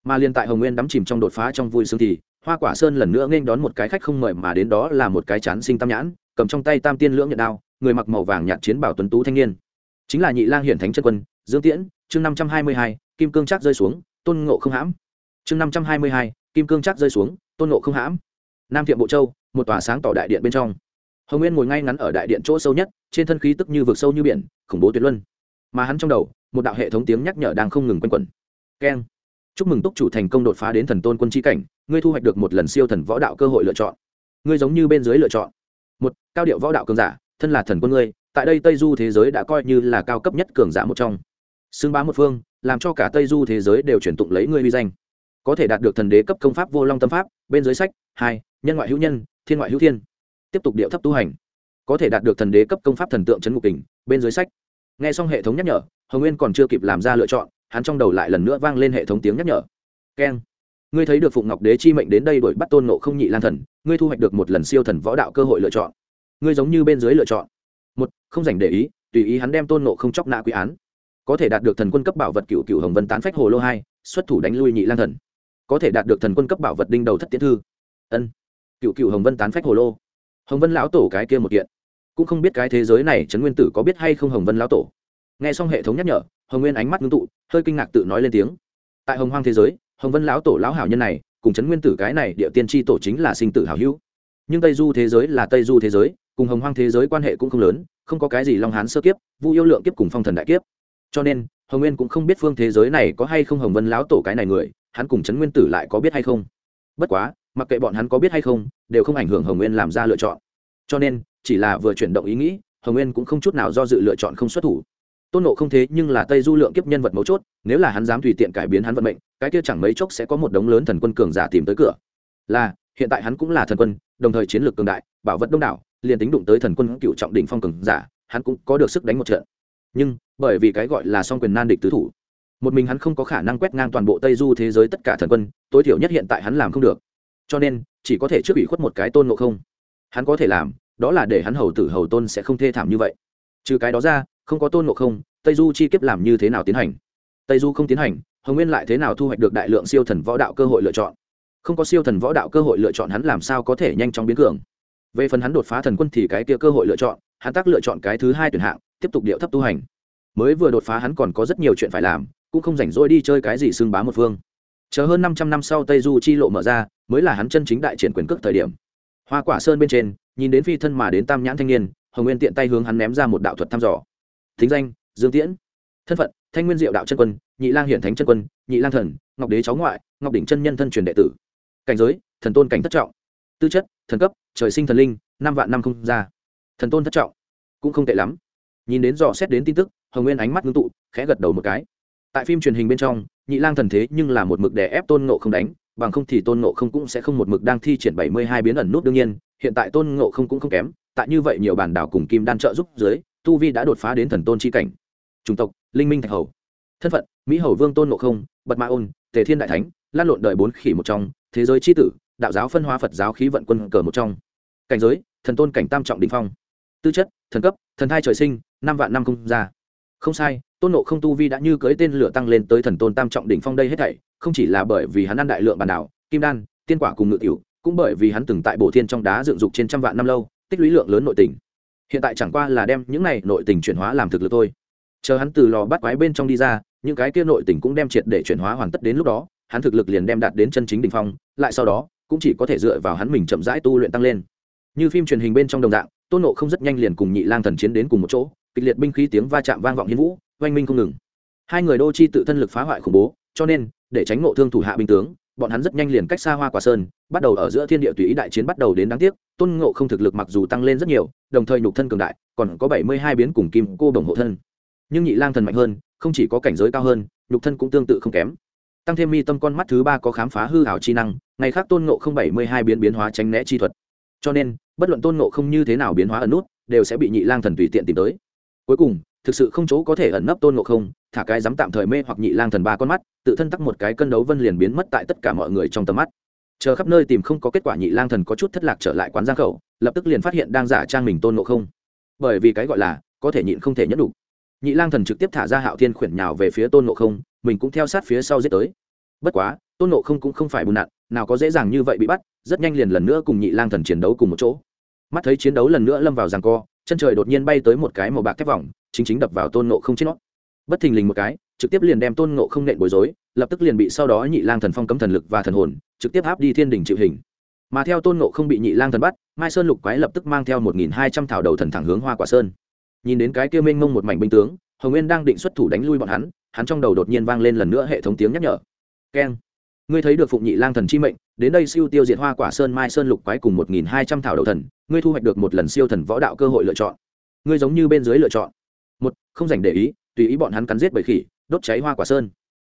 Mà liên tại hồng nguyên đắm chìm trong đột phá trong vui sướng thì, hoa quả sơn lần nữa nghênh đón một cái khách không mời mà đến đó là một cái chán sinh tam nhãn, cầm trong tay tam tiên lưỡng nhận đao, người mặc màu vàng nhạt chiến bảo tuấn tú thanh niên. Chính là nhị lang hiển thánh chân quân, dương tiễn, chương năm trăm hai mươi hai, kim cương trác rơi xuống, tôn ngộ không hãm. Chương năm trăm hai mươi hai kim cương chắc rơi xuống, tôn ngộ không hãm. Nam thiệm bộ châu, một tòa sáng tỏ đại điện bên trong. Hồng nguyên ngồi ngay ngắn ở đại điện chỗ sâu nhất, trên thân khí tức như vực sâu như biển, khủng bố tuyệt luân. Mà hắn trong đầu, một đạo hệ thống tiếng nhắc nhở đang không ngừng quanh quẩn. Keng. Chúc mừng túc chủ thành công đột phá đến thần tôn quân tri cảnh, ngươi thu hoạch được một lần siêu thần võ đạo cơ hội lựa chọn. Ngươi giống như bên dưới lựa chọn. Một, cao điệu võ đạo cường giả, thân là thần quân ngươi, tại đây tây du thế giới đã coi như là cao cấp nhất cường giả một trong. Xưng bá một phương, làm cho cả tây du thế giới đều chuyển tụng lấy ngươi uy danh có thể đạt được thần đế cấp công pháp vô long tâm pháp, bên dưới sách, hai, nhân ngoại hữu nhân, thiên ngoại hữu thiên. Tiếp tục điệu thấp tu hành. Có thể đạt được thần đế cấp công pháp thần tượng c ngục kình, bên dưới sách. Nghe xong hệ thống nhắc nhở, hồng nguyên còn chưa kịp làm ra lựa chọn, hắn trong đầu lại lần nữa vang lên hệ thống tiếng nhắc nhở. Keng. Ngươi thấy được phụng ngọc đế chi mệnh đến đây đuổi bắt tôn nộ không nhị lan thần, ngươi thu hoạch được một lần siêu thần võ đạo cơ hội lựa chọn. Ngươi giống như bên dưới lựa chọn. Một, không dành để ý, tùy ý hắn đem tôn nộ không chóc nạ quy án. Có thể đạt được thần quân cấp bảo vật cựu cựu hồng vân tán phách hồ lô hai, xuất thủ đánh lui nhị lan thần có thể đạt được thần quân cấp bảo vật đinh đầu thất tiến thư. Ân. Cựu cựu hồng vân tán phách hồ lô. Hồng vân lão tổ cái kia một kiện. Cũng không biết cái thế giới này trấn nguyên tử có biết hay không hồng vân lão tổ. Nghe xong hệ thống nhắc nhở, hồng nguyên ánh mắt ngưng tụ, hơi kinh ngạc tự nói lên tiếng. Tại hồng hoang thế giới, hồng vân lão tổ lão hảo nhân này, cùng trấn nguyên tử cái này địa tiên tri tổ chính là sinh tử hảo hữu. Nhưng tây du thế giới là tây du thế giới, cùng hồng hoang thế giới quan hệ cũng không lớn, không có cái gì long hán sơ kiếp, vu yêu lượng kiếp cùng phong thần đại kiếp. Cho nên, hồng nguyên cũng không biết phương thế giới này có hay không hồng vân lão tổ cái này người hắn cùng trấn nguyên tử lại có biết hay không? Bất quá, mặc kệ bọn hắn có biết hay không, đều không ảnh hưởng hồng nguyên làm ra lựa chọn. Cho nên, chỉ là vừa chuyển động ý nghĩ, hồng nguyên cũng không chút nào do dự lựa chọn không xuất thủ. Tôn nộ không thế nhưng là tây du lượng kiếp nhân vật mấu chốt, nếu là hắn dám tùy tiện cải biến hắn vận mệnh, cái kia chẳng mấy chốc sẽ có một đống lớn thần quân cường giả tìm tới cửa. Là, hiện tại hắn cũng là thần quân, đồng thời chiến lược cường đại, bảo vật đông đảo, liền tính đụng tới thần quân cựu trọng đỉnh phong cường giả, hắn cũng có được sức đánh một trận. Nhưng, bởi vì cái gọi là song quyền nan địch tứ thủ một mình hắn không có khả năng quét ngang toàn bộ tây du thế giới tất cả thần quân, tối thiểu nhất hiện tại hắn làm không được. Cho nên, chỉ có thể trước ủy khuất một cái tôn ngộ không. Hắn có thể làm, đó là để hắn hầu tử hầu tôn sẽ không thê thảm như vậy. Trừ cái đó ra, không có tôn ngộ không, tây du chi kiếp làm như thế nào tiến hành? Tây du không tiến hành, hồng nguyên lại thế nào thu hoạch được đại lượng siêu thần võ đạo cơ hội lựa chọn? Không có siêu thần võ đạo cơ hội lựa chọn hắn làm sao có thể nhanh chóng biến cường? Về phần hắn đột phá thần quân thì cái kia cơ hội lựa chọn, hắn tác lựa chọn cái thứ hai tuyển hạng, tiếp tục điệu thấp tu hành. Mới vừa đột phá hắn còn có rất nhiều chuyện phải làm cũng không rảnh rỗi đi chơi cái gì xương bá một phương. Chờ hơn năm trăm năm sau tây du chi lộ mở ra, mới là hắn chân chính đại triển quyền cước thời điểm. Hoa quả sơn bên trên, nhìn đến phi thân mà đến tam nhãn thanh niên, hồng nguyên tiện tay hướng hắn ném ra một đạo thuật thăm dò. Thính danh, dương tiễn. Thân phận, thanh nguyên diệu đạo chân quân, nhị lang hiển thánh chân quân, nhị lang thần, ngọc đế cháu ngoại, ngọc đỉnh chân nhân thân truyền đệ tử. Cảnh giới, thần tôn cảnh thất trọng. Tư chất, thần cấp, trời sinh thần linh, năm vạn năm không ra. Thần tôn thất trọng, cũng không tệ lắm. Nhìn đến dò xét đến tin tức, hồng nguyên ánh mắt ngưng tụ, khẽ gật đầu một cái tại phim truyền hình bên trong, nhị lang thần thế nhưng là một mực đè ép tôn ngộ không đánh, bằng không thì tôn ngộ không cũng sẽ không một mực đang thi triển bảy mươi hai biến ẩn nút đương nhiên, hiện tại tôn ngộ không cũng không kém, tại như vậy nhiều bản đảo cùng kim đan trợ giúp dưới, tu vi đã đột phá đến thần tôn chi cảnh. Chủng tộc, linh minh thạch hầu. Thân phận, mỹ hầu vương tôn ngộ không, bật ma ôn, tề thiên đại thánh, lan lộn đời bốn khỉ một trong, thế giới c tử, đạo giáo phân hóa phật giáo khí vận quân cờ một trong. Cảnh giới, thần tôn cảnh tam trọng đình phong. Tư chất, thần cấp, thần thai trời sinh, năm vạn năm không ra không sai, tôn nộ không tu vi đã như cưới tên lửa tăng lên tới thần tôn tam trọng đỉnh phong đây hết thảy, không chỉ là bởi vì hắn ăn đại lượng bản đảo, kim đan, tiên quả cùng ngự tiểu, cũng bởi vì hắn từng tại bổ thiên trong đá dựng dục trên trăm vạn năm lâu, tích lũy lượng lớn nội tình. Hiện tại chẳng qua là đem những này nội tình chuyển hóa làm thực lực thôi. Chờ hắn từ lò bắt quái bên trong đi ra, những cái kia nội tình cũng đem triệt để chuyển hóa hoàn tất đến lúc đó, hắn thực lực liền đem đạt đến chân chính đỉnh phong, lại sau đó, cũng chỉ có thể dựa vào hắn mình chậm rãi tu luyện tăng lên. Như phim truyền hình bên trong đồng dạng, tôn nộ không rất nhanh liền cùng nhị lang thần chiến đến cùng một chỗ kịch liệt binh khí tiếng va chạm vang vọng hiến vũ, oanh minh không ngừng. Hai người đô chi tự thân lực phá hoại khủng bố, cho nên, để tránh ngộ thương thủ hạ binh tướng, bọn hắn rất nhanh liền cách xa hoa quả sơn, bắt đầu ở giữa thiên địa tùy ý đại chiến bắt đầu đến đáng tiếc, tôn ngộ không thực lực mặc dù tăng lên rất nhiều, đồng thời nhục thân cường đại, còn có bảy mươi hai biến cùng kim cô đồng hộ thân. Nhưng nhị lang thần mạnh hơn, không chỉ có cảnh giới cao hơn, nhục thân cũng tương tự không kém. Tăng thêm mi tâm con mắt thứ ba có khám phá hư hảo chi năng, ngày khác tôn ngộ không bảy mươi hai biến biến hóa tránh né chi thuật. Cho nên, bất luận tôn ngộ không như thế nào biến hóa ẩn nút, đều sẽ bị nhị lang thần tùy tiện tìm tới cuối cùng, thực sự không chỗ có thể ẩn nấp tôn ngộ không, thả cái dám tạm thời mê hoặc nhị lang thần ba con mắt, tự thân tắc một cái cân đấu vân liền biến mất tại tất cả mọi người trong tầm mắt. Chờ khắp nơi tìm không có kết quả nhị lang thần có chút thất lạc trở lại quán giang khẩu, lập tức liền phát hiện đang giả trang mình tôn ngộ không. Bởi vì cái gọi là, có thể nhịn không thể nhẫn đủ. Nhị lang thần trực tiếp thả ra hạo thiên khuyển nhào về phía tôn ngộ không, mình cũng theo sát phía sau giết tới. Bất quá, tôn ngộ không cũng không phải bùn nặn, nào có dễ dàng như vậy bị bắt, rất nhanh liền lần nữa cùng nhị lang thần chiến đấu cùng một chỗ. Mắt thấy chiến đấu lần nữa lâm vào giằng co chân trời đột nhiên bay tới một cái màu bạc thép vòng, chính chính đập vào tôn ngộ không chết nót bất thình lình một cái, trực tiếp liền đem tôn ngộ không nện bối rối, lập tức liền bị sau đó nhị lang thần phong cấm thần lực và thần hồn, trực tiếp áp đi thiên đình chịu hình. Mà theo tôn ngộ không bị nhị lang thần bắt, mai sơn lục quái lập tức mang theo một nghìn hai trăm thảo đầu thần thẳng hướng hoa quả sơn. Nhìn đến cái kia mênh mông một mảnh binh tướng, hồng nguyên đang định xuất thủ đánh lui bọn hắn hắn trong đầu đột nhiên vang lên lần nữa hệ thống tiếng nhắc nhở. Keng. Ngươi thấy được phụng nhị lang thần chi mệnh đến đây siêu tiêu diệt hoa quả sơn mai sơn lục quái cùng một nghìn hai trăm thảo đầu thần, ngươi thu hoạch được một lần siêu thần võ đạo cơ hội lựa chọn. Ngươi giống như bên dưới lựa chọn. Một, không dành để ý, tùy ý bọn hắn cắn giết bầy khỉ, đốt cháy hoa quả sơn.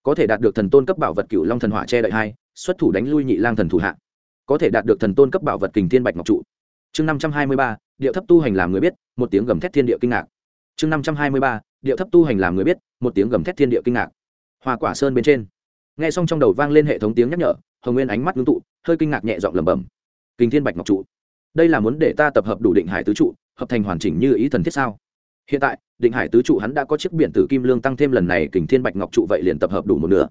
Có thể đạt được thần tôn cấp bảo vật cựu long thần hỏa che đợi hai, xuất thủ đánh lui nhị lang thần thủ hạ. Có thể đạt được thần tôn cấp bảo vật kình thiên bạch ngọc trụ. Chương năm trăm hai mươi ba, điệu thấp tu hành làm người biết, một tiếng gầm thét thiên địa kinh ngạc. Chương năm trăm hai mươi ba, điệu thấp tu hành làm người biết, một tiếng gầm thét thiên địa kinh ngạc. Hoa quả sơn bên trên. Nghe xong trong đầu vang lên hệ thống tiếng nhắc nhở hồng nguyên ánh mắt ngưng tụ, hơi kinh ngạc nhẹ giọng lẩm bẩm. Kinh thiên bạch ngọc trụ, đây là muốn để ta tập hợp đủ định hải tứ trụ, hợp thành hoàn chỉnh như ý thần thiết sao? Hiện tại, định hải tứ trụ hắn đã có chiếc biển tử kim lương tăng thêm lần này kình thiên bạch ngọc trụ vậy liền tập hợp đủ một nửa.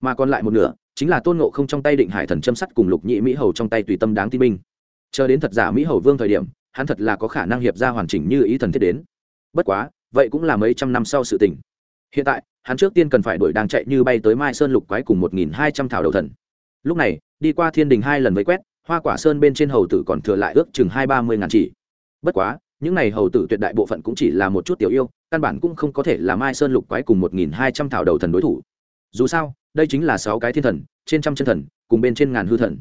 Mà còn lại một nửa, chính là tôn ngộ không trong tay định hải thần châm sắt cùng lục nhị mỹ hầu trong tay tùy tâm đáng tin binh. Chờ đến thật giả mỹ hầu vương thời điểm, hắn thật là có khả năng hiệp ra hoàn chỉnh như ý thần thiết đến. Bất quá, vậy cũng là mấy trăm năm sau sự tình. Hiện tại, hắn trước tiên cần phải đuổi đang chạy như bay tới mai sơn lục quái cùng một nghìn hai trăm thảo đầu thần lúc này, đi qua thiên đình hai lần vây quét, hoa quả sơn bên trên hầu tử còn thừa lại ước chừng hai ba mươi ngàn chỉ. Bất quá, những này hầu tử tuyệt đại bộ phận cũng chỉ là một chút tiểu yêu, căn bản cũng không có thể làm mai sơn lục quái cùng một nghìn hai trăm thảo đầu thần đối thủ. Dù sao, đây chính là sáu cái thiên thần, trên trăm chân thần, cùng bên trên ngàn hư thần.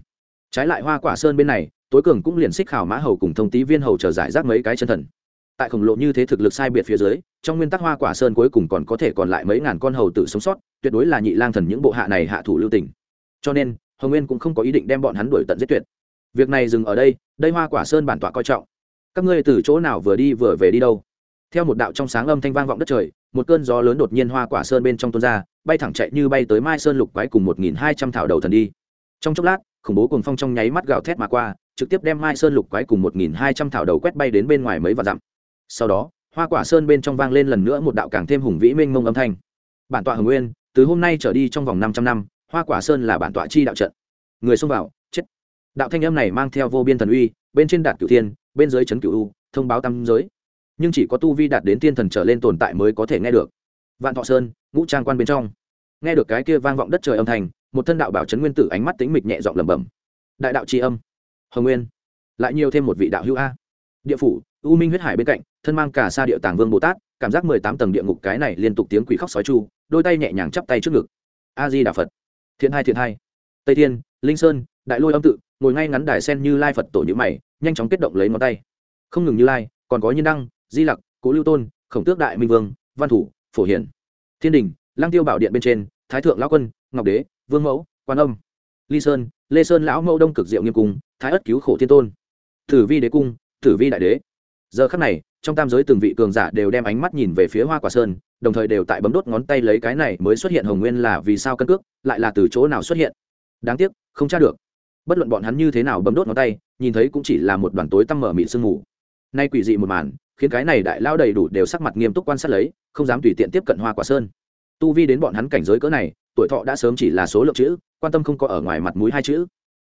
Trái lại hoa quả sơn bên này, tối cường cũng liền xích khảo mã hầu cùng thông tý viên hầu trở giải rác mấy cái chân thần. Tại khổng lồ như thế thực lực sai biệt phía dưới, trong nguyên tắc hoa quả sơn cuối cùng còn có thể còn lại mấy ngàn con hầu tử sống sót, tuyệt đối là nhị lang thần những bộ hạ này hạ thủ lưu tình. Cho nên hồng nguyên cũng không có ý định đem bọn hắn đuổi tận giết tuyệt việc này dừng ở đây đây hoa quả sơn bản tọa coi trọng các ngươi từ chỗ nào vừa đi vừa về đi đâu theo một đạo trong sáng âm thanh vang vọng đất trời một cơn gió lớn đột nhiên hoa quả sơn bên trong tuôn ra bay thẳng chạy như bay tới mai sơn lục quái cùng một nghìn hai trăm thảo đầu thần đi trong chốc lát khủng bố cùng phong trong nháy mắt gào thét mà qua trực tiếp đem mai sơn lục quái cùng một nghìn hai trăm thảo đầu quét bay đến bên ngoài mấy và dặm sau đó hoa quả sơn bên trong vang lên lần nữa một đạo càng thêm hùng vĩ mênh mông âm thanh bản tọa hồng nguyên từ hôm nay trở đi trong vòng năm trăm năm hoa quả sơn là bản tọa chi đạo trận. Người xông vào, chết. Đạo thanh âm này mang theo vô biên thần uy, bên trên đạt cửu thiên, bên dưới trấn cửu u, thông báo tam giới. Nhưng chỉ có tu vi đạt đến tiên thần trở lên tồn tại mới có thể nghe được. Vạn thọ sơn, ngũ trang quan bên trong. Nghe được cái kia vang vọng đất trời âm thanh, một thân đạo bảo trấn nguyên tử ánh mắt tính mịch nhẹ giọng lẩm bẩm. Đại đạo tri âm. Hồng nguyên. Lại nhiều thêm một vị đạo hữu a. Địa phủ, u minh huyết hải bên cạnh, thân mang cả xa địa tàng vương bồ tát, cảm giác mười tám tầng địa ngục cái này liên tục tiếng quỷ khóc sói chu, đôi tay nhẹ nhàng chắp tay trước ngực. A di đà phật thiện hai thiện hai. Tây thiên, linh sơn, đại lôi âm tự, ngồi ngay ngắn đài sen như lai phật tổ nhữ mày, nhanh chóng kết động lấy ngón tay. Không ngừng như lai, còn có nhân đăng, di lặc, cố lưu tôn, khổng tước đại minh vương, văn thủ, phổ hiển. Thiên đình lang tiêu bảo điện bên trên, thái thượng lão quân, ngọc đế, vương mẫu, quan âm. Ly sơn, lê sơn lão mẫu đông cực diệu nghiêm cung, thái ất cứu khổ thiên tôn. Tử vi đế cung, tử vi đại đế. Giờ khắc này, trong tam giới từng vị cường giả đều đem ánh mắt nhìn về phía hoa quả sơn đồng thời đều tại bấm đốt ngón tay lấy cái này mới xuất hiện hồng nguyên là vì sao cân cước, lại là từ chỗ nào xuất hiện? Đáng tiếc, không tra được. Bất luận bọn hắn như thế nào bấm đốt ngón tay, nhìn thấy cũng chỉ là một đoàn tối tăm mở mịn sương mù. Nay quỷ dị một màn, khiến cái này đại lao đầy đủ đều sắc mặt nghiêm túc quan sát lấy, không dám tùy tiện tiếp cận hoa quả sơn. Tu vi đến bọn hắn cảnh giới cỡ này, tuổi thọ đã sớm chỉ là số lượng chữ, quan tâm không có ở ngoài mặt mũi hai chữ.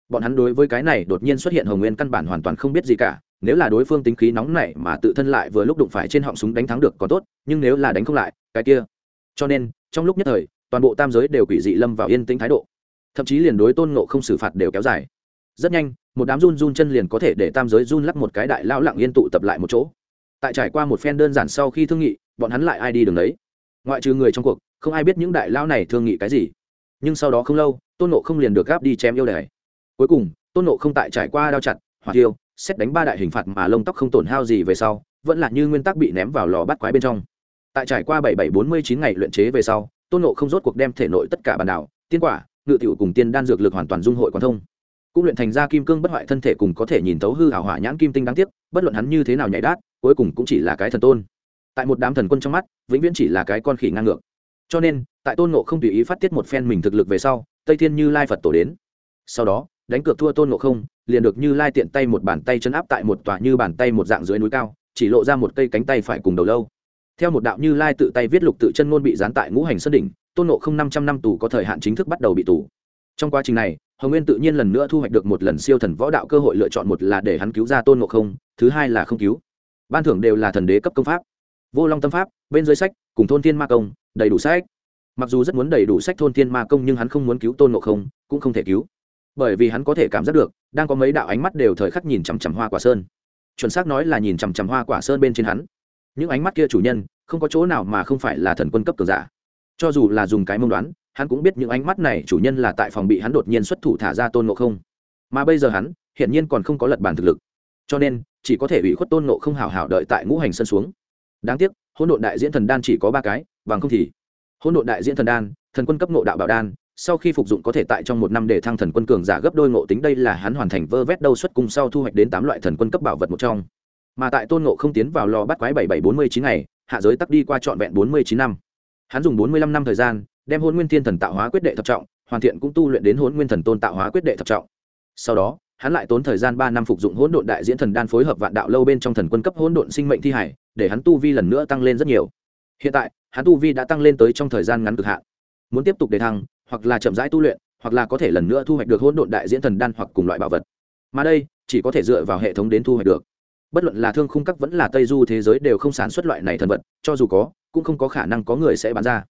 Bọn hắn đối với cái này đột nhiên xuất hiện hồng nguyên căn bản hoàn toàn không biết gì cả nếu là đối phương tính khí nóng nảy mà tự thân lại vừa lúc đụng phải trên họng súng đánh thắng được còn tốt, nhưng nếu là đánh không lại, cái kia. Cho nên, trong lúc nhất thời, toàn bộ tam giới đều quỷ dị lâm vào yên tĩnh thái độ. Thậm chí liền đối tôn ngộ không xử phạt đều kéo dài. Rất nhanh, một đám run run chân liền có thể để tam giới run lắp một cái đại lao lặng yên tụ tập lại một chỗ. Tại trải qua một phen đơn giản sau khi thương nghị, bọn hắn lại ai đi đường đấy? Ngoại trừ người trong cuộc, không ai biết những đại lao này thương nghị cái gì. Nhưng sau đó không lâu, tôn nộ không liền được gáp đi chém yêu đài. Cuối cùng, tôn nộ không tại trải qua đao chặt, hỏa tiêu xét đánh ba đại hình phạt mà lông tóc không tổn hao gì về sau, vẫn là như nguyên tắc bị ném vào lò bắt quái bên trong. Tại trải qua bảy bảy bốn mươi chín ngày luyện chế về sau, tôn nộ không rốt cuộc đem thể nội tất cả bản đảo, tiên quả, ngự tiểu cùng tiên đan dược lực hoàn toàn dung hội quan thông. Cũng luyện thành ra kim cương bất hoại thân thể cùng có thể nhìn thấu hư hảo hỏa nhãn kim tinh đáng tiếc, bất luận hắn như thế nào nhảy đát, cuối cùng cũng chỉ là cái thần tôn. Tại một đám thần quân trong mắt, vĩnh viễn chỉ là cái con khỉ ngang ngược. Cho nên, tại tôn nộ không tùy ý phát tiết một phen mình thực lực về sau, tây thiên như lai phật tổ đến. Sau đó đánh cược thua tôn ngộ không, liền được như lai tiện tay một bàn tay chấn áp tại một tòa như bàn tay một dạng dưới núi cao, chỉ lộ ra một cây cánh tay phải cùng đầu lâu. Theo một đạo như lai tự tay viết lục tự chân ngôn bị gián tại ngũ hành sơn đỉnh, tôn nộ không năm trăm năm tù có thời hạn chính thức bắt đầu bị tù. Trong quá trình này, hồng nguyên tự nhiên lần nữa thu hoạch được một lần siêu thần võ đạo cơ hội lựa chọn một là để hắn cứu ra tôn nộ không, thứ hai là không cứu. Ban thưởng đều là thần đế cấp công pháp. Vô long tâm pháp, bên dưới sách, cùng thôn thiên ma công, đầy đủ sách. Mặc dù rất muốn đầy đủ sách thôn thiên ma công nhưng hắn không muốn cứu tôn nộ không, cũng không thể cứu bởi vì hắn có thể cảm giác được, đang có mấy đạo ánh mắt đều thời khắc nhìn chằm chằm hoa quả sơn. Chuẩn xác nói là nhìn chằm chằm hoa quả sơn bên trên hắn. Những ánh mắt kia chủ nhân, không có chỗ nào mà không phải là thần quân cấp cường giả. Cho dù là dùng cái mông đoán, hắn cũng biết những ánh mắt này chủ nhân là tại phòng bị hắn đột nhiên xuất thủ thả ra tôn ngộ không. Mà bây giờ hắn, hiển nhiên còn không có lật bàn thực lực. Cho nên, chỉ có thể ủy khuất tôn ngộ không hào hào đợi tại ngũ hành sân xuống. Đáng tiếc, hỗn độn đại diễn thần đan chỉ có ba cái, bằng không thì hỗn độn đại diễn thần đan, thần quân cấp ngộ đạo bảo đan sau khi phục dụng có thể tại trong một năm để thăng thần quân cường giả gấp đôi ngộ tính, đây là hắn hoàn thành vơ vét đâu xuất cung sau thu hoạch đến tám loại thần quân cấp bảo vật một trong. Mà tại tôn ngộ không tiến vào lò bắt quái bảy bảy bốn mươi chín ngày, hạ giới tắc đi qua trọn vẹn bốn mươi chín năm. Hắn dùng bốn mươi lăm năm thời gian, đem hôn nguyên thiên thần tạo hóa quyết đệ thập trọng, hoàn thiện cũng tu luyện đến hôn nguyên thần tôn tạo hóa quyết đệ thập trọng. Sau đó, hắn lại tốn thời gian ba năm phục dụng hỗn độn đại diễn thần đan phối hợp vạn đạo lâu bên trong thần quân cấp hỗn độn sinh mệnh thi hải, để hắn tu vi lần nữa tăng lên rất nhiều. Hiện tại, hắn tu vi đã tăng lên tới trong thời gian ngắn cực hạn. Muốn tiếp tục đề thăng hoặc là chậm rãi tu luyện, hoặc là có thể lần nữa thu hoạch được hỗn độn đại diễn thần đan hoặc cùng loại bảo vật. Mà đây, chỉ có thể dựa vào hệ thống đến thu hoạch được. Bất luận là thương khung các vẫn là tây du thế giới đều không sản xuất loại này thần vật, cho dù có, cũng không có khả năng có người sẽ bán ra.